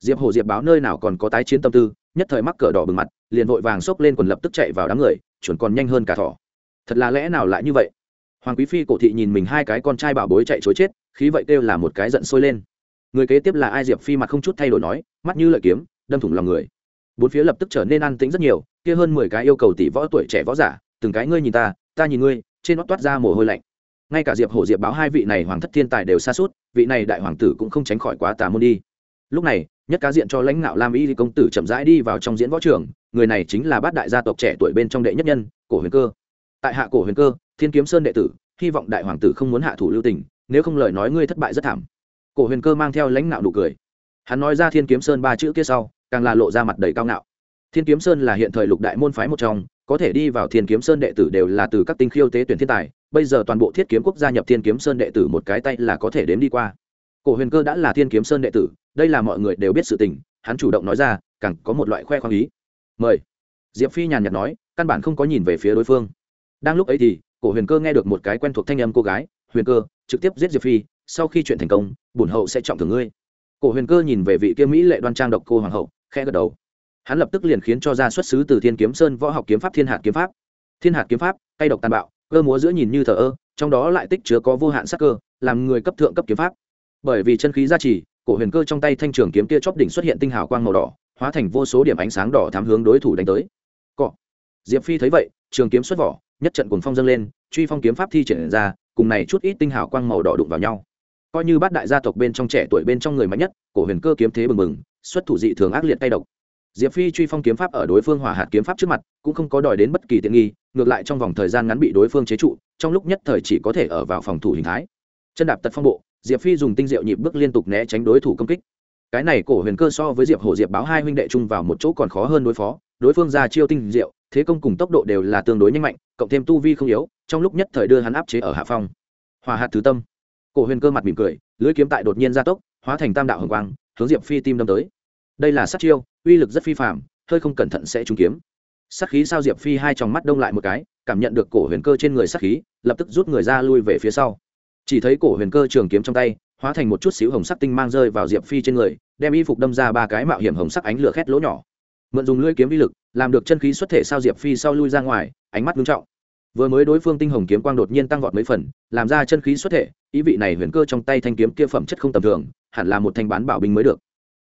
S1: Diệp hồ diệp báo nơi nào còn có tái chiến tâm tư, nhất thời mắc cờ đỏ bừng mặt, liền vội vàng xốc lên quần lập tức chạy vào đám người, chuẩn còn nhanh hơn cả thỏ. Thật là lẽ nào lại như vậy? Hoàng quý phi cổ thị nhìn mình hai cái con trai bảo bối chạy chối chết, khí vậy kêu là một cái giận sôi lên. Người kế tiếp là ai diệp phi mặt không chút thay đổi nói, mắt như lợi kiếm, đâm thủng lòng người. Bốn phía lập tức trở nên an tĩnh rất nhiều, kia hơn mười cái yêu cầu tỷ võ tuổi trẻ võ giả, từng cái ngươi nhìn ta ta nhìn ngươi, trên nó toát ra mồ hôi lạnh. Ngay cả diệp hổ diệp báo hai vị này hoàng thất thiên tài đều xa suốt vị này đại hoàng tử cũng không tránh khỏi quá tà môn đi. Lúc này, nhất cá diện cho lãnh ngạo lam y công tử chậm rãi đi vào trong diễn võ trường, người này chính là bát đại gia tộc trẻ tuổi bên trong đệ nhất nhân, cổ huyền cơ. Tại hạ cổ huyền cơ thiên kiếm sơn đệ tử, hy vọng đại hoàng tử không muốn hạ thủ lưu tình, nếu không lời nói ngươi thất bại rất thảm. Cổ huyền cơ mang theo lãnh nạo nụ cười. Hắn nói ra thiên kiếm sơn ba chữ kia sau, càng là lộ ra mặt đầy cao ngạo. Thiên kiếm sơn là hiện thời lục đại môn phái một trong, có thể đi vào thiên kiếm sơn đệ tử đều là từ các tinh khiêu tế tuyển thiên tài, bây giờ toàn bộ thiết kiếm quốc gia nhập thiên kiếm sơn đệ tử một cái tay là có thể đếm đi qua. Cổ huyền cơ đã là thiên kiếm sơn đệ tử, đây là mọi người đều biết sự tình, hắn chủ động nói ra, càng có một loại khoe khoang ý. Mời. Diệp phi nhàn nhạt nói, căn bản không có nhìn về phía đối phương. Đang lúc ấy thì cổ huyền cơ nghe được một cái quen thuộc thanh âm cô gái, huyền cơ, trực tiếp giết diệp phi, sau khi chuyện thành công, bổn hậu sẽ trọng thưởng ngươi. Cổ huyền cơ nhìn về vị kia mỹ lệ đoan trang độc cô hoàng hậu, khẽ gật đầu. Hắn lập tức liền khiến cho ra xuất xứ từ thiên kiếm sơn võ học kiếm pháp thiên hạt kiếm pháp. Thiên hạt kiếm pháp, cay độc tàn bạo, cơ múa giữa nhìn như thờ ơ, trong đó lại tích chứa có vô hạn sắc cơ, làm người cấp thượng cấp kiếm pháp. Bởi vì chân khí gia trì, cổ huyền cơ trong tay thanh trường kiếm kia chóp đỉnh xuất hiện tinh hào quang màu đỏ, hóa thành vô số điểm ánh sáng đỏ thám hướng đối thủ đánh tới. Cọ. Diệp phi thấy vậy, trường kiếm xuất vỏ nhất trận cuồng phong dâng lên, truy phong kiếm pháp thi triển ra, cùng này chút ít tinh hào quang màu đỏ đụng vào nhau. Coi như bát đại gia tộc bên trong trẻ tuổi bên trong người mạnh nhất, cổ huyền cơ kiếm thế bừng bừng, xuất thủ dị thường ác liệt tay độc. Diệp phi truy phong kiếm pháp ở đối phương hỏa hạt kiếm pháp trước mặt, cũng không có đòi đến bất kỳ tiện nghi, ngược lại trong vòng thời gian ngắn bị đối phương chế trụ, trong lúc nhất thời chỉ có thể ở vào phòng thủ hình thái. Chân đạp tật phong bộ, diệp phi dùng tinh diệu nhịp bước liên tục né tránh đối thủ công kích cái này cổ huyền cơ so với diệp hổ diệp báo hai huynh đệ chung vào một chỗ còn khó hơn đối phó, đối phương ra chiêu tinh diệu, thế công cùng tốc độ đều là tương đối nhanh mạnh, cộng thêm tu vi không yếu, trong lúc nhất thời đưa hắn áp chế ở hạ phong. Hòa hạt thứ tâm. Cổ huyền cơ mặt mỉm cười lưỡi kiếm tại đột nhiên gia tốc, hóa thành tam đạo hồng quang, hướng diệp phi tim đâm tới. Đây là sát chiêu, uy lực rất phi phạm hơi không cẩn thận sẽ trúng kiếm. Sát khí sao diệp phi hai tròng mắt đông lại một cái, cảm nhận được cổ huyền cơ trên người sát khí, lập tức rút người ra lui về phía sau. Chỉ thấy cổ huyền cơ trường kiếm trong tay hóa thành một chút xíu hồng sắc tinh mang rơi vào diệp phi trên người, đem y phục đâm ra ba cái mạo hiểm hồng sắc ánh lửa khét lỗ nhỏ. Mượn dùng lưỡi kiếm vi lực, làm được chân khí xuất thể sao diệp phi sau lui ra ngoài, ánh mắt nghiêm trọng. Vừa mới đối phương tinh hồng kiếm quang đột nhiên tăng vọt mấy phần, làm ra chân khí xuất thể, ý vị này huyền cơ trong tay thanh kiếm kia phẩm chất không tầm thường, hẳn là một thanh bán bảo binh mới được.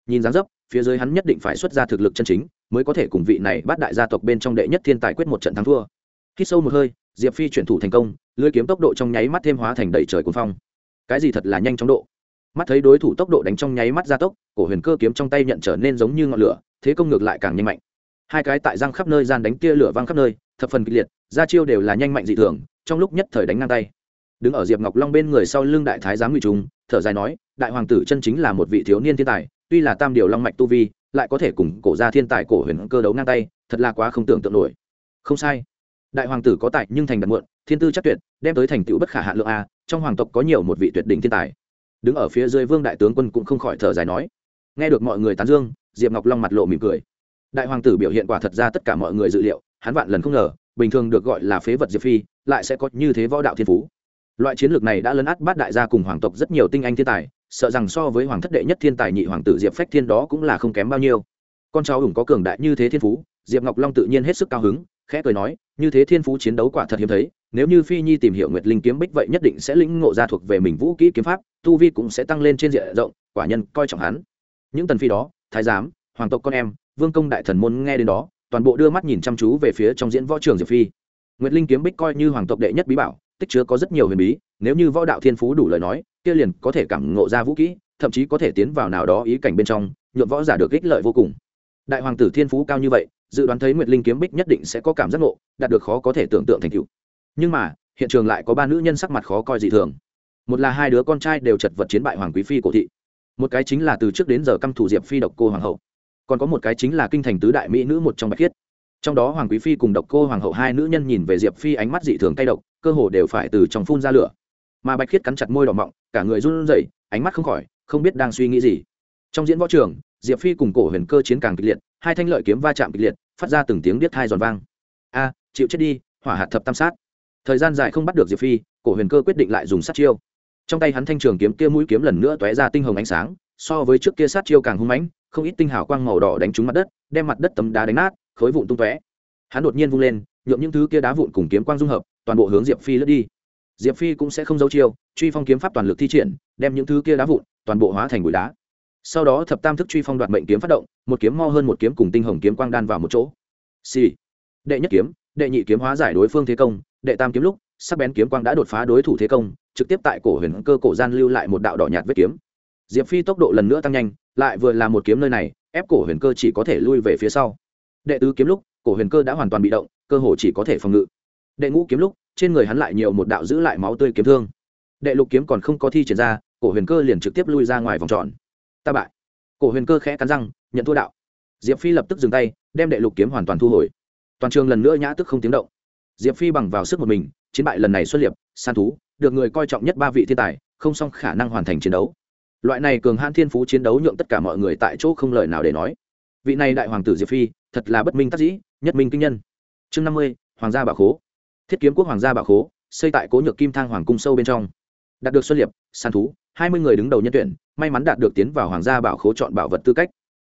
S1: Nhìn dáng dấp, phía dưới hắn nhất định phải xuất ra thực lực chân chính, mới có thể cùng vị này bắt đại gia tộc bên trong đệ nhất thiên tài quyết một trận thắng thua. Khi sâu một hơi, diệp phi chuyển thủ thành công, lưỡi kiếm tốc độ trong nháy mắt thêm hóa thành đầy trời cuồng phong cái gì thật là nhanh chóng độ. Mắt thấy đối thủ tốc độ đánh trong nháy mắt gia tốc, cổ huyền cơ kiếm trong tay nhận trở nên giống như ngọn lửa, thế công ngược lại càng nhanh mạnh. Hai cái tại răng khắp nơi gian đánh tia lửa văng khắp nơi, thập phần kịch liệt ra chiêu đều là nhanh mạnh dị thường, trong lúc nhất thời đánh ngang tay. Đứng ở diệp ngọc long bên người sau lưng đại thái giám ngụy trung thở dài nói, đại hoàng tử chân chính là một vị thiếu niên thiên tài, tuy là tam điều long mạch tu vi, lại có thể cùng cổ ra thiên tài cổ huyền cơ đấu ngang tay, thật là quá không tưởng tượng nổi. Không sai. Đại hoàng tử có tài nhưng thành đặt muộn, thiên tư chắc tuyệt, đem tới thành tựu bất khả hạ lượng a trong hoàng tộc có nhiều một vị tuyệt đỉnh thiên tài. Đứng ở phía dưới vương đại tướng quân cũng không khỏi thở dài nói. Nghe được mọi người tán dương, diệp ngọc long mặt lộ mỉm cười. Đại hoàng tử biểu hiện quả thật ra tất cả mọi người dự liệu, hắn vạn lần không ngờ, bình thường được gọi là phế vật diệp phi, lại sẽ có như thế võ đạo thiên phú. Loại chiến lược này đã lấn át bát đại gia cùng hoàng tộc rất nhiều tinh anh thiên tài, sợ rằng so với hoàng thất đệ nhất thiên tài nhị hoàng tử diệp phách thiên đó cũng là không kém bao nhiêu. Con cháu hùng có cường đại như thế thiên phú, diệp ngọc long tự nhiên hết sức cao hứng, khẽ cười nói, như thế thiên phú chiến đấu quả thật hiếm thấy nếu như phi nhi tìm hiểu nguyệt linh kiếm bích vậy nhất định sẽ lĩnh ngộ ra thuộc về mình vũ kỹ kiếm pháp, tu vi cũng sẽ tăng lên trên diện rộng, quả nhân coi trọng hắn. Những tần phi đó, thái giám, hoàng tộc con em, vương công đại thần môn nghe đến đó, toàn bộ đưa mắt nhìn chăm chú về phía trong diễn võ trường diệp phi. Nguyệt linh kiếm bích coi như hoàng tộc đệ nhất bí bảo, tích chứa có rất nhiều huyền bí, nếu như võ đạo thiên phú đủ lời nói, kia liền có thể cảm ngộ ra vũ kỹ, thậm chí có thể tiến vào nào đó ý cảnh bên trong, nhuộm võ giả được ích lợi vô cùng. Đại hoàng tử thiên phú cao như vậy, dự đoán thấy nguyệt linh kiếm bích nhất định sẽ có cảm giác ngộ, đạt được khó có thể tưởng tượng thành tựu nhưng mà, hiện trường lại có ba nữ nhân sắc mặt khó coi dị thường. Một là hai đứa con trai đều chật vật chiến bại hoàng quý phi cổ thị. Một cái chính là từ trước đến giờ căm thủ diệp phi độc cô hoàng hậu. Còn có một cái chính là kinh thành tứ đại mỹ nữ một trong bạch khiết trong đó hoàng quý phi cùng độc cô hoàng hậu hai nữ nhân nhìn về diệp phi ánh mắt dị thường tay độc, cơ hồ đều phải từ trong phun ra lửa. Mà bạch khiết cắn chặt môi đỏ mọng, cả người run rẩy, ánh mắt không khỏi, không biết đang suy nghĩ gì. Trong diễn võ trường, diệp phi cùng cổ huyền cơ chiến càng kịch liệt, hai thanh lợi kiếm va chạm kịch liệt, phát ra từng tiếng biết hai giòn vang. A, chịu chết đi, hỏa hạt thập tam sát thời gian dài không bắt được diệp phi, cổ huyền cơ quyết định lại dùng sát chiêu. Trong tay hắn thanh trường kiếm kia mũi kiếm lần nữa tóe ra tinh hồng ánh sáng, so với trước kia sát chiêu càng hung mãnh, không ít tinh hào quang màu đỏ đánh trúng mặt đất, đem mặt đất tấm đá đánh nát, khối vụn tung tóe. Hắn đột nhiên vung lên nhuộm những thứ kia đá vụn cùng kiếm quang dung hợp, toàn bộ hướng diệp phi lướt đi. Diệp phi cũng sẽ không giấu chiêu, truy phong kiếm pháp toàn lực thi triển, đem những thứ kia đá vụn toàn bộ hóa thành bụi đá. Sau đó thập tam thức truy phong đoạt mệnh kiếm phát động, một kiếm mo hơn một kiếm cùng tinh hồng kiếm quang đan vào một chỗ. Xì、sì. đệ nhất kiếm, đệ nhị kiếm hóa giải đối phương thế công đệ tam kiếm lúc, sắc bén kiếm quang đã đột phá đối thủ thế công, trực tiếp tại cổ huyền cơ cổ gian lưu lại một đạo đỏ nhạt vết kiếm. Diệp phi tốc độ lần nữa tăng nhanh, lại vừa là một kiếm nơi này, ép cổ huyền cơ chỉ có thể lui về phía sau. Đệ tứ kiếm lúc, cổ huyền cơ đã hoàn toàn bị động, cơ hồ chỉ có thể phòng ngự. Đệ ngũ kiếm lúc, trên người hắn lại nhiều một đạo giữ lại máu tươi kiếm thương. Đệ lục kiếm còn không có thi triển ra, cổ huyền cơ liền trực tiếp lui ra ngoài vòng tròn. Ta bại. Cổ huyền cơ khẽ cắn răng, nhận thua đạo. Diệp phi lập tức dừng tay, đem đệ lục kiếm hoàn toàn thu hồi. Toàn trường lần nữa nhã tức không tiếng động diệp phi bằng vào sức một mình, chiến bại lần này xuất liệp san thú, được người coi trọng nhất ba vị thiên tài, không xong khả năng hoàn thành chiến đấu. Loại này cường hãn thiên phú chiến đấu nhượng tất cả mọi người tại chỗ không lời nào để nói. Vị này đại hoàng tử diệp phi, thật là bất minh tác dĩ, nhất minh kinh nhân. Chương năm mươi, hoàng gia bảo khố. Thiết kiếm quốc hoàng gia bảo khố, xây tại cố nhược kim thang hoàng cung sâu bên trong. Đạt được xuân liệp san thú, hai mươi người đứng đầu nhân tuyển, may mắn đạt được tiến vào hoàng gia bảo khố chọn bảo vật tư cách.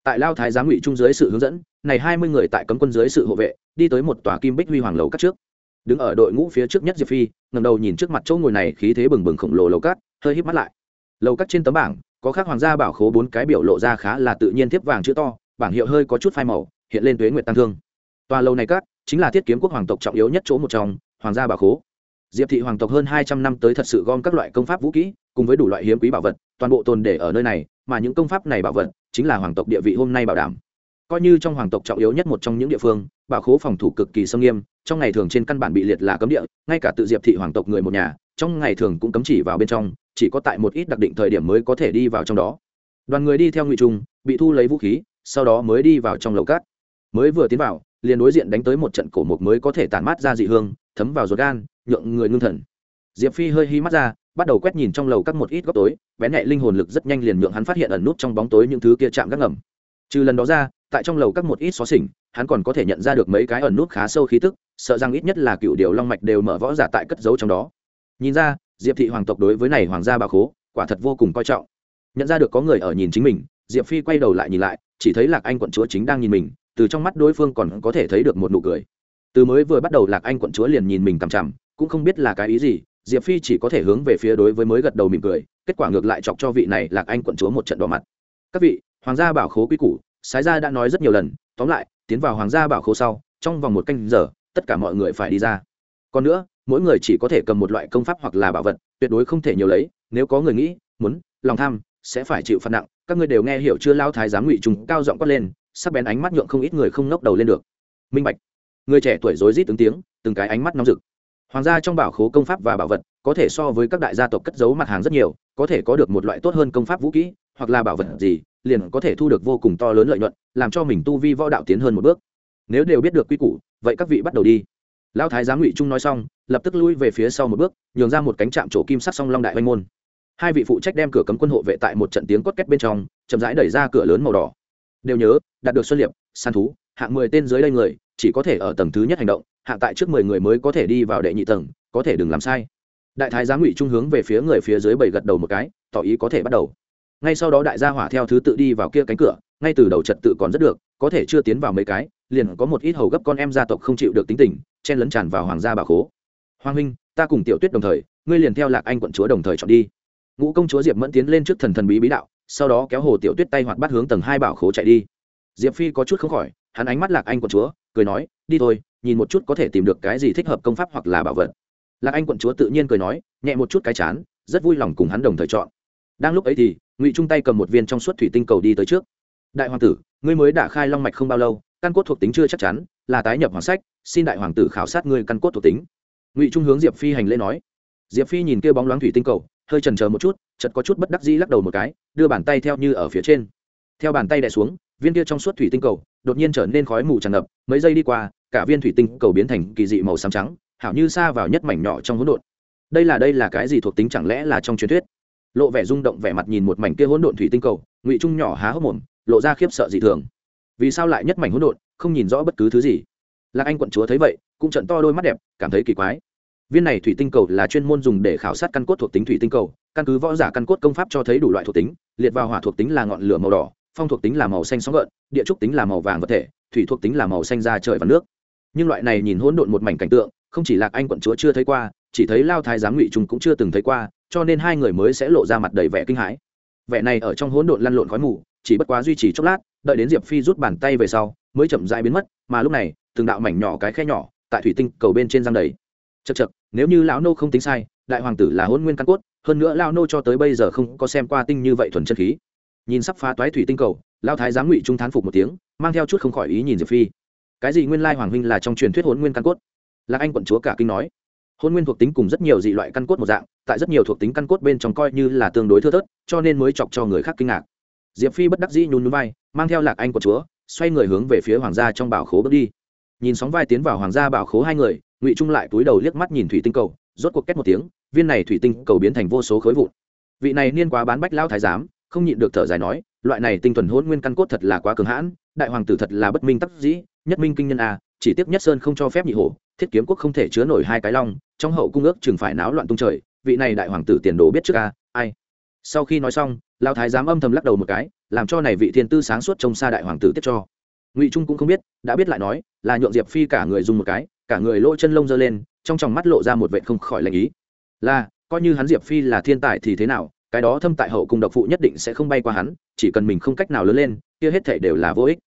S1: Tại lao thái giám ngụy trung dưới sự hướng dẫn, này hai mươi người tại cấm quân dưới sự hộ vệ, đi tới một tòa kim bích huy hoàng lầu cắt trước đứng ở đội ngũ phía trước nhất diệp phi ngầm đầu nhìn trước mặt chỗ ngồi này, khí thế bừng bừng khổng lồ lầu cát, hơi híp mắt lại. Lầu cát trên tấm bảng, có khác hoàng gia bảo khố bốn cái biểu lộ ra khá là tự nhiên tiếp vàng chữ to, bảng hiệu hơi có chút phai màu, hiện lên tuế nguyệt tăng thương. Tòa lầu này cát, chính là thiết kiếm quốc hoàng tộc trọng yếu nhất chỗ một trong, hoàng gia bảo khố. Diệp thị hoàng tộc hơn hai trăm năm tới thật sự gom các loại công pháp vũ kỹ, cùng với đủ loại hiếm quý bảo vật, toàn bộ tồn để ở nơi này, mà những công pháp này bảo vật, chính là hoàng tộc địa vị hôm nay bảo đảm. Coi như trong hoàng tộc trọng yếu nhất một trong những địa phương, bảo khố phòng thủ cực kỳ sâm nghiêm trong ngày thường trên căn bản bị liệt là cấm địa, ngay cả tự diệp thị hoàng tộc người một nhà, trong ngày thường cũng cấm chỉ vào bên trong, chỉ có tại một ít đặc định thời điểm mới có thể đi vào trong đó. Đoàn người đi theo ngụy trung, bị thu lấy vũ khí, sau đó mới đi vào trong lầu cát. Mới vừa tiến vào, liền đối diện đánh tới một trận cổ mục mới có thể tản mát ra dị hương, thấm vào ruột gan, nhượng người ngưng thần. Diệp phi hơi hi mắt ra, bắt đầu quét nhìn trong lầu các một ít góc tối, bén nhẹ linh hồn lực rất nhanh liền nhượng hắn phát hiện ẩn nút trong bóng tối những thứ kia chạm gác ngầm. Trừ lần đó ra, tại trong lầu các một ít xó xỉnh, hắn còn có thể nhận ra được mấy cái ẩn nút khá sâu khí tức sợ rằng ít nhất là cựu điều long mạch đều mở võ giả tại cất giấu trong đó. Nhìn ra, diệp thị hoàng tộc đối với này hoàng gia bà khố, quả thật vô cùng coi trọng. Nhận ra được có người ở nhìn chính mình, diệp phi quay đầu lại nhìn lại, chỉ thấy lạc anh quận chúa chính đang nhìn mình, từ trong mắt đối phương còn có thể thấy được một nụ cười. Từ mới vừa bắt đầu lạc anh quận chúa liền nhìn mình cằm chằm, cũng không biết là cái ý gì, diệp phi chỉ có thể hướng về phía đối với mới gật đầu mỉm cười, kết quả ngược lại chọc cho vị này lạc anh quận chúa một trận đỏ mặt. Các vị, hoàng gia bảo khố quy củ, sái gia đã nói rất nhiều lần, tóm lại, tiến vào hoàng gia bảo khố sau, trong vòng một canh giờ tất cả mọi người phải đi ra. Còn nữa, mỗi người chỉ có thể cầm một loại công pháp hoặc là bảo vật, tuyệt đối không thể nhiều lấy, nếu có người nghĩ, muốn, lòng tham, sẽ phải chịu phạt nặng. Các ngươi đều nghe hiểu chưa? Lao thái giám ngụy trùng cao giọng quát lên, sắc bén ánh mắt nhượng không ít người không ngóc đầu lên được. Minh bạch. Người trẻ tuổi rối rít ứng tiếng, từng cái ánh mắt nóng rực. Hoàng gia trong bảo khố công pháp và bảo vật, có thể so với các đại gia tộc cất giấu mặt hàng rất nhiều, có thể có được một loại tốt hơn công pháp vũ kỹ, hoặc là bảo vật gì, liền có thể thu được vô cùng to lớn lợi nhuận, làm cho mình tu vi võ đạo tiến hơn một bước nếu đều biết được quy củ, vậy các vị bắt đầu đi. Lão thái giám ngụy trung nói xong, lập tức lui về phía sau một bước, nhường ra một cánh trạm chỗ kim sắc song long đại oanh môn. Hai vị phụ trách đem cửa cấm quân hộ vệ tại một trận tiếng cốt két bên trong, chậm rãi đẩy ra cửa lớn màu đỏ. Đều nhớ, đạt được xuân liệp săn thú, hạng mười tên dưới đây người, chỉ có thể ở tầng thứ nhất hành động, hạng tại trước mười người mới có thể đi vào đệ nhị tầng, có thể đừng làm sai. Đại thái giám ngụy trung hướng về phía người phía dưới bảy gật đầu một cái, tỏ ý có thể bắt đầu. Ngay sau đó đại gia hỏa theo thứ tự đi vào kia cánh cửa, ngay từ đầu trật tự còn rất được, có thể chưa tiến vào mấy cái liền có một ít hầu gấp con em gia tộc không chịu được tính tình, chen lấn tràn vào hoàng gia bà khố. Hoàng huynh, ta cùng tiểu tuyết đồng thời, ngươi liền theo lạc anh quận chúa đồng thời chọn đi. Ngũ công chúa diệp mẫn tiến lên trước thần thần bí bí đạo, sau đó kéo hồ tiểu tuyết tay hoạt bắt hướng tầng hai bảo khố chạy đi. Diệp phi có chút không khỏi, hắn ánh mắt lạc anh quận chúa, cười nói, đi thôi, nhìn một chút có thể tìm được cái gì thích hợp công pháp hoặc là bảo vật. Lạc anh quận chúa tự nhiên cười nói, nhẹ một chút cái chán, rất vui lòng cùng hắn đồng thời chọn. Đang lúc ấy thì, ngụy trung tay cầm một viên trong suốt thủy tinh cầu đi tới trước. Đại hoàng tử, ngươi mới đã khai long mạch không bao lâu căn cốt thuộc tính chưa chắc chắn, là tái nhập hoàng sách, xin đại hoàng tử khảo sát ngươi căn cốt thuộc tính. Ngụy trung hướng diệp phi hành lễ nói. Diệp phi nhìn kia bóng loáng thủy tinh cầu, hơi chần chờ một chút chật có chút bất đắc dĩ lắc đầu một cái, đưa bàn tay theo như ở phía trên. Theo bàn tay đè xuống, viên kia trong suốt thủy tinh cầu đột nhiên trở nên khói mù tràn ngập, mấy giây đi qua, cả viên thủy tinh cầu biến thành kỳ dị màu xám trắng, hảo như xa vào nhất mảnh nhỏ trong hỗn độn. Đây là đây là cái gì thuộc tính chẳng lẽ là trong truyền thuyết? Lộ vẻ rung động vẻ mặt nhìn một mảnh kia hỗn độn thủy tinh cầu, ngụy trung nhỏ há hốc mồm, lộ ra khiếp sợ dị thường vì sao lại nhất mảnh hỗn độn, không nhìn rõ bất cứ thứ gì. Lạc anh quận chúa thấy vậy, cũng trận to đôi mắt đẹp, cảm thấy kỳ quái. Viên này thủy tinh cầu là chuyên môn dùng để khảo sát căn cốt thuộc tính thủy tinh cầu, căn cứ võ giả căn cốt công pháp cho thấy đủ loại thuộc tính, liệt vào hỏa thuộc tính là ngọn lửa màu đỏ, phong thuộc tính là màu xanh sóng gợn, địa trúc tính là màu vàng vật thể, thủy thuộc tính là màu xanh da trời và nước. Nhưng loại này nhìn hỗn độn một mảnh cảnh tượng, không chỉ lạc anh quận chúa chưa thấy qua, chỉ thấy lao thái giám ngụy trung cũng chưa từng thấy qua, cho nên hai người mới sẽ lộ ra mặt đầy vẻ kinh hãi. Vẻ này ở trong hỗn độn lăn lộn khói mù chỉ bất quá duy trì chốc lát, đợi đến diệp phi rút bàn tay về sau, mới chậm rãi biến mất, mà lúc này, từng đạo mảnh nhỏ cái khe nhỏ, tại thủy tinh cầu bên trên giang đầy. Chật chật nếu như lão nô không tính sai, đại hoàng tử là hôn nguyên căn cốt, hơn nữa lão nô cho tới bây giờ không có xem qua tinh như vậy thuần chân khí. Nhìn sắp phá toái thủy tinh cầu lao thái giám ngụy trung thán phục một tiếng, mang theo chút không khỏi ý nhìn diệp phi. Cái gì nguyên lai hoàng huynh là trong truyền thuyết hôn nguyên căn cốt? Lạc anh quận chúa cả kinh nói. Hôn nguyên thuộc tính cùng rất nhiều dị loại căn cốt một dạng, tại rất nhiều thuộc tính căn cốt bên trong coi như là tương đối thưa thớt, cho nên mới chọc cho người khác kinh ngạc diệp phi bất đắc dĩ nhún núi vai, mang theo lạc anh của chúa, xoay người hướng về phía hoàng gia trong bảo khố bước đi. Nhìn sóng vai tiến vào hoàng gia bảo khố hai người, ngụy trung lại túi đầu liếc mắt nhìn thủy tinh cầu, rốt cuộc két một tiếng, viên này thủy tinh cầu biến thành vô số khối vụn. Vị này niên quá bán bách lao thái giám, không nhịn được thở dài nói, loại này tinh thuần hôn nguyên căn cốt thật là quá cường hãn, đại hoàng tử thật là bất minh tắc dĩ, nhất minh kinh nhân a chỉ tiếc nhất sơn không cho phép nhị hổ, thiết kiếm quốc không thể chứa nổi hai cái long, trong hậu cung ước chừng phải náo loạn tung trời, vị này đại hoàng tử tiền đồ biết trước a ai? Sau khi nói xong lao thái giám âm thầm lắc đầu một cái, làm cho này vị thiên tư sáng suốt trông xa đại hoàng tử tiếp cho. Ngụy trung cũng không biết, đã biết lại nói, là nhượng diệp phi cả người dùng một cái, cả người lỗ chân lông giơ lên, trong tròng mắt lộ ra một vệ không khỏi lệnh ý. Là, coi như hắn diệp phi là thiên tài thì thế nào, cái đó thâm tại hậu cung độc phụ nhất định sẽ không bay qua hắn, chỉ cần mình không cách nào lớn lên, kia hết thể đều là vô ích.